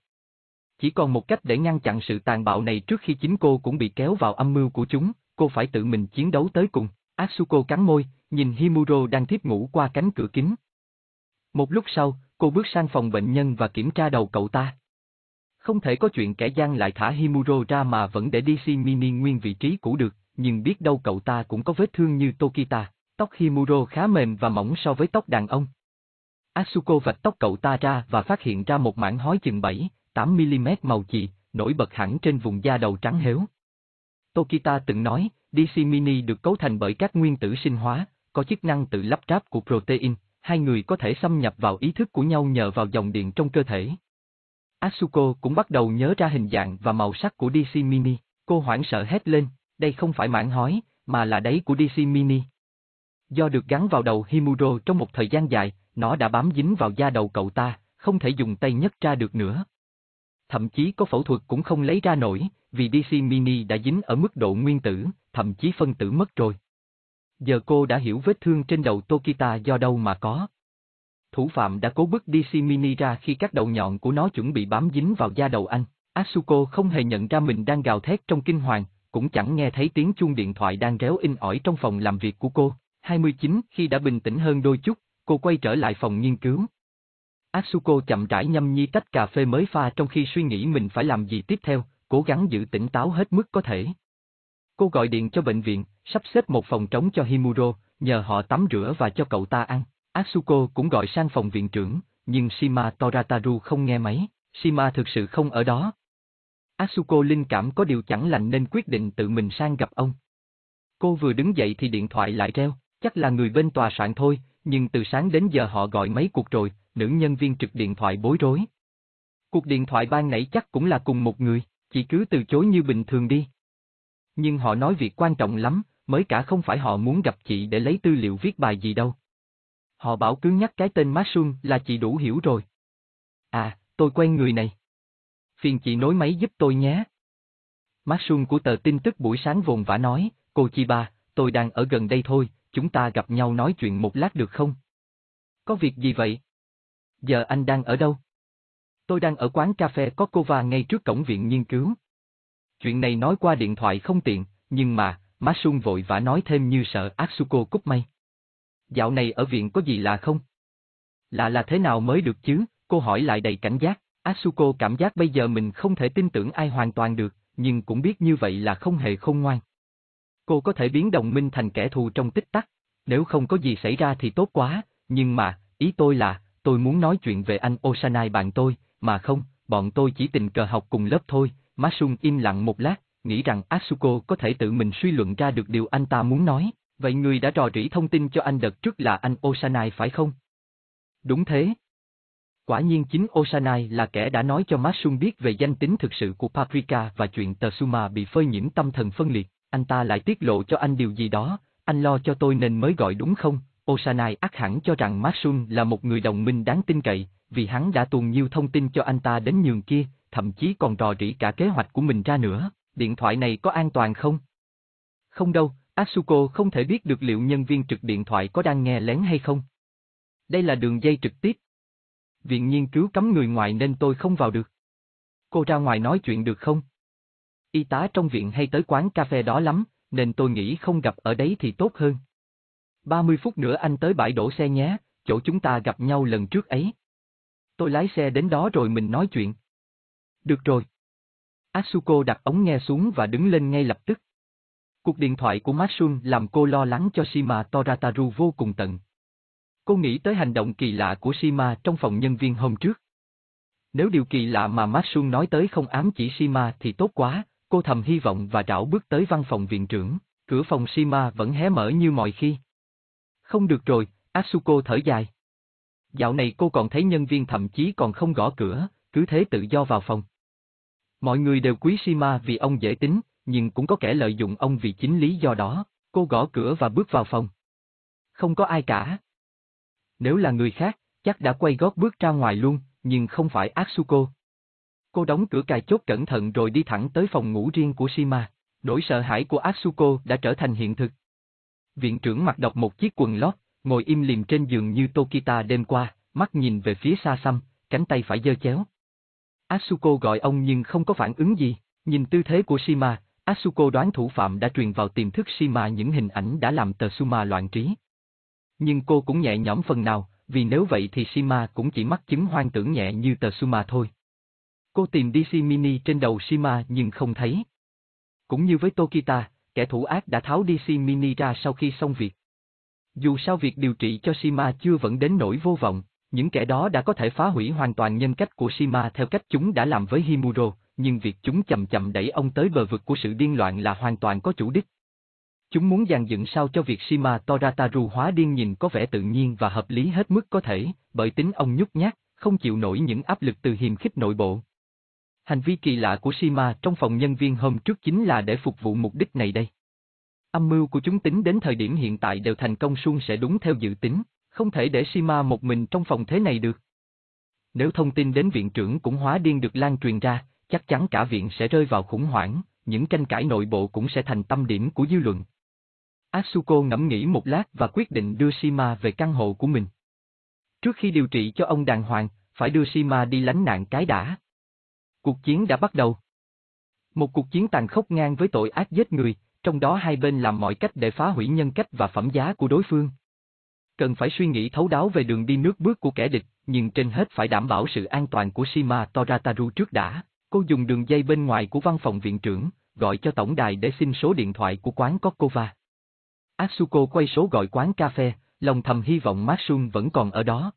Chỉ còn một cách để ngăn chặn sự tàn bạo này trước khi chính cô cũng bị kéo vào âm mưu của chúng, cô phải tự mình chiến đấu tới cùng. Asuko cắn môi, nhìn Himuro đang thiếp ngủ qua cánh cửa kính. Một lúc sau, cô bước sang phòng bệnh nhân và kiểm tra đầu cậu ta. Không thể có chuyện kẻ gian lại thả Himuro ra mà vẫn để DC Mini nguyên vị trí cũ được, nhưng biết đâu cậu ta cũng có vết thương như Tokita. Tóc Himuro khá mềm và mỏng so với tóc đàn ông. Asuko vạch tóc cậu ta ra và phát hiện ra một mảng hói chừng 7, 8mm màu chì, nổi bật hẳn trên vùng da đầu trắng héo. Tokita từng nói, DC Mini được cấu thành bởi các nguyên tử sinh hóa, có chức năng tự lắp ráp của protein, hai người có thể xâm nhập vào ý thức của nhau nhờ vào dòng điện trong cơ thể. Asuko cũng bắt đầu nhớ ra hình dạng và màu sắc của DC Mini, cô hoảng sợ hét lên, đây không phải mảng hói, mà là đáy của DC Mini. Do được gắn vào đầu Himuro trong một thời gian dài, nó đã bám dính vào da đầu cậu ta, không thể dùng tay nhấc ra được nữa. Thậm chí có phẫu thuật cũng không lấy ra nổi, vì DC Mini đã dính ở mức độ nguyên tử, thậm chí phân tử mất rồi. Giờ cô đã hiểu vết thương trên đầu Tokita do đâu mà có. Thủ phạm đã cố bức DC Mini ra khi các đầu nhọn của nó chuẩn bị bám dính vào da đầu anh. Asuko không hề nhận ra mình đang gào thét trong kinh hoàng, cũng chẳng nghe thấy tiếng chuông điện thoại đang réo in ỏi trong phòng làm việc của cô. 29 khi đã bình tĩnh hơn đôi chút, cô quay trở lại phòng nghiên cứu. Asuko chậm rãi nhâm nhi tách cà phê mới pha trong khi suy nghĩ mình phải làm gì tiếp theo, cố gắng giữ tỉnh táo hết mức có thể. Cô gọi điện cho bệnh viện, sắp xếp một phòng trống cho Himuro, nhờ họ tắm rửa và cho cậu ta ăn. Asuko cũng gọi sang phòng viện trưởng, nhưng Shima Torataru không nghe máy, Shima thực sự không ở đó. Asuko linh cảm có điều chẳng lành nên quyết định tự mình sang gặp ông. Cô vừa đứng dậy thì điện thoại lại reo, chắc là người bên tòa soạn thôi, nhưng từ sáng đến giờ họ gọi mấy cuộc rồi, nữ nhân viên trực điện thoại bối rối. Cuộc điện thoại ban nãy chắc cũng là cùng một người, chỉ cứ từ chối như bình thường đi. Nhưng họ nói việc quan trọng lắm, mới cả không phải họ muốn gặp chị để lấy tư liệu viết bài gì đâu. Họ bảo cứ nhắc cái tên Masun là chị đủ hiểu rồi. À, tôi quen người này. Phiền chị nối máy giúp tôi nhé. Masun của tờ tin tức buổi sáng vồn vã nói, cô Chi Ba, tôi đang ở gần đây thôi, chúng ta gặp nhau nói chuyện một lát được không? Có việc gì vậy? Giờ anh đang ở đâu? Tôi đang ở quán cà phê có cô và ngay trước cổng viện nghiên cứu. Chuyện này nói qua điện thoại không tiện, nhưng mà, Masun vội vã nói thêm như sợ Atsuko cúp may. Dạo này ở viện có gì lạ không? Lạ là thế nào mới được chứ? Cô hỏi lại đầy cảnh giác. Atsuko cảm giác bây giờ mình không thể tin tưởng ai hoàn toàn được, nhưng cũng biết như vậy là không hề không ngoan. Cô có thể biến đồng minh thành kẻ thù trong tích tắc, nếu không có gì xảy ra thì tốt quá, nhưng mà, ý tôi là, tôi muốn nói chuyện về anh Osanai bạn tôi, mà không, bọn tôi chỉ tình cờ học cùng lớp thôi, Masun im lặng một lát, nghĩ rằng Asuko có thể tự mình suy luận ra được điều anh ta muốn nói, vậy người đã rò rỉ thông tin cho anh đợt trước là anh Osanai phải không? Đúng thế. Quả nhiên chính Osanai là kẻ đã nói cho Masun biết về danh tính thực sự của Paprika và chuyện Tsuma bị phơi nhiễm tâm thần phân liệt, anh ta lại tiết lộ cho anh điều gì đó, anh lo cho tôi nên mới gọi đúng không? Osanai ác hẳn cho rằng Masun là một người đồng minh đáng tin cậy, vì hắn đã tuồn nhiều thông tin cho anh ta đến nhường kia, thậm chí còn rò rỉ cả kế hoạch của mình ra nữa. Điện thoại này có an toàn không? Không đâu, Asuko không thể biết được liệu nhân viên trực điện thoại có đang nghe lén hay không. Đây là đường dây trực tiếp. Viện nghiên cứu cấm người ngoài nên tôi không vào được. Cô ra ngoài nói chuyện được không? Y tá trong viện hay tới quán cà phê đó lắm, nên tôi nghĩ không gặp ở đấy thì tốt hơn. 30 phút nữa anh tới bãi đổ xe nhé, chỗ chúng ta gặp nhau lần trước ấy. Tôi lái xe đến đó rồi mình nói chuyện. Được rồi. Asuko đặt ống nghe xuống và đứng lên ngay lập tức. Cuộc điện thoại của Matsun làm cô lo lắng cho Shima Torataru vô cùng tận. Cô nghĩ tới hành động kỳ lạ của Shima trong phòng nhân viên hôm trước. Nếu điều kỳ lạ mà Matsun nói tới không ám chỉ Shima thì tốt quá, cô thầm hy vọng và rảo bước tới văn phòng viện trưởng, cửa phòng Shima vẫn hé mở như mọi khi. Không được rồi, Asuko thở dài. Dạo này cô còn thấy nhân viên thậm chí còn không gõ cửa, cứ thế tự do vào phòng. Mọi người đều quý Shima vì ông dễ tính, nhưng cũng có kẻ lợi dụng ông vì chính lý do đó, cô gõ cửa và bước vào phòng. Không có ai cả. Nếu là người khác, chắc đã quay gót bước ra ngoài luôn, nhưng không phải Asuko. Cô đóng cửa cài chốt cẩn thận rồi đi thẳng tới phòng ngủ riêng của Shima. Nỗi sợ hãi của Asuko đã trở thành hiện thực. Viện trưởng mặc đọc một chiếc quần lót, ngồi im lìm trên giường như Tokita đêm qua, mắt nhìn về phía xa xăm, cánh tay phải giơ chéo. Asuko gọi ông nhưng không có phản ứng gì, nhìn tư thế của Shima, Asuko đoán thủ phạm đã truyền vào tiềm thức Shima những hình ảnh đã làm tờ Suma loạn trí. Nhưng cô cũng nhẹ nhõm phần nào, vì nếu vậy thì Shima cũng chỉ mắc chứng hoang tưởng nhẹ như tờ Suma thôi. Cô tìm DC Mini trên đầu Shima nhưng không thấy. Cũng như với Tokita, kẻ thủ ác đã tháo DC Mini ra sau khi xong việc. Dù sao việc điều trị cho Shima chưa vẫn đến nỗi vô vọng, những kẻ đó đã có thể phá hủy hoàn toàn nhân cách của Shima theo cách chúng đã làm với Himuro, nhưng việc chúng chậm chậm đẩy ông tới bờ vực của sự điên loạn là hoàn toàn có chủ đích. Chúng muốn dàn dựng sao cho việc Shima Torataru hóa điên nhìn có vẻ tự nhiên và hợp lý hết mức có thể, bởi tính ông nhút nhát, không chịu nổi những áp lực từ hiềm khích nội bộ. Hành vi kỳ lạ của Shima trong phòng nhân viên hôm trước chính là để phục vụ mục đích này đây. Âm mưu của chúng tính đến thời điểm hiện tại đều thành công suôn sẽ đúng theo dự tính, không thể để Shima một mình trong phòng thế này được. Nếu thông tin đến viện trưởng cũng hóa điên được lan truyền ra, chắc chắn cả viện sẽ rơi vào khủng hoảng, những tranh cãi nội bộ cũng sẽ thành tâm điểm của dư luận. Asuko ngẫm nghĩ một lát và quyết định đưa Shima về căn hộ của mình. Trước khi điều trị cho ông đàng hoàng, phải đưa Shima đi lánh nạn cái đã. Cuộc chiến đã bắt đầu. Một cuộc chiến tàn khốc ngang với tội ác giết người, trong đó hai bên làm mọi cách để phá hủy nhân cách và phẩm giá của đối phương. Cần phải suy nghĩ thấu đáo về đường đi nước bước của kẻ địch, nhưng trên hết phải đảm bảo sự an toàn của Shima Torataru trước đã. Cô dùng đường dây bên ngoài của văn phòng viện trưởng, gọi cho tổng đài để xin số điện thoại của quán Kokova. Asuko quay số gọi quán cà phê, lòng thầm hy vọng Matsun vẫn còn ở đó.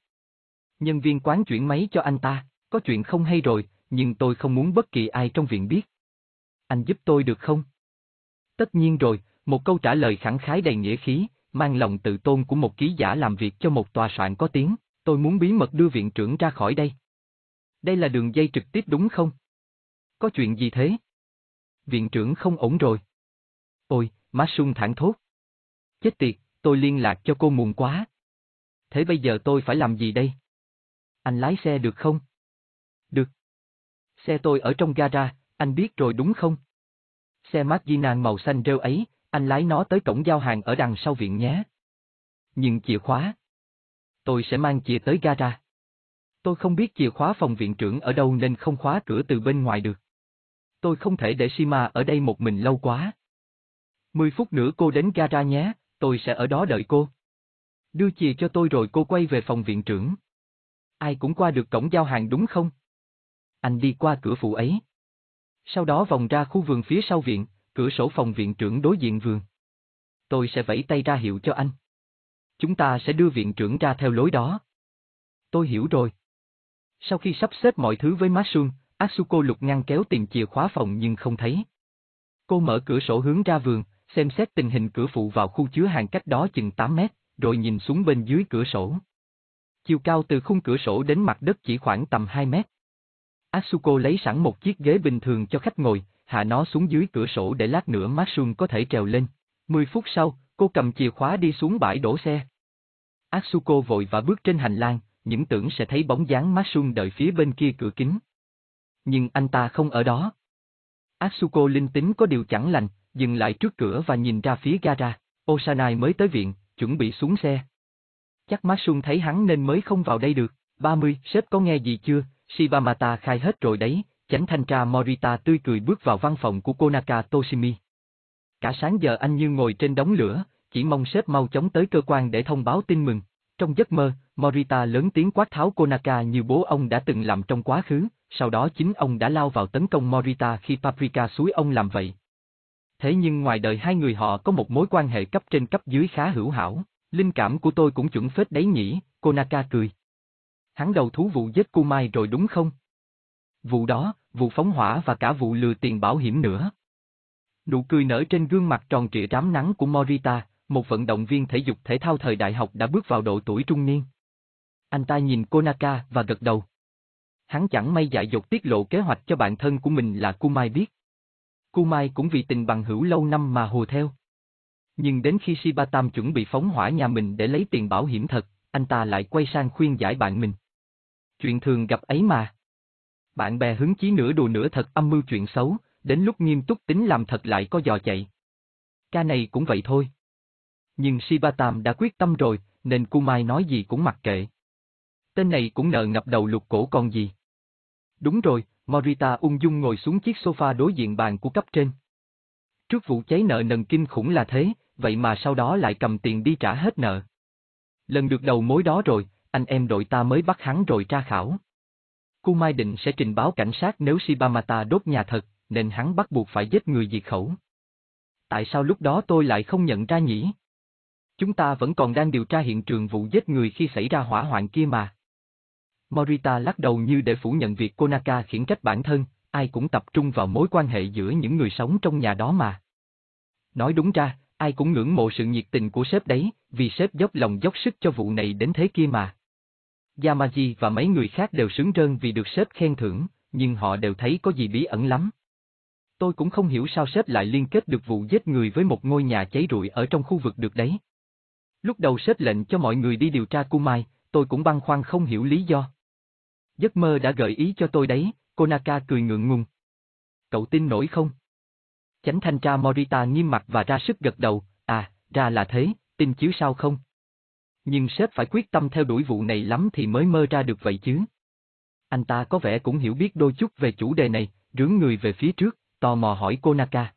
Nhân viên quán chuyển máy cho anh ta, có chuyện không hay rồi, nhưng tôi không muốn bất kỳ ai trong viện biết. Anh giúp tôi được không? Tất nhiên rồi, một câu trả lời khẳng khái đầy nghĩa khí, mang lòng tự tôn của một ký giả làm việc cho một tòa soạn có tiếng, tôi muốn bí mật đưa viện trưởng ra khỏi đây. Đây là đường dây trực tiếp đúng không? Có chuyện gì thế? Viện trưởng không ổn rồi. Ôi, má sung thẳng thốt. Chết tiệt, tôi liên lạc cho cô muộn quá. Thế bây giờ tôi phải làm gì đây? Anh lái xe được không? Được. Xe tôi ở trong gara, anh biết rồi đúng không? Xe Marginal màu xanh rêu ấy, anh lái nó tới cổng giao hàng ở đằng sau viện nhé. Nhưng chìa khóa. Tôi sẽ mang chìa tới gara. Tôi không biết chìa khóa phòng viện trưởng ở đâu nên không khóa cửa từ bên ngoài được. Tôi không thể để Shima ở đây một mình lâu quá. Mười phút nữa cô đến gara nhé, tôi sẽ ở đó đợi cô. Đưa chìa cho tôi rồi cô quay về phòng viện trưởng. Ai cũng qua được cổng giao hàng đúng không? Anh đi qua cửa phụ ấy. Sau đó vòng ra khu vườn phía sau viện, cửa sổ phòng viện trưởng đối diện vườn. Tôi sẽ vẫy tay ra hiệu cho anh. Chúng ta sẽ đưa viện trưởng ra theo lối đó. Tôi hiểu rồi. Sau khi sắp xếp mọi thứ với Masun, Asuko lục ngăn kéo tìm chìa khóa phòng nhưng không thấy. Cô mở cửa sổ hướng ra vườn, xem xét tình hình cửa phụ vào khu chứa hàng cách đó chừng 8 mét, rồi nhìn xuống bên dưới cửa sổ. Chiều cao từ khung cửa sổ đến mặt đất chỉ khoảng tầm 2 mét. Asuko lấy sẵn một chiếc ghế bình thường cho khách ngồi, hạ nó xuống dưới cửa sổ để lát nữa Masun có thể trèo lên. 10 phút sau, cô cầm chìa khóa đi xuống bãi đổ xe. Asuko vội và bước trên hành lang, những tưởng sẽ thấy bóng dáng Masun đợi phía bên kia cửa kính. Nhưng anh ta không ở đó. Asuko linh tính có điều chẳng lành, dừng lại trước cửa và nhìn ra phía gara, Osanai mới tới viện, chuẩn bị xuống xe. Chắc Masun thấy hắn nên mới không vào đây được. 30, sếp có nghe gì chưa, Shibamata khai hết rồi đấy, chánh thanh tra Morita tươi cười bước vào văn phòng của Konaka Toshimi. Cả sáng giờ anh như ngồi trên đống lửa, chỉ mong sếp mau chóng tới cơ quan để thông báo tin mừng. Trong giấc mơ, Morita lớn tiếng quát tháo Konaka như bố ông đã từng làm trong quá khứ, sau đó chính ông đã lao vào tấn công Morita khi Paprika suối ông làm vậy. Thế nhưng ngoài đời hai người họ có một mối quan hệ cấp trên cấp dưới khá hữu hảo, linh cảm của tôi cũng chuẩn phết đấy nhỉ, Konaka cười. Hắn đầu thú vụ giết Kumai rồi đúng không? Vụ đó, vụ phóng hỏa và cả vụ lừa tiền bảo hiểm nữa. Nụ cười nở trên gương mặt tròn trịa rám nắng của Morita, một vận động viên thể dục thể thao thời đại học đã bước vào độ tuổi trung niên. Anh ta nhìn Konaka và gật đầu. Hắn chẳng may dại dột tiết lộ kế hoạch cho bạn thân của mình là Kumai biết. Kumai cũng vì tình bằng hữu lâu năm mà hồ theo. Nhưng đến khi Shibatam chuẩn bị phóng hỏa nhà mình để lấy tiền bảo hiểm thật, anh ta lại quay sang khuyên giải bạn mình. Chuyện thường gặp ấy mà. Bạn bè hứng chí nửa đùa nửa thật âm mưu chuyện xấu, đến lúc nghiêm túc tính làm thật lại có dò chạy. Ca này cũng vậy thôi. Nhưng Shibatam đã quyết tâm rồi, nên Kumai nói gì cũng mặc kệ. Tên này cũng nợ ngập đầu lục cổ còn gì. Đúng rồi, Morita ung dung ngồi xuống chiếc sofa đối diện bàn của cấp trên. Trước vụ cháy nợ nần kinh khủng là thế, vậy mà sau đó lại cầm tiền đi trả hết nợ. Lần được đầu mối đó rồi, anh em đội ta mới bắt hắn rồi tra khảo. Kumai định sẽ trình báo cảnh sát nếu Shibamata đốt nhà thật, nên hắn bắt buộc phải giết người diệt khẩu. Tại sao lúc đó tôi lại không nhận ra nhỉ? Chúng ta vẫn còn đang điều tra hiện trường vụ giết người khi xảy ra hỏa hoạn kia mà. Morita lắc đầu như để phủ nhận việc Konaka khiển trách bản thân, ai cũng tập trung vào mối quan hệ giữa những người sống trong nhà đó mà. Nói đúng ra, ai cũng ngưỡng mộ sự nhiệt tình của sếp đấy, vì sếp dốc lòng dốc sức cho vụ này đến thế kia mà. Yamaji và mấy người khác đều sướng rơn vì được sếp khen thưởng, nhưng họ đều thấy có gì bí ẩn lắm. Tôi cũng không hiểu sao sếp lại liên kết được vụ giết người với một ngôi nhà cháy rụi ở trong khu vực được đấy. Lúc đầu sếp lệnh cho mọi người đi điều tra Kumai, tôi cũng băn khoăn không hiểu lý do. Giấc mơ đã gợi ý cho tôi đấy, Konaka cười ngượng ngùng. Cậu tin nổi không? Chánh thanh tra Morita nghiêm mặt và ra sức gật đầu, à, ra là thế, tin chứ sao không? Nhưng sếp phải quyết tâm theo đuổi vụ này lắm thì mới mơ ra được vậy chứ. Anh ta có vẻ cũng hiểu biết đôi chút về chủ đề này, rướng người về phía trước, tò mò hỏi Konaka.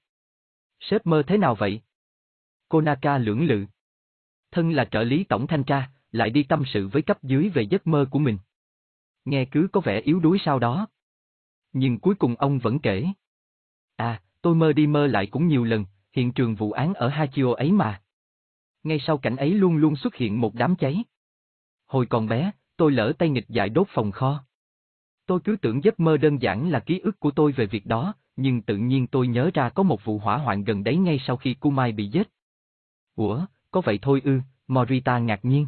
Sếp mơ thế nào vậy? Konaka lưỡng lự. Thân là trợ lý tổng thanh tra, lại đi tâm sự với cấp dưới về giấc mơ của mình. Nghe cứ có vẻ yếu đuối sau đó. Nhưng cuối cùng ông vẫn kể. À, tôi mơ đi mơ lại cũng nhiều lần, hiện trường vụ án ở Hachio ấy mà. Ngay sau cảnh ấy luôn luôn xuất hiện một đám cháy. Hồi còn bé, tôi lỡ tay nghịch dại đốt phòng kho. Tôi cứ tưởng giấc mơ đơn giản là ký ức của tôi về việc đó, nhưng tự nhiên tôi nhớ ra có một vụ hỏa hoạn gần đấy ngay sau khi Kumai bị giết. Ủa, có vậy thôi ư, Morita ngạc nhiên.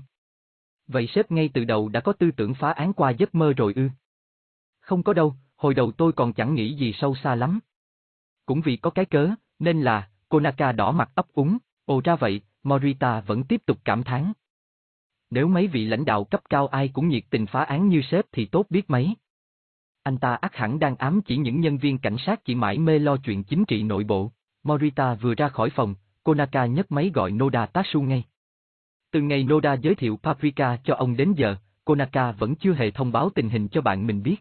Vậy sếp ngay từ đầu đã có tư tưởng phá án qua giấc mơ rồi ư? Không có đâu, hồi đầu tôi còn chẳng nghĩ gì sâu xa lắm. Cũng vì có cái cớ, nên là, Konaka đỏ mặt ấp úng, ồ ra vậy, Morita vẫn tiếp tục cảm thán. Nếu mấy vị lãnh đạo cấp cao ai cũng nhiệt tình phá án như sếp thì tốt biết mấy. Anh ta ác hẳn đang ám chỉ những nhân viên cảnh sát chỉ mãi mê lo chuyện chính trị nội bộ. Morita vừa ra khỏi phòng, Konaka nhấc máy gọi Noda Tatsu ngay. Từ ngày Noda giới thiệu Paprika cho ông đến giờ, Konaka vẫn chưa hề thông báo tình hình cho bạn mình biết.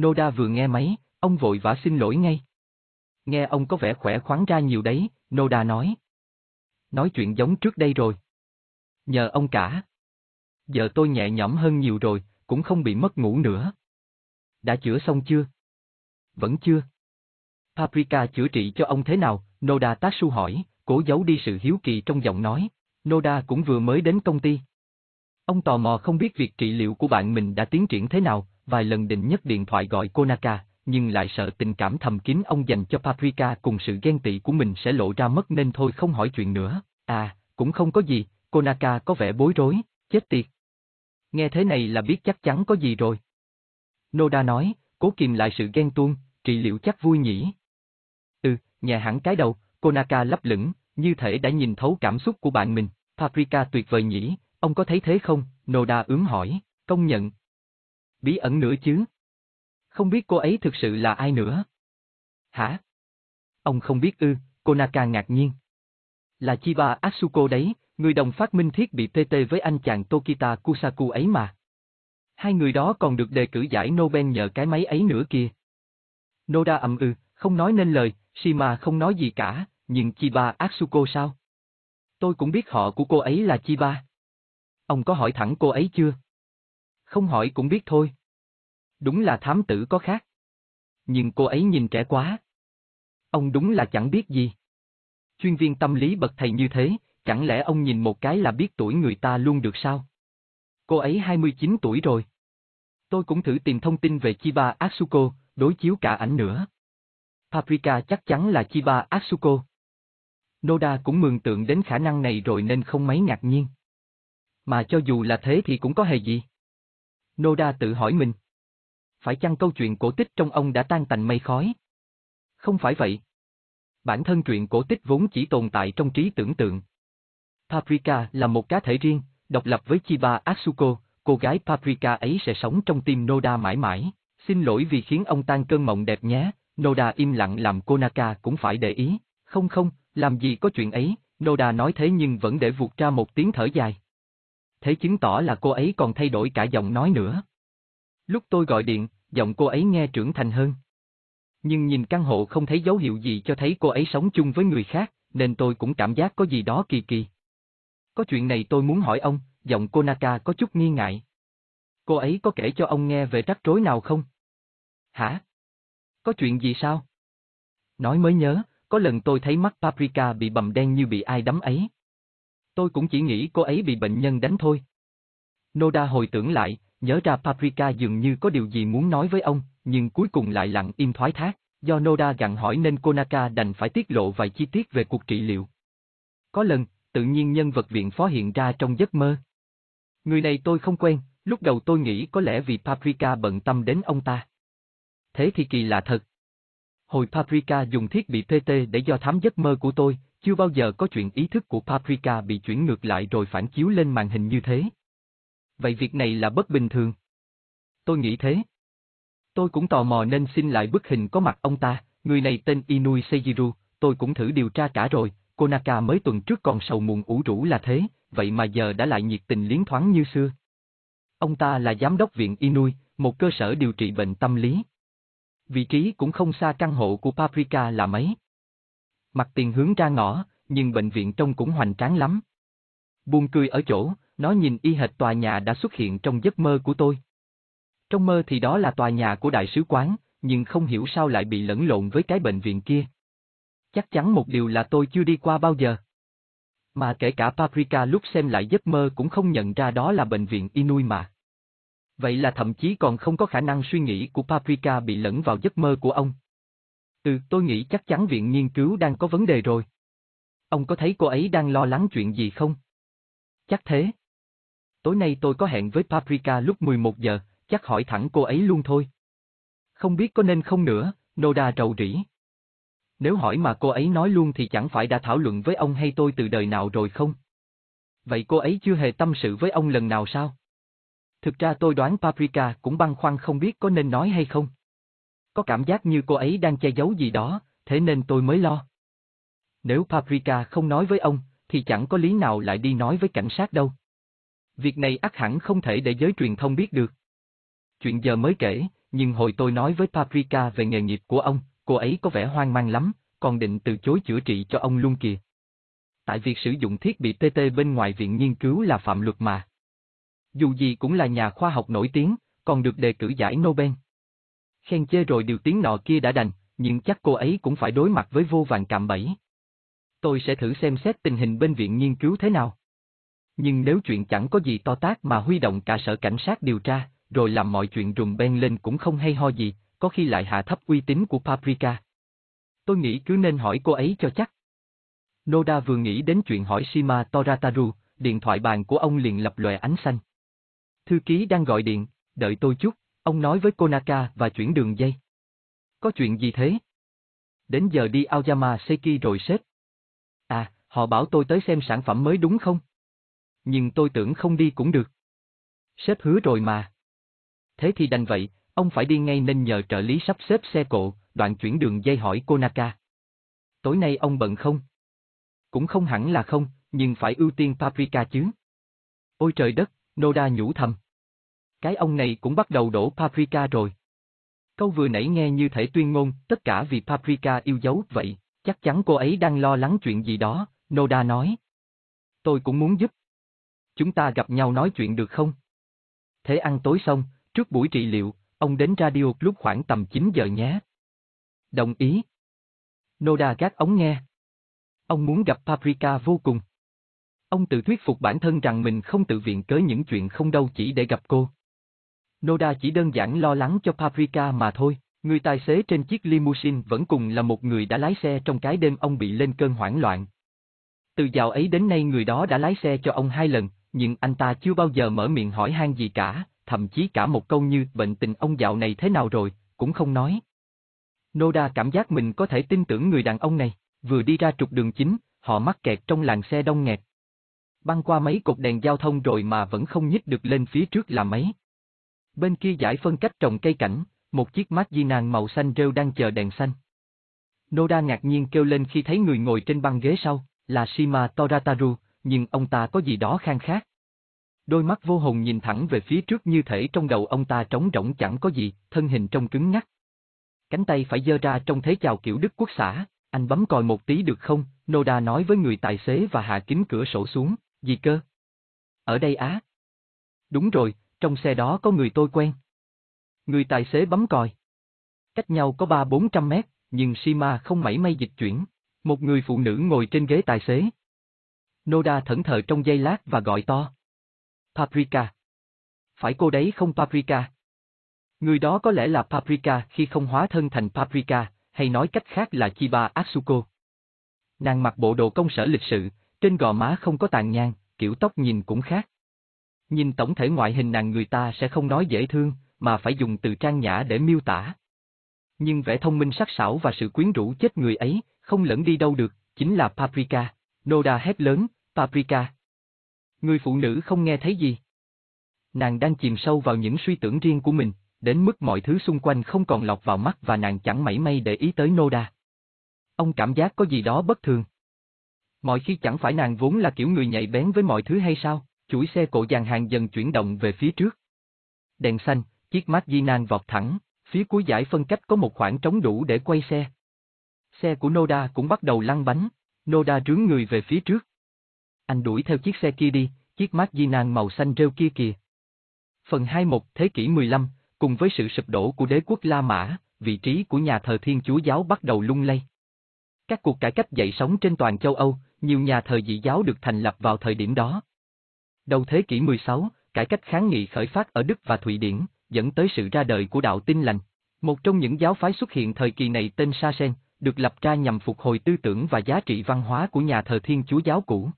Noda vừa nghe máy, ông vội vã xin lỗi ngay. Nghe ông có vẻ khỏe khoắn ra nhiều đấy, Noda nói. Nói chuyện giống trước đây rồi. Nhờ ông cả. Giờ tôi nhẹ nhõm hơn nhiều rồi, cũng không bị mất ngủ nữa. Đã chữa xong chưa? Vẫn chưa. Paprika chữa trị cho ông thế nào? Noda Tatsu hỏi, cố giấu đi sự hiếu kỳ trong giọng nói. Noda cũng vừa mới đến công ty. Ông tò mò không biết việc trị liệu của bạn mình đã tiến triển thế nào, vài lần định nhất điện thoại gọi Konaka, nhưng lại sợ tình cảm thầm kín ông dành cho Paprika cùng sự ghen tị của mình sẽ lộ ra mất nên thôi không hỏi chuyện nữa. À, cũng không có gì, Konaka có vẻ bối rối, chết tiệt. Nghe thế này là biết chắc chắn có gì rồi. Noda nói, cố kìm lại sự ghen tuông, trị liệu chắc vui nhỉ. Ừ, nhà hẳn cái đầu, Konaka lấp lửng, như thể đã nhìn thấu cảm xúc của bạn mình. Paprika tuyệt vời nhỉ, ông có thấy thế không? Noda ướm hỏi, công nhận. Bí ẩn nữa chứ. Không biết cô ấy thực sự là ai nữa. Hả? Ông không biết ư, Konaka ngạc nhiên. Là Chiba Asuko đấy, người đồng phát minh thiết bị PT với anh chàng Tokita Kusaku ấy mà. Hai người đó còn được đề cử giải Nobel nhờ cái máy ấy nữa kìa. Noda ậm ư, ừ, không nói nên lời, Shima không nói gì cả, nhưng Chiba Asuko sao? Tôi cũng biết họ của cô ấy là Chiba. Ông có hỏi thẳng cô ấy chưa? Không hỏi cũng biết thôi. Đúng là thám tử có khác. Nhưng cô ấy nhìn trẻ quá. Ông đúng là chẳng biết gì. Chuyên viên tâm lý bậc thầy như thế, chẳng lẽ ông nhìn một cái là biết tuổi người ta luôn được sao? Cô ấy 29 tuổi rồi. Tôi cũng thử tìm thông tin về Chiba Asuko, đối chiếu cả ảnh nữa. Paprika chắc chắn là Chiba Asuko. Noda cũng mường tượng đến khả năng này rồi nên không mấy ngạc nhiên. Mà cho dù là thế thì cũng có hề gì. Noda tự hỏi mình. Phải chăng câu chuyện cổ tích trong ông đã tan tành mây khói? Không phải vậy. Bản thân truyện cổ tích vốn chỉ tồn tại trong trí tưởng tượng. Paprika là một cá thể riêng, độc lập với Chiba Atsuko, cô gái Paprika ấy sẽ sống trong tim Noda mãi mãi. Xin lỗi vì khiến ông tan cơn mộng đẹp nhé, Noda im lặng làm Konaka cũng phải để ý. Không không, làm gì có chuyện ấy, Noda nói thế nhưng vẫn để vụt ra một tiếng thở dài. Thế chứng tỏ là cô ấy còn thay đổi cả giọng nói nữa. Lúc tôi gọi điện, giọng cô ấy nghe trưởng thành hơn. Nhưng nhìn căn hộ không thấy dấu hiệu gì cho thấy cô ấy sống chung với người khác, nên tôi cũng cảm giác có gì đó kỳ kỳ. Có chuyện này tôi muốn hỏi ông, giọng Konaka có chút nghi ngại. Cô ấy có kể cho ông nghe về rắc rối nào không? Hả? Có chuyện gì sao? Nói mới nhớ, có lần tôi thấy mắt Paprika bị bầm đen như bị ai đấm ấy. Tôi cũng chỉ nghĩ cô ấy bị bệnh nhân đánh thôi. Noda hồi tưởng lại, nhớ ra Paprika dường như có điều gì muốn nói với ông, nhưng cuối cùng lại lặng im thoái thác. Do Noda gặn hỏi nên Konaka đành phải tiết lộ vài chi tiết về cuộc trị liệu. Có lần, tự nhiên nhân vật viện phó hiện ra trong giấc mơ. Người này tôi không quen, lúc đầu tôi nghĩ có lẽ vì Paprika bận tâm đến ông ta. Thế thì kỳ lạ thật. Hồi Paprika dùng thiết bị PT để do thám giấc mơ của tôi, chưa bao giờ có chuyện ý thức của Paprika bị chuyển ngược lại rồi phản chiếu lên màn hình như thế. Vậy việc này là bất bình thường. Tôi nghĩ thế. Tôi cũng tò mò nên xin lại bức hình có mặt ông ta, người này tên Inui Seijiru, tôi cũng thử điều tra cả rồi, Konaka mới tuần trước còn sầu muộn ủ rũ là thế, vậy mà giờ đã lại nhiệt tình liến thoáng như xưa. Ông ta là giám đốc viện Inui, một cơ sở điều trị bệnh tâm lý. Vị trí cũng không xa căn hộ của Paprika là mấy. Mặt tiền hướng ra ngõ, nhưng bệnh viện trông cũng hoành tráng lắm. Buồn cười ở chỗ, nó nhìn y hệt tòa nhà đã xuất hiện trong giấc mơ của tôi. Trong mơ thì đó là tòa nhà của đại sứ quán, nhưng không hiểu sao lại bị lẫn lộn với cái bệnh viện kia. Chắc chắn một điều là tôi chưa đi qua bao giờ. Mà kể cả Paprika lúc xem lại giấc mơ cũng không nhận ra đó là bệnh viện Inui mà. Vậy là thậm chí còn không có khả năng suy nghĩ của Paprika bị lẫn vào giấc mơ của ông. Ừ, tôi nghĩ chắc chắn viện nghiên cứu đang có vấn đề rồi. Ông có thấy cô ấy đang lo lắng chuyện gì không? Chắc thế. Tối nay tôi có hẹn với Paprika lúc 11 giờ, chắc hỏi thẳng cô ấy luôn thôi. Không biết có nên không nữa, Noda rầu rĩ. Nếu hỏi mà cô ấy nói luôn thì chẳng phải đã thảo luận với ông hay tôi từ đời nào rồi không? Vậy cô ấy chưa hề tâm sự với ông lần nào sao? Thực ra tôi đoán Paprika cũng băn khoăn không biết có nên nói hay không. Có cảm giác như cô ấy đang che giấu gì đó, thế nên tôi mới lo. Nếu Paprika không nói với ông, thì chẳng có lý nào lại đi nói với cảnh sát đâu. Việc này ắt hẳn không thể để giới truyền thông biết được. Chuyện giờ mới kể, nhưng hồi tôi nói với Paprika về nghề nghiệp của ông, cô ấy có vẻ hoang mang lắm, còn định từ chối chữa trị cho ông luôn kìa. Tại việc sử dụng thiết bị TT bên ngoài viện nghiên cứu là phạm luật mà. Dù gì cũng là nhà khoa học nổi tiếng, còn được đề cử giải Nobel. Khen chê rồi điều tiếng nọ kia đã đành, nhưng chắc cô ấy cũng phải đối mặt với vô vàng cạm bẫy. Tôi sẽ thử xem xét tình hình bên viện nghiên cứu thế nào. Nhưng nếu chuyện chẳng có gì to tác mà huy động cả sở cảnh sát điều tra, rồi làm mọi chuyện rùng beng lên cũng không hay ho gì, có khi lại hạ thấp uy tín của Paprika. Tôi nghĩ cứ nên hỏi cô ấy cho chắc. Noda vừa nghĩ đến chuyện hỏi Shima Torataru, điện thoại bàn của ông liền lập lòe ánh xanh. Thư ký đang gọi điện, đợi tôi chút, ông nói với Konaka và chuyển đường dây. Có chuyện gì thế? Đến giờ đi Aoyama Seki rồi sếp. À, họ bảo tôi tới xem sản phẩm mới đúng không? Nhưng tôi tưởng không đi cũng được. Sếp hứa rồi mà. Thế thì đành vậy, ông phải đi ngay nên nhờ trợ lý sắp xếp xe cộ, đoạn chuyển đường dây hỏi Konaka. Tối nay ông bận không? Cũng không hẳn là không, nhưng phải ưu tiên Paprika chứ. Ôi trời đất, Noda nhủ thầm. Cái ông này cũng bắt đầu đổ Paprika rồi. Câu vừa nãy nghe như thể tuyên ngôn, tất cả vì Paprika yêu dấu vậy, chắc chắn cô ấy đang lo lắng chuyện gì đó, Noda nói. Tôi cũng muốn giúp. Chúng ta gặp nhau nói chuyện được không? Thế ăn tối xong, trước buổi trị liệu, ông đến radio lúc khoảng tầm 9 giờ nhé. Đồng ý. Noda gác ống nghe. Ông muốn gặp Paprika vô cùng. Ông tự thuyết phục bản thân rằng mình không tự viện cớ những chuyện không đâu chỉ để gặp cô. Noda chỉ đơn giản lo lắng cho Paprika mà thôi, người tài xế trên chiếc limousine vẫn cùng là một người đã lái xe trong cái đêm ông bị lên cơn hoảng loạn. Từ dạo ấy đến nay người đó đã lái xe cho ông hai lần, nhưng anh ta chưa bao giờ mở miệng hỏi han gì cả, thậm chí cả một câu như bệnh tình ông dạo này thế nào rồi, cũng không nói. Noda cảm giác mình có thể tin tưởng người đàn ông này, vừa đi ra trục đường chính, họ mắc kẹt trong làng xe đông nghẹt. Băng qua mấy cột đèn giao thông rồi mà vẫn không nhích được lên phía trước là mấy. Bên kia giải phân cách trồng cây cảnh, một chiếc mát di nàng màu xanh rêu đang chờ đèn xanh. Noda ngạc nhiên kêu lên khi thấy người ngồi trên băng ghế sau, là Shima Torataru, nhưng ông ta có gì đó khang khác. Đôi mắt vô hồn nhìn thẳng về phía trước như thể trong đầu ông ta trống rỗng chẳng có gì, thân hình trông cứng ngắc. Cánh tay phải giơ ra trong thế chào kiểu Đức Quốc xã, anh bấm còi một tí được không? Noda nói với người tài xế và hạ kính cửa sổ xuống, gì cơ? Ở đây á? Đúng rồi, trong xe đó có người tôi quen. Người tài xế bấm còi. Cách nhau có ba bốn trăm mét, nhưng Shima không mảy may dịch chuyển. Một người phụ nữ ngồi trên ghế tài xế. Noda thẫn thờ trong giây lát và gọi to. Paprika. Phải cô đấy không Paprika? Người đó có lẽ là Paprika khi không hóa thân thành Paprika, hay nói cách khác là Chiba Atsuko. Nàng mặc bộ đồ công sở lịch sự, trên gò má không có tàn nhang, kiểu tóc nhìn cũng khác. Nhìn tổng thể ngoại hình nàng người ta sẽ không nói dễ thương, mà phải dùng từ trang nhã để miêu tả. Nhưng vẻ thông minh sắc sảo và sự quyến rũ chết người ấy, không lẫn đi đâu được, chính là Paprika. Noda hét lớn, Paprika. Người phụ nữ không nghe thấy gì. Nàng đang chìm sâu vào những suy tưởng riêng của mình, đến mức mọi thứ xung quanh không còn lọt vào mắt và nàng chẳng mảy may để ý tới Noda. Ông cảm giác có gì đó bất thường. Mọi khi chẳng phải nàng vốn là kiểu người nhạy bén với mọi thứ hay sao, chuỗi xe cộ dàn hàng dần chuyển động về phía trước. Đèn xanh, chiếc mát di nan vọt thẳng, phía cuối giải phân cách có một khoảng trống đủ để quay xe. Xe của Noda cũng bắt đầu lăn bánh, Noda trướng người về phía trước. Anh đuổi theo chiếc xe kia đi, chiếc mát di nan màu xanh rêu kia kìa. Phần 21 Thế kỷ 15, cùng với sự sụp đổ của đế quốc La Mã, vị trí của nhà thờ Thiên Chúa giáo bắt đầu lung lay. Các cuộc cải cách dậy sóng trên toàn châu Âu, nhiều nhà thờ dị giáo được thành lập vào thời điểm đó. Đầu thế kỷ 16, cải cách kháng nghị khởi phát ở Đức và Thụy Điển, dẫn tới sự ra đời của đạo tin lành. Một trong những giáo phái xuất hiện thời kỳ này tên Sa Sen, được lập ra nhằm phục hồi tư tưởng và giá trị văn hóa của nhà thờ Thiên Chúa giáo cũ.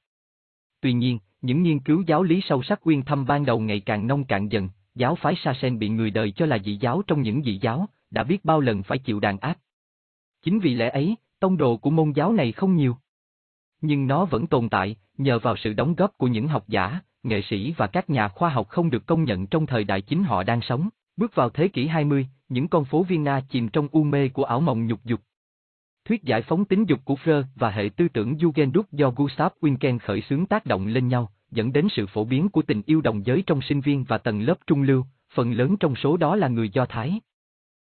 Tuy nhiên, những nghiên cứu giáo lý sâu sắc uyên thâm ban đầu ngày càng nông cạn dần, giáo phái Sa Sen bị người đời cho là dị giáo trong những dị giáo, đã biết bao lần phải chịu đàn áp. Chính vì lẽ ấy, tông đồ của môn giáo này không nhiều. Nhưng nó vẫn tồn tại, nhờ vào sự đóng góp của những học giả, nghệ sĩ và các nhà khoa học không được công nhận trong thời đại chính họ đang sống. Bước vào thế kỷ 20, những con phố Vienna chìm trong u mê của ảo mộng nhục dục. Thuyết giải phóng tính dục của Freud và hệ tư tưởng Jugendruk do Gustav Winken khởi xướng tác động lên nhau, dẫn đến sự phổ biến của tình yêu đồng giới trong sinh viên và tầng lớp trung lưu, phần lớn trong số đó là người Do Thái.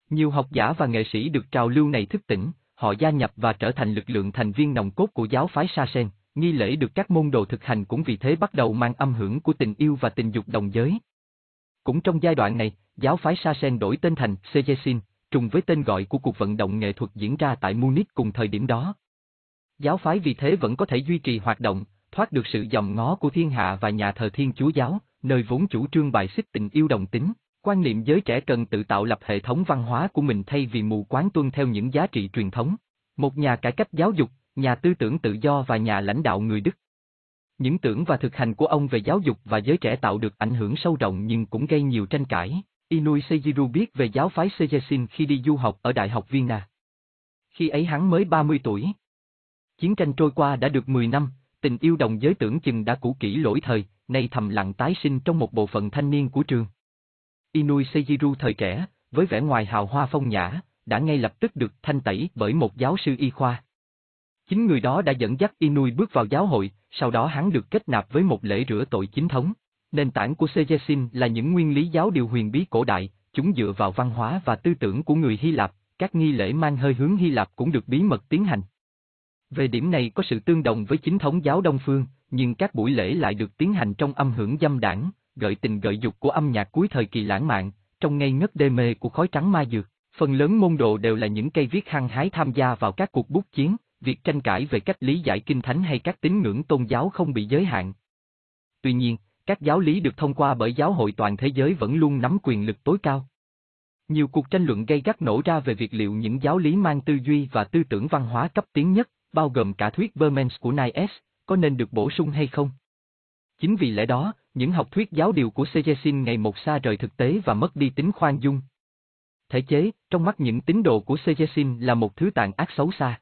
Nhiều học giả và nghệ sĩ được trào lưu này thức tỉnh, họ gia nhập và trở thành lực lượng thành viên nòng cốt của giáo phái Sa Sen, nghi lễ được các môn đồ thực hành cũng vì thế bắt đầu mang âm hưởng của tình yêu và tình dục đồng giới. Cũng trong giai đoạn này, giáo phái Sa Sen đổi tên thành Sejesin, trùng với tên gọi của cuộc vận động nghệ thuật diễn ra tại Munich cùng thời điểm đó. Giáo phái vì thế vẫn có thể duy trì hoạt động, thoát được sự dòm ngó của thiên hạ và nhà thờ Thiên Chúa Giáo, nơi vốn chủ trương bài xích tình yêu đồng tính. Quan niệm giới trẻ cần tự tạo lập hệ thống văn hóa của mình thay vì mù quáng tuân theo những giá trị truyền thống. Một nhà cải cách giáo dục, nhà tư tưởng tự do và nhà lãnh đạo người Đức. Những tưởng và thực hành của ông về giáo dục và giới trẻ tạo được ảnh hưởng sâu rộng nhưng cũng gây nhiều tranh cãi. Inui Seijiru biết về giáo phái Sejesin khi đi du học ở Đại học Vienna. Khi ấy hắn mới 30 tuổi. Chiến tranh trôi qua đã được 10 năm, tình yêu đồng giới tưởng chừng đã cũ kỹ lỗi thời, nay thầm lặng tái sinh trong một bộ phận thanh niên của trường. Inui Seijiru thời trẻ, với vẻ ngoài hào hoa phong nhã, đã ngay lập tức được thanh tẩy bởi một giáo sư y khoa. Chính người đó đã dẫn dắt Inui bước vào giáo hội, sau đó hắn được kết nạp với một lễ rửa tội chính thống. Nền tảng của Sejesin là những nguyên lý giáo điều huyền bí cổ đại, chúng dựa vào văn hóa và tư tưởng của người Hy Lạp, các nghi lễ mang hơi hướng Hy Lạp cũng được bí mật tiến hành. Về điểm này có sự tương đồng với chính thống giáo Đông Phương, nhưng các buổi lễ lại được tiến hành trong âm hưởng dâm đảng, gợi tình gợi dục của âm nhạc cuối thời kỳ lãng mạn, trong ngây ngất đê mê của khói trắng ma dược. Phần lớn môn đồ đều là những cây viết hăng hái tham gia vào các cuộc bút chiến, việc tranh cãi về cách lý giải kinh thánh hay các tín ngưỡng tôn giáo không bị giới hạn. Tuy nhiên, các giáo lý được thông qua bởi giáo hội toàn thế giới vẫn luôn nắm quyền lực tối cao. Nhiều cuộc tranh luận gây gắt nổ ra về việc liệu những giáo lý mang tư duy và tư tưởng văn hóa cấp tiến nhất, bao gồm cả thuyết Bermans của Nies, có nên được bổ sung hay không? Chính vì lẽ đó, những học thuyết giáo điều của Sejesin ngày một xa rời thực tế và mất đi tính khoan dung. Thể chế, trong mắt những tín đồ của Sejesin là một thứ tàn ác xấu xa.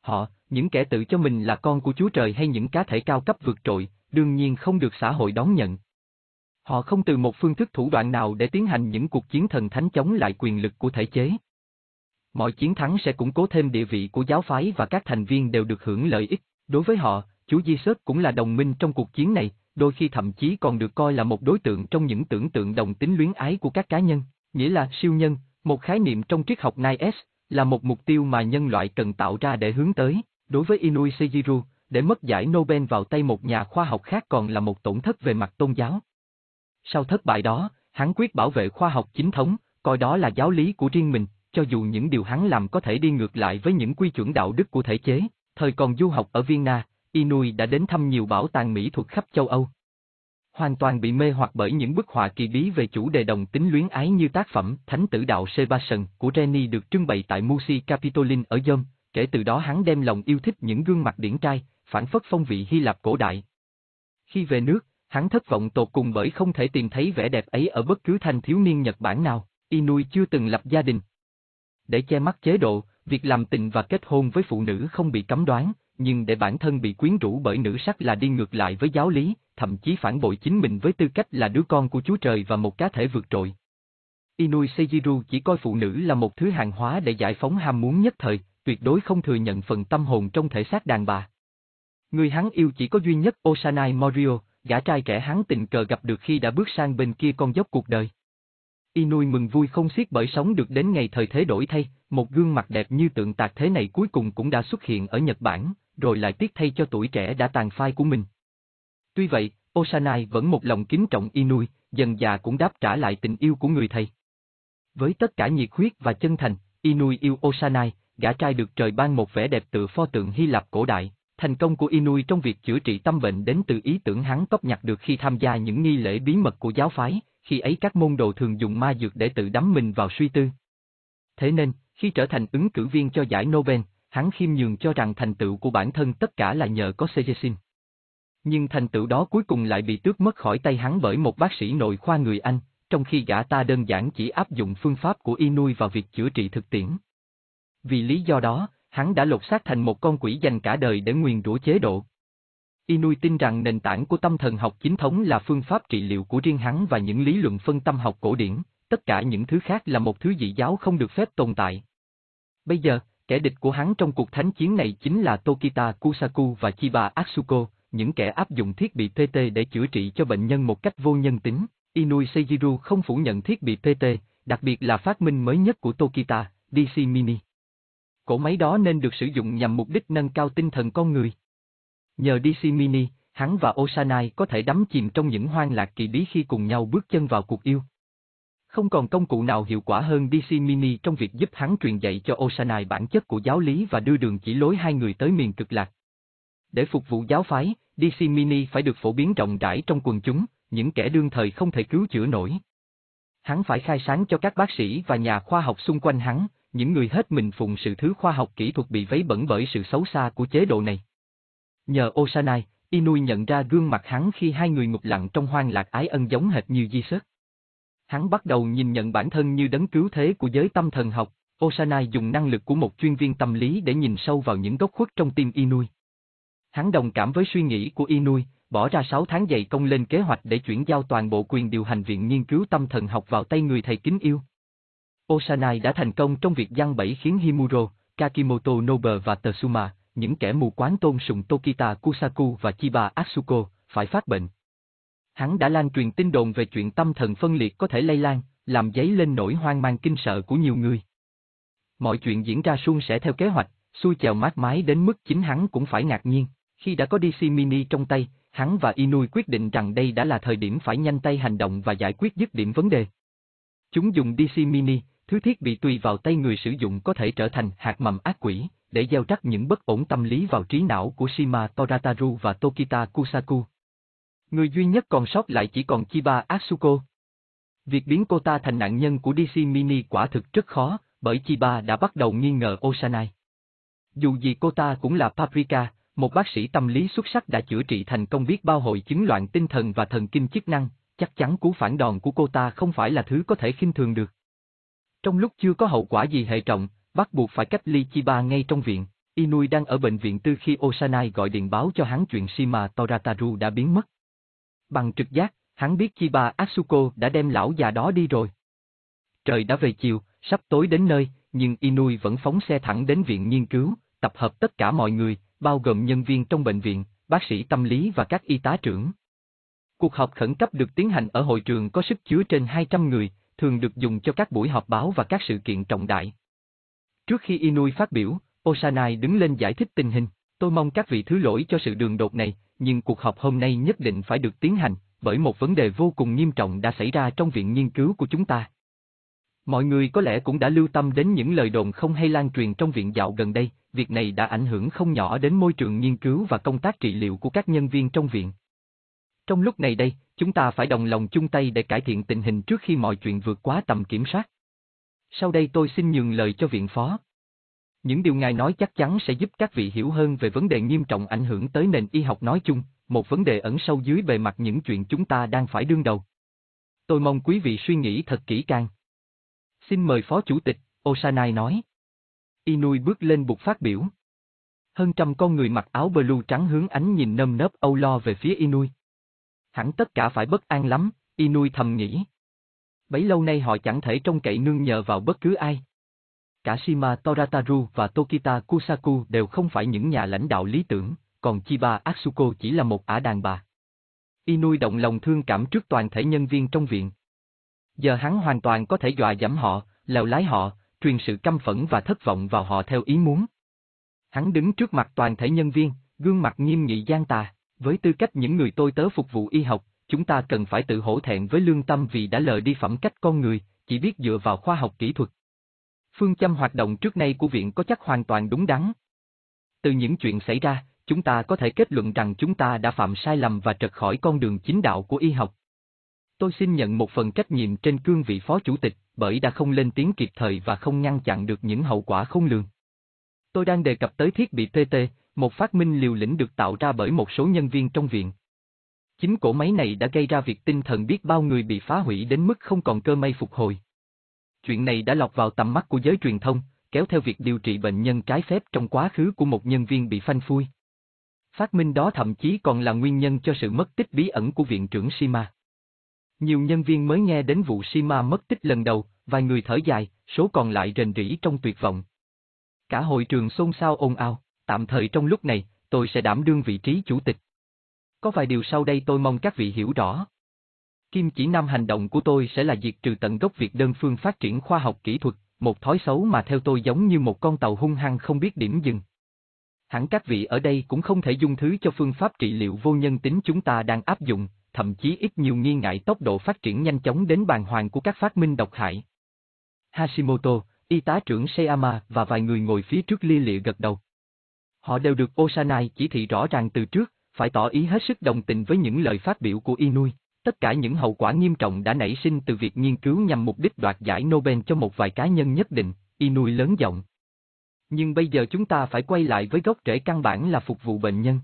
Họ, những kẻ tự cho mình là con của Chúa Trời hay những cá thể cao cấp vượt trội, đương nhiên không được xã hội đón nhận. Họ không từ một phương thức thủ đoạn nào để tiến hành những cuộc chiến thần thánh chống lại quyền lực của thể chế. Mọi chiến thắng sẽ củng cố thêm địa vị của giáo phái và các thành viên đều được hưởng lợi ích. Đối với họ, Chúa Jesus cũng là đồng minh trong cuộc chiến này, đôi khi thậm chí còn được coi là một đối tượng trong những tưởng tượng đồng tính luyến ái của các cá nhân, nghĩa là siêu nhân, một khái niệm trong triết học Nai S, là một mục tiêu mà nhân loại cần tạo ra để hướng tới. Đối với Inui Seijiro, để mất giải Nobel vào tay một nhà khoa học khác còn là một tổn thất về mặt tôn giáo. Sau thất bại đó, hắn quyết bảo vệ khoa học chính thống, coi đó là giáo lý của riêng mình, cho dù những điều hắn làm có thể đi ngược lại với những quy chuẩn đạo đức của thể chế. Thời còn du học ở Vienna, Inui đã đến thăm nhiều bảo tàng mỹ thuật khắp châu Âu. Hoàn toàn bị mê hoặc bởi những bức họa kỳ bí về chủ đề đồng tính luyến ái như tác phẩm Thánh tử đạo Sebastian của Reni được trưng bày tại Musi Capitolin ở Dom, kể từ đó hắn đem lòng yêu thích những gương mặt điển trai, phản phất phong vị Hy Lạp cổ đại. Khi về nước, hắn thất vọng tột cùng bởi không thể tìm thấy vẻ đẹp ấy ở bất cứ thanh thiếu niên Nhật Bản nào, Inui chưa từng lập gia đình. Để che mắt chế độ, việc làm tình và kết hôn với phụ nữ không bị cấm đoán, nhưng để bản thân bị quyến rũ bởi nữ sắc là đi ngược lại với giáo lý, thậm chí phản bội chính mình với tư cách là đứa con của Chúa Trời và một cá thể vượt trội. Inui Seijiru chỉ coi phụ nữ là một thứ hàng hóa để giải phóng ham muốn nhất thời, tuyệt đối không thừa nhận phần tâm hồn trong thể xác đàn bà. Người hắn yêu chỉ có duy nhất Osanai Morio, gã trai kẻ hắn tình cờ gặp được khi đã bước sang bên kia con dốc cuộc đời. Inui mừng vui không xiết bởi sống được đến ngày thời thế đổi thay, một gương mặt đẹp như tượng tạc thế này cuối cùng cũng đã xuất hiện ở Nhật Bản, rồi lại tiếc thay cho tuổi trẻ đã tàn phai của mình. Tuy vậy, Osanai vẫn một lòng kính trọng Inui, dần già cũng đáp trả lại tình yêu của người thầy. Với tất cả nhiệt huyết và chân thành, Inui yêu Osanai, gã trai được trời ban một vẻ đẹp tự pho tượng Hy Lạp cổ đại. Thành công của Inui trong việc chữa trị tâm bệnh đến từ ý tưởng hắn cóp nhặt được khi tham gia những nghi lễ bí mật của giáo phái, khi ấy các môn đồ thường dùng ma dược để tự đắm mình vào suy tư. Thế nên, khi trở thành ứng cử viên cho giải Nobel, hắn khiêm nhường cho rằng thành tựu của bản thân tất cả là nhờ có Sejesin. Nhưng thành tựu đó cuối cùng lại bị tước mất khỏi tay hắn bởi một bác sĩ nội khoa người Anh, trong khi gã ta đơn giản chỉ áp dụng phương pháp của Inui vào việc chữa trị thực tiễn. Vì lý do đó, hắn đã lột xác thành một con quỷ dành cả đời để nguyền rủa chế độ. Inui tin rằng nền tảng của tâm thần học chính thống là phương pháp trị liệu của riêng hắn và những lý luận phân tâm học cổ điển, tất cả những thứ khác là một thứ dị giáo không được phép tồn tại. Bây giờ, kẻ địch của hắn trong cuộc thánh chiến này chính là Tokita Kusaku và Chiba Atsuko, những kẻ áp dụng thiết bị PT để chữa trị cho bệnh nhân một cách vô nhân tính. Inui Seijiru không phủ nhận thiết bị PT, đặc biệt là phát minh mới nhất của Tokita, DC Mini. Cổ máy đó nên được sử dụng nhằm mục đích nâng cao tinh thần con người. Nhờ DC Mini, hắn và Osanai có thể đắm chìm trong những hoang lạc kỳ bí khi cùng nhau bước chân vào cuộc yêu. Không còn công cụ nào hiệu quả hơn DC Mini trong việc giúp hắn truyền dạy cho Osanai bản chất của giáo lý và đưa đường chỉ lối hai người tới miền cực lạc. Để phục vụ giáo phái, DC Mini phải được phổ biến rộng rãi trong quần chúng, những kẻ đương thời không thể cứu chữa nổi. Hắn phải khai sáng cho các bác sĩ và nhà khoa học xung quanh hắn, những người hết mình phụng sự thứ khoa học kỹ thuật bị vấy bẩn bởi sự xấu xa của chế độ này. Nhờ Osanai, Inui nhận ra gương mặt hắn khi hai người ngục lặng trong hoang lạc ái ân giống hệt như di sớt. Hắn bắt đầu nhìn nhận bản thân như đấng cứu thế của giới tâm thần học, Osanai dùng năng lực của một chuyên viên tâm lý để nhìn sâu vào những góc khuất trong tim Inui. Hắn đồng cảm với suy nghĩ của Inui, bỏ ra 6 tháng dày công lên kế hoạch để chuyển giao toàn bộ quyền điều hành viện nghiên cứu tâm thần học vào tay người thầy kính yêu. Osanai đã thành công trong việc giăng bẫy khiến Himuro, Kakimoto Nobe và Tsuma, những kẻ mù quáng tôn sùng Tokita Kusaku và Chiba Atsuko, phải phát bệnh. Hắn đã lan truyền tin đồn về chuyện tâm thần phân liệt có thể lây lan, làm dấy lên nỗi hoang mang kinh sợ của nhiều người. Mọi chuyện diễn ra suôn sẻ theo kế hoạch, xuôi chèo mát mái đến mức chính hắn cũng phải ngạc nhiên. Khi đã có DC Mini trong tay, hắn và Inui quyết định rằng đây đã là thời điểm phải nhanh tay hành động và giải quyết dứt điểm vấn đề. Chúng dùng DC Mini, thứ thiết bị tùy vào tay người sử dụng có thể trở thành hạt mầm ác quỷ, để gieo rắc những bất ổn tâm lý vào trí não của Shima Torataru và Tokita Kusaku. Người duy nhất còn sót lại chỉ còn Chiba Atsuko. Việc biến cô ta thành nạn nhân của DC Mini quả thực rất khó, bởi Chiba đã bắt đầu nghi ngờ Osanai. Dù gì cô ta cũng là Paprika, một bác sĩ tâm lý xuất sắc đã chữa trị thành công biết bao hội chứng loạn tinh thần và thần kinh chức năng, chắc chắn cú phản đòn của cô ta không phải là thứ có thể khinh thường được. Trong lúc chưa có hậu quả gì hệ trọng, bắt buộc phải cách ly Chiba ngay trong viện, Inui đang ở bệnh viện tư khi Osanai gọi điện báo cho hắn chuyện Shima Torataru đã biến mất. Bằng trực giác, hắn biết Chiba Asuko đã đem lão già đó đi rồi. Trời đã về chiều, sắp tối đến nơi, nhưng Inui vẫn phóng xe thẳng đến viện nghiên cứu, tập hợp tất cả mọi người, bao gồm nhân viên trong bệnh viện, bác sĩ tâm lý và các y tá trưởng. Cuộc họp khẩn cấp được tiến hành ở hội trường có sức chứa trên 200 người, thường được dùng cho các buổi họp báo và các sự kiện trọng đại. Trước khi Inui phát biểu, Osanai đứng lên giải thích tình hình, tôi mong các vị thứ lỗi cho sự đường đột này, nhưng cuộc họp hôm nay nhất định phải được tiến hành, bởi một vấn đề vô cùng nghiêm trọng đã xảy ra trong viện nghiên cứu của chúng ta. Mọi người có lẽ cũng đã lưu tâm đến những lời đồn không hay lan truyền trong viện dạo gần đây, việc này đã ảnh hưởng không nhỏ đến môi trường nghiên cứu và công tác trị liệu của các nhân viên trong viện. Trong lúc này đây, chúng ta phải đồng lòng chung tay để cải thiện tình hình trước khi mọi chuyện vượt quá tầm kiểm soát. Sau đây tôi xin nhường lời cho viện phó. Những điều ngài nói chắc chắn sẽ giúp các vị hiểu hơn về vấn đề nghiêm trọng ảnh hưởng tới nền y học nói chung, một vấn đề ẩn sâu dưới bề mặt những chuyện chúng ta đang phải đương đầu. Tôi mong quý vị suy nghĩ thật kỹ càng. Xin mời Phó Chủ tịch, Osanai nói. Inui bước lên bục phát biểu. Hơn trăm con người mặc áo blue trắng hướng ánh nhìn nâm nớp âu lo về phía Inui. Hẳn tất cả phải bất an lắm, Inui thầm nghĩ. Bấy lâu nay họ chẳng thể trông cậy nương nhờ vào bất cứ ai. Cả Shima Torataru và Tokita Kusaku đều không phải những nhà lãnh đạo lý tưởng, còn Chiba Atsuko chỉ là một ả đàn bà. Inui động lòng thương cảm trước toàn thể nhân viên trong viện. Giờ hắn hoàn toàn có thể dọa dẫm họ, lèo lái họ, truyền sự căm phẫn và thất vọng vào họ theo ý muốn. Hắn đứng trước mặt toàn thể nhân viên, gương mặt nghiêm nghị gian tà, với tư cách những người tôi tớ phục vụ y học, chúng ta cần phải tự hổ thẹn với lương tâm vì đã lờ đi phẩm cách con người, chỉ biết dựa vào khoa học kỹ thuật. Phương châm hoạt động trước nay của viện có chắc hoàn toàn đúng đắn. Từ những chuyện xảy ra, chúng ta có thể kết luận rằng chúng ta đã phạm sai lầm và trật khỏi con đường chính đạo của y học. Tôi xin nhận một phần trách nhiệm trên cương vị phó chủ tịch, bởi đã không lên tiếng kịp thời và không ngăn chặn được những hậu quả không lường. Tôi đang đề cập tới thiết bị TT, một phát minh liều lĩnh được tạo ra bởi một số nhân viên trong viện. Chính cổ máy này đã gây ra việc tinh thần biết bao người bị phá hủy đến mức không còn cơ may phục hồi. Chuyện này đã lọt vào tầm mắt của giới truyền thông, kéo theo việc điều trị bệnh nhân trái phép trong quá khứ của một nhân viên bị phanh phui. Phát minh đó thậm chí còn là nguyên nhân cho sự mất tích bí ẩn của viện trưởng Shima. Nhiều nhân viên mới nghe đến vụ Shima mất tích lần đầu, vài người thở dài, số còn lại rền rỉ trong tuyệt vọng. Cả hội trường xôn xao ồn ào, tạm thời trong lúc này, tôi sẽ đảm đương vị trí chủ tịch. Có vài điều sau đây tôi mong các vị hiểu rõ. Kim chỉ nam hành động của tôi sẽ là diệt trừ tận gốc việc đơn phương phát triển khoa học kỹ thuật, một thói xấu mà theo tôi giống như một con tàu hung hăng không biết điểm dừng. Hẳn các vị ở đây cũng không thể dung thứ cho phương pháp trị liệu vô nhân tính chúng ta đang áp dụng, thậm chí ít nhiều nghi ngại tốc độ phát triển nhanh chóng đến bàn hoàng của các phát minh độc hại. Hashimoto, y tá trưởng Seyama và vài người ngồi phía trước lia lịa gật đầu. Họ đều được Osanai chỉ thị rõ ràng từ trước, phải tỏ ý hết sức đồng tình với những lời phát biểu của Inui. Tất cả những hậu quả nghiêm trọng đã nảy sinh từ việc nghiên cứu nhằm mục đích đoạt giải Nobel cho một vài cá nhân nhất định, Inui lớn giọng. Nhưng bây giờ chúng ta phải quay lại với gốc rễ căn bản là phục vụ bệnh nhân.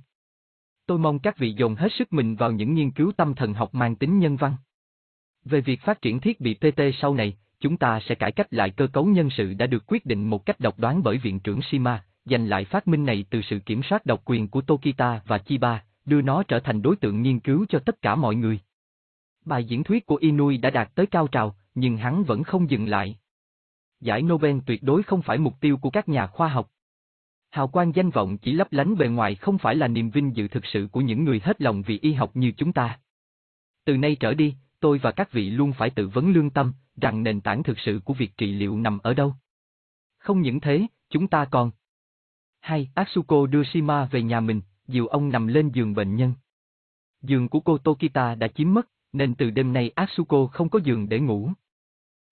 Tôi mong các vị dồn hết sức mình vào những nghiên cứu tâm thần học mang tính nhân văn. Về việc phát triển thiết bị TT sau này, chúng ta sẽ cải cách lại cơ cấu nhân sự đã được quyết định một cách độc đoán bởi viện trưởng Shima, giành lại phát minh này từ sự kiểm soát độc quyền của Tokita và Chiba, đưa nó trở thành đối tượng nghiên cứu cho tất cả mọi người. Bài diễn thuyết của Inui đã đạt tới cao trào, nhưng hắn vẫn không dừng lại. Giải Nobel tuyệt đối không phải mục tiêu của các nhà khoa học. Hào quang danh vọng chỉ lấp lánh bề ngoài không phải là niềm vinh dự thực sự của những người hết lòng vì y học như chúng ta. Từ nay trở đi, tôi và các vị luôn phải tự vấn lương tâm, rằng nền tảng thực sự của việc trị liệu nằm ở đâu. Không những thế, chúng ta còn. Hai, Atsuko đưa Shima về nhà mình, dìu ông nằm lên giường bệnh nhân. Giường của cô Tokita đã chiếm mất, nên từ đêm nay Atsuko không có giường để ngủ.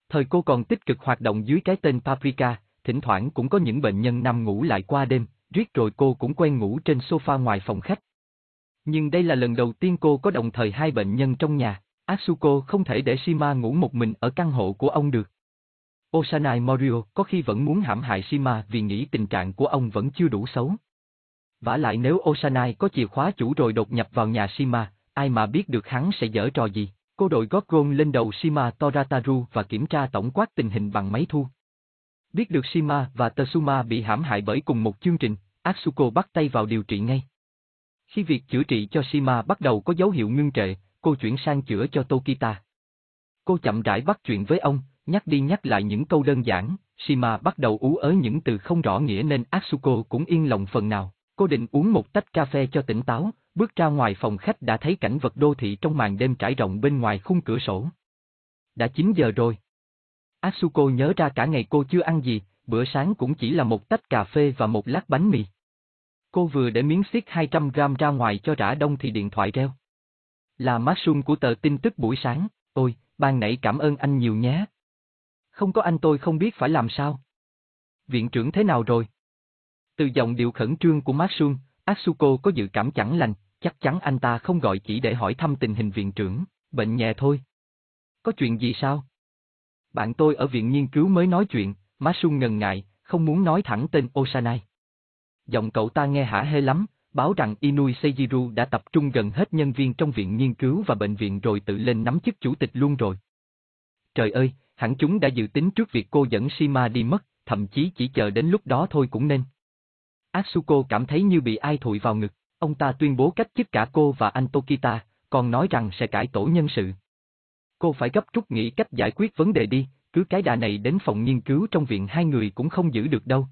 Thời cô còn tích cực hoạt động dưới cái tên Paprika, thỉnh thoảng cũng có những bệnh nhân nằm ngủ lại qua đêm, riết rồi cô cũng quen ngủ trên sofa ngoài phòng khách. Nhưng đây là lần đầu tiên cô có đồng thời hai bệnh nhân trong nhà, Atsuko không thể để Shima ngủ một mình ở căn hộ của ông được. Osanai Morio có khi vẫn muốn hãm hại Shima vì nghĩ tình trạng của ông vẫn chưa đủ xấu. vả lại nếu Osanai có chìa khóa chủ rồi đột nhập vào nhà Shima, ai mà biết được hắn sẽ dở trò gì. Cô đội gót gôn lên đầu Shima Torataru và kiểm tra tổng quát tình hình bằng máy thu. Biết được Shima và Tatsuma bị hãm hại bởi cùng một chương trình, Atsuko bắt tay vào điều trị ngay. Khi việc chữa trị cho Shima bắt đầu có dấu hiệu ngưng trệ, cô chuyển sang chữa cho Tokita. Cô chậm rãi bắt chuyện với ông, nhắc đi nhắc lại những câu đơn giản, Shima bắt đầu ú ớ những từ không rõ nghĩa nên Atsuko cũng yên lòng phần nào. Cô định uống một tách cà phê cho tỉnh táo, bước ra ngoài phòng khách đã thấy cảnh vật đô thị trong màn đêm trải rộng bên ngoài khung cửa sổ. Đã 9 giờ rồi. Atsuko nhớ ra cả ngày cô chưa ăn gì, bữa sáng cũng chỉ là một tách cà phê và một lát bánh mì. Cô vừa để miếng xiết 200 gram ra ngoài cho rã đông thì điện thoại reo. Là Maxum của tờ tin tức buổi sáng, ôi, ban nãy cảm ơn anh nhiều nhé. Không có anh tôi không biết phải làm sao. Viện trưởng thế nào rồi? Từ giọng điệu khẩn trương của Maxum, Atsuko có dự cảm chẳng lành, chắc chắn anh ta không gọi chỉ để hỏi thăm tình hình viện trưởng, bệnh nhẹ thôi. Có chuyện gì sao? Bạn tôi ở viện nghiên cứu mới nói chuyện, Maxum ngần ngại, không muốn nói thẳng tên Osanai. Giọng cậu ta nghe hả hê lắm, báo rằng Inui Seijiru đã tập trung gần hết nhân viên trong viện nghiên cứu và bệnh viện rồi tự lên nắm chức chủ tịch luôn rồi. Trời ơi, hẳn chúng đã dự tính trước việc cô dẫn Shima đi mất, thậm chí chỉ chờ đến lúc đó thôi cũng nên. Asuko cảm thấy như bị ai thụi vào ngực, ông ta tuyên bố cách chức cả cô và anh Tokita, còn nói rằng sẽ cải tổ nhân sự. Cô phải gấp rút nghĩ cách giải quyết vấn đề đi, cứ cái đà này đến phòng nghiên cứu trong viện hai người cũng không giữ được đâu.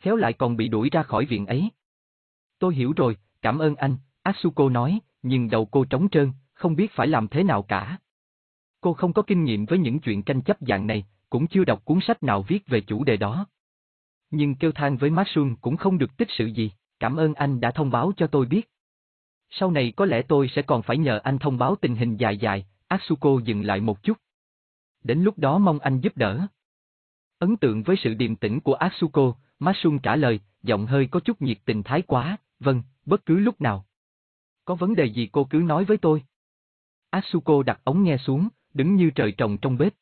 Khéo lại còn bị đuổi ra khỏi viện ấy. Tôi hiểu rồi, cảm ơn anh, Asuko nói, nhưng đầu cô trống trơn, không biết phải làm thế nào cả. Cô không có kinh nghiệm với những chuyện tranh chấp dạng này, cũng chưa đọc cuốn sách nào viết về chủ đề đó. Nhưng kêu than với Maxun cũng không được tích sự gì, cảm ơn anh đã thông báo cho tôi biết. Sau này có lẽ tôi sẽ còn phải nhờ anh thông báo tình hình dài dài, Asuko dừng lại một chút. Đến lúc đó mong anh giúp đỡ. Ấn tượng với sự điềm tĩnh của Atsuko, Maxun trả lời, giọng hơi có chút nhiệt tình thái quá, vâng, bất cứ lúc nào. Có vấn đề gì cô cứ nói với tôi. Asuko đặt ống nghe xuống, đứng như trời trồng trong bếp.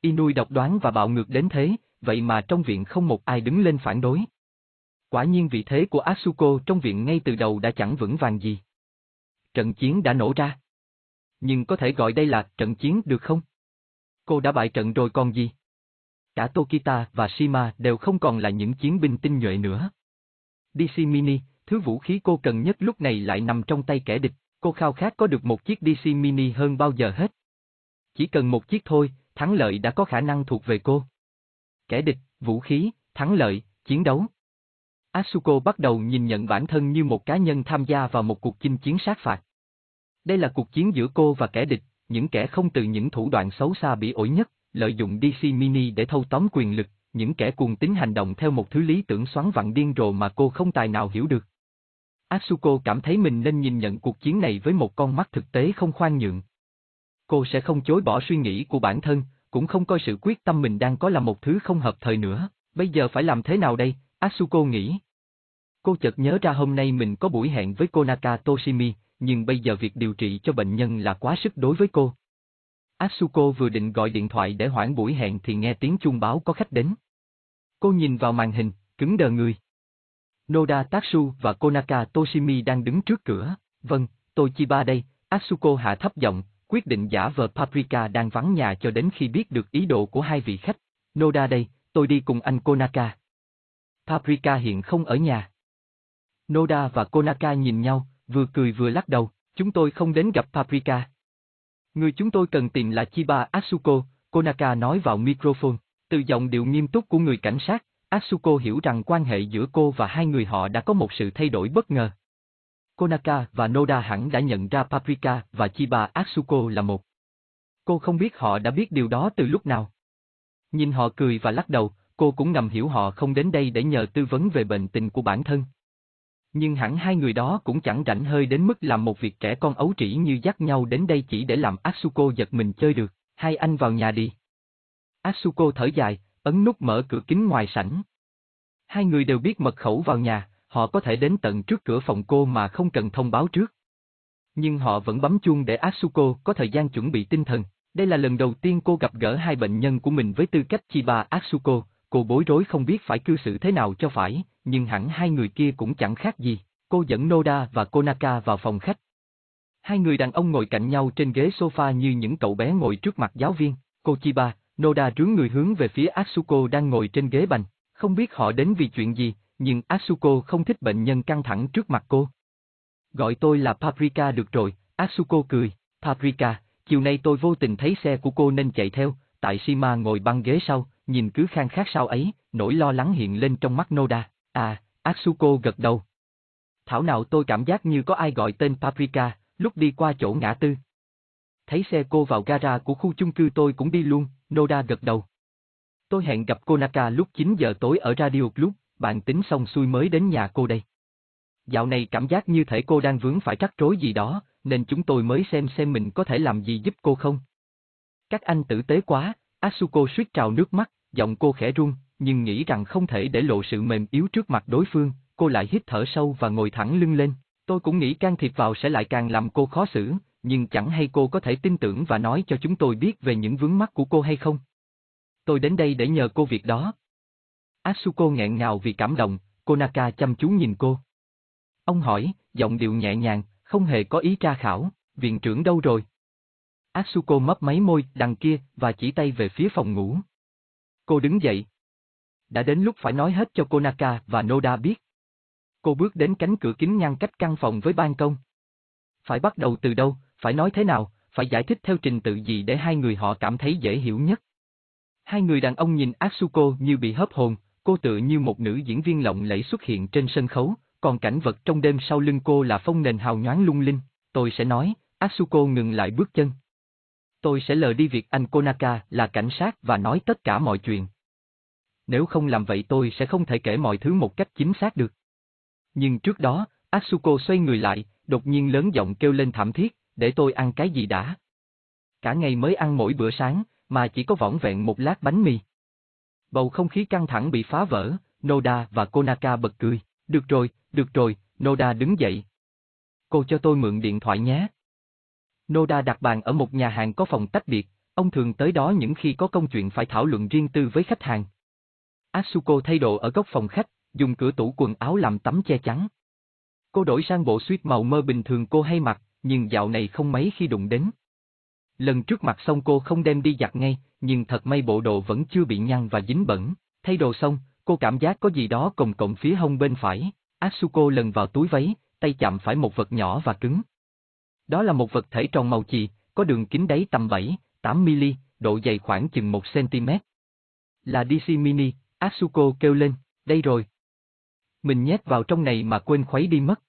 Inui độc đoán và bạo ngược đến thế, vậy mà trong viện không một ai đứng lên phản đối. Quả nhiên vị thế của Asuko trong viện ngay từ đầu đã chẳng vững vàng gì. Trận chiến đã nổ ra. Nhưng có thể gọi đây là trận chiến được không? Cô đã bại trận rồi còn gì? Cả Tokita và Shima đều không còn là những chiến binh tinh nhuệ nữa. DC Mini, thứ vũ khí cô cần nhất lúc này lại nằm trong tay kẻ địch, cô khao khát có được một chiếc DC Mini hơn bao giờ hết. Chỉ cần một chiếc thôi, thắng lợi đã có khả năng thuộc về cô. Kẻ địch, vũ khí, thắng lợi, chiến đấu. Asuko bắt đầu nhìn nhận bản thân như một cá nhân tham gia vào một cuộc chinh chiến sát phạt. Đây là cuộc chiến giữa cô và kẻ địch, những kẻ không từ những thủ đoạn xấu xa bị ổi nhất, lợi dụng DC Mini để thâu tóm quyền lực, những kẻ cuồng tín hành động theo một thứ lý tưởng xoắn vặn điên rồ mà cô không tài nào hiểu được. Asuko cảm thấy mình nên nhìn nhận cuộc chiến này với một con mắt thực tế không khoan nhượng. Cô sẽ không chối bỏ suy nghĩ của bản thân, cũng không coi sự quyết tâm mình đang có là một thứ không hợp thời nữa, bây giờ phải làm thế nào đây, Asuko nghĩ. Cô chợt nhớ ra hôm nay mình có buổi hẹn với Konaka Toshimi, nhưng bây giờ việc điều trị cho bệnh nhân là quá sức đối với cô. Asuko vừa định gọi điện thoại để hoãn buổi hẹn thì nghe tiếng chuông báo có khách đến. Cô nhìn vào màn hình, cứng đờ người. Noda Tatsu và Konaka Toshimi đang đứng trước cửa, vâng, tôi Chiba đây, Asuko hạ thấp giọng, quyết định giả vờ Paprika đang vắng nhà cho đến khi biết được ý đồ của hai vị khách. Noda đây, tôi đi cùng anh Konaka. Paprika hiện không ở nhà. Noda và Konaka nhìn nhau, vừa cười vừa lắc đầu, chúng tôi không đến gặp Paprika. Người chúng tôi cần tìm là Chiba Asuko, Konaka nói vào microphone, từ giọng điệu nghiêm túc của người cảnh sát, Asuko hiểu rằng quan hệ giữa cô và hai người họ đã có một sự thay đổi bất ngờ. Konaka và Noda hẳn đã nhận ra Paprika và Chiba Atsuko là một. Cô không biết họ đã biết điều đó từ lúc nào. Nhìn họ cười và lắc đầu, cô cũng ngầm hiểu họ không đến đây để nhờ tư vấn về bệnh tình của bản thân. Nhưng hẳn hai người đó cũng chẳng rảnh hơi đến mức làm một việc trẻ con ấu trĩ như dắt nhau đến đây chỉ để làm Atsuko giật mình chơi được, hai anh vào nhà đi. Atsuko thở dài, ấn nút mở cửa kính ngoài sảnh. Hai người đều biết mật khẩu vào nhà, họ có thể đến tận trước cửa phòng cô mà không cần thông báo trước. Nhưng họ vẫn bấm chuông để Asuko có thời gian chuẩn bị tinh thần. Đây là lần đầu tiên cô gặp gỡ hai bệnh nhân của mình với tư cách Chiba Asuko, cô bối rối không biết phải cư xử thế nào cho phải, nhưng hẳn hai người kia cũng chẳng khác gì. Cô dẫn Noda và Konaka vào phòng khách. Hai người đàn ông ngồi cạnh nhau trên ghế sofa như những cậu bé ngồi trước mặt giáo viên. Cô Chiba, Noda rướng người hướng về phía Asuko đang ngồi trên ghế bành. Không biết họ đến vì chuyện gì, nhưng Asuko không thích bệnh nhân căng thẳng trước mặt cô. Gọi tôi là Paprika được rồi, Asuko cười. Paprika, chiều nay tôi vô tình thấy xe của cô nên chạy theo, tại Shima ngồi băng ghế sau, nhìn cứ khang khác sau ấy, nỗi lo lắng hiện lên trong mắt Noda. À, Asuko gật đầu. Thảo nào tôi cảm giác như có ai gọi tên Paprika, lúc đi qua chỗ ngã tư. Thấy xe cô vào gara của khu chung cư tôi cũng đi luôn, Noda gật đầu. Tôi hẹn gặp Konaka lúc 9 giờ tối ở Radio Club, bạn tính xong xuôi mới đến nhà cô đây. Dạo này cảm giác như thể cô đang vướng phải rắc rối gì đó, nên chúng tôi mới xem xem mình có thể làm gì giúp cô không. Các anh tử tế quá, Asuko suýt trào nước mắt, giọng cô khẽ run, nhưng nghĩ rằng không thể để lộ sự mềm yếu trước mặt đối phương, cô lại hít thở sâu và ngồi thẳng lưng lên. Tôi cũng nghĩ can thiệp vào sẽ lại càng làm cô khó xử, nhưng chẳng hay cô có thể tin tưởng và nói cho chúng tôi biết về những vướng mắc của cô hay không. Tôi đến đây để nhờ cô việc đó. Asuko nghẹn ngào vì cảm động, Konaka chăm chú nhìn cô. Ông hỏi, giọng điệu nhẹ nhàng, không hề có ý tra khảo, viện trưởng đâu rồi? Asuko mấp máy môi đằng kia và chỉ tay về phía phòng ngủ. Cô đứng dậy. Đã đến lúc phải nói hết cho Konaka và Noda biết. Cô bước đến cánh cửa kính ngăn cách căn phòng với ban công. Phải bắt đầu từ đâu, phải nói thế nào, phải giải thích theo trình tự gì để hai người họ cảm thấy dễ hiểu nhất. Hai người đàn ông nhìn Asuko như bị hớp hồn, cô tự như một nữ diễn viên lộng lẫy xuất hiện trên sân khấu, còn cảnh vật trong đêm sau lưng cô là phong nền hào nhoáng lung linh. Tôi sẽ nói, Asuko ngừng lại bước chân. Tôi sẽ lờ đi việc anh Konaka là cảnh sát và nói tất cả mọi chuyện. Nếu không làm vậy tôi sẽ không thể kể mọi thứ một cách chính xác được. Nhưng trước đó, Asuko xoay người lại, đột nhiên lớn giọng kêu lên thảm thiết, để tôi ăn cái gì đã. Cả ngày mới ăn mỗi bữa sáng, mà chỉ có vỏn vẹn một lát bánh mì. Bầu không khí căng thẳng bị phá vỡ, Noda và Konaka bật cười. Được rồi, được rồi, Noda đứng dậy. Cô cho tôi mượn điện thoại nhé. Noda đặt bàn ở một nhà hàng có phòng tách biệt, ông thường tới đó những khi có công chuyện phải thảo luận riêng tư với khách hàng. Asuko thay đồ ở góc phòng khách, dùng cửa tủ quần áo làm tấm che chắn. Cô đổi sang bộ suit màu mơ bình thường cô hay mặc, nhưng dạo này không mấy khi đụng đến. Lần trước mặc xong cô không đem đi giặt ngay, nhưng thật may bộ đồ vẫn chưa bị nhăn và dính bẩn. Thay đồ xong, cô cảm giác có gì đó cồng cộng phía hông bên phải. Asuko lần vào túi váy, tay chạm phải một vật nhỏ và cứng. Đó là một vật thể tròn màu chì, có đường kính đáy tầm 7, 8 mm, độ dày khoảng chừng 1 cm. Là DC Mini, Asuko kêu lên, đây rồi. Mình nhét vào trong này mà quên khuấy đi mất.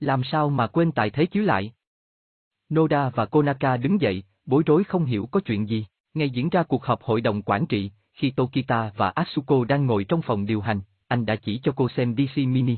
Làm sao mà quên tài thế chiếu lại? Noda và Konaka đứng dậy, bối rối không hiểu có chuyện gì. Ngày diễn ra cuộc họp hội đồng quản trị, khi Tokita và Asuko đang ngồi trong phòng điều hành, anh đã chỉ cho cô xem DC Mini.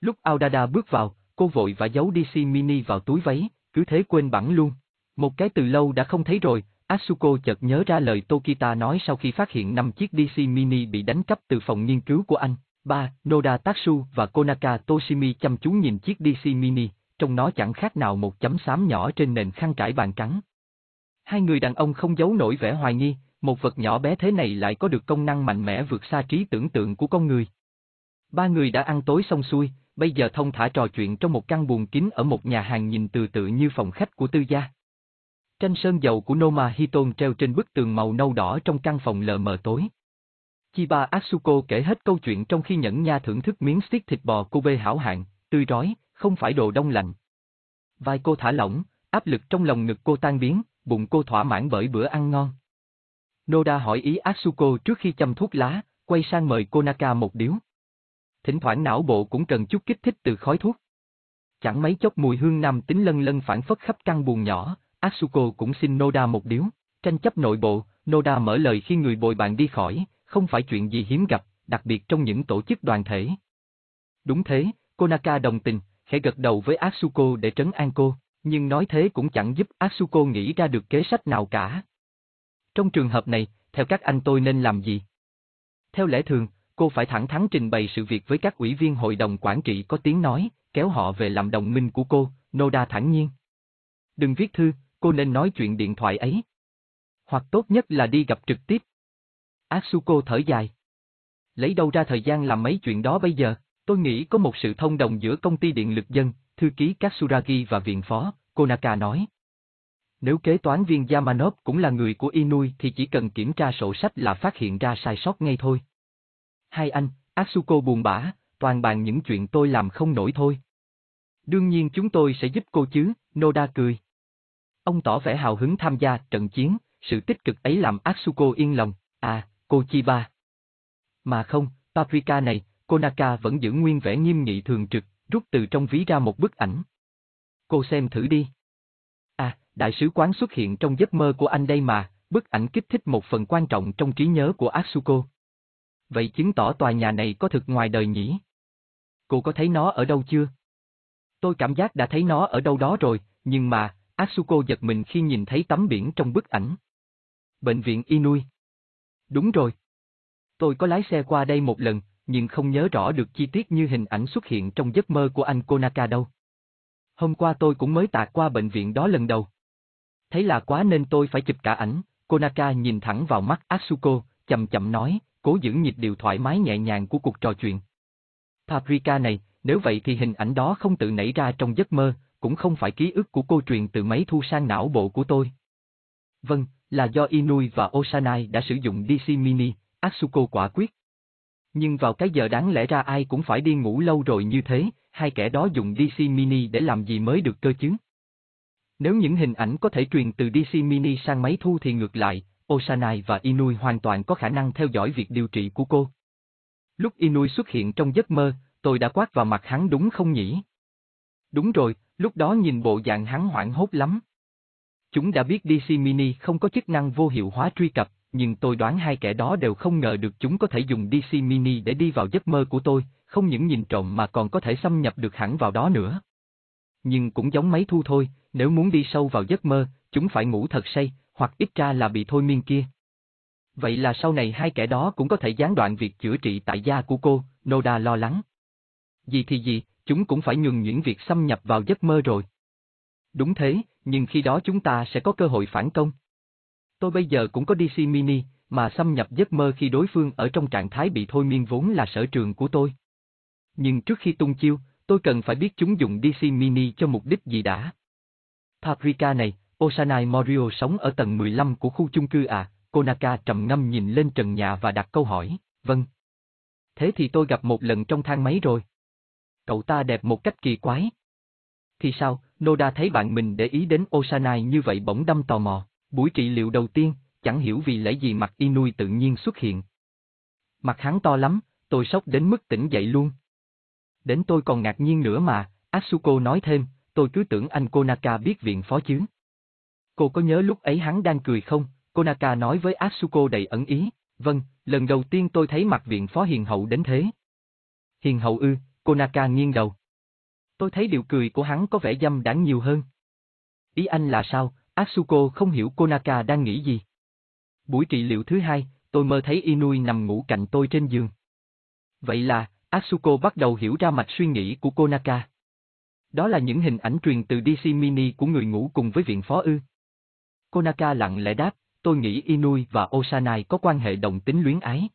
Lúc Audada bước vào, cô vội và giấu DC Mini vào túi váy, cứ thế quên bẵng luôn. Một cái từ lâu đã không thấy rồi, Asuko chợt nhớ ra lời Tokita nói sau khi phát hiện 5 chiếc DC Mini bị đánh cắp từ phòng nghiên cứu của anh. Ba, Noda Tatsu và Konaka Toshimi chăm chú nhìn chiếc DC Mini, trong nó chẳng khác nào một chấm xám nhỏ trên nền khăn trải bàn trắng. Hai người đàn ông không giấu nổi vẻ hoài nghi, một vật nhỏ bé thế này lại có được công năng mạnh mẽ vượt xa trí tưởng tượng của con người. Ba người đã ăn tối xong xuôi, bây giờ thông thả trò chuyện trong một căn buồng kín ở một nhà hàng nhìn từ tự như phòng khách của tư gia. Tranh sơn dầu của Noma Hiton treo trên bức tường màu nâu đỏ trong căn phòng lờ mờ tối. Chiba Asuko kể hết câu chuyện trong khi nhẫn nha thưởng thức miếng stick thịt bò Kobe hảo hạng, tươi rói, không phải đồ đông lạnh. Vai cô thả lỏng, áp lực trong lòng ngực cô tan biến, bụng cô thỏa mãn bởi bữa ăn ngon. Noda hỏi ý Asuko trước khi châm thuốc lá, quay sang mời Konaka một điếu. Thỉnh thoảng não bộ cũng cần chút kích thích từ khói thuốc. Chẳng mấy chốc mùi hương nam tính lân lân phản phất khắp căn buồng nhỏ, Asuko cũng xin Noda một điếu. Tranh chấp nội bộ, Noda mở lời khi người bồi bạn đi khỏi, không phải chuyện gì hiếm gặp, đặc biệt trong những tổ chức đoàn thể. Đúng thế, Konaka đồng tình, khẽ gật đầu với Asuko để trấn an cô, nhưng nói thế cũng chẳng giúp Asuko nghĩ ra được kế sách nào cả. Trong trường hợp này, theo các anh tôi nên làm gì? Theo lẽ thường, cô phải thẳng thắn trình bày sự việc với các ủy viên hội đồng quản trị có tiếng nói, kéo họ về làm đồng minh của cô, Noda thẳng nhiên. Đừng viết thư, cô nên nói chuyện điện thoại ấy. Hoặc tốt nhất là đi gặp trực tiếp. Asuko thở dài. lấy đâu ra thời gian làm mấy chuyện đó bây giờ? Tôi nghĩ có một sự thông đồng giữa công ty điện lực dân, thư ký Katsuragi và viện phó, Konaka nói. Nếu kế toán viên Yamanov cũng là người của Inui thì chỉ cần kiểm tra sổ sách là phát hiện ra sai sót ngay thôi. Hai anh, Asuko buồn bã, toàn bàn những chuyện tôi làm không nổi thôi. Đương nhiên chúng tôi sẽ giúp cô chứ, Noda cười. Ông tỏ vẻ hào hứng tham gia trận chiến, sự tích cực ấy làm Asuko yên lòng, à, cô Chiba. Mà không, Paprika này, Konaka vẫn giữ nguyên vẻ nghiêm nghị thường trực, rút từ trong ví ra một bức ảnh. Cô xem thử đi. À, đại sứ quán xuất hiện trong giấc mơ của anh đây mà, bức ảnh kích thích một phần quan trọng trong trí nhớ của Asuko. Vậy chứng tỏ tòa nhà này có thực ngoài đời nhỉ? Cô có thấy nó ở đâu chưa? Tôi cảm giác đã thấy nó ở đâu đó rồi, nhưng mà, Asuko giật mình khi nhìn thấy tấm biển trong bức ảnh. Bệnh viện Inui. Đúng rồi. Tôi có lái xe qua đây một lần, nhưng không nhớ rõ được chi tiết như hình ảnh xuất hiện trong giấc mơ của anh Konaka đâu. Hôm qua tôi cũng mới tạt qua bệnh viện đó lần đầu. Thấy là quá nên tôi phải chụp cả ảnh, Konaka nhìn thẳng vào mắt Asuko, chậm chậm nói, cố giữ nhịp điệu thoải mái nhẹ nhàng của cuộc trò chuyện. Paprika này, nếu vậy thì hình ảnh đó không tự nảy ra trong giấc mơ, cũng không phải ký ức của cô truyền từ máy thu sang não bộ của tôi. Vâng, là do Inui và Osanai đã sử dụng DC Mini, Asuko quả quyết. Nhưng vào cái giờ đáng lẽ ra ai cũng phải đi ngủ lâu rồi như thế, hai kẻ đó dùng DC Mini để làm gì mới được cơ chứ? Nếu những hình ảnh có thể truyền từ DC Mini sang máy thu thì ngược lại, Osanai và Inui hoàn toàn có khả năng theo dõi việc điều trị của cô. Lúc Inui xuất hiện trong giấc mơ, tôi đã quát vào mặt hắn đúng không nhỉ? Đúng rồi, lúc đó nhìn bộ dạng hắn hoảng hốt lắm. Chúng đã biết DC Mini không có chức năng vô hiệu hóa truy cập, nhưng tôi đoán hai kẻ đó đều không ngờ được chúng có thể dùng DC Mini để đi vào giấc mơ của tôi, không những nhìn trộm mà còn có thể xâm nhập được hẳn vào đó nữa. Nhưng cũng giống máy thu thôi, nếu muốn đi sâu vào giấc mơ, chúng phải ngủ thật say, hoặc ít ra là bị thôi miên kia. Vậy là sau này hai kẻ đó cũng có thể gián đoạn việc chữa trị tại gia của cô, Noda lo lắng. Gì thì gì, chúng cũng phải nhường nhuyễn việc xâm nhập vào giấc mơ rồi. Đúng thế, nhưng khi đó chúng ta sẽ có cơ hội phản công. Tôi bây giờ cũng có DC Mini, mà xâm nhập giấc mơ khi đối phương ở trong trạng thái bị thôi miên vốn là sở trường của tôi. Nhưng trước khi tung chiêu, tôi cần phải biết chúng dùng DC Mini cho mục đích gì đã. Paprika này, Osanai Morio sống ở tầng 15 của khu chung cư à, Konaka trầm ngâm nhìn lên trần nhà và đặt câu hỏi, vâng. Thế thì tôi gặp một lần trong thang máy rồi. Cậu ta đẹp một cách kỳ quái. Thì sao, Noda thấy bạn mình để ý đến Osanai như vậy bỗng đâm tò mò, buổi trị liệu đầu tiên, chẳng hiểu vì lẽ gì mặt Inui tự nhiên xuất hiện. Mặt hắn to lắm, tôi sốc đến mức tỉnh dậy luôn. Đến tôi còn ngạc nhiên nữa mà, Asuko nói thêm, tôi cứ tưởng anh Konaka biết viện phó chứ. Cô có nhớ lúc ấy hắn đang cười không? Konaka nói với Asuko đầy ẩn ý, vâng, lần đầu tiên tôi thấy mặt viện phó hiền hậu đến thế. Hiền hậu ư, Konaka nghiêng đầu. Tôi thấy điệu cười của hắn có vẻ dâm đáng nhiều hơn. Ý anh là sao, Asuko không hiểu Konaka đang nghĩ gì. Buổi trị liệu thứ hai, tôi mơ thấy Inui nằm ngủ cạnh tôi trên giường. Vậy là, Asuko bắt đầu hiểu ra mạch suy nghĩ của Konaka. Đó là những hình ảnh truyền từ DC Mini của người ngủ cùng với viện phó ư. Konaka lặng lẽ đáp, tôi nghĩ Inui và Osanai có quan hệ đồng tính luyến ái.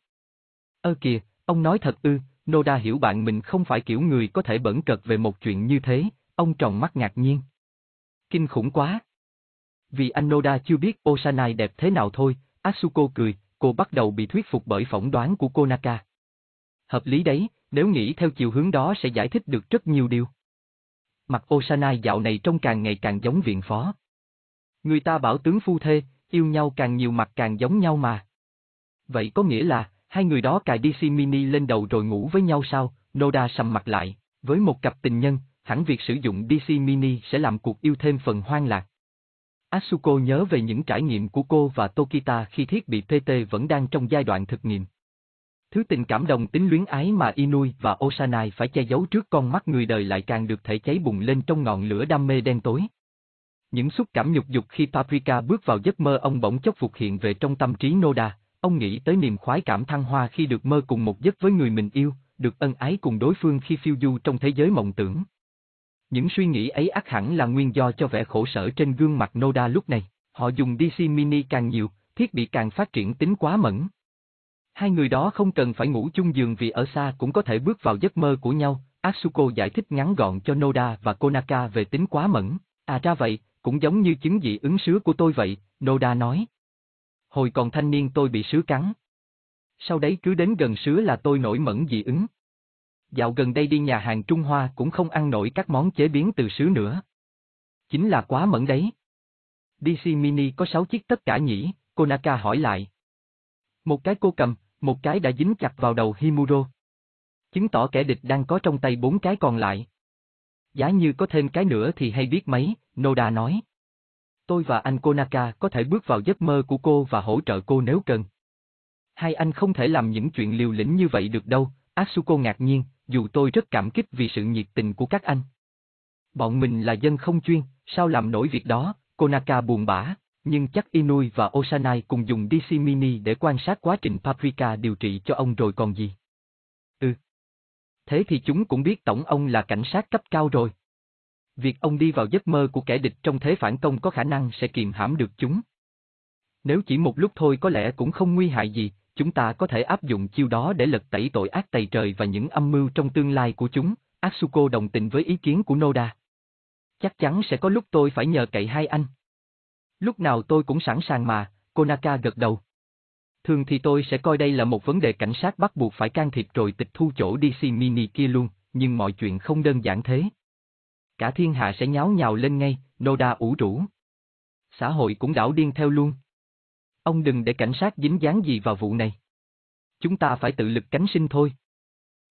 Ơ kìa, ông nói thật ư, Noda hiểu bạn mình không phải kiểu người có thể bẩn cợt về một chuyện như thế, ông tròn mắt ngạc nhiên. Kinh khủng quá. Vì anh Noda chưa biết Osanai đẹp thế nào thôi, Asuko cười, cô bắt đầu bị thuyết phục bởi phỏng đoán của Konaka. Hợp lý đấy, nếu nghĩ theo chiều hướng đó sẽ giải thích được rất nhiều điều. Mặt Osanai dạo này trông càng ngày càng giống viện phó. Người ta bảo tướng phu thê, yêu nhau càng nhiều mặt càng giống nhau mà. Vậy có nghĩa là, hai người đó cài DC Mini lên đầu rồi ngủ với nhau sao? Noda sầm mặt lại, với một cặp tình nhân, hẳn việc sử dụng DC Mini sẽ làm cuộc yêu thêm phần hoang lạc. Asuko nhớ về những trải nghiệm của cô và Tokita khi thiết bị PT vẫn đang trong giai đoạn thực nghiệm. Thứ tình cảm đồng tính luyến ái mà Inui và Osanai phải che giấu trước con mắt người đời lại càng được thể cháy bùng lên trong ngọn lửa đam mê đen tối. Những xúc cảm nhục dục khi Paprika bước vào giấc mơ ông bỗng chốc phục hiện về trong tâm trí Noda, ông nghĩ tới niềm khoái cảm thăng hoa khi được mơ cùng một giấc với người mình yêu, được ân ái cùng đối phương khi phiêu du trong thế giới mộng tưởng. Những suy nghĩ ấy ác hẳn là nguyên do cho vẻ khổ sở trên gương mặt Noda lúc này, họ dùng DC Mini càng nhiều, thiết bị càng phát triển tính quá mẫn. Hai người đó không cần phải ngủ chung giường vì ở xa cũng có thể bước vào giấc mơ của nhau, Asuko giải thích ngắn gọn cho Noda và Konaka về tính quá mẫn. À ra vậy, cũng giống như chứng dị ứng sứa của tôi vậy, Noda nói. Hồi còn thanh niên tôi bị sứa cắn. Sau đấy cứ đến gần sứa là tôi nổi mẫn dị ứng. Dạo gần đây đi nhà hàng Trung Hoa cũng không ăn nổi các món chế biến từ sứ nữa. Chính là quá mẫn đấy. DC Mini có 6 chiếc tất cả nhỉ, Konaka hỏi lại. Một cái cô cầm, một cái đã dính chặt vào đầu Himuro. Chứng tỏ kẻ địch đang có trong tay bốn cái còn lại. Giá như có thêm cái nữa thì hay biết mấy, Noda nói. Tôi và anh Konaka có thể bước vào giấc mơ của cô và hỗ trợ cô nếu cần. Hai anh không thể làm những chuyện liều lĩnh như vậy được đâu, Asuko ngạc nhiên, dù tôi rất cảm kích vì sự nhiệt tình của các anh. Bọn mình là dân không chuyên, sao làm nổi việc đó, Konaka buồn bã, nhưng chắc Inui và Osanai cùng dùng DC Mini để quan sát quá trình Paprika điều trị cho ông rồi còn gì. Ừ. Thế thì chúng cũng biết tổng ông là cảnh sát cấp cao rồi. Việc ông đi vào giấc mơ của kẻ địch trong thế phản công có khả năng sẽ kiềm hãm được chúng. Nếu chỉ một lúc thôi có lẽ cũng không nguy hại gì, chúng ta có thể áp dụng chiêu đó để lật tẩy tội ác tày trời và những âm mưu trong tương lai của chúng, Asuko đồng tình với ý kiến của Noda. Chắc chắn sẽ có lúc tôi phải nhờ cậy hai anh. Lúc nào tôi cũng sẵn sàng mà, Konaka gật đầu. Thường thì tôi sẽ coi đây là một vấn đề cảnh sát bắt buộc phải can thiệp rồi tịch thu chỗ DC Mini kia luôn, nhưng mọi chuyện không đơn giản thế. Cả thiên hạ sẽ nháo nhào lên ngay, Noda ủ rũ. Xã hội cũng đảo điên theo luôn. Ông đừng để cảnh sát dính dáng gì vào vụ này. Chúng ta phải tự lực cánh sinh thôi.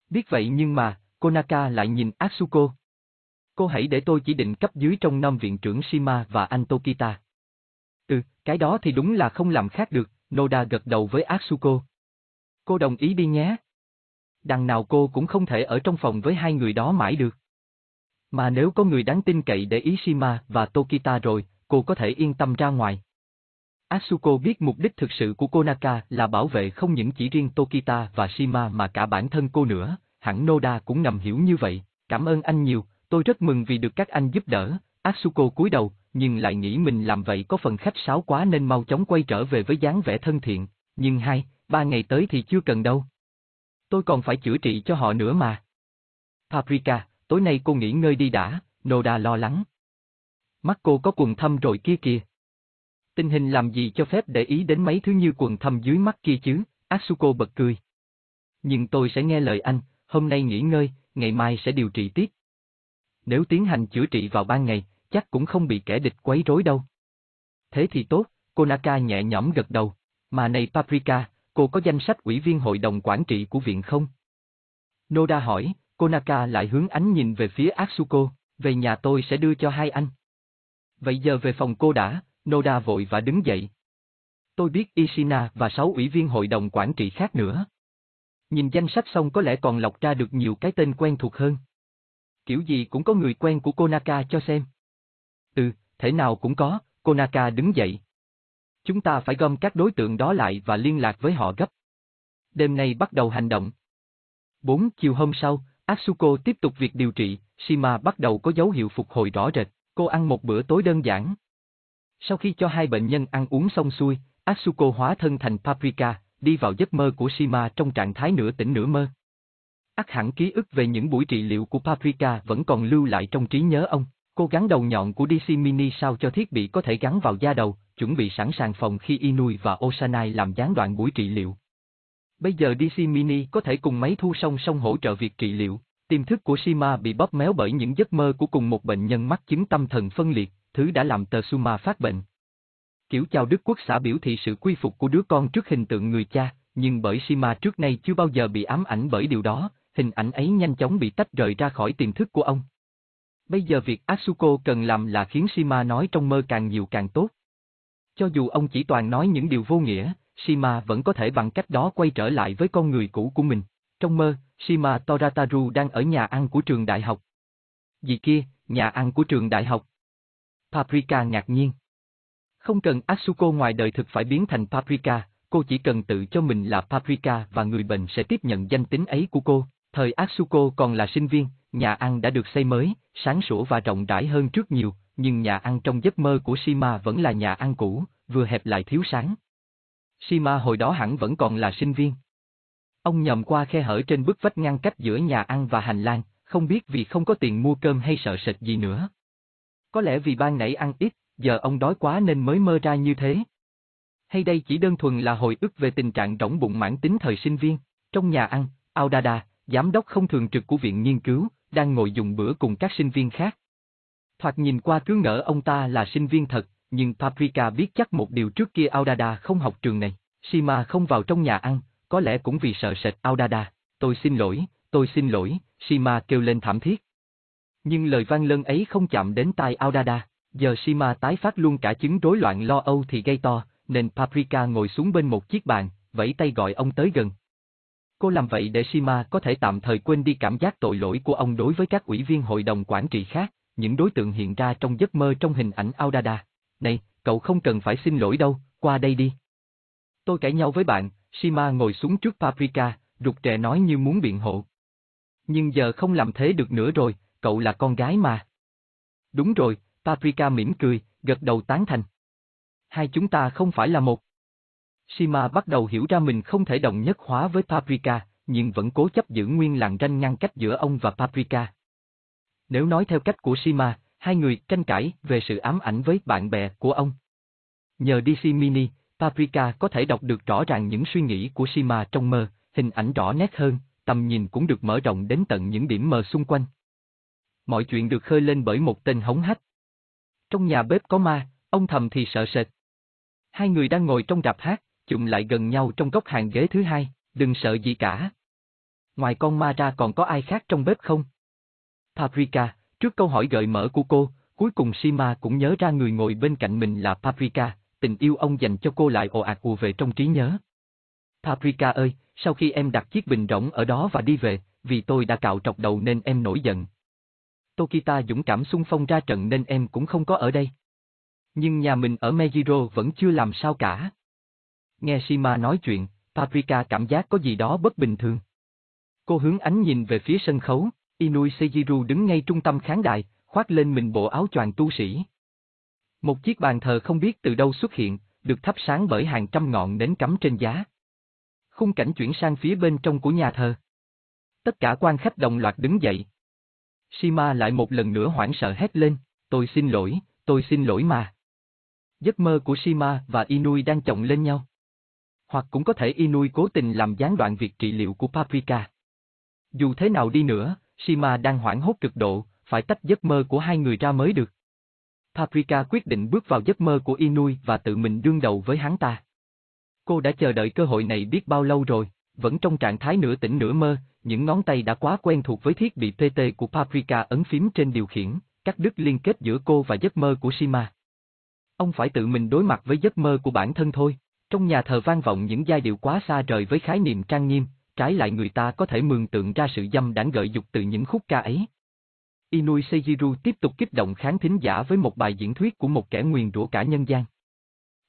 Biết vậy nhưng mà, Konaka lại nhìn Atsuko. Cô hãy để tôi chỉ định cấp dưới trong năm viện trưởng Shima và anh Tokita. Ừ, cái đó thì đúng là không làm khác được, Noda gật đầu với Atsuko. Cô đồng ý đi nhé. Đằng nào cô cũng không thể ở trong phòng với hai người đó mãi được. Mà nếu có người đáng tin cậy để ý Shima và Tokita rồi, cô có thể yên tâm ra ngoài. Asuko biết mục đích thực sự của Konaka là bảo vệ không những chỉ riêng Tokita và Shima mà cả bản thân cô nữa, hẳn Noda cũng ngầm hiểu như vậy, cảm ơn anh nhiều, tôi rất mừng vì được các anh giúp đỡ, Asuko cúi đầu, nhưng lại nghĩ mình làm vậy có phần khách sáo quá nên mau chóng quay trở về với dáng vẻ thân thiện, nhưng hai, ba ngày tới thì chưa cần đâu. Tôi còn phải chữa trị cho họ nữa mà. Paprika, tối nay cô nghỉ ngơi đi đã, Noda lo lắng. Mắt cô có quần thâm rồi kia kìa. Tình hình làm gì cho phép để ý đến mấy thứ như quần thâm dưới mắt kia chứ, Asuko bật cười. Nhưng tôi sẽ nghe lời anh, hôm nay nghỉ ngơi, ngày mai sẽ điều trị tiếp. Nếu tiến hành chữa trị vào ban ngày, chắc cũng không bị kẻ địch quấy rối đâu. Thế thì tốt, Konaka nhẹ nhõm gật đầu, mà này Paprika, cô có danh sách ủy viên hội đồng quản trị của viện không? Noda hỏi, Konaka lại hướng ánh nhìn về phía Atsuko, về nhà tôi sẽ đưa cho hai anh. Vậy giờ về phòng cô đã, Noda vội và đứng dậy. Tôi biết Ishina và sáu ủy viên hội đồng quản trị khác nữa. Nhìn danh sách xong có lẽ còn lọc ra được nhiều cái tên quen thuộc hơn. Kiểu gì cũng có người quen của Konaka cho xem. Ừ, thể nào cũng có, Konaka đứng dậy. Chúng ta phải gom các đối tượng đó lại và liên lạc với họ gấp. Đêm nay bắt đầu hành động. 4. Chiều hôm sau, Atsuko tiếp tục việc điều trị, Shima bắt đầu có dấu hiệu phục hồi rõ rệt, cô ăn một bữa tối đơn giản. Sau khi cho hai bệnh nhân ăn uống xong xuôi, Asuko hóa thân thành Paprika, đi vào giấc mơ của Shima trong trạng thái nửa tỉnh nửa mơ. Ác hẳn ký ức về những buổi trị liệu của Paprika vẫn còn lưu lại trong trí nhớ ông. Cô gắn đầu nhọn của DC Mini sao cho thiết bị có thể gắn vào da đầu, chuẩn bị sẵn sàng phòng khi Inui và Osanai làm gián đoạn buổi trị liệu. Bây giờ DC Mini có thể cùng máy thu song song hỗ trợ việc trị liệu. Tiềm thức của Shima bị bóp méo bởi những giấc mơ của cùng một bệnh nhân mắc chứng tâm thần phân liệt, thứ đã làm tờ Suma phát bệnh. Kiểu chào Đức Quốc xã biểu thị sự quy phục của đứa con trước hình tượng người cha, nhưng bởi Shima trước nay chưa bao giờ bị ám ảnh bởi điều đó, hình ảnh ấy nhanh chóng bị tách rời ra khỏi tiềm thức của ông. Bây giờ việc Asuko cần làm là khiến Shima nói trong mơ càng nhiều càng tốt. Cho dù ông chỉ toàn nói những điều vô nghĩa, Shima vẫn có thể bằng cách đó quay trở lại với con người cũ của mình. Trong mơ, Shima Torataru đang ở nhà ăn của trường đại học. Gì kia, nhà ăn của trường đại học. Paprika ngạc nhiên. Không cần Asuko ngoài đời thực phải biến thành Paprika, cô chỉ cần tự cho mình là Paprika và người bệnh sẽ tiếp nhận danh tính ấy của cô. Thời Asuko còn là sinh viên, nhà ăn đã được xây mới, sáng sủa và rộng rãi hơn trước nhiều, nhưng nhà ăn trong giấc mơ của Shima vẫn là nhà ăn cũ, vừa hẹp lại thiếu sáng. Shima hồi đó hẳn vẫn còn là sinh viên. Ông nhòm qua khe hở trên bức vách ngăn cách giữa nhà ăn và hành lang, không biết vì không có tiền mua cơm hay sợ sệt gì nữa. Có lẽ vì ban nãy ăn ít, giờ ông đói quá nên mới mơ ra như thế. Hay đây chỉ đơn thuần là hồi ức về tình trạng rỗng bụng mãn tính thời sinh viên, trong nhà ăn, Audada, giám đốc không thường trực của viện nghiên cứu, đang ngồi dùng bữa cùng các sinh viên khác. Thoạt nhìn qua cứ ngỡ ông ta là sinh viên thật, nhưng Paprika biết chắc một điều trước kia Audada không học trường này. Shima không vào trong nhà ăn, có lẽ cũng vì sợ sệt Audada. Tôi xin lỗi, tôi xin lỗi, Shima kêu lên thảm thiết. Nhưng lời vang lân ấy không chạm đến tai Audada, giờ Shima tái phát luôn cả chứng rối loạn lo âu thì gây to, nên Paprika ngồi xuống bên một chiếc bàn, vẫy tay gọi ông tới gần. Cô làm vậy để Shima có thể tạm thời quên đi cảm giác tội lỗi của ông đối với các ủy viên hội đồng quản trị khác, những đối tượng hiện ra trong giấc mơ trong hình ảnh Audada. Này, cậu không cần phải xin lỗi đâu, qua đây đi. Tôi cãi nhau với bạn, Shima ngồi xuống trước Paprika, rụt rè nói như muốn biện hộ. Nhưng giờ không làm thế được nữa rồi, cậu là con gái mà. Đúng rồi, Paprika mỉm cười, gật đầu tán thành. Hai chúng ta không phải là một. Shima bắt đầu hiểu ra mình không thể đồng nhất hóa với Paprika, nhưng vẫn cố chấp giữ nguyên làn ranh ngăn cách giữa ông và Paprika. Nếu nói theo cách của Shima, hai người tranh cãi về sự ám ảnh với bạn bè của ông. Nhờ DC Mini, Paprika có thể đọc được rõ ràng những suy nghĩ của Shima trong mơ, hình ảnh rõ nét hơn, tầm nhìn cũng được mở rộng đến tận những điểm mờ xung quanh. Mọi chuyện được khơi lên bởi một tên hống hách. Trong nhà bếp có ma, ông thầm thì sợ sệt. Hai người đang ngồi trong rạp hát, chụm lại gần nhau trong góc hàng ghế thứ hai, đừng sợ gì cả. Ngoài con ma ra còn có ai khác trong bếp không? Paprika, trước câu hỏi gợi mở của cô, cuối cùng Shima cũng nhớ ra người ngồi bên cạnh mình là Paprika, tình yêu ông dành cho cô lại ồ ạt ùa về trong trí nhớ. Paprika ơi, sau khi em đặt chiếc bình rỗng ở đó và đi về, vì tôi đã cạo trọc đầu nên em nổi giận. Tokita dũng cảm xung phong ra trận nên em cũng không có ở đây. Nhưng nhà mình ở Mejiro vẫn chưa làm sao cả. Nghe Shima nói chuyện, Paprika cảm giác có gì đó bất bình thường. Cô hướng ánh nhìn về phía sân khấu, Inui Seijiru đứng ngay trung tâm khán đài, khoác lên mình bộ áo choàng tu sĩ. Một chiếc bàn thờ không biết từ đâu xuất hiện, được thắp sáng bởi hàng trăm ngọn nến cắm trên giá. Khung cảnh chuyển sang phía bên trong của nhà thờ. Tất cả quan khách đồng loạt đứng dậy. Shima lại một lần nữa hoảng sợ hét lên, tôi xin lỗi, tôi xin lỗi mà. Giấc mơ của Shima và Inui đang chồng lên nhau. Hoặc cũng có thể Inui cố tình làm gián đoạn việc trị liệu của Paprika. Dù thế nào đi nữa, Shima đang hoảng hốt cực độ, phải tách giấc mơ của hai người ra mới được. Paprika quyết định bước vào giấc mơ của Inui và tự mình đương đầu với hắn ta. Cô đã chờ đợi cơ hội này biết bao lâu rồi, vẫn trong trạng thái nửa tỉnh nửa mơ, những ngón tay đã quá quen thuộc với thiết bị PT của Paprika ấn phím trên điều khiển, cắt đứt liên kết giữa cô và giấc mơ của Shima. Ông phải tự mình đối mặt với giấc mơ của bản thân thôi. Trong nhà thờ vang vọng những giai điệu quá xa rời với khái niệm trang nghiêm, trái lại người ta có thể mường tượng ra sự dâm đảng gợi dục từ những khúc ca ấy. Inui Seijiru tiếp tục kích động kháng thính giả với một bài diễn thuyết của một kẻ nguyền rủa cả nhân gian.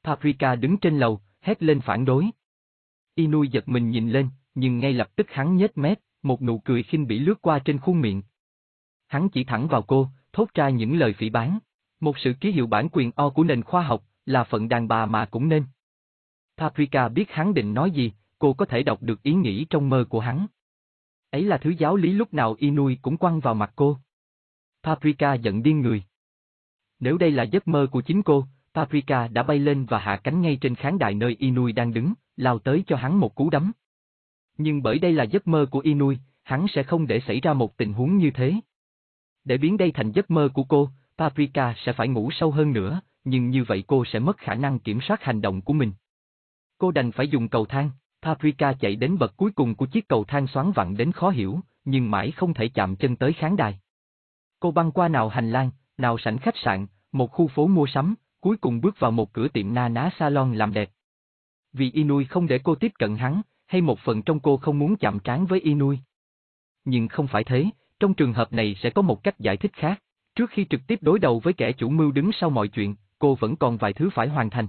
Paprika đứng trên lầu, hét lên phản đối. Inui giật mình nhìn lên, nhưng ngay lập tức hắn nhếch mép, một nụ cười khinh bỉ lướt qua trên khuôn miệng. Hắn chỉ thẳng vào cô, thốt ra những lời phỉ bán. Một sự ký hiệu bản quyền O của nền khoa học, là phận đàn bà mà cũng nên. Paprika biết hắn định nói gì, cô có thể đọc được ý nghĩ trong mơ của hắn. Ấy là thứ giáo lý lúc nào Inui cũng quăng vào mặt cô. Paprika giận điên người. Nếu đây là giấc mơ của chính cô, Paprika đã bay lên và hạ cánh ngay trên khán đài nơi Inui đang đứng, lao tới cho hắn một cú đấm. Nhưng bởi đây là giấc mơ của Inui, hắn sẽ không để xảy ra một tình huống như thế. Để biến đây thành giấc mơ của cô, Paprika sẽ phải ngủ sâu hơn nữa, nhưng như vậy cô sẽ mất khả năng kiểm soát hành động của mình. Cô đành phải dùng cầu thang, Paprika chạy đến bậc cuối cùng của chiếc cầu thang xoắn vặn đến khó hiểu, nhưng mãi không thể chạm chân tới khán đài. Cô băng qua nào hành lang, nào sảnh khách sạn, một khu phố mua sắm, cuối cùng bước vào một cửa tiệm na ná salon làm đẹp. Vì Inui không để cô tiếp cận hắn, hay một phần trong cô không muốn chạm trán với Inui. Nhưng không phải thế, trong trường hợp này sẽ có một cách giải thích khác. Trước khi trực tiếp đối đầu với kẻ chủ mưu đứng sau mọi chuyện, cô vẫn còn vài thứ phải hoàn thành.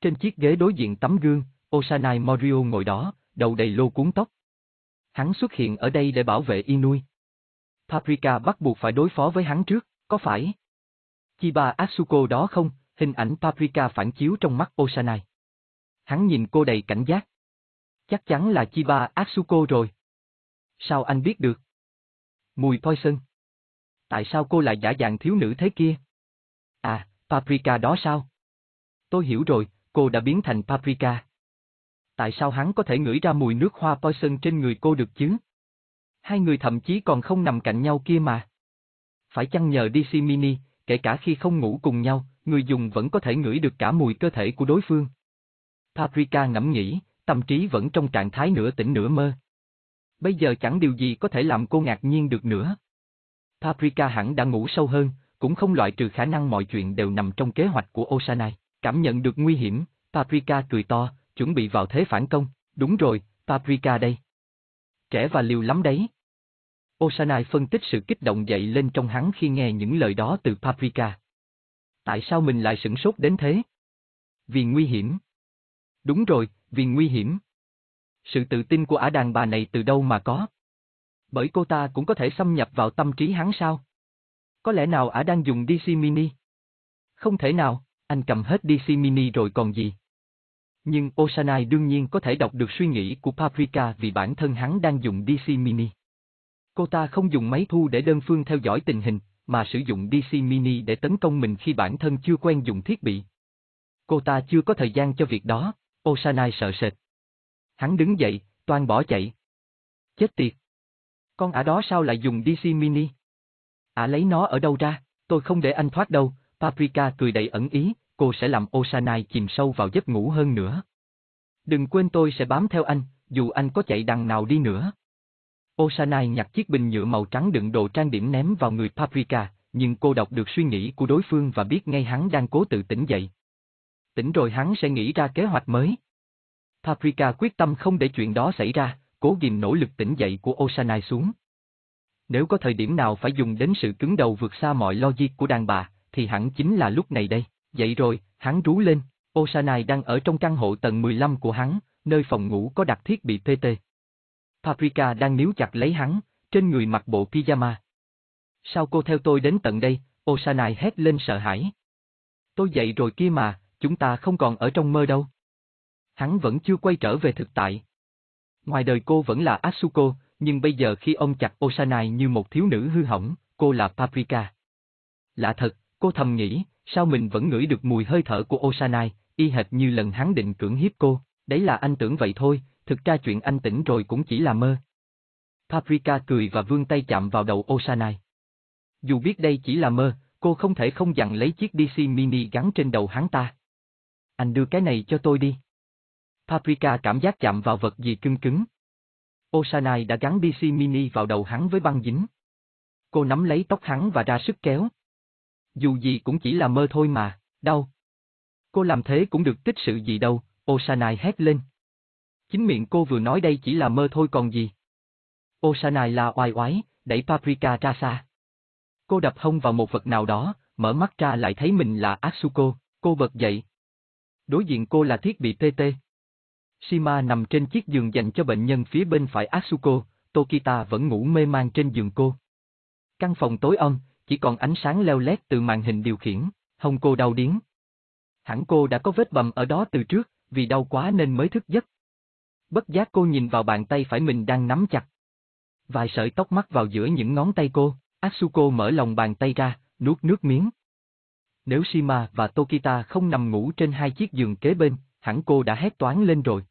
Trên chiếc ghế đối diện tấm gương, Osanai Morio ngồi đó, đầu đầy lô cuốn tóc. Hắn xuất hiện ở đây để bảo vệ Inui. Paprika bắt buộc phải đối phó với hắn trước, có phải? Chiba Asuko đó không, hình ảnh Paprika phản chiếu trong mắt Osanai. Hắn nhìn cô đầy cảnh giác. Chắc chắn là Chiba Asuko rồi. Sao anh biết được? Mùi poison. Tại sao cô lại giả dạng thiếu nữ thế kia? À, Paprika đó sao? Tôi hiểu rồi, cô đã biến thành Paprika. Tại sao hắn có thể ngửi ra mùi nước hoa poison trên người cô được chứ? Hai người thậm chí còn không nằm cạnh nhau kia mà. Phải chăng nhờ DC Mini, kể cả khi không ngủ cùng nhau, người dùng vẫn có thể ngửi được cả mùi cơ thể của đối phương. Paprika ngẫm nghĩ, tâm trí vẫn trong trạng thái nửa tỉnh nửa mơ. Bây giờ chẳng điều gì có thể làm cô ngạc nhiên được nữa. Paprika hẳn đã ngủ sâu hơn, cũng không loại trừ khả năng mọi chuyện đều nằm trong kế hoạch của Osanai. Cảm nhận được nguy hiểm, Paprika cười to, chuẩn bị vào thế phản công. Đúng rồi, Paprika đây. Trẻ và liều lắm đấy. Osanai phân tích sự kích động dậy lên trong hắn khi nghe những lời đó từ Paprika. Tại sao mình lại sửng sốt đến thế? Vì nguy hiểm. Đúng rồi, vì nguy hiểm. Sự tự tin của ả đàn bà này từ đâu mà có? Bởi cô ta cũng có thể xâm nhập vào tâm trí hắn sao? Có lẽ nào ả đang dùng DC Mini? Không thể nào, anh cầm hết DC Mini rồi còn gì? Nhưng Osanai đương nhiên có thể đọc được suy nghĩ của Paprika vì bản thân hắn đang dùng DC Mini. Cô ta không dùng máy thu để đơn phương theo dõi tình hình, mà sử dụng DC Mini để tấn công mình khi bản thân chưa quen dùng thiết bị. Cô ta chưa có thời gian cho việc đó, Osanai sợ sệt. Hắn đứng dậy, toan bỏ chạy. Chết tiệt! Con ả đó sao lại dùng DC Mini? Ả lấy nó ở đâu ra, tôi không để anh thoát đâu, Paprika cười đầy ẩn ý, cô sẽ làm Osanai chìm sâu vào giấc ngủ hơn nữa. Đừng quên tôi sẽ bám theo anh, dù anh có chạy đằng nào đi nữa. Osanai nhặt chiếc bình nhựa màu trắng đựng đồ trang điểm ném vào người Paprika, nhưng cô đọc được suy nghĩ của đối phương và biết ngay hắn đang cố tự tỉnh dậy. Tỉnh rồi hắn sẽ nghĩ ra kế hoạch mới. Paprika quyết tâm không để chuyện đó xảy ra, cố ghim nỗ lực tỉnh dậy của Osanai xuống. Nếu có thời điểm nào phải dùng đến sự cứng đầu vượt xa mọi logic của đàn bà, thì hẳn chính là lúc này đây. Dậy rồi, hắn rú lên, Osanai đang ở trong căn hộ tầng 15 của hắn, nơi phòng ngủ có đặt thiết bị PT. Paprika đang níu chặt lấy hắn, trên người mặc bộ pyjama. Sao cô theo tôi đến tận đây, Osanai hét lên sợ hãi. Tôi dậy rồi kia mà, chúng ta không còn ở trong mơ đâu. Hắn vẫn chưa quay trở về thực tại. Ngoài đời cô vẫn là Asuko, nhưng bây giờ khi ông chặt Osanai như một thiếu nữ hư hỏng, cô là Paprika. Lạ thật, cô thầm nghĩ, sao mình vẫn ngửi được mùi hơi thở của Osanai, y hệt như lần hắn định cưỡng hiếp cô, đấy là anh tưởng vậy thôi, thực ra chuyện anh tỉnh rồi cũng chỉ là mơ. Paprika cười và vươn tay chạm vào đầu Osanai. Dù biết đây chỉ là mơ, cô không thể không dặn lấy chiếc DC mini gắn trên đầu hắn ta. Anh đưa cái này cho tôi đi. Paprika cảm giác chạm vào vật gì cưng cứng. Osanai đã gắn DC mini vào đầu hắn với băng dính. Cô nắm lấy tóc hắn và ra sức kéo. Dù gì cũng chỉ là mơ thôi mà, đau. Cô làm thế cũng được tích sự gì đâu, Osanai hét lên. Chính miệng cô vừa nói đây chỉ là mơ thôi còn gì. Osanai la oai oái, đẩy Paprika ra xa. Cô đập hông vào một vật nào đó, mở mắt ra lại thấy mình là Asuko, cô bật dậy. Đối diện cô là thiết bị PT. Shima nằm trên chiếc giường dành cho bệnh nhân phía bên phải Asuko, Tokita vẫn ngủ mê man trên giường cô. Căn phòng tối om, chỉ còn ánh sáng leo lét từ màn hình điều khiển, hông cô đau điếng. Hẳn cô đã có vết bầm ở đó từ trước, vì đau quá nên mới thức giấc. Bất giác cô nhìn vào bàn tay phải mình đang nắm chặt. Vài sợi tóc mắc vào giữa những ngón tay cô, Asuko mở lòng bàn tay ra, nuốt nước miếng. Nếu Shima và Tokita không nằm ngủ trên hai chiếc giường kế bên, hẳn cô đã hét toán lên rồi.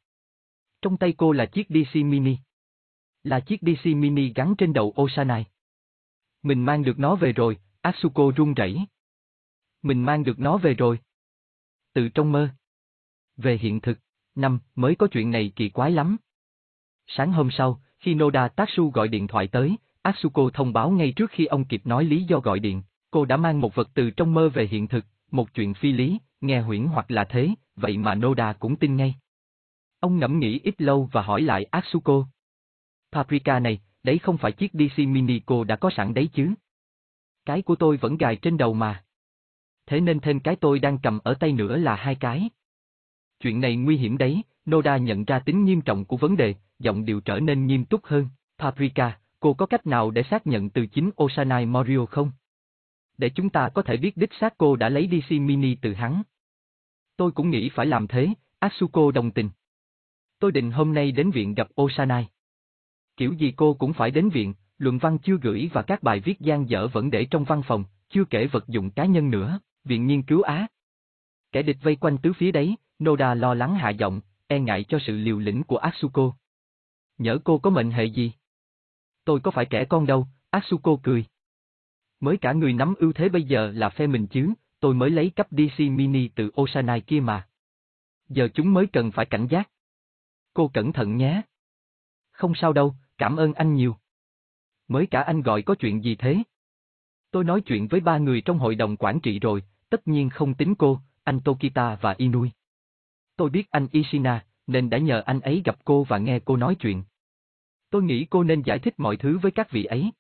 Trong tay cô là chiếc DC Mini. Là chiếc DC Mini gắn trên đầu Osanai. Mình mang được nó về rồi, Asuko run rẩy. Mình mang được nó về rồi. Từ trong mơ. Về hiện thực, năm, mới có chuyện này kỳ quái lắm. Sáng hôm sau, khi Noda Tatsu gọi điện thoại tới, Asuko thông báo ngay trước khi ông kịp nói lý do gọi điện, cô đã mang một vật từ trong mơ về hiện thực, một chuyện phi lý, nghe huyễn hoặc là thế, vậy mà Noda cũng tin ngay. Ông ngẫm nghĩ ít lâu và hỏi lại Asuko. Paprika này, đấy không phải chiếc DC Mini cô đã có sẵn đấy chứ? Cái của tôi vẫn gài trên đầu mà. Thế nên thêm cái tôi đang cầm ở tay nữa là hai cái. Chuyện này nguy hiểm đấy, Noda nhận ra tính nghiêm trọng của vấn đề, giọng điệu trở nên nghiêm túc hơn. Paprika, cô có cách nào để xác nhận từ chính Osanai Morio không? Để chúng ta có thể biết đích xác cô đã lấy DC Mini từ hắn. Tôi cũng nghĩ phải làm thế, Asuko đồng tình. Tôi định hôm nay đến viện gặp Osanai. Kiểu gì cô cũng phải đến viện, luận văn chưa gửi và các bài viết gian dở vẫn để trong văn phòng, chưa kể vật dụng cá nhân nữa, viện nghiên cứu Á. Kẻ địch vây quanh tứ phía đấy, Noda lo lắng hạ giọng, e ngại cho sự liều lĩnh của Asuko. Nhớ cô có mệnh hệ gì? Tôi có phải kẻ con đâu, Asuko cười. Mới cả người nắm ưu thế bây giờ là phe mình chứ, tôi mới lấy cấp DC mini từ Osanai kia mà. Giờ chúng mới cần phải cảnh giác. Cô cẩn thận nhé. Không sao đâu, cảm ơn anh nhiều. Mới cả anh gọi có chuyện gì thế? Tôi nói chuyện với ba người trong hội đồng quản trị rồi, tất nhiên không tính cô, anh Tokita và Inui. Tôi biết anh Ishina, nên đã nhờ anh ấy gặp cô và nghe cô nói chuyện. Tôi nghĩ cô nên giải thích mọi thứ với các vị ấy.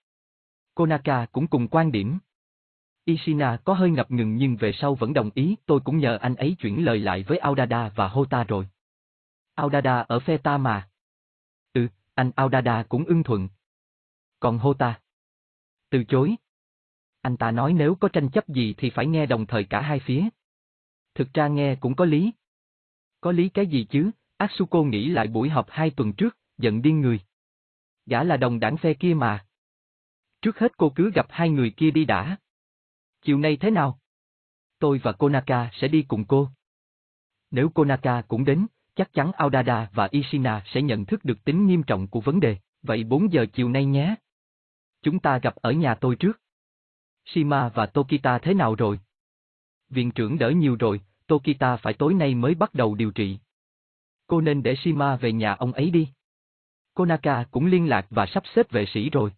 Konaka cũng cùng quan điểm. Ishina có hơi ngập ngừng nhưng về sau vẫn đồng ý, tôi cũng nhờ anh ấy chuyển lời lại với Audada và Hota rồi. Audada ở phe ta mà. Ừ, anh Audada cũng ưng thuận. Còn Hota? Từ chối. Anh ta nói nếu có tranh chấp gì thì phải nghe đồng thời cả hai phía. Thực ra nghe cũng có lý. Có lý cái gì chứ, Atsuko nghĩ lại buổi họp hai tuần trước, giận điên người. Gã là đồng đảng phe kia mà. Trước hết cô cứ gặp hai người kia đi đã. Chiều nay thế nào? Tôi và Konaka sẽ đi cùng cô. Nếu Konaka cũng đến, chắc chắn Audada và Ishina sẽ nhận thức được tính nghiêm trọng của vấn đề, vậy 4 giờ chiều nay nhé. Chúng ta gặp ở nhà tôi trước. Shima và Tokita thế nào rồi? Viện trưởng đỡ nhiều rồi, Tokita phải tối nay mới bắt đầu điều trị. Cô nên để Shima về nhà ông ấy đi. Konaka cũng liên lạc và sắp xếp vệ sĩ rồi.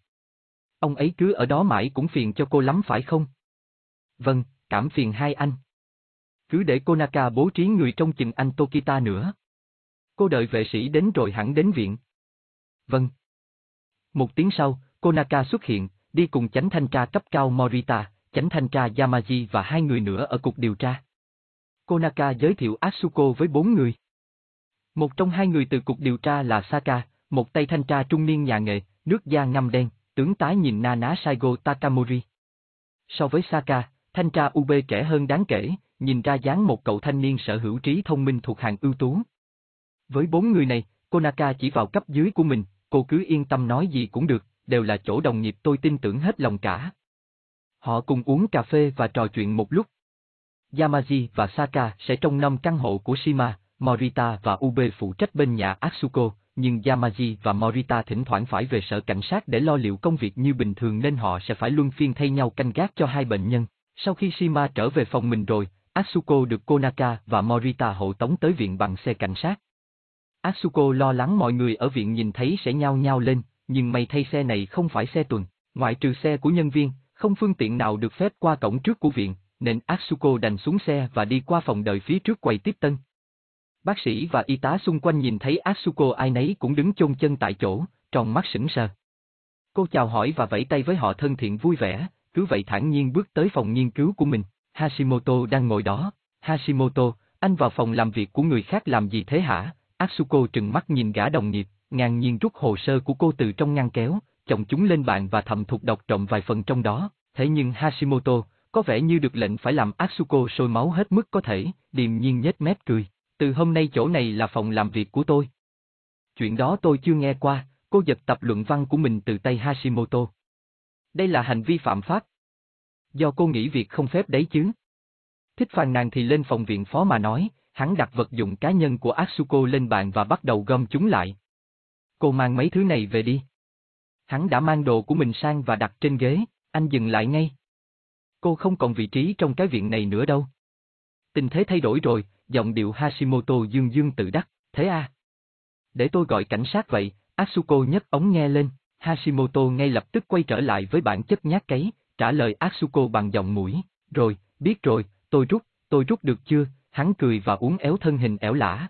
Ông ấy cứ ở đó mãi cũng phiền cho cô lắm phải không? Vâng, cảm phiền hai anh. Cứ để Konaka bố trí người trong chừng anh Tokita nữa. Cô đợi vệ sĩ đến rồi hẳn đến viện. Vâng. Một tiếng sau, Konaka xuất hiện, đi cùng chánh thanh tra cấp cao Morita, chánh thanh tra Yamaji và hai người nữa ở cục điều tra. Konaka giới thiệu Asuko với bốn người. Một trong hai người từ cục điều tra là Saka, một tay thanh tra trung niên nhà nghề, nước da ngăm đen, tướng tái nhìn na Saigo Takamori. So với Saka, thanh tra UB trẻ hơn đáng kể, nhìn ra dáng một cậu thanh niên sở hữu trí thông minh thuộc hàng ưu tú. Với bốn người này, Konaka chỉ vào cấp dưới của mình, cô cứ yên tâm nói gì cũng được, đều là chỗ đồng nghiệp tôi tin tưởng hết lòng cả. Họ cùng uống cà phê và trò chuyện một lúc. Yamaji và Saka sẽ trong năm căn hộ của Shima, Morita và Ube phụ trách bên nhà Atsuko, nhưng Yamaji và Morita thỉnh thoảng phải về sở cảnh sát để lo liệu công việc như bình thường nên họ sẽ phải luân phiên thay nhau canh gác cho hai bệnh nhân. Sau khi Shima trở về phòng mình rồi, Asuko được Konaka và Morita hộ tống tới viện bằng xe cảnh sát. Asuko lo lắng mọi người ở viện nhìn thấy sẽ nhao nhao lên, nhưng may thay xe này không phải xe tuần, ngoại trừ xe của nhân viên, không phương tiện nào được phép qua cổng trước của viện, nên Asuko đành xuống xe và đi qua phòng đợi phía trước quầy tiếp tân. Bác sĩ và y tá xung quanh nhìn thấy Asuko ai nấy cũng đứng chôn chân tại chỗ, tròn mắt sững sờ. Cô chào hỏi và vẫy tay với họ thân thiện vui vẻ, cứ vậy thản nhiên bước tới phòng nghiên cứu của mình. Hashimoto đang ngồi đó. Hashimoto, anh vào phòng làm việc của người khác làm gì thế hả? Asuko trừng mắt nhìn gã đồng nghiệp, ngang nhiên rút hồ sơ của cô từ trong ngăn kéo, chồng chúng lên bàn và thầm thục đọc trộm vài phần trong đó. Thế nhưng Hashimoto, có vẻ như được lệnh phải làm Asuko sôi máu hết mức có thể, điềm nhiên nhếch mép cười. Từ hôm nay chỗ này là phòng làm việc của tôi. Chuyện đó tôi chưa nghe qua, cô giật tập luận văn của mình từ tay Hashimoto. Đây là hành vi phạm pháp. Do cô nghĩ việc không phép đấy chứ. Thích phàn nàn thì lên phòng viện phó mà nói, hắn đặt vật dụng cá nhân của Atsuko lên bàn và bắt đầu gom chúng lại. Cô mang mấy thứ này về đi. Hắn đã mang đồ của mình sang và đặt trên ghế, anh dừng lại ngay. Cô không còn vị trí trong cái viện này nữa đâu. Tình thế thay đổi rồi, giọng điệu Hashimoto dương dương tự đắc, thế à? Để tôi gọi cảnh sát vậy, Asuko nhấc ống nghe lên, Hashimoto ngay lập tức quay trở lại với bản chất nhát cấy, trả lời Asuko bằng giọng mũi, rồi, biết rồi, tôi rút, tôi rút được chưa, hắn cười và uống éo thân hình ẻo lả.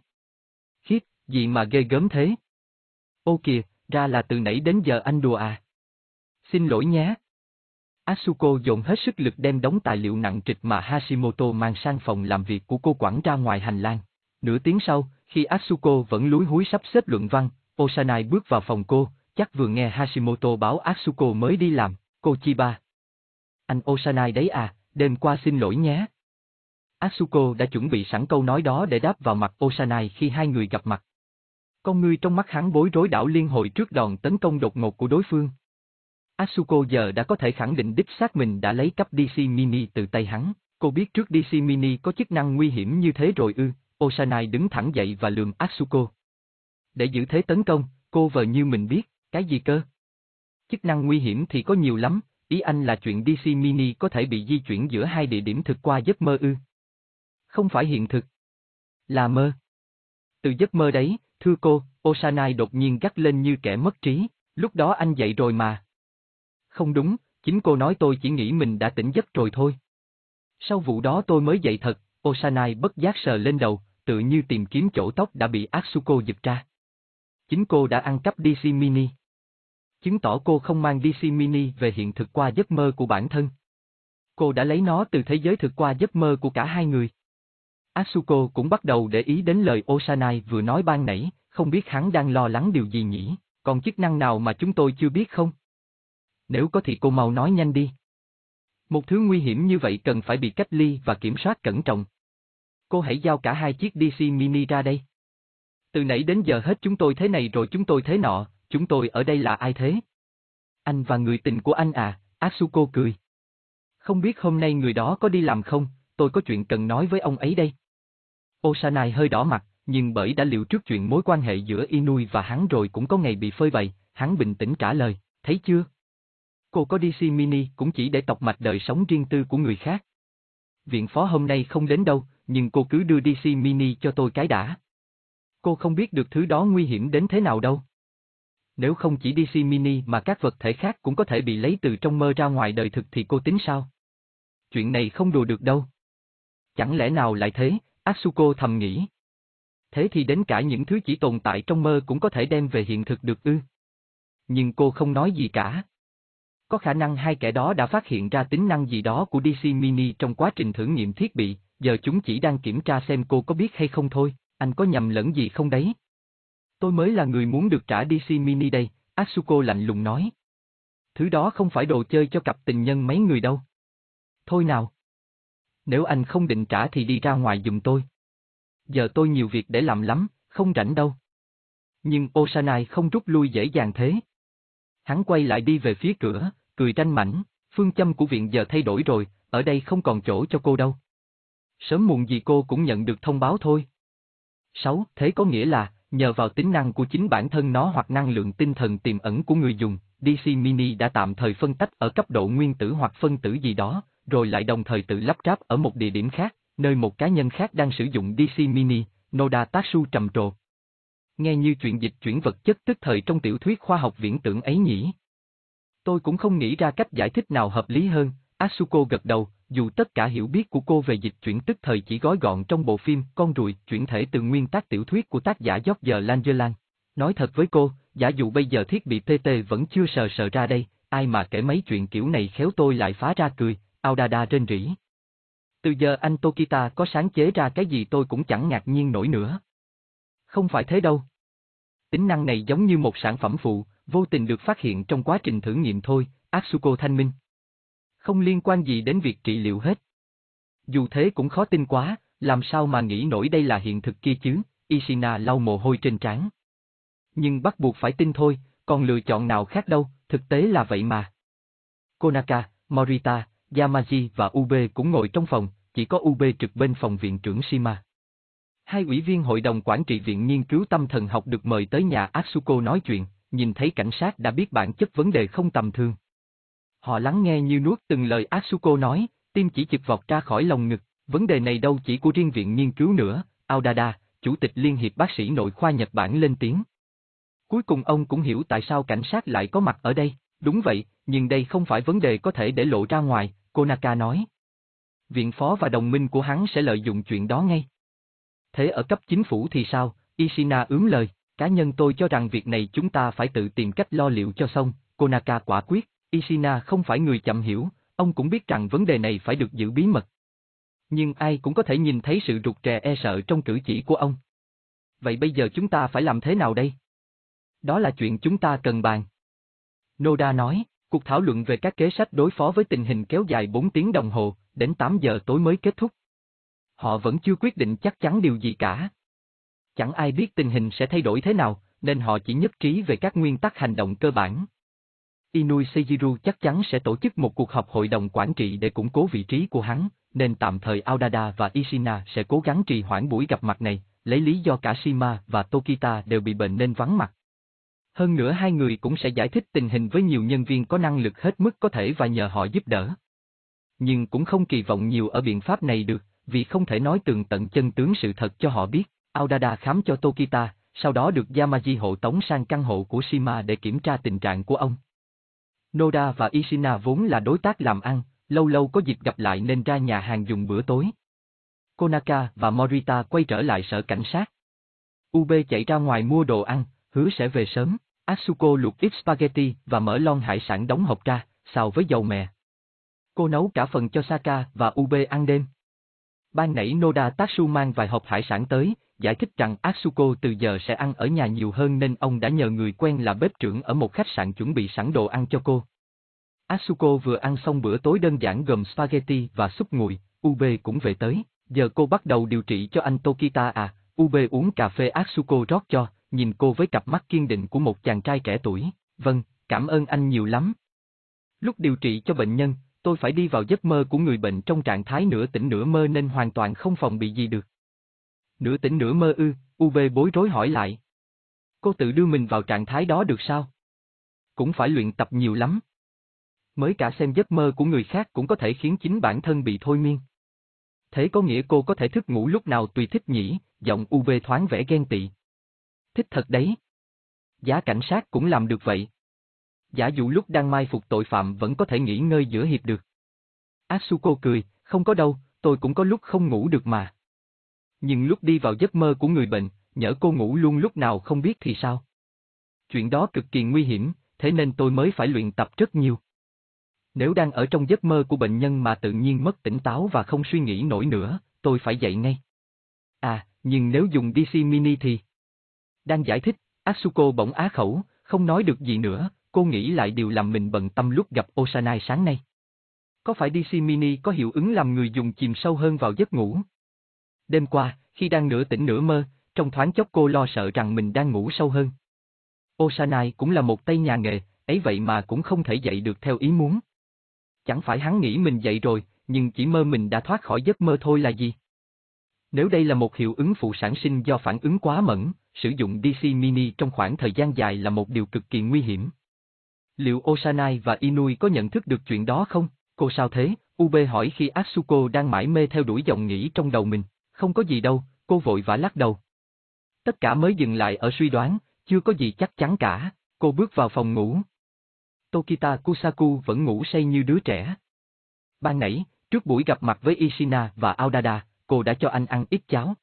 Khiếp, gì mà ghê gớm thế? Ô kìa, ra là từ nãy đến giờ anh đùa à? Xin lỗi nhé. Asuko dồn hết sức lực đem đóng tài liệu nặng trịch mà Hashimoto mang sang phòng làm việc của cô quẳng ra ngoài hành lang. Nửa tiếng sau, khi Asuko vẫn lúi húi sắp xếp luận văn, Osanai bước vào phòng cô, chắc vừa nghe Hashimoto báo Asuko mới đi làm, cô Chiba. Anh Osanai đấy à, đêm qua xin lỗi nhé. Asuko đã chuẩn bị sẵn câu nói đó để đáp vào mặt Osanai khi hai người gặp mặt. Con ngươi trong mắt hắn bối rối đảo liên hồi trước đòn tấn công đột ngột của đối phương. Asuko giờ đã có thể khẳng định đích xác mình đã lấy cấp DC Mini từ tay hắn. Cô biết trước DC Mini có chức năng nguy hiểm như thế rồi ư, Osanai đứng thẳng dậy và lườm Asuko. Để giữ thế tấn công, cô vờ như mình biết, cái gì cơ? Chức năng nguy hiểm thì có nhiều lắm, ý anh là chuyện DC Mini có thể bị di chuyển giữa hai địa điểm thực qua giấc mơ ư. Không phải hiện thực. Là mơ. Từ giấc mơ đấy, thưa cô, Osanai đột nhiên gắt lên như kẻ mất trí, lúc đó anh dậy rồi mà. Không đúng, chính cô nói tôi chỉ nghĩ mình đã tỉnh giấc rồi thôi. Sau vụ đó tôi mới dậy thật, Osanai bất giác sờ lên đầu, tự như tìm kiếm chỗ tóc đã bị Atsuko giật ra. Chính cô đã ăn cắp DC Mini. Chứng tỏ cô không mang DC Mini về hiện thực qua giấc mơ của bản thân. Cô đã lấy nó từ thế giới thực qua giấc mơ của cả hai người. Asuko cũng bắt đầu để ý đến lời Osanai vừa nói ban nãy, không biết hắn đang lo lắng điều gì nhỉ, còn chức năng nào mà chúng tôi chưa biết không? Nếu có thì cô mau nói nhanh đi. Một thứ nguy hiểm như vậy cần phải bị cách ly và kiểm soát cẩn trọng. Cô hãy giao cả hai chiếc DC Mini ra đây. Từ nãy đến giờ hết chúng tôi thế này rồi chúng tôi thế nọ, chúng tôi ở đây là ai thế? Anh và người tình của anh à, Asuko cười. Không biết hôm nay người đó có đi làm không, tôi có chuyện cần nói với ông ấy đây. Osanai hơi đỏ mặt, nhưng bởi đã liệu trước chuyện mối quan hệ giữa Inui và hắn rồi cũng có ngày bị phơi bày, hắn bình tĩnh trả lời, thấy chưa? Cô có DC Mini cũng chỉ để tọc mạch đời sống riêng tư của người khác. Viện phó hôm nay không đến đâu, nhưng cô cứ đưa DC Mini cho tôi cái đã. Cô không biết được thứ đó nguy hiểm đến thế nào đâu. Nếu không chỉ DC Mini mà các vật thể khác cũng có thể bị lấy từ trong mơ ra ngoài đời thực thì cô tính sao? Chuyện này không đùa được đâu. Chẳng lẽ nào lại thế, Asuko thầm nghĩ. Thế thì đến cả những thứ chỉ tồn tại trong mơ cũng có thể đem về hiện thực được ư. Nhưng cô không nói gì cả. Có khả năng hai kẻ đó đã phát hiện ra tính năng gì đó của DC Mini trong quá trình thử nghiệm thiết bị, giờ chúng chỉ đang kiểm tra xem cô có biết hay không thôi, anh có nhầm lẫn gì không đấy? Tôi mới là người muốn được trả DC Mini đây, Asuko lạnh lùng nói. Thứ đó không phải đồ chơi cho cặp tình nhân mấy người đâu. Thôi nào. Nếu anh không định trả thì đi ra ngoài giùm tôi. Giờ tôi nhiều việc để làm lắm, không rảnh đâu. Nhưng Osanai không rút lui dễ dàng thế. Hắn quay lại đi về phía cửa, cười tranh mảnh, phương châm của viện giờ thay đổi rồi, ở đây không còn chỗ cho cô đâu. Sớm muộn gì cô cũng nhận được thông báo thôi. 6. Thế có nghĩa là, nhờ vào tính năng của chính bản thân nó hoặc năng lượng tinh thần tiềm ẩn của người dùng, DC Mini đã tạm thời phân tách ở cấp độ nguyên tử hoặc phân tử gì đó, rồi lại đồng thời tự lắp ráp ở một địa điểm khác, nơi một cá nhân khác đang sử dụng DC Mini, Noda Tatsu trầm trồ. Nghe như chuyện dịch chuyển vật chất tức thời trong tiểu thuyết khoa học viễn tưởng ấy nhỉ. Tôi cũng không nghĩ ra cách giải thích nào hợp lý hơn, Asuko gật đầu, dù tất cả hiểu biết của cô về dịch chuyển tức thời chỉ gói gọn trong bộ phim Con ruồi chuyển thể từ nguyên tác tiểu thuyết của tác giả George Langeland. Nói thật với cô, giả dụ bây giờ thiết bị TT vẫn chưa sờ sờ ra đây, ai mà kể mấy chuyện kiểu này khéo tôi lại phá ra cười, Audada trên rỉ. Từ giờ anh Tokita có sáng chế ra cái gì tôi cũng chẳng ngạc nhiên nổi nữa. Không phải thế đâu. Tính năng này giống như một sản phẩm phụ, vô tình được phát hiện trong quá trình thử nghiệm thôi, Atsuko thanh minh. Không liên quan gì đến việc trị liệu hết. Dù thế cũng khó tin quá, làm sao mà nghĩ nổi đây là hiện thực kia chứ, Ishina lau mồ hôi trên trán. Nhưng bắt buộc phải tin thôi, còn lựa chọn nào khác đâu, thực tế là vậy mà. Konaka, Morita, Yamaji và Ube cũng ngồi trong phòng, chỉ có Ube trực bên phòng viện trưởng Shima. Hai ủy viên hội đồng quản trị viện nghiên cứu tâm thần học được mời tới nhà Atsuko nói chuyện, nhìn thấy cảnh sát đã biết bản chất vấn đề không tầm thường. Họ lắng nghe như nuốt từng lời Asuko nói, tim chỉ chực vọt ra khỏi lòng ngực, vấn đề này đâu chỉ của riêng viện nghiên cứu nữa, Aodada, chủ tịch Liên hiệp bác sĩ nội khoa Nhật Bản lên tiếng. Cuối cùng ông cũng hiểu tại sao cảnh sát lại có mặt ở đây, đúng vậy, nhưng đây không phải vấn đề có thể để lộ ra ngoài, Konaka nói. Viện phó và đồng minh của hắn sẽ lợi dụng chuyện đó ngay. Thế ở cấp chính phủ thì sao? Ishina ướm lời, cá nhân tôi cho rằng việc này chúng ta phải tự tìm cách lo liệu cho xong, Konaka quả quyết, Ishina không phải người chậm hiểu, ông cũng biết rằng vấn đề này phải được giữ bí mật. Nhưng ai cũng có thể nhìn thấy sự rụt rè e sợ trong cử chỉ của ông. Vậy bây giờ chúng ta phải làm thế nào đây? Đó là chuyện chúng ta cần bàn. Noda nói, cuộc thảo luận về các kế sách đối phó với tình hình kéo dài 4 tiếng đồng hồ, đến 8 giờ tối mới kết thúc. Họ vẫn chưa quyết định chắc chắn điều gì cả. Chẳng ai biết tình hình sẽ thay đổi thế nào, nên họ chỉ nhất trí về các nguyên tắc hành động cơ bản. Inui Seijiru chắc chắn sẽ tổ chức một cuộc họp hội đồng quản trị để củng cố vị trí của hắn, nên tạm thời Aodada và Ishina sẽ cố gắng trì hoãn buổi gặp mặt này, lấy lý do cả Shima và Tokita đều bị bệnh nên vắng mặt. Hơn nữa hai người cũng sẽ giải thích tình hình với nhiều nhân viên có năng lực hết mức có thể và nhờ họ giúp đỡ. Nhưng cũng không kỳ vọng nhiều ở biện pháp này được, vì không thể nói tường tận chân tướng sự thật cho họ biết. Aodada khám cho Tokita, sau đó được Yamaji hộ tống sang căn hộ của Shima để kiểm tra tình trạng của ông. Noda và Ishina vốn là đối tác làm ăn, lâu lâu có dịp gặp lại nên ra nhà hàng dùng bữa tối. Konaka và Morita quay trở lại sở cảnh sát. Ube chạy ra ngoài mua đồ ăn, hứa sẽ về sớm. Asuko luộc ít spaghetti và mở lon hải sản đóng hộp ra, xào với dầu mè. Cô nấu cả phần cho Saka và Ube ăn đêm. Ban nãy Noda Tatsu mang vài hộp hải sản tới, giải thích rằng Asuko từ giờ sẽ ăn ở nhà nhiều hơn nên ông đã nhờ người quen là bếp trưởng ở một khách sạn chuẩn bị sẵn đồ ăn cho cô. Asuko vừa ăn xong bữa tối đơn giản gồm spaghetti và súp nguội, Ube cũng về tới, giờ cô bắt đầu điều trị cho anh Tokita à, Ube uống cà phê Asuko rót cho, nhìn cô với cặp mắt kiên định của một chàng trai trẻ tuổi, vâng, cảm ơn anh nhiều lắm. Lúc điều trị cho bệnh nhân, tôi phải đi vào giấc mơ của người bệnh trong trạng thái nửa tỉnh nửa mơ nên hoàn toàn không phòng bị gì được. Nửa tỉnh nửa mơ ư, UV bối rối hỏi lại. Cô tự đưa mình vào trạng thái đó được sao? Cũng phải luyện tập nhiều lắm. Mới cả xem giấc mơ của người khác cũng có thể khiến chính bản thân bị thôi miên. Thế có nghĩa cô có thể thức ngủ lúc nào tùy thích nhỉ, giọng UV thoáng vẻ ghen tị. Thích thật đấy. Giá cảnh sát cũng làm được vậy. Giả dụ lúc đang mai phục tội phạm vẫn có thể nghỉ ngơi giữa hiệp được. Asuko cười, không có đâu, tôi cũng có lúc không ngủ được mà. Nhưng lúc đi vào giấc mơ của người bệnh, nhỡ cô ngủ luôn lúc nào không biết thì sao? Chuyện đó cực kỳ nguy hiểm, thế nên tôi mới phải luyện tập rất nhiều. Nếu đang ở trong giấc mơ của bệnh nhân mà tự nhiên mất tỉnh táo và không suy nghĩ nổi nữa, tôi phải dậy ngay. À, nhưng nếu dùng DC Mini thì... Đang giải thích, Asuko bỗng á khẩu, không nói được gì nữa, cô nghĩ lại điều làm mình bận tâm lúc gặp Osanai sáng nay. Có phải DC Mini có hiệu ứng làm người dùng chìm sâu hơn vào giấc ngủ? Đêm qua, khi đang nửa tỉnh nửa mơ, trong thoáng chốc cô lo sợ rằng mình đang ngủ sâu hơn. Osanai cũng là một tay nhà nghề, ấy vậy mà cũng không thể dậy được theo ý muốn. Chẳng phải hắn nghĩ mình dậy rồi, nhưng chỉ mơ mình đã thoát khỏi giấc mơ thôi là gì? Nếu đây là một hiệu ứng phụ sản sinh do phản ứng quá mẫn, sử dụng DC Mini trong khoảng thời gian dài là một điều cực kỳ nguy hiểm. Liệu Osanai và Inui có nhận thức được chuyện đó không? Cô sao thế? Ube hỏi khi Asuko đang mãi mê theo đuổi dòng nghĩ trong đầu mình. Không có gì đâu, cô vội vã lắc đầu. Tất cả mới dừng lại ở suy đoán, chưa có gì chắc chắn cả, cô bước vào phòng ngủ. Tokita Kusaku vẫn ngủ say như đứa trẻ. Ban nãy, trước buổi gặp mặt với Ishina và Aodada, cô đã cho anh ăn ít cháo.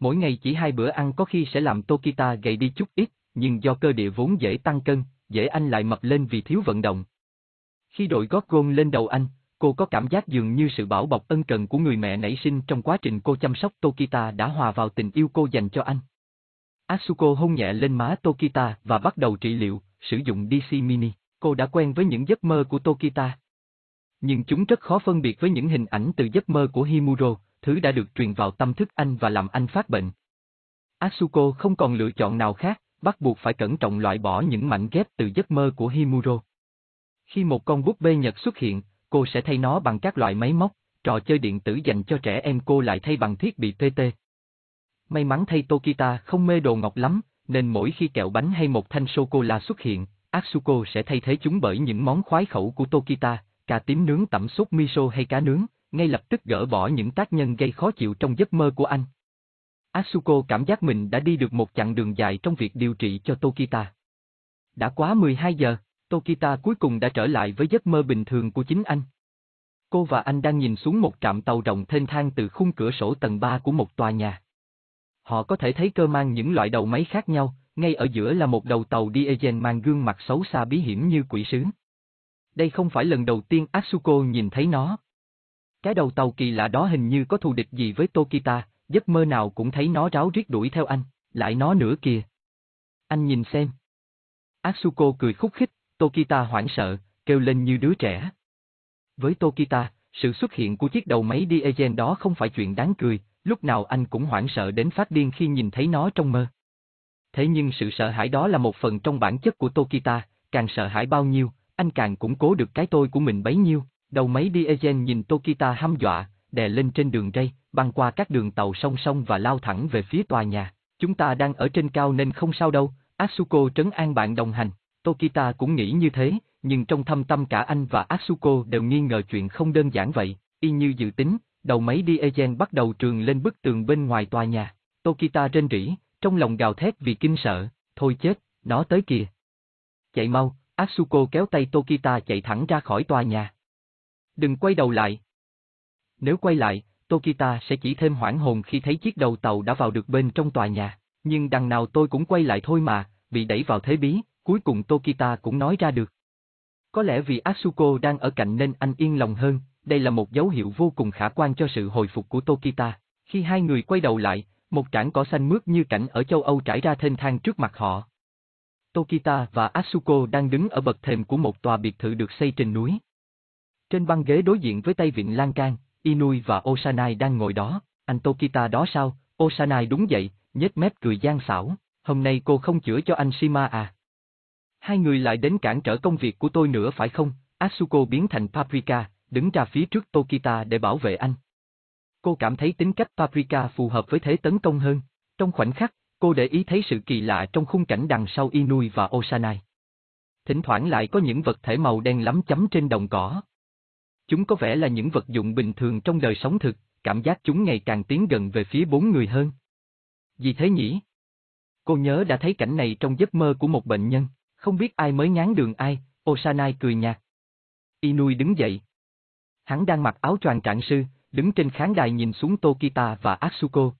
Mỗi ngày chỉ hai bữa ăn có khi sẽ làm Tokita gầy đi chút ít, nhưng do cơ địa vốn dễ tăng cân, dễ anh lại mập lên vì thiếu vận động. Khi đội gót gôn lên đầu anh, cô có cảm giác dường như sự bảo bọc ân cần của người mẹ nảy sinh trong quá trình cô chăm sóc Tokita đã hòa vào tình yêu cô dành cho anh. Asuko hôn nhẹ lên má Tokita và bắt đầu trị liệu, sử dụng DC Mini. Cô đã quen với những giấc mơ của Tokita. Nhưng chúng rất khó phân biệt với những hình ảnh từ giấc mơ của Himuro, thứ đã được truyền vào tâm thức anh và làm anh phát bệnh. Asuko không còn lựa chọn nào khác, bắt buộc phải cẩn trọng loại bỏ những mảnh ghép từ giấc mơ của Himuro. Khi một con búp bê Nhật xuất hiện, cô sẽ thay nó bằng các loại máy móc, trò chơi điện tử dành cho trẻ em cô lại thay bằng thiết bị TT. May mắn thay Tokita không mê đồ ngọc lắm, nên mỗi khi kẹo bánh hay một thanh sô-cô-la xuất hiện, Atsuko sẽ thay thế chúng bởi những món khoái khẩu của Tokita, cà tím nướng tẩm sốt miso hay cá nướng, ngay lập tức gỡ bỏ những tác nhân gây khó chịu trong giấc mơ của anh. Asuko cảm giác mình đã đi được một chặng đường dài trong việc điều trị cho Tokita. Đã quá 12 giờ, Tokita cuối cùng đã trở lại với giấc mơ bình thường của chính anh. Cô và anh đang nhìn xuống một trạm tàu rộng thênh thang từ khung cửa sổ tầng 3 của một tòa nhà. Họ có thể thấy cơ mang những loại đầu máy khác nhau, ngay ở giữa là một đầu tàu diesel mang gương mặt xấu xa bí hiểm như quỷ sứ. Đây không phải lần đầu tiên Asuko nhìn thấy nó. Cái đầu tàu kỳ lạ đó hình như có thù địch gì với Tokita, giấc mơ nào cũng thấy nó ráo riết đuổi theo anh, lại nó nữa kìa. Anh nhìn xem. Asuko cười khúc khích, Tokita hoảng sợ, kêu lên như đứa trẻ. Với Tokita, sự xuất hiện của chiếc đầu máy diesel đó không phải chuyện đáng cười, lúc nào anh cũng hoảng sợ đến phát điên khi nhìn thấy nó trong mơ. Thế nhưng sự sợ hãi đó là một phần trong bản chất của Tokita, càng sợ hãi bao nhiêu, anh càng củng cố được cái tôi của mình bấy nhiêu. Đầu máy diesel nhìn Tokita hăm dọa, đè lên trên đường ray, băng qua các đường tàu song song và lao thẳng về phía tòa nhà. Chúng ta đang ở trên cao nên không sao đâu, Asuko trấn an bạn đồng hành. Tokita cũng nghĩ như thế, nhưng trong thâm tâm cả anh và Asuko đều nghi ngờ chuyện không đơn giản vậy, y như dự tính, đầu máy diesel bắt đầu trường lên bức tường bên ngoài tòa nhà. Tokita rên rỉ, trong lòng gào thét vì kinh sợ, thôi chết, nó tới kìa. Chạy mau, Asuko kéo tay Tokita chạy thẳng ra khỏi tòa nhà. Đừng quay đầu lại. Nếu quay lại, Tokita sẽ chỉ thêm hoảng hồn khi thấy chiếc đầu tàu đã vào được bên trong tòa nhà, nhưng đằng nào tôi cũng quay lại thôi mà, bị đẩy vào thế bí, cuối cùng Tokita cũng nói ra được. Có lẽ vì Asuko đang ở cạnh nên anh yên lòng hơn, đây là một dấu hiệu vô cùng khả quan cho sự hồi phục của Tokita. Khi hai người quay đầu lại, một trảng cỏ xanh mướt như cảnh ở châu Âu trải ra thênh thang trước mặt họ. Tokita và Asuko đang đứng ở bậc thềm của một tòa biệt thự được xây trên núi. Trên băng ghế đối diện với tay vịnh lan can, Inui và Osanai đang ngồi đó, anh Tokita đó sao? Osanai đúng vậy, nhếch mép cười gian xảo, hôm nay cô không chữa cho anh Shima à? Hai người lại đến cản trở công việc của tôi nữa phải không? Asuko biến thành Paprika, đứng ra phía trước Tokita để bảo vệ anh. Cô cảm thấy tính cách Paprika phù hợp với thế tấn công hơn. Trong khoảnh khắc, cô để ý thấy sự kỳ lạ trong khung cảnh đằng sau Inui và Osanai. Thỉnh thoảng lại có những vật thể màu đen lắm chấm trên đồng cỏ. Chúng có vẻ là những vật dụng bình thường trong đời sống thực, cảm giác chúng ngày càng tiến gần về phía bốn người hơn. Vì thế nhỉ? Cô nhớ đã thấy cảnh này trong giấc mơ của một bệnh nhân, không biết ai mới ngán đường ai, Osanai cười nhạt. Inui đứng dậy. Hắn đang mặc áo choàng trạng sư, đứng trên khán đài nhìn xuống Tokita và Asuko.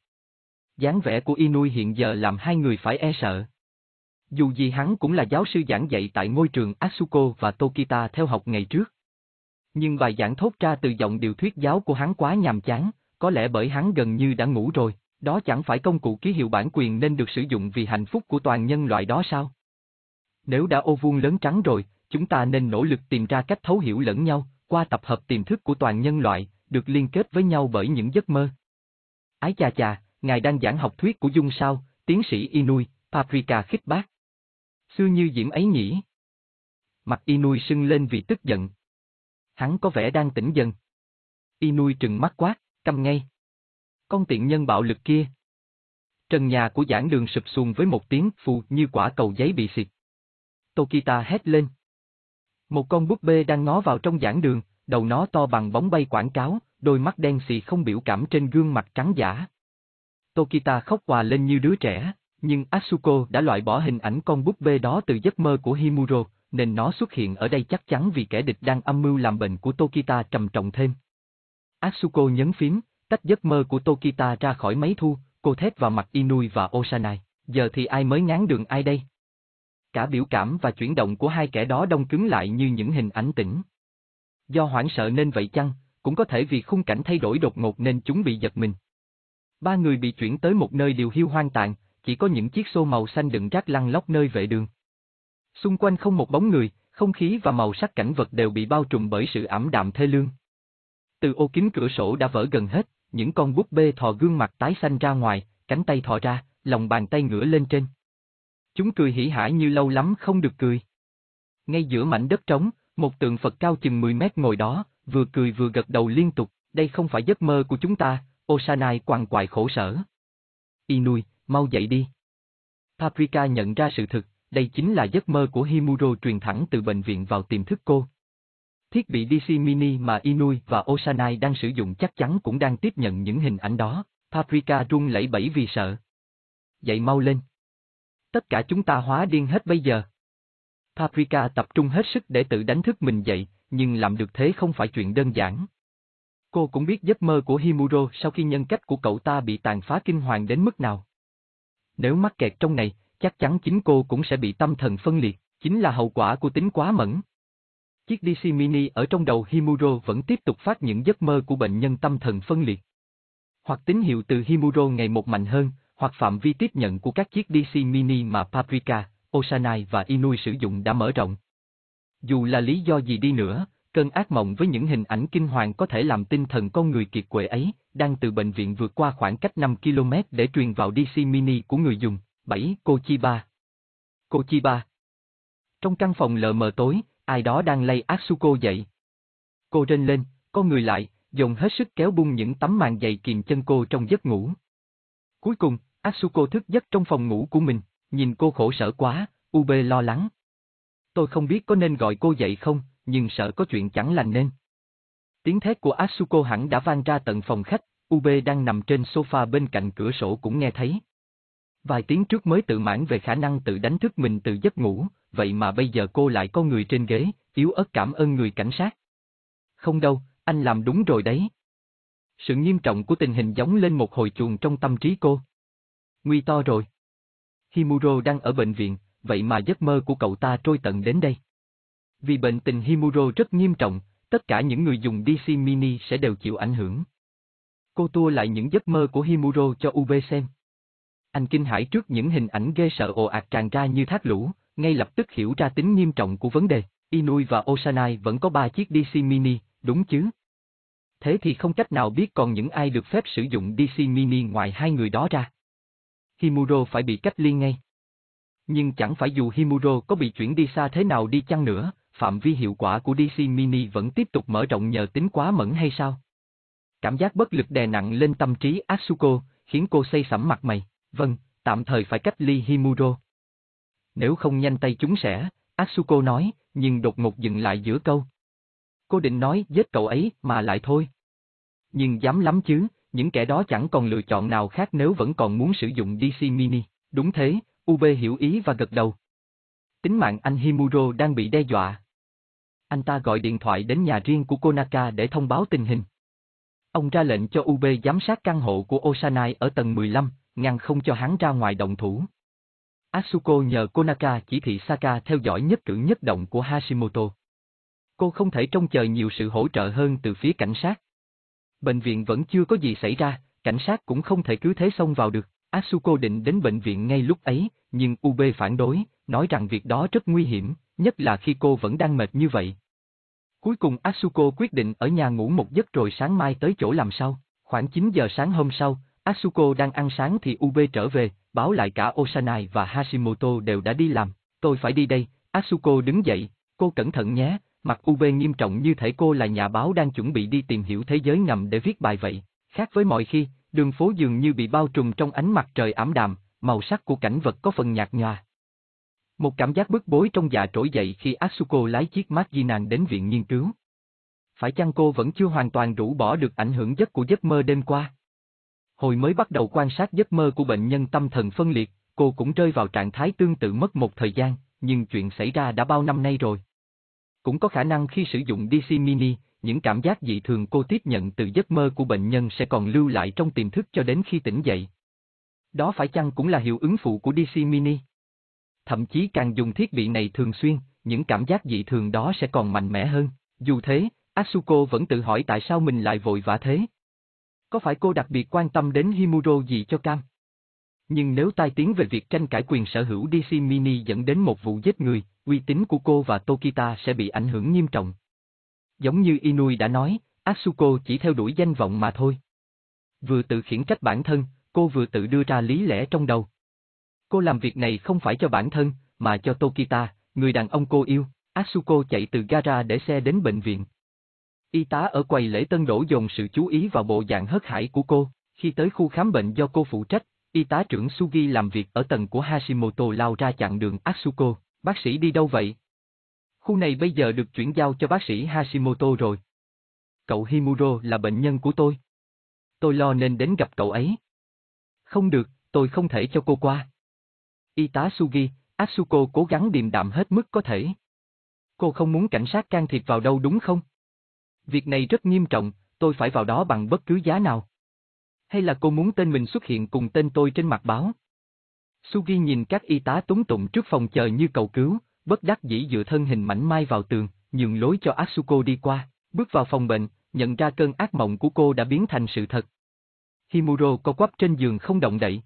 dáng vẻ của Inui hiện giờ làm hai người phải e sợ. Dù gì hắn cũng là giáo sư giảng dạy tại ngôi trường Asuko và Tokita theo học ngày trước. Nhưng bài giảng thốt ra từ giọng điều thuyết giáo của hắn quá nhàm chán, có lẽ bởi hắn gần như đã ngủ rồi, đó chẳng phải công cụ ký hiệu bản quyền nên được sử dụng vì hạnh phúc của toàn nhân loại đó sao? Nếu đã ô vuông lớn trắng rồi, chúng ta nên nỗ lực tìm ra cách thấu hiểu lẫn nhau, qua tập hợp tiềm thức của toàn nhân loại, được liên kết với nhau bởi những giấc mơ. Ái chà chà, ngài đang giảng học thuyết của Dung sao, tiến sĩ Inui, Paprika khích bác. Xưa như diễm ấy nhỉ? Mặt Inui sưng lên vì tức giận. Hắn có vẻ đang tỉnh dần. Inui trừng mắt quát, câm ngay. Con tiện nhân bạo lực kia. Trần nhà của giảng đường sụp xuống với một tiếng phù như quả cầu giấy bị xịt. Tokita hét lên. Một con búp bê đang ngó vào trong giảng đường, đầu nó to bằng bóng bay quảng cáo, đôi mắt đen xì không biểu cảm trên gương mặt trắng giả. Tokita khóc hòa lên như đứa trẻ, nhưng Asuko đã loại bỏ hình ảnh con búp bê đó từ giấc mơ của Himuro, nên nó xuất hiện ở đây chắc chắn vì kẻ địch đang âm mưu làm bệnh của Tokita trầm trọng thêm. Asuko nhấn phím, tách giấc mơ của Tokita ra khỏi máy thu, cô thét vào mặt Inui và Osanai, giờ thì ai mới ngán đường ai đây? Cả biểu cảm và chuyển động của hai kẻ đó đông cứng lại như những hình ảnh tĩnh. Do hoảng sợ nên vậy chăng, cũng có thể vì khung cảnh thay đổi đột ngột nên chúng bị giật mình. Ba người bị chuyển tới một nơi điều hiu hoang tàn, chỉ có những chiếc xô màu xanh đựng rác lăn lóc nơi vệ đường. Xung quanh không một bóng người, không khí và màu sắc cảnh vật đều bị bao trùm bởi sự ảm đạm thê lương. Từ ô kính cửa sổ đã vỡ gần hết, những con búp bê thò gương mặt tái xanh ra ngoài, cánh tay thò ra, lòng bàn tay ngửa lên trên. Chúng cười hỉ hả như lâu lắm không được cười. Ngay giữa mảnh đất trống, một tượng Phật cao chừng 10 mét ngồi đó, vừa cười vừa gật đầu liên tục, đây không phải giấc mơ của chúng ta, Osanai quằn quại khổ sở. Inui, mau dậy đi. Paprika nhận ra sự thực, đây chính là giấc mơ của Himuro truyền thẳng từ bệnh viện vào tiềm thức cô. Thiết bị DC Mini mà Inui và Osanai đang sử dụng chắc chắn cũng đang tiếp nhận những hình ảnh đó, Paprika run lẩy bẩy vì sợ. Dậy mau lên. Tất cả chúng ta hóa điên hết bây giờ. Paprika tập trung hết sức để tự đánh thức mình dậy, nhưng làm được thế không phải chuyện đơn giản. Cô cũng biết giấc mơ của Himuro sau khi nhân cách của cậu ta bị tàn phá kinh hoàng đến mức nào. Nếu mắc kẹt trong này, chắc chắn chính cô cũng sẽ bị tâm thần phân liệt, chính là hậu quả của tính quá mẫn. Chiếc DC Mini ở trong đầu Himuro vẫn tiếp tục phát những giấc mơ của bệnh nhân tâm thần phân liệt. Hoặc tín hiệu từ Himuro ngày một mạnh hơn, hoặc phạm vi tiếp nhận của các chiếc DC Mini mà Paprika, Osanai và Inui sử dụng đã mở rộng. Dù là lý do gì đi nữa, cơn ác mộng với những hình ảnh kinh hoàng có thể làm tinh thần con người kiệt quệ ấy, đang từ bệnh viện vượt qua khoảng cách 5 km để truyền vào DC mini của người dùng. 7. Cô Chi Ba Cô Chi Ba Trong căn phòng lờ mờ tối, ai đó đang lay Asuko dậy. Cô rên lên, con người lại, dùng hết sức kéo bung những tấm màn dày kìm chân cô trong giấc ngủ. Cuối cùng, Asuko thức giấc trong phòng ngủ của mình, nhìn cô khổ sở quá, Ube lo lắng. Tôi không biết có nên gọi cô dậy không, nhưng sợ có chuyện chẳng lành nên. Tiếng thét của Asuko hẳn đã vang ra tận phòng khách, Ube đang nằm trên sofa bên cạnh cửa sổ cũng nghe thấy. Vài tiếng trước mới tự mãn về khả năng tự đánh thức mình từ giấc ngủ, vậy mà bây giờ cô lại có người trên ghế, yếu ớt cảm ơn người cảnh sát. Không đâu, anh làm đúng rồi đấy. Sự nghiêm trọng của tình hình giống lên một hồi chuồng trong tâm trí cô. Nguy to rồi. Himuro đang ở bệnh viện, vậy mà giấc mơ của cậu ta trôi tận đến đây. Vì bệnh tình Himuro rất nghiêm trọng, tất cả những người dùng DC Mini sẽ đều chịu ảnh hưởng. Cô tua lại những giấc mơ của Himuro cho UB xem. Anh kinh hãi trước những hình ảnh ghê sợ ồ ạt tràn ra như thác lũ, ngay lập tức hiểu ra tính nghiêm trọng của vấn đề. Inui và Osanai vẫn có ba chiếc DC Mini, đúng chứ? Thế thì không cách nào biết còn những ai được phép sử dụng DC Mini ngoài hai người đó ra. Himuro phải bị cách ly ngay. Nhưng chẳng phải dù Himuro có bị chuyển đi xa thế nào đi chăng nữa, phạm vi hiệu quả của DC Mini vẫn tiếp tục mở rộng nhờ tính quá mẫn hay sao? Cảm giác bất lực đè nặng lên tâm trí Asuko, khiến cô say sẩm mặt mày, vâng, tạm thời phải cách ly Himuro. Nếu không nhanh tay chúng sẽ, Asuko nói, nhưng đột ngột dừng lại giữa câu. Cô định nói giết cậu ấy mà lại thôi. Nhưng dám lắm chứ, những kẻ đó chẳng còn lựa chọn nào khác nếu vẫn còn muốn sử dụng DC Mini. Đúng thế, UB hiểu ý và gật đầu. Tính mạng anh Himuro đang bị đe dọa. Anh ta gọi điện thoại đến nhà riêng của Konaka để thông báo tình hình. Ông ra lệnh cho UB giám sát căn hộ của Osanai ở tầng 15, ngăn không cho hắn ra ngoài động thủ. Asuko nhờ Konaka chỉ thị Saka theo dõi nhất cử nhất động của Hashimoto. Cô không thể trông chờ nhiều sự hỗ trợ hơn từ phía cảnh sát. Bệnh viện vẫn chưa có gì xảy ra, cảnh sát cũng không thể cứ thế xông vào được. Asuko định đến bệnh viện ngay lúc ấy, nhưng Ube phản đối, nói rằng việc đó rất nguy hiểm, nhất là khi cô vẫn đang mệt như vậy. Cuối cùng Asuko quyết định ở nhà ngủ một giấc rồi sáng mai tới chỗ làm sau. Khoảng 9 giờ sáng hôm sau, Asuko đang ăn sáng thì Ube trở về, báo lại cả Osanai và Hashimoto đều đã đi làm. Tôi phải đi đây, Asuko đứng dậy, cô cẩn thận nhé, mặt UB nghiêm trọng như thể cô là nhà báo đang chuẩn bị đi tìm hiểu thế giới ngầm để viết bài vậy. Khác với mọi khi, đường phố dường như bị bao trùm trong ánh mặt trời ảm đạm, màu sắc của cảnh vật có phần nhạt nhòa. Một cảm giác bức bối trong dạ trỗi dậy khi Asuko lái chiếc Maginan đến viện nghiên cứu. Phải chăng cô vẫn chưa hoàn toàn rũ bỏ được ảnh hưởng giấc của giấc mơ đêm qua? Hồi mới bắt đầu quan sát giấc mơ của bệnh nhân tâm thần phân liệt, cô cũng rơi vào trạng thái tương tự mất một thời gian, nhưng chuyện xảy ra đã bao năm nay rồi. Cũng có khả năng khi sử dụng DC Mini, những cảm giác dị thường cô tiếp nhận từ giấc mơ của bệnh nhân sẽ còn lưu lại trong tiềm thức cho đến khi tỉnh dậy. Đó phải chăng cũng là hiệu ứng phụ của DC Mini? Thậm chí càng dùng thiết bị này thường xuyên, những cảm giác dị thường đó sẽ còn mạnh mẽ hơn. Dù thế, Asuko vẫn tự hỏi tại sao mình lại vội vã thế. Có phải cô đặc biệt quan tâm đến Himuro gì cho Cam? Nhưng nếu tai tiếng về việc tranh cãi quyền sở hữu DC Mini dẫn đến một vụ giết người, uy tín của cô và Tokita sẽ bị ảnh hưởng nghiêm trọng. Giống như Inui đã nói, Asuko chỉ theo đuổi danh vọng mà thôi. Vừa tự khiển trách bản thân, cô vừa tự đưa ra lý lẽ trong đầu. Cô làm việc này không phải cho bản thân, mà cho Tokita, người đàn ông cô yêu. Asuko chạy từ gara để xe đến bệnh viện. Y tá ở quầy lễ tân đổ dồn sự chú ý vào bộ dạng hớt hải của cô. Khi tới khu khám bệnh do cô phụ trách, y tá trưởng Sugi làm việc ở tầng của Hashimoto lao ra chặn đường Asuko. Bác sĩ đi đâu vậy? Khu này bây giờ được chuyển giao cho bác sĩ Hashimoto rồi. Cậu Himuro là bệnh nhân của tôi. Tôi lo nên đến gặp cậu ấy. Không được, tôi không thể cho cô qua. Y tá Sugi, Asuko cố gắng điềm đạm hết mức có thể. Cô không muốn cảnh sát can thiệp vào đâu đúng không? Việc này rất nghiêm trọng, tôi phải vào đó bằng bất cứ giá nào. Hay là cô muốn tên mình xuất hiện cùng tên tôi trên mặt báo? Sugi nhìn các y tá túng tụng trước phòng chờ như cầu cứu, bất đắc dĩ dựa thân hình mảnh mai vào tường, nhường lối cho Asuko đi qua, bước vào phòng bệnh, nhận ra cơn ác mộng của cô đã biến thành sự thật. Himuro co quắp trên giường không động đậy.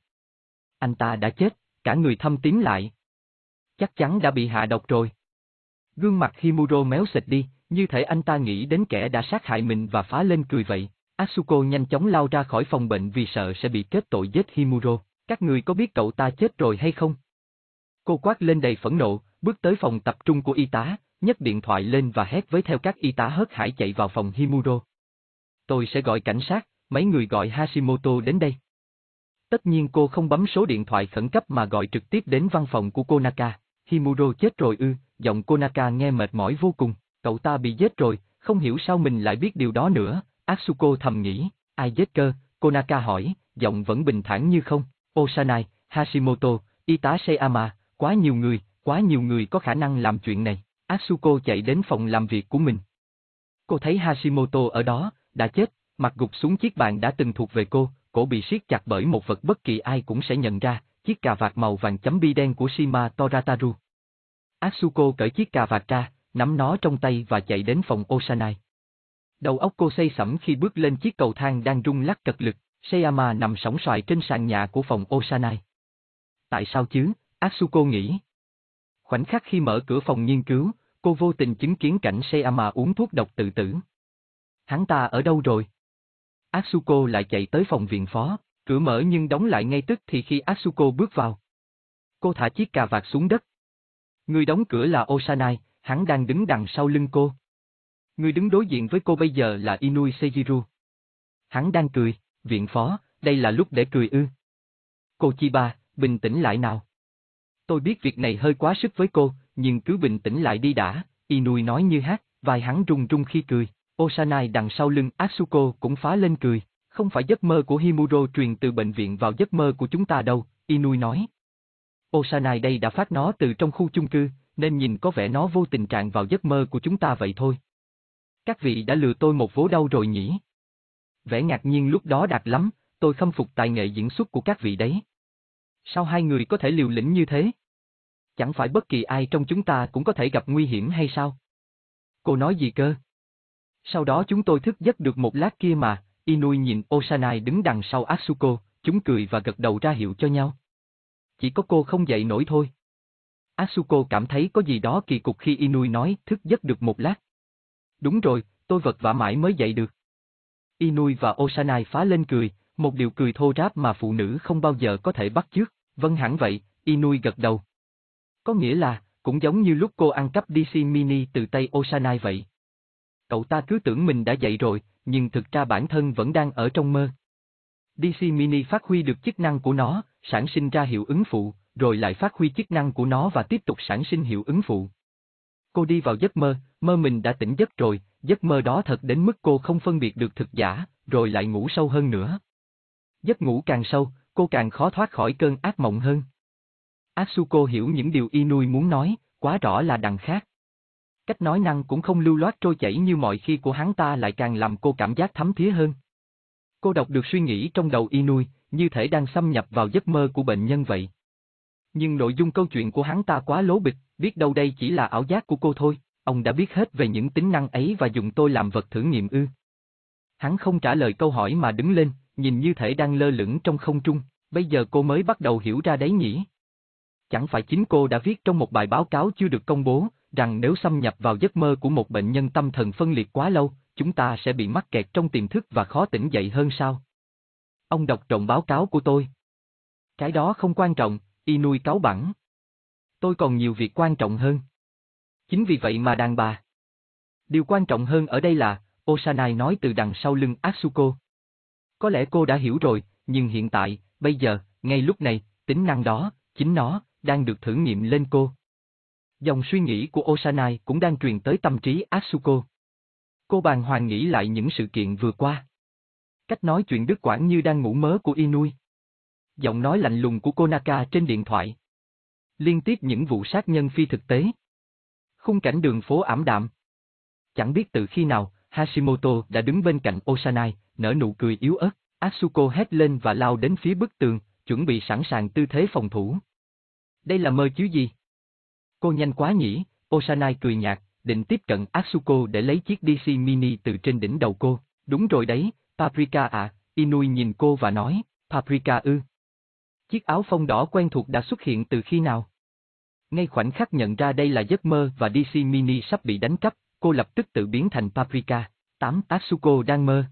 Anh ta đã chết, cả người thâm tím lại. Chắc chắn đã bị hạ độc rồi. Gương mặt Himuro méo xịt đi, như thể anh ta nghĩ đến kẻ đã sát hại mình và phá lên cười vậy. Asuko nhanh chóng lao ra khỏi phòng bệnh vì sợ sẽ bị kết tội giết Himuro. Các người có biết cậu ta chết rồi hay không? Cô quát lên đầy phẫn nộ, bước tới phòng tập trung của y tá, nhấc điện thoại lên và hét với theo các y tá hớt hải chạy vào phòng Himuro. Tôi sẽ gọi cảnh sát, mấy người gọi Hashimoto đến đây. Tất nhiên cô không bấm số điện thoại khẩn cấp mà gọi trực tiếp đến văn phòng của Konaka. Himuro chết rồi ư, giọng Konaka nghe mệt mỏi vô cùng, cậu ta bị giết rồi, không hiểu sao mình lại biết điều đó nữa, Asuko thầm nghĩ, ai giết cơ, Konaka hỏi, giọng vẫn bình thản như không, Osanai, Hashimoto, y tá quá nhiều người, quá nhiều người có khả năng làm chuyện này, Asuko chạy đến phòng làm việc của mình. Cô thấy Hashimoto ở đó, đã chết, mặt gục xuống chiếc bàn đã từng thuộc về cô, cổ bị siết chặt bởi một vật bất kỳ ai cũng sẽ nhận ra, chiếc cà vạt màu vàng chấm bi đen của Shima Torataru. Asuko cởi chiếc cà vạt ra, nắm nó trong tay và chạy đến phòng Osanai. Đầu óc cô say sẩm khi bước lên chiếc cầu thang đang rung lắc cật lực, Seyama nằm sóng xoài trên sàn nhà của phòng Osanai. Tại sao chứ, Asuko nghĩ. Khoảnh khắc khi mở cửa phòng nghiên cứu, cô vô tình chứng kiến cảnh Seyama uống thuốc độc tự tử. Hắn ta ở đâu rồi? Asuko lại chạy tới phòng viện phó, cửa mở nhưng đóng lại ngay tức thì khi Asuko bước vào. Cô thả chiếc cà vạt xuống đất. Người đóng cửa là Osanai, hắn đang đứng đằng sau lưng cô. Người đứng đối diện với cô bây giờ là Inui Seijiru. Hắn đang cười, viện phó, đây là lúc để cười ư. Cô Chiba, bình tĩnh lại nào. Tôi biết việc này hơi quá sức với cô, nhưng cứ bình tĩnh lại đi đã, Inui nói như hát, vai hắn rung rung khi cười. Osanai đằng sau lưng Asuko cũng phá lên cười, không phải giấc mơ của Himuro truyền từ bệnh viện vào giấc mơ của chúng ta đâu, Inui nói. Osanai đây đã phát nó từ trong khu chung cư, nên nhìn có vẻ nó vô tình trạng vào giấc mơ của chúng ta vậy thôi. Các vị đã lừa tôi một vố đau rồi nhỉ? Vẻ ngạc nhiên lúc đó đạt lắm, tôi khâm phục tài nghệ diễn xuất của các vị đấy. Sao hai người có thể liều lĩnh như thế? Chẳng phải bất kỳ ai trong chúng ta cũng có thể gặp nguy hiểm hay sao? Cô nói gì cơ? Sau đó chúng tôi thức giấc được một lát kia mà, Inui nhìn Osanai đứng đằng sau Asuko, chúng cười và gật đầu ra hiệu cho nhau. Chỉ có cô không dậy nổi thôi. Asuko cảm thấy có gì đó kỳ cục khi Inui nói thức giấc được một lát. Đúng rồi, tôi vật vả mãi mới dậy được. Inui và Osanai phá lên cười, một điều cười thô ráp mà phụ nữ không bao giờ có thể bắt chước, vâng hẳn vậy, Inui gật đầu. Có nghĩa là, cũng giống như lúc cô ăn cắp DC Mini từ tay Osanai vậy. Cậu ta cứ tưởng mình đã dậy rồi, nhưng thực ra bản thân vẫn đang ở trong mơ. DC Mini phát huy được chức năng của nó, sản sinh ra hiệu ứng phụ, rồi lại phát huy chức năng của nó và tiếp tục sản sinh hiệu ứng phụ. Cô đi vào giấc mơ, mơ mình đã tỉnh giấc rồi, giấc mơ đó thật đến mức cô không phân biệt được thực giả, rồi lại ngủ sâu hơn nữa. Giấc ngủ càng sâu, cô càng khó thoát khỏi cơn ác mộng hơn. Asuko hiểu những điều Inui muốn nói, quá rõ là đằng khác. Cách nói năng cũng không lưu loát trôi chảy như mọi khi của hắn ta lại càng làm cô cảm giác thấm thía hơn. Cô đọc được suy nghĩ trong đầu Inui, như thể đang xâm nhập vào giấc mơ của bệnh nhân vậy. Nhưng nội dung câu chuyện của hắn ta quá lố bịch, biết đâu đây chỉ là ảo giác của cô thôi, ông đã biết hết về những tính năng ấy và dùng tôi làm vật thử nghiệm ư. Hắn không trả lời câu hỏi mà đứng lên, nhìn như thể đang lơ lửng trong không trung, bây giờ cô mới bắt đầu hiểu ra đấy nhỉ. Chẳng phải chính cô đã viết trong một bài báo cáo chưa được công bố, rằng nếu xâm nhập vào giấc mơ của một bệnh nhân tâm thần phân liệt quá lâu, chúng ta sẽ bị mắc kẹt trong tiềm thức và khó tỉnh dậy hơn sao? Ông đọc trộm báo cáo của tôi. Cái đó không quan trọng, y nuôi cáo bẳng. Tôi còn nhiều việc quan trọng hơn. Chính vì vậy mà đàn bà. Điều quan trọng hơn ở đây là, Osanai nói từ đằng sau lưng Asuko. Có lẽ cô đã hiểu rồi, nhưng hiện tại, bây giờ, ngay lúc này, tính năng đó, chính nó, đang được thử nghiệm lên cô. Dòng suy nghĩ của Osanai cũng đang truyền tới tâm trí Asuko. Cô bàng hoàng nghĩ lại những sự kiện vừa qua. Cách nói chuyện đứt quãng như đang ngủ mớ của Inui. Giọng nói lạnh lùng của Konaka trên điện thoại. Liên tiếp những vụ sát nhân phi thực tế. Khung cảnh đường phố ảm đạm. Chẳng biết từ khi nào, Hashimoto đã đứng bên cạnh Osanai, nở nụ cười yếu ớt. Asuko hét lên và lao đến phía bức tường, chuẩn bị sẵn sàng tư thế phòng thủ. Đây là mơ chứ gì? Cô nhanh quá nhỉ, Osanai cười nhạt, định tiếp cận Asuko để lấy chiếc DC mini từ trên đỉnh đầu cô. Đúng rồi đấy, Paprika à, Inui nhìn cô và nói, Paprika ư. Chiếc áo phông đỏ quen thuộc đã xuất hiện từ khi nào? Ngay khoảnh khắc nhận ra đây là giấc mơ và DC mini sắp bị đánh cắp, cô lập tức tự biến thành Paprika. 8. Atsuko đang mơ.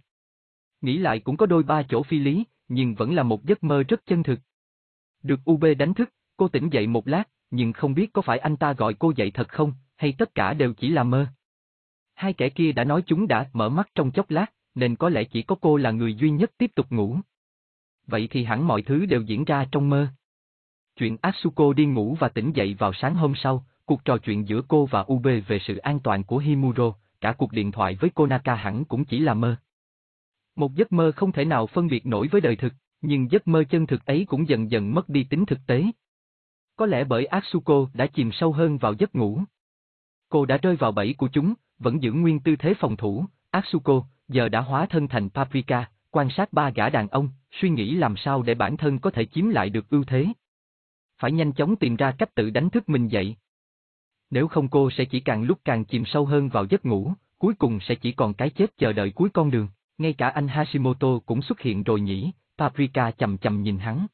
Nghĩ lại cũng có đôi ba chỗ phi lý, nhưng vẫn là một giấc mơ rất chân thực. Được UB đánh thức, cô tỉnh dậy một lát, nhưng không biết có phải anh ta gọi cô dậy thật không, hay tất cả đều chỉ là mơ. Hai kẻ kia đã nói chúng đã mở mắt trong chốc lát, nên có lẽ chỉ có cô là người duy nhất tiếp tục ngủ. Vậy thì hẳn mọi thứ đều diễn ra trong mơ. Chuyện Atsuko đi ngủ và tỉnh dậy vào sáng hôm sau, cuộc trò chuyện giữa cô và UB về sự an toàn của Himuro, cả cuộc điện thoại với Konaka hẳn cũng chỉ là mơ. Một giấc mơ không thể nào phân biệt nổi với đời thực, nhưng giấc mơ chân thực ấy cũng dần dần mất đi tính thực tế. Có lẽ bởi Atsuko đã chìm sâu hơn vào giấc ngủ. Cô đã rơi vào bẫy của chúng, vẫn giữ nguyên tư thế phòng thủ, Atsuko, giờ đã hóa thân thành Paprika, quan sát ba gã đàn ông, suy nghĩ làm sao để bản thân có thể chiếm lại được ưu thế. Phải nhanh chóng tìm ra cách tự đánh thức mình dậy. Nếu không cô sẽ chỉ càng lúc càng chìm sâu hơn vào giấc ngủ, cuối cùng sẽ chỉ còn cái chết chờ đợi cuối con đường. Ngay cả anh Hashimoto cũng xuất hiện rồi nhỉ, Paprika chầm chầm nhìn hắn.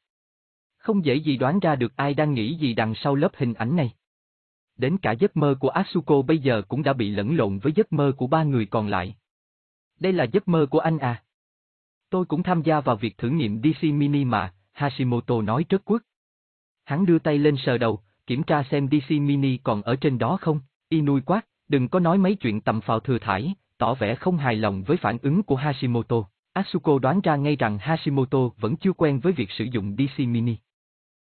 Không dễ gì đoán ra được ai đang nghĩ gì đằng sau lớp hình ảnh này. Đến cả giấc mơ của Asuko bây giờ cũng đã bị lẫn lộn với giấc mơ của ba người còn lại. Đây là giấc mơ của anh à? Tôi cũng tham gia vào việc thử nghiệm DC Mini mà, Hashimoto nói rất quất. Hắn đưa tay lên sờ đầu, kiểm tra xem DC Mini còn ở trên đó không, Inui quát, đừng có nói mấy chuyện tầm phào thừa thải, tỏ vẻ không hài lòng với phản ứng của Hashimoto. Asuko đoán ra ngay rằng Hashimoto vẫn chưa quen với việc sử dụng DC Mini.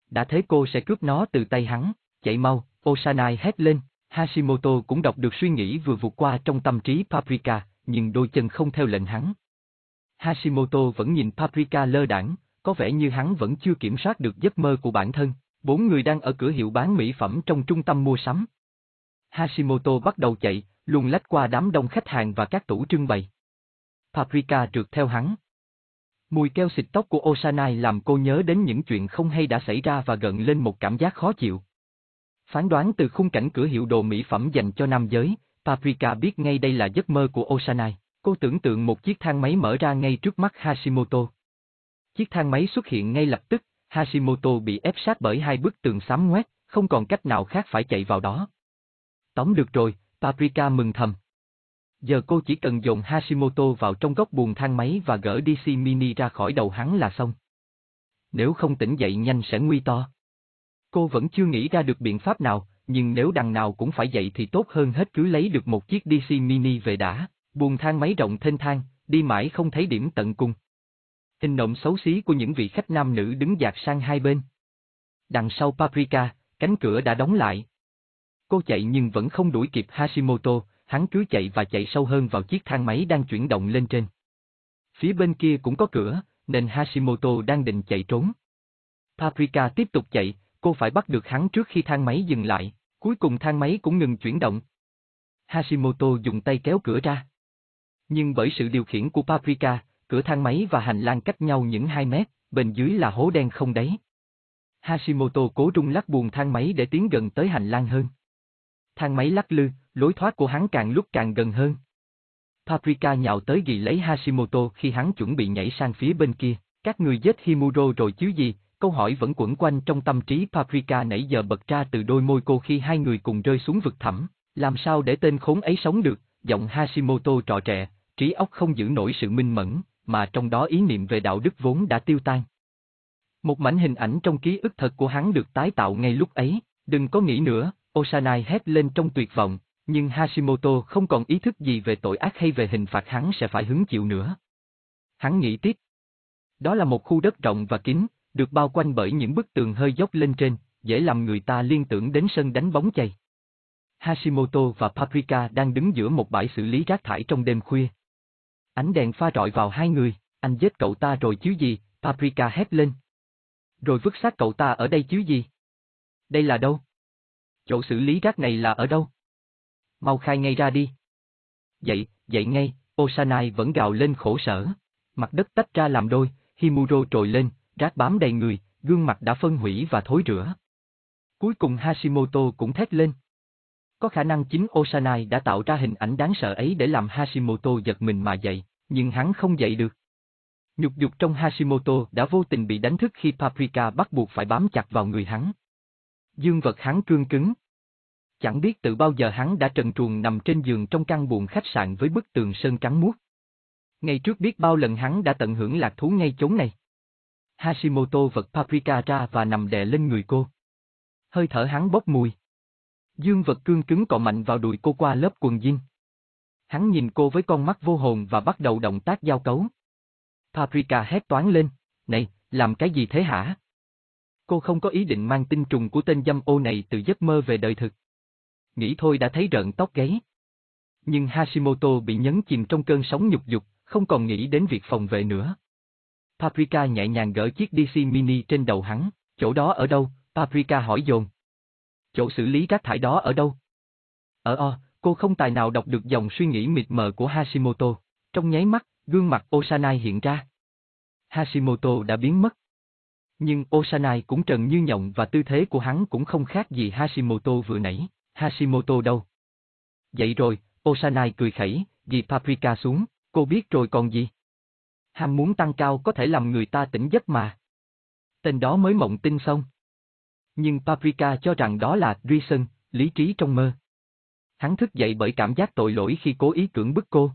Đã thế cô sẽ cướp nó từ tay hắn, chạy mau, Osanai hét lên, Hashimoto cũng đọc được suy nghĩ vừa vụt qua trong tâm trí Paprika, nhưng đôi chân không theo lệnh hắn. Hashimoto vẫn nhìn Paprika lơ đảng, có vẻ như hắn vẫn chưa kiểm soát được giấc mơ của bản thân. Bốn người đang ở cửa hiệu bán mỹ phẩm trong trung tâm mua sắm. Hashimoto bắt đầu chạy, luồn lách qua đám đông khách hàng và các tủ trưng bày. Paprika trượt theo hắn. Mùi keo xịt tóc của Osanai làm cô nhớ đến những chuyện không hay đã xảy ra và gận lên một cảm giác khó chịu. Phán đoán từ khung cảnh cửa hiệu đồ mỹ phẩm dành cho nam giới, Paprika biết ngay đây là giấc mơ của Osanai. Cô tưởng tượng một chiếc thang máy mở ra ngay trước mắt Hashimoto. Chiếc thang máy xuất hiện ngay lập tức, Hashimoto bị ép sát bởi hai bức tường xám ngoét, không còn cách nào khác phải chạy vào đó. Tóm được rồi, Paprika mừng thầm. Giờ cô chỉ cần dồn Hashimoto vào trong góc buồng thang máy và gỡ DC Mini ra khỏi đầu hắn là xong. Nếu không tỉnh dậy nhanh sẽ nguy to. Cô vẫn chưa nghĩ ra được biện pháp nào, nhưng nếu đằng nào cũng phải dậy thì tốt hơn hết cứ lấy được một chiếc DC Mini về đã. Buồng thang máy rộng thênh thang, đi mãi không thấy điểm tận cùng. Hình nộm xấu xí của những vị khách nam nữ đứng dạt sang hai bên. Đằng sau Paprika, cánh cửa đã đóng lại. Cô chạy nhưng vẫn không đuổi kịp Hashimoto, hắn cứ chạy và chạy sâu hơn vào chiếc thang máy đang chuyển động lên trên. Phía bên kia cũng có cửa, nên Hashimoto đang định chạy trốn. Paprika tiếp tục chạy, cô phải bắt được hắn trước khi thang máy dừng lại, cuối cùng thang máy cũng ngừng chuyển động. Hashimoto dùng tay kéo cửa ra. Nhưng bởi sự điều khiển của Paprika, cửa thang máy và hành lang cách nhau những 2 mét, bên dưới là hố đen không đáy. Hashimoto cố rung lắc buồng thang máy để tiến gần tới hành lang hơn. Thang máy lắc lư, lối thoát của hắn càng lúc càng gần hơn. Paprika nhào tới ghi lấy Hashimoto khi hắn chuẩn bị nhảy sang phía bên kia. Các người giết Himuro rồi chứ gì? Câu hỏi vẫn quẩn quanh trong tâm trí Paprika nãy giờ bật ra từ đôi môi cô khi hai người cùng rơi xuống vực thẳm. Làm sao để tên khốn ấy sống được? Giọng Hashimoto trọ trẻ, trí óc không giữ nổi sự minh mẫn, mà trong đó ý niệm về đạo đức vốn đã tiêu tan. Một mảnh hình ảnh trong ký ức thật của hắn được tái tạo ngay lúc ấy, đừng có nghĩ nữa, Osanai hét lên trong tuyệt vọng, nhưng Hashimoto không còn ý thức gì về tội ác hay về hình phạt hắn sẽ phải hứng chịu nữa. Hắn nghĩ tiếp. Đó là một khu đất rộng và kín, được bao quanh bởi những bức tường hơi dốc lên trên, dễ làm người ta liên tưởng đến sân đánh bóng chày. Hashimoto và Paprika đang đứng giữa một bãi xử lý rác thải trong đêm khuya. Ánh đèn pha rọi vào hai người, anh giết cậu ta rồi chứ gì, Paprika hét lên. Rồi vứt xác cậu ta ở đây chứ gì? Đây là đâu? Chỗ xử lý rác này là ở đâu? Mau khai ngay ra đi. Dậy, dậy ngay, Osanai vẫn gào lên khổ sở. Mặt đất tách ra làm đôi, Himuro trồi lên, rác bám đầy người, gương mặt đã phân hủy và thối rữa. Cuối cùng Hashimoto cũng thét lên. Có khả năng chính Osanai đã tạo ra hình ảnh đáng sợ ấy để làm Hashimoto giật mình mà dậy, nhưng hắn không dậy được. Nhục dục trong Hashimoto đã vô tình bị đánh thức khi Paprika bắt buộc phải bám chặt vào người hắn. Dương vật hắn cương cứng. Chẳng biết từ bao giờ hắn đã trần truồng nằm trên giường trong căn buồng khách sạn với bức tường sơn trắng muốt. Ngay trước biết bao lần hắn đã tận hưởng lạc thú ngay chốn này. Hashimoto vật paprika ra và nằm đè lên người cô. Hơi thở hắn bốc mùi. Dương vật cương cứng cọ mạnh vào đùi cô qua lớp quần jean. Hắn nhìn cô với con mắt vô hồn và bắt đầu động tác giao cấu. Paprika hét toán lên, này, làm cái gì thế hả? Cô không có ý định mang tinh trùng của tên dâm ô này từ giấc mơ về đời thực. Nghĩ thôi đã thấy rợn tóc gáy. Nhưng Hashimoto bị nhấn chìm trong cơn sóng nhục dục, không còn nghĩ đến việc phòng vệ nữa. Paprika nhẹ nhàng gỡ chiếc DC mini trên đầu hắn, chỗ đó ở đâu, Paprika hỏi dồn. Chỗ xử lý rác thải đó ở đâu? Ở O, cô không tài nào đọc được dòng suy nghĩ mịt mờ của Hashimoto. Trong nháy mắt, gương mặt Osanai hiện ra. Hashimoto đã biến mất. Nhưng Osanai cũng trần như nhộng và tư thế của hắn cũng không khác gì Hashimoto vừa nãy. Hashimoto đâu? Vậy rồi, Osanai cười khẩy, ghi Paprika xuống, cô biết rồi còn gì? Ham muốn tăng cao có thể làm người ta tỉnh giấc mà. Tên đó mới mộng tinh xong. Nhưng Paprika cho rằng đó là reason, lý trí trong mơ. Hắn thức dậy bởi cảm giác tội lỗi khi cố ý cưỡng bức cô.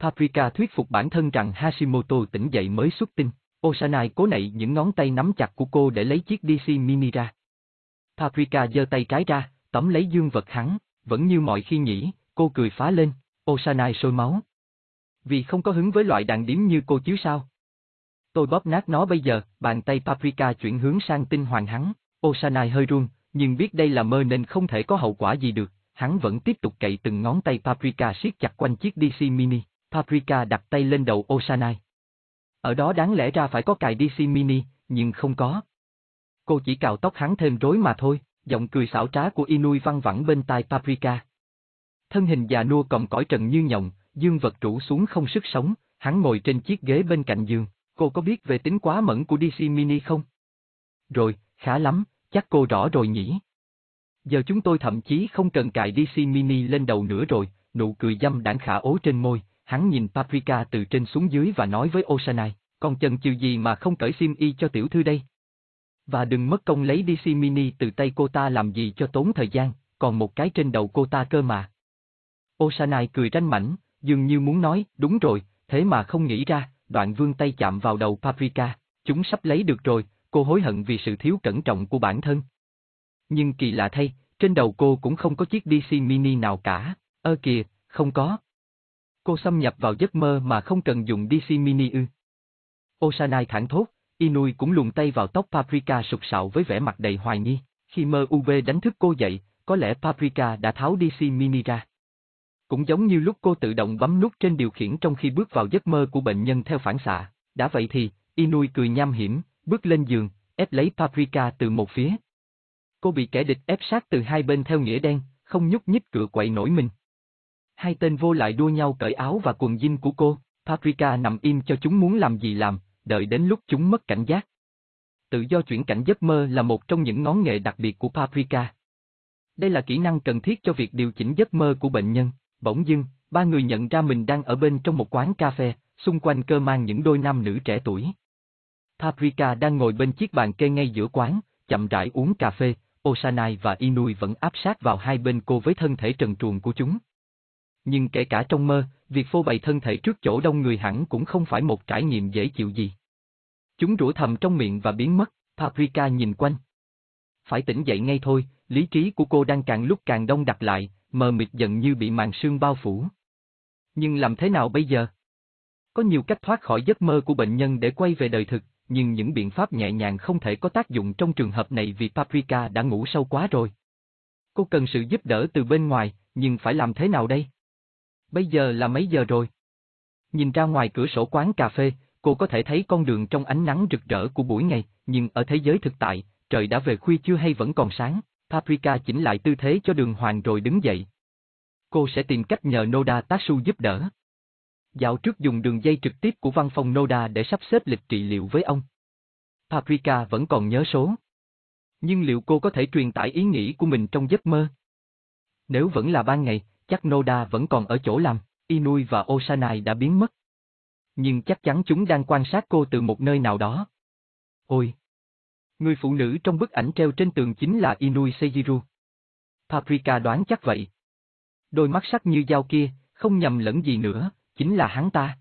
Paprika thuyết phục bản thân rằng Hashimoto tỉnh dậy mới xuất tinh. Osanai cố nậy những ngón tay nắm chặt của cô để lấy chiếc DC mini ra. Paprika giơ tay trái ra, tóm lấy dương vật hắn, vẫn như mọi khi nhỉ, cô cười phá lên, Osanai sôi máu. Vì không có hứng với loại đàn điếm như cô chứ sao? Tôi bóp nát nó bây giờ, bàn tay Paprika chuyển hướng sang tinh hoàng hắn, Osanai hơi run, nhưng biết đây là mơ nên không thể có hậu quả gì được, hắn vẫn tiếp tục cậy từng ngón tay Paprika siết chặt quanh chiếc DC mini, Paprika đặt tay lên đầu Osanai. Ở đó đáng lẽ ra phải có cài DC mini, nhưng không có. Cô chỉ cào tóc hắn thêm rối mà thôi, giọng cười xảo trá của Inui văng vẳng bên tai Paprika. Thân hình già nua còng cõi trần như nhộng, dương vật rũ xuống không sức sống, hắn ngồi trên chiếc ghế bên cạnh giường, cô có biết về tính quá mẫn của DC Mini không? Rồi, khá lắm, chắc cô rõ rồi nhỉ? Giờ chúng tôi thậm chí không cần cài DC Mini lên đầu nữa rồi, nụ cười dâm đảng khả ố trên môi, hắn nhìn Paprika từ trên xuống dưới và nói với Osanai, còn chần chừ gì mà không cởi sim y cho tiểu thư đây? Và đừng mất công lấy DC Mini từ tay cô ta làm gì cho tốn thời gian, còn một cái trên đầu cô ta cơ mà. Osanai cười ranh mảnh, dường như muốn nói, đúng rồi, thế mà không nghĩ ra, đoạn vương tay chạm vào đầu Paprika, chúng sắp lấy được rồi, cô hối hận vì sự thiếu cẩn trọng của bản thân. Nhưng kỳ lạ thay, trên đầu cô cũng không có chiếc DC mini nào cả, ơ kìa, không có. Cô xâm nhập vào giấc mơ mà không cần dùng DC mini ư. Osanai thẳng thốt, Inui cũng luồn tay vào tóc Paprika sụp sạo với vẻ mặt đầy hoài nghi, khi mơ UV đánh thức cô dậy, có lẽ Paprika đã tháo DC mini ra. Cũng giống như lúc cô tự động bấm nút trên điều khiển trong khi bước vào giấc mơ của bệnh nhân theo phản xạ, đã vậy thì, Inui cười nham hiểm, bước lên giường, ép lấy Paprika từ một phía. Cô bị kẻ địch ép sát từ hai bên theo nghĩa đen, không nhúc nhích cửa quậy nổi mình. Hai tên vô lại đua nhau cởi áo và quần jean của cô, Paprika nằm im cho chúng muốn làm gì làm, đợi đến lúc chúng mất cảnh giác. Tự do chuyển cảnh giấc mơ là một trong những ngón nghề đặc biệt của Paprika. Đây là kỹ năng cần thiết cho việc điều chỉnh giấc mơ của bệnh nhân. Bỗng dưng, ba người nhận ra mình đang ở bên trong một quán cà phê, xung quanh cơ mang những đôi nam nữ trẻ tuổi. Paprika đang ngồi bên chiếc bàn kê ngay giữa quán, chậm rãi uống cà phê, Osanai và Inui vẫn áp sát vào hai bên cô với thân thể trần truồng của chúng. Nhưng kể cả trong mơ, việc phô bày thân thể trước chỗ đông người hẳn cũng không phải một trải nghiệm dễ chịu gì. Chúng rủa thầm trong miệng và biến mất, Paprika nhìn quanh. Phải tỉnh dậy ngay thôi, lý trí của cô đang càng lúc càng đông đặc lại, mờ mịt dần như bị màn sương bao phủ. Nhưng làm thế nào bây giờ? Có nhiều cách thoát khỏi giấc mơ của bệnh nhân để quay về đời thực, nhưng những biện pháp nhẹ nhàng không thể có tác dụng trong trường hợp này vì Paprika đã ngủ sâu quá rồi. Cô cần sự giúp đỡ từ bên ngoài, nhưng phải làm thế nào đây? Bây giờ là mấy giờ rồi? Nhìn ra ngoài cửa sổ quán cà phê, cô có thể thấy con đường trong ánh nắng rực rỡ của buổi ngày, nhưng ở thế giới thực tại, trời đã về khuya chưa hay vẫn còn sáng, Paprika chỉnh lại tư thế cho đường hoàng rồi đứng dậy. Cô sẽ tìm cách nhờ Noda Tatsu giúp đỡ. Dạo trước dùng đường dây trực tiếp của văn phòng Noda để sắp xếp lịch trị liệu với ông. Paprika vẫn còn nhớ số. Nhưng liệu cô có thể truyền tải ý nghĩ của mình trong giấc mơ? Nếu vẫn là ban ngày, chắc Noda vẫn còn ở chỗ làm, Inui và Osanai đã biến mất. Nhưng chắc chắn chúng đang quan sát cô từ một nơi nào đó. Ôi! Người phụ nữ trong bức ảnh treo trên tường chính là Inui Seijiru. Paprika đoán chắc vậy. Đôi mắt sắc như dao kia, không nhầm lẫn gì nữa, chính là hắn ta.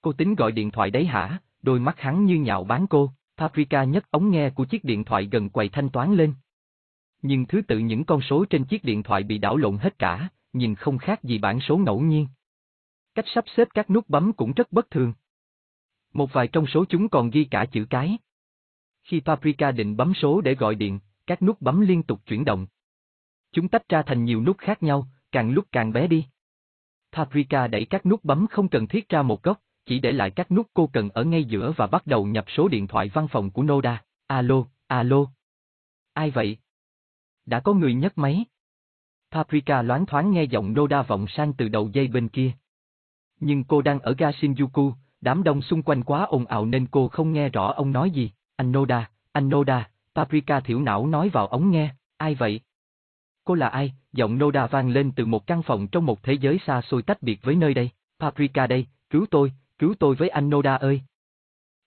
Cô tính gọi điện thoại đấy hả, đôi mắt hắn như nhạo bán cô, Paprika nhấc ống nghe của chiếc điện thoại gần quầy thanh toán lên. Nhưng thứ tự những con số trên chiếc điện thoại bị đảo lộn hết cả, nhìn không khác gì bản số ngẫu nhiên. Cách sắp xếp các nút bấm cũng rất bất thường. Một vài trong số chúng còn ghi cả chữ cái. Khi Paprika định bấm số để gọi điện, các nút bấm liên tục chuyển động. Chúng tách ra thành nhiều nút khác nhau, càng lúc càng bé đi. Paprika đẩy các nút bấm không cần thiết ra một góc, chỉ để lại các nút cô cần ở ngay giữa và bắt đầu nhập số điện thoại văn phòng của Noda. Alo, alo. Ai vậy? Đã có người nhấc máy. Paprika loáng thoáng nghe giọng Noda vọng sang từ đầu dây bên kia. Nhưng cô đang ở ga Shinjuku, đám đông xung quanh quá ồn ào nên cô không nghe rõ ông nói gì. Anh Noda, anh Noda, Paprika thiểu não nói vào ống nghe, ai vậy? Cô là ai? Giọng Noda vang lên từ một căn phòng trong một thế giới xa xôi tách biệt với nơi đây. Paprika đây, cứu tôi, cứu tôi với anh Noda ơi.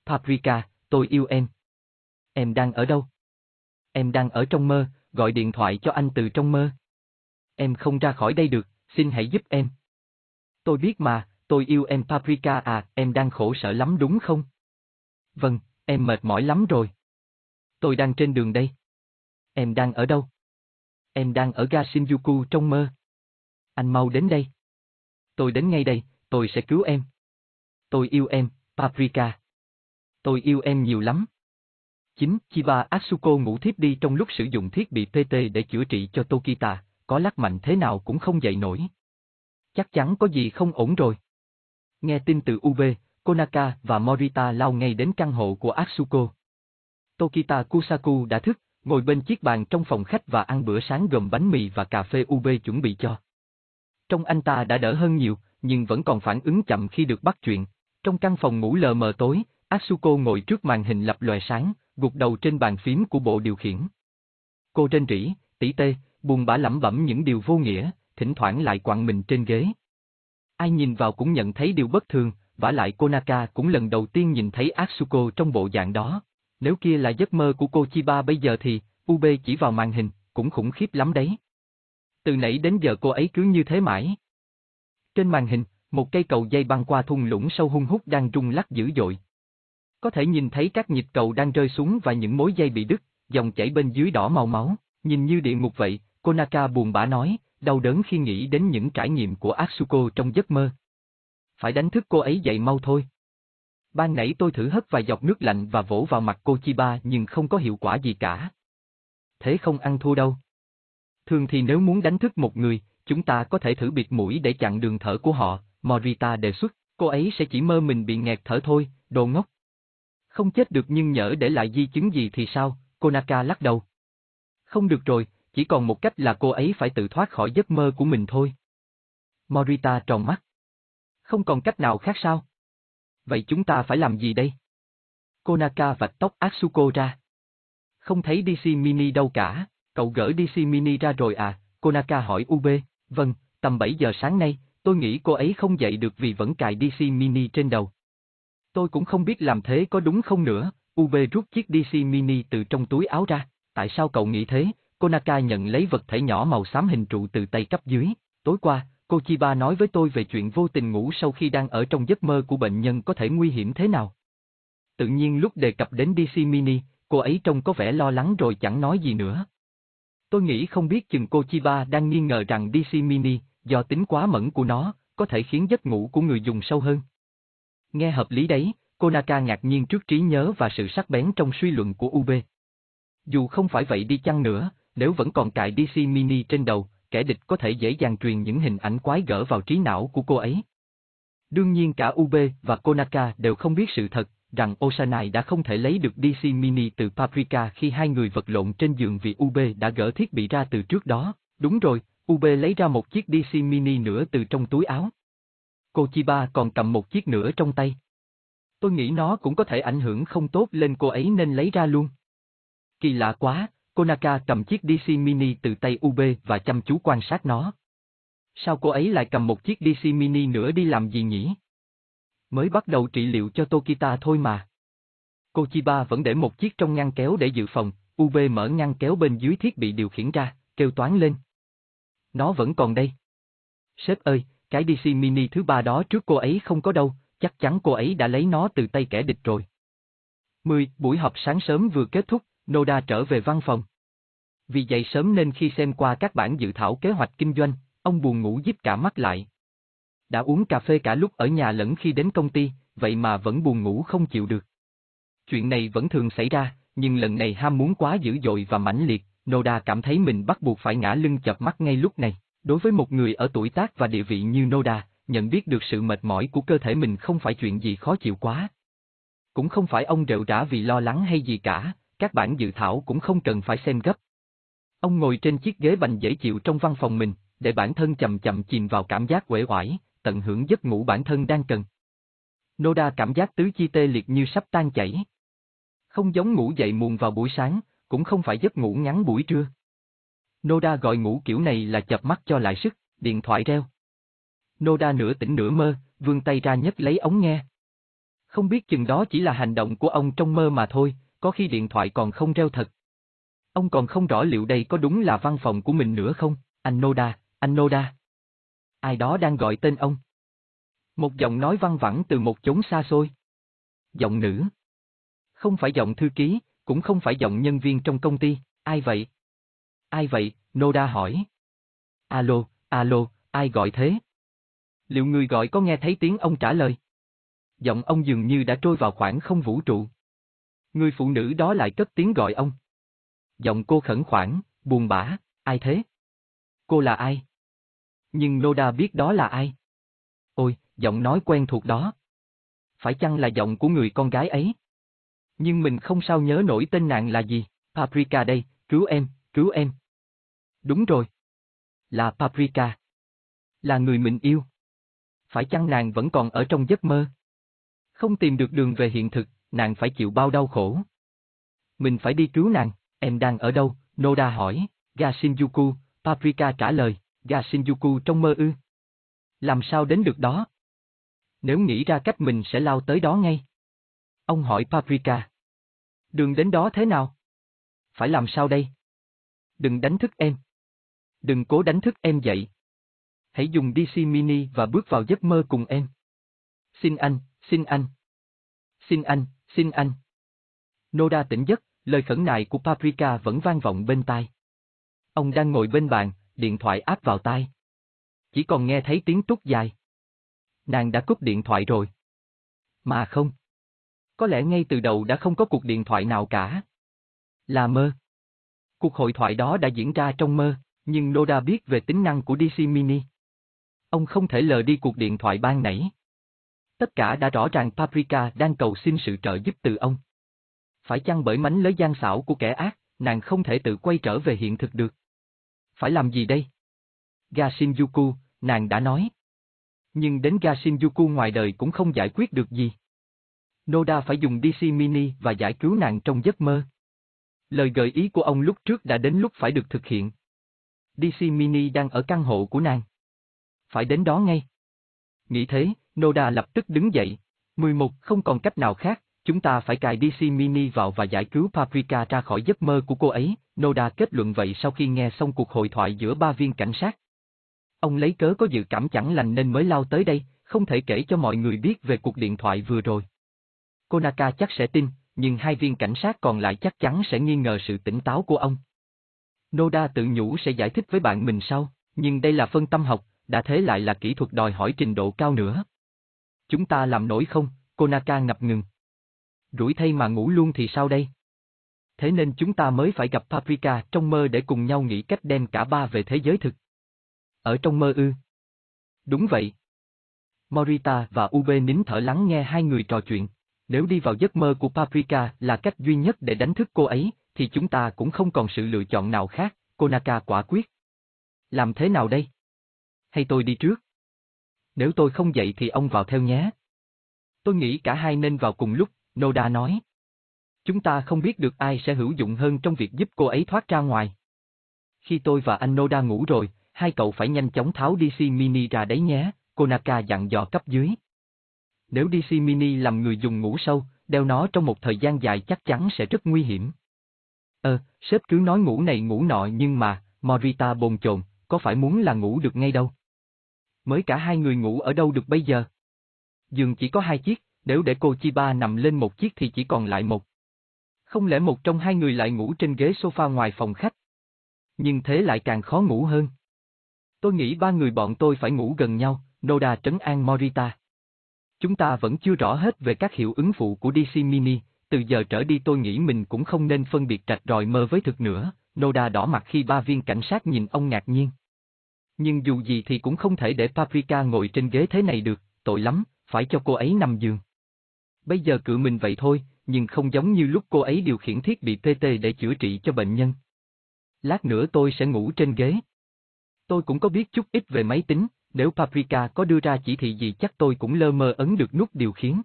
Paprika, tôi yêu em. Em đang ở đâu? Em đang ở trong mơ, gọi điện thoại cho anh từ trong mơ. Em không ra khỏi đây được, xin hãy giúp em. Tôi biết mà, tôi yêu em Paprika à, em đang khổ sở lắm đúng không? Vâng, em mệt mỏi lắm rồi. Tôi đang trên đường đây. Em đang ở đâu? Em đang ở ga Shinjuku trong mơ. Anh mau đến đây. Tôi đến ngay đây, tôi sẽ cứu em. Tôi yêu em, Paprika. Tôi yêu em nhiều lắm. Chính Chiba Asuko ngủ thiếp đi trong lúc sử dụng thiết bị PT để chữa trị cho Tokita, có lắc mạnh thế nào cũng không dậy nổi. Chắc chắn có gì không ổn rồi. Nghe tin từ UB, Konaka và Morita lao ngay đến căn hộ của Asuko. Tokita Kusaku đã thức, ngồi bên chiếc bàn trong phòng khách và ăn bữa sáng gồm bánh mì và cà phê UB chuẩn bị cho. Trong anh ta đã đỡ hơn nhiều, nhưng vẫn còn phản ứng chậm khi được bắt chuyện. Trong căn phòng ngủ lờ mờ tối, Asuko ngồi trước màn hình lập lòe sáng, gục đầu trên bàn phím của bộ điều khiển. Cô trên rỉ, tỉ tê, buồn bã lẩm bẩm những điều vô nghĩa, thỉnh thoảng lại quặn mình trên ghế. Ai nhìn vào cũng nhận thấy điều bất thường, vả lại Konaka cũng lần đầu tiên nhìn thấy Asuko trong bộ dạng đó. Nếu kia là giấc mơ của cô Chiba bây giờ thì, UB chỉ vào màn hình, cũng khủng khiếp lắm đấy. Từ nãy đến giờ cô ấy cứ như thế mãi. Trên màn hình, một cây cầu dây băng qua thung lũng sâu hung hút đang rung lắc dữ dội. Có thể nhìn thấy các nhịp cầu đang rơi xuống và những mối dây bị đứt, dòng chảy bên dưới đỏ màu máu, nhìn như địa ngục vậy, Konaka buồn bã nói, đau đớn khi nghĩ đến những trải nghiệm của Asuko trong giấc mơ. Phải đánh thức cô ấy dậy mau thôi. Ban nãy tôi thử hất vài giọt nước lạnh và vỗ vào mặt cô Chiba nhưng không có hiệu quả gì cả. Thế không ăn thua đâu. Thường thì nếu muốn đánh thức một người, chúng ta có thể thử bịt mũi để chặn đường thở của họ, Morita đề xuất, cô ấy sẽ chỉ mơ mình bị nghẹt thở thôi, đồ ngốc. Không chết được nhưng nhỡ để lại di chứng gì thì sao, Konaka lắc đầu. Không được rồi, chỉ còn một cách là cô ấy phải tự thoát khỏi giấc mơ của mình thôi. Morita tròn mắt. Không còn cách nào khác sao? Vậy chúng ta phải làm gì đây? Konaka vạch tóc Asuko ra. Không thấy DC Mini đâu cả, cậu gỡ DC Mini ra rồi à? Konaka hỏi UB, vâng, tầm 7 giờ sáng nay, tôi nghĩ cô ấy không dậy được vì vẫn cài DC Mini trên đầu. Tôi cũng không biết làm thế có đúng không nữa, UB rút chiếc DC Mini từ trong túi áo ra, tại sao cậu nghĩ thế? Konaka nhận lấy vật thể nhỏ màu xám hình trụ từ tay cấp dưới, tối qua, cô Chiba nói với tôi về chuyện vô tình ngủ sau khi đang ở trong giấc mơ của bệnh nhân có thể nguy hiểm thế nào. Tự nhiên lúc đề cập đến DC Mini, cô ấy trông có vẻ lo lắng rồi chẳng nói gì nữa. Tôi nghĩ không biết chừng cô Chiba đang nghi ngờ rằng DC Mini, do tính quá mẫn của nó, có thể khiến giấc ngủ của người dùng sâu hơn. Nghe hợp lý đấy, Konaka ngạc nhiên trước trí nhớ và sự sắc bén trong suy luận của UB. Dù không phải vậy đi chăng nữa, nếu vẫn còn cài DC Mini trên đầu, kẻ địch có thể dễ dàng truyền những hình ảnh quái gở vào trí não của cô ấy. Đương nhiên cả UB và Konaka đều không biết sự thật, rằng Osanai đã không thể lấy được DC Mini từ Paprika khi hai người vật lộn trên giường vì UB đã gỡ thiết bị ra từ trước đó. Đúng rồi, UB lấy ra một chiếc DC Mini nữa từ trong túi áo. Cô Chiba còn cầm một chiếc nữa trong tay. Tôi nghĩ nó cũng có thể ảnh hưởng không tốt lên cô ấy nên lấy ra luôn. Kỳ lạ quá, Konaka cầm chiếc DC Mini từ tay UB và chăm chú quan sát nó. Sao cô ấy lại cầm một chiếc DC Mini nữa đi làm gì nhỉ? Mới bắt đầu trị liệu cho Tokita thôi mà. Cô Chiba vẫn để một chiếc trong ngăn kéo để dự phòng, UB mở ngăn kéo bên dưới thiết bị điều khiển ra, kêu toán lên, Nó vẫn còn đây. Sếp ơi, cái DC Mini thứ ba đó trước cô ấy không có đâu, chắc chắn cô ấy đã lấy nó từ tay kẻ địch rồi. 10. Buổi họp sáng sớm vừa kết thúc, Noda trở về văn phòng. Vì dậy sớm nên khi xem qua các bản dự thảo kế hoạch kinh doanh, ông buồn ngủ díp cả mắt lại. Đã uống cà phê cả lúc ở nhà lẫn khi đến công ty, vậy mà vẫn buồn ngủ không chịu được. Chuyện này vẫn thường xảy ra, nhưng lần này ham muốn quá dữ dội và mãnh liệt, Noda cảm thấy mình bắt buộc phải ngã lưng chập mắt ngay lúc này. Đối với một người ở tuổi tác và địa vị như Noda, nhận biết được sự mệt mỏi của cơ thể mình không phải chuyện gì khó chịu quá. Cũng không phải ông rệu rã vì lo lắng hay gì cả, các bản dự thảo cũng không cần phải xem gấp. Ông ngồi trên chiếc ghế bành dễ chịu trong văn phòng mình, để bản thân chậm chậm chìm vào cảm giác uể oải, tận hưởng giấc ngủ bản thân đang cần. Noda cảm giác tứ chi tê liệt như sắp tan chảy. Không giống ngủ dậy muộn vào buổi sáng, cũng không phải giấc ngủ ngắn buổi trưa. Noda gọi ngủ kiểu này là chập mắt cho lại sức, điện thoại reo. Noda nửa tỉnh nửa mơ, vươn tay ra nhấc lấy ống nghe. Không biết chừng đó chỉ là hành động của ông trong mơ mà thôi, có khi điện thoại còn không reo thật. Ông còn không rõ liệu đây có đúng là văn phòng của mình nữa không, anh Noda, anh Noda. Ai đó đang gọi tên ông. Một giọng nói văng vẳng từ một chốn xa xôi. Giọng nữ. Không phải giọng thư ký, cũng không phải giọng nhân viên trong công ty, ai vậy? Ai vậy? Noda hỏi. Alo, alo, ai gọi thế? Liệu người gọi có nghe thấy tiếng ông trả lời? Giọng ông dường như đã trôi vào khoảng không vũ trụ. Người phụ nữ đó lại cất tiếng gọi ông. Giọng cô khẩn khoản, buồn bã, ai thế? Cô là ai? Nhưng Noda biết đó là ai? Ôi, giọng nói quen thuộc đó. Phải chăng là giọng của người con gái ấy? Nhưng mình không sao nhớ nổi tên nàng là gì, Paprika đây, cứu em, cứu em. Đúng rồi. Là Paprika. Là người mình yêu. Phải chăng nàng vẫn còn ở trong giấc mơ? Không tìm được đường về hiện thực, nàng phải chịu bao đau khổ. Mình phải đi cứu nàng, em đang ở đâu? Noda hỏi, Ga Shinjuku, Paprika trả lời, Ga Shinjuku trong mơ ư. Làm sao đến được đó? Nếu nghĩ ra cách mình sẽ lao tới đó ngay. Ông hỏi Paprika. Đường đến đó thế nào? Phải làm sao đây? Đừng đánh thức em. Đừng cố đánh thức em dậy. Hãy dùng DC Mini và bước vào giấc mơ cùng em. Xin anh, xin anh. Xin anh, xin anh. Noda tỉnh giấc, lời khẩn nại của Paprika vẫn vang vọng bên tai. Ông đang ngồi bên bàn, điện thoại áp vào tai. Chỉ còn nghe thấy tiếng tút dài. Nàng đã cúp điện thoại rồi. Mà không. Có lẽ ngay từ đầu đã không có cuộc điện thoại nào cả. Là mơ. Cuộc hội thoại đó đã diễn ra trong mơ, nhưng Noda biết về tính năng của DC Mini. Ông không thể lờ đi cuộc điện thoại ban nãy. Tất cả đã rõ ràng Paprika đang cầu xin sự trợ giúp từ ông. Phải chăng bởi mánh lới gian xảo của kẻ ác, nàng không thể tự quay trở về hiện thực được? Phải làm gì đây? Ga Shinjuku, nàng đã nói. Nhưng đến Ga Shinjuku ngoài đời cũng không giải quyết được gì. Noda phải dùng DC Mini và giải cứu nàng trong giấc mơ. Lời gợi ý của ông lúc trước đã đến lúc phải được thực hiện. DC Mini đang ở căn hộ của nàng. Phải đến đó ngay. Nghĩ thế, Noda lập tức đứng dậy. 11. Không còn cách nào khác, chúng ta phải cài DC Mini vào và giải cứu Paprika ra khỏi giấc mơ của cô ấy, Noda kết luận vậy sau khi nghe xong cuộc hội thoại giữa ba viên cảnh sát. Ông lấy cớ có dự cảm chẳng lành nên mới lao tới đây, không thể kể cho mọi người biết về cuộc điện thoại vừa rồi. Konaka chắc sẽ tin, nhưng hai viên cảnh sát còn lại chắc chắn sẽ nghi ngờ sự tỉnh táo của ông. Noda tự nhủ sẽ giải thích với bạn mình sau, nhưng đây là phân tâm học, đã thế lại là kỹ thuật đòi hỏi trình độ cao nữa. Chúng ta làm nổi không, Konaka ngập ngừng. Rủi thay mà ngủ luôn thì sao đây? Thế nên chúng ta mới phải gặp Paprika trong mơ để cùng nhau nghĩ cách đem cả ba về thế giới thực. Ở trong mơ ư? Đúng vậy. Morita và Ube nín thở lắng nghe hai người trò chuyện. Nếu đi vào giấc mơ của Paprika là cách duy nhất để đánh thức cô ấy, thì chúng ta cũng không còn sự lựa chọn nào khác, Konaka quả quyết. Làm thế nào đây? Hay tôi đi trước? Nếu tôi không dậy thì ông vào theo nhé. Tôi nghĩ cả hai nên vào cùng lúc, Noda nói. Chúng ta không biết được ai sẽ hữu dụng hơn trong việc giúp cô ấy thoát ra ngoài. Khi tôi và anh Noda ngủ rồi, hai cậu phải nhanh chóng tháo DC Mini ra đấy nhé, Konaka dặn dò cấp dưới. Nếu DC Mini làm người dùng ngủ sâu, đeo nó trong một thời gian dài chắc chắn sẽ rất nguy hiểm. Ờ, sếp cứ nói ngủ này ngủ nọ nhưng mà, Morita bồn chồn, có phải muốn là ngủ được ngay đâu. Mới cả hai người ngủ ở đâu được bây giờ? Giường chỉ có hai chiếc, nếu để cô Chiba nằm lên một chiếc thì chỉ còn lại một. Không lẽ một trong hai người lại ngủ trên ghế sofa ngoài phòng khách? Nhưng thế lại càng khó ngủ hơn. Tôi nghĩ ba người bọn tôi phải ngủ gần nhau, Noda trấn an Morita. Chúng ta vẫn chưa rõ hết về các hiệu ứng phụ của DC Mini, từ giờ trở đi tôi nghĩ mình cũng không nên phân biệt trạch ròi mơ với thực nữa, Noda đỏ mặt khi ba viên cảnh sát nhìn ông ngạc nhiên. Nhưng dù gì thì cũng không thể để Paprika ngồi trên ghế thế này được, tội lắm, phải cho cô ấy nằm giường. Bây giờ cự mình vậy thôi, nhưng không giống như lúc cô ấy điều khiển thiết bị PT để chữa trị cho bệnh nhân. Lát nữa tôi sẽ ngủ trên ghế. Tôi cũng có biết chút ít về máy tính, nếu Paprika có đưa ra chỉ thị gì chắc tôi cũng lơ mơ ấn được nút điều khiển.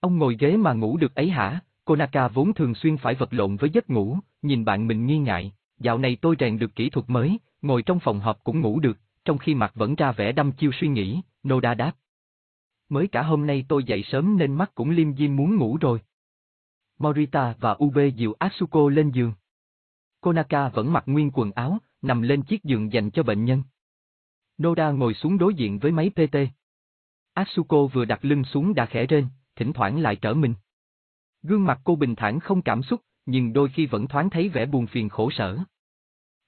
Ông ngồi ghế mà ngủ được ấy hả? Konaka vốn thường xuyên phải vật lộn với giấc ngủ, nhìn bạn mình nghi ngại, dạo này tôi rèn được kỹ thuật mới, ngồi trong phòng họp cũng ngủ được, trong khi mặt vẫn ra vẻ đăm chiêu suy nghĩ, Noda đáp. Mới cả hôm nay tôi dậy sớm nên mắt cũng liêm diêm muốn ngủ rồi. Morita và Ube dịu Asuko lên giường. Konaka vẫn mặc nguyên quần áo, nằm lên chiếc giường dành cho bệnh nhân. Noda ngồi xuống đối diện với máy PT. Asuko vừa đặt lưng xuống đã khẽ rên, thỉnh thoảng lại trở mình. Gương mặt cô bình thản không cảm xúc, nhưng đôi khi vẫn thoáng thấy vẻ buồn phiền khổ sở.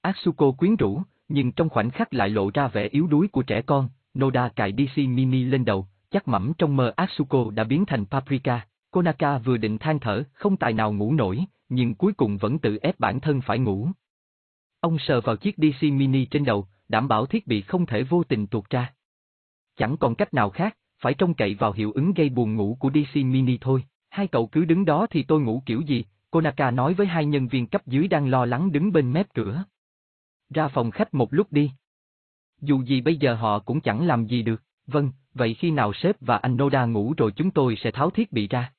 Asuko quyến rũ, nhưng trong khoảnh khắc lại lộ ra vẻ yếu đuối của trẻ con, Noda cài DC Mini lên đầu, chắc mẩm trong mơ Asuko đã biến thành Paprika. Konaka vừa định than thở, không tài nào ngủ nổi, nhưng cuối cùng vẫn tự ép bản thân phải ngủ. Ông sờ vào chiếc DC Mini trên đầu, đảm bảo thiết bị không thể vô tình tuột ra. Chẳng còn cách nào khác, phải trông cậy vào hiệu ứng gây buồn ngủ của DC Mini thôi. Hai cậu cứ đứng đó thì tôi ngủ kiểu gì, Konaka nói với hai nhân viên cấp dưới đang lo lắng đứng bên mép cửa. Ra phòng khách một lúc đi. Dù gì bây giờ họ cũng chẳng làm gì được, vâng, vậy khi nào sếp và anh Noda ngủ rồi chúng tôi sẽ tháo thiết bị ra.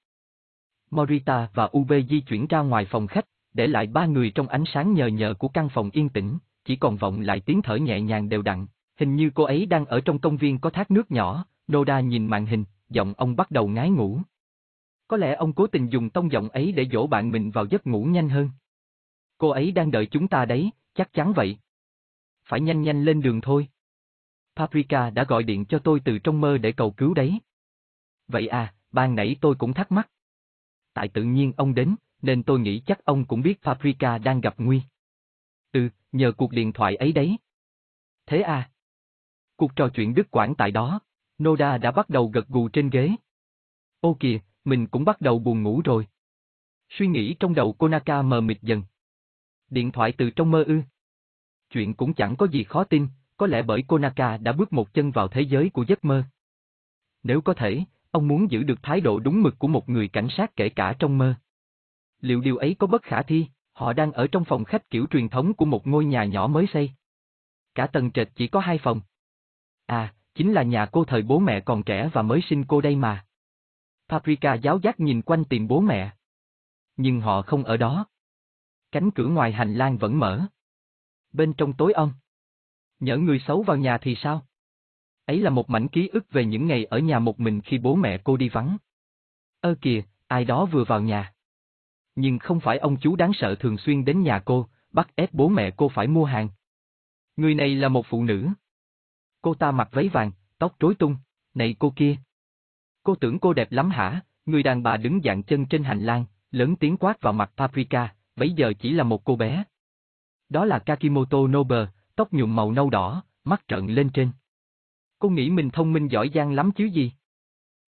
Morita và Ube di chuyển ra ngoài phòng khách, để lại ba người trong ánh sáng nhờ nhờ của căn phòng yên tĩnh, chỉ còn vọng lại tiếng thở nhẹ nhàng đều đặn, hình như cô ấy đang ở trong công viên có thác nước nhỏ, Noda nhìn màn hình, giọng ông bắt đầu ngái ngủ. Có lẽ ông cố tình dùng tông giọng ấy để dỗ bạn mình vào giấc ngủ nhanh hơn. Cô ấy đang đợi chúng ta đấy, chắc chắn vậy. Phải nhanh nhanh lên đường thôi. Paprika đã gọi điện cho tôi từ trong mơ để cầu cứu đấy. Vậy à, ban nãy tôi cũng thắc mắc. Tại tự nhiên ông đến, nên tôi nghĩ chắc ông cũng biết Paprika đang gặp nguy. Ừ, nhờ cuộc điện thoại ấy đấy. Thế à? Cuộc trò chuyện đứt quãng tại đó, Noda đã bắt đầu gật gù trên ghế. Ô kìa, mình cũng bắt đầu buồn ngủ rồi. Suy nghĩ trong đầu Konaka mờ mịt dần. Điện thoại từ trong mơ ư. Chuyện cũng chẳng có gì khó tin, có lẽ bởi Konaka đã bước một chân vào thế giới của giấc mơ. Nếu có thể, ông muốn giữ được thái độ đúng mực của một người cảnh sát kể cả trong mơ. Liệu điều ấy có bất khả thi, họ đang ở trong phòng khách kiểu truyền thống của một ngôi nhà nhỏ mới xây. Cả tầng trệt chỉ có hai phòng. À, chính là nhà cô thời bố mẹ còn trẻ và mới sinh cô đây mà. Paprika giáo giác nhìn quanh tìm bố mẹ. Nhưng họ không ở đó. Cánh cửa ngoài hành lang vẫn mở. Bên trong tối om. Nhỡ người xấu vào nhà thì sao? Ấy là một mảnh ký ức về những ngày ở nhà một mình khi bố mẹ cô đi vắng. Ơ kìa, ai đó vừa vào nhà. Nhưng không phải ông chú đáng sợ thường xuyên đến nhà cô, bắt ép bố mẹ cô phải mua hàng. Người này là một phụ nữ. Cô ta mặc váy vàng, tóc rối tung, này cô kia. Cô tưởng cô đẹp lắm hả? Người đàn bà đứng dạng chân trên hành lang, lớn tiếng quát vào mặt Paprika, bấy giờ chỉ là một cô bé. Đó là Kakimoto Nobe, tóc nhuộm màu nâu đỏ, mắt trợn lên trên. Cô nghĩ mình thông minh giỏi giang lắm chứ gì?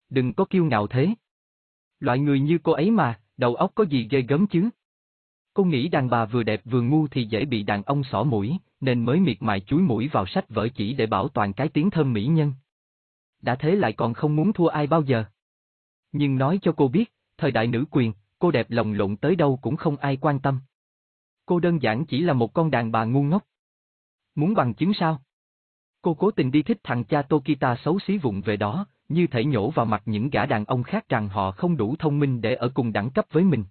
Đừng có kiêu ngạo thế. Loại người như cô ấy mà, đầu óc có gì ghê gớm chứ? Cô nghĩ đàn bà vừa đẹp vừa ngu thì dễ bị đàn ông xỏ mũi, nên mới miệt mài chuối mũi vào sách vở chỉ để bảo toàn cái tiếng thơm mỹ nhân. Đã thế lại còn không muốn thua ai bao giờ. Nhưng nói cho cô biết, thời đại nữ quyền, cô đẹp lồng lộn tới đâu cũng không ai quan tâm. Cô đơn giản chỉ là một con đàn bà ngu ngốc. Muốn bằng chứng sao? Cô cố tình đi thích thằng cha Tokita xấu xí vụng về đó, như thể nhổ vào mặt những gã đàn ông khác rằng họ không đủ thông minh để ở cùng đẳng cấp với mình.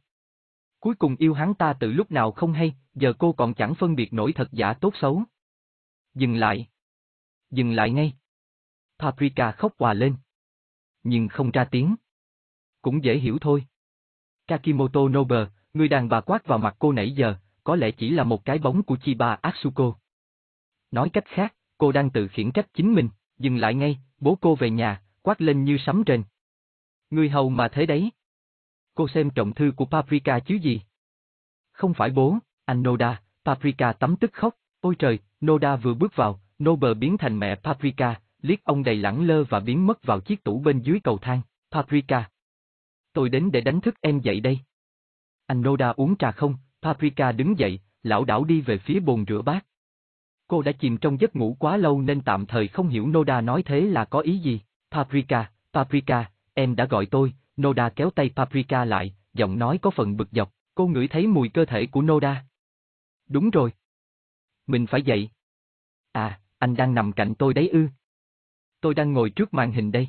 Cuối cùng yêu hắn ta từ lúc nào không hay, giờ cô còn chẳng phân biệt nổi thật giả tốt xấu. Dừng lại. Dừng lại ngay. Paprika khóc hòa lên. Nhưng không ra tiếng. Cũng dễ hiểu thôi. Kakimoto Nober, người đàn bà quát vào mặt cô nãy giờ, có lẽ chỉ là một cái bóng của Chiba Atsuko. nói cách khác, cô đang tự khiển trách chính mình, dừng lại ngay, bố cô về nhà, quát lên như sấm rền. Người hầu mà thế đấy. Cô xem trọng thư của Paprika chứ gì? Không phải bố, anh Noda, Paprika tắm tức khóc, ôi trời, Noda vừa bước vào, Nober biến thành mẹ Paprika, liếc ông đầy lẳng lơ và biến mất vào chiếc tủ bên dưới cầu thang, Paprika. Tôi đến để đánh thức em dậy đây. Anh Noda uống trà không, Paprika đứng dậy, lão đảo đi về phía bồn rửa bát. Cô đã chìm trong giấc ngủ quá lâu nên tạm thời không hiểu Noda nói thế là có ý gì. Paprika, Paprika, em đã gọi tôi, Noda kéo tay Paprika lại, giọng nói có phần bực dọc, cô ngửi thấy mùi cơ thể của Noda. Đúng rồi. Mình phải dậy. À, anh đang nằm cạnh tôi đấy ư. Tôi đang ngồi trước màn hình đây.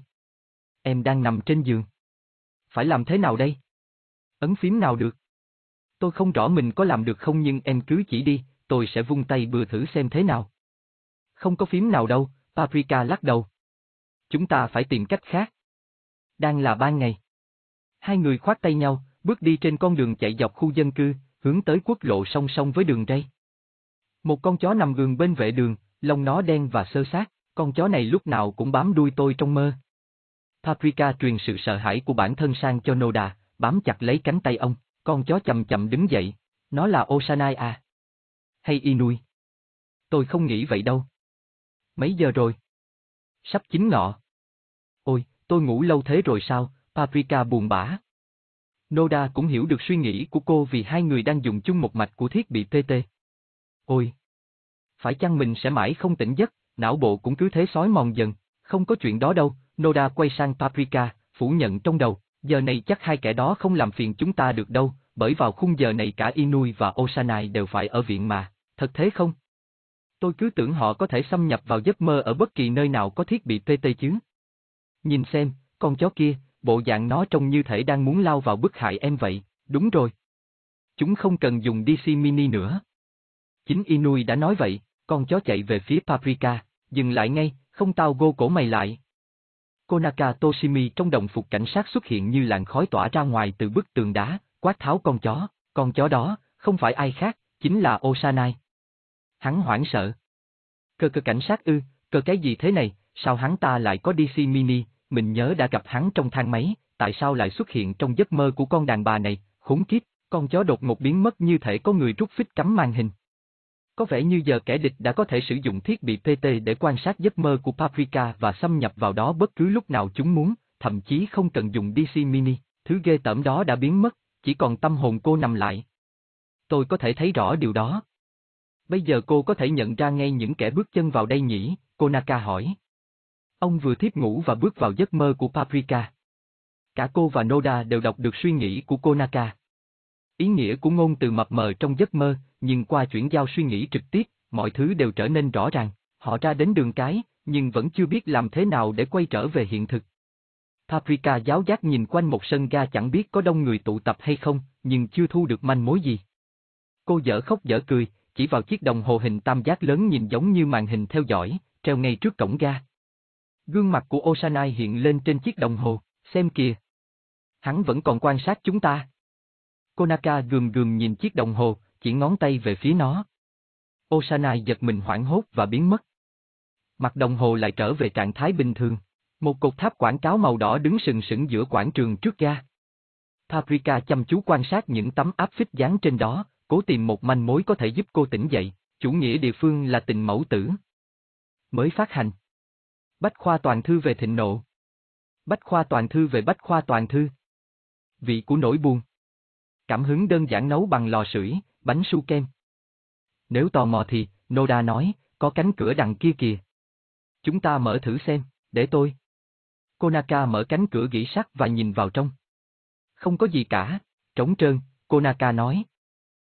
Em đang nằm trên giường. Phải làm thế nào đây? Ấn phím nào được? Tôi không rõ mình có làm được không nhưng em cứ chỉ đi, tôi sẽ vung tay bừa thử xem thế nào. Không có phím nào đâu, Paprika lắc đầu. Chúng ta phải tìm cách khác. Đang là ban ngày. Hai người khoát tay nhau, bước đi trên con đường chạy dọc khu dân cư, hướng tới quốc lộ song song với đường ray. Một con chó nằm gường bên vệ đường, lông nó đen và sơ sát, con chó này lúc nào cũng bám đuôi tôi trong mơ. Paprika truyền sự sợ hãi của bản thân sang cho Noda, bám chặt lấy cánh tay ông, con chó chậm chậm đứng dậy, nó là Osanai à? Hay Inui? Tôi không nghĩ vậy đâu. Mấy giờ rồi? Sắp chín ngọ. Ôi, tôi ngủ lâu thế rồi sao, Paprika buồn bã. Noda cũng hiểu được suy nghĩ của cô vì hai người đang dùng chung một mạch của thiết bị PT. Ôi! Phải chăng mình sẽ mãi không tỉnh giấc, não bộ cũng cứ thế sói mòn dần, không có chuyện đó đâu, Noda quay sang Paprika, phủ nhận trong đầu, giờ này chắc hai kẻ đó không làm phiền chúng ta được đâu, bởi vào khung giờ này cả Inui và Osanai đều phải ở viện mà, thật thế không? Tôi cứ tưởng họ có thể xâm nhập vào giấc mơ ở bất kỳ nơi nào có thiết bị PT chứ. Nhìn xem, con chó kia, bộ dạng nó trông như thể đang muốn lao vào bức hại em vậy, đúng rồi. Chúng không cần dùng DC Mini nữa. Chính Inui đã nói vậy, con chó chạy về phía Paprika, dừng lại ngay, không tao gô cổ mày lại. Konaka Toshimi trong đồng phục cảnh sát xuất hiện như làn khói tỏa ra ngoài từ bức tường đá, quát tháo con chó, con chó đó, không phải ai khác, chính là Osanai. Hắn hoảng sợ. Cơ cơ cảnh sát ư, cơ cái gì thế này, sao hắn ta lại có DC Mini, mình nhớ đã gặp hắn trong thang máy, tại sao lại xuất hiện trong giấc mơ của con đàn bà này, khốn kiếp, con chó đột ngột biến mất như thể có người rút phích cắm màn hình. Có vẻ như giờ kẻ địch đã có thể sử dụng thiết bị PT để quan sát giấc mơ của Paprika và xâm nhập vào đó bất cứ lúc nào chúng muốn, thậm chí không cần dùng DC Mini, thứ ghê tởm đó đã biến mất, chỉ còn tâm hồn cô nằm lại. Tôi có thể thấy rõ điều đó. Bây giờ cô có thể nhận ra ngay những kẻ bước chân vào đây nhỉ, cô Naka hỏi. Ông vừa thiếp ngủ và bước vào giấc mơ của Paprika. Cả cô và Noda đều đọc được suy nghĩ của cô Naka. Ý nghĩa của ngôn từ mập mờ trong giấc mơ, nhưng qua chuyển giao suy nghĩ trực tiếp, mọi thứ đều trở nên rõ ràng. Họ ra đến đường cái, nhưng vẫn chưa biết làm thế nào để quay trở về hiện thực. Paprika giáo giác nhìn quanh một sân ga chẳng biết có đông người tụ tập hay không, nhưng chưa thu được manh mối gì. Cô dở khóc dở cười, chỉ vào chiếc đồng hồ hình tam giác lớn nhìn giống như màn hình theo dõi, treo ngay trước cổng ga. Gương mặt của Osanai hiện lên trên chiếc đồng hồ, xem kìa. Hắn vẫn còn quan sát chúng ta. Konaka gườm gườm nhìn chiếc đồng hồ, chỉ ngón tay về phía nó. Osanai giật mình hoảng hốt và biến mất. Mặt đồng hồ lại trở về trạng thái bình thường. Một cột tháp quảng cáo màu đỏ đứng sừng sững giữa quảng trường trước ga. Paprika chăm chú quan sát những tấm áp phích dán trên đó, cố tìm một manh mối có thể giúp cô tỉnh dậy, chủ nghĩa địa phương là tình mẫu tử. Mới phát hành. Bách khoa toàn thư về thịnh nộ. Bách khoa toàn thư về bách khoa toàn thư. Vị của nỗi buồn. Cảm hứng đơn giản nấu bằng lò sưởi, bánh su kem. Nếu tò mò thì, Noda nói, có cánh cửa đằng kia kìa. Chúng ta mở thử xem, để tôi. Konaka mở cánh cửa gỉ sắt và nhìn vào trong. Không có gì cả, trống trơn, Konaka nói.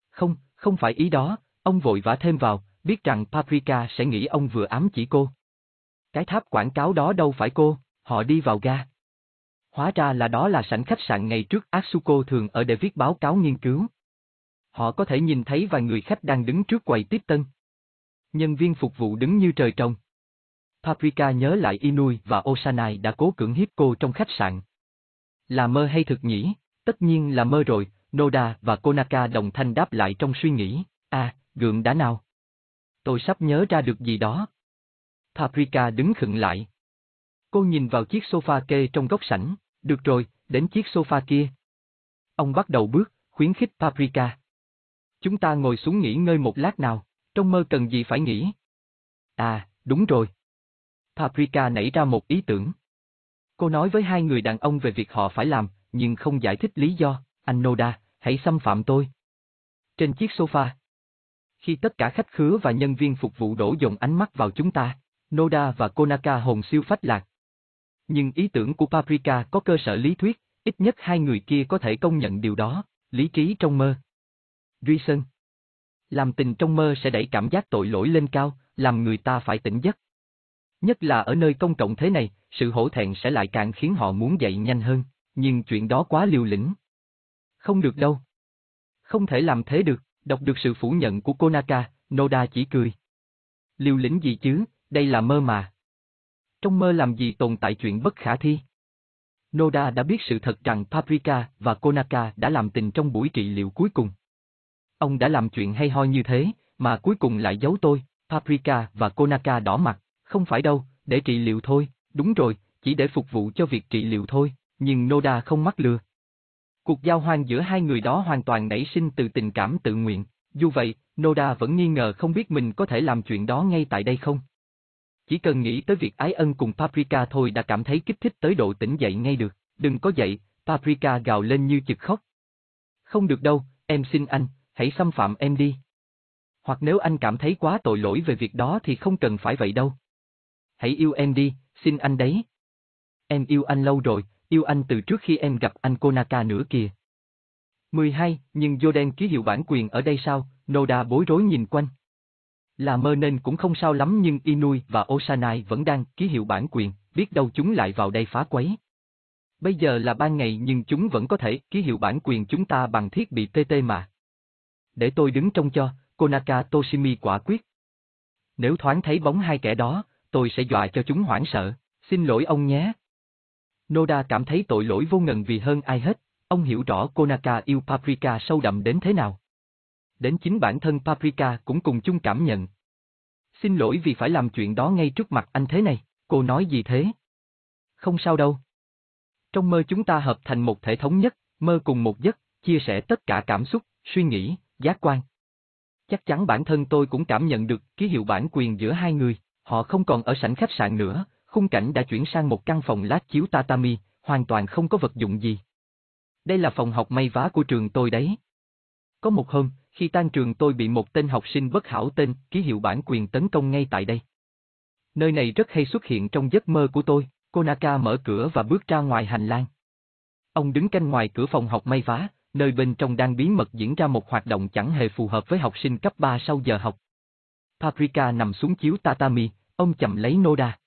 Không, không phải ý đó, ông vội vã thêm vào, biết rằng Paprika sẽ nghĩ ông vừa ám chỉ cô. Cái tháp quảng cáo đó đâu phải cô, họ đi vào ga. Hóa ra là đó là sảnh khách sạn ngày trước Asuko thường ở để viết báo cáo nghiên cứu. Họ có thể nhìn thấy vài người khách đang đứng trước quầy tiếp tân. Nhân viên phục vụ đứng như trời trồng. Paprika nhớ lại Inui và Osanai đã cố cưỡng hiếp cô trong khách sạn. Là mơ hay thực nhỉ? Tất nhiên là mơ rồi, Noda và Konaka đồng thanh đáp lại trong suy nghĩ, à, gượng đã nào. tôi sắp nhớ ra được gì đó. Paprika đứng khựng lại. Cô nhìn vào chiếc sofa kê trong góc sảnh, được rồi, đến chiếc sofa kia. Ông bắt đầu bước, khuyến khích Paprika. Chúng ta ngồi xuống nghỉ ngơi một lát nào, trong mơ cần gì phải nghỉ. À, đúng rồi. Paprika nảy ra một ý tưởng. Cô nói với hai người đàn ông về việc họ phải làm, nhưng không giải thích lý do, anh Noda, hãy xâm phạm tôi. Trên chiếc sofa. Khi tất cả khách khứa và nhân viên phục vụ đổ dồn ánh mắt vào chúng ta, Noda và Konaka hồn siêu phách lạc. Nhưng ý tưởng của Paprika có cơ sở lý thuyết, ít nhất hai người kia có thể công nhận điều đó, lý trí trong mơ. Duy Sơn Làm tình trong mơ sẽ đẩy cảm giác tội lỗi lên cao, làm người ta phải tỉnh giấc. Nhất là ở nơi công cộng thế này, sự hổ thẹn sẽ lại càng khiến họ muốn dậy nhanh hơn, nhưng chuyện đó quá liều lĩnh. Không được đâu. Không thể làm thế được, đọc được sự phủ nhận của Konaka, Noda chỉ cười. Liều lĩnh gì chứ, đây là mơ mà. Trong mơ làm gì tồn tại chuyện bất khả thi? Noda đã biết sự thật rằng Paprika và Konaka đã làm tình trong buổi trị liệu cuối cùng. Ông đã làm chuyện hay ho như thế, mà cuối cùng lại giấu tôi, Paprika và Konaka đỏ mặt, không phải đâu, để trị liệu thôi, đúng rồi, chỉ để phục vụ cho việc trị liệu thôi, nhưng Noda không mắc lừa. Cuộc giao hoan giữa hai người đó hoàn toàn nảy sinh từ tình cảm tự nguyện, dù vậy, Noda vẫn nghi ngờ không biết mình có thể làm chuyện đó ngay tại đây không. Chỉ cần nghĩ tới việc ái ân cùng Paprika thôi đã cảm thấy kích thích tới độ tỉnh dậy ngay được, đừng có dậy, Paprika gào lên như chực khóc. Không được đâu, em xin anh, hãy xâm phạm em đi. Hoặc nếu anh cảm thấy quá tội lỗi về việc đó thì không cần phải vậy đâu. Hãy yêu em đi, xin anh đấy. Em yêu anh lâu rồi, yêu anh từ trước khi em gặp anh Konaka nữa kìa. 12. Nhưng Jordan ký hiệu bản quyền ở đây sao? Noda bối rối nhìn quanh. Là mơ nên cũng không sao lắm nhưng Inui và Osanai vẫn đang ký hiệu bản quyền, biết đâu chúng lại vào đây phá quấy. Bây giờ là ban ngày nhưng chúng vẫn có thể ký hiệu bản quyền chúng ta bằng thiết bị TT mà. Để tôi đứng trông cho, Konaka Toshimi quả quyết. Nếu thoáng thấy bóng hai kẻ đó, tôi sẽ dọa cho chúng hoảng sợ, xin lỗi ông nhé. Noda cảm thấy tội lỗi vô ngần vì hơn ai hết, ông hiểu rõ Konaka yêu Paprika sâu đậm đến thế nào. Đến chính bản thân Paprika cũng cùng chung cảm nhận. Xin lỗi vì phải làm chuyện đó ngay trước mặt anh thế này, cô nói gì thế? Không sao đâu. Trong mơ chúng ta hợp thành một thể thống nhất, mơ cùng một giấc, chia sẻ tất cả cảm xúc, suy nghĩ, giác quan. Chắc chắn bản thân tôi cũng cảm nhận được ký hiệu bản quyền giữa hai người, họ không còn ở sảnh khách sạn nữa, khung cảnh đã chuyển sang một căn phòng lát chiếu tatami, hoàn toàn không có vật dụng gì. Đây là phòng học may vá của trường tôi đấy. Có một hôm, khi tan trường tôi bị một tên học sinh bất hảo tên ký hiệu bản quyền tấn công ngay tại đây. Nơi này rất hay xuất hiện trong giấc mơ của tôi, Konaka mở cửa và bước ra ngoài hành lang. Ông đứng canh ngoài cửa phòng học may vá, nơi bên trong đang bí mật diễn ra một hoạt động chẳng hề phù hợp với học sinh cấp 3 sau giờ học. Paprika nằm xuống chiếu tatami, ông chậm lấy Noda.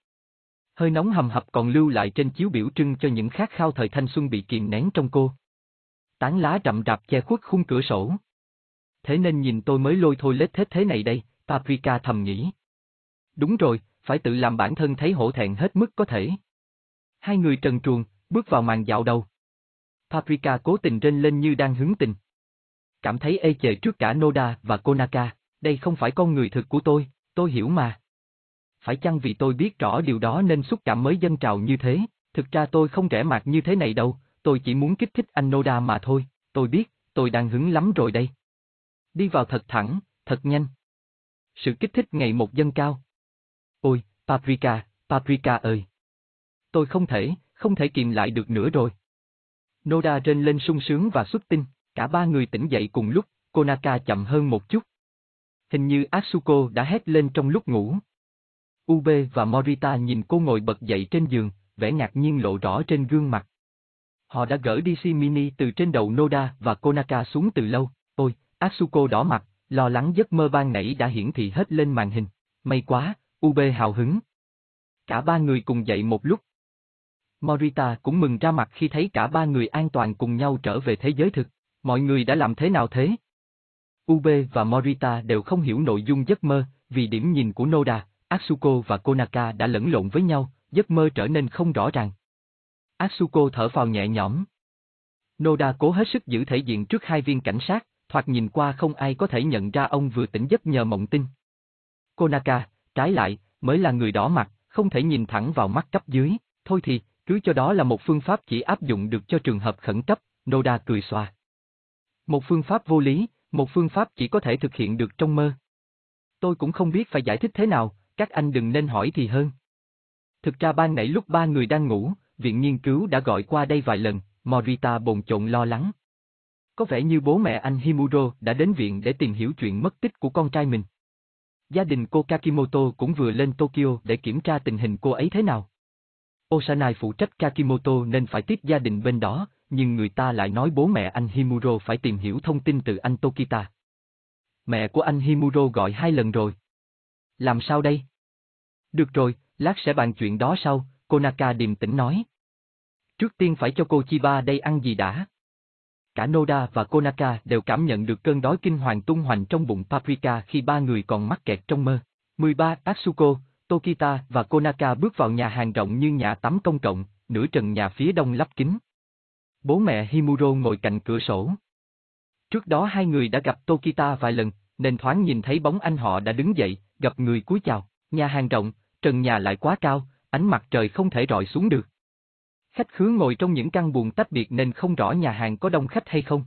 Hơi nóng hầm hập còn lưu lại trên chiếu biểu trưng cho những khát khao thời thanh xuân bị kìm nén trong cô. Tán lá rậm rạp che khuất khung cửa sổ. Thế nên nhìn tôi mới lôi thôi lết hết thế này đây, Paprika thầm nghĩ. Đúng rồi, phải tự làm bản thân thấy hổ thẹn hết mức có thể. Hai người trần truồng, bước vào màn dạo đầu. Paprika cố tình rên lên như đang hứng tình. Cảm thấy ê chề trước cả Noda và Konaka, đây không phải con người thực của tôi, tôi hiểu mà. Phải chăng vì tôi biết rõ điều đó nên xúc cảm mới dân trào như thế, thực ra tôi không rẻ mạt như thế này đâu, tôi chỉ muốn kích thích anh Noda mà thôi, tôi biết, tôi đang hứng lắm rồi đây. Đi vào thật thẳng, thật nhanh. Sự kích thích ngày một dâng cao. Ôi, Paprika, Paprika ơi! Tôi không thể, không thể kìm lại được nữa rồi. Noda rên lên sung sướng và xuất tinh, cả ba người tỉnh dậy cùng lúc, Konaka chậm hơn một chút. Hình như Asuko đã hét lên trong lúc ngủ. Ube và Morita nhìn cô ngồi bật dậy trên giường, vẻ ngạc nhiên lộ rõ trên gương mặt. Họ đã gỡ DC Mini từ trên đầu Noda và Konaka xuống từ lâu, ôi, Asuko đỏ mặt, lo lắng giấc mơ ban nãy đã hiển thị hết lên màn hình, may quá, Ube hào hứng. Cả ba người cùng dậy một lúc, Morita cũng mừng ra mặt khi thấy cả ba người an toàn cùng nhau trở về thế giới thực. Mọi người đã làm thế nào thế? Ube và Morita đều không hiểu nội dung giấc mơ, vì điểm nhìn của Noda, Atsuko và Konaka đã lẫn lộn với nhau, giấc mơ trở nên không rõ ràng. Atsuko thở phào nhẹ nhõm. Noda cố hết sức giữ thể diện trước hai viên cảnh sát, thoạt nhìn qua không ai có thể nhận ra ông vừa tỉnh giấc nhờ mộng tinh. Konaka, trái lại, mới là người đỏ mặt, không thể nhìn thẳng vào mắt cấp dưới, thôi thì, cứ cho đó là một phương pháp chỉ áp dụng được cho trường hợp khẩn cấp, Noda cười xòa. Một phương pháp vô lý, một phương pháp chỉ có thể thực hiện được trong mơ. Tôi cũng không biết phải giải thích thế nào, các anh đừng nên hỏi thì hơn. Thực ra ban nãy lúc ba người đang ngủ, viện nghiên cứu đã gọi qua đây vài lần, Morita bồn chồn lo lắng. Có vẻ như bố mẹ anh Himuro đã đến viện để tìm hiểu chuyện mất tích của con trai mình. Gia đình cô Kakimoto cũng vừa lên Tokyo để kiểm tra tình hình cô ấy thế nào. Osanai phụ trách Kakimoto nên phải tiếp gia đình bên đó, nhưng người ta lại nói bố mẹ anh Himuro phải tìm hiểu thông tin từ anh Tokita. Mẹ của anh Himuro gọi hai lần rồi. Làm sao đây? Được rồi, lát sẽ bàn chuyện đó sau, Konaka điềm tĩnh nói. Trước tiên phải cho cô Chiba đây ăn gì đã. Cả Noda và Konaka đều cảm nhận được cơn đói kinh hoàng tung hoành trong bụng Paprika khi ba người còn mắc kẹt trong mơ. 13. Atsuko, Tokita và Konaka bước vào nhà hàng rộng như nhà tắm công cộng, nửa trần nhà phía đông lắp kính. Bố mẹ Himuro ngồi cạnh cửa sổ. Trước đó hai người đã gặp Tokita vài lần, nên thoáng nhìn thấy bóng anh họ đã đứng dậy, gặp người cúi chào. Nhà hàng rộng, trần nhà lại quá cao, ánh mặt trời không thể rọi xuống được. Khách khứa ngồi trong những căn buồng tách biệt nên không rõ nhà hàng có đông khách hay không.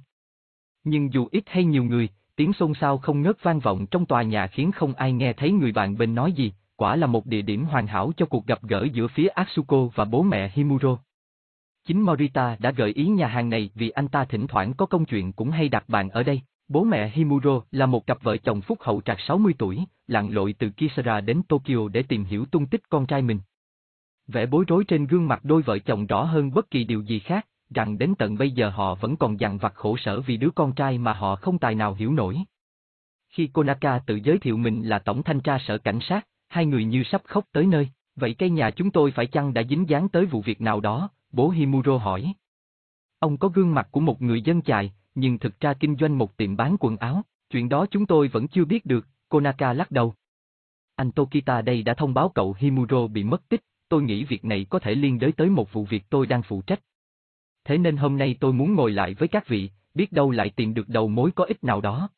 Nhưng dù ít hay nhiều người, tiếng xôn xao không ngớt vang vọng trong tòa nhà khiến không ai nghe thấy người bạn bên nói gì, quả là một địa điểm hoàn hảo cho cuộc gặp gỡ giữa phía Atsuko và bố mẹ Himuro. Chính Morita đã gợi ý nhà hàng này vì anh ta thỉnh thoảng có công chuyện cũng hay đặt bàn ở đây. Bố mẹ Himuro là một cặp vợ chồng phúc hậu trạc 60 tuổi, lặn lội từ Kisara đến Tokyo để tìm hiểu tung tích con trai mình. Vẻ bối rối trên gương mặt đôi vợ chồng rõ hơn bất kỳ điều gì khác, rằng đến tận bây giờ họ vẫn còn dằn vặt khổ sở vì đứa con trai mà họ không tài nào hiểu nổi. Khi Konaka tự giới thiệu mình là tổng thanh tra sở cảnh sát, hai người như sắp khóc tới nơi, vậy cây nhà chúng tôi phải chăng đã dính dáng tới vụ việc nào đó, bố Himuro hỏi. Ông có gương mặt của một người dân chài, nhưng thực ra kinh doanh một tiệm bán quần áo, chuyện đó chúng tôi vẫn chưa biết được, Konaka lắc đầu. Anh Tokita đây đã thông báo cậu Himuro bị mất tích, tôi nghĩ việc này có thể liên đới tới một vụ việc tôi đang phụ trách. Thế nên hôm nay tôi muốn ngồi lại với các vị, biết đâu lại tìm được đầu mối có ích nào đó.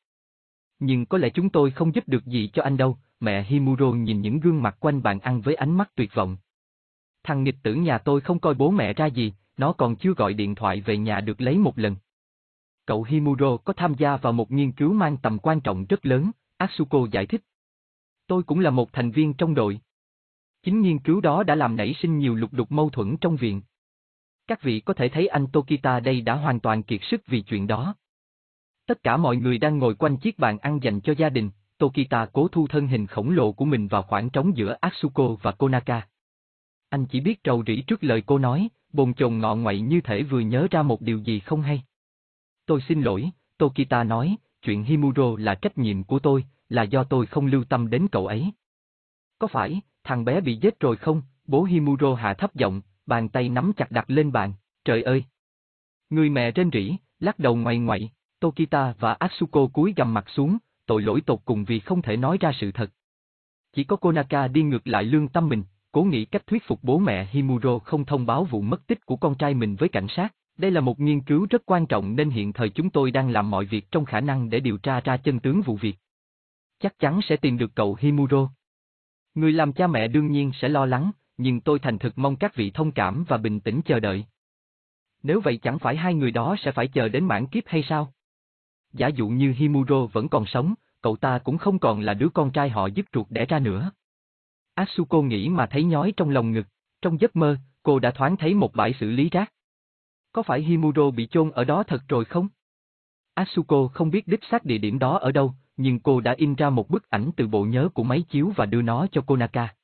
Nhưng có lẽ chúng tôi không giúp được gì cho anh đâu, mẹ Himuro nhìn những gương mặt quanh bàn ăn với ánh mắt tuyệt vọng. Thằng nghịch tử nhà tôi không coi bố mẹ ra gì, nó còn chưa gọi điện thoại về nhà được lấy một lần. Cậu Himuro có tham gia vào một nghiên cứu mang tầm quan trọng rất lớn, Asuko giải thích. Tôi cũng là một thành viên trong đội. Chính nghiên cứu đó đã làm nảy sinh nhiều lục đục mâu thuẫn trong viện. Các vị có thể thấy anh Tokita đây đã hoàn toàn kiệt sức vì chuyện đó. Tất cả mọi người đang ngồi quanh chiếc bàn ăn dành cho gia đình, Tokita cố thu thân hình khổng lồ của mình vào khoảng trống giữa Atsuko và Konaka. Anh chỉ biết trầu rĩ trước lời cô nói, bồn chồn ngọ ngoậy như thể vừa nhớ ra một điều gì không hay. Tôi xin lỗi, Tokita nói, chuyện Himuro là trách nhiệm của tôi, là do tôi không lưu tâm đến cậu ấy. Có phải, thằng bé bị giết rồi không? Bố Himuro hạ thấp giọng, bàn tay nắm chặt đặt lên bàn, trời ơi! Người mẹ trên rỉ, lắc đầu ngoài ngoại, Tokita và Atsuko cúi gầm mặt xuống, tội lỗi tột cùng vì không thể nói ra sự thật. Chỉ có Konaka đi ngược lại lương tâm mình, cố nghĩ cách thuyết phục bố mẹ Himuro không thông báo vụ mất tích của con trai mình với cảnh sát. Đây là một nghiên cứu rất quan trọng nên hiện thời chúng tôi đang làm mọi việc trong khả năng để điều tra ra chân tướng vụ việc. Chắc chắn sẽ tìm được cậu Himuro. Người làm cha mẹ đương nhiên sẽ lo lắng, nhưng tôi thành thực mong các vị thông cảm và bình tĩnh chờ đợi. Nếu vậy chẳng phải hai người đó sẽ phải chờ đến mãn kiếp hay sao? Giả dụ như Himuro vẫn còn sống, cậu ta cũng không còn là đứa con trai họ dứt ruột đẻ ra nữa. Asuko nghĩ mà thấy nhói trong lòng ngực, trong giấc mơ, cô đã thoáng thấy một bãi xử lý rác. Có phải Himuro bị chôn ở đó thật rồi không? Asuko không biết đích xác địa điểm đó ở đâu, nhưng cô đã in ra một bức ảnh từ bộ nhớ của máy chiếu và đưa nó cho Konaka.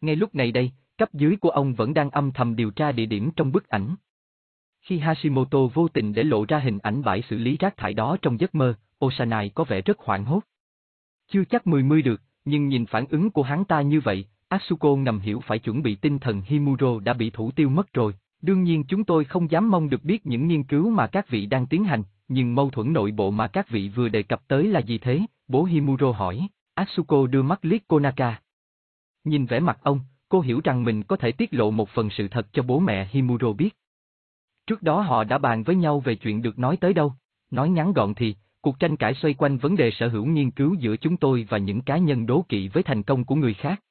Ngay lúc này đây, cấp dưới của ông vẫn đang âm thầm điều tra địa điểm trong bức ảnh. Khi Hashimoto vô tình để lộ ra hình ảnh bãi xử lý rác thải đó trong giấc mơ, Osanai có vẻ rất hoảng hốt. Chưa chắc mười mươi được, nhưng nhìn phản ứng của hắn ta như vậy, Asuko ngầm hiểu phải chuẩn bị tinh thần Himuro đã bị thủ tiêu mất rồi. Đương nhiên chúng tôi không dám mong được biết những nghiên cứu mà các vị đang tiến hành, nhưng mâu thuẫn nội bộ mà các vị vừa đề cập tới là gì thế? Bố Himuro hỏi. Asuko đưa mắt liếc Konaka. Nhìn vẻ mặt ông, cô hiểu rằng mình có thể tiết lộ một phần sự thật cho bố mẹ Himuro biết. Trước đó họ đã bàn với nhau về chuyện được nói tới đâu, nói ngắn gọn thì, Cuộc tranh cãi xoay quanh vấn đề sở hữu nghiên cứu giữa chúng tôi và những cá nhân đố kỵ với thành công của người khác.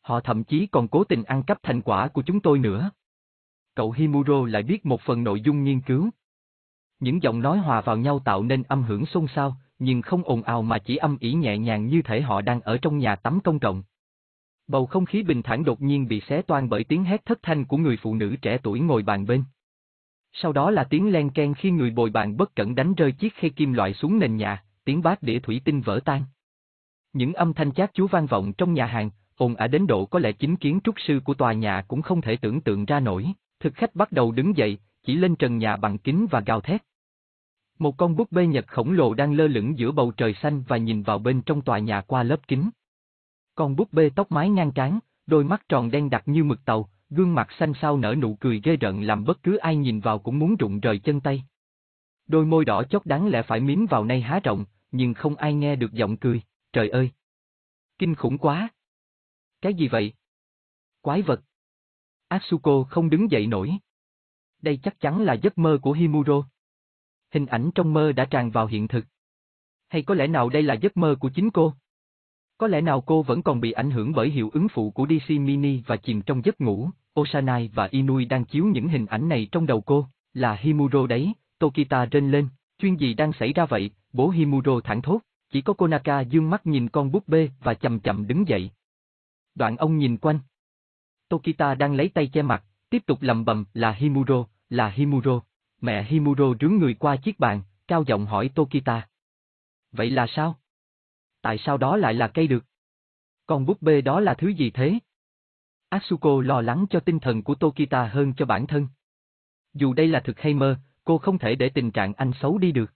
Họ thậm chí còn cố tình ăn cắp thành quả của chúng tôi nữa. Cậu Himuro lại biết một phần nội dung nghiên cứu. Những giọng nói hòa vào nhau tạo nên âm hưởng xôn xao, nhưng không ồn ào mà chỉ âm ỉ nhẹ nhàng như thể họ đang ở trong nhà tắm công cộng. Bầu không khí bình thản đột nhiên bị xé toan bởi tiếng hét thất thanh của người phụ nữ trẻ tuổi ngồi bàn bên. Sau đó là tiếng len ken khi người bồi bàn bất cẩn đánh rơi chiếc khay kim loại xuống nền nhà, tiếng bát đĩa thủy tinh vỡ tan. Những âm thanh chát chú vang vọng trong nhà hàng, ồn ả đến độ có lẽ chính kiến trúc sư của tòa nhà cũng không thể tưởng tượng ra nổi. Thực khách bắt đầu đứng dậy, chỉ lên trần nhà bằng kính và gào thét. Một con búp bê Nhật khổng lồ đang lơ lửng giữa bầu trời xanh và nhìn vào bên trong tòa nhà qua lớp kính. Con búp bê tóc mái ngang trán, đôi mắt tròn đen đặc như mực tàu, gương mặt xanh xao nở nụ cười ghê rợn làm bất cứ ai nhìn vào cũng muốn rụng rời chân tay. Đôi môi đỏ chót đáng lẽ phải miếm vào nay há rộng, nhưng không ai nghe được giọng cười, trời ơi! Kinh khủng quá! Cái gì vậy? Quái vật! Asuko không đứng dậy nổi. Đây chắc chắn là giấc mơ của Himuro. Hình ảnh trong mơ đã tràn vào hiện thực. Hay có lẽ nào đây là giấc mơ của chính cô? Có lẽ nào cô vẫn còn bị ảnh hưởng bởi hiệu ứng phụ của DC Mini và chìm trong giấc ngủ, Osanai và Inui đang chiếu những hình ảnh này trong đầu cô, là Himuro đấy, Tokita rên lên, chuyện gì đang xảy ra vậy, bố Himuro thẳng thốt, chỉ có Konaka dương mắt nhìn con búp bê và chậm chậm đứng dậy. Đoạn ông nhìn quanh. Tokita đang lấy tay che mặt, tiếp tục lầm bầm là Himuro, là Himuro. Mẹ Himuro rướng người qua chiếc bàn, cao giọng hỏi Tokita. Vậy là sao? Tại sao đó lại là cây được? Con búp bê đó là thứ gì thế? Asuko lo lắng cho tinh thần của Tokita hơn cho bản thân. Dù đây là thực hay mơ, cô không thể để tình trạng anh xấu đi được.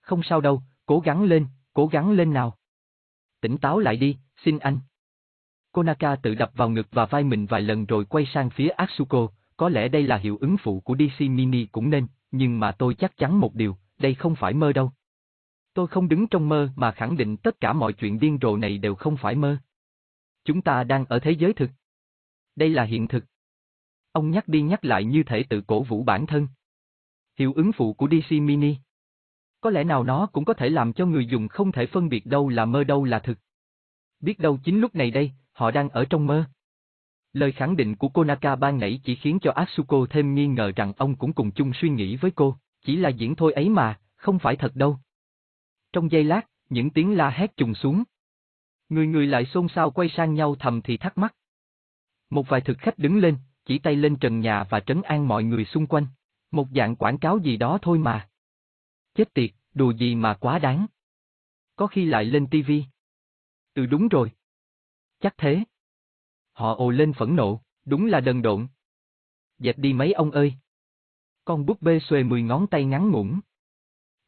Không sao đâu, cố gắng lên, cố gắng lên nào. Tỉnh táo lại đi, xin anh. Konaka tự đập vào ngực và vai mình vài lần rồi quay sang phía Asuko, có lẽ đây là hiệu ứng phụ của DC Mini cũng nên, nhưng mà tôi chắc chắn một điều, đây không phải mơ đâu. Tôi không đứng trong mơ mà khẳng định tất cả mọi chuyện điên rồ này đều không phải mơ. Chúng ta đang ở thế giới thực. Đây là hiện thực. Ông nhắc đi nhắc lại như thể tự cổ vũ bản thân. Hiệu ứng phụ của DC Mini. Có lẽ nào nó cũng có thể làm cho người dùng không thể phân biệt đâu là mơ đâu là thực. Biết đâu chính lúc này đây, họ đang ở trong mơ. Lời khẳng định của Konaka ban nãy chỉ khiến cho Asuko thêm nghi ngờ rằng ông cũng cùng chung suy nghĩ với cô, chỉ là diễn thôi ấy mà, không phải thật đâu. Trong giây lát, những tiếng la hét trùng xuống. Người người lại xôn xao quay sang nhau thầm thì thắc mắc. Một vài thực khách đứng lên, chỉ tay lên trần nhà và trấn an mọi người xung quanh. Một dạng quảng cáo gì đó thôi mà. Chết tiệt, đùa gì mà quá đáng. Có khi lại lên tivi. Ừ đúng rồi. Chắc thế. Họ ồ lên phẫn nộ, đúng là đần độn. Dẹp đi mấy ông ơi. Con búp bê xuề mười ngón tay ngắn ngủn.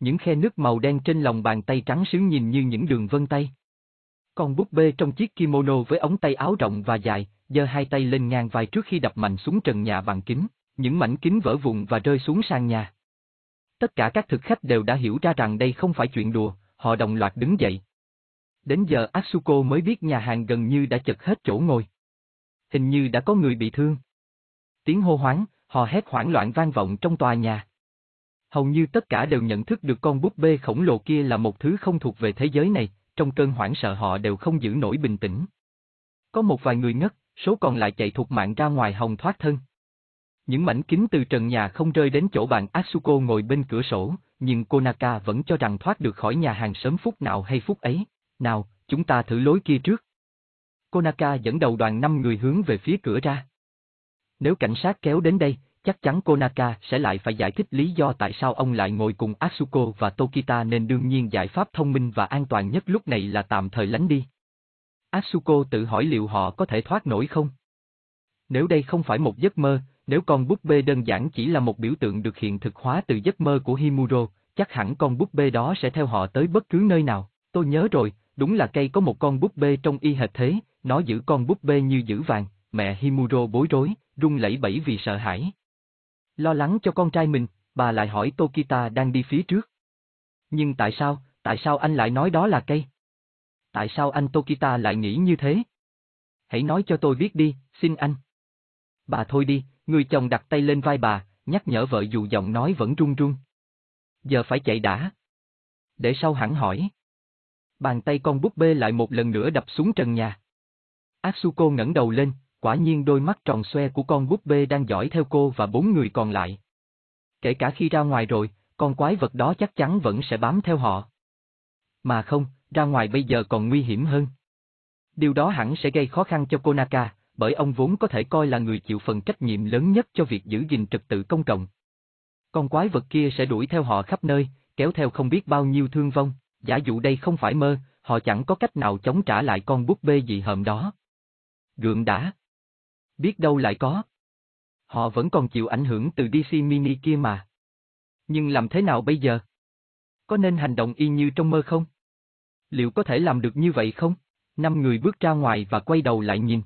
Những khe nước màu đen trên lòng bàn tay trắng sứ nhìn như những đường vân tay. Con búp bê trong chiếc kimono với ống tay áo rộng và dài, giơ hai tay lên ngang vai trước khi đập mạnh xuống trần nhà bằng kính, những mảnh kính vỡ vụn và rơi xuống sàn nhà. Tất cả các thực khách đều đã hiểu ra rằng đây không phải chuyện đùa, họ đồng loạt đứng dậy. Đến giờ Asuko mới biết nhà hàng gần như đã chật hết chỗ ngồi. Hình như đã có người bị thương. Tiếng hô hoáng, hò hét hoảng loạn vang vọng trong tòa nhà. Hầu như tất cả đều nhận thức được con búp bê khổng lồ kia là một thứ không thuộc về thế giới này, trong cơn hoảng sợ họ đều không giữ nổi bình tĩnh. Có một vài người ngất, số còn lại chạy thục mạng ra ngoài hồng thoát thân. Những mảnh kính từ trần nhà không rơi đến chỗ bạn Asuko ngồi bên cửa sổ, nhưng Konaka vẫn cho rằng thoát được khỏi nhà hàng sớm phút nào hay phút ấy. Nào, chúng ta thử lối kia trước. Konaka dẫn đầu đoàn năm người hướng về phía cửa ra. Nếu cảnh sát kéo đến đây, chắc chắn Konaka sẽ lại phải giải thích lý do tại sao ông lại ngồi cùng Asuko và Tokita nên đương nhiên giải pháp thông minh và an toàn nhất lúc này là tạm thời lánh đi. Asuko tự hỏi liệu họ có thể thoát nổi không? Nếu đây không phải một giấc mơ, nếu con búp bê đơn giản chỉ là một biểu tượng được hiện thực hóa từ giấc mơ của Himuro, chắc hẳn con búp bê đó sẽ theo họ tới bất cứ nơi nào. Tôi nhớ rồi, đúng là cây có một con búp bê trong y hệt thế, nó giữ con búp bê như giữ vàng, mẹ Himuro bối rối, run lẩy bẩy vì sợ hãi. Lo lắng cho con trai mình, bà lại hỏi Tokita đang đi phía trước. Nhưng tại sao, tại sao anh lại nói đó là cây? Tại sao anh Tokita lại nghĩ như thế? Hãy nói cho tôi biết đi, xin anh. Bà thôi đi, người chồng đặt tay lên vai bà, nhắc nhở vợ dù giọng nói vẫn run run. Giờ phải chạy đã. để sau hẳn hỏi. Bàn tay con búp bê lại một lần nữa đập xuống trần nhà. Atsuko ngẩng đầu lên, quả nhiên đôi mắt tròn xoe của con búp bê đang dõi theo cô và bốn người còn lại. Kể cả khi ra ngoài rồi, con quái vật đó chắc chắn vẫn sẽ bám theo họ. Mà không, ra ngoài bây giờ còn nguy hiểm hơn. Điều đó hẳn sẽ gây khó khăn cho Konaka, bởi ông vốn có thể coi là người chịu phần trách nhiệm lớn nhất cho việc giữ gìn trật tự công cộng. Con quái vật kia sẽ đuổi theo họ khắp nơi, kéo theo không biết bao nhiêu thương vong, giả dụ đây không phải mơ, họ chẳng có cách nào chống trả lại con búp bê dị hợm đó. Gượng đã. Biết đâu lại có. Họ vẫn còn chịu ảnh hưởng từ DC Mini kia mà. Nhưng làm thế nào bây giờ? Có nên hành động y như trong mơ không? Liệu có thể làm được như vậy không? Năm người bước ra ngoài và quay đầu lại nhìn.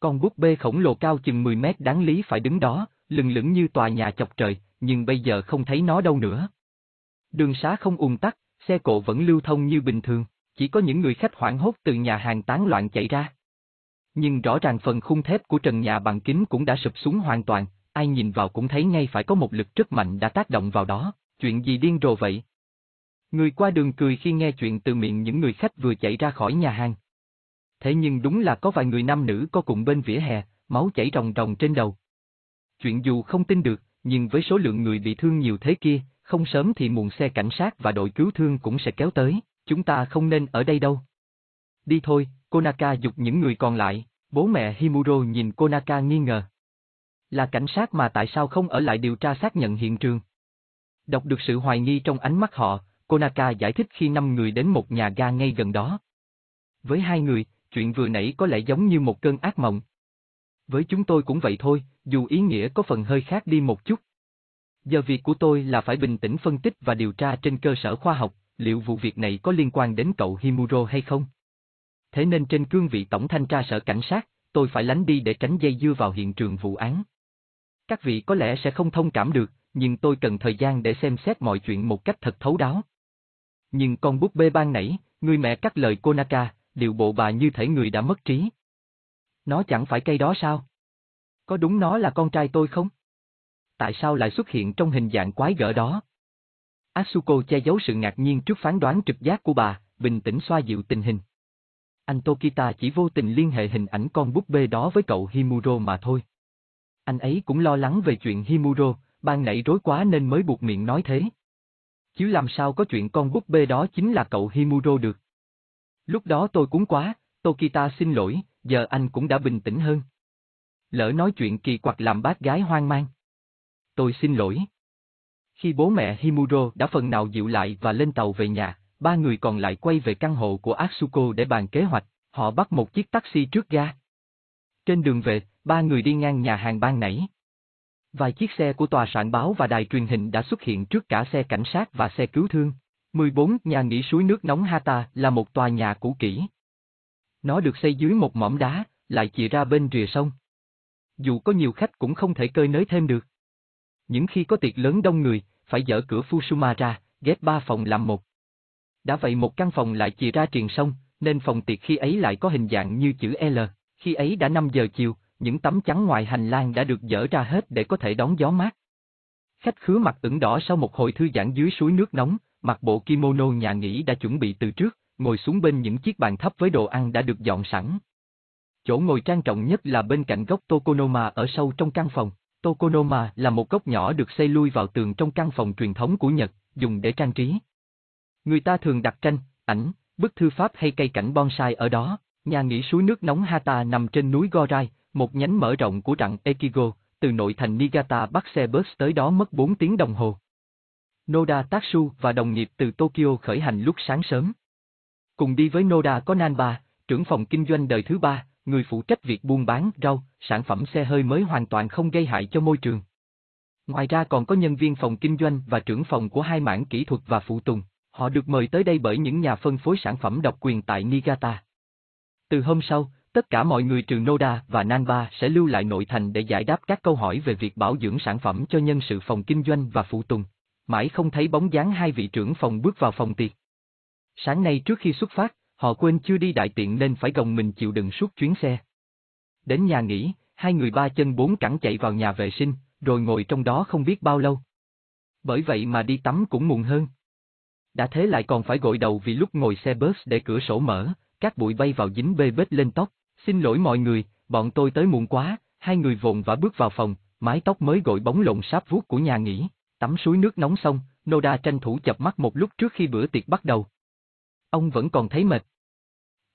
Con búp bê khổng lồ cao chừng 10 mét đáng lý phải đứng đó, lừng lững như tòa nhà chọc trời, nhưng bây giờ không thấy nó đâu nữa. Đường xá không ùn tắc, xe cộ vẫn lưu thông như bình thường, chỉ có những người khách hoảng hốt từ nhà hàng tán loạn chạy ra. Nhưng rõ ràng phần khung thép của trần nhà bằng kính cũng đã sụp xuống hoàn toàn, ai nhìn vào cũng thấy ngay phải có một lực rất mạnh đã tác động vào đó, chuyện gì điên rồ vậy? Người qua đường cười khi nghe chuyện từ miệng những người khách vừa chạy ra khỏi nhà hàng. Thế nhưng đúng là có vài người nam nữ có cùng bên vỉa hè, máu chảy ròng ròng trên đầu. Chuyện dù không tin được, nhưng với số lượng người bị thương nhiều thế kia, không sớm thì muộn xe cảnh sát và đội cứu thương cũng sẽ kéo tới, chúng ta không nên ở đây đâu. Đi thôi, Konaka dục những người còn lại, bố mẹ Himuro nhìn Konaka nghi ngờ. Là cảnh sát mà tại sao không ở lại điều tra xác nhận hiện trường? Đọc được sự hoài nghi trong ánh mắt họ, Konaka giải thích khi năm người đến một nhà ga ngay gần đó. Với hai người, chuyện vừa nãy có lẽ giống như một cơn ác mộng. Với chúng tôi cũng vậy thôi, dù ý nghĩa có phần hơi khác đi một chút. Giờ việc của tôi là phải bình tĩnh phân tích và điều tra trên cơ sở khoa học, liệu vụ việc này có liên quan đến cậu Himuro hay không? Thế nên trên cương vị tổng thanh tra sở cảnh sát, tôi phải lánh đi để tránh dây dưa vào hiện trường vụ án. Các vị có lẽ sẽ không thông cảm được, nhưng tôi cần thời gian để xem xét mọi chuyện một cách thật thấu đáo. Nhưng con búp bê ban nãy, người mẹ cắt lời Konaka, liệu bộ bà như thể người đã mất trí. Nó chẳng phải cây đó sao? Có đúng nó là con trai tôi không? Tại sao lại xuất hiện trong hình dạng quái gở đó? Asuko che giấu sự ngạc nhiên trước phán đoán trực giác của bà, bình tĩnh xoa dịu tình hình. Anh Tokita chỉ vô tình liên hệ hình ảnh con búp bê đó với cậu Himuro mà thôi. Anh ấy cũng lo lắng về chuyện Himuro, ban nãy rối quá nên mới buộc miệng nói thế. Chứ làm sao có chuyện con búp bê đó chính là cậu Himuro được. Lúc đó tôi cuốn quá, Tokita xin lỗi, giờ anh cũng đã bình tĩnh hơn. Lỡ nói chuyện kỳ quặc làm bác gái hoang mang. Tôi xin lỗi. Khi bố mẹ Himuro đã phần nào dịu lại và lên tàu về nhà, ba người còn lại quay về căn hộ của Atsuko để bàn kế hoạch, họ bắt một chiếc taxi trước ga. Trên đường về, ba người đi ngang nhà hàng ban nãy. Vài chiếc xe của tòa soạn báo và đài truyền hình đã xuất hiện trước cả xe cảnh sát và xe cứu thương. 14. Nhà nghỉ suối nước nóng Hata là một tòa nhà cũ kỹ. Nó được xây dưới một mỏm đá, lại chỉ ra bên rìa sông. Dù có nhiều khách cũng không thể cơi nới thêm được. Những khi có tiệc lớn đông người, phải dỡ cửa Fusuma ra, ghép ba phòng làm một. Đã vậy một căn phòng lại chìa ra triền sông, nên phòng tiệc khi ấy lại có hình dạng như chữ L. Khi ấy đã 5 giờ chiều, những tấm chắn ngoài hành lang đã được dỡ ra hết để có thể đón gió mát. Khách khứa mặt ửng đỏ sau một hồi thư giãn dưới suối nước nóng, mặc bộ kimono nhà nghỉ đã chuẩn bị từ trước, ngồi xuống bên những chiếc bàn thấp với đồ ăn đã được dọn sẵn. Chỗ ngồi trang trọng nhất là bên cạnh góc Tokonoma ở sâu trong căn phòng. Tokonoma là một góc nhỏ được xây lui vào tường trong căn phòng truyền thống của Nhật, dùng để trang trí. Người ta thường đặt tranh, ảnh, bức thư pháp hay cây cảnh bonsai ở đó. Nhà nghỉ suối nước nóng Hata nằm trên núi Gorai, một nhánh mở rộng của rặng Ekigo, từ nội thành Niigata bắt xe bus tới đó mất 4 tiếng đồng hồ. Noda Tatsu và đồng nghiệp từ Tokyo khởi hành lúc sáng sớm. Cùng đi với Noda có Nanba, trưởng phòng kinh doanh đời thứ ba, người phụ trách việc buôn bán rau, sản phẩm xe hơi mới hoàn toàn không gây hại cho môi trường. Ngoài ra còn có nhân viên phòng kinh doanh và trưởng phòng của hai mảng kỹ thuật và phụ tùng, họ được mời tới đây bởi những nhà phân phối sản phẩm độc quyền tại Niigata. Từ hôm sau, tất cả mọi người trừ Noda và Nanba sẽ lưu lại nội thành để giải đáp các câu hỏi về việc bảo dưỡng sản phẩm cho nhân sự phòng kinh doanh và phụ tùng. Mãi không thấy bóng dáng hai vị trưởng phòng bước vào phòng tiệc. Sáng nay trước khi xuất phát, họ quên chưa đi đại tiện nên phải gồng mình chịu đựng suốt chuyến xe. Đến nhà nghỉ, hai người ba chân bốn cẳng chạy vào nhà vệ sinh, rồi ngồi trong đó không biết bao lâu. Bởi vậy mà đi tắm cũng muộn hơn. đã thế lại còn phải gội đầu vì lúc ngồi xe bus để cửa sổ mở, các bụi bay vào dính bê bết lên tóc. Xin lỗi mọi người, bọn tôi tới muộn quá, hai người vồn vã bước vào phòng, mái tóc mới gội bóng lộn sáp vuốt của nhà nghỉ, tắm suối nước nóng xong, Noda tranh thủ chập mắt một lúc trước khi bữa tiệc bắt đầu. Ông vẫn còn thấy mệt.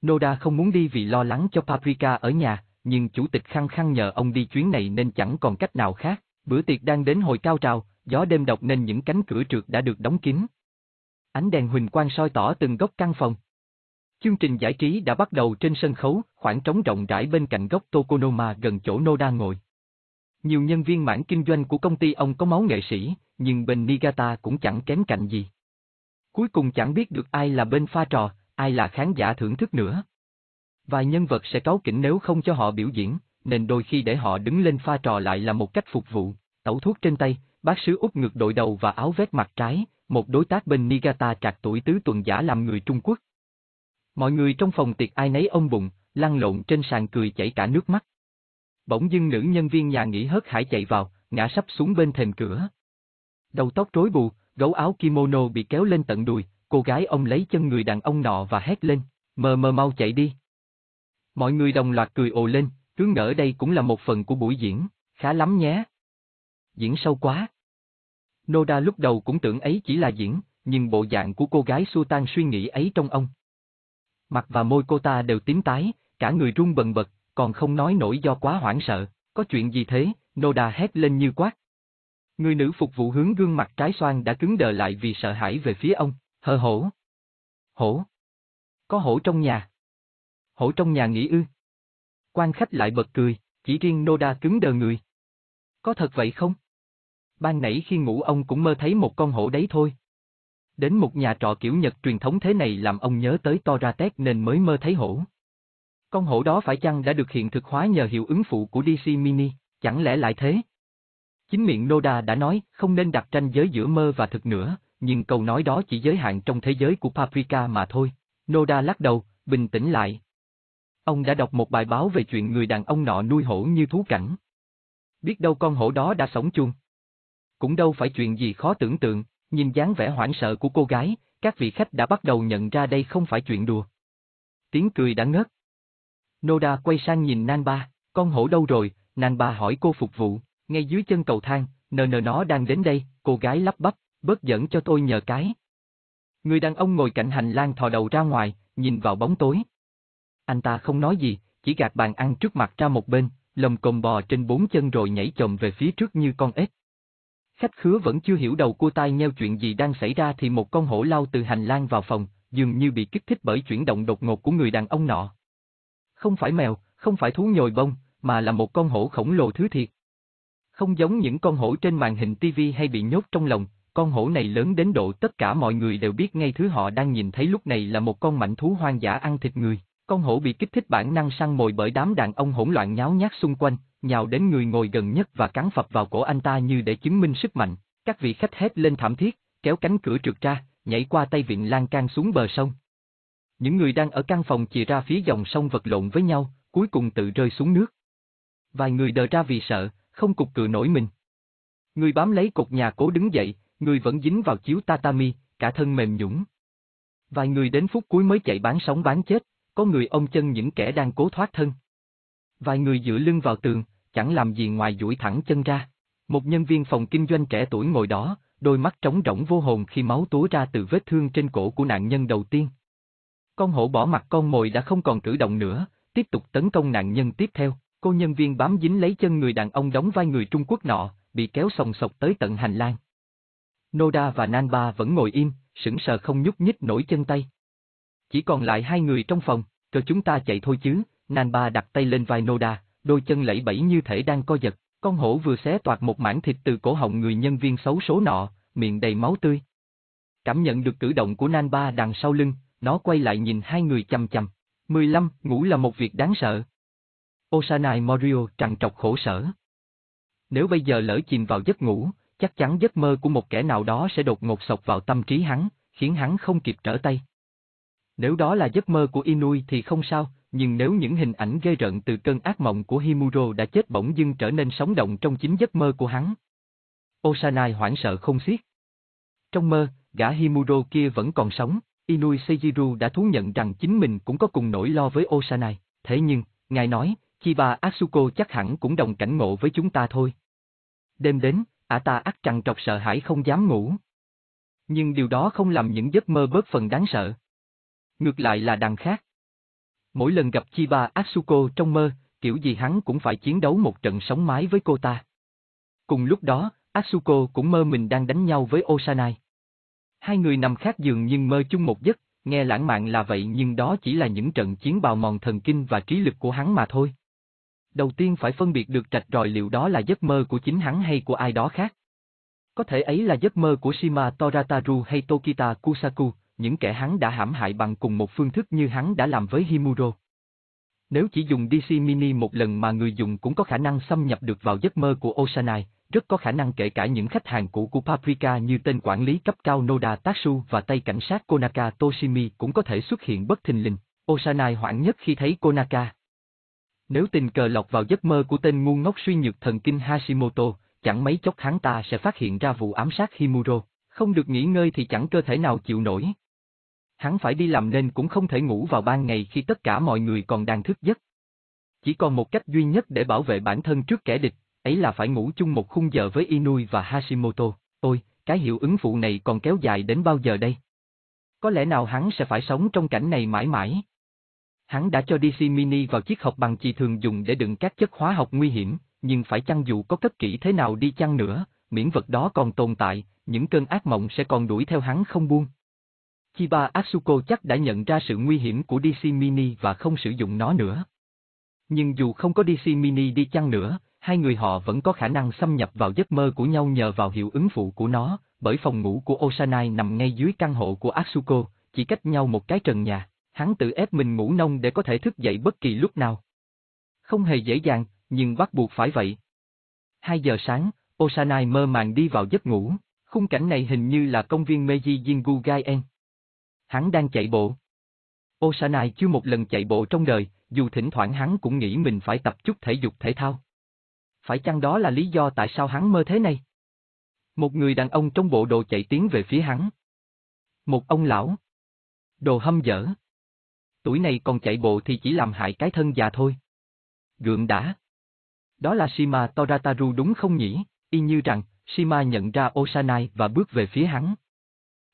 Noda không muốn đi vì lo lắng cho Paprika ở nhà, nhưng chủ tịch khăng khăng nhờ ông đi chuyến này nên chẳng còn cách nào khác. Bữa tiệc đang đến hồi cao trào, gió đêm độc nên những cánh cửa trượt đã được đóng kín. Ánh đèn huỳnh quang soi tỏ từng góc căn phòng. Chương trình giải trí đã bắt đầu trên sân khấu, khoảng trống rộng rãi bên cạnh góc Tokonoma gần chỗ Noda ngồi. Nhiều nhân viên mảng kinh doanh của công ty ông có máu nghệ sĩ, nhưng bên Nigata cũng chẳng kém cạnh gì. Cuối cùng chẳng biết được ai là bên pha trò, ai là khán giả thưởng thức nữa. Vài nhân vật sẽ cáu kỉnh nếu không cho họ biểu diễn, nên đôi khi để họ đứng lên pha trò lại là một cách phục vụ. Tẩu thuốc trên tay, bác sứ úp ngược đội đầu và áo vest mặt trái, một đối tác bên Nigata trạc tuổi tứ tuần giả làm người Trung Quốc. Mọi người trong phòng tiệc ai nấy ông bụng, lăn lộn trên sàn cười chảy cả nước mắt. Bỗng dưng nữ nhân viên nhà nghỉ hớt hải chạy vào, ngã sắp xuống bên thềm cửa. Đầu tóc rối bù, gấu áo kimono bị kéo lên tận đùi, cô gái ông lấy chân người đàn ông nọ và hét lên, mờ mờ mau chạy đi. Mọi người đồng loạt cười ồ lên, cứ ngỡ đây cũng là một phần của buổi diễn, khá lắm nhé. Diễn sâu quá. Noda lúc đầu cũng tưởng ấy chỉ là diễn, nhưng bộ dạng của cô gái xua tan suy nghĩ ấy trong ông. Mặt và môi cô ta đều tím tái, cả người run bần bật, còn không nói nổi do quá hoảng sợ, có chuyện gì thế, Noda hét lên như quát. Người nữ phục vụ hướng gương mặt trái xoan đã cứng đờ lại vì sợ hãi về phía ông, hờ hổ. Hổ. Có hổ trong nhà. Hổ trong nhà nghỉ ư. Quan khách lại bật cười, chỉ riêng Noda cứng đờ người. Có thật vậy không? Ban nãy khi ngủ ông cũng mơ thấy một con hổ đấy thôi. Đến một nhà trọ kiểu Nhật truyền thống thế này làm ông nhớ tới Toratet nên mới mơ thấy hổ. Con hổ đó phải chăng đã được hiện thực hóa nhờ hiệu ứng phụ của DC Mini, chẳng lẽ lại thế? Chính miệng Noda đã nói không nên đặt tranh giới giữa mơ và thực nữa, nhưng câu nói đó chỉ giới hạn trong thế giới của Paprika mà thôi. Noda lắc đầu, bình tĩnh lại. Ông đã đọc một bài báo về chuyện người đàn ông nọ nuôi hổ như thú cảnh. Biết đâu con hổ đó đã sống chung. Cũng đâu phải chuyện gì khó tưởng tượng, nhìn dáng vẻ hoảng sợ của cô gái, các vị khách đã bắt đầu nhận ra đây không phải chuyện đùa. Tiếng cười đã ngớt. Noda quay sang nhìn Nanba, con hổ đâu rồi, Nanba hỏi cô phục vụ, ngay dưới chân cầu thang, nờ nờ nó đang đến đây, cô gái lắp bắp, bớt dẫn cho tôi nhờ cái. Người đàn ông ngồi cạnh hành lang thò đầu ra ngoài, nhìn vào bóng tối. Anh ta không nói gì, chỉ gạt bàn ăn trước mặt ra một bên, lầm cồm bò trên bốn chân rồi nhảy chồm về phía trước như con ếch. Khách khứa vẫn chưa hiểu đầu cua tai nheo chuyện gì đang xảy ra thì một con hổ lao từ hành lang vào phòng, dường như bị kích thích bởi chuyển động đột ngột của người đàn ông nọ. Không phải mèo, không phải thú nhồi bông, mà là một con hổ khổng lồ thứ thiệt. Không giống những con hổ trên màn hình TV hay bị nhốt trong lồng, con hổ này lớn đến độ tất cả mọi người đều biết ngay thứ họ đang nhìn thấy lúc này là một con mảnh thú hoang dã ăn thịt người. Con hổ bị kích thích bản năng săn mồi bởi đám đàn ông hỗn loạn nháo nhác xung quanh, nhào đến người ngồi gần nhất và cắn phập vào cổ anh ta như để chứng minh sức mạnh. Các vị khách hét lên thảm thiết, kéo cánh cửa trượt ra, nhảy qua tay vịn lan can xuống bờ sông. Những người đang ở căn phòng chìa ra phía dòng sông vật lộn với nhau, cuối cùng tự rơi xuống nước. Vài người đờ ra vì sợ, không cục cự nổi mình. Người bám lấy cột nhà cố đứng dậy, người vẫn dính vào chiếu tatami, cả thân mềm nhũng. Vài người đến phút cuối mới chạy bán sống bán chết, có người ôm chân những kẻ đang cố thoát thân. Vài người dựa lưng vào tường, chẳng làm gì ngoài duỗi thẳng chân ra. Một nhân viên phòng kinh doanh trẻ tuổi ngồi đó, đôi mắt trống rỗng vô hồn khi máu túa ra từ vết thương trên cổ của nạn nhân đầu tiên. Con hổ bỏ mặt con mồi đã không còn cử động nữa, tiếp tục tấn công nạn nhân tiếp theo. Cô nhân viên bám dính lấy chân người đàn ông đóng vai người Trung Quốc nọ, bị kéo sòng sọc tới tận hành lang. Noda và Nanba vẫn ngồi im, sững sờ không nhúc nhích nổi chân tay. Chỉ còn lại hai người trong phòng, cho chúng ta chạy thôi chứ, Nanba đặt tay lên vai Noda, đôi chân lẫy bẫy như thể đang co giật, con hổ vừa xé toạc một mảng thịt từ cổ họng người nhân viên xấu số nọ, miệng đầy máu tươi. Cảm nhận được cử động của Nanba đằng sau lưng, nó quay lại nhìn hai người chăm chăm. 15. Ngủ là một việc đáng sợ. Osanai Morio trằn trọc khổ sở. Nếu bây giờ lỡ chìm vào giấc ngủ, chắc chắn giấc mơ của một kẻ nào đó sẽ đột ngột sộc vào tâm trí hắn, khiến hắn không kịp trở tay. Nếu đó là giấc mơ của Inui thì không sao, nhưng nếu những hình ảnh gây rợn từ cơn ác mộng của Himuro đã chết bỗng dưng trở nên sống động trong chính giấc mơ của hắn. Osanai hoảng sợ không xiết. Trong mơ, gã Himuro kia vẫn còn sống, Inui Seijiru đã thú nhận rằng chính mình cũng có cùng nỗi lo với Osanai, thế nhưng, ngài nói, Chiba Asuko chắc hẳn cũng đồng cảnh ngộ với chúng ta thôi. Đêm đến, ả ta ắt trằn trọc sợ hãi không dám ngủ. Nhưng điều đó không làm những giấc mơ bớt phần đáng sợ. Ngược lại là đằng khác. Mỗi lần gặp Chiba Asuko trong mơ, kiểu gì hắn cũng phải chiến đấu một trận sống mái với cô ta. Cùng lúc đó, Asuko cũng mơ mình đang đánh nhau với Osanai. Hai người nằm khác giường nhưng mơ chung một giấc, nghe lãng mạn là vậy nhưng đó chỉ là những trận chiến bào mòn thần kinh và trí lực của hắn mà thôi. Đầu tiên phải phân biệt được trạch ròi liệu đó là giấc mơ của chính hắn hay của ai đó khác. Có thể ấy là giấc mơ của Shima Torataru hay Tokita Kusaku, những kẻ hắn đã hãm hại bằng cùng một phương thức như hắn đã làm với Himuro. Nếu chỉ dùng DC Mini một lần mà người dùng cũng có khả năng xâm nhập được vào giấc mơ của Osanai, rất có khả năng kể cả những khách hàng cũ của Paprika như tên quản lý cấp cao Noda Tatsu và tay cảnh sát Konaka Toshimi cũng có thể xuất hiện bất thình lình. Osanai hoảng nhất khi thấy Konaka. Nếu tình cờ lọc vào giấc mơ của tên ngu ngốc suy nhược thần kinh Hashimoto, chẳng mấy chốc hắn ta sẽ phát hiện ra vụ ám sát Himuro, không được nghỉ ngơi thì chẳng cơ thể nào chịu nổi. Hắn phải đi làm nên cũng không thể ngủ vào ban ngày khi tất cả mọi người còn đang thức giấc. Chỉ còn một cách duy nhất để bảo vệ bản thân trước kẻ địch, ấy là phải ngủ chung một khung giờ với Inui và Hashimoto. Ôi, cái hiệu ứng phụ này còn kéo dài đến bao giờ đây? Có lẽ nào hắn sẽ phải sống trong cảnh này mãi mãi? Hắn đã cho DC Mini vào chiếc hộp bằng chì thường dùng để đựng các chất hóa học nguy hiểm, nhưng phải chăng dù có cất kỹ thế nào đi chăng nữa, miễn vật đó còn tồn tại, những cơn ác mộng sẽ còn đuổi theo hắn không buông. Chiba Asuko chắc đã nhận ra sự nguy hiểm của DC Mini và không sử dụng nó nữa. Nhưng dù không có DC Mini đi chăng nữa, hai người họ vẫn có khả năng xâm nhập vào giấc mơ của nhau nhờ vào hiệu ứng phụ của nó, bởi phòng ngủ của Osanai nằm ngay dưới căn hộ của Asuko, chỉ cách nhau một cái trần nhà, hắn tự ép mình ngủ nông để có thể thức dậy bất kỳ lúc nào. Không hề dễ dàng, nhưng bắt buộc phải vậy. Hai giờ sáng, Osanai mơ màng đi vào giấc ngủ, khung cảnh này hình như là công viên Meiji Jingu Gaien. Hắn đang chạy bộ. Osanai chưa một lần chạy bộ trong đời, dù thỉnh thoảng hắn cũng nghĩ mình phải tập chút thể dục thể thao. Phải chăng đó là lý do tại sao hắn mơ thế này? Một người đàn ông trong bộ đồ chạy tiến về phía hắn. Một ông lão. Đồ hâm dở. Tuổi này còn chạy bộ thì chỉ làm hại cái thân già thôi. Gượng đã. Đó là Shima Torataru đúng không nhỉ? Y như rằng, Shima nhận ra Osanai và bước về phía hắn.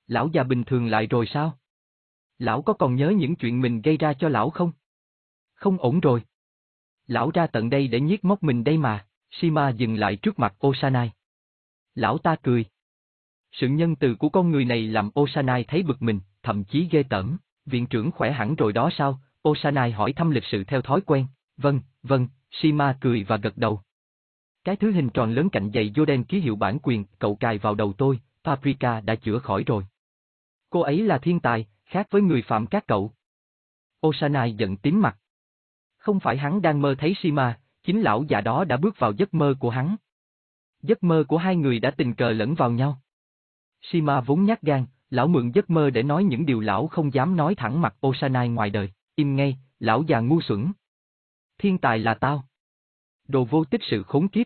Lão già bình thường lại rồi sao? Lão có còn nhớ những chuyện mình gây ra cho lão không? Không ổn rồi. Lão ra tận đây để nhiếc móc mình đây mà, Shima dừng lại trước mặt Osanai. Lão ta cười. Sự nhân từ của con người này làm Osanai thấy bực mình, thậm chí ghê tởm. Viện trưởng khỏe hẳn rồi đó sao? Osanai hỏi thăm lịch sự theo thói quen. Vâng, vâng, Shima cười và gật đầu. Cái thứ hình tròn lớn cạnh giày Jordan ký hiệu bản quyền, cậu cài vào đầu tôi, Paprika đã chữa khỏi rồi. Cô ấy là thiên tài, khác với người phạm các cậu. Osanai giận tím mặt. Không phải hắn đang mơ thấy Shima, chính lão già đó đã bước vào giấc mơ của hắn. Giấc mơ của hai người đã tình cờ lẫn vào nhau. Shima vốn nhát gan, lão mượn giấc mơ để nói những điều lão không dám nói thẳng mặt Osanai ngoài đời, im ngay, lão già ngu xuẩn. Thiên tài là tao. Đồ vô tích sự khốn kiếp.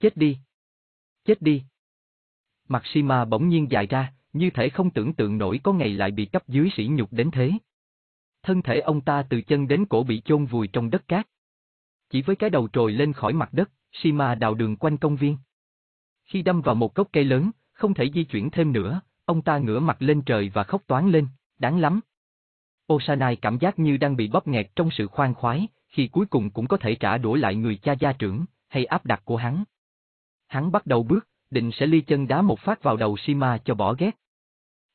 Chết đi. Chết đi. Mặt Shima bỗng nhiên dài ra, như thể không tưởng tượng nổi có ngày lại bị cấp dưới sỉ nhục đến thế. Thân thể ông ta từ chân đến cổ bị chôn vùi trong đất cát. Chỉ với cái đầu trồi lên khỏi mặt đất, Shima đào đường quanh công viên. Khi đâm vào một gốc cây lớn, không thể di chuyển thêm nữa, ông ta ngửa mặt lên trời và khóc toán lên, đáng lắm. Osanai cảm giác như đang bị bóp nghẹt trong sự khoan khoái, khi cuối cùng cũng có thể trả đũa lại người cha gia trưởng, hay áp đặt của hắn. Hắn bắt đầu bước, định sẽ ly chân đá một phát vào đầu Shima cho bỏ ghét.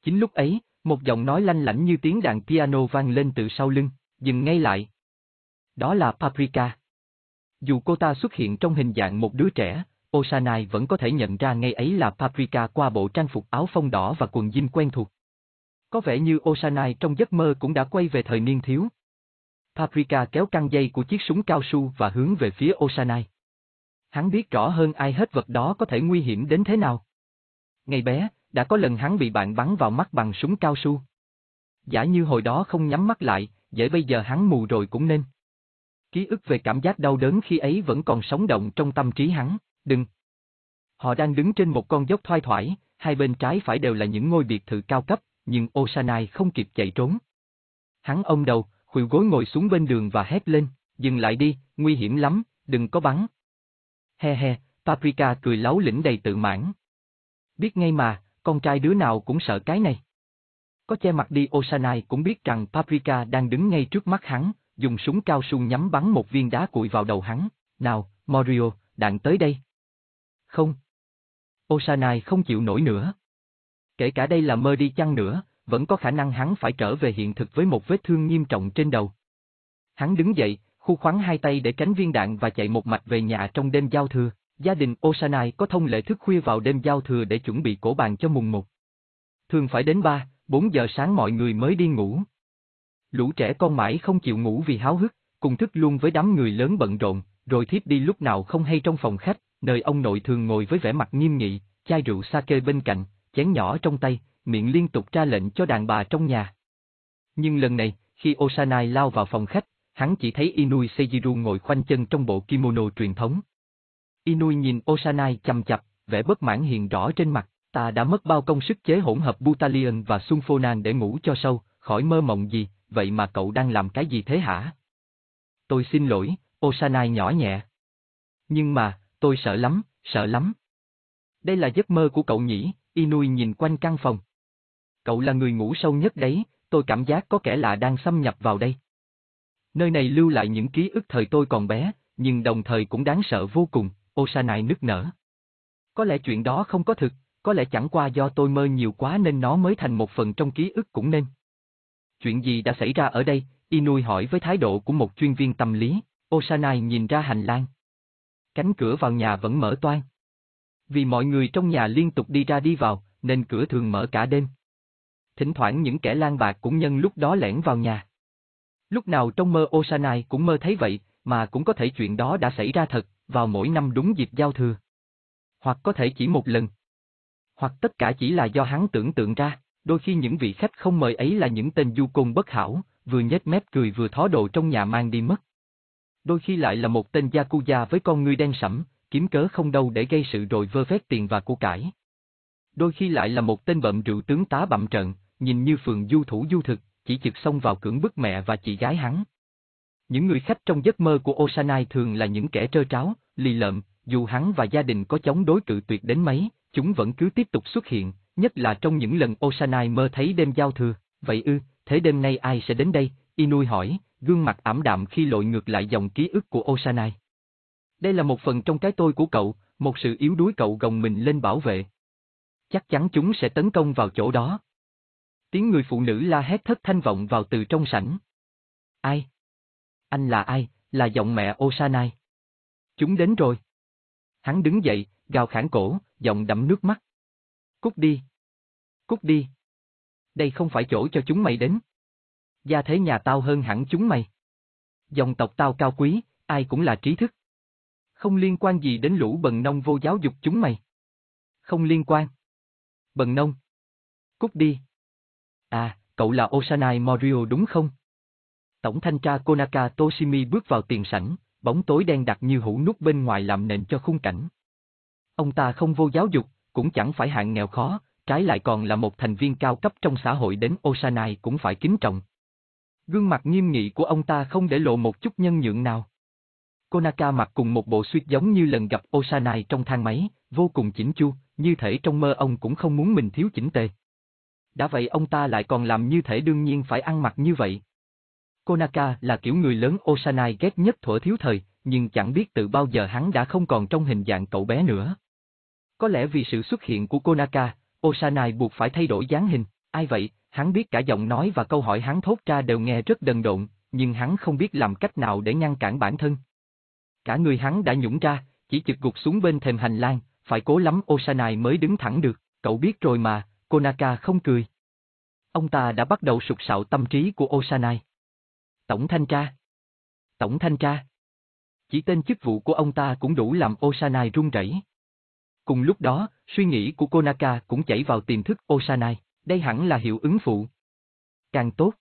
Chính lúc ấy, một giọng nói lanh lảnh như tiếng đàn piano vang lên từ sau lưng, dừng ngay lại. Đó là Paprika. Dù cô ta xuất hiện trong hình dạng một đứa trẻ, Osanai vẫn có thể nhận ra ngay ấy là Paprika qua bộ trang phục áo phông đỏ và quần jean quen thuộc. Có vẻ như Osanai trong giấc mơ cũng đã quay về thời niên thiếu. Paprika kéo căng dây của chiếc súng cao su và hướng về phía Osanai. Hắn biết rõ hơn ai hết vật đó có thể nguy hiểm đến thế nào. Ngày bé, đã có lần hắn bị bạn bắn vào mắt bằng súng cao su. Giả như hồi đó không nhắm mắt lại, dễ bây giờ hắn mù rồi cũng nên. Ký ức về cảm giác đau đớn khi ấy vẫn còn sống động trong tâm trí hắn, đừng. Họ đang đứng trên một con dốc thoai thoải, hai bên trái phải đều là những ngôi biệt thự cao cấp, nhưng Osanai không kịp chạy trốn. Hắn ôm đầu, khuỷu gối ngồi xuống bên đường và hét lên, dừng lại đi, nguy hiểm lắm, đừng có bắn. He he, Paprika cười láo lĩnh đầy tự mãn. Biết ngay mà, con trai đứa nào cũng sợ cái này. Có che mặt đi Osanai cũng biết rằng Paprika đang đứng ngay trước mắt hắn, dùng súng cao su nhắm bắn một viên đá cuội vào đầu hắn. Nào, Morio, đạn tới đây. Không. Osanai không chịu nổi nữa. Kể cả đây là mơ đi chăng nữa, vẫn có khả năng hắn phải trở về hiện thực với một vết thương nghiêm trọng trên đầu. Hắn đứng dậy, khu khoắn hai tay để tránh viên đạn và chạy một mạch về nhà trong đêm giao thừa. Gia đình Osanai có thông lệ thức khuya vào đêm giao thừa để chuẩn bị cổ bàn cho mùng một. Thường phải đến 3, 4 giờ sáng mọi người mới đi ngủ. Lũ trẻ con mãi không chịu ngủ vì háo hức, cùng thức luôn với đám người lớn bận rộn, rồi thiếp đi lúc nào không hay trong phòng khách, nơi ông nội thường ngồi với vẻ mặt nghiêm nghị, chai rượu sake bên cạnh, chén nhỏ trong tay, miệng liên tục ra lệnh cho đàn bà trong nhà. Nhưng lần này, khi Osanai lao vào phòng khách, hắn chỉ thấy Inui Seijiru ngồi khoanh chân trong bộ kimono truyền thống. Inui nhìn Osanai chầm chập, vẻ bất mãn hiện rõ trên mặt, ta đã mất bao công sức chế hỗn hợp Butalion và Sulfonan để ngủ cho sâu, khỏi mơ mộng gì, vậy mà cậu đang làm cái gì thế hả? Tôi xin lỗi, Osanai nhỏ nhẹ. Nhưng mà, tôi sợ lắm, sợ lắm. Đây là giấc mơ của cậu nhỉ, Inui nhìn quanh căn phòng. Cậu là người ngủ sâu nhất đấy, tôi cảm giác có kẻ lạ đang xâm nhập vào đây. Nơi này lưu lại những ký ức thời tôi còn bé, nhưng đồng thời cũng đáng sợ vô cùng, Osanai nức nở. Có lẽ chuyện đó không có thực, có lẽ chẳng qua do tôi mơ nhiều quá nên nó mới thành một phần trong ký ức cũng nên. Chuyện gì đã xảy ra ở đây? Inui hỏi với thái độ của một chuyên viên tâm lý, Osanai nhìn ra hành lang. Cánh cửa vào nhà vẫn mở toan. Vì mọi người trong nhà liên tục đi ra đi vào, nên cửa thường mở cả đêm. Thỉnh thoảng những kẻ lang bạc cũng nhân lúc đó lẻn vào nhà. Lúc nào trong mơ Osanai cũng mơ thấy vậy, mà cũng có thể chuyện đó đã xảy ra thật, vào mỗi năm đúng dịp giao thừa. Hoặc có thể chỉ một lần. Hoặc tất cả chỉ là do hắn tưởng tượng ra, đôi khi những vị khách không mời ấy là những tên du côn bất hảo, vừa nhếch mép cười vừa thó đồ trong nhà mang đi mất. Đôi khi lại là một tên Yakuza với con ngươi đen sẫm, kiếm cớ không đâu để gây sự rồi vơ vét tiền và của cải. Đôi khi lại là một tên bậm rượu tướng tá bậm trận, nhìn như phường du thủ du thực, chỉ chực xông vào cưỡng bức mẹ và chị gái hắn. Những người khách trong giấc mơ của Osanai thường là những kẻ trơ tráo, lì lợm, dù hắn và gia đình có chống đối cự tuyệt đến mấy, chúng vẫn cứ tiếp tục xuất hiện, nhất là trong những lần Osanai mơ thấy đêm giao thừa. Vậy ư, thế đêm nay ai sẽ đến đây? Inui hỏi, gương mặt ảm đạm khi lội ngược lại dòng ký ức của Osanai. Đây là một phần trong cái tôi của cậu, một sự yếu đuối cậu gồng mình lên bảo vệ. Chắc chắn chúng sẽ tấn công vào chỗ đó. Tiếng người phụ nữ la hét thất thanh vọng vào từ trong sảnh. Ai? Anh là ai? Là giọng mẹ Osanai. Chúng đến rồi. Hắn đứng dậy, gào khản cổ, giọng đẫm nước mắt. Cút đi. Cút đi. Đây không phải chỗ cho chúng mày đến. Gia thế nhà tao hơn hẳn chúng mày. Dòng tộc tao cao quý, ai cũng là trí thức. Không liên quan gì đến lũ bần nông vô giáo dục chúng mày. Không liên quan. Bần nông. Cút đi. À, cậu là Osanai Morio đúng không? Tổng thanh tra Konaka Toshimi bước vào tiền sảnh, bóng tối đen đặc như hũ nút bên ngoài làm nền cho khung cảnh. Ông ta không vô giáo dục, cũng chẳng phải hạng nghèo khó, trái lại còn là một thành viên cao cấp trong xã hội đến Osanai cũng phải kính trọng. Gương mặt nghiêm nghị của ông ta không để lộ một chút nhân nhượng nào. Konaka mặc cùng một bộ suit giống như lần gặp Osanai trong thang máy, vô cùng chỉnh chu, như thể trong mơ ông cũng không muốn mình thiếu chỉnh tề. Đã vậy ông ta lại còn làm như thể đương nhiên phải ăn mặc như vậy. Konaka là kiểu người lớn Osanai ghét nhất thuở thiếu thời, nhưng chẳng biết từ bao giờ hắn đã không còn trong hình dạng cậu bé nữa. Có lẽ vì sự xuất hiện của Konaka, Osanai buộc phải thay đổi dáng hình, ai vậy, hắn biết cả giọng nói và câu hỏi hắn thốt ra đều nghe rất đần độn, nhưng hắn không biết làm cách nào để ngăn cản bản thân. Cả người hắn đã nhũng ra, chỉ chực gục xuống bên thềm hành lang, phải cố lắm Osanai mới đứng thẳng được, cậu biết rồi mà, Konaka không cười. Ông ta đã bắt đầu sụt sạo tâm trí của Osanai. Tổng thanh tra. Tổng thanh tra. Chỉ tên chức vụ của ông ta cũng đủ làm Osanai run rẩy. Cùng lúc đó, suy nghĩ của Konaka cũng chảy vào tiềm thức Osanai, đây hẳn là hiệu ứng phụ. Càng tốt.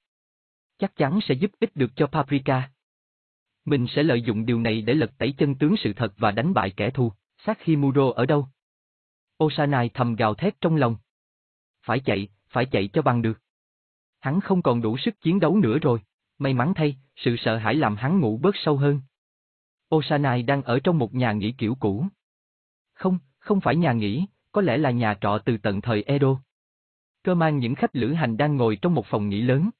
Chắc chắn sẽ giúp ích được cho Paprika. Mình sẽ lợi dụng điều này để lật tẩy chân tướng sự thật và đánh bại kẻ thù. Sát Himuro ở đâu? Osanai thầm gào thét trong lòng. Phải chạy, phải chạy cho bằng được. Hắn không còn đủ sức chiến đấu nữa rồi, may mắn thay, sự sợ hãi làm hắn ngủ bớt sâu hơn. Osanai đang ở trong một nhà nghỉ kiểu cũ. Không, không phải nhà nghỉ, có lẽ là nhà trọ từ tận thời Edo. Cơ mang những khách lữ hành đang ngồi trong một phòng nghỉ lớn.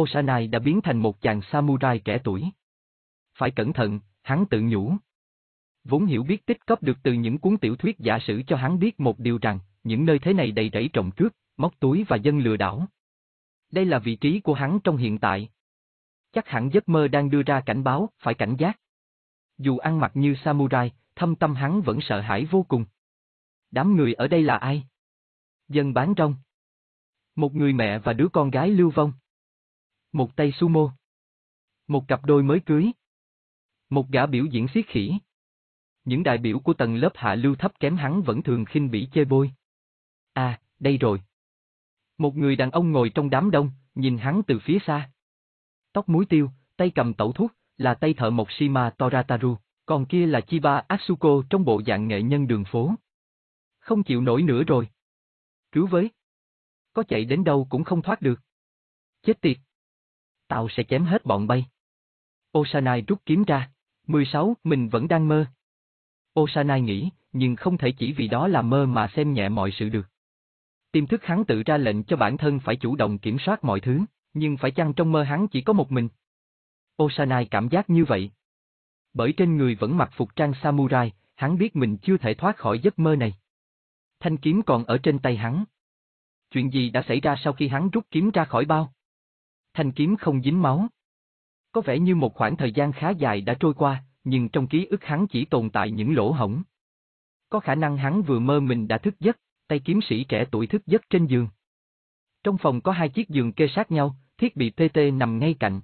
Osanai đã biến thành một chàng samurai trẻ tuổi. Phải cẩn thận, hắn tự nhủ. Vốn hiểu biết tích cấp được từ những cuốn tiểu thuyết giả sử cho hắn biết một điều rằng, những nơi thế này đầy rẫy trộm cướp, móc túi và dân lừa đảo. Đây là vị trí của hắn trong hiện tại. Chắc hẳn giấc mơ đang đưa ra cảnh báo, phải cảnh giác. Dù ăn mặc như samurai, thâm tâm hắn vẫn sợ hãi vô cùng. Đám người ở đây là ai? Dân bán rong. Một người mẹ và đứa con gái lưu vong. Một tay sumo. Một cặp đôi mới cưới. Một gã biểu diễn siết khỉ. Những đại biểu của tầng lớp hạ lưu thấp kém hắn vẫn thường khinh bỉ chê bôi. À, đây rồi. Một người đàn ông ngồi trong đám đông, nhìn hắn từ phía xa. Tóc muối tiêu, tay cầm tẩu thuốc, là tay thợ mộc Shima Torataru, còn kia là Chiba Asuko trong bộ dạng nghệ nhân đường phố. Không chịu nổi nữa rồi. Cứu với. Có chạy đến đâu cũng không thoát được. Chết tiệt. Tao sẽ chém hết bọn bay. Osanai rút kiếm ra. 16, mình vẫn đang mơ. Osanai nghĩ, nhưng không thể chỉ vì đó là mơ mà xem nhẹ mọi sự được. Tiềm thức hắn tự ra lệnh cho bản thân phải chủ động kiểm soát mọi thứ, nhưng phải chăng trong mơ hắn chỉ có một mình? Osanai cảm giác như vậy. Bởi trên người vẫn mặc phục trang samurai, hắn biết mình chưa thể thoát khỏi giấc mơ này. Thanh kiếm còn ở trên tay hắn. Chuyện gì đã xảy ra sau khi hắn rút kiếm ra khỏi bao? Thanh kiếm không dính máu. Có vẻ như một khoảng thời gian khá dài đã trôi qua, nhưng trong ký ức hắn chỉ tồn tại những lỗ hổng. Có khả năng hắn vừa mơ mình đã thức giấc, tay kiếm sĩ trẻ tuổi thức giấc trên giường. Trong phòng có hai chiếc giường kê sát nhau, thiết bị PT nằm ngay cạnh.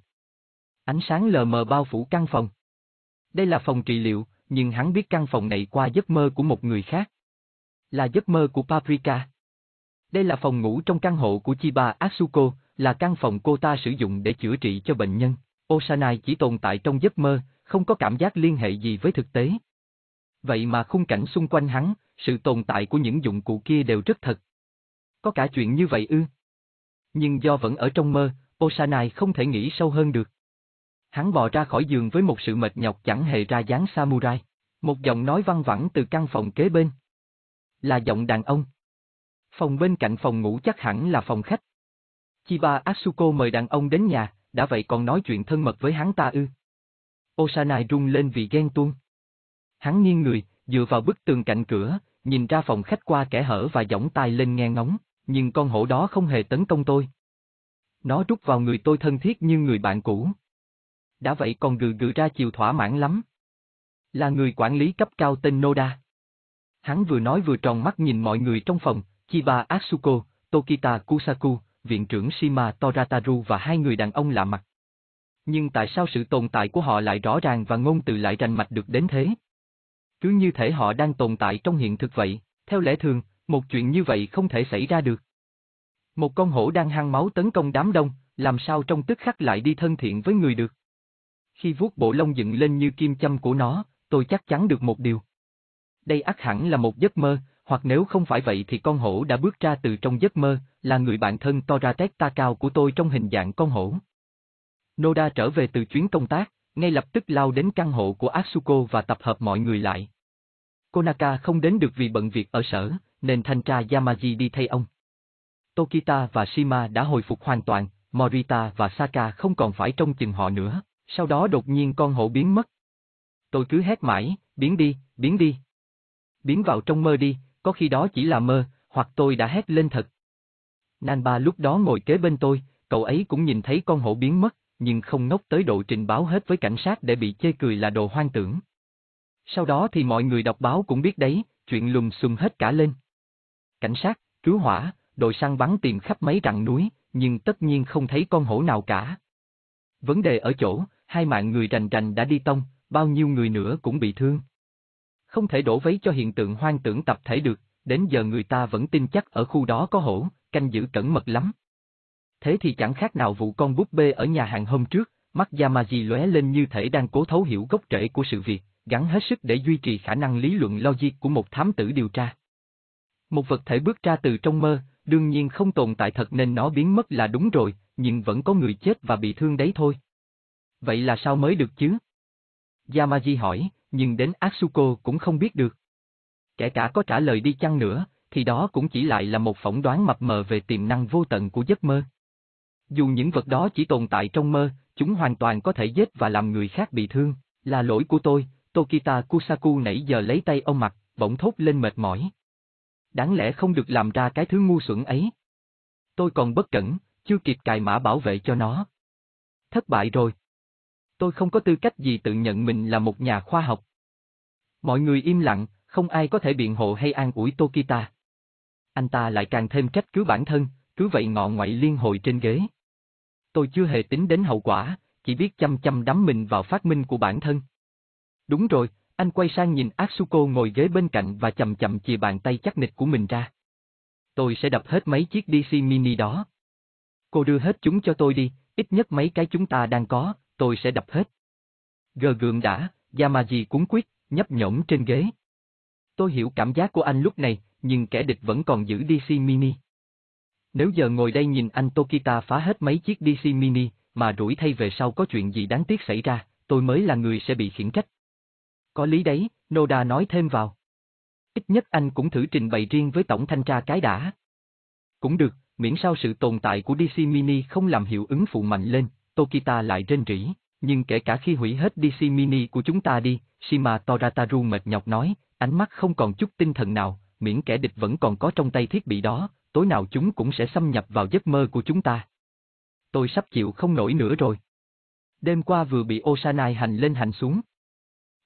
Ánh sáng lờ mờ bao phủ căn phòng. Đây là phòng trị liệu, nhưng hắn biết căn phòng này qua giấc mơ của một người khác. Là giấc mơ của Paprika. Đây là phòng ngủ trong căn hộ của Chiba Asuko, là căn phòng cô ta sử dụng để chữa trị cho bệnh nhân. Osanai chỉ tồn tại trong giấc mơ, không có cảm giác liên hệ gì với thực tế. Vậy mà khung cảnh xung quanh hắn, sự tồn tại của những dụng cụ kia đều rất thật. Có cả chuyện như vậy ư? Nhưng do vẫn ở trong mơ, Osanai không thể nghĩ sâu hơn được. Hắn bò ra khỏi giường với một sự mệt nhọc chẳng hề ra dáng samurai. Một giọng nói văng vẳng từ căn phòng kế bên. Là giọng đàn ông. Phòng bên cạnh phòng ngủ chắc hẳn là phòng khách. Chiba Asuko mời đàn ông đến nhà, đã vậy còn nói chuyện thân mật với hắn ta ư. Osanai rung lên vì ghen tuông. Hắn nghiêng người, dựa vào bức tường cạnh cửa, nhìn ra phòng khách qua kẻ hở và giỏng tai lên nghe ngóng, nhưng con hổ đó không hề tấn công tôi. Nó rút vào người tôi thân thiết như người bạn cũ. Đã vậy còn gừ gừ ra chiều thỏa mãn lắm. Là người quản lý cấp cao tên Noda. Hắn vừa nói vừa tròn mắt nhìn mọi người trong phòng, Chiba Atsuko, Tokita Kusaku, viện trưởng Shima Torataru và hai người đàn ông lạ mặt. Nhưng tại sao sự tồn tại của họ lại rõ ràng và ngôn từ lại rành mạch được đến thế? Cứ như thể họ đang tồn tại trong hiện thực vậy, theo lẽ thường, một chuyện như vậy không thể xảy ra được. Một con hổ đang hăng máu tấn công đám đông, làm sao trong tức khắc lại đi thân thiện với người được. Khi vuốt bộ lông dựng lên như kim châm của nó, tôi chắc chắn được một điều. Đây ắt hẳn là một giấc mơ, hoặc nếu không phải vậy thì con hổ đã bước ra từ trong giấc mơ, là người bạn thân Toratet cao của tôi trong hình dạng con hổ. Noda trở về từ chuyến công tác, ngay lập tức lao đến căn hộ của Asuko và tập hợp mọi người lại. Konaka không đến được vì bận việc ở sở, nên thanh tra Yamaji đi thay ông. Tokita và Shima đã hồi phục hoàn toàn, Morita và Saka không còn phải trông chừng họ nữa, sau đó đột nhiên con hổ biến mất. Tôi cứ hét mãi, biến đi, biến đi. Biến vào trong mơ đi, có khi đó chỉ là mơ, hoặc tôi đã hét lên thật. Nanba lúc đó ngồi kế bên tôi, cậu ấy cũng nhìn thấy con hổ biến mất, nhưng không ngốc tới độ trình báo hết với cảnh sát để bị chê cười là đồ hoang tưởng. Sau đó thì mọi người đọc báo cũng biết đấy, chuyện lùm xùm hết cả lên. Cảnh sát, cứu hỏa, đội săn bắn tìm khắp mấy rặng núi, nhưng tất nhiên không thấy con hổ nào cả. Vấn đề ở chỗ, hai mạng người rành rành đã đi tông, bao nhiêu người nữa cũng bị thương. Không thể đổ vấy cho hiện tượng hoang tưởng tập thể được, đến giờ người ta vẫn tin chắc ở khu đó có hổ, canh giữ cẩn mật lắm. Thế thì chẳng khác nào vụ con búp bê ở nhà hàng hôm trước, mắt Yamaji lóe lên như thể đang cố thấu hiểu gốc rễ của sự việc, gắn hết sức để duy trì khả năng lý luận logic của một thám tử điều tra. Một vật thể bước ra từ trong mơ, đương nhiên không tồn tại thật nên nó biến mất là đúng rồi, nhưng vẫn có người chết và bị thương đấy thôi. Vậy là sao mới được chứ? Yamaji hỏi, nhưng đến Asuko cũng không biết được. Kể cả có trả lời đi chăng nữa, thì đó cũng chỉ lại là một phỏng đoán mập mờ về tiềm năng vô tận của giấc mơ. Dù những vật đó chỉ tồn tại trong mơ, chúng hoàn toàn có thể giết và làm người khác bị thương. Là lỗi của tôi, Tokita Kusaku nãy giờ lấy tay ông mặt, bỗng thốt lên mệt mỏi. Đáng lẽ không được làm ra cái thứ ngu xuẩn ấy. Tôi còn bất cẩn, chưa kịp cài mã bảo vệ cho nó. Thất bại rồi. Tôi không có tư cách gì tự nhận mình là một nhà khoa học. Mọi người im lặng, không ai có thể biện hộ hay an ủi Tokita. Anh ta lại càng thêm trách cứ bản thân, cứ vậy ngọ ngoại liên hồi trên ghế. Tôi chưa hề tính đến hậu quả, chỉ biết chăm chăm đắm mình vào phát minh của bản thân. Đúng rồi, anh quay sang nhìn Asuko ngồi ghế bên cạnh và chậm chậm chìa bàn tay chắc nịch của mình ra. Tôi sẽ đập hết mấy chiếc DC mini đó. Cô đưa hết chúng cho tôi đi, ít nhất mấy cái chúng ta đang có, tôi sẽ đập hết. Gờ gượng đã, Yamaji cuốn quyết, nhấp nhổm trên ghế. Tôi hiểu cảm giác của anh lúc này, nhưng kẻ địch vẫn còn giữ DC mini. Nếu giờ ngồi đây nhìn anh Tokita phá hết mấy chiếc DC mini, mà rủi thay về sau có chuyện gì đáng tiếc xảy ra, tôi mới là người sẽ bị khiển trách. Có lý đấy, Noda nói thêm vào. Ít nhất anh cũng thử trình bày riêng với tổng thanh tra cái đã. Cũng được, miễn sao sự tồn tại của DC Mini không làm hiệu ứng phụ mạnh lên, Tokita lại rên rỉ, nhưng kể cả khi hủy hết DC Mini của chúng ta đi, Shima Torataru mệt nhọc nói, ánh mắt không còn chút tinh thần nào, miễn kẻ địch vẫn còn có trong tay thiết bị đó, tối nào chúng cũng sẽ xâm nhập vào giấc mơ của chúng ta. Tôi sắp chịu không nổi nữa rồi. Đêm qua vừa bị Osanai hành lên hành xuống.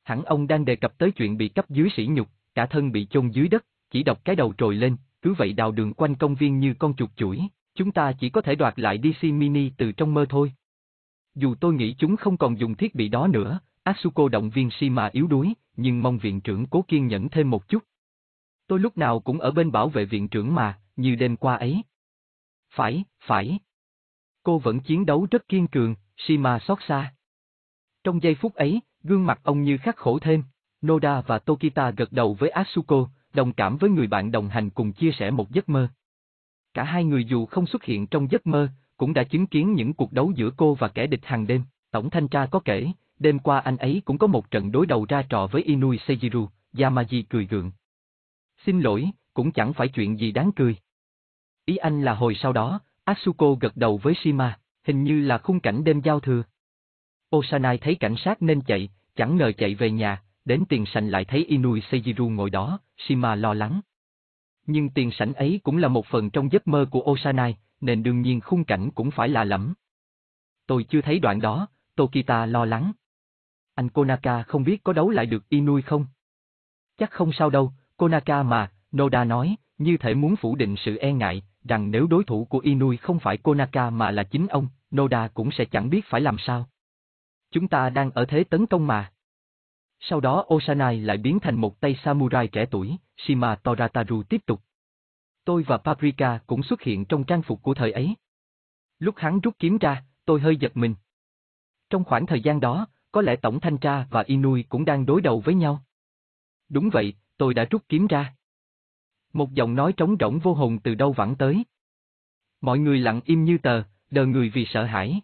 Hẳn ông đang đề cập tới chuyện bị cấp dưới sỉ nhục, cả thân bị chôn dưới đất, chỉ đọc cái đầu trồi lên, cứ vậy đào đường quanh công viên như con chuột chuỗi, chúng ta chỉ có thể đoạt lại DC Mini từ trong mơ thôi. Dù tôi nghĩ chúng không còn dùng thiết bị đó nữa, Asuko động viên Shima yếu đuối, nhưng mong viện trưởng cố kiên nhẫn thêm một chút. Tôi lúc nào cũng ở bên bảo vệ viện trưởng mà, như đêm qua ấy. Phải, phải. Cô vẫn chiến đấu rất kiên cường, Shima xót xa. Trong giây phút ấy, gương mặt ông như khắc khổ thêm, Noda và Tokita gật đầu với Asuko, đồng cảm với người bạn đồng hành cùng chia sẻ một giấc mơ. Cả hai người dù không xuất hiện trong giấc mơ, cũng đã chứng kiến những cuộc đấu giữa cô và kẻ địch hàng đêm. Tổng thanh tra có kể, đêm qua anh ấy cũng có một trận đối đầu ra trò với Inui Seijiru, Yamaji cười gượng. Xin lỗi, cũng chẳng phải chuyện gì đáng cười. Ý anh là hồi sau đó, Asuko gật đầu với Shima, hình như là khung cảnh đêm giao thừa. Osanai thấy cảnh sát nên chạy, chẳng ngờ chạy về nhà, đến tiền sảnh lại thấy Inui Seijiru ngồi đó, Shima lo lắng. Nhưng tiền sảnh ấy cũng là một phần trong giấc mơ của Osanai, nên đương nhiên khung cảnh cũng phải lạ lẫm. Tôi chưa thấy đoạn đó, Tokita lo lắng. Anh Konaka không biết có đấu lại được Inui không? Chắc không sao đâu, Konaka mà, Noda nói, như thể muốn phủ định sự e ngại, rằng nếu đối thủ của Inui không phải Konaka mà là chính ông, Noda cũng sẽ chẳng biết phải làm sao. Chúng ta đang ở thế tấn công mà. Sau đó Osanai lại biến thành một tay samurai trẻ tuổi, Shima Torataru tiếp tục. Tôi và Paprika cũng xuất hiện trong trang phục của thời ấy. Lúc hắn rút kiếm ra, tôi hơi giật mình. Trong khoảng thời gian đó, có lẽ Tổng Thanh tra và Inui cũng đang đối đầu với nhau. Đúng vậy, tôi đã rút kiếm ra. Một giọng nói trống rỗng vô hồn từ đâu vẳng tới. Mọi người lặng im như tờ, đờ người vì sợ hãi.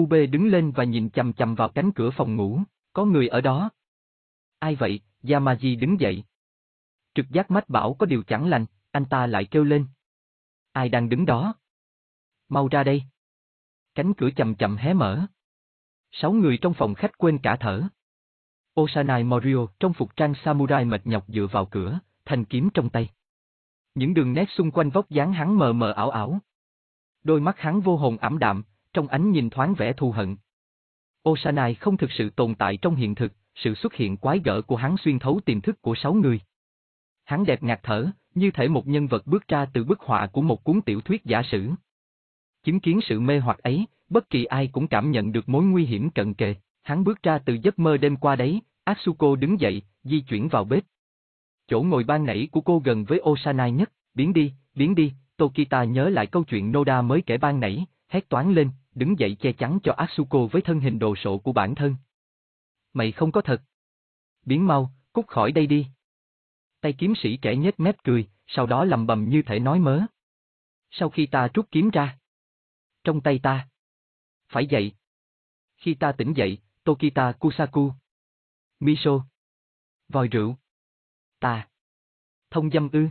UB đứng lên và nhìn chầm chầm vào cánh cửa phòng ngủ, có người ở đó. Ai vậy? Yamaji đứng dậy. Trực giác mách bảo có điều chẳng lành, anh ta lại kêu lên. Ai đang đứng đó? Mau ra đây. Cánh cửa chậm chậm hé mở. Sáu người trong phòng khách quên cả thở. Osanai Morio trong phục trang samurai mệt nhọc dựa vào cửa, thanh kiếm trong tay. Những đường nét xung quanh vóc dáng hắn mờ mờ ảo ảo. Đôi mắt hắn vô hồn ảm đạm, trong ánh nhìn thoáng vẻ thù hận. Osanai không thực sự tồn tại trong hiện thực, sự xuất hiện quái gở của hắn xuyên thấu tiềm thức của sáu người. Hắn đẹp ngạt thở, như thể một nhân vật bước ra từ bức họa của một cuốn tiểu thuyết giả sử. Chứng kiến sự mê hoặc ấy, bất kỳ ai cũng cảm nhận được mối nguy hiểm cận kề. Hắn bước ra từ giấc mơ đêm qua đấy, Asuko đứng dậy, di chuyển vào bếp. Chỗ ngồi ban nãy của cô gần với Osanai nhất, biến đi, biến đi, Tokita nhớ lại câu chuyện Noda mới kể ban nãy, hét toán lên, đứng dậy che chắn cho Asuko với thân hình đồ sộ của bản thân. Mày không có thật. Biến mau, cút khỏi đây đi. Tay kiếm sĩ trẻ nhếch mép cười, sau đó lầm bầm như thể nói mớ. Sau khi ta rút kiếm ra. Trong tay ta. Phải dậy. Khi ta tỉnh dậy, Tokita Kusaku. Miso. Vòi rượu. Ta. Thông dâm ư.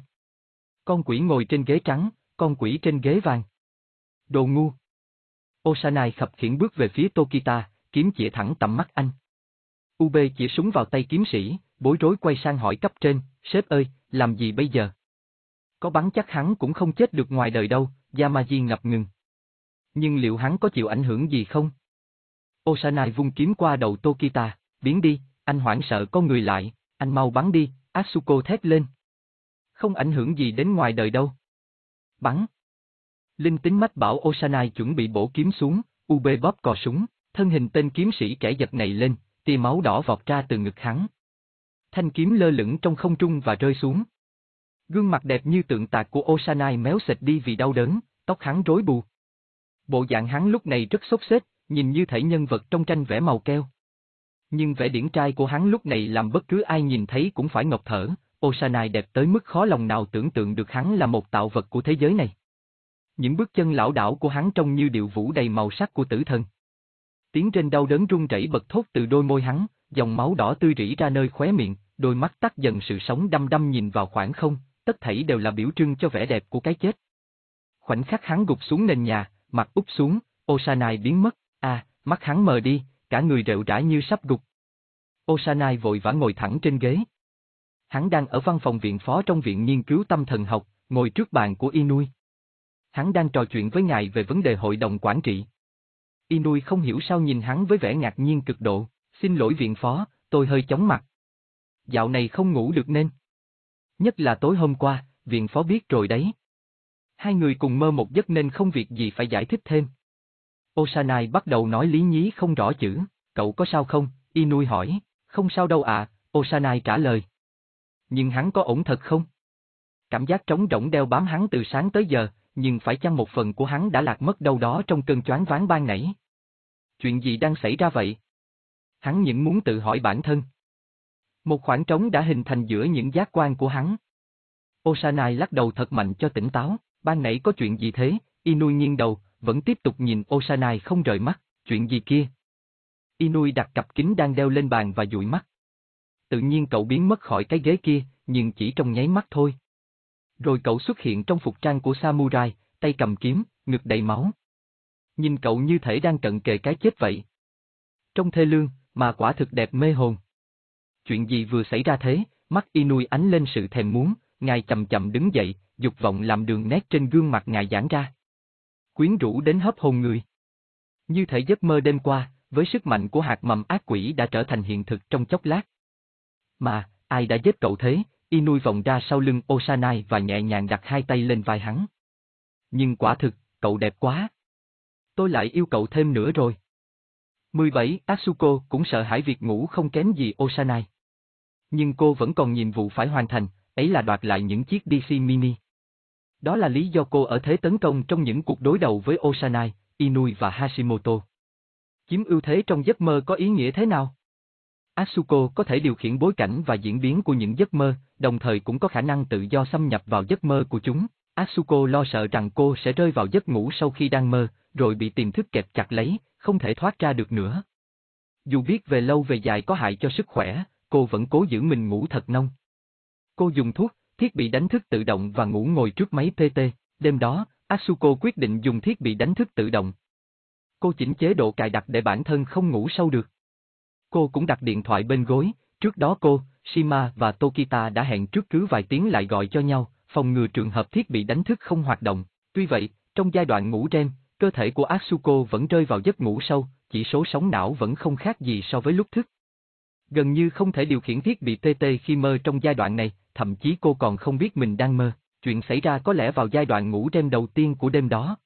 Con quỷ ngồi trên ghế trắng, con quỷ trên ghế vàng. Đồ ngu. Osanai khập khiển bước về phía Tokita, kiếm chĩa thẳng tầm mắt anh. Ube chỉ súng vào tay kiếm sĩ, bối rối quay sang hỏi cấp trên, sếp ơi, làm gì bây giờ? Có bắn chắc hắn cũng không chết được ngoài đời đâu, Yamaji ngập ngừng. Nhưng liệu hắn có chịu ảnh hưởng gì không? Osanai vung kiếm qua đầu Tokita, biến đi, anh hoảng sợ có người lại, anh mau bắn đi, Asuko thét lên. Không ảnh hưởng gì đến ngoài đời đâu. Bắn. Linh tính mách bảo Osanai chuẩn bị bổ kiếm xuống, Ube bóp cò súng, thân hình tên kiếm sĩ kẻ giật này lên, tia máu đỏ vọt ra từ ngực hắn. Thanh kiếm lơ lửng trong không trung và rơi xuống. Gương mặt đẹp như tượng tạc của Osanai méo xịt đi vì đau đớn, tóc hắn rối bù. Bộ dạng hắn lúc này rất sốt xếp, nhìn như thể nhân vật trong tranh vẽ màu keo. Nhưng vẻ điển trai của hắn lúc này làm bất cứ ai nhìn thấy cũng phải ngọc thở, Osanai đẹp tới mức khó lòng nào tưởng tượng được hắn là một tạo vật của thế giới này. Những bước chân lão đảo của hắn trông như điệu vũ đầy màu sắc của tử thần. Tiếng trên đau đớn run rẩy bật thốt từ đôi môi hắn, dòng máu đỏ tươi rỉ ra nơi khóe miệng, đôi mắt tắt dần sự sống đăm đăm nhìn vào khoảng không, tất thảy đều là biểu trưng cho vẻ đẹp của cái chết. Khoảnh khắc hắn gục xuống nền nhà, mặt úp xuống, Osanai biến mất, à, mắt hắn mờ đi, cả người rệu rã như sắp gục. Osanai vội vã ngồi thẳng trên ghế. Hắn đang ở văn phòng viện phó trong viện nghiên cứu tâm thần học, ngồi trước bàn của Inui. Hắn đang trò chuyện với ngài về vấn đề hội đồng quản trị. Inui không hiểu sao nhìn hắn với vẻ ngạc nhiên cực độ, xin lỗi viện phó, tôi hơi chóng mặt. Dạo này không ngủ được nên. Nhất là tối hôm qua, viện phó biết rồi đấy. Hai người cùng mơ một giấc nên không việc gì phải giải thích thêm. Osanai bắt đầu nói lý nhí không rõ chữ, cậu có sao không? Inui hỏi, không sao đâu ạ, à, Osanai trả lời. Nhưng hắn có ổn thật không? Cảm giác trống rỗng đeo bám hắn từ sáng tới giờ, nhưng phải chăng một phần của hắn đã lạc mất đâu đó trong cơn choáng váng ban nãy? Chuyện gì đang xảy ra vậy? Hắn những muốn tự hỏi bản thân. Một khoảng trống đã hình thành giữa những giác quan của hắn. Osanai lắc đầu thật mạnh cho tỉnh táo, ban nãy có chuyện gì thế? Inui nghiêng đầu, vẫn tiếp tục nhìn Osanai không rời mắt, chuyện gì kia? Inui đặt cặp kính đang đeo lên bàn và dụi mắt. Tự nhiên cậu biến mất khỏi cái ghế kia, nhưng chỉ trong nháy mắt thôi. Rồi cậu xuất hiện trong phục trang của samurai, tay cầm kiếm, ngực đầy máu. Nhìn cậu như thể đang cận kề cái chết vậy. Trong thê lương, mà quả thực đẹp mê hồn. Chuyện gì vừa xảy ra thế, mắt Inui ánh lên sự thèm muốn, ngài chậm chậm đứng dậy, dục vọng làm đường nét trên gương mặt ngài giãn ra. Quyến rũ đến hấp hồn người. Như thể giấc mơ đêm qua, với sức mạnh của hạt mầm ác quỷ đã trở thành hiện thực trong chốc lát. Mà, ai đã giết cậu thế? Inui vòng ra sau lưng Osanai và nhẹ nhàng đặt hai tay lên vai hắn. Nhưng quả thực, cậu đẹp quá. Tôi lại yêu cậu thêm nữa rồi. 17. Asuko cũng sợ hãi việc ngủ không kém gì Osanai. Nhưng cô vẫn còn nhiệm vụ phải hoàn thành, ấy là đoạt lại những chiếc DC Mini. Đó là lý do cô ở thế tấn công trong những cuộc đối đầu với Osanai, Inui và Hashimoto. Chiếm ưu thế trong giấc mơ có ý nghĩa thế nào? Asuko có thể điều khiển bối cảnh và diễn biến của những giấc mơ, đồng thời cũng có khả năng tự do xâm nhập vào giấc mơ của chúng. Asuko lo sợ rằng cô sẽ rơi vào giấc ngủ sau khi đang mơ, rồi bị tiềm thức kẹp chặt lấy, không thể thoát ra được nữa. Dù biết về lâu về dài có hại cho sức khỏe, cô vẫn cố giữ mình ngủ thật nông. Cô dùng thuốc, thiết bị đánh thức tự động và ngủ ngồi trước máy PT. Đêm đó, Asuko quyết định dùng thiết bị đánh thức tự động. Cô chỉnh chế độ cài đặt để bản thân không ngủ sâu được. Cô cũng đặt điện thoại bên gối, trước đó cô, Shima và Tokita đã hẹn trước cứ vài tiếng lại gọi cho nhau, phòng ngừa trường hợp thiết bị đánh thức không hoạt động. Tuy vậy, trong giai đoạn ngủ REM, cơ thể của Asuko vẫn rơi vào giấc ngủ sâu, chỉ số sóng não vẫn không khác gì so với lúc thức. Gần như không thể điều khiển thiết bị TT khi mơ trong giai đoạn này, thậm chí cô còn không biết mình đang mơ, chuyện xảy ra có lẽ vào giai đoạn ngủ đêm đầu tiên của đêm đó.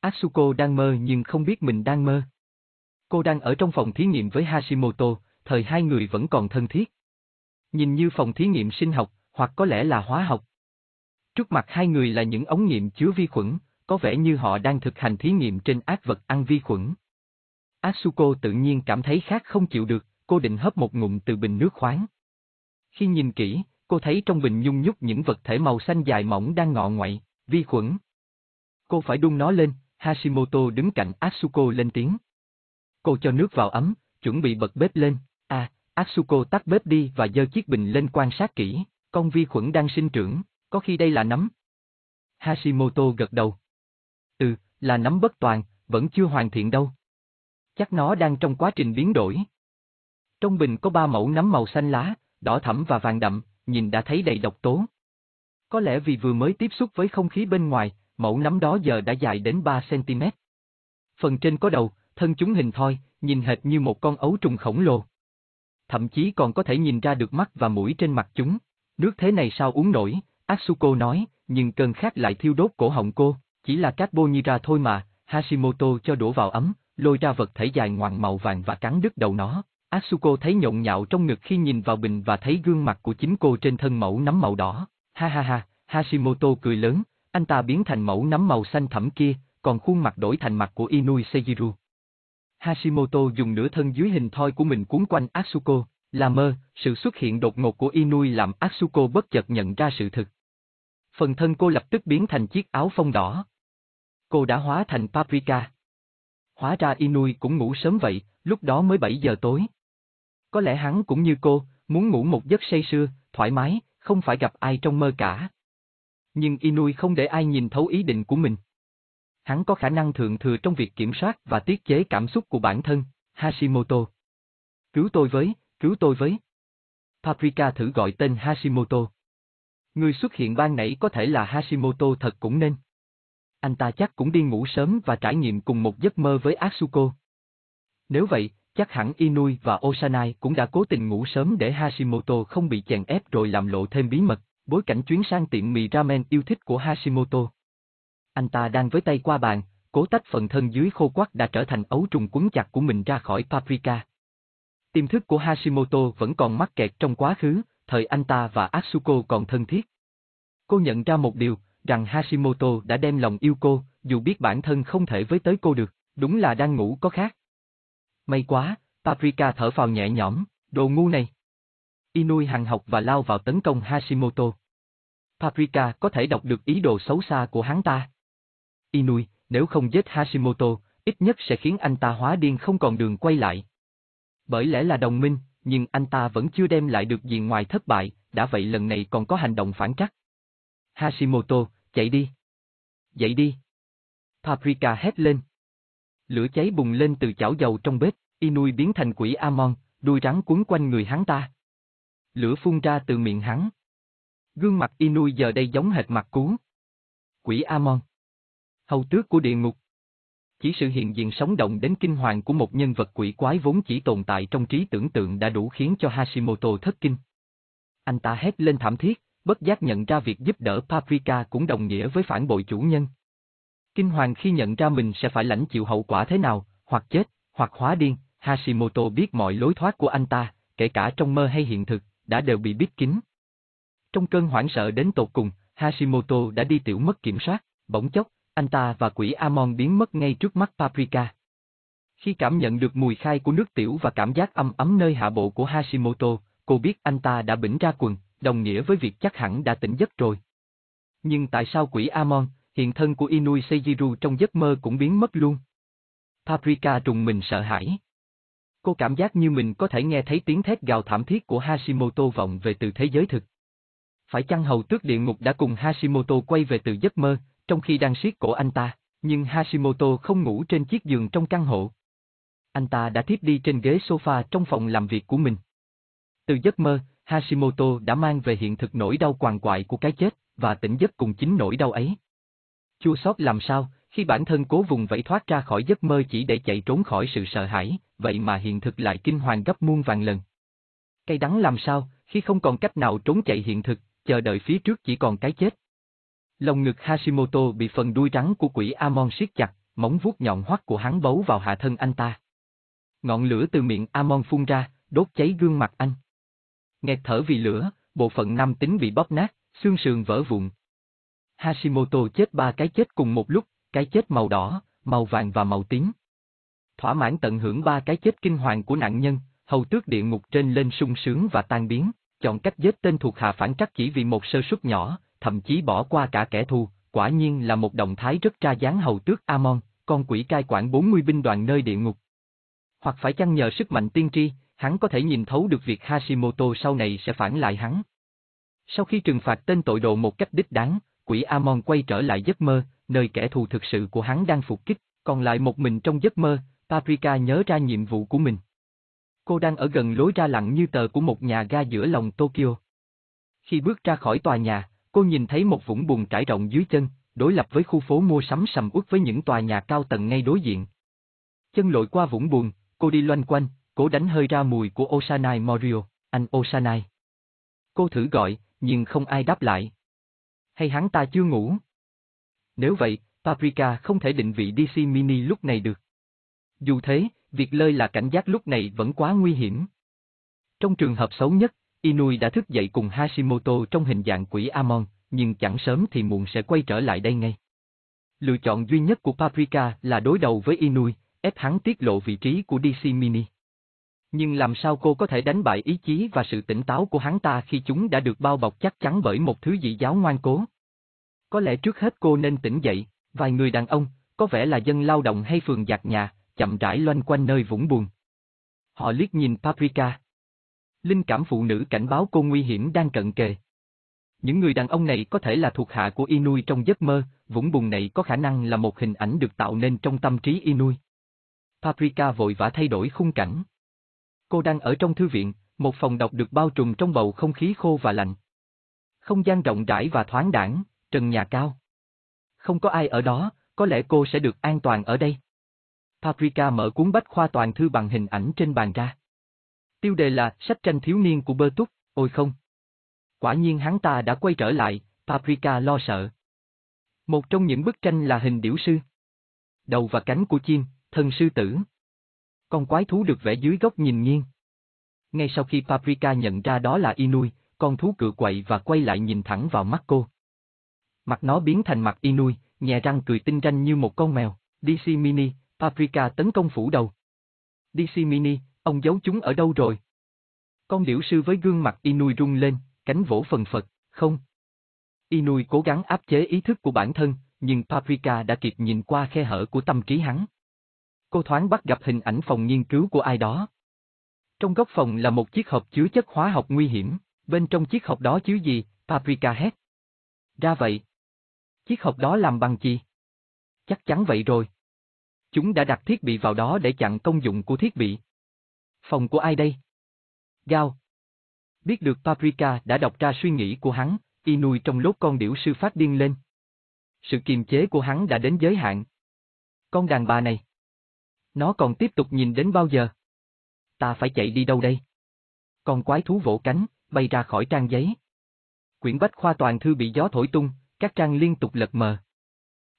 Asuko đang mơ nhưng không biết mình đang mơ. Cô đang ở trong phòng thí nghiệm với Hashimoto, thời hai người vẫn còn thân thiết. Nhìn như phòng thí nghiệm sinh học, hoặc có lẽ là hóa học. Trước mặt hai người là những ống nghiệm chứa vi khuẩn, có vẻ như họ đang thực hành thí nghiệm trên ác vật ăn vi khuẩn. Asuko tự nhiên cảm thấy khác không chịu được, cô định hấp một ngụm từ bình nước khoáng. Khi nhìn kỹ, cô thấy trong bình nhung nhúc những vật thể màu xanh dài mỏng đang ngọ ngoại, vi khuẩn. Cô phải đun nó lên, Hashimoto đứng cạnh Asuko lên tiếng. Cô cho nước vào ấm, chuẩn bị bật bếp lên, à, Asuko tắt bếp đi và giơ chiếc bình lên quan sát kỹ, con vi khuẩn đang sinh trưởng, có khi đây là nấm. Hashimoto gật đầu. Ừ, là nắm bất toàn, vẫn chưa hoàn thiện đâu. Chắc nó đang trong quá trình biến đổi. Trong bình có ba mẫu nấm màu xanh lá, đỏ thẫm và vàng đậm, nhìn đã thấy đầy độc tố. Có lẽ vì vừa mới tiếp xúc với không khí bên ngoài, mẫu nấm đó giờ đã dài đến 3cm. Phần trên có đầu, thân chúng hình thoi, nhìn hệt như một con ấu trùng khổng lồ. Thậm chí còn có thể nhìn ra được mắt và mũi trên mặt chúng. Nước thế này sao uống nổi, Asuko nói, nhưng cơn khát lại thiêu đốt cổ họng cô, chỉ là carbonira thôi mà, Hashimoto cho đổ vào ấm, lôi ra vật thể dài ngoằn màu vàng và cắn đứt đầu nó. Asuko thấy nhộn nhạo trong ngực khi nhìn vào bình và thấy gương mặt của chính cô trên thân mẫu nắm màu đỏ. Ha ha ha, Hashimoto cười lớn, anh ta biến thành mẫu nắm màu xanh thẳm kia, còn khuôn mặt đổi thành mặt của Inui Seijiru. Hashimoto dùng nửa thân dưới hình thoi của mình cuốn quanh Asuko, là mơ, sự xuất hiện đột ngột của Inui làm Asuko bất chợt nhận ra sự thực. Phần thân cô lập tức biến thành chiếc áo phông đỏ. Cô đã hóa thành Paprika. Hóa ra Inui cũng ngủ sớm vậy, lúc đó mới 7 giờ tối. Có lẽ hắn cũng như cô, muốn ngủ một giấc say sưa, thoải mái, không phải gặp ai trong mơ cả. Nhưng Inui không để ai nhìn thấu ý định của mình. Hắn có khả năng thượng thừa trong việc kiểm soát và tiết chế cảm xúc của bản thân, Hashimoto. Cứu tôi với, cứu tôi với. Paprika thử gọi tên Hashimoto. Người xuất hiện ban nãy có thể là Hashimoto thật cũng nên. Anh ta chắc cũng đi ngủ sớm và trải nghiệm cùng một giấc mơ với Asuko. Nếu vậy, chắc hẳn Inui và Osanai cũng đã cố tình ngủ sớm để Hashimoto không bị chèn ép rồi làm lộ thêm bí mật, bối cảnh chuyến sang tiệm mì ramen yêu thích của Hashimoto. Anh ta đang với tay qua bàn, cố tách phần thân dưới khô quắc đã trở thành ấu trùng quấn chặt của mình ra khỏi paprika. Tiềm thức của Hashimoto vẫn còn mắc kẹt trong quá khứ, thời anh ta và Atsuko còn thân thiết. Cô nhận ra một điều, rằng Hashimoto đã đem lòng yêu cô, dù biết bản thân không thể với tới cô được, đúng là đang ngủ có khác. May quá, Paprika thở phào nhẹ nhõm, đồ ngu này. Inui hằng học và lao vào tấn công Hashimoto. Paprika có thể đọc được ý đồ xấu xa của hắn ta. Inui, nếu không giết Hashimoto, ít nhất sẽ khiến anh ta hóa điên không còn đường quay lại. Bởi lẽ là đồng minh, nhưng anh ta vẫn chưa đem lại được gì ngoài thất bại, đã vậy lần này còn có hành động phản trắc. Hashimoto, chạy đi. Dậy đi. Paprika hét lên. Lửa cháy bùng lên từ chảo dầu trong bếp, Inui biến thành quỷ Amon, đuôi rắn cuốn quanh người hắn ta. Lửa phun ra từ miệng hắn. Gương mặt Inui giờ đây giống hệt mặt cú. Quỷ Amon. Hầu tước của địa ngục. Chỉ sự hiện diện sống động đến kinh hoàng của một nhân vật quỷ quái vốn chỉ tồn tại trong trí tưởng tượng đã đủ khiến cho Hashimoto thất kinh. Anh ta hét lên thảm thiết, bất giác nhận ra việc giúp đỡ Paprika cũng đồng nghĩa với phản bội chủ nhân. Kinh hoàng khi nhận ra mình sẽ phải lãnh chịu hậu quả thế nào, hoặc chết, hoặc hóa điên, Hashimoto biết mọi lối thoát của anh ta, kể cả trong mơ hay hiện thực, đã đều bị biết kín. Trong cơn hoảng sợ đến tột cùng, Hashimoto đã đi tiểu mất kiểm soát, bỗng chốc, anh ta và quỷ Amon biến mất ngay trước mắt Paprika. Khi cảm nhận được mùi khai của nước tiểu và cảm giác âm ấm nơi hạ bộ của Hashimoto, cô biết anh ta đã bỉnh ra quần, đồng nghĩa với việc chắc hẳn đã tỉnh giấc rồi. Nhưng tại sao quỷ Amon, hiện thân của Inui Seijiru trong giấc mơ cũng biến mất luôn? Paprika trùng mình sợ hãi. Cô cảm giác như mình có thể nghe thấy tiếng thét gào thảm thiết của Hashimoto vọng về từ thế giới thực. Phải chăng hầu tước địa ngục đã cùng Hashimoto quay về từ giấc mơ, trong khi đang siết cổ anh ta, nhưng Hashimoto không ngủ trên chiếc giường trong căn hộ. Anh ta đã thiếp đi trên ghế sofa trong phòng làm việc của mình. Từ giấc mơ, Hashimoto đã mang về hiện thực nỗi đau quằn quại của cái chết, và tỉnh giấc cùng chính nỗi đau ấy. Chua sót làm sao, khi bản thân cố vùng vẫy thoát ra khỏi giấc mơ chỉ để chạy trốn khỏi sự sợ hãi, vậy mà hiện thực lại kinh hoàng gấp muôn vàng lần. Cây đắng làm sao, khi không còn cách nào trốn chạy hiện thực, chờ đợi phía trước chỉ còn cái chết. Lòng ngực Hashimoto bị phần đuôi rắn của quỷ Amon siết chặt, móng vuốt nhọn hoắt của hắn bấu vào hạ thân anh ta. Ngọn lửa từ miệng Amon phun ra, đốt cháy gương mặt anh. Nghẹt thở vì lửa, bộ phận nam tính bị bóp nát, xương sườn vỡ vụn. Hashimoto chết ba cái chết cùng một lúc, cái chết màu đỏ, màu vàng và màu tím. Thỏa mãn tận hưởng ba cái chết kinh hoàng của nạn nhân, hầu tước địa ngục trên lên sung sướng và tan biến, chọn cách giết tên thuộc hạ phản trắc chỉ vì một sơ suất nhỏ, thậm chí bỏ qua cả kẻ thù, quả nhiên là một động thái rất tra dáng hầu tước Amon, con quỷ cai quản 40 binh đoàn nơi địa ngục. Hoặc phải chăng nhờ sức mạnh tiên tri, hắn có thể nhìn thấu được việc Hashimoto sau này sẽ phản lại hắn. Sau khi trừng phạt tên tội đồ một cách đích đáng, quỷ Amon quay trở lại giấc mơ, nơi kẻ thù thực sự của hắn đang phục kích, còn lại một mình trong giấc mơ, Paprika nhớ ra nhiệm vụ của mình. Cô đang ở gần lối ra lặng như tờ của một nhà ga giữa lòng Tokyo. Khi bước ra khỏi tòa nhà, cô nhìn thấy một vũng bùn trải rộng dưới chân, đối lập với khu phố mua sắm sầm uất với những tòa nhà cao tầng ngay đối diện. Chân lội qua vũng bùn, cô đi loanh quanh, cố đánh hơi ra mùi của Osanai Morio, anh Osanai. Cô thử gọi, nhưng không ai đáp lại. Hay hắn ta chưa ngủ? Nếu vậy, Paprika không thể định vị DC Mini lúc này được. Dù thế, việc lơi là cảnh giác lúc này vẫn quá nguy hiểm. Trong trường hợp xấu nhất, Inui đã thức dậy cùng Hashimoto trong hình dạng quỷ Amon, nhưng chẳng sớm thì muộn sẽ quay trở lại đây ngay. Lựa chọn duy nhất của Paprika là đối đầu với Inui, ép hắn tiết lộ vị trí của DC Mini. Nhưng làm sao cô có thể đánh bại ý chí và sự tỉnh táo của hắn ta khi chúng đã được bao bọc chắc chắn bởi một thứ dị giáo ngoan cố? Có lẽ trước hết cô nên tỉnh dậy, vài người đàn ông, có vẻ là dân lao động hay phường giặt nhà, chậm rãi loanh quanh nơi vũng buồn. Họ liếc nhìn Paprika. Linh cảm phụ nữ cảnh báo cô nguy hiểm đang cận kề. Những người đàn ông này có thể là thuộc hạ của Inui trong giấc mơ, vũng bùn này có khả năng là một hình ảnh được tạo nên trong tâm trí Inui. Paprika vội vã thay đổi khung cảnh. Cô đang ở trong thư viện, một phòng đọc được bao trùm trong bầu không khí khô và lạnh. Không gian rộng rãi và thoáng đẳng, trần nhà cao. Không có ai ở đó, có lẽ cô sẽ được an toàn ở đây. Paprika mở cuốn bách khoa toàn thư bằng hình ảnh trên bàn ra. Tiêu đề là sách tranh thiếu niên của Bơ Túc, ôi không. Quả nhiên hắn ta đã quay trở lại, Paprika lo sợ. Một trong những bức tranh là hình điểu sư. Đầu và cánh của chim, thân sư tử. Con quái thú được vẽ dưới góc nhìn nghiêng. Ngay sau khi Paprika nhận ra đó là Inui, con thú cự quậy và quay lại nhìn thẳng vào mắt cô. Mặt nó biến thành mặt Inui, nhè răng cười tinh ranh như một con mèo. DC Mini, Paprika tấn công phủ đầu. DC Mini, ông giấu chúng ở đâu rồi? Con điểu sư với gương mặt Inui rung lên, cánh vỗ phần phật, không. Inui cố gắng áp chế ý thức của bản thân, nhưng Paprika đã kịp nhìn qua khe hở của tâm trí hắn. Cô thoáng bắt gặp hình ảnh phòng nghiên cứu của ai đó. Trong góc phòng là một chiếc hộp chứa chất hóa học nguy hiểm, bên trong chiếc hộp đó chứa gì, Paprika hét. Ra vậy. Chiếc hộp đó làm bằng gì? Chắc chắn vậy rồi. Chúng đã đặt thiết bị vào đó để chặn công dụng của thiết bị. Phòng của ai đây? Gao. Biết được Paprika đã đọc ra suy nghĩ của hắn, Inui trong lốt con điểu sư phát điên lên. Sự kiềm chế của hắn đã đến giới hạn. Con đàn bà này. Nó còn tiếp tục nhìn đến bao giờ? Ta phải chạy đi đâu đây? Con quái thú vỗ cánh, bay ra khỏi trang giấy. Quyển bách khoa toàn thư bị gió thổi tung, các trang liên tục lật mờ.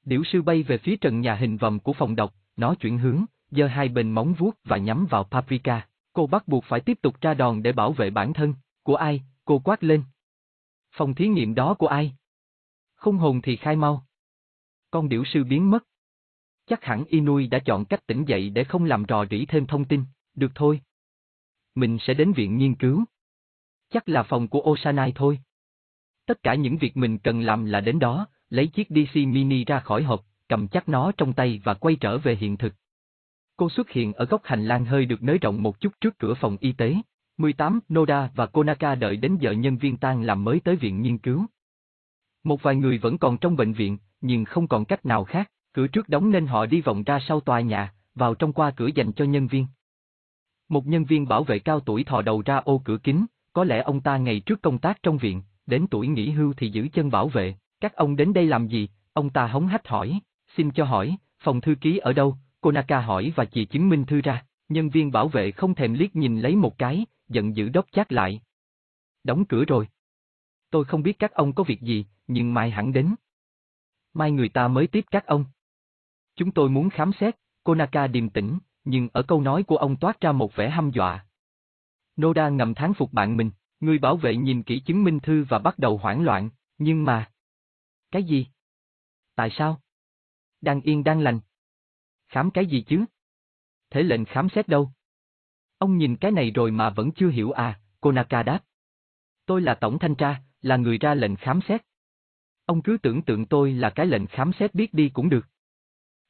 Điểu sư bay về phía trần nhà hình vòm của phòng đọc, nó chuyển hướng, giơ hai bên móng vuốt và nhắm vào Paprika. Cô bắt buộc phải tiếp tục tra đòn để bảo vệ bản thân. Của ai? Cô quát lên. Phòng thí nghiệm đó của ai? Không hồn thì khai mau. Con điểu sư biến mất. Chắc hẳn Inui đã chọn cách tỉnh dậy để không làm rò rỉ thêm thông tin, được thôi. Mình sẽ đến viện nghiên cứu. Chắc là phòng của Osanai thôi. Tất cả những việc mình cần làm là đến đó, lấy chiếc DC Mini ra khỏi hộp, cầm chắc nó trong tay và quay trở về hiện thực. Cô xuất hiện ở góc hành lang hơi được nới rộng một chút trước cửa phòng y tế. 18. Noda và Konaka đợi đến giờ nhân viên tan làm mới tới viện nghiên cứu. Một vài người vẫn còn trong bệnh viện, nhưng không còn cách nào khác, cửa trước đóng nên họ đi vòng ra sau tòa nhà, vào trong qua cửa dành cho nhân viên. Một nhân viên bảo vệ cao tuổi thò đầu ra ô cửa kính, có lẽ ông ta ngày trước công tác trong viện, đến tuổi nghỉ hưu thì giữ chân bảo vệ, các ông đến đây làm gì, ông ta hống hách hỏi, xin cho hỏi, phòng thư ký ở đâu, Konaka hỏi và chỉ chứng minh thư ra, nhân viên bảo vệ không thèm liếc nhìn lấy một cái, giận dữ đốc chát lại. Đóng cửa rồi. Tôi không biết các ông có việc gì, nhưng mai hẳn đến. Mai người ta mới tiếp các ông. Chúng tôi muốn khám xét, Konaka điềm tĩnh, nhưng ở câu nói của ông toát ra một vẻ hăm dọa. Noda ngầm thán phục bạn mình, người bảo vệ nhìn kỹ chứng minh thư và bắt đầu hoảng loạn, nhưng mà... Cái gì? Tại sao? Đang yên đang lành. Khám cái gì chứ? Thế lệnh khám xét đâu? Ông nhìn cái này rồi mà vẫn chưa hiểu à, Konaka đáp. Tôi là tổng thanh tra, là người ra lệnh khám xét. Ông cứ tưởng tượng tôi là cái lệnh khám xét biết đi cũng được.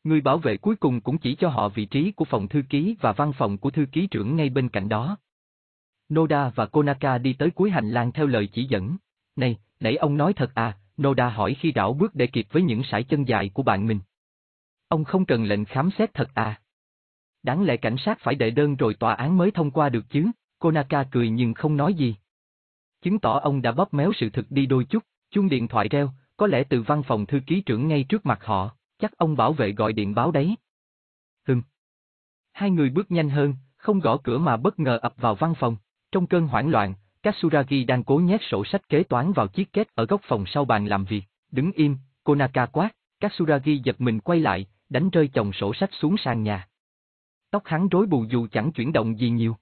Người bảo vệ cuối cùng cũng chỉ cho họ vị trí của phòng thư ký và văn phòng của thư ký trưởng ngay bên cạnh đó. Noda và Konaka đi tới cuối hành lang theo lời chỉ dẫn. Này, nãy ông nói thật à, Noda hỏi khi đảo bước để kịp với những sải chân dài của bạn mình. Ông không cần lệnh khám xét thật à? Đáng lẽ cảnh sát phải đệ đơn rồi tòa án mới thông qua được chứ, Konaka cười nhưng không nói gì. Chứng tỏ ông đã bóp méo sự thực đi đôi chút, chuông điện thoại reo, có lẽ từ văn phòng thư ký trưởng ngay trước mặt họ, chắc ông bảo vệ gọi điện báo đấy. Hừm. Hai người bước nhanh hơn, không gõ cửa mà bất ngờ ập vào văn phòng. Trong cơn hoảng loạn, Katsuragi đang cố nhét sổ sách kế toán vào chiếc két ở góc phòng sau bàn làm việc. Đứng im, Konaka quát, Katsuragi giật mình quay lại, đánh rơi chồng sổ sách xuống sàn nhà. Tóc hắn rối bù dù chẳng chuyển động gì nhiều.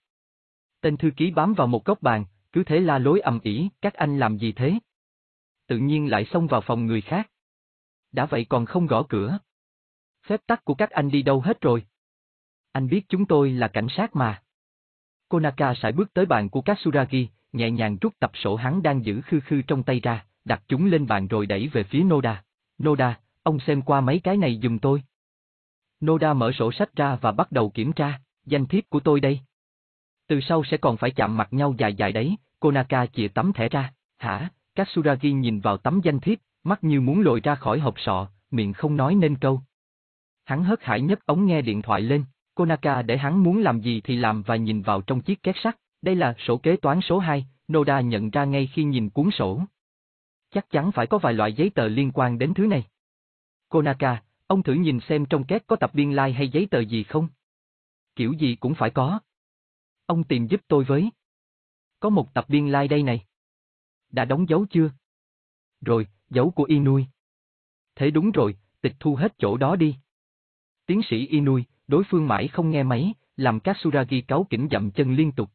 Tên thư ký bám vào một góc bàn, cứ thế la lối ầm ĩ, các anh làm gì thế? Tự nhiên lại xông vào phòng người khác. Đã vậy còn không gõ cửa. Phép tắc của các anh đi đâu hết rồi? Anh biết chúng tôi là cảnh sát mà. Konaka sải bước tới bàn của Katsuragi, nhẹ nhàng rút tập sổ hắn đang giữ khư khư trong tay ra, đặt chúng lên bàn rồi đẩy về phía Noda. Noda, ông xem qua mấy cái này giùm tôi. Noda mở sổ sách ra và bắt đầu kiểm tra, danh thiếp của tôi đây. Từ sau sẽ còn phải chạm mặt nhau dài dài đấy, Konaka chìa tấm thẻ ra, hả, Katsuragi nhìn vào tấm danh thiếp, mắt như muốn lồi ra khỏi hộp sọ, miệng không nói nên câu. Hắn hớt hải nhấc ống nghe điện thoại lên, Konaka để hắn muốn làm gì thì làm và nhìn vào trong chiếc két sắt, đây là sổ kế toán số 2, Noda nhận ra ngay khi nhìn cuốn sổ. Chắc chắn phải có vài loại giấy tờ liên quan đến thứ này. Konaka, ông thử nhìn xem trong két có tập biên lai like hay giấy tờ gì không? Kiểu gì cũng phải có. Ông tìm giúp tôi với. Có một tập biên lai like đây này. Đã đóng dấu chưa? Rồi, dấu của Inui. Thế đúng rồi, tịch thu hết chỗ đó đi. Tiến sĩ Inui, đối phương mãi không nghe máy, làm Katsuragi cáo kỉnh dậm chân liên tục.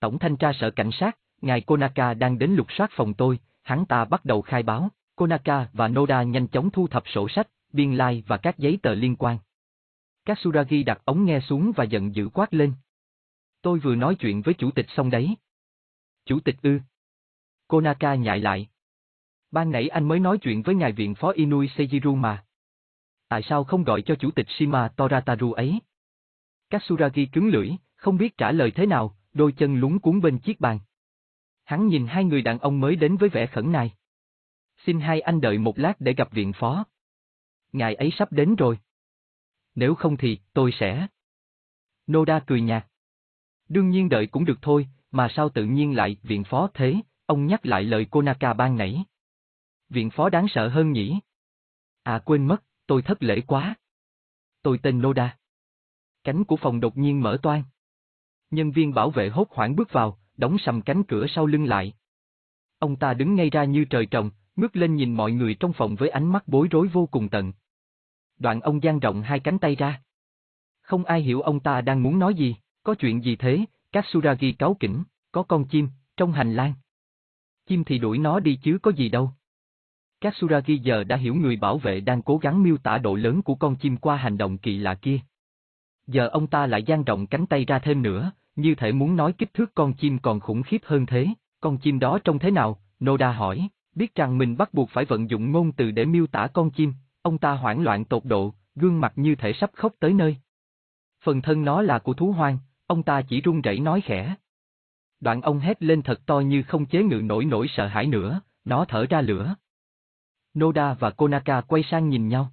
Tổng thanh tra sở cảnh sát, ngài Konaka đang đến lục soát phòng tôi, hắn ta bắt đầu khai báo, Konaka và Noda nhanh chóng thu thập sổ sách, biên lai like và các giấy tờ liên quan. Katsuragi đặt ống nghe xuống và giận dữ quát lên. Tôi vừa nói chuyện với chủ tịch xong đấy. Chủ tịch ư. Konaka nhại lại. Ban nãy anh mới nói chuyện với ngài viện phó Inui Seijiru mà. Tại sao không gọi cho chủ tịch Shima Torataru ấy? Katsuragi cứng lưỡi, không biết trả lời thế nào, đôi chân lúng cuốn bên chiếc bàn. Hắn nhìn hai người đàn ông mới đến với vẻ khẩn này. Xin hai anh đợi một lát để gặp viện phó. Ngài ấy sắp đến rồi. Nếu không thì, tôi sẽ. Noda cười nhạt. Đương nhiên đợi cũng được thôi, mà sao tự nhiên lại viện phó thế, ông nhắc lại lời Konaka ban nãy. Viện phó đáng sợ hơn nhỉ? À quên mất, tôi thất lễ quá. Tôi tên Noda. Cánh của phòng đột nhiên mở toan. Nhân viên bảo vệ hốt hoảng bước vào, đóng sầm cánh cửa sau lưng lại. Ông ta đứng ngay ra như trời trồng, ngước lên nhìn mọi người trong phòng với ánh mắt bối rối vô cùng tận. Đoạn ông dang rộng hai cánh tay ra. Không ai hiểu ông ta đang muốn nói gì, có chuyện gì thế, Katsuragi cáu kỉnh, có con chim, trong hành lang. Chim thì đuổi nó đi chứ có gì đâu. Katsuragi giờ đã hiểu người bảo vệ đang cố gắng miêu tả độ lớn của con chim qua hành động kỳ lạ kia. Giờ ông ta lại dang rộng cánh tay ra thêm nữa, như thể muốn nói kích thước con chim còn khủng khiếp hơn thế. Con chim đó trông thế nào? Noda hỏi, biết rằng mình bắt buộc phải vận dụng ngôn từ để miêu tả con chim, ông ta hoảng loạn tột độ, gương mặt như thể sắp khóc tới nơi. Phần thân nó là của thú hoang, ông ta chỉ run rẩy nói khẽ. Đoạn ông hét lên thật to như không chế ngự nổi nỗi sợ hãi nữa, nó thở ra lửa. Noda và Konaka quay sang nhìn nhau.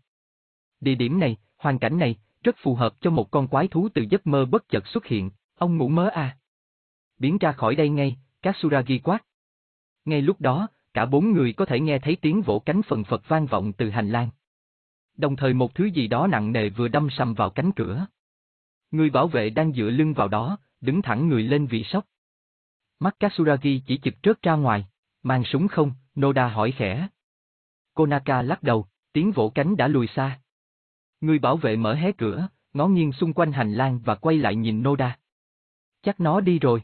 Địa điểm này, hoàn cảnh này, rất phù hợp cho một con quái thú từ giấc mơ bất chợt xuất hiện, ông ngủ mớ à. Biến ra khỏi đây ngay, Katsuragi quát. Ngay lúc đó, cả bốn người có thể nghe thấy tiếng vỗ cánh phần phật vang vọng từ hành lang. Đồng thời một thứ gì đó nặng nề vừa đâm sầm vào cánh cửa. Người bảo vệ đang dựa lưng vào đó, đứng thẳng người lên vì sốc. Mắt Katsuragi chỉ chực trớt ra ngoài, mang súng không, Noda hỏi khẽ. Konaka lắc đầu, tiếng vỗ cánh đã lùi xa. Người bảo vệ mở hé cửa, ngó nghiêng xung quanh hành lang và quay lại nhìn Noda. Chắc nó đi rồi.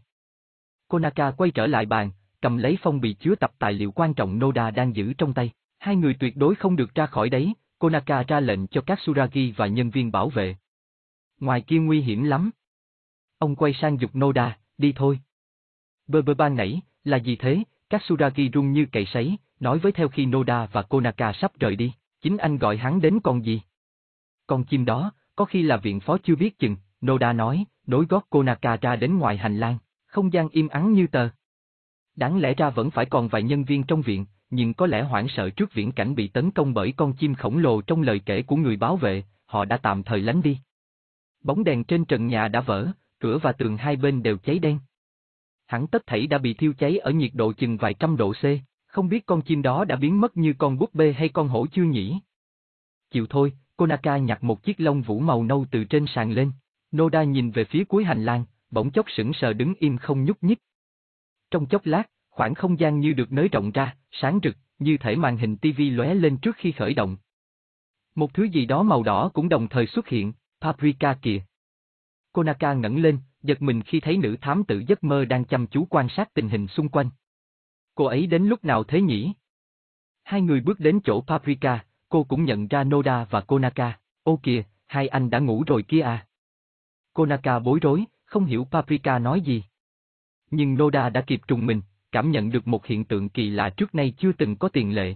Konaka quay trở lại bàn, cầm lấy phong bì chứa tập tài liệu quan trọng Noda đang giữ trong tay. Hai người tuyệt đối không được ra khỏi đấy, Konaka ra lệnh cho các Suragi và nhân viên bảo vệ. Ngoài kia nguy hiểm lắm. Ông quay sang dục Noda, đi thôi. Bơ bơ ban nãy, là gì thế? Các suragi run như cày sấy, nói với theo khi Noda và Konaka sắp rời đi, chính anh gọi hắn đến con gì? Con chim đó, có khi là viện phó chưa biết chừng, Noda nói, nối gót Konaka ra đến ngoài hành lang, không gian im ắng như tờ. Đáng lẽ ra vẫn phải còn vài nhân viên trong viện, nhưng có lẽ hoảng sợ trước viễn cảnh bị tấn công bởi con chim khổng lồ trong lời kể của người bảo vệ, họ đã tạm thời lánh đi. Bóng đèn trên trần nhà đã vỡ, cửa và tường hai bên đều cháy đen. Hẳn tất thảy đã bị thiêu cháy ở nhiệt độ chừng vài trăm độ C, không biết con chim đó đã biến mất như con búp bê hay con hổ chưa nhỉ? Chịu thôi, Konaka nhặt một chiếc lông vũ màu nâu từ trên sàn lên. Noda nhìn về phía cuối hành lang, bỗng chốc sững sờ đứng im không nhúc nhích. Trong chốc lát, khoảng không gian như được nới rộng ra, sáng rực, như thể màn hình TV lóe lên trước khi khởi động. Một thứ gì đó màu đỏ cũng đồng thời xuất hiện, paprika kìa. Konaka ngẩng lên, giật mình khi thấy nữ thám tử giấc mơ đang chăm chú quan sát tình hình xung quanh. Cô ấy đến lúc nào thế nhỉ? Hai người bước đến chỗ paprika, cô cũng nhận ra Noda và Konaka, ô kìa, hai anh đã ngủ rồi kia à? Konaka bối rối, không hiểu paprika nói gì. Nhưng Noda đã kịp trùng mình, cảm nhận được một hiện tượng kỳ lạ trước nay chưa từng có tiền lệ.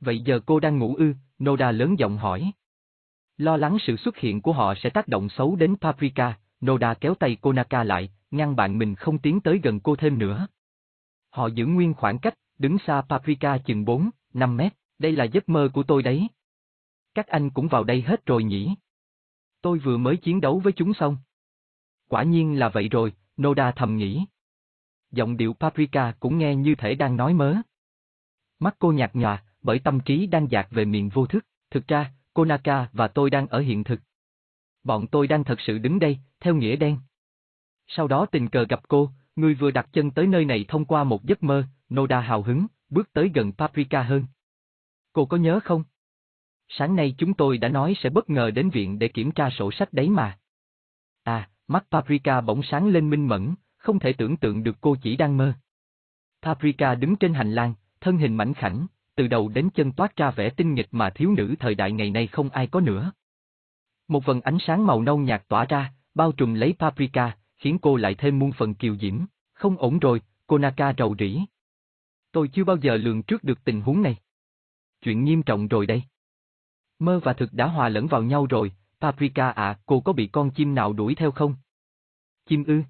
Vậy giờ cô đang ngủ ư, Noda lớn giọng hỏi. Lo lắng sự xuất hiện của họ sẽ tác động xấu đến Paprika, Noda kéo tay Konaka lại, ngăn bạn mình không tiến tới gần cô thêm nữa. Họ giữ nguyên khoảng cách, đứng xa Paprika chừng 4, 5 mét, đây là giấc mơ của tôi đấy. Các anh cũng vào đây hết rồi nhỉ? Tôi vừa mới chiến đấu với chúng xong. Quả nhiên là vậy rồi, Noda thầm nghĩ. Giọng điệu Paprika cũng nghe như thể đang nói mớ. Mắt cô nhạt nhòa, bởi tâm trí đang dạt về miền vô thức, thực ra, Konaka và tôi đang ở hiện thực. Bọn tôi đang thật sự đứng đây, theo nghĩa đen. Sau đó tình cờ gặp cô, Ngươi vừa đặt chân tới nơi này thông qua một giấc mơ, Noda hào hứng, bước tới gần Paprika hơn. Cô có nhớ không? Sáng nay chúng tôi đã nói sẽ bất ngờ đến viện để kiểm tra sổ sách đấy mà. À, mắt Paprika bỗng sáng lên minh mẫn, không thể tưởng tượng được cô chỉ đang mơ. Paprika đứng trên hành lang, thân hình mảnh khảnh, từ đầu đến chân toát ra vẻ tinh nghịch mà thiếu nữ thời đại ngày nay không ai có nữa. Một vần ánh sáng màu nâu nhạt tỏa ra, bao trùm lấy Paprika, khiến cô lại thêm muôn phần kiều diễm. Không ổn rồi, Konaka rầu rĩ. Tôi chưa bao giờ lường trước được tình huống này. Chuyện nghiêm trọng rồi đây. Mơ và thực đã hòa lẫn vào nhau rồi, Paprika à, cô có bị con chim nào đuổi theo không? Chim ư?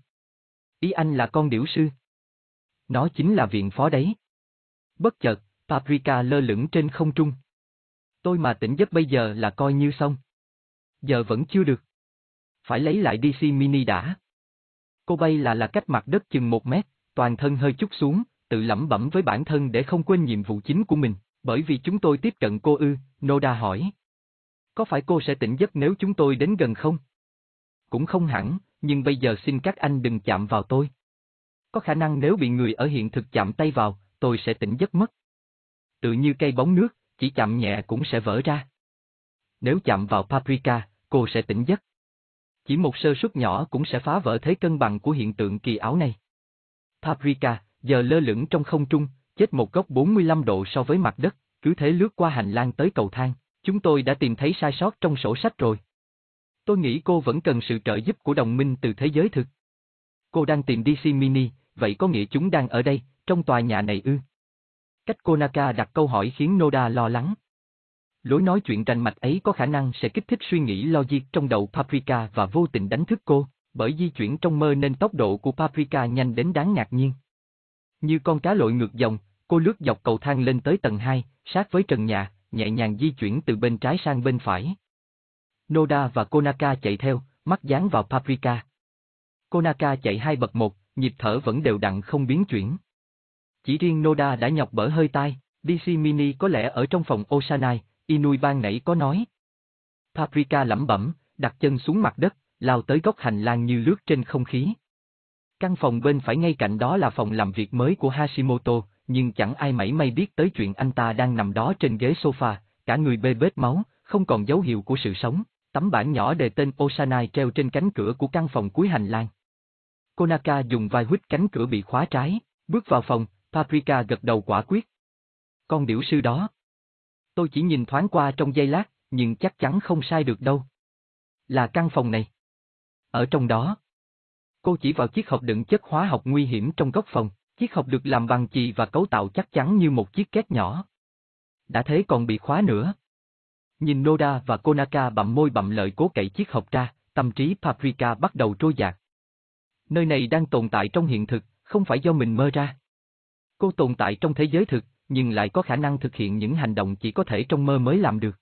Ý anh là con điểu sư. Nó chính là viện phó đấy. Bất chợt, Paprika lơ lửng trên không trung. Tôi mà tỉnh giấc bây giờ là coi như xong. Giờ vẫn chưa được. Phải lấy lại DC Mini đã. Cô bay là là cách mặt đất chừng một mét, toàn thân hơi chút xuống, tự lẩm bẩm với bản thân để không quên nhiệm vụ chính của mình, bởi vì chúng tôi tiếp cận cô ư, Noda hỏi. Có phải cô sẽ tỉnh giấc nếu chúng tôi đến gần không? Cũng không hẳn, nhưng bây giờ xin các anh đừng chạm vào tôi. Có khả năng nếu bị người ở hiện thực chạm tay vào, tôi sẽ tỉnh giấc mất. Tự như cây bóng nước, chỉ chạm nhẹ cũng sẽ vỡ ra. Nếu chạm vào paprika, cô sẽ tỉnh giấc. Chỉ một sơ suất nhỏ cũng sẽ phá vỡ thế cân bằng của hiện tượng kỳ ảo này. Paprika, giờ lơ lửng trong không trung, chết một góc 45 độ so với mặt đất, cứ thế lướt qua hành lang tới cầu thang. Chúng tôi đã tìm thấy sai sót trong sổ sách rồi. Tôi nghĩ cô vẫn cần sự trợ giúp của đồng minh từ thế giới thực. Cô đang tìm DC Mini, vậy có nghĩa chúng đang ở đây, trong tòa nhà này ư? Cách Konaka đặt câu hỏi khiến Noda lo lắng. Lối nói chuyện rành mạch ấy có khả năng sẽ kích thích suy nghĩ logic trong đầu Paprika và vô tình đánh thức cô, bởi di chuyển trong mơ nên tốc độ của Paprika nhanh đến đáng ngạc nhiên. Như con cá lội ngược dòng, cô lướt dọc cầu thang lên tới tầng 2, sát với trần nhà, nhẹ nhàng di chuyển từ bên trái sang bên phải. Noda và Konaka chạy theo, mắt dán vào Paprika. Konaka chạy hai bậc một, nhịp thở vẫn đều đặn không biến chuyển. Chỉ riêng Noda đã nhọc bở hơi tai, DC Mini có lẽ ở trong phòng Osanai, Inui ban nãy có nói. Paprika lẩm bẩm, đặt chân xuống mặt đất, lao tới góc hành lang như lướt trên không khí. Căn phòng bên phải ngay cạnh đó là phòng làm việc mới của Hashimoto, nhưng chẳng ai mảy may biết tới chuyện anh ta đang nằm đó trên ghế sofa, cả người bê bết máu, không còn dấu hiệu của sự sống. Tấm bảng nhỏ đề tên Osanai treo trên cánh cửa của căn phòng cuối hành lang. Konaka dùng vai huýt cánh cửa bị khóa trái, bước vào phòng, Paprika gật đầu quả quyết. Con điểu sư đó. Tôi chỉ nhìn thoáng qua trong giây lát, nhưng chắc chắn không sai được đâu. Là căn phòng này. Ở trong đó. Cô chỉ vào chiếc hộp đựng chất hóa học nguy hiểm trong góc phòng, Chiếc hộp được làm bằng chì và cấu tạo chắc chắn như một chiếc két nhỏ. Đã thế còn bị khóa nữa. Nhìn Noda và Konaka bậm môi bậm lợi cố cậy chiếc hộp ra, tâm trí Paprika bắt đầu trôi dạt. Nơi này đang tồn tại trong hiện thực, không phải do mình mơ ra. Cô tồn tại trong thế giới thực, nhưng lại có khả năng thực hiện những hành động chỉ có thể trong mơ mới làm được.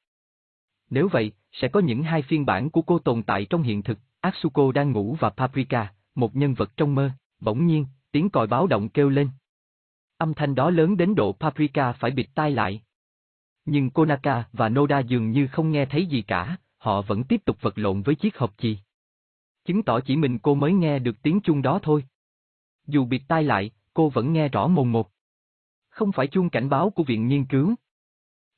Nếu vậy, sẽ có những hai phiên bản của cô tồn tại trong hiện thực, Atsuko đang ngủ và Paprika, một nhân vật trong mơ, bỗng nhiên, tiếng còi báo động kêu lên. Âm thanh đó lớn đến độ Paprika phải bịt tai lại. Nhưng Konaka và Noda dường như không nghe thấy gì cả, họ vẫn tiếp tục vật lộn với chiếc hộp chì. Chứng tỏ chỉ mình cô mới nghe được tiếng chuông đó thôi. Dù bịt tai lại, cô vẫn nghe rõ mồn một. Không phải chuông cảnh báo của viện nghiên cứu.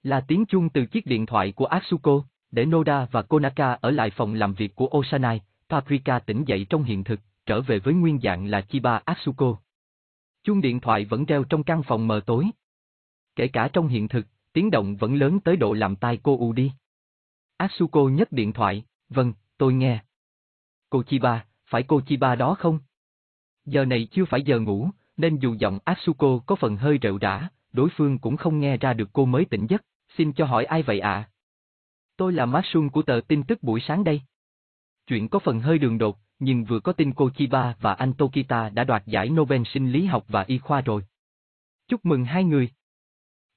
Là tiếng chuông từ chiếc điện thoại của Atsuko, để Noda và Konaka ở lại phòng làm việc của Osanai, Paprika tỉnh dậy trong hiện thực, trở về với nguyên dạng là Chiba Atsuko. Chuông điện thoại vẫn reo trong căn phòng mờ tối. Kể cả trong hiện thực, tiếng động vẫn lớn tới độ làm tai cô u đi. Atsuko nhấc điện thoại, vâng, tôi nghe. Cô Chiba, phải cô Chiba đó không? Giờ này chưa phải giờ ngủ, nên dù giọng Asuko có phần hơi rệu rã, đối phương cũng không nghe ra được cô mới tỉnh giấc, xin cho hỏi ai vậy ạ? À? Tôi là Matsun của tờ tin tức buổi sáng đây. Chuyện có phần hơi đường đột, nhưng vừa có tin cô Chiba và anh Tokita đã đoạt giải Nobel sinh lý học và y khoa rồi. Chúc mừng hai người.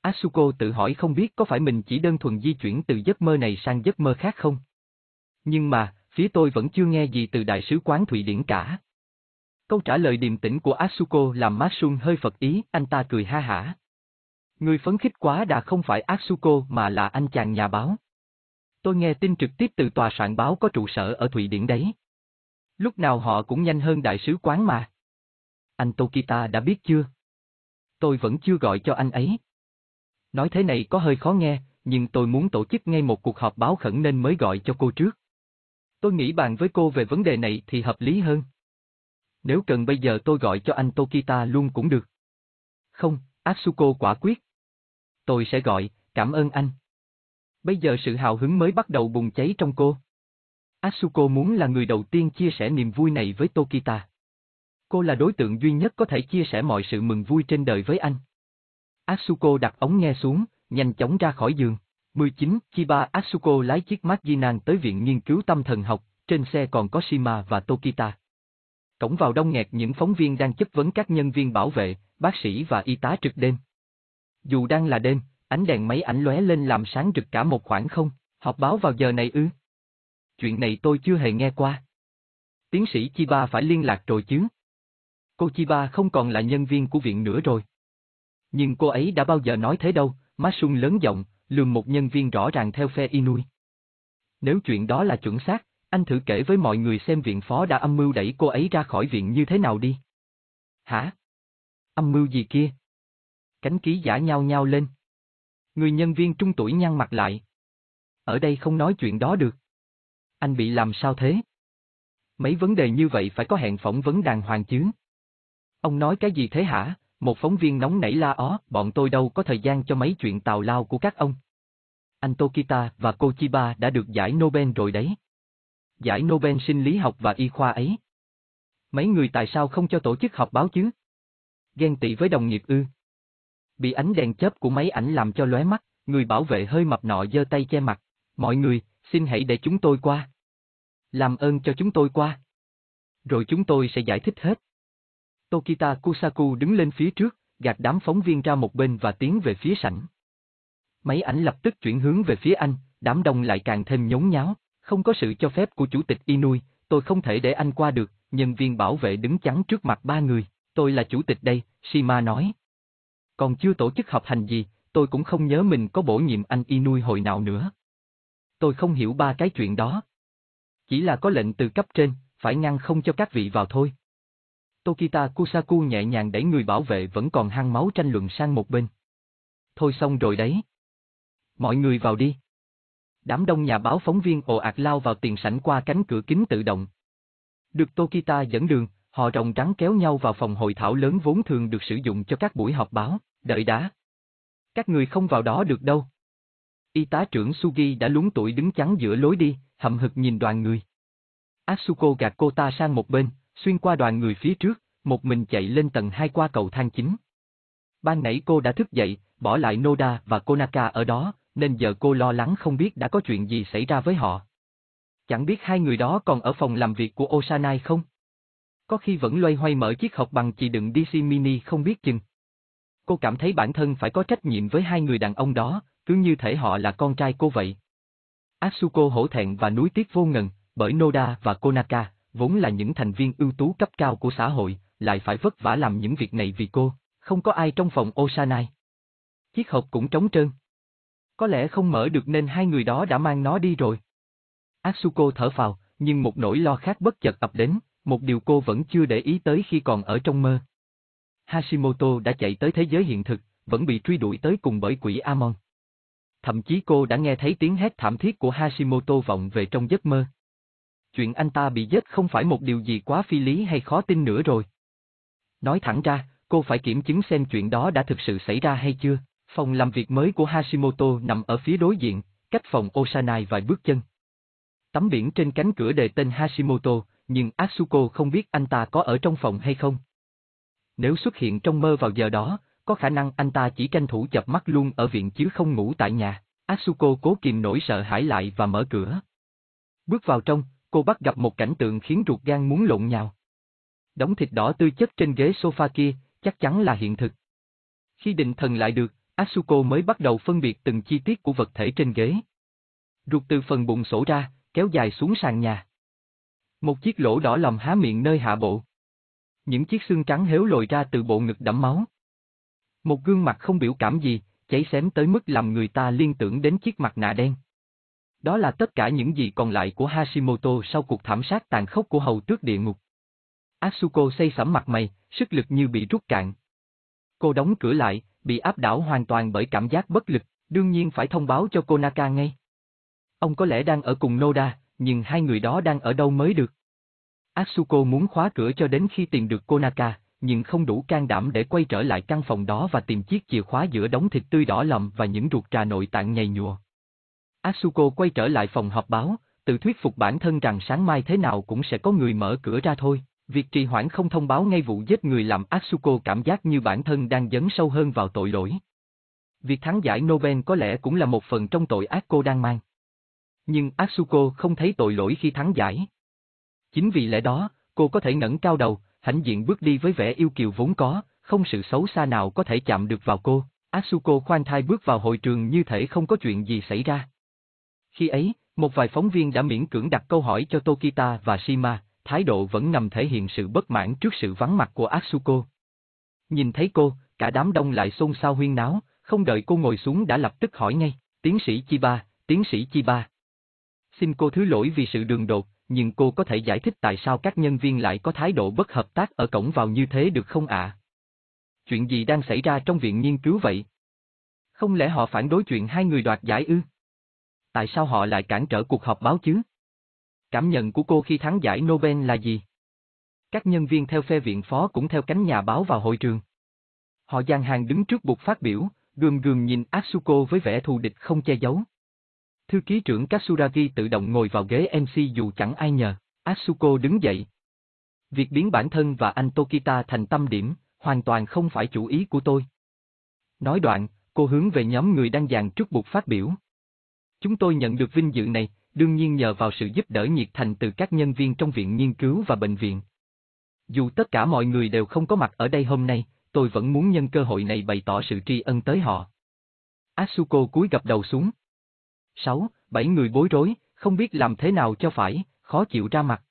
Asuko tự hỏi không biết có phải mình chỉ đơn thuần di chuyển từ giấc mơ này sang giấc mơ khác không? Nhưng mà, phía tôi vẫn chưa nghe gì từ đại sứ quán Thụy Điển cả. Câu trả lời điềm tĩnh của Asuko làm Masun hơi phật ý, anh ta cười ha hả. Người phấn khích quá đã không phải Asuko mà là anh chàng nhà báo. Tôi nghe tin trực tiếp từ tòa soạn báo có trụ sở ở Thụy Điển đấy. Lúc nào họ cũng nhanh hơn đại sứ quán mà. Anh Tokita đã biết chưa? Tôi vẫn chưa gọi cho anh ấy. Nói thế này có hơi khó nghe, nhưng tôi muốn tổ chức ngay một cuộc họp báo khẩn nên mới gọi cho cô trước. Tôi nghĩ bàn với cô về vấn đề này thì hợp lý hơn. Nếu cần bây giờ tôi gọi cho anh Tokita luôn cũng được. Không, Atsuko quả quyết. Tôi sẽ gọi, cảm ơn anh. Bây giờ sự hào hứng mới bắt đầu bùng cháy trong cô. Asuko muốn là người đầu tiên chia sẻ niềm vui này với Tokita. Cô là đối tượng duy nhất có thể chia sẻ mọi sự mừng vui trên đời với anh. Asuko đặt ống nghe xuống, nhanh chóng ra khỏi giường. 19. Chiba Asuko lái chiếc Majinan tới Viện Nghiên cứu Tâm Thần Học, trên xe còn có Shima và Tokita. Cổng vào đông nghẹt những phóng viên đang chất vấn các nhân viên bảo vệ, bác sĩ và y tá trực đêm. Dù đang là đêm, ánh đèn máy ảnh lóe lên làm sáng rực cả một khoảng không, họp báo vào giờ này ư? Chuyện này tôi chưa hề nghe qua. Tiến sĩ Chiba phải liên lạc rồi chứ? Cô Chiba không còn là nhân viên của viện nữa rồi. Nhưng cô ấy đã bao giờ nói thế đâu, Masun lớn giọng, lườm một nhân viên rõ ràng theo phe Inui. Nếu chuyện đó là chuẩn xác, anh thử kể với mọi người xem viện phó đã âm mưu đẩy cô ấy ra khỏi viện như thế nào đi. Hả? Âm mưu gì kia? Cánh ký giả nhao nhao lên. Người nhân viên trung tuổi nhăn mặt lại. Ở đây không nói chuyện đó được. Anh bị làm sao thế? Mấy vấn đề như vậy phải có hẹn phỏng vấn đàng hoàng chứ. Ông nói cái gì thế hả? Một phóng viên nóng nảy la ó, bọn tôi đâu có thời gian cho mấy chuyện tào lao của các ông. Anh Tokita và cô Chiba đã được giải Nobel rồi đấy. Giải Nobel sinh lý học và y khoa ấy. Mấy người tại sao không cho tổ chức họp báo chứ? Ghen tị với đồng nghiệp ư? Bị ánh đèn chớp của máy ảnh làm cho lóe mắt, người bảo vệ hơi mập nọ giơ tay che mặt. Mọi người, xin hãy để chúng tôi qua. Làm ơn cho chúng tôi qua. Rồi chúng tôi sẽ giải thích hết. Tokita Kusaku đứng lên phía trước, gạt đám phóng viên ra một bên và tiến về phía sảnh. Máy ảnh lập tức chuyển hướng về phía anh, đám đông lại càng thêm nhốn nháo, không có sự cho phép của chủ tịch Inui, tôi không thể để anh qua được, nhân viên bảo vệ đứng chắn trước mặt ba người, tôi là chủ tịch đây, Shima nói. Còn chưa tổ chức họp hành gì, tôi cũng không nhớ mình có bổ nhiệm anh Inui hồi nào nữa. Tôi không hiểu ba cái chuyện đó. Chỉ là có lệnh từ cấp trên, phải ngăn không cho các vị vào thôi. Tokita Kusaku nhẹ nhàng đẩy người bảo vệ vẫn còn hăng máu tranh luận sang một bên. Thôi xong rồi đấy. Mọi người vào đi. Đám đông nhà báo phóng viên ồ ạt lao vào tiền sảnh qua cánh cửa kính tự động. Được Tokita dẫn đường, họ rồng trắng kéo nhau vào phòng hội thảo lớn vốn thường được sử dụng cho các buổi họp báo, đợi đã, Các người không vào đó được đâu. Y tá trưởng Sugi đã lúng tuổi đứng chắn giữa lối đi, hậm hực nhìn đoàn người. Asuko gạt cô ta sang một bên, xuyên qua đoàn người phía trước, một mình chạy lên tầng hai qua cầu thang chính. Ban nãy cô đã thức dậy, bỏ lại Noda và Konaka ở đó, nên giờ cô lo lắng không biết đã có chuyện gì xảy ra với họ. Chẳng biết hai người đó còn ở phòng làm việc của Osanai không? Có khi vẫn loay hoay mở chiếc hộp bằng chì đựng DC Mini không biết chừng. Cô cảm thấy bản thân phải có trách nhiệm với hai người đàn ông đó, cứ như thể họ là con trai cô vậy. Asuko hổ thẹn và nuối tiếc vô ngần, bởi Noda và Konaka, vốn là những thành viên ưu tú cấp cao của xã hội, lại phải vất vả làm những việc này vì cô, không có ai trong phòng Osanai. Chiếc hộp cũng trống trơn. Có lẽ không mở được nên hai người đó đã mang nó đi rồi. Asuko thở phào, nhưng một nỗi lo khác bất chợt ập đến, một điều cô vẫn chưa để ý tới khi còn ở trong mơ. Hashimoto đã chạy tới thế giới hiện thực, vẫn bị truy đuổi tới cùng bởi quỷ Amon. Thậm chí cô đã nghe thấy tiếng hét thảm thiết của Hashimoto vọng về trong giấc mơ. Chuyện anh ta bị giết không phải một điều gì quá phi lý hay khó tin nữa rồi. Nói thẳng ra, cô phải kiểm chứng xem chuyện đó đã thực sự xảy ra hay chưa. Phòng làm việc mới của Hashimoto nằm ở phía đối diện, cách phòng Osanai vài bước chân. Tấm biển trên cánh cửa đề tên Hashimoto, nhưng Asuko không biết anh ta có ở trong phòng hay không. Nếu xuất hiện trong mơ vào giờ đó, có khả năng anh ta chỉ tranh thủ chập mắt luôn ở viện chứ không ngủ tại nhà. Asuko cố kìm nỗi sợ hãi lại và mở cửa. Bước vào trong, cô bắt gặp một cảnh tượng khiến ruột gan muốn lộn nhào. Đống thịt đỏ tươi chất trên ghế sofa kia, chắc chắn là hiện thực. Khi định thần lại được, Asuko mới bắt đầu phân biệt từng chi tiết của vật thể trên ghế. Ruột từ phần bụng sổ ra, kéo dài xuống sàn nhà. Một chiếc lỗ đỏ lòm há miệng nơi hạ bộ. Những chiếc xương trắng héo lồi ra từ bộ ngực đẫm máu. Một gương mặt không biểu cảm gì, cháy xém tới mức làm người ta liên tưởng đến chiếc mặt nạ đen. Đó là tất cả những gì còn lại của Hashimoto sau cuộc thảm sát tàn khốc của hầu tước địa ngục. Asuko xây sẩm mặt mày, sức lực như bị rút cạn. Cô đóng cửa lại, bị áp đảo hoàn toàn bởi cảm giác bất lực, đương nhiên phải thông báo cho Konaka ngay. Ông có lẽ đang ở cùng Noda, nhưng hai người đó đang ở đâu mới được. Asuko muốn khóa cửa cho đến khi tìm được Konaka, nhưng không đủ can đảm để quay trở lại căn phòng đó và tìm chiếc chìa khóa giữa đống thịt tươi đỏ lầm và những ruột trà nội tạng nhầy nhụa. Asuko quay trở lại phòng họp báo, tự thuyết phục bản thân rằng sáng mai thế nào cũng sẽ có người mở cửa ra thôi. Việc trì hoãn không thông báo ngay vụ giết người làm Asuko cảm giác như bản thân đang dấn sâu hơn vào tội lỗi. Việc thắng giải Nobel có lẽ cũng là một phần trong tội ác cô đang mang. Nhưng Asuko không thấy tội lỗi khi thắng giải. Chính vì lẽ đó, cô có thể ngẩng cao đầu, hãnh diện bước đi với vẻ yêu kiều vốn có, không sự xấu xa nào có thể chạm được vào cô. Asuko khoan thai bước vào hội trường như thể không có chuyện gì xảy ra. Khi ấy, một vài phóng viên đã miễn cưỡng đặt câu hỏi cho Tokita và Shima, thái độ vẫn nằm thể hiện sự bất mãn trước sự vắng mặt của Asuko. Nhìn thấy cô, cả đám đông lại xôn xao huyên náo, không đợi cô ngồi xuống đã lập tức hỏi ngay, tiến sĩ Chiba, tiến sĩ Chiba. Xin cô thứ lỗi vì sự đường đột, nhưng cô có thể giải thích tại sao các nhân viên lại có thái độ bất hợp tác ở cổng vào như thế được không ạ? Chuyện gì đang xảy ra trong viện nghiên cứu vậy? Không lẽ họ phản đối chuyện hai người đoạt giải ư? Tại sao họ lại cản trở cuộc họp báo chứ? Cảm nhận của cô khi thắng giải Nobel là gì? Các nhân viên theo phe viện phó cũng theo cánh nhà báo vào hội trường. Họ gian hàng đứng trước bục phát biểu, gườm gườm nhìn Asuko với vẻ thù địch không che giấu. Thư ký trưởng Katsuragi tự động ngồi vào ghế MC dù chẳng ai nhờ, Asuko đứng dậy. Việc biến bản thân và anh Tokita thành tâm điểm, hoàn toàn không phải chủ ý của tôi. Nói đoạn, cô hướng về nhóm người đang dàn trước bục phát biểu. Chúng tôi nhận được vinh dự này, đương nhiên nhờ vào sự giúp đỡ nhiệt thành từ các nhân viên trong viện nghiên cứu và bệnh viện. Dù tất cả mọi người đều không có mặt ở đây hôm nay, tôi vẫn muốn nhân cơ hội này bày tỏ sự tri ân tới họ. Asuko cúi gập đầu xuống. Sáu, bảy người bối rối, không biết làm thế nào cho phải, khó chịu ra mặt.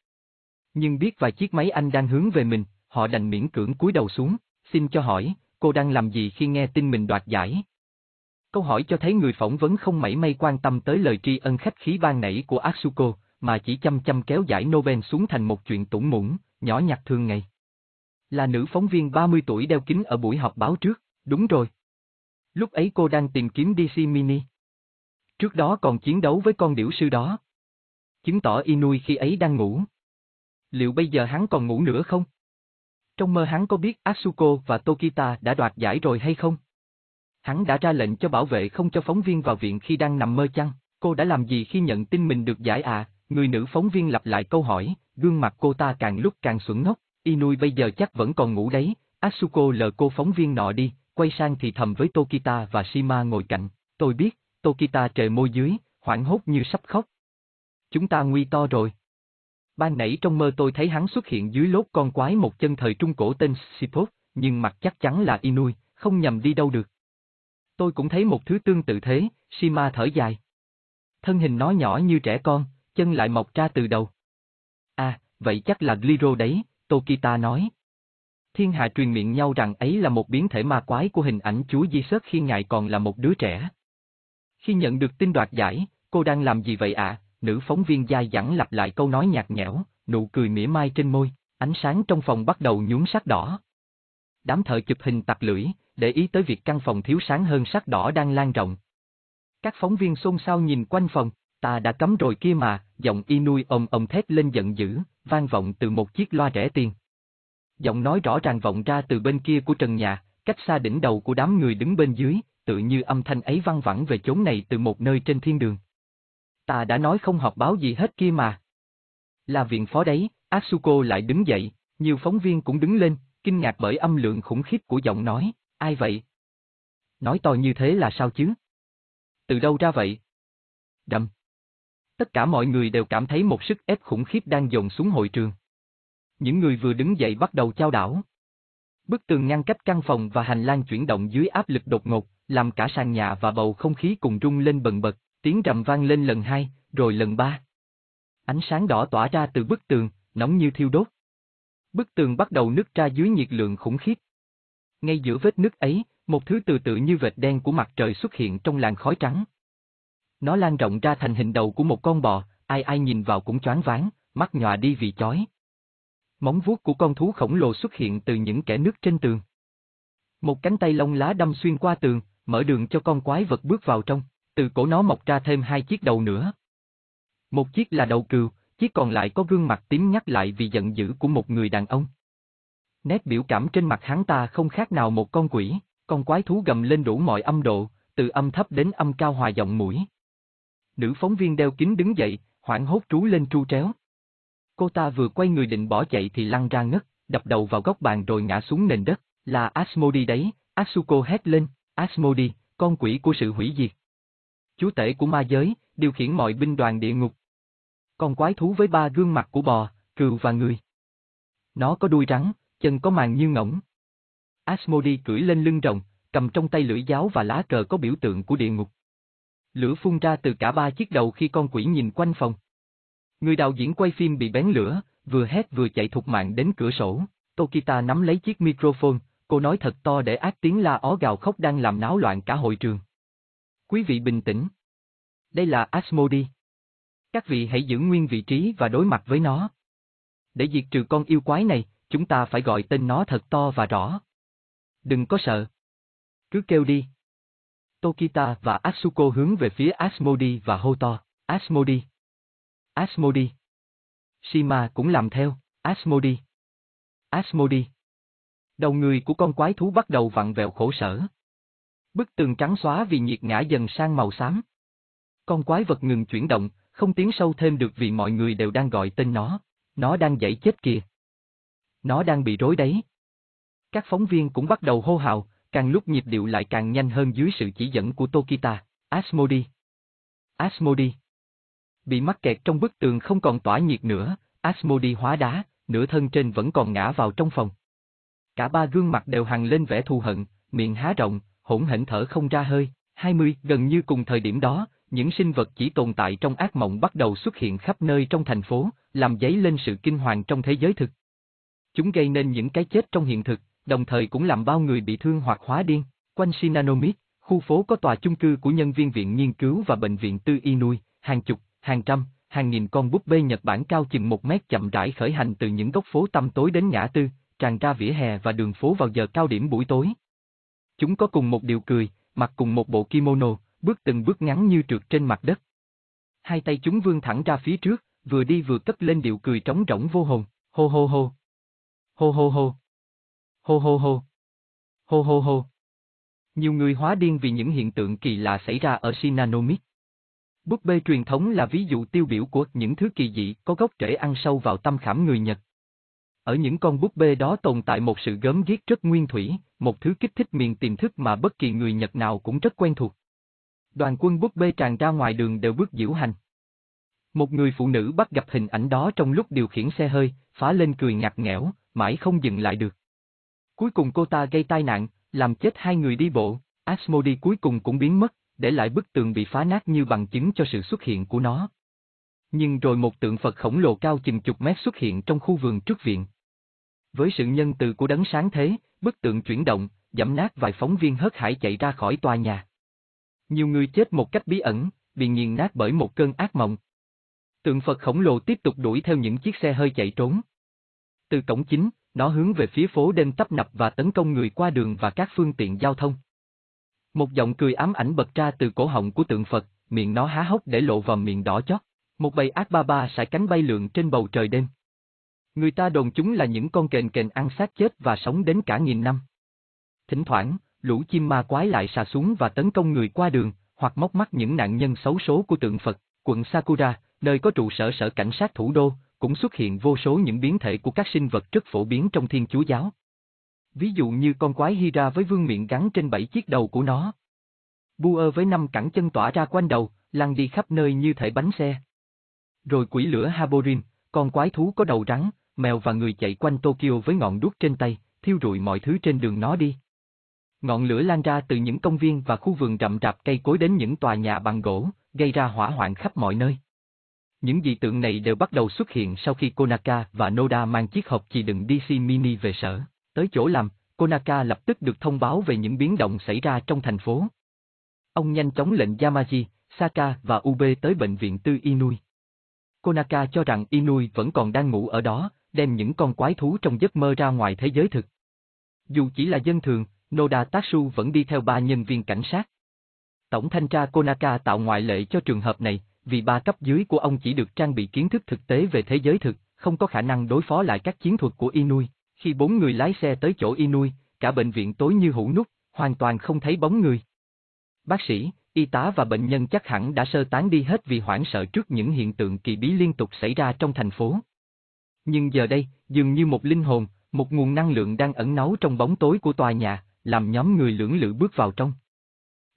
Nhưng biết vài chiếc máy anh đang hướng về mình, họ đành miễn cưỡng cúi đầu xuống, xin cho hỏi, cô đang làm gì khi nghe tin mình đoạt giải? Câu hỏi cho thấy người phỏng vấn không mảy may quan tâm tới lời tri ân khách khí ban nảy của Asuko, mà chỉ chăm chăm kéo giải Nobel xuống thành một chuyện tủng mũng, nhỏ nhặt thường ngày. Là nữ phóng viên 30 tuổi đeo kính ở buổi họp báo trước, đúng rồi. Lúc ấy cô đang tìm kiếm DC Mini. Trước đó còn chiến đấu với con điểu sư đó. Chứng tỏ Inui khi ấy đang ngủ. Liệu bây giờ hắn còn ngủ nữa không? Trong mơ hắn có biết Asuko và Tokita đã đoạt giải rồi hay không? Hắn đã ra lệnh cho bảo vệ không cho phóng viên vào viện khi đang nằm mơ chăng? Cô đã làm gì khi nhận tin mình được giải à? Người nữ phóng viên lặp lại câu hỏi, gương mặt cô ta càng lúc càng xuẩn ngốc. Inui bây giờ chắc vẫn còn ngủ đấy, Asuko lờ cô phóng viên nọ đi, quay sang thì thầm với Tokita và Shima ngồi cạnh, tôi biết, Tokita trề môi dưới, hoảng hốt như sắp khóc. Chúng ta nguy to rồi. Ban nãy trong mơ tôi thấy hắn xuất hiện dưới lốt con quái một chân thời trung cổ tên Sipot, nhưng mặt chắc chắn là Inui, không nhầm đi đâu được. Tôi cũng thấy một thứ tương tự thế, Shima thở dài. Thân hình nó nhỏ như trẻ con, chân lại mọc ra từ đầu. À, vậy chắc là Gliro đấy, Tokita nói. Thiên hạ truyền miệng nhau rằng ấy là một biến thể ma quái của hình ảnh chúa Di Sớt khi ngài còn là một đứa trẻ. Khi nhận được tin đoạt giải, cô đang làm gì vậy ạ? Nữ phóng viên dai dẳng lặp lại câu nói nhạt nhẽo, nụ cười mỉa mai trên môi, ánh sáng trong phòng bắt đầu nhuốm sắc đỏ. Đám thợ chụp hình tặc lưỡi, để ý tới việc căn phòng thiếu sáng hơn sắc đỏ đang lan rộng. Các phóng viên xôn xao nhìn quanh phòng, ta đã cấm rồi kia mà, giọng Inui ồm ồm thét lên giận dữ, vang vọng từ một chiếc loa rẻ tiền. Giọng nói rõ ràng vọng ra từ bên kia của trần nhà, cách xa đỉnh đầu của đám người đứng bên dưới, tự như âm thanh ấy văng vẳng về chốn này từ một nơi trên thiên đường. Ta đã nói không họp báo gì hết kia mà. Là viện phó đấy, Asuko lại đứng dậy, nhiều phóng viên cũng đứng lên, kinh ngạc bởi âm lượng khủng khiếp của giọng nói, ai vậy? Nói to như thế là sao chứ? Từ đâu ra vậy? Đâm. Tất cả mọi người đều cảm thấy một sức ép khủng khiếp đang dồn xuống hội trường. Những người vừa đứng dậy bắt đầu trao đảo. Bức tường ngăn cách căn phòng và hành lang chuyển động dưới áp lực đột ngột, làm cả sàn nhà và bầu không khí cùng rung lên bần bật, tiếng rầm vang lên lần hai, rồi lần ba. Ánh sáng đỏ tỏa ra từ bức tường, nóng như thiêu đốt. Bức tường bắt đầu nứt ra dưới nhiệt lượng khủng khiếp. Ngay giữa vết nứt ấy, một thứ từ tự như vệt đen của mặt trời xuất hiện trong làn khói trắng. Nó lan rộng ra thành hình đầu của một con bò, ai ai nhìn vào cũng choáng váng, mắt nhòa đi vì chói. Móng vuốt của con thú khổng lồ xuất hiện từ những kẻ nước trên tường. Một cánh tay lông lá đâm xuyên qua tường, mở đường cho con quái vật bước vào trong, từ cổ nó mọc ra thêm hai chiếc đầu nữa. Một chiếc là đầu cừu, chiếc còn lại có gương mặt tím nhắc lại vì giận dữ của một người đàn ông. Nét biểu cảm trên mặt hắn ta không khác nào một con quỷ, con quái thú gầm lên đủ mọi âm độ, từ âm thấp đến âm cao hòa giọng mũi. Nữ phóng viên đeo kính đứng dậy, hoảng hốt trú lên tru tréo. Cô ta vừa quay người định bỏ chạy thì lăn ra ngất, đập đầu vào góc bàn rồi ngã xuống nền đất, là Asmodi đấy, Asuko hét lên, Asmodi, con quỷ của sự hủy diệt. Chúa tể của ma giới, điều khiển mọi binh đoàn địa ngục. Con quái thú với ba gương mặt của bò, cừu và người. Nó có đuôi rắn, chân có màng như ngỗng. Asmodi cưỡi lên lưng rồng, cầm trong tay lưỡi giáo và lá cờ có biểu tượng của địa ngục. Lửa phun ra từ cả ba chiếc đầu khi con quỷ nhìn quanh phòng. Người đạo diễn quay phim bị bén lửa, vừa hét vừa chạy thục mạng đến cửa sổ. Tokita nắm lấy chiếc microphone, cô nói thật to để ác tiếng la ó gào khóc đang làm náo loạn cả hội trường. Quý vị bình tĩnh. Đây là Asmodi. Các vị hãy giữ nguyên vị trí và đối mặt với nó. Để diệt trừ con yêu quái này, chúng ta phải gọi tên nó thật to và rõ. Đừng có sợ. Cứ kêu đi. Tokita và Asuko hướng về phía Asmodi và hô to, Asmodi. Asmodi. Shima cũng làm theo, Asmodi. Asmodi. Đầu người của con quái thú bắt đầu vặn vẹo khổ sở. Bức tường trắng xóa vì nhiệt ngã dần sang màu xám. Con quái vật ngừng chuyển động, không tiến sâu thêm được vì mọi người đều đang gọi tên nó. Nó đang dãy chết kìa. Nó đang bị rối đấy. Các phóng viên cũng bắt đầu hô hào, càng lúc nhịp điệu lại càng nhanh hơn dưới sự chỉ dẫn của Tokita, Asmodi. Asmodi. Bị mắc kẹt trong bức tường không còn tỏa nhiệt nữa, Asmodi hóa đá, nửa thân trên vẫn còn ngã vào trong phòng. Cả ba gương mặt đều hằng lên vẻ thù hận, miệng há rộng, hỗn hển thở không ra hơi. 20, gần như cùng thời điểm đó, những sinh vật chỉ tồn tại trong ác mộng bắt đầu xuất hiện khắp nơi trong thành phố, làm dấy lên sự kinh hoàng trong thế giới thực. Chúng gây nên những cái chết trong hiện thực, đồng thời cũng làm bao người bị thương hoặc hóa điên. Quanh Shinanomis, khu phố có tòa chung cư của nhân viên viện nghiên cứu và bệnh viện tư y nuôi, hàng chục, hàng trăm, hàng nghìn con búp bê Nhật Bản cao chừng một mét chậm rãi khởi hành từ những góc phố tăm tối đến ngã tư, tràn ra vỉa hè và đường phố vào giờ cao điểm buổi tối. Chúng có cùng một điều cười, mặc cùng một bộ kimono, bước từng bước ngắn như trượt trên mặt đất. Hai tay chúng vươn thẳng ra phía trước, vừa đi vừa cất lên điệu cười trống rỗng vô hồn, hô hô hô. Hô hô hô. Hô hô hô. Hô hô hô. Nhiều người hóa điên vì những hiện tượng kỳ lạ xảy ra ở Shinanomis. Búp bê truyền thống là ví dụ tiêu biểu của những thứ kỳ dị có gốc rễ ăn sâu vào tâm khảm người Nhật. Ở những con búp bê đó tồn tại một sự gớm ghiếc rất nguyên thủy, một thứ kích thích miền tiềm thức mà bất kỳ người Nhật nào cũng rất quen thuộc. Đoàn quân búp bê tràn ra ngoài đường đều bước diễu hành. Một người phụ nữ bắt gặp hình ảnh đó trong lúc điều khiển xe hơi, phá lên cười ngặt nghẽo, mãi không dừng lại được. Cuối cùng cô ta gây tai nạn, làm chết hai người đi bộ, Asmodi cuối cùng cũng biến mất, để lại bức tường bị phá nát như bằng chứng cho sự xuất hiện của nó. Nhưng rồi một tượng Phật khổng lồ cao chừng chục mét xuất hiện trong khu vườn trước viện. Với sự nhân từ của đấng sáng thế, bức tượng chuyển động, giẫm nát vài phóng viên hớt hải chạy ra khỏi tòa nhà. Nhiều người chết một cách bí ẩn, bị nghiền nát bởi một cơn ác mộng. Tượng Phật khổng lồ tiếp tục đuổi theo những chiếc xe hơi chạy trốn. Từ cổng chính, nó hướng về phía phố đêm tấp nập và tấn công người qua đường và các phương tiện giao thông. Một giọng cười ám ảnh bật ra từ cổ họng của tượng Phật, miệng nó há hốc để lộ vào miệng đỏ chót. Một bầy ác ba ba sải cánh bay lượn trên bầu trời đêm. Người ta đồn chúng là những con kền kền ăn xác chết và sống đến cả nghìn năm. Thỉnh thoảng, lũ chim ma quái lại xà xuống và tấn công người qua đường, hoặc móc mắt những nạn nhân xấu số của tượng Phật. Quận Sakura, nơi có trụ sở sở cảnh sát thủ đô, cũng xuất hiện vô số những biến thể của các sinh vật rất phổ biến trong thiên chúa giáo. Ví dụ như con quái hydra với vương miệng gắn trên bảy chiếc đầu của nó. Bua với năm cẳng chân tỏa ra quanh đầu, lăn đi khắp nơi như thể bánh xe. Rồi quỷ lửa Haborin, con quái thú có đầu rắn, mèo và người chạy quanh Tokyo với ngọn đuốc trên tay, thiêu rụi mọi thứ trên đường nó đi. Ngọn lửa lan ra từ những công viên và khu vườn rậm rạp cây cối đến những tòa nhà bằng gỗ, gây ra hỏa hoạn khắp mọi nơi. Những dị tượng này đều bắt đầu xuất hiện sau khi Konaka và Noda mang chiếc hộp chì đựng DC Mini về sở. Tới chỗ làm, Konaka lập tức được thông báo về những biến động xảy ra trong thành phố. Ông nhanh chóng lệnh Yamaji, Saka và Ube tới bệnh viện tư Inui. Konaka cho rằng Inui vẫn còn đang ngủ ở đó, đem những con quái thú trong giấc mơ ra ngoài thế giới thực. Dù chỉ là dân thường, Noda Tatsu vẫn đi theo ba nhân viên cảnh sát. Tổng thanh tra Konaka tạo ngoại lệ cho trường hợp này, vì ba cấp dưới của ông chỉ được trang bị kiến thức thực tế về thế giới thực, không có khả năng đối phó lại các chiến thuật của Inui. Khi bốn người lái xe tới chỗ Inui, cả bệnh viện tối như hũ nút, hoàn toàn không thấy bóng người. Bác sĩ, y tá và bệnh nhân chắc hẳn đã sơ tán đi hết vì hoảng sợ trước những hiện tượng kỳ bí liên tục xảy ra trong thành phố. Nhưng giờ đây, dường như một linh hồn, một nguồn năng lượng đang ẩn náu trong bóng tối của tòa nhà, làm nhóm người lưỡng lự bước vào trong.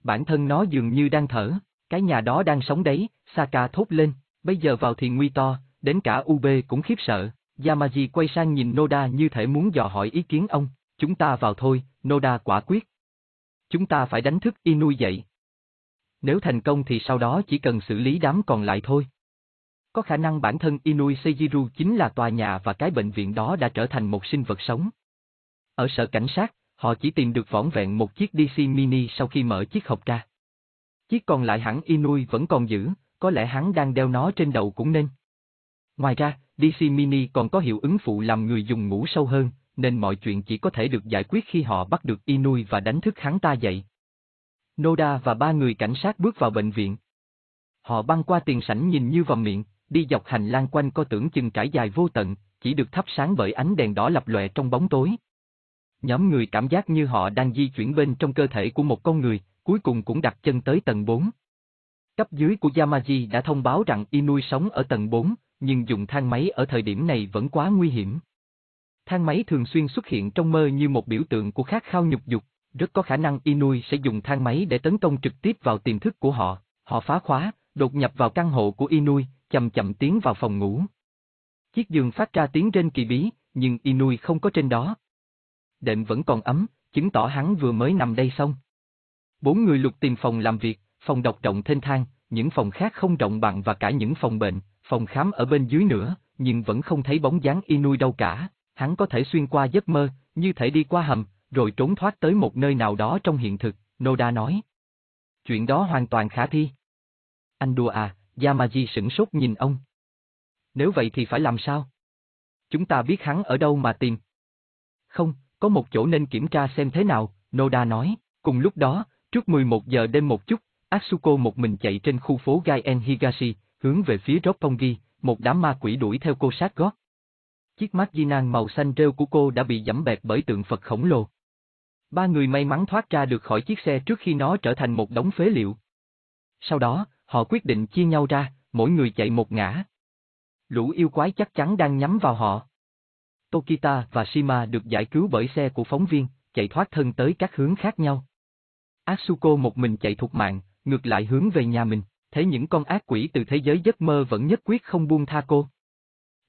Bản thân nó dường như đang thở, cái nhà đó đang sống đấy, Saka thốt lên, bây giờ vào thì nguy to, đến cả Ube cũng khiếp sợ. Yamaji quay sang nhìn Noda như thể muốn dò hỏi ý kiến ông, chúng ta vào thôi, Noda quả quyết. Chúng ta phải đánh thức Inui dậy. Nếu thành công thì sau đó chỉ cần xử lý đám còn lại thôi. Có khả năng bản thân Inui Seijiru chính là tòa nhà và cái bệnh viện đó đã trở thành một sinh vật sống. Ở sở cảnh sát, họ chỉ tìm được vỏn vẹn một chiếc DC Mini sau khi mở chiếc hộp ra. Chiếc còn lại hẳn Inui vẫn còn giữ, có lẽ hắn đang đeo nó trên đầu cũng nên. Ngoài ra, DC Mini còn có hiệu ứng phụ làm người dùng ngủ sâu hơn, nên mọi chuyện chỉ có thể được giải quyết khi họ bắt được Inui và đánh thức hắn ta dậy. Noda và ba người cảnh sát bước vào bệnh viện. Họ băng qua tiền sảnh nhìn như vào miệng, đi dọc hành lang quanh co tưởng chừng trải dài vô tận, chỉ được thắp sáng bởi ánh đèn đỏ lập lòe trong bóng tối. Nhóm người cảm giác như họ đang di chuyển bên trong cơ thể của một con người, cuối cùng cũng đặt chân tới tầng 4. Cấp dưới của Yamaji đã thông báo rằng Inui sống ở tầng 4, nhưng dùng thang máy ở thời điểm này vẫn quá nguy hiểm. Thang máy thường xuyên xuất hiện trong mơ như một biểu tượng của khát khao nhục dục, rất có khả năng Inui sẽ dùng thang máy để tấn công trực tiếp vào tiềm thức của họ, họ phá khóa, đột nhập vào căn hộ của Inui, chậm chậm tiến vào phòng ngủ. Chiếc giường phát ra tiếng trên kỳ bí, nhưng Inui không có trên đó. Đệm vẫn còn ấm, chứng tỏ hắn vừa mới nằm đây xong. Bốn người lục tìm phòng làm việc, phòng độc rộng thênh thang, những phòng khác không rộng bằng và cả những phòng bệnh, phòng khám ở bên dưới nữa, nhưng vẫn không thấy bóng dáng Inui đâu cả. Hắn có thể xuyên qua giấc mơ, như thể đi qua hầm, rồi trốn thoát tới một nơi nào đó trong hiện thực, Noda nói. Chuyện đó hoàn toàn khả thi. Anh đùa à, Yamaji sửng sốt nhìn ông. Nếu vậy thì phải làm sao? Chúng ta biết hắn ở đâu mà tìm. Không, có một chỗ nên kiểm tra xem thế nào, Noda nói. Cùng lúc đó, trước 11 giờ đêm một chút, Asuko một mình chạy trên khu phố Gaien Higashi, hướng về phía Roppongi, một đám ma quỷ đuổi theo cô sát gót. Chiếc mắt di nan màu xanh rêu của cô đã bị dẫm bẹp bởi tượng Phật khổng lồ. Ba người may mắn thoát ra được khỏi chiếc xe trước khi nó trở thành một đống phế liệu. Sau đó, họ quyết định chia nhau ra, mỗi người chạy một ngã. Lũ yêu quái chắc chắn đang nhắm vào họ. Tokita và Shima được giải cứu bởi xe của phóng viên, chạy thoát thân tới các hướng khác nhau. Asuko một mình chạy thục mạng, ngược lại hướng về nhà mình, Thế những con ác quỷ từ thế giới giấc mơ vẫn nhất quyết không buông tha cô.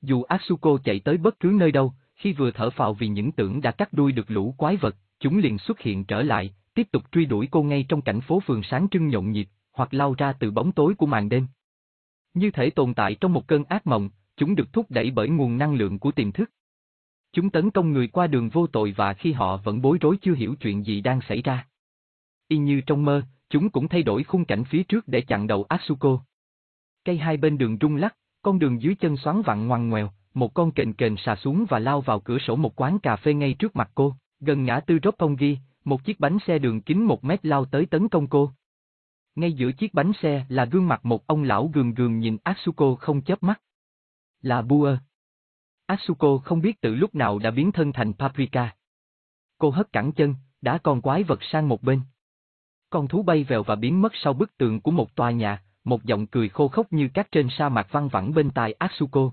Dù Asuko chạy tới bất cứ nơi đâu, khi vừa thở phào vì những tưởng đã cắt đuôi được lũ quái vật, chúng liền xuất hiện trở lại, tiếp tục truy đuổi cô ngay trong cảnh phố phường sáng trưng nhộn nhịp, hoặc lao ra từ bóng tối của màn đêm. Như thể tồn tại trong một cơn ác mộng, chúng được thúc đẩy bởi nguồn năng lượng của tiềm thức. Chúng tấn công người qua đường vô tội và khi họ vẫn bối rối chưa hiểu chuyện gì đang xảy ra. Y như trong mơ, chúng cũng thay đổi khung cảnh phía trước để chặn đầu Asuko. Cây hai bên đường rung lắc, con đường dưới chân xoắn vặn ngoằn ngoèo, một con kềnh kềnh xà xuống và lao vào cửa sổ một quán cà phê ngay trước mặt cô, gần ngã tư Roppongi, một chiếc bánh xe đường kính một mét lao tới tấn công cô. Ngay giữa chiếc bánh xe là gương mặt một ông lão gườm gườm nhìn Asuko không chớp mắt. Là Bua. Asuko không biết từ lúc nào đã biến thân thành Paprika. Cô hất cẳng chân, đã con quái vật sang một bên. Con thú bay vèo và biến mất sau bức tường của một tòa nhà, một giọng cười khô khốc như cát trên sa mạc văng vẳng bên tai Asuko.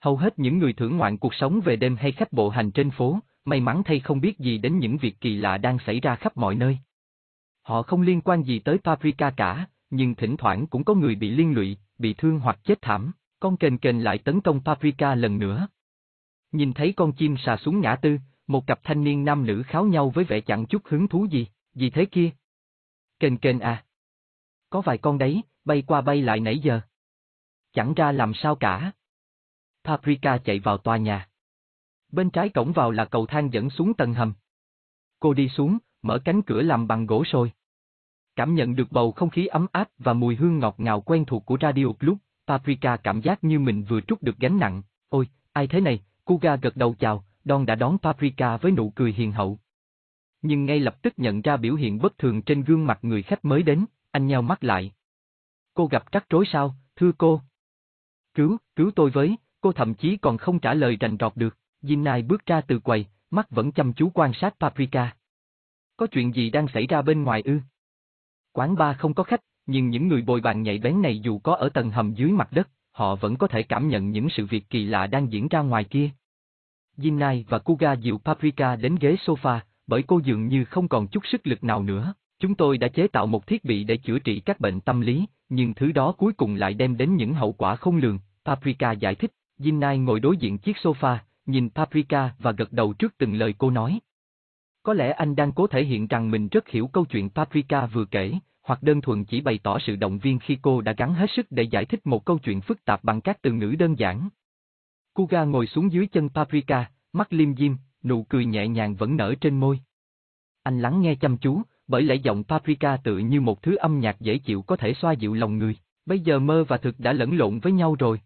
Hầu hết những người thưởng ngoạn cuộc sống về đêm hay khách bộ hành trên phố, may mắn thay không biết gì đến những việc kỳ lạ đang xảy ra khắp mọi nơi. Họ không liên quan gì tới Paprika cả, nhưng thỉnh thoảng cũng có người bị liên lụy, bị thương hoặc chết thảm, con kền kền lại tấn công Paprika lần nữa. Nhìn thấy con chim xà xuống ngã tư, một cặp thanh niên nam nữ kháo nhau với vẻ chẳng chút hứng thú gì, gì thế kia? Kênh kênh à? Có vài con đấy, bay qua bay lại nãy giờ. Chẳng ra làm sao cả. Paprika chạy vào tòa nhà. Bên trái cổng vào là cầu thang dẫn xuống tầng hầm. Cô đi xuống, mở cánh cửa làm bằng gỗ sồi. Cảm nhận được bầu không khí ấm áp và mùi hương ngọt ngào quen thuộc của Radio Club, Paprika cảm giác như mình vừa trút được gánh nặng. Ôi, ai thế này? Kuga gật đầu chào, Don đã đón Paprika với nụ cười hiền hậu. Nhưng ngay lập tức nhận ra biểu hiện bất thường trên gương mặt người khách mới đến, anh nheo mắt lại. Cô gặp trắc rối sao, thưa cô? Cứu, cứu tôi với, cô thậm chí còn không trả lời rành rọt được. Jinai bước ra từ quầy, mắt vẫn chăm chú quan sát Paprika. Có chuyện gì đang xảy ra bên ngoài ư? Quán bar không có khách, nhưng những người bồi bàn nhạy bén này dù có ở tầng hầm dưới mặt đất, họ vẫn có thể cảm nhận những sự việc kỳ lạ đang diễn ra ngoài kia. Jinai và Kuga dịu Paprika đến ghế sofa, bởi cô dường như không còn chút sức lực nào nữa. Chúng tôi đã chế tạo một thiết bị để chữa trị các bệnh tâm lý, nhưng thứ đó cuối cùng lại đem đến những hậu quả không lường, Paprika giải thích. Jinnai ngồi đối diện chiếc sofa, nhìn Paprika và gật đầu trước từng lời cô nói. Có lẽ anh đang cố thể hiện rằng mình rất hiểu câu chuyện Paprika vừa kể, hoặc đơn thuần chỉ bày tỏ sự động viên khi cô đã gắng hết sức để giải thích một câu chuyện phức tạp bằng các từ ngữ đơn giản. Kuga ngồi xuống dưới chân Paprika, mắt liêm diêm, nụ cười nhẹ nhàng vẫn nở trên môi. Anh lắng nghe chăm chú, bởi lẽ giọng Paprika tự như một thứ âm nhạc dễ chịu có thể xoa dịu lòng người, bây giờ mơ và thực đã lẫn lộn với nhau rồi.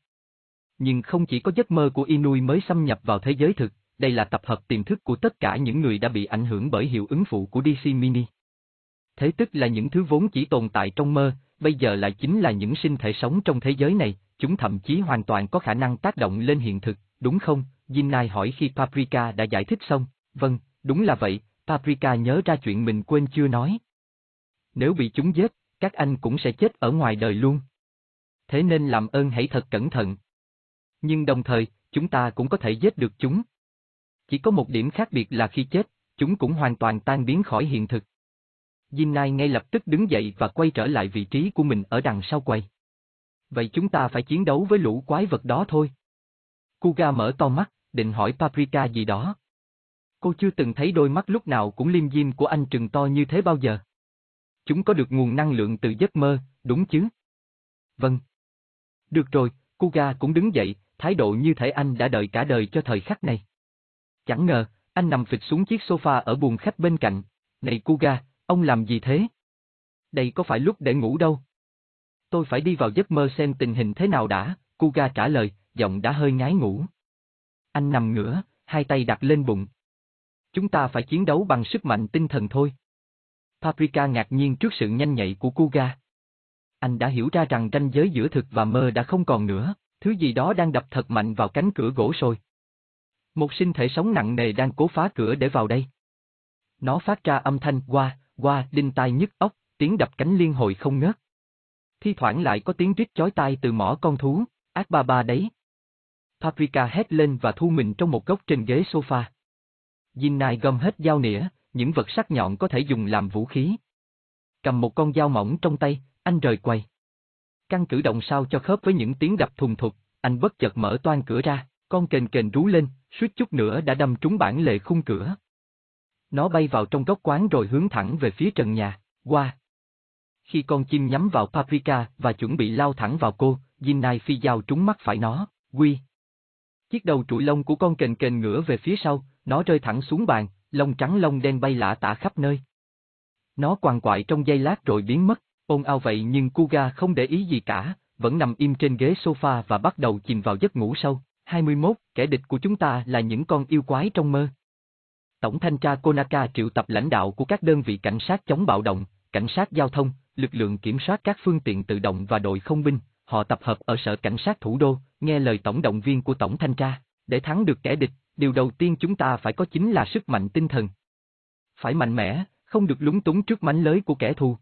Nhưng không chỉ có giấc mơ của Inui mới xâm nhập vào thế giới thực, đây là tập hợp tiềm thức của tất cả những người đã bị ảnh hưởng bởi hiệu ứng phụ của DC Mini. Thế tức là những thứ vốn chỉ tồn tại trong mơ, bây giờ lại chính là những sinh thể sống trong thế giới này, chúng thậm chí hoàn toàn có khả năng tác động lên hiện thực, đúng không? Jinnai hỏi khi Paprika đã giải thích xong, vâng, đúng là vậy, Paprika nhớ ra chuyện mình quên chưa nói. Nếu bị chúng giết, các anh cũng sẽ chết ở ngoài đời luôn. Thế nên làm ơn hãy thật cẩn thận. Nhưng đồng thời, chúng ta cũng có thể giết được chúng. Chỉ có một điểm khác biệt là khi chết, chúng cũng hoàn toàn tan biến khỏi hiện thực. Jinnai ngay lập tức đứng dậy và quay trở lại vị trí của mình ở đằng sau quầy. Vậy chúng ta phải chiến đấu với lũ quái vật đó thôi. Kuga mở to mắt, định hỏi Paprika gì đó. Cô chưa từng thấy đôi mắt lúc nào cũng liêm diêm của anh trừng to như thế bao giờ. Chúng có được nguồn năng lượng từ giấc mơ, đúng chứ? Vâng. Được rồi, Kuga cũng đứng dậy, thái độ như thể anh đã đợi cả đời cho thời khắc này. Chẳng ngờ, anh nằm phịch xuống chiếc sofa ở buồng khách bên cạnh. Này Kuga, ông làm gì thế? Đây có phải lúc để ngủ đâu. Tôi phải đi vào giấc mơ xem tình hình thế nào đã, Kuga trả lời, giọng đã hơi ngái ngủ. Anh nằm ngửa, hai tay đặt lên bụng. Chúng ta phải chiến đấu bằng sức mạnh tinh thần thôi. Paprika ngạc nhiên trước sự nhanh nhạy của Kuga. Anh đã hiểu ra rằng ranh giới giữa thực và mơ đã không còn nữa, thứ gì đó đang đập thật mạnh vào cánh cửa gỗ sồi. Một sinh thể sống nặng nề đang cố phá cửa để vào đây. Nó phát ra âm thanh qua, qua, đinh tai nhức óc, tiếng đập cánh liên hồi không ngớt. Thi thoảng lại có tiếng rít chói tai từ mỏ con thú, ác ba ba đấy. Paprika hét lên và thu mình trong một góc trên ghế sofa. Jinnai gom hết dao nĩa, những vật sắc nhọn có thể dùng làm vũ khí. Cầm một con dao mỏng trong tay, anh rời quay. Căn cử động sao cho khớp với những tiếng đập thùng thục, anh bất chợt mở toan cửa ra, con kền kền rú lên, suýt chút nữa đã đâm trúng bản lệ khung cửa. Nó bay vào trong góc quán rồi hướng thẳng về phía trần nhà, qua. Khi con chim nhắm vào Paprika và chuẩn bị lao thẳng vào cô, Jinnai phi dao trúng mắt phải nó, quy. Chiếc đầu trụi lông của con kền kền ngửa về phía sau, nó rơi thẳng xuống bàn, lông trắng lông đen bay lả tả khắp nơi. Nó quằn quại trong giây lát rồi biến mất, ôn ao vậy nhưng Kuga không để ý gì cả, vẫn nằm im trên ghế sofa và bắt đầu chìm vào giấc ngủ sâu. 21, kẻ địch của chúng ta là những con yêu quái trong mơ. Tổng thanh tra Konaka triệu tập lãnh đạo của các đơn vị cảnh sát chống bạo động, cảnh sát giao thông, lực lượng kiểm soát các phương tiện tự động và đội không binh, họ tập hợp ở sở cảnh sát thủ đô, nghe lời tổng động viên của tổng thanh tra. Để thắng được kẻ địch, điều đầu tiên chúng ta phải có chính là sức mạnh tinh thần. Phải mạnh mẽ, không được lúng túng trước mánh lới của kẻ thù.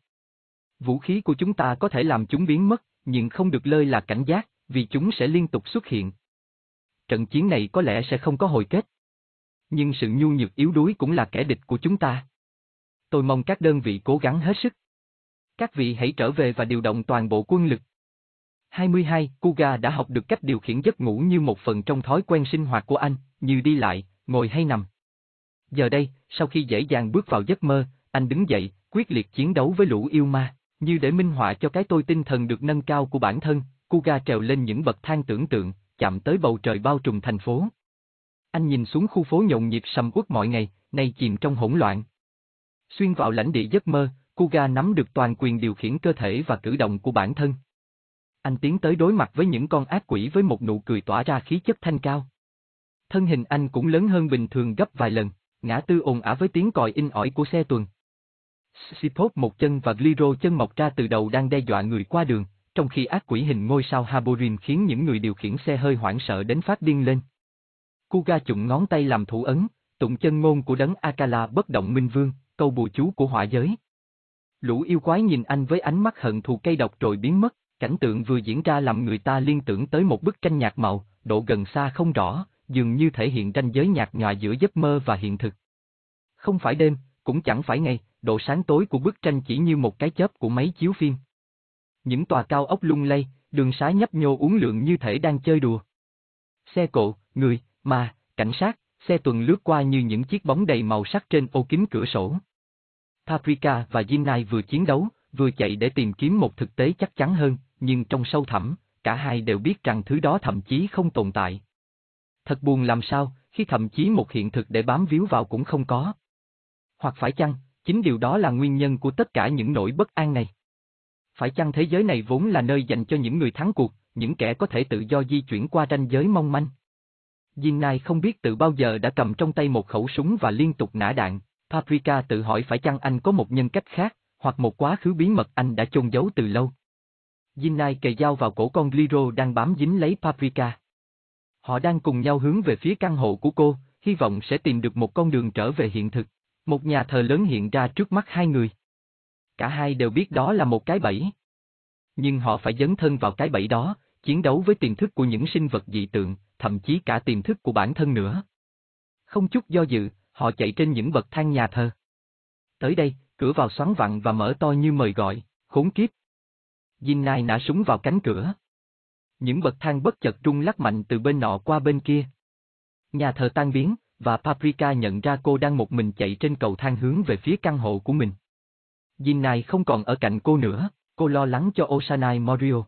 Vũ khí của chúng ta có thể làm chúng biến mất, nhưng không được lơi là cảnh giác, vì chúng sẽ liên tục xuất hiện. Trận chiến này có lẽ sẽ không có hồi kết. Nhưng sự nhu nhược yếu đuối cũng là kẻ địch của chúng ta. Tôi mong các đơn vị cố gắng hết sức. Các vị hãy trở về và điều động toàn bộ quân lực. 22. Kuga đã học được cách điều khiển giấc ngủ như một phần trong thói quen sinh hoạt của anh, như đi lại, ngồi hay nằm. Giờ đây, sau khi dễ dàng bước vào giấc mơ, anh đứng dậy, quyết liệt chiến đấu với lũ yêu ma, như để minh họa cho cái tôi tinh thần được nâng cao của bản thân, Kuga trèo lên những bậc thang tưởng tượng, chạm tới bầu trời bao trùm thành phố. Anh nhìn xuống khu phố nhộn nhịp sầm uất mọi ngày, nay chìm trong hỗn loạn. Xuyên vào lãnh địa giấc mơ, Kuga nắm được toàn quyền điều khiển cơ thể và cử động của bản thân. Anh tiến tới đối mặt với những con ác quỷ với một nụ cười tỏa ra khí chất thanh cao. Thân hình anh cũng lớn hơn bình thường gấp vài lần, ngã tư ồn ả với tiếng còi in ỏi của xe tuần. Sipop một chân và Gliro chân mọc ra từ đầu đang đe dọa người qua đường, trong khi ác quỷ hình ngôi sao Haborim khiến những người điều khiển xe hơi hoảng sợ đến phát điên lên. Kuga chụng ngón tay làm thủ ấn, tụng chân ngôn của đấng Akala bất động minh vương, câu bùa chú của hỏa giới. Lũ yêu quái nhìn anh với ánh mắt hận thù cây độc rồi biến mất, cảnh tượng vừa diễn ra làm người ta liên tưởng tới một bức tranh nhạt màu, độ gần xa không rõ, dường như thể hiện ranh giới nhạt nhòa giữa giấc mơ và hiện thực. Không phải đêm, cũng chẳng phải ngày, độ sáng tối của bức tranh chỉ như một cái chớp của máy chiếu phim. Những tòa cao ốc lung lay, đường xá nhấp nhô uốn lượn như thể đang chơi đùa. Xe cộ, người, ma, cảnh sát, xe tuần lướt qua như những chiếc bóng đầy màu sắc trên ô kính cửa sổ. Paprika và Jinai vừa chiến đấu, vừa chạy để tìm kiếm một thực tế chắc chắn hơn, nhưng trong sâu thẳm, cả hai đều biết rằng thứ đó thậm chí không tồn tại. Thật buồn làm sao, khi thậm chí một hiện thực để bám víu vào cũng không có. Hoặc phải chăng, chính điều đó là nguyên nhân của tất cả những nỗi bất an này. Phải chăng thế giới này vốn là nơi dành cho những người thắng cuộc, những kẻ có thể tự do di chuyển qua ranh giới mong manh? Jinnai không biết từ bao giờ đã cầm trong tay một khẩu súng và liên tục nã đạn, Paprika tự hỏi phải chăng anh có một nhân cách khác, hoặc một quá khứ bí mật anh đã chôn giấu từ lâu. Jinnai kề dao vào cổ con Liro đang bám dính lấy Paprika. Họ đang cùng nhau hướng về phía căn hộ của cô, hy vọng sẽ tìm được một con đường trở về hiện thực. Một nhà thờ lớn hiện ra trước mắt hai người. Cả hai đều biết đó là một cái bẫy. Nhưng họ phải dấn thân vào cái bẫy đó, chiến đấu với tiềm thức của những sinh vật dị tượng, thậm chí cả tiềm thức của bản thân nữa. Không chút do dự, họ chạy trên những bậc thang nhà thờ. Tới đây, cửa vào xoắn vặn và mở to như mời gọi, khốn kiếp. Jinnai nã súng vào cánh cửa. Những bậc thang bất chợt rung lắc mạnh từ bên nọ qua bên kia. Nhà thờ tan biến, và Paprika nhận ra cô đang một mình chạy trên cầu thang hướng về phía căn hộ của mình. Jinnai không còn ở cạnh cô nữa, cô lo lắng cho Osanai Morio.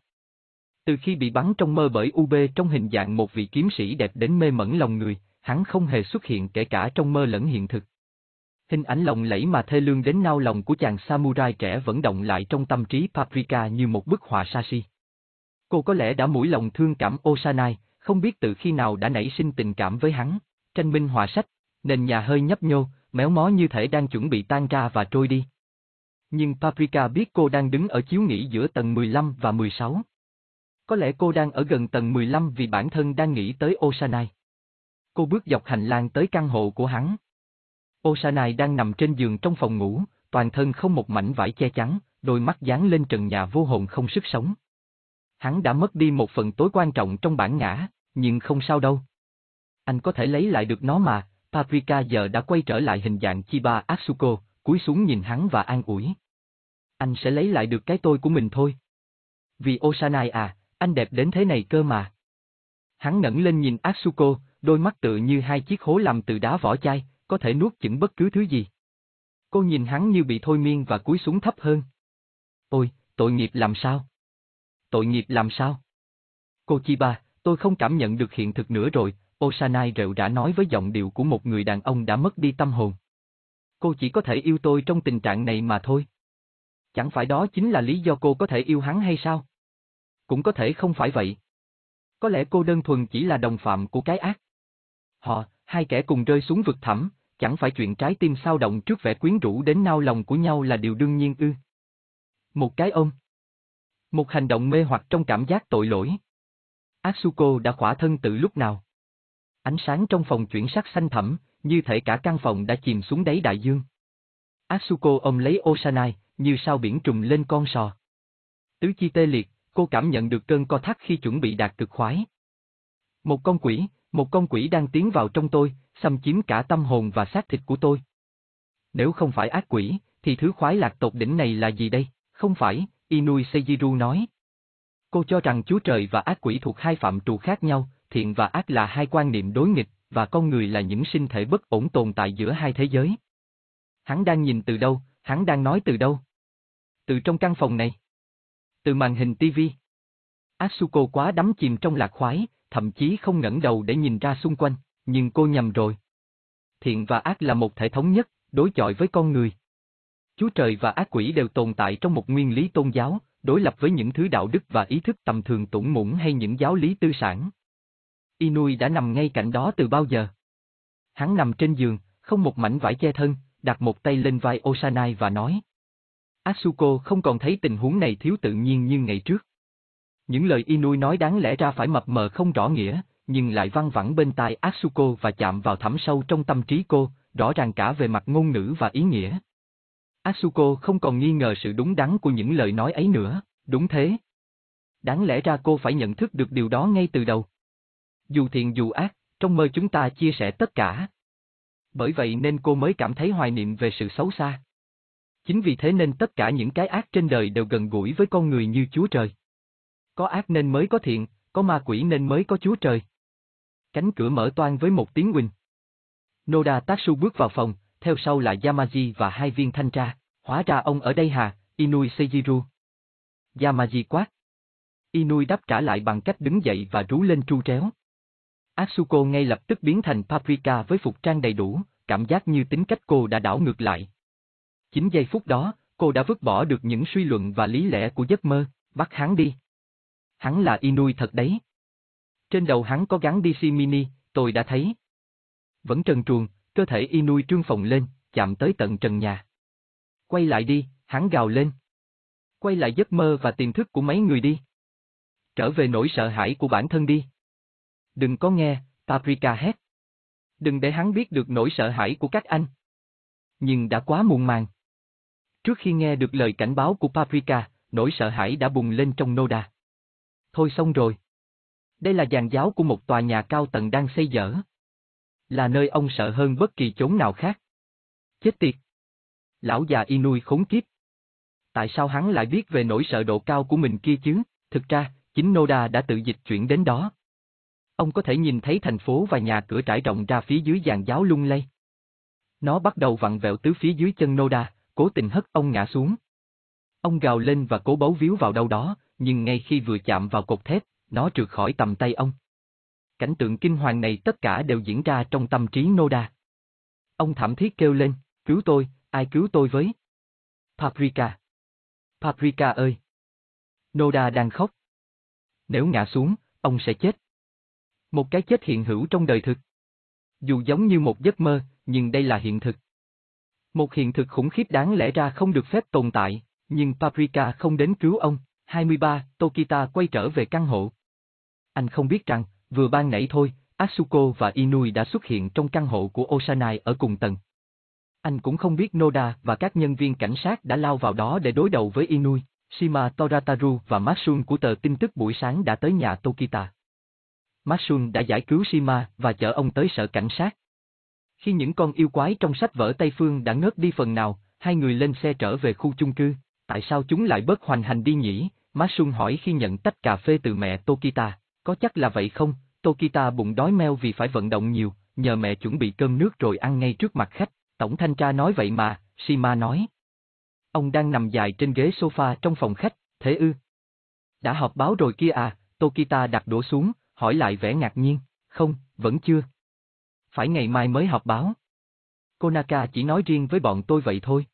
Từ khi bị bắn trong mơ bởi UB trong hình dạng một vị kiếm sĩ đẹp đến mê mẩn lòng người, hắn không hề xuất hiện kể cả trong mơ lẫn hiện thực. Hình ảnh lộng lẫy mà thê lương đến nao lòng của chàng samurai trẻ vẫn động lại trong tâm trí Paprika như một bức họa Sashi. Cô có lẽ đã mũi lòng thương cảm Osanai, không biết từ khi nào đã nảy sinh tình cảm với hắn. Tranh minh họa sách, nền nhà hơi nhấp nhô, méo mó như thể đang chuẩn bị tan ra và trôi đi. Nhưng Paprika biết cô đang đứng ở chiếu nghỉ giữa tầng 15 và 16. Có lẽ cô đang ở gần tầng 15 vì bản thân đang nghĩ tới Osanai. Cô bước dọc hành lang tới căn hộ của hắn. Osanai đang nằm trên giường trong phòng ngủ, toàn thân không một mảnh vải che chắn, đôi mắt dán lên trần nhà vô hồn không sức sống. Hắn đã mất đi một phần tối quan trọng trong bản ngã, nhưng không sao đâu. Anh có thể lấy lại được nó mà, Paprika giờ đã quay trở lại hình dạng Chiba Atsuko, cúi xuống nhìn hắn và an ủi. Anh sẽ lấy lại được cái tôi của mình thôi. Vì Osanai à, anh đẹp đến thế này cơ mà. Hắn ngẩng lên nhìn Atsuko, đôi mắt tựa như hai chiếc hố làm từ đá vỏ chai, có thể nuốt chửng bất cứ thứ gì. Cô nhìn hắn như bị thôi miên và cúi xuống thấp hơn. Ôi, tội nghiệp làm sao? Tội nghiệp làm sao? Cô Chiba, tôi không cảm nhận được hiện thực nữa rồi, Osanai rệu đã nói với giọng điệu của một người đàn ông đã mất đi tâm hồn. Cô chỉ có thể yêu tôi trong tình trạng này mà thôi. Chẳng phải đó chính là lý do cô có thể yêu hắn hay sao? Cũng có thể không phải vậy. Có lẽ cô đơn thuần chỉ là đồng phạm của cái ác. Họ, hai kẻ cùng rơi xuống vực thẳm, chẳng phải chuyện trái tim sao động trước vẻ quyến rũ đến nao lòng của nhau là điều đương nhiên ư. Một cái ôm. Một hành động mê hoặc trong cảm giác tội lỗi. Atsuko đã khỏa thân từ lúc nào? Ánh sáng trong phòng chuyển sắc xanh thẳm, như thể cả căn phòng đã chìm xuống đáy đại dương. Atsuko ôm lấy Osanai, như sao biển trùng lên con sò. Tứ chi tê liệt, cô cảm nhận được cơn co thắt khi chuẩn bị đạt cực khoái. Một con quỷ, một con quỷ đang tiến vào trong tôi, xâm chiếm cả tâm hồn và xác thịt của tôi. Nếu không phải ác quỷ, thì thứ khoái lạc tột đỉnh này là gì đây? Không phải, Inui Seijiru nói. Cô cho rằng Chúa Trời và ác quỷ thuộc hai phạm trù khác nhau, thiện và ác là hai quan niệm đối nghịch, và con người là những sinh thể bất ổn tồn tại giữa hai thế giới. Hắn đang nhìn từ đâu, hắn đang nói từ đâu? Từ trong căn phòng này. Từ màn hình TV. Asuko quá đắm chìm trong lạc khoái, thậm chí không ngẩng đầu để nhìn ra xung quanh, nhưng cô nhầm rồi. Thiện và ác là một thể thống nhất, đối chọi với con người. Chúa trời và ác quỷ đều tồn tại trong một nguyên lý tôn giáo, đối lập với những thứ đạo đức và ý thức tầm thường tủng mũng hay những giáo lý tư sản. Inui đã nằm ngay cạnh đó từ bao giờ. Hắn nằm trên giường, không một mảnh vải che thân, đặt một tay lên vai Osanai và nói. Asuko không còn thấy tình huống này thiếu tự nhiên như ngày trước. Những lời Inui nói đáng lẽ ra phải mập mờ không rõ nghĩa, nhưng lại văng vẳng bên tai Asuko và chạm vào thẳm sâu trong tâm trí cô, rõ ràng cả về mặt ngôn ngữ và ý nghĩa. Asuko không còn nghi ngờ sự đúng đắn của những lời nói ấy nữa, đúng thế. Đáng lẽ ra cô phải nhận thức được điều đó ngay từ đầu. Dù thiện dù ác, trong mơ chúng ta chia sẻ tất cả. Bởi vậy nên cô mới cảm thấy hoài niệm về sự xấu xa. Chính vì thế nên tất cả những cái ác trên đời đều gần gũi với con người như Chúa Trời. Có ác nên mới có thiện, có ma quỷ nên mới có Chúa Trời. Cánh cửa mở toan với một tiếng quỳnh. Noda Tatsu bước vào phòng, theo sau là Yamaji và hai viên thanh tra, hóa ra ông ở đây hà, Inui Seijiru. Yamaji quát. Inui đáp trả lại bằng cách đứng dậy và rú lên tru tréo. Atsuko ngay lập tức biến thành Paprika với phục trang đầy đủ, cảm giác như tính cách cô đã đảo ngược lại. Chính giây phút đó, cô đã vứt bỏ được những suy luận và lý lẽ của giấc mơ, bắt hắn đi. Hắn là Inui thật đấy. Trên đầu hắn có gắn DC mini, tôi đã thấy. Vẫn trần truồng, cơ thể Inui trương phồng lên, chạm tới tận trần nhà. Quay lại đi, hắn gào lên. Quay lại giấc mơ và tiềm thức của mấy người đi. Trở về nỗi sợ hãi của bản thân đi. Đừng có nghe, Paprika hét. Đừng để hắn biết được nỗi sợ hãi của các anh. Nhưng đã quá muộn màng. Trước khi nghe được lời cảnh báo của Paprika, nỗi sợ hãi đã bùng lên trong Noda. Thôi xong rồi. Đây là giàn giáo của một tòa nhà cao tầng đang xây dở. Là nơi ông sợ hơn bất kỳ chốn nào khác. Chết tiệt. Lão già Inui khốn kiếp. Tại sao hắn lại biết về nỗi sợ độ cao của mình kia chứ? Thực ra, chính Noda đã tự dịch chuyển đến đó. Ông có thể nhìn thấy thành phố và nhà cửa trải rộng ra phía dưới giàn giáo lung lay. Nó bắt đầu vặn vẹo tứ phía dưới chân Noda, cố tình hất ông ngã xuống. Ông gào lên và cố bấu víu vào đâu đó, nhưng ngay khi vừa chạm vào cột thép, nó trượt khỏi tầm tay ông. Cảnh tượng kinh hoàng này tất cả đều diễn ra trong tâm trí Noda. Ông thảm thiết kêu lên, cứu tôi, ai cứu tôi với? Paprika. Paprika ơi! Noda đang khóc. Nếu ngã xuống, ông sẽ chết. Một cái chết hiện hữu trong đời thực. Dù giống như một giấc mơ, nhưng đây là hiện thực. Một hiện thực khủng khiếp đáng lẽ ra không được phép tồn tại, nhưng Paprika không đến cứu ông. 23, Tokita quay trở về căn hộ. Anh không biết rằng, vừa ban nãy thôi, Asuko và Inui đã xuất hiện trong căn hộ của Osanai ở cùng tầng. Anh cũng không biết Noda và các nhân viên cảnh sát đã lao vào đó để đối đầu với Inui. Shima Torataru và Matsun của tờ tin tức buổi sáng đã tới nhà Tokita. Matsun đã giải cứu Shima và chở ông tới sở cảnh sát. Khi những con yêu quái trong sách vở Tây Phương đã ngớt đi phần nào, hai người lên xe trở về khu chung cư. Tại sao chúng lại bớt hoành hành đi nhỉ? Matsun hỏi khi nhận tách cà phê từ mẹ Tokita. Có chắc là vậy không? Tokita bụng đói meo vì phải vận động nhiều, nhờ mẹ chuẩn bị cơm nước rồi ăn ngay trước mặt khách. Tổng thanh tra nói vậy mà, Shima nói. Ông đang nằm dài trên ghế sofa trong phòng khách, thế ư? Đã họp báo rồi kia à, Tokita đặt đũa xuống, hỏi lại vẻ ngạc nhiên, không, vẫn chưa. Phải ngày mai mới họp báo. Konaka chỉ nói riêng với bọn tôi vậy thôi.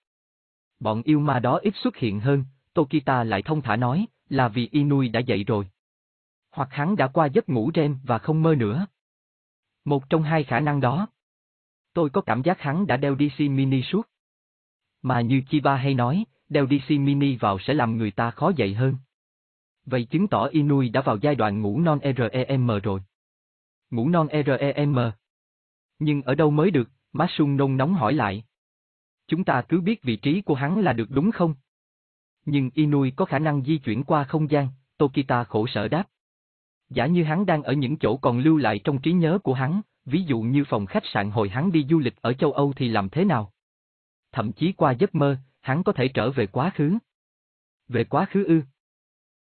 Bọn yêu ma đó ít xuất hiện hơn, Tokita lại thông thả nói, là vì Inui đã dậy rồi. Hoặc hắn đã qua giấc ngủ REM và không mơ nữa. Một trong hai khả năng đó. Tôi có cảm giác hắn đã đeo DC Mini suốt. Mà như Chiba hay nói, đeo DC Mini vào sẽ làm người ta khó dậy hơn. Vậy chứng tỏ Inui đã vào giai đoạn ngủ non REM rồi. Ngủ non REM. Nhưng ở đâu mới được, Masung nôn nóng hỏi lại. Chúng ta cứ biết vị trí của hắn là được đúng không? Nhưng Inui có khả năng di chuyển qua không gian, Tokita khổ sở đáp. Giả như hắn đang ở những chỗ còn lưu lại trong trí nhớ của hắn, ví dụ như phòng khách sạn hồi hắn đi du lịch ở châu Âu thì làm thế nào? Thậm chí qua giấc mơ, hắn có thể trở về quá khứ. Về quá khứ ư?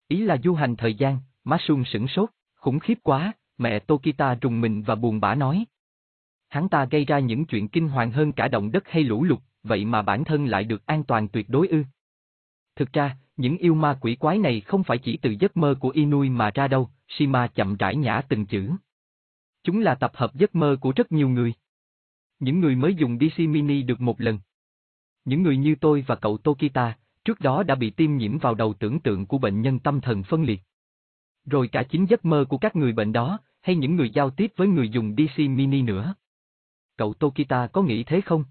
Ý là du hành thời gian, Masun sửng sốt, khủng khiếp quá, mẹ Tokita rùng mình và buồn bã nói. Hắn ta gây ra những chuyện kinh hoàng hơn cả động đất hay lũ lụt, vậy mà bản thân lại được an toàn tuyệt đối ư. Thực ra, những yêu ma quỷ quái này không phải chỉ từ giấc mơ của Inui mà ra đâu, Shima chậm rãi nhả từng chữ. Chúng là tập hợp giấc mơ của rất nhiều người. Những người mới dùng DC Mini được một lần. Những người như tôi và cậu Tokita, trước đó đã bị tiêm nhiễm vào đầu tưởng tượng của bệnh nhân tâm thần phân liệt. Rồi cả chính giấc mơ của các người bệnh đó, hay những người giao tiếp với người dùng DC Mini nữa. Cậu Tokita có nghĩ thế không?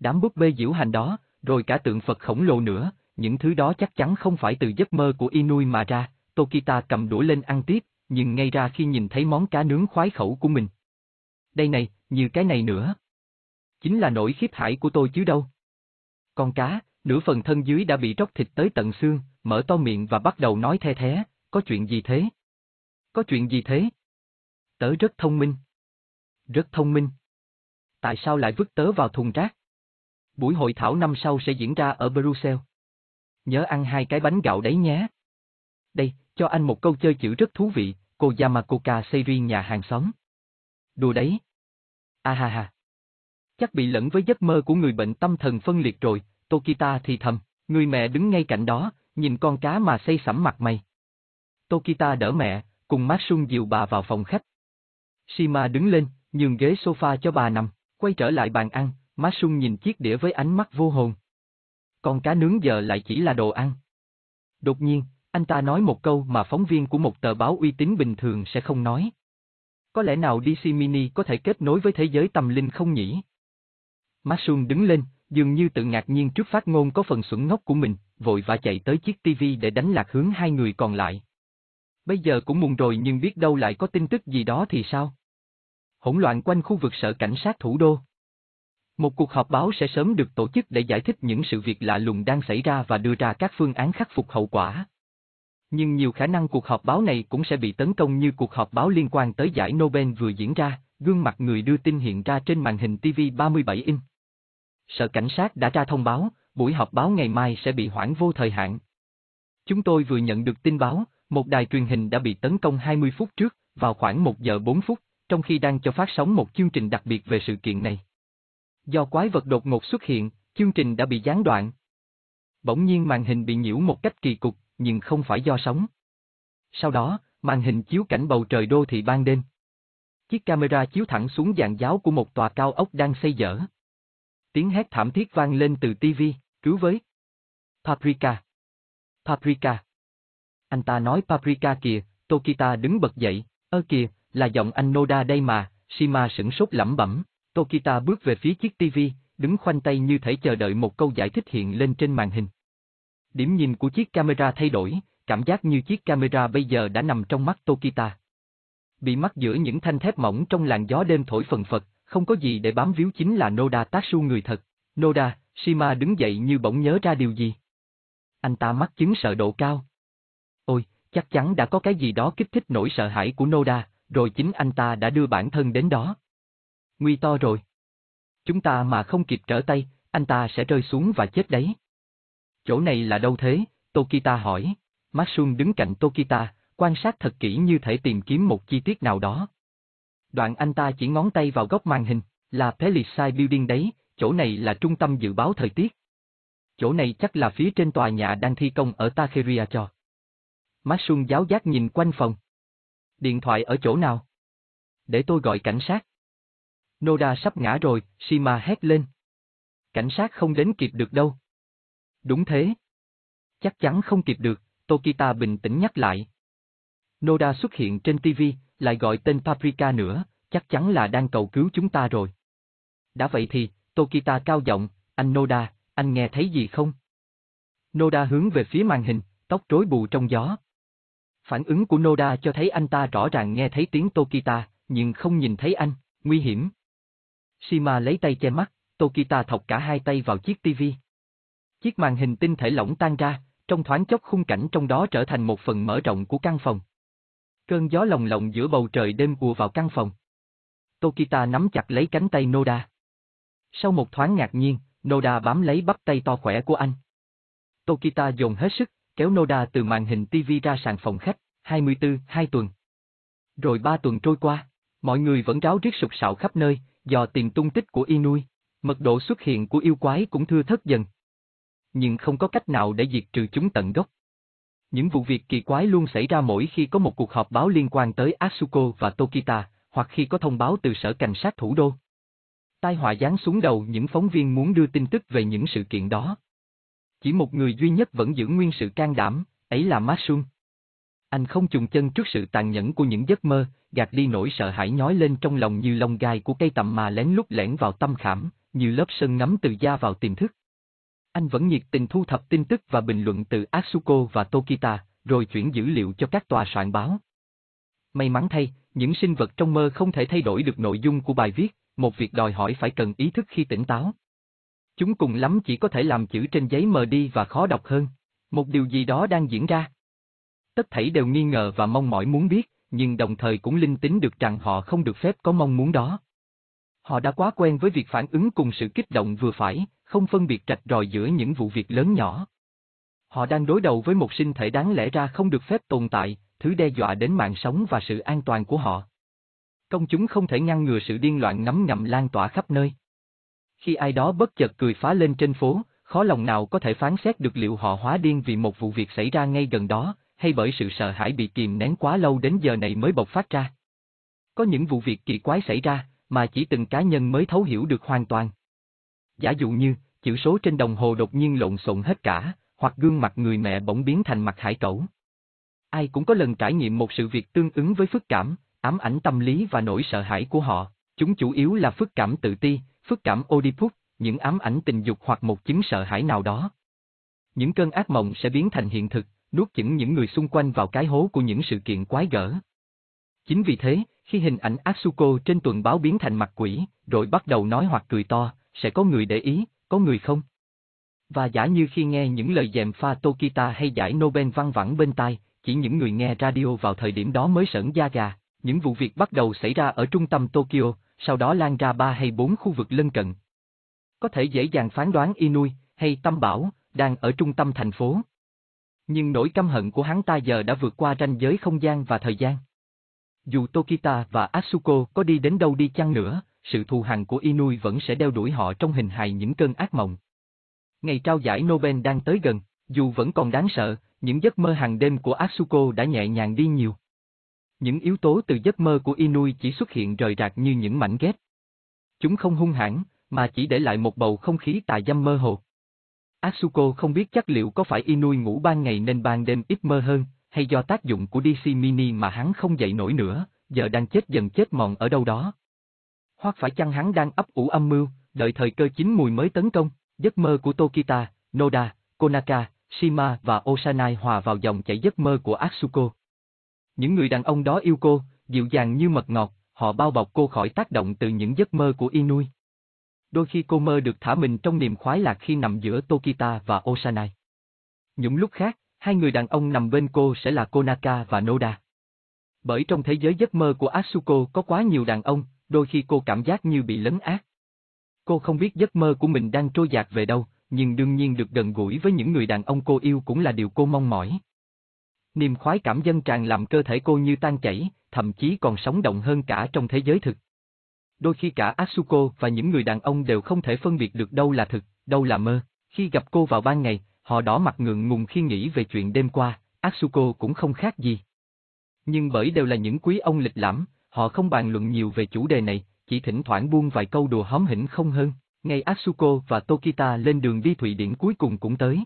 Đám búp bê diễu hành đó, rồi cả tượng Phật khổng lồ nữa, những thứ đó chắc chắn không phải từ giấc mơ của Inui mà ra, Tokita cầm đũa lên ăn tiếp, nhưng ngay ra khi nhìn thấy món cá nướng khoái khẩu của mình. Đây này, như cái này nữa. Chính là nỗi khiếp hải của tôi chứ đâu. Con cá, nửa phần thân dưới đã bị róc thịt tới tận xương, mở to miệng và bắt đầu nói the thế, có chuyện gì thế? Có chuyện gì thế? Tớ rất thông minh. Rất thông minh. Tại sao lại vứt tớ vào thùng rác? Buổi hội thảo năm sau sẽ diễn ra ở Brussels. Nhớ ăn hai cái bánh gạo đấy nhé. Đây, cho anh một câu chơi chữ rất thú vị, cô Yamakoka Seiri nhà hàng xóm. Đùa đấy. À ha ha. Chắc bị lẫn với giấc mơ của người bệnh tâm thần phân liệt rồi, Tokita thì thầm, người mẹ đứng ngay cạnh đó, nhìn con cá mà xây sẩm mặt mày. Tokita đỡ mẹ, cùng Matsun dìu bà vào phòng khách. Shima đứng lên, nhường ghế sofa cho bà nằm, quay trở lại bàn ăn, Matsun nhìn chiếc đĩa với ánh mắt vô hồn. Con cá nướng giờ lại chỉ là đồ ăn. Đột nhiên, anh ta nói một câu mà phóng viên của một tờ báo uy tín bình thường sẽ không nói. Có lẽ nào DC Mini có thể kết nối với thế giới tâm linh không nhỉ? Masun đứng lên, dường như tự ngạc nhiên trước phát ngôn có phần xuẩn ngốc của mình, vội vã chạy tới chiếc TV để đánh lạc hướng hai người còn lại. Bây giờ cũng muộn rồi nhưng biết đâu lại có tin tức gì đó thì sao? Hỗn loạn quanh khu vực sở cảnh sát thủ đô. Một cuộc họp báo sẽ sớm được tổ chức để giải thích những sự việc lạ lùng đang xảy ra và đưa ra các phương án khắc phục hậu quả. Nhưng nhiều khả năng cuộc họp báo này cũng sẽ bị tấn công như cuộc họp báo liên quan tới giải Nobel vừa diễn ra, gương mặt người đưa tin hiện ra trên màn hình TV 37 inch. Sở cảnh sát đã ra thông báo, buổi họp báo ngày mai sẽ bị hoãn vô thời hạn. Chúng tôi vừa nhận được tin báo, một đài truyền hình đã bị tấn công 20 phút trước, vào khoảng 1 giờ 4 phút, trong khi đang cho phát sóng một chương trình đặc biệt về sự kiện này. Do quái vật đột ngột xuất hiện, chương trình đã bị gián đoạn. Bỗng nhiên màn hình bị nhiễu một cách kỳ cục, nhưng không phải do sóng. Sau đó, màn hình chiếu cảnh bầu trời đô thị ban đêm. Chiếc camera chiếu thẳng xuống dạng giáo của một tòa cao ốc đang xây dở. Tiếng hét thảm thiết vang lên từ TV, cứu với. Paprika. Paprika. Anh ta nói Paprika kìa, Tokita đứng bật dậy, ơ kìa, là giọng anh Noda đây mà, Shima sửng sốt lẩm bẩm. Tokita bước về phía chiếc TV, đứng khoanh tay như thể chờ đợi một câu giải thích hiện lên trên màn hình. Điểm nhìn của chiếc camera thay đổi, cảm giác như chiếc camera bây giờ đã nằm trong mắt Tokita. Bị mắc giữa những thanh thép mỏng trong làn gió đêm thổi phần phật, không có gì để bám víu chính là Noda Tatsu người thật. Noda, Shima đứng dậy như bỗng nhớ ra điều gì. Anh ta mắc chứng sợ độ cao. Ôi, chắc chắn đã có cái gì đó kích thích nỗi sợ hãi của Noda, rồi chính anh ta đã đưa bản thân đến đó. Nguy to rồi. Chúng ta mà không kịp trở tay, anh ta sẽ rơi xuống và chết đấy. Chỗ này là đâu thế? Tokita hỏi. Matsun đứng cạnh Tokita, quan sát thật kỹ như thể tìm kiếm một chi tiết nào đó. Đoạn anh ta chỉ ngón tay vào góc màn hình, là Palisade Building đấy, chỗ này là trung tâm dự báo thời tiết. Chỗ này chắc là phía trên tòa nhà đang thi công ở Takeria cho. Matsun giáo giác nhìn quanh phòng. Điện thoại ở chỗ nào? Để tôi gọi cảnh sát. Noda sắp ngã rồi, Shima hét lên. Cảnh sát không đến kịp được đâu. Đúng thế. Chắc chắn không kịp được, Tokita bình tĩnh nhắc lại. Noda xuất hiện trên TV, lại gọi tên Paprika nữa, chắc chắn là đang cầu cứu chúng ta rồi. Đã vậy thì, Tokita cao giọng, anh Noda, anh nghe thấy gì không? Noda hướng về phía màn hình, tóc rối bù trong gió. Phản ứng của Noda cho thấy anh ta rõ ràng nghe thấy tiếng Tokita, nhưng không nhìn thấy anh, nguy hiểm. Shima lấy tay che mắt, Tokita thọc cả hai tay vào chiếc tivi. Chiếc màn hình tinh thể lỏng tan ra, trong thoáng chốc khung cảnh trong đó trở thành một phần mở rộng của căn phòng. Cơn gió lồng lộng giữa bầu trời đêm ùa vào căn phòng. Tokita nắm chặt lấy cánh tay Noda. Sau một thoáng ngạc nhiên, Noda bám lấy bắp tay to khỏe của anh. Tokita dồn hết sức, kéo Noda từ màn hình TV ra sàn phòng khách, 24, hai tuần. Rồi ba tuần trôi qua, mọi người vẫn ráo riết sụp sạo khắp nơi, dò tìm tung tích của Inui, mật độ xuất hiện của yêu quái cũng thưa thất dần. Nhưng không có cách nào để diệt trừ chúng tận gốc. Những vụ việc kỳ quái luôn xảy ra mỗi khi có một cuộc họp báo liên quan tới Asuko và Tokita, hoặc khi có thông báo từ sở cảnh sát thủ đô. Tai họa giáng xuống đầu những phóng viên muốn đưa tin tức về những sự kiện đó. Chỉ một người duy nhất vẫn giữ nguyên sự can đảm, ấy là Masun. Anh không chùn chân trước sự tàn nhẫn của những giấc mơ, gạt đi nỗi sợ hãi nhói lên trong lòng như lông gai của cây tầm mà lén lút lẻn vào tâm khảm, như lớp sân ngắm từ da vào tiềm thức. Anh vẫn nhiệt tình thu thập tin tức và bình luận từ Asuko và Tokita, rồi chuyển dữ liệu cho các tòa soạn báo. May mắn thay, những sinh vật trong mơ không thể thay đổi được nội dung của bài viết, một việc đòi hỏi phải cần ý thức khi tỉnh táo. Chúng cùng lắm chỉ có thể làm chữ trên giấy mờ đi và khó đọc hơn. Một điều gì đó đang diễn ra. Tất thảy đều nghi ngờ và mong mỏi muốn biết, nhưng đồng thời cũng linh tính được rằng họ không được phép có mong muốn đó. Họ đã quá quen với việc phản ứng cùng sự kích động vừa phải, không phân biệt rạch ròi giữa những vụ việc lớn nhỏ. Họ đang đối đầu với một sinh thể đáng lẽ ra không được phép tồn tại, thứ đe dọa đến mạng sống và sự an toàn của họ. Công chúng không thể ngăn ngừa sự điên loạn ngấm ngầm lan tỏa khắp nơi. Khi ai đó bất chợt cười phá lên trên phố, khó lòng nào có thể phán xét được liệu họ hóa điên vì một vụ việc xảy ra ngay gần đó, hay bởi sự sợ hãi bị kìm nén quá lâu đến giờ này mới bộc phát ra. Có những vụ việc kỳ quái xảy ra, mà chỉ từng cá nhân mới thấu hiểu được hoàn toàn. Giả dụ như, chữ số trên đồng hồ đột nhiên lộn xộn hết cả, hoặc gương mặt người mẹ bỗng biến thành mặt hải cẩu. Ai cũng có lần trải nghiệm một sự việc tương ứng với phức cảm, ám ảnh tâm lý và nỗi sợ hãi của họ, chúng chủ yếu là phức cảm tự ti, phức cảm Oedipus, những ám ảnh tình dục hoặc một chứng sợ hãi nào đó. Những cơn ác mộng sẽ biến thành hiện thực, nuốt chửng những người xung quanh vào cái hố của những sự kiện quái gở. Chính vì thế, khi hình ảnh Asuko trên tuần báo biến thành mặt quỷ, rồi bắt đầu nói hoặc cười to, sẽ có người để ý, có người không. Và giả như khi nghe những lời dèm pha Tokita hay giải Nobel văng vẳng bên tai, chỉ những người nghe radio vào thời điểm đó mới sởn da gà, những vụ việc bắt đầu xảy ra ở trung tâm Tokyo, sau đó lan ra ba hay bốn khu vực lân cận. Có thể dễ dàng phán đoán Inui, hay Tâm Bảo, đang ở trung tâm thành phố. Nhưng nỗi căm hận của hắn ta giờ đã vượt qua ranh giới không gian và thời gian. Dù Tokita và Asuko có đi đến đâu đi chăng nữa, sự thù hằn của Inui vẫn sẽ đeo đuổi họ trong hình hài những cơn ác mộng. Ngày trao giải Nobel đang tới gần, dù vẫn còn đáng sợ, những giấc mơ hàng đêm của Asuko đã nhẹ nhàng đi nhiều. Những yếu tố từ giấc mơ của Inui chỉ xuất hiện rời rạc như những mảnh ghép. Chúng không hung hãn, mà chỉ để lại một bầu không khí tà dâm mơ hồ. Asuko không biết chắc liệu có phải Inui ngủ ban ngày nên ban đêm ít mơ hơn, hay do tác dụng của DC Mini mà hắn không dậy nổi nữa, giờ đang chết dần chết mòn ở đâu đó. Hoặc phải chăng hắn đang ấp ủ âm mưu, đợi thời cơ chín mùi mới tấn công, giấc mơ của Tokita, Noda, Konaka, Shima và Osanai hòa vào dòng chảy giấc mơ của Asuko. Những người đàn ông đó yêu cô, dịu dàng như mật ngọt, họ bao bọc cô khỏi tác động từ những giấc mơ của Inui. Đôi khi cô mơ được thả mình trong niềm khoái lạc khi nằm giữa Tokita và Osanai. Những lúc khác, hai người đàn ông nằm bên cô sẽ là Konaka và Noda. Bởi trong thế giới giấc mơ của Asuko có quá nhiều đàn ông, đôi khi cô cảm giác như bị lấn át. Cô không biết giấc mơ của mình đang trôi dạt về đâu, nhưng đương nhiên được gần gũi với những người đàn ông cô yêu cũng là điều cô mong mỏi. Niềm khoái cảm dân tràn làm cơ thể cô như tan chảy, thậm chí còn sống động hơn cả trong thế giới thực. Đôi khi cả Asuko và những người đàn ông đều không thể phân biệt được đâu là thực, đâu là mơ. Khi gặp cô vào ban ngày, họ đỏ mặt ngượng ngùng khi nghĩ về chuyện đêm qua, Asuko cũng không khác gì. Nhưng bởi đều là những quý ông lịch lãm, họ không bàn luận nhiều về chủ đề này, chỉ thỉnh thoảng buông vài câu đùa hóm hỉnh không hơn. Ngày Asuko và Tokita lên đường đi Thụy Điển cuối cùng cũng tới.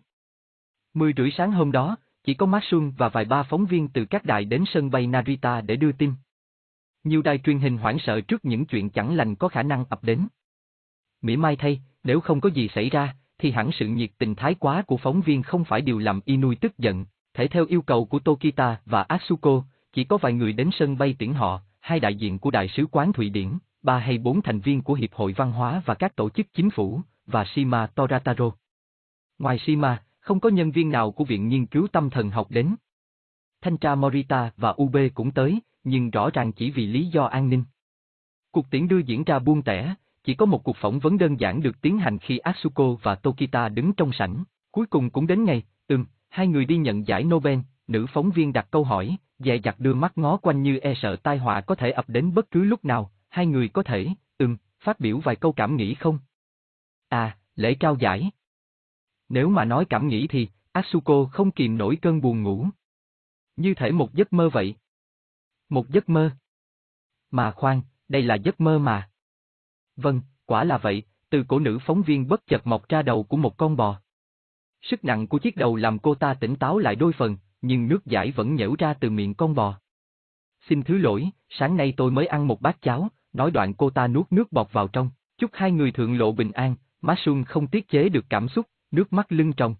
Mười rưỡi sáng hôm đó, chỉ có Masun và vài ba phóng viên từ các đài đến sân bay Narita để đưa tin. Nhiều đài truyền hình hoảng sợ trước những chuyện chẳng lành có khả năng ập đến. Mỉa mai thay, nếu không có gì xảy ra, thì hẳn sự nhiệt tình thái quá của phóng viên không phải điều làm Inui tức giận, thể theo yêu cầu của Tokita và Asuko, chỉ có vài người đến sân bay tiễn họ, hai đại diện của Đại sứ quán Thụy Điển, ba hay bốn thành viên của Hiệp hội Văn hóa và các tổ chức chính phủ, và Shima Torataro. Ngoài Shima, không có nhân viên nào của Viện Nghiên cứu Tâm thần học đến. Thanh tra Morita và UB cũng tới, nhưng rõ ràng chỉ vì lý do an ninh. Cuộc tiễn đưa diễn ra buông tẻ, chỉ có một cuộc phỏng vấn đơn giản được tiến hành khi Asuko và Tokita đứng trong sảnh. Cuối cùng cũng đến ngày, ừm, hai người đi nhận giải Nobel, nữ phóng viên đặt câu hỏi, dè dặt đưa mắt ngó quanh như e sợ tai họa có thể ập đến bất cứ lúc nào, hai người có thể, ừm, phát biểu vài câu cảm nghĩ không? À, lễ trao giải. Nếu mà nói cảm nghĩ thì, Asuko không kìm nổi cơn buồn ngủ. Như thể một giấc mơ vậy. Một giấc mơ. Mà khoan, đây là giấc mơ mà. Vâng, quả là vậy, từ cổ nữ phóng viên bất chợt mọc ra đầu của một con bò. Sức nặng của chiếc đầu làm cô ta tỉnh táo lại đôi phần, nhưng nước giải vẫn nhễu ra từ miệng con bò. Xin thứ lỗi, sáng nay tôi mới ăn một bát cháo, nói đoạn cô ta nuốt nước bọt vào trong, chúc hai người thượng lộ bình an, má Xuân không tiết chế được cảm xúc, nước mắt lưng tròng.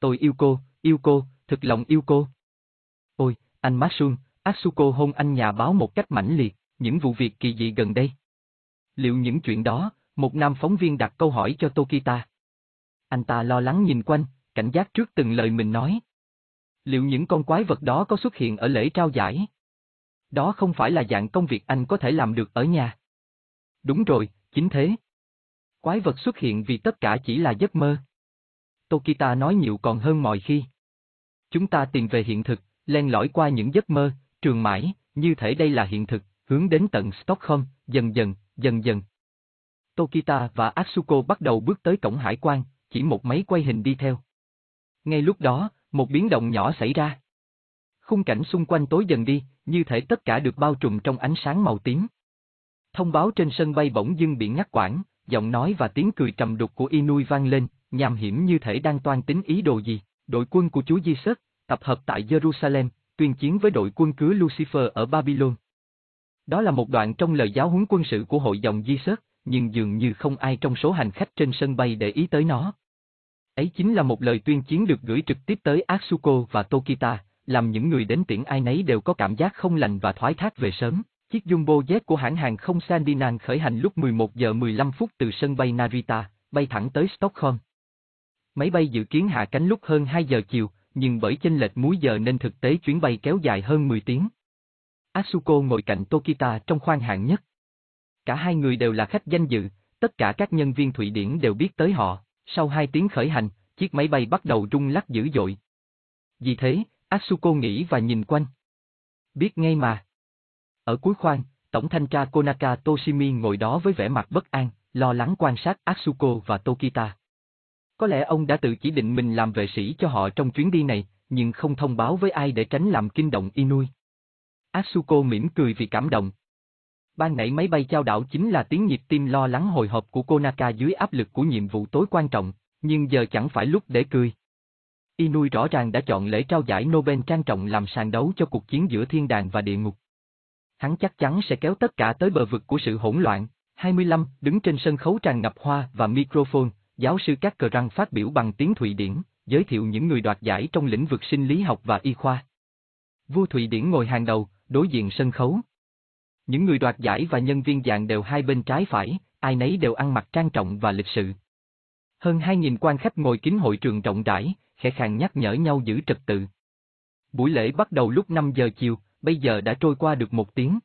Tôi yêu cô, yêu cô, thực lòng yêu cô. Ôi, anh má Xuân, Asuko hôn anh nhà báo một cách mãnh liệt, những vụ việc kỳ dị gần đây. Liệu những chuyện đó, một nam phóng viên đặt câu hỏi cho Tokita. Anh ta lo lắng nhìn quanh, cảnh giác trước từng lời mình nói. Liệu những con quái vật đó có xuất hiện ở lễ trao giải? Đó không phải là dạng công việc anh có thể làm được ở nhà. Đúng rồi, chính thế. Quái vật xuất hiện vì tất cả chỉ là giấc mơ. Tokita nói nhiều còn hơn mọi khi. Chúng ta tìm về hiện thực, len lỏi qua những giấc mơ, trường mãi, như thể đây là hiện thực, hướng đến tận Stockholm, dần dần, dần dần. Tokita và Asuko bắt đầu bước tới cổng hải quan, chỉ một máy quay hình đi theo. Ngay lúc đó, một biến động nhỏ xảy ra. Khung cảnh xung quanh tối dần đi, như thể tất cả được bao trùm trong ánh sáng màu tím. Thông báo trên sân bay bỗng dưng bị ngắt quãng, giọng nói và tiếng cười trầm đục của Inui vang lên, nham hiểm như thể đang toan tính ý đồ gì. Đội quân của Chúa Giêsu tập hợp tại Jerusalem, tuyên chiến với đội quân cứ Lucifer ở Babylon. Đó là một đoạn trong lời giáo huấn quân sự của hội dòng Di Sớt, nhưng dường như không ai trong số hành khách trên sân bay để ý tới nó. Ấy chính là một lời tuyên chiến được gửi trực tiếp tới Atsuko và Tokita, làm những người đến tiễn ai nấy đều có cảm giác không lành và thoái thác về sớm. Chiếc Jumbo Jet của hãng hàng không Sandinan khởi hành lúc 11 giờ 15 phút từ sân bay Narita, bay thẳng tới Stockholm. Máy bay dự kiến hạ cánh lúc hơn 2 giờ chiều, nhưng bởi chênh lệch múi giờ nên thực tế chuyến bay kéo dài hơn 10 tiếng. Asuko ngồi cạnh Tokita trong khoang hạng nhất. Cả hai người đều là khách danh dự, tất cả các nhân viên Thụy Điển đều biết tới họ, sau hai tiếng khởi hành, chiếc máy bay bắt đầu rung lắc dữ dội. Vì thế, Asuko nghĩ và nhìn quanh. Biết ngay mà. Ở cuối khoang, Tổng thanh tra Konaka Toshimi ngồi đó với vẻ mặt bất an, lo lắng quan sát Asuko và Tokita. Có lẽ ông đã tự chỉ định mình làm vệ sĩ cho họ trong chuyến đi này, nhưng không thông báo với ai để tránh làm kinh động Inui. Asuko mỉm cười vì cảm động. Ban nãy máy bay trao đảo chính là tiếng nhịp tim lo lắng hồi hộp của Konaka dưới áp lực của nhiệm vụ tối quan trọng, nhưng giờ chẳng phải lúc để cười. Inui rõ ràng đã chọn lễ trao giải Nobel trang trọng làm sàn đấu cho cuộc chiến giữa thiên đàng và địa ngục. Hắn chắc chắn sẽ kéo tất cả tới bờ vực của sự hỗn loạn. 25, đứng trên sân khấu tràn ngập hoa và microphone, giáo sư các cờ răng phát biểu bằng tiếng Thụy Điển, giới thiệu những người đoạt giải trong lĩnh vực sinh lý học và y khoa. Vua Thụy Điển ngồi hàng đầu, đối diện sân khấu. Những người đoạt giải và nhân viên dạng đều hai bên trái phải, ai nấy đều ăn mặc trang trọng và lịch sự. Hơn 2.000 quan khách ngồi kín hội trường rộng rãi, khẽ khàng nhắc nhở nhau giữ trật tự. Buổi lễ bắt đầu lúc 5 giờ chiều, bây giờ đã trôi qua được một tiếng.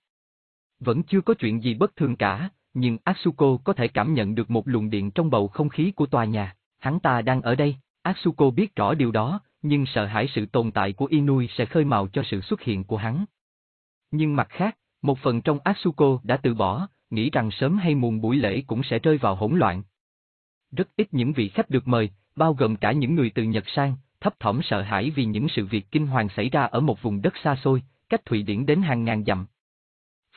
Vẫn chưa có chuyện gì bất thường cả, nhưng Asuko có thể cảm nhận được một luồng điện trong bầu không khí của tòa nhà. Hắn ta đang ở đây, Asuko biết rõ điều đó, nhưng sợ hãi sự tồn tại của Inui sẽ khơi mào cho sự xuất hiện của hắn. Nhưng mặt khác, một phần trong Asuko đã từ bỏ, nghĩ rằng sớm hay muộn buổi lễ cũng sẽ rơi vào hỗn loạn. Rất ít những vị khách được mời, bao gồm cả những người từ Nhật sang, thấp thỏm sợ hãi vì những sự việc kinh hoàng xảy ra ở một vùng đất xa xôi, cách Thụy Điển đến hàng ngàn dặm.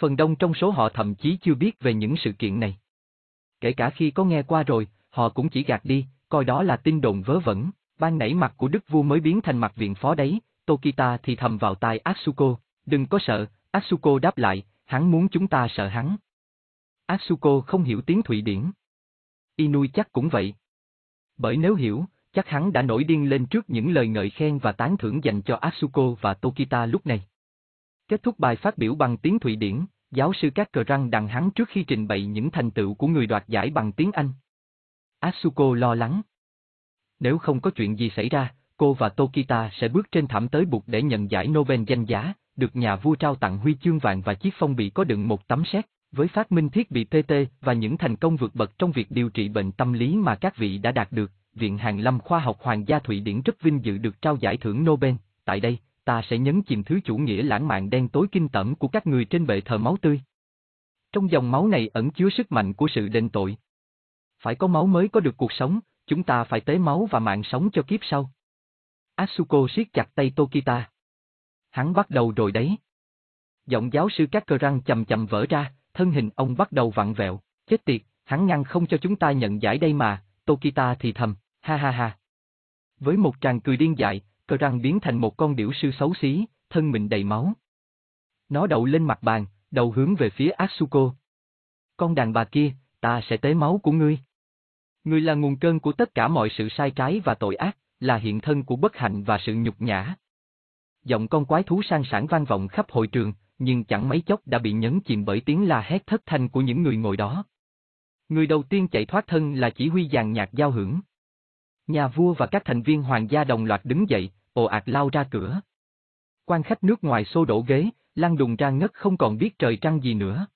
Phần đông trong số họ thậm chí chưa biết về những sự kiện này. Kể cả khi có nghe qua rồi, họ cũng chỉ gạt đi, coi đó là tin đồn vớ vẩn, ban nãy mặt của đức vua mới biến thành mặt viện phó đấy, Tokita thì thầm vào tai Asuko, đừng có sợ, Asuko đáp lại, hắn muốn chúng ta sợ hắn. Asuko không hiểu tiếng Thụy Điển. Inui chắc cũng vậy. Bởi nếu hiểu, chắc hắn đã nổi điên lên trước những lời ngợi khen và tán thưởng dành cho Asuko và Tokita lúc này. Kết thúc bài phát biểu bằng tiếng Thụy Điển, giáo sư các cờ răng đằng hắn trước khi trình bày những thành tựu của người đoạt giải bằng tiếng Anh. Asuko lo lắng. Nếu không có chuyện gì xảy ra, cô và Tokita sẽ bước trên thảm tới bục để nhận giải Nobel danh giá, được nhà vua trao tặng huy chương vàng và chiếc phong bì có đựng một tấm séc, với phát minh thiết bị PT và những thành công vượt bậc trong việc điều trị bệnh tâm lý mà các vị đã đạt được, Viện Hàn Lâm Khoa học Hoàng gia Thụy Điển rất vinh dự được trao giải thưởng Nobel. Tại đây, ta sẽ nhấn chìm thứ chủ nghĩa lãng mạn đen tối kinh tởm của các người trên bệ thờ máu tươi. Trong dòng máu này ẩn chứa sức mạnh của sự đền tội. Phải có máu mới có được cuộc sống, chúng ta phải tế máu và mạng sống cho kiếp sau. Asuko siết chặt tay Tokita. Hắn bắt đầu rồi đấy. Giọng giáo sư các cơ răng chầm chầm vỡ ra, thân hình ông bắt đầu vặn vẹo, chết tiệt, hắn ngăn không cho chúng ta nhận giải đây mà, Tokita thì thầm, ha ha ha. Với một tràng cười điên dại, cơ răng biến thành một con điểu sư xấu xí, thân mình đầy máu. Nó đậu lên mặt bàn, đầu hướng về phía Asuko. Con đàn bà kia, ta sẽ tế máu của ngươi. Ngươi là nguồn cơn của tất cả mọi sự sai trái và tội ác, là hiện thân của bất hạnh và sự nhục nhã. Giọng con quái thú sang sản vang vọng khắp hội trường, nhưng chẳng mấy chốc đã bị nhấn chìm bởi tiếng la hét thất thanh của những người ngồi đó. Người đầu tiên chạy thoát thân là chỉ huy dàn nhạc giao hưởng. Nhà vua và các thành viên hoàng gia đồng loạt đứng dậy, ồ ạt lao ra cửa. quan khách nước ngoài xô đổ ghế, lăn đùng ra ngất không còn biết trời trăng gì nữa.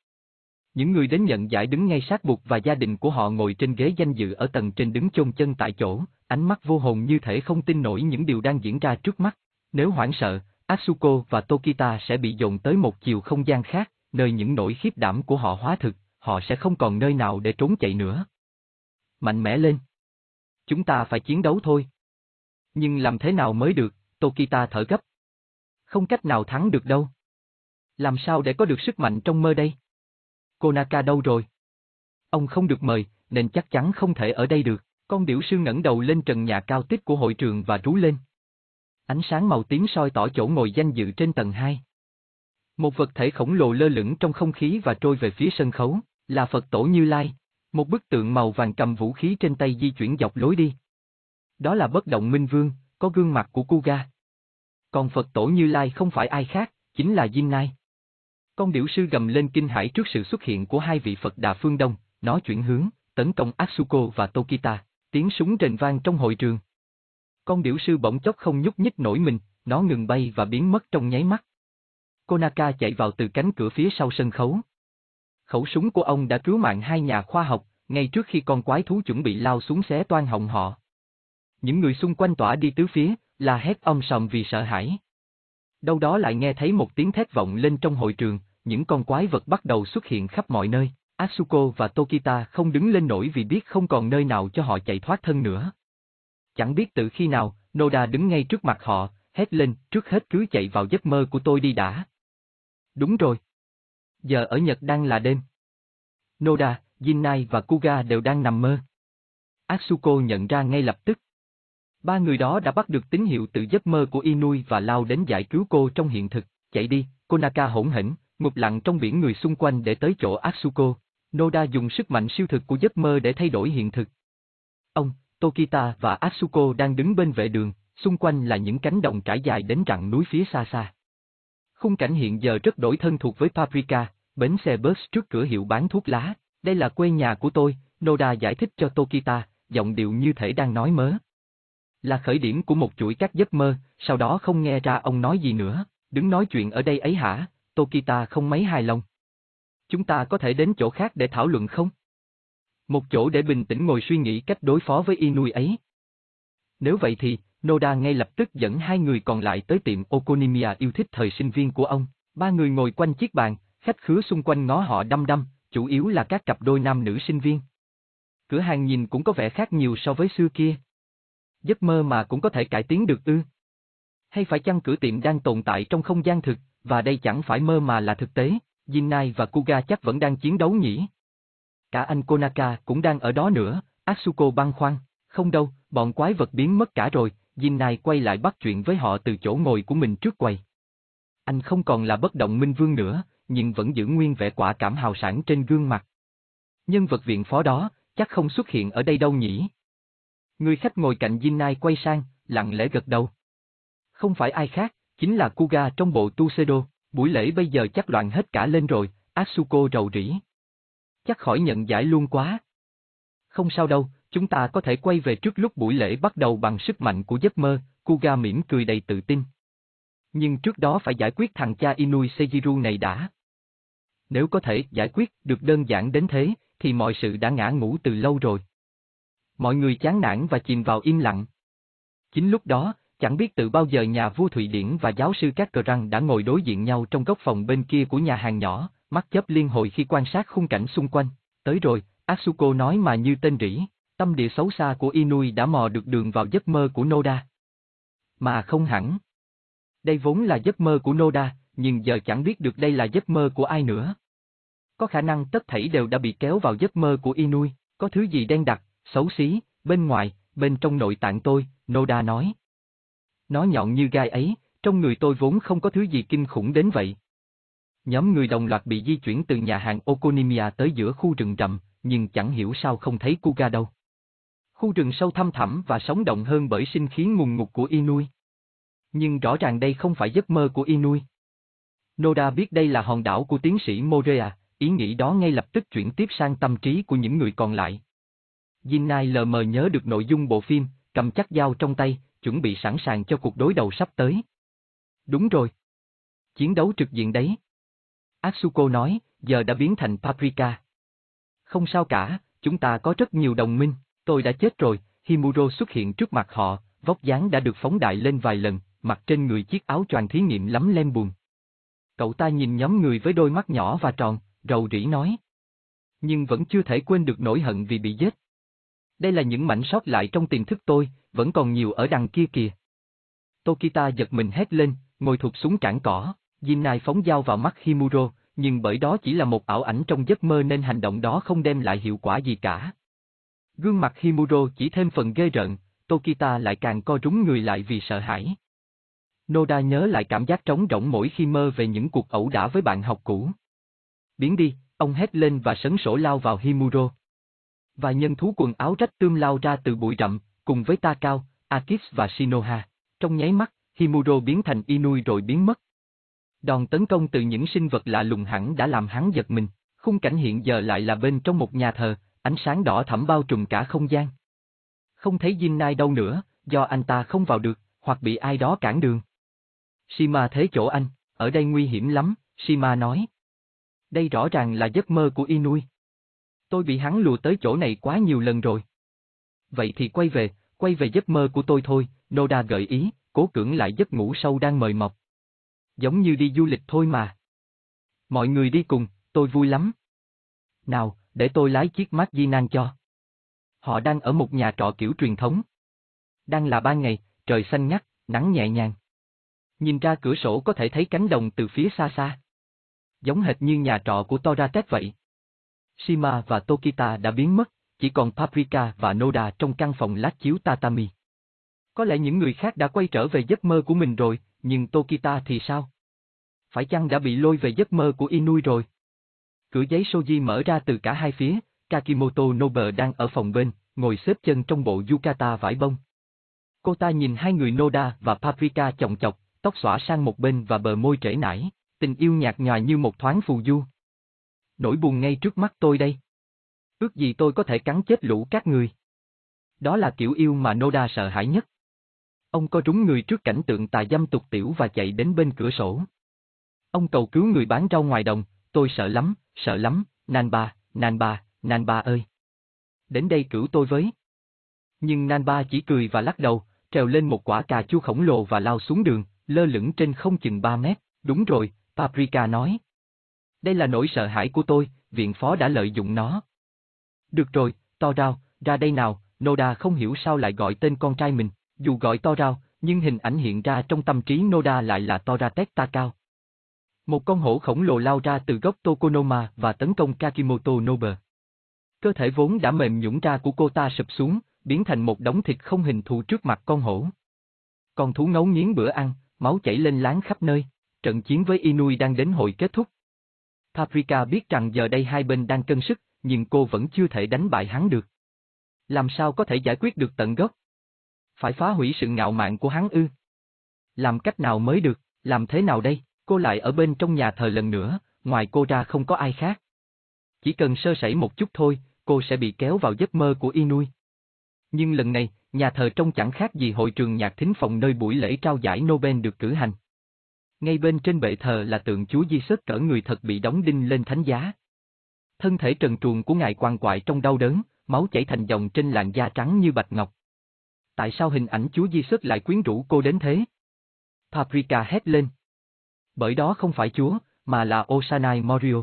Những người đến nhận giải đứng ngay sát bục và gia đình của họ ngồi trên ghế danh dự ở tầng trên đứng chôn chân tại chỗ, ánh mắt vô hồn như thể không tin nổi những điều đang diễn ra trước mắt. Nếu hoảng sợ, Asuko và Tokita sẽ bị dồn tới một chiều không gian khác, nơi những nỗi khiếp đảm của họ hóa thực, họ sẽ không còn nơi nào để trốn chạy nữa. Mạnh mẽ lên. Chúng ta phải chiến đấu thôi. Nhưng làm thế nào mới được, Tokita thở gấp. Không cách nào thắng được đâu. Làm sao để có được sức mạnh trong mơ đây? Konaka đâu rồi? Ông không được mời, nên chắc chắn không thể ở đây được. Con điểu sư ngẩng đầu lên trần nhà cao tích của hội trường và rú lên. Ánh sáng màu tím soi tỏ chỗ ngồi danh dự trên tầng 2. Một vật thể khổng lồ lơ lửng trong không khí và trôi về phía sân khấu, là Phật tổ Như Lai. Một bức tượng màu vàng cầm vũ khí trên tay di chuyển dọc lối đi. Đó là bất động minh vương, có gương mặt của Kuga. Còn Phật tổ Như Lai không phải ai khác, chính là Diêm Nai. Con điểu sư gầm lên kinh hãi trước sự xuất hiện của hai vị Phật Đà phương Đông, nó chuyển hướng, tấn công Asuko và Tokita, tiếng súng rền vang trong hội trường. Con điểu sư bỗng chốc không nhúc nhích nổi mình, nó ngừng bay và biến mất trong nháy mắt. Konaka chạy vào từ cánh cửa phía sau sân khấu. Khẩu súng của ông đã cứu mạng hai nhà khoa học, ngay trước khi con quái thú chuẩn bị lao xuống xé toan họng họ. Những người xung quanh tỏa đi tứ phía, là hét om sòm vì sợ hãi. Đâu đó lại nghe thấy một tiếng thét vọng lên trong hội trường, những con quái vật bắt đầu xuất hiện khắp mọi nơi. Asuko và Tokita không đứng lên nổi vì biết không còn nơi nào cho họ chạy thoát thân nữa. Chẳng biết từ khi nào, Noda đứng ngay trước mặt họ, hét lên, trước hết cứ chạy vào giấc mơ của tôi đi đã. Đúng rồi. Giờ ở Nhật đang là đêm. Noda, Jinnai và Kuga đều đang nằm mơ. Asuko nhận ra ngay lập tức. Ba người đó đã bắt được tín hiệu từ giấc mơ của Inui và lao đến giải cứu cô trong hiện thực, chạy đi, Konaka hỗn hỉnh, ngục lặng trong biển người xung quanh để tới chỗ Asuko. Noda dùng sức mạnh siêu thực của giấc mơ để thay đổi hiện thực. Ông, Tokita và Asuko đang đứng bên vệ đường, xung quanh là những cánh đồng trải dài đến rặng núi phía xa xa. Khung cảnh hiện giờ rất đổi thân thuộc với Paprika, bến xe bus trước cửa hiệu bán thuốc lá, đây là quê nhà của tôi, Noda giải thích cho Tokita, giọng điệu như thể đang nói mớ. Là khởi điểm của một chuỗi các giấc mơ, sau đó không nghe ra ông nói gì nữa. Đứng nói chuyện ở đây ấy hả, Tokita không mấy hài lòng. Chúng ta có thể đến chỗ khác để thảo luận không? Một chỗ để bình tĩnh ngồi suy nghĩ cách đối phó với Inui ấy. Nếu vậy thì, Noda ngay lập tức dẫn hai người còn lại tới tiệm Okonomia yêu thích thời sinh viên của ông. Ba người ngồi quanh chiếc bàn, khách khứa xung quanh ngó họ đăm đăm, chủ yếu là các cặp đôi nam nữ sinh viên. Cửa hàng nhìn cũng có vẻ khác nhiều so với xưa kia. Giấc mơ mà cũng có thể cải tiến được ư. Hay phải chăng cửa tiệm đang tồn tại trong không gian thực, và đây chẳng phải mơ mà là thực tế, Jinnai và Kuga chắc vẫn đang chiến đấu nhỉ? Cả anh Konaka cũng đang ở đó nữa, Asuko băng khoăn, không đâu, bọn quái vật biến mất cả rồi, Jinnai quay lại bắt chuyện với họ từ chỗ ngồi của mình trước quầy. Anh không còn là bất động minh vương nữa, nhưng vẫn giữ nguyên vẻ quả cảm hào sản trên gương mặt. Nhân vật viện phó đó, chắc không xuất hiện ở đây đâu nhỉ? Người khách ngồi cạnh Jinai quay sang, lặng lẽ gật đầu. Không phải ai khác, chính là Kuga trong bộ Tuxedo, buổi lễ bây giờ chắc loạn hết cả lên rồi, Asuko rầu rĩ. Chắc khỏi nhận giải luôn quá. Không sao đâu, chúng ta có thể quay về trước lúc buổi lễ bắt đầu bằng sức mạnh của giấc mơ, Kuga mỉm cười đầy tự tin. Nhưng trước đó phải giải quyết thằng cha Inui Sejiru này đã. Nếu có thể giải quyết được đơn giản đến thế, thì mọi sự đã ngã ngủ từ lâu rồi. Mọi người chán nản và chìm vào im lặng. Chính lúc đó, chẳng biết từ bao giờ nhà vua Thụy Điển và giáo sư Các Cờ Răng đã ngồi đối diện nhau trong góc phòng bên kia của nhà hàng nhỏ, mắt chớp liên hồi khi quan sát khung cảnh xung quanh. Tới rồi, Asuko nói mà như tên rỉ, tâm địa xấu xa của Inui đã mò được đường vào giấc mơ của Noda. Mà không hẳn. Đây vốn là giấc mơ của Noda, nhưng giờ chẳng biết được đây là giấc mơ của ai nữa. Có khả năng tất thảy đều đã bị kéo vào giấc mơ của Inui, có thứ gì đen đặc, xấu xí, bên ngoài, bên trong nội tạng tôi, Noda nói. Nó nhọn như gai ấy, trong người tôi vốn không có thứ gì kinh khủng đến vậy. Nhóm người đồng loạt bị di chuyển từ nhà hàng Okonomia tới giữa khu rừng rậm, nhưng chẳng hiểu sao không thấy Kuga đâu. Khu rừng sâu thăm thẳm và sống động hơn bởi sinh khí ngùng ngục của Inui. Nhưng rõ ràng đây không phải giấc mơ của Inui. Noda biết đây là hòn đảo của tiến sĩ Morea, ý nghĩ đó ngay lập tức chuyển tiếp sang tâm trí của những người còn lại. Jinnai lờ mờ nhớ được nội dung bộ phim, cầm chắc dao trong tay, chuẩn bị sẵn sàng cho cuộc đối đầu sắp tới. Đúng rồi. Chiến đấu trực diện đấy. Asuko nói, giờ đã biến thành Paprika. Không sao cả, chúng ta có rất nhiều đồng minh, tôi đã chết rồi, Himuro xuất hiện trước mặt họ, vóc dáng đã được phóng đại lên vài lần, mặc trên người chiếc áo choàng thí nghiệm lắm lem buồn. Cậu ta nhìn nhóm người với đôi mắt nhỏ và tròn, rầu rĩ nói. Nhưng vẫn chưa thể quên được nỗi hận vì bị giết. Đây là những mảnh sót lại trong tiềm thức tôi, vẫn còn nhiều ở đằng kia kìa. Tokita giật mình hét lên, ngồi thụt xuống cản cỏ, Jinnai phóng dao vào mắt Himuro, nhưng bởi đó chỉ là một ảo ảnh trong giấc mơ nên hành động đó không đem lại hiệu quả gì cả. Gương mặt Himuro chỉ thêm phần ghê rợn, Tokita lại càng co rúng người lại vì sợ hãi. Noda nhớ lại cảm giác trống rỗng mỗi khi mơ về những cuộc ẩu đả với bạn học cũ. Biến đi, ông hét lên và sấn sổ lao vào Himuro. Và nhân thú quần áo rách tươm lao ra từ bụi rậm, cùng với Takao, Akis và Shinoha. Trong nháy mắt, Himuro biến thành Inui rồi biến mất. Đòn tấn công từ những sinh vật lạ lùng hẳn đã làm hắn giật mình, khung cảnh hiện giờ lại là bên trong một nhà thờ, ánh sáng đỏ thẫm bao trùm cả không gian. Không thấy Jinnai đâu nữa, do anh ta không vào được, hoặc bị ai đó cản đường. Shima thế chỗ anh, ở đây nguy hiểm lắm, Shima nói. Đây rõ ràng là giấc mơ của Inui. Tôi bị hắn lùa tới chỗ này quá nhiều lần rồi. Vậy thì quay về, quay về giấc mơ của tôi thôi, Noda gợi ý, cố cưỡng lại giấc ngủ sâu đang mời mọc. Giống như đi du lịch thôi mà. Mọi người đi cùng, tôi vui lắm. Nào, để tôi lái chiếc mát di nan cho. Họ đang ở một nhà trọ kiểu truyền thống. Đang là ban ngày, trời xanh ngắt, nắng nhẹ nhàng. Nhìn ra cửa sổ có thể thấy cánh đồng từ phía xa xa. Giống hệt như nhà trọ của Toratech vậy. Shima và Tokita đã biến mất, chỉ còn Paprika và Noda trong căn phòng lát chiếu tatami. Có lẽ những người khác đã quay trở về giấc mơ của mình rồi, nhưng Tokita thì sao? Phải chăng đã bị lôi về giấc mơ của Inui rồi? Cửa giấy Soji mở ra từ cả hai phía, Kakimoto Nobe đang ở phòng bên, ngồi xếp chân trong bộ yukata vải bông. Cô ta nhìn hai người Noda và Paprika chồng chọc, tóc xõa sang một bên và bờ môi trễ nải, tình yêu nhạt nhòa như một thoáng phù du. Nỗi buồn ngay trước mắt tôi đây. Ước gì tôi có thể cắn chết lũ các người. Đó là kiểu yêu mà Noda sợ hãi nhất. Ông co trúng người trước cảnh tượng tà dâm tục tiểu và chạy đến bên cửa sổ. Ông cầu cứu người bán rau ngoài đồng, tôi sợ lắm, sợ lắm, nan ba, nan ba, nan ba ơi. Đến đây cứu tôi với. Nhưng nan ba chỉ cười và lắc đầu, trèo lên một quả cà chua khổng lồ và lao xuống đường, lơ lửng trên không chừng 3 mét. Đúng rồi, Paprika nói. Đây là nỗi sợ hãi của tôi, viện phó đã lợi dụng nó. Được rồi, to rao, ra đây nào, Noda không hiểu sao lại gọi tên con trai mình, dù gọi to rao, nhưng hình ảnh hiện ra trong tâm trí Noda lại là to ra tét ta cao. Một con hổ khổng lồ lao ra từ gốc Tokonoma và tấn công Kakimoto Nobe. Cơ thể vốn đã mềm nhũn ra của cô ta sụp xuống, biến thành một đống thịt không hình thù trước mặt con hổ. Con thú ngấu nghiến bữa ăn, máu chảy lên láng khắp nơi, trận chiến với Inui đang đến hồi kết thúc. Paprika biết rằng giờ đây hai bên đang cân sức, nhưng cô vẫn chưa thể đánh bại hắn được. Làm sao có thể giải quyết được tận gốc? Phải phá hủy sự ngạo mạn của hắn ư? Làm cách nào mới được, làm thế nào đây? Cô lại ở bên trong nhà thờ lần nữa, ngoài cô ra không có ai khác. Chỉ cần sơ sẩy một chút thôi, cô sẽ bị kéo vào giấc mơ của Inui. Nhưng lần này, nhà thờ trông chẳng khác gì hội trường nhạc thính phòng nơi buổi lễ trao giải Nobel được cử hành. Ngay bên trên bệ thờ là tượng Chúa Giêsu cỡ người thật bị đóng đinh lên thánh giá. Thân thể trần truồng của ngài quằn quại trong đau đớn, máu chảy thành dòng trên làn da trắng như bạch ngọc. Tại sao hình ảnh Chúa Giêsu lại quyến rũ cô đến thế? Paprika hét lên. Bởi đó không phải Chúa, mà là Osanai Morio.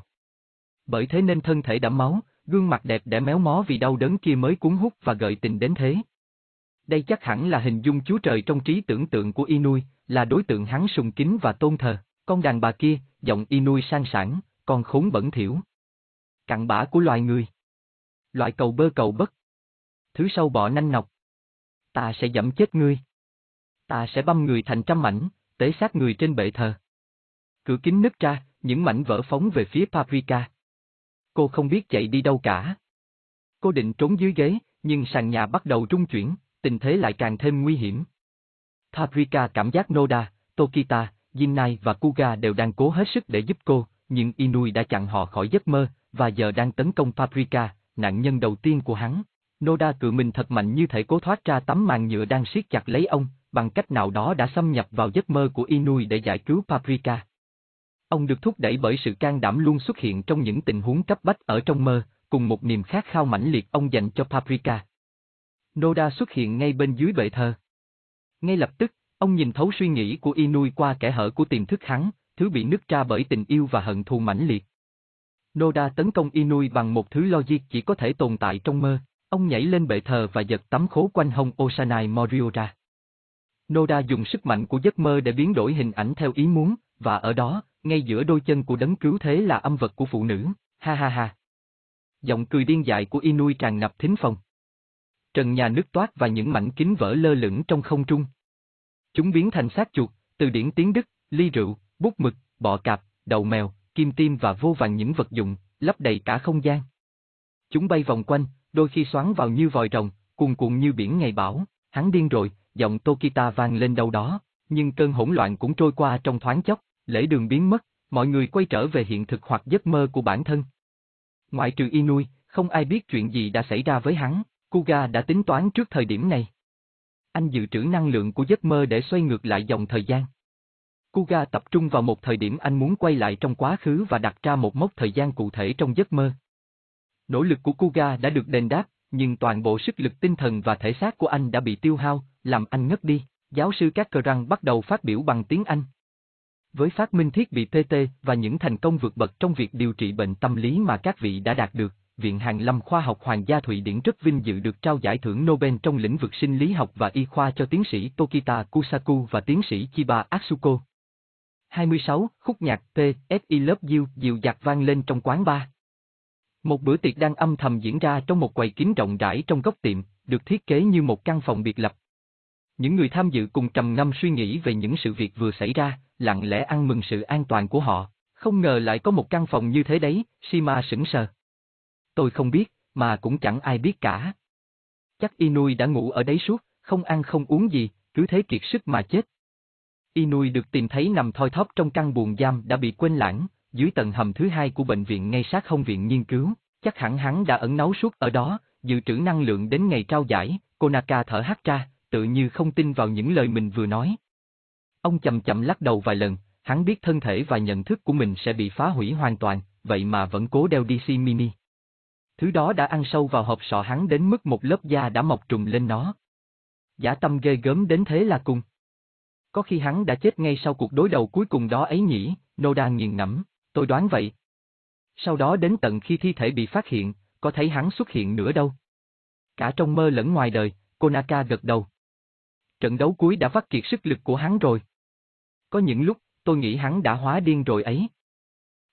Bởi thế nên thân thể đẫm máu, gương mặt đẹp đẽ méo mó vì đau đớn kia mới cuốn hút và gợi tình đến thế. Đây chắc hẳn là hình dung Chúa Trời trong trí tưởng tượng của Inui, là đối tượng hắn sùng kính và tôn thờ. Con đàn bà kia, giọng Inui sang sảng, con khốn bẩn thiểu, Cặn bã của loài người. Loại cầu bơ cầu bất. Thứ sâu bọ nanh nọc. Ta sẽ dẫm chết ngươi. Ta sẽ băm người thành trăm mảnh, tế xác người trên bệ thờ. Cửa kính nứt ra, những mảnh vỡ phóng về phía Paprika. Cô không biết chạy đi đâu cả. Cô định trốn dưới ghế, nhưng sàn nhà bắt đầu rung chuyển, tình thế lại càng thêm nguy hiểm. Paprika cảm giác Noda, Tokita, Jinnai và Kuga đều đang cố hết sức để giúp cô, nhưng Inui đã chặn họ khỏi giấc mơ, và giờ đang tấn công Paprika, nạn nhân đầu tiên của hắn. Noda cự mình thật mạnh như thể cố thoát ra tấm màn nhựa đang siết chặt lấy ông, bằng cách nào đó đã xâm nhập vào giấc mơ của Inui để giải cứu Paprika. Ông được thúc đẩy bởi sự can đảm luôn xuất hiện trong những tình huống cấp bách ở trong mơ, cùng một niềm khát khao mãnh liệt ông dành cho Paprika. Noda xuất hiện ngay bên dưới bệ thờ. Ngay lập tức, ông nhìn thấu suy nghĩ của Inui qua kẻ hở của tiềm thức hắn, thứ bị nứt ra bởi tình yêu và hận thù mãnh liệt. Noda tấn công Inui bằng một thứ logic chỉ có thể tồn tại trong mơ, ông nhảy lên bệ thờ và giật tấm khố quanh hông Osanai Morio ra. Noda dùng sức mạnh của giấc mơ để biến đổi hình ảnh theo ý muốn, và ở đó, ngay giữa đôi chân của đấng cứu thế là âm vật của phụ nữ, ha ha ha. Giọng cười điên dại của Inui tràn ngập thính phòng. Trần nhà nước toát và những mảnh kính vỡ lơ lửng trong không trung. Chúng biến thành xác chuột, từ điển tiếng Đức, ly rượu, bút mực, bọ cạp, đầu mèo, kim tim và vô vàng những vật dụng, lấp đầy cả không gian. Chúng bay vòng quanh, đôi khi xoắn vào như vòi rồng, cuồn cuộn như biển ngày bão, hắn điên rồi, giọng Tokita vang lên đâu đó, nhưng cơn hỗn loạn cũng trôi qua trong thoáng chốc, lễ đường biến mất, mọi người quay trở về hiện thực hoặc giấc mơ của bản thân. Ngoại trừ Inui, không ai biết chuyện gì đã xảy ra với hắn, Kuga đã tính toán trước thời điểm này. Anh dự trữ năng lượng của giấc mơ để xoay ngược lại dòng thời gian. Kuga tập trung vào một thời điểm anh muốn quay lại trong quá khứ và đặt ra một mốc thời gian cụ thể trong giấc mơ. Nỗ lực của Kuga đã được đền đáp, nhưng toàn bộ sức lực tinh thần và thể xác của anh đã bị tiêu hao, làm anh ngất đi. Giáo sư Các Cờ Răng bắt đầu phát biểu bằng tiếng Anh. Với phát minh thiết bị TT và những thành công vượt bậc trong việc điều trị bệnh tâm lý mà các vị đã đạt được, Viện Hàn Lâm Khoa học Hoàng gia Thụy Điển rất vinh dự được trao giải thưởng Nobel trong lĩnh vực sinh lý học và y khoa cho tiến sĩ Tokita Kusaku và tiến sĩ Chiba Atsuko. 26. Khúc nhạc P. F. I Love You dịu dạt vang lên trong quán bar. Một bữa tiệc đang âm thầm diễn ra trong một quầy kín rộng rãi trong góc tiệm, được thiết kế như một căn phòng biệt lập. Những người tham dự cùng trầm ngâm suy nghĩ về những sự việc vừa xảy ra, lặng lẽ ăn mừng sự an toàn của họ. Không ngờ lại có một căn phòng như thế đấy, Shima sững sờ. Tôi không biết, mà cũng chẳng ai biết cả. Chắc Inui đã ngủ ở đấy suốt, không ăn không uống gì, cứ thế kiệt sức mà chết. Inui được tìm thấy nằm thoi thóp trong căn buồng giam đã bị quên lãng, dưới tầng hầm thứ hai của bệnh viện ngay sát không viện nghiên cứu, chắc hẳn hắn đã ẩn náu suốt ở đó, dự trữ năng lượng đến ngày trao giải, Konaka thở hắt ra, tự như không tin vào những lời mình vừa nói. Ông chậm chậm lắc đầu vài lần, hắn biết thân thể và nhận thức của mình sẽ bị phá hủy hoàn toàn, vậy mà vẫn cố đeo DC Mini. Thứ đó đã ăn sâu vào hộp sọ hắn đến mức một lớp da đã mọc trùng lên nó. Giả tâm ghê gớm đến thế là cùng. Có khi hắn đã chết ngay sau cuộc đối đầu cuối cùng đó ấy nhỉ, Noda nghiền ngẫm, tôi đoán vậy. Sau đó đến tận khi thi thể bị phát hiện, có thấy hắn xuất hiện nữa đâu. Cả trong mơ lẫn ngoài đời, Konaka gật đầu. Trận đấu cuối đã vắt kiệt sức lực của hắn rồi. Có những lúc, tôi nghĩ hắn đã hóa điên rồi ấy.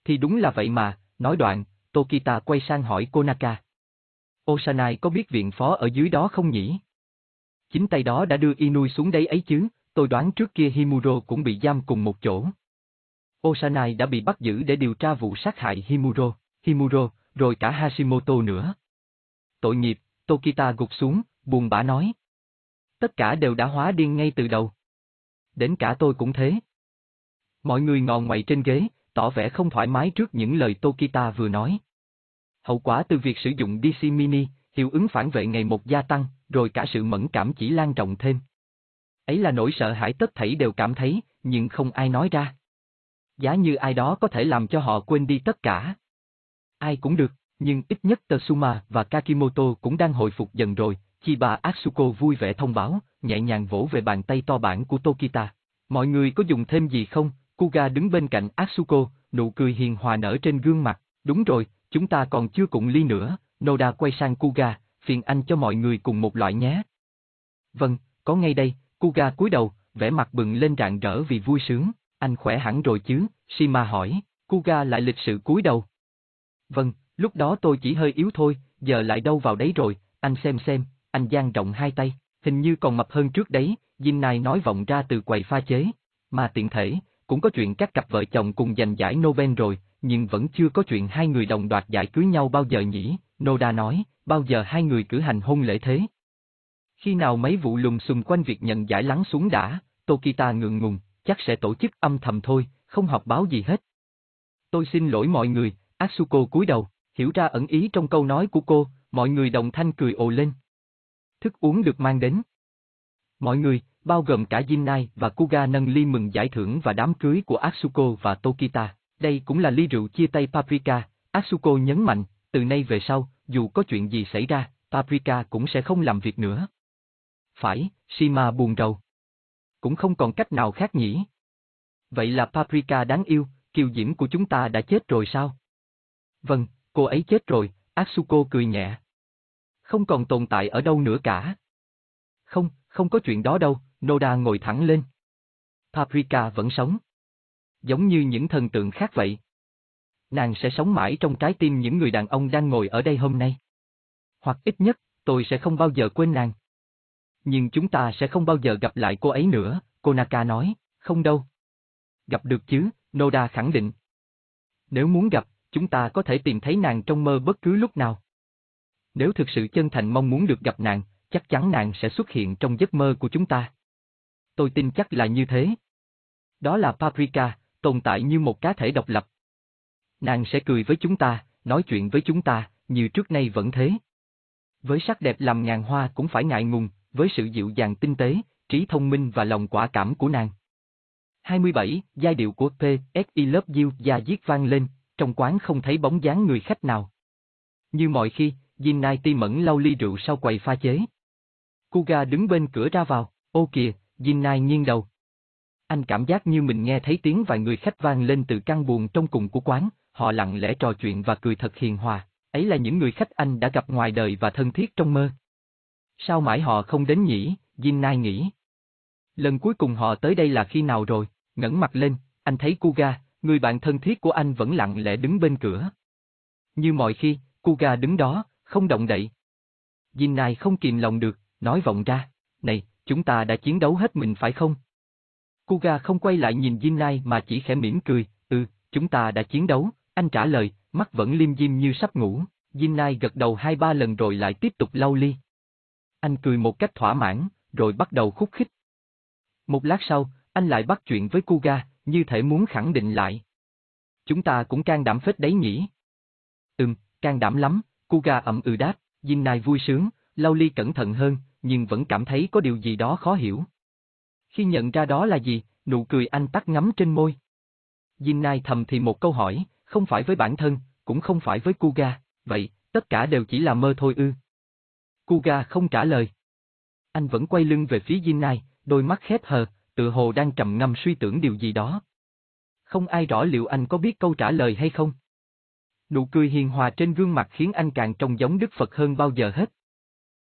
Thì đúng là vậy mà, nói đoạn, Tokita quay sang hỏi Konaka. Osanai có biết viện phó ở dưới đó không nhỉ? Chính tay đó đã đưa Inui xuống đấy ấy chứ, tôi đoán trước kia Himuro cũng bị giam cùng một chỗ. Osanai đã bị bắt giữ để điều tra vụ sát hại Himuro, Himuro, rồi cả Hashimoto nữa. Tội nghiệp, Tokita gục xuống, buồn bã nói. Tất cả đều đã hóa điên ngay từ đầu. Đến cả tôi cũng thế. Mọi người ngọn ngoậy trên ghế, tỏ vẻ không thoải mái trước những lời Tokita vừa nói. Hậu quả từ việc sử dụng DC Mini, hiệu ứng phản vệ ngày một gia tăng, rồi cả sự mẫn cảm chỉ lan rộng thêm. Ấy là nỗi sợ hãi tất thảy đều cảm thấy, nhưng không ai nói ra. Giá như ai đó có thể làm cho họ quên đi tất cả. Ai cũng được, nhưng ít nhất Tsuma và Kakimoto cũng đang hồi phục dần rồi, Chiba Atsuko vui vẻ thông báo, nhẹ nhàng vỗ về bàn tay to bản của Tokita. Mọi người có dùng thêm gì không? Kuga đứng bên cạnh Asuko, nụ cười hiền hòa nở trên gương mặt. Đúng rồi, chúng ta còn chưa cùng ly nữa. Noda quay sang Kuga, phiền anh cho mọi người cùng một loại nhé. Vâng, có ngay đây, Kuga cúi đầu, vẻ mặt bừng lên rạng rỡ vì vui sướng. Anh khỏe hẳn rồi chứ? Shima hỏi. Kuga lại lịch sự cúi đầu. Vâng, lúc đó tôi chỉ hơi yếu thôi, giờ lại đâu vào đấy rồi, anh xem xem, anh dang rộng hai tay, hình như còn mập hơn trước đấy, Jin Nai nói vọng ra từ quầy pha chế. Mà tiện thể, cũng có chuyện các cặp vợ chồng cùng giành giải Nobel rồi, nhưng vẫn chưa có chuyện hai người đồng đoạt giải cưới nhau bao giờ nhỉ, Noda nói, bao giờ hai người cử hành hôn lễ thế? Khi nào mấy vụ lùm xùm quanh việc nhận giải lắng xuống đã, Tokita ngượng ngùng, chắc sẽ tổ chức âm thầm thôi, không họp báo gì hết. Tôi xin lỗi mọi người, Asuko cúi đầu, hiểu ra ẩn ý trong câu nói của cô, mọi người đồng thanh cười ồ lên. Thức uống được mang đến. Mọi người, bao gồm cả Jinnai và Kuga nâng ly mừng giải thưởng và đám cưới của Atsuko và Tokita. Đây cũng là ly rượu chia tay Paprika, Atsuko nhấn mạnh, từ nay về sau, dù có chuyện gì xảy ra, Paprika cũng sẽ không làm việc nữa. Phải, Shima buồn rầu. Cũng không còn cách nào khác nhỉ. Vậy là Paprika đáng yêu, kiều diễm của chúng ta đã chết rồi sao? Vâng, cô ấy chết rồi, Atsuko cười nhẹ. Không còn tồn tại ở đâu nữa cả. Không, không có chuyện đó đâu, Noda ngồi thẳng lên. Paprika vẫn sống. Giống như những thần tượng khác vậy. Nàng sẽ sống mãi trong trái tim những người đàn ông đang ngồi ở đây hôm nay. Hoặc ít nhất, tôi sẽ không bao giờ quên nàng. Nhưng chúng ta sẽ không bao giờ gặp lại cô ấy nữa, Konaka nói, không đâu. Gặp được chứ, Noda khẳng định. Nếu muốn gặp, chúng ta có thể tìm thấy nàng trong mơ bất cứ lúc nào. Nếu thực sự chân thành mong muốn được gặp nàng, chắc chắn nàng sẽ xuất hiện trong giấc mơ của chúng ta. Tôi tin chắc là như thế. Đó là Paprika, tồn tại như một cá thể độc lập. Nàng sẽ cười với chúng ta, nói chuyện với chúng ta, như trước nay vẫn thế. Với sắc đẹp làm ngàn hoa cũng phải ngại ngùng, với sự dịu dàng tinh tế, trí thông minh và lòng quả cảm của nàng. 27. Giai điệu của P, S, I Love You và giết vang lên, trong quán không thấy bóng dáng người khách nào. Như mọi khi, Jin Nai ti mẫn lau ly rượu sau quầy pha chế. Kuga đứng bên cửa ra vào, ô kìa, Jin Nai nghiêng đầu. Anh cảm giác như mình nghe thấy tiếng vài người khách vang lên từ căn buồng trong cùng của quán, họ lặng lẽ trò chuyện và cười thật hiền hòa, ấy là những người khách anh đã gặp ngoài đời và thân thiết trong mơ. Sao mãi họ không đến nhỉ, Jin Nai nghĩ. Lần cuối cùng họ tới đây là khi nào rồi, ngẩng mặt lên, anh thấy Kuga, người bạn thân thiết của anh vẫn lặng lẽ đứng bên cửa. Như mọi khi, Kuga đứng đó, không động đậy. Jin Nai không kìm lòng được, nói vọng ra, này, chúng ta đã chiến đấu hết mình phải không? Kuga không quay lại nhìn Jin mà chỉ khẽ mỉm cười, ừ, chúng ta đã chiến đấu, anh trả lời, mắt vẫn liêm diêm như sắp ngủ, Jin gật đầu hai ba lần rồi lại tiếp tục lau ly. Anh cười một cách thỏa mãn, rồi bắt đầu khúc khích. Một lát sau, anh lại bắt chuyện với Kuga, như thể muốn khẳng định lại. Chúng ta cũng can đảm phết đấy nhỉ? Ừm, can đảm lắm, Kuga ậm ừ đáp, Jin vui sướng, lau ly cẩn thận hơn, nhưng vẫn cảm thấy có điều gì đó khó hiểu. Khi nhận ra đó là gì, nụ cười anh tắt ngắm trên môi. Jin Nai thầm thì một câu hỏi, không phải với bản thân, cũng không phải với Kuga, vậy, tất cả đều chỉ là mơ thôi ư. Kuga không trả lời. Anh vẫn quay lưng về phía Jin Nai, đôi mắt khép hờ, tự hồ đang trầm ngâm suy tưởng điều gì đó. Không ai rõ liệu anh có biết câu trả lời hay không. Nụ cười hiền hòa trên gương mặt khiến anh càng trông giống Đức Phật hơn bao giờ hết.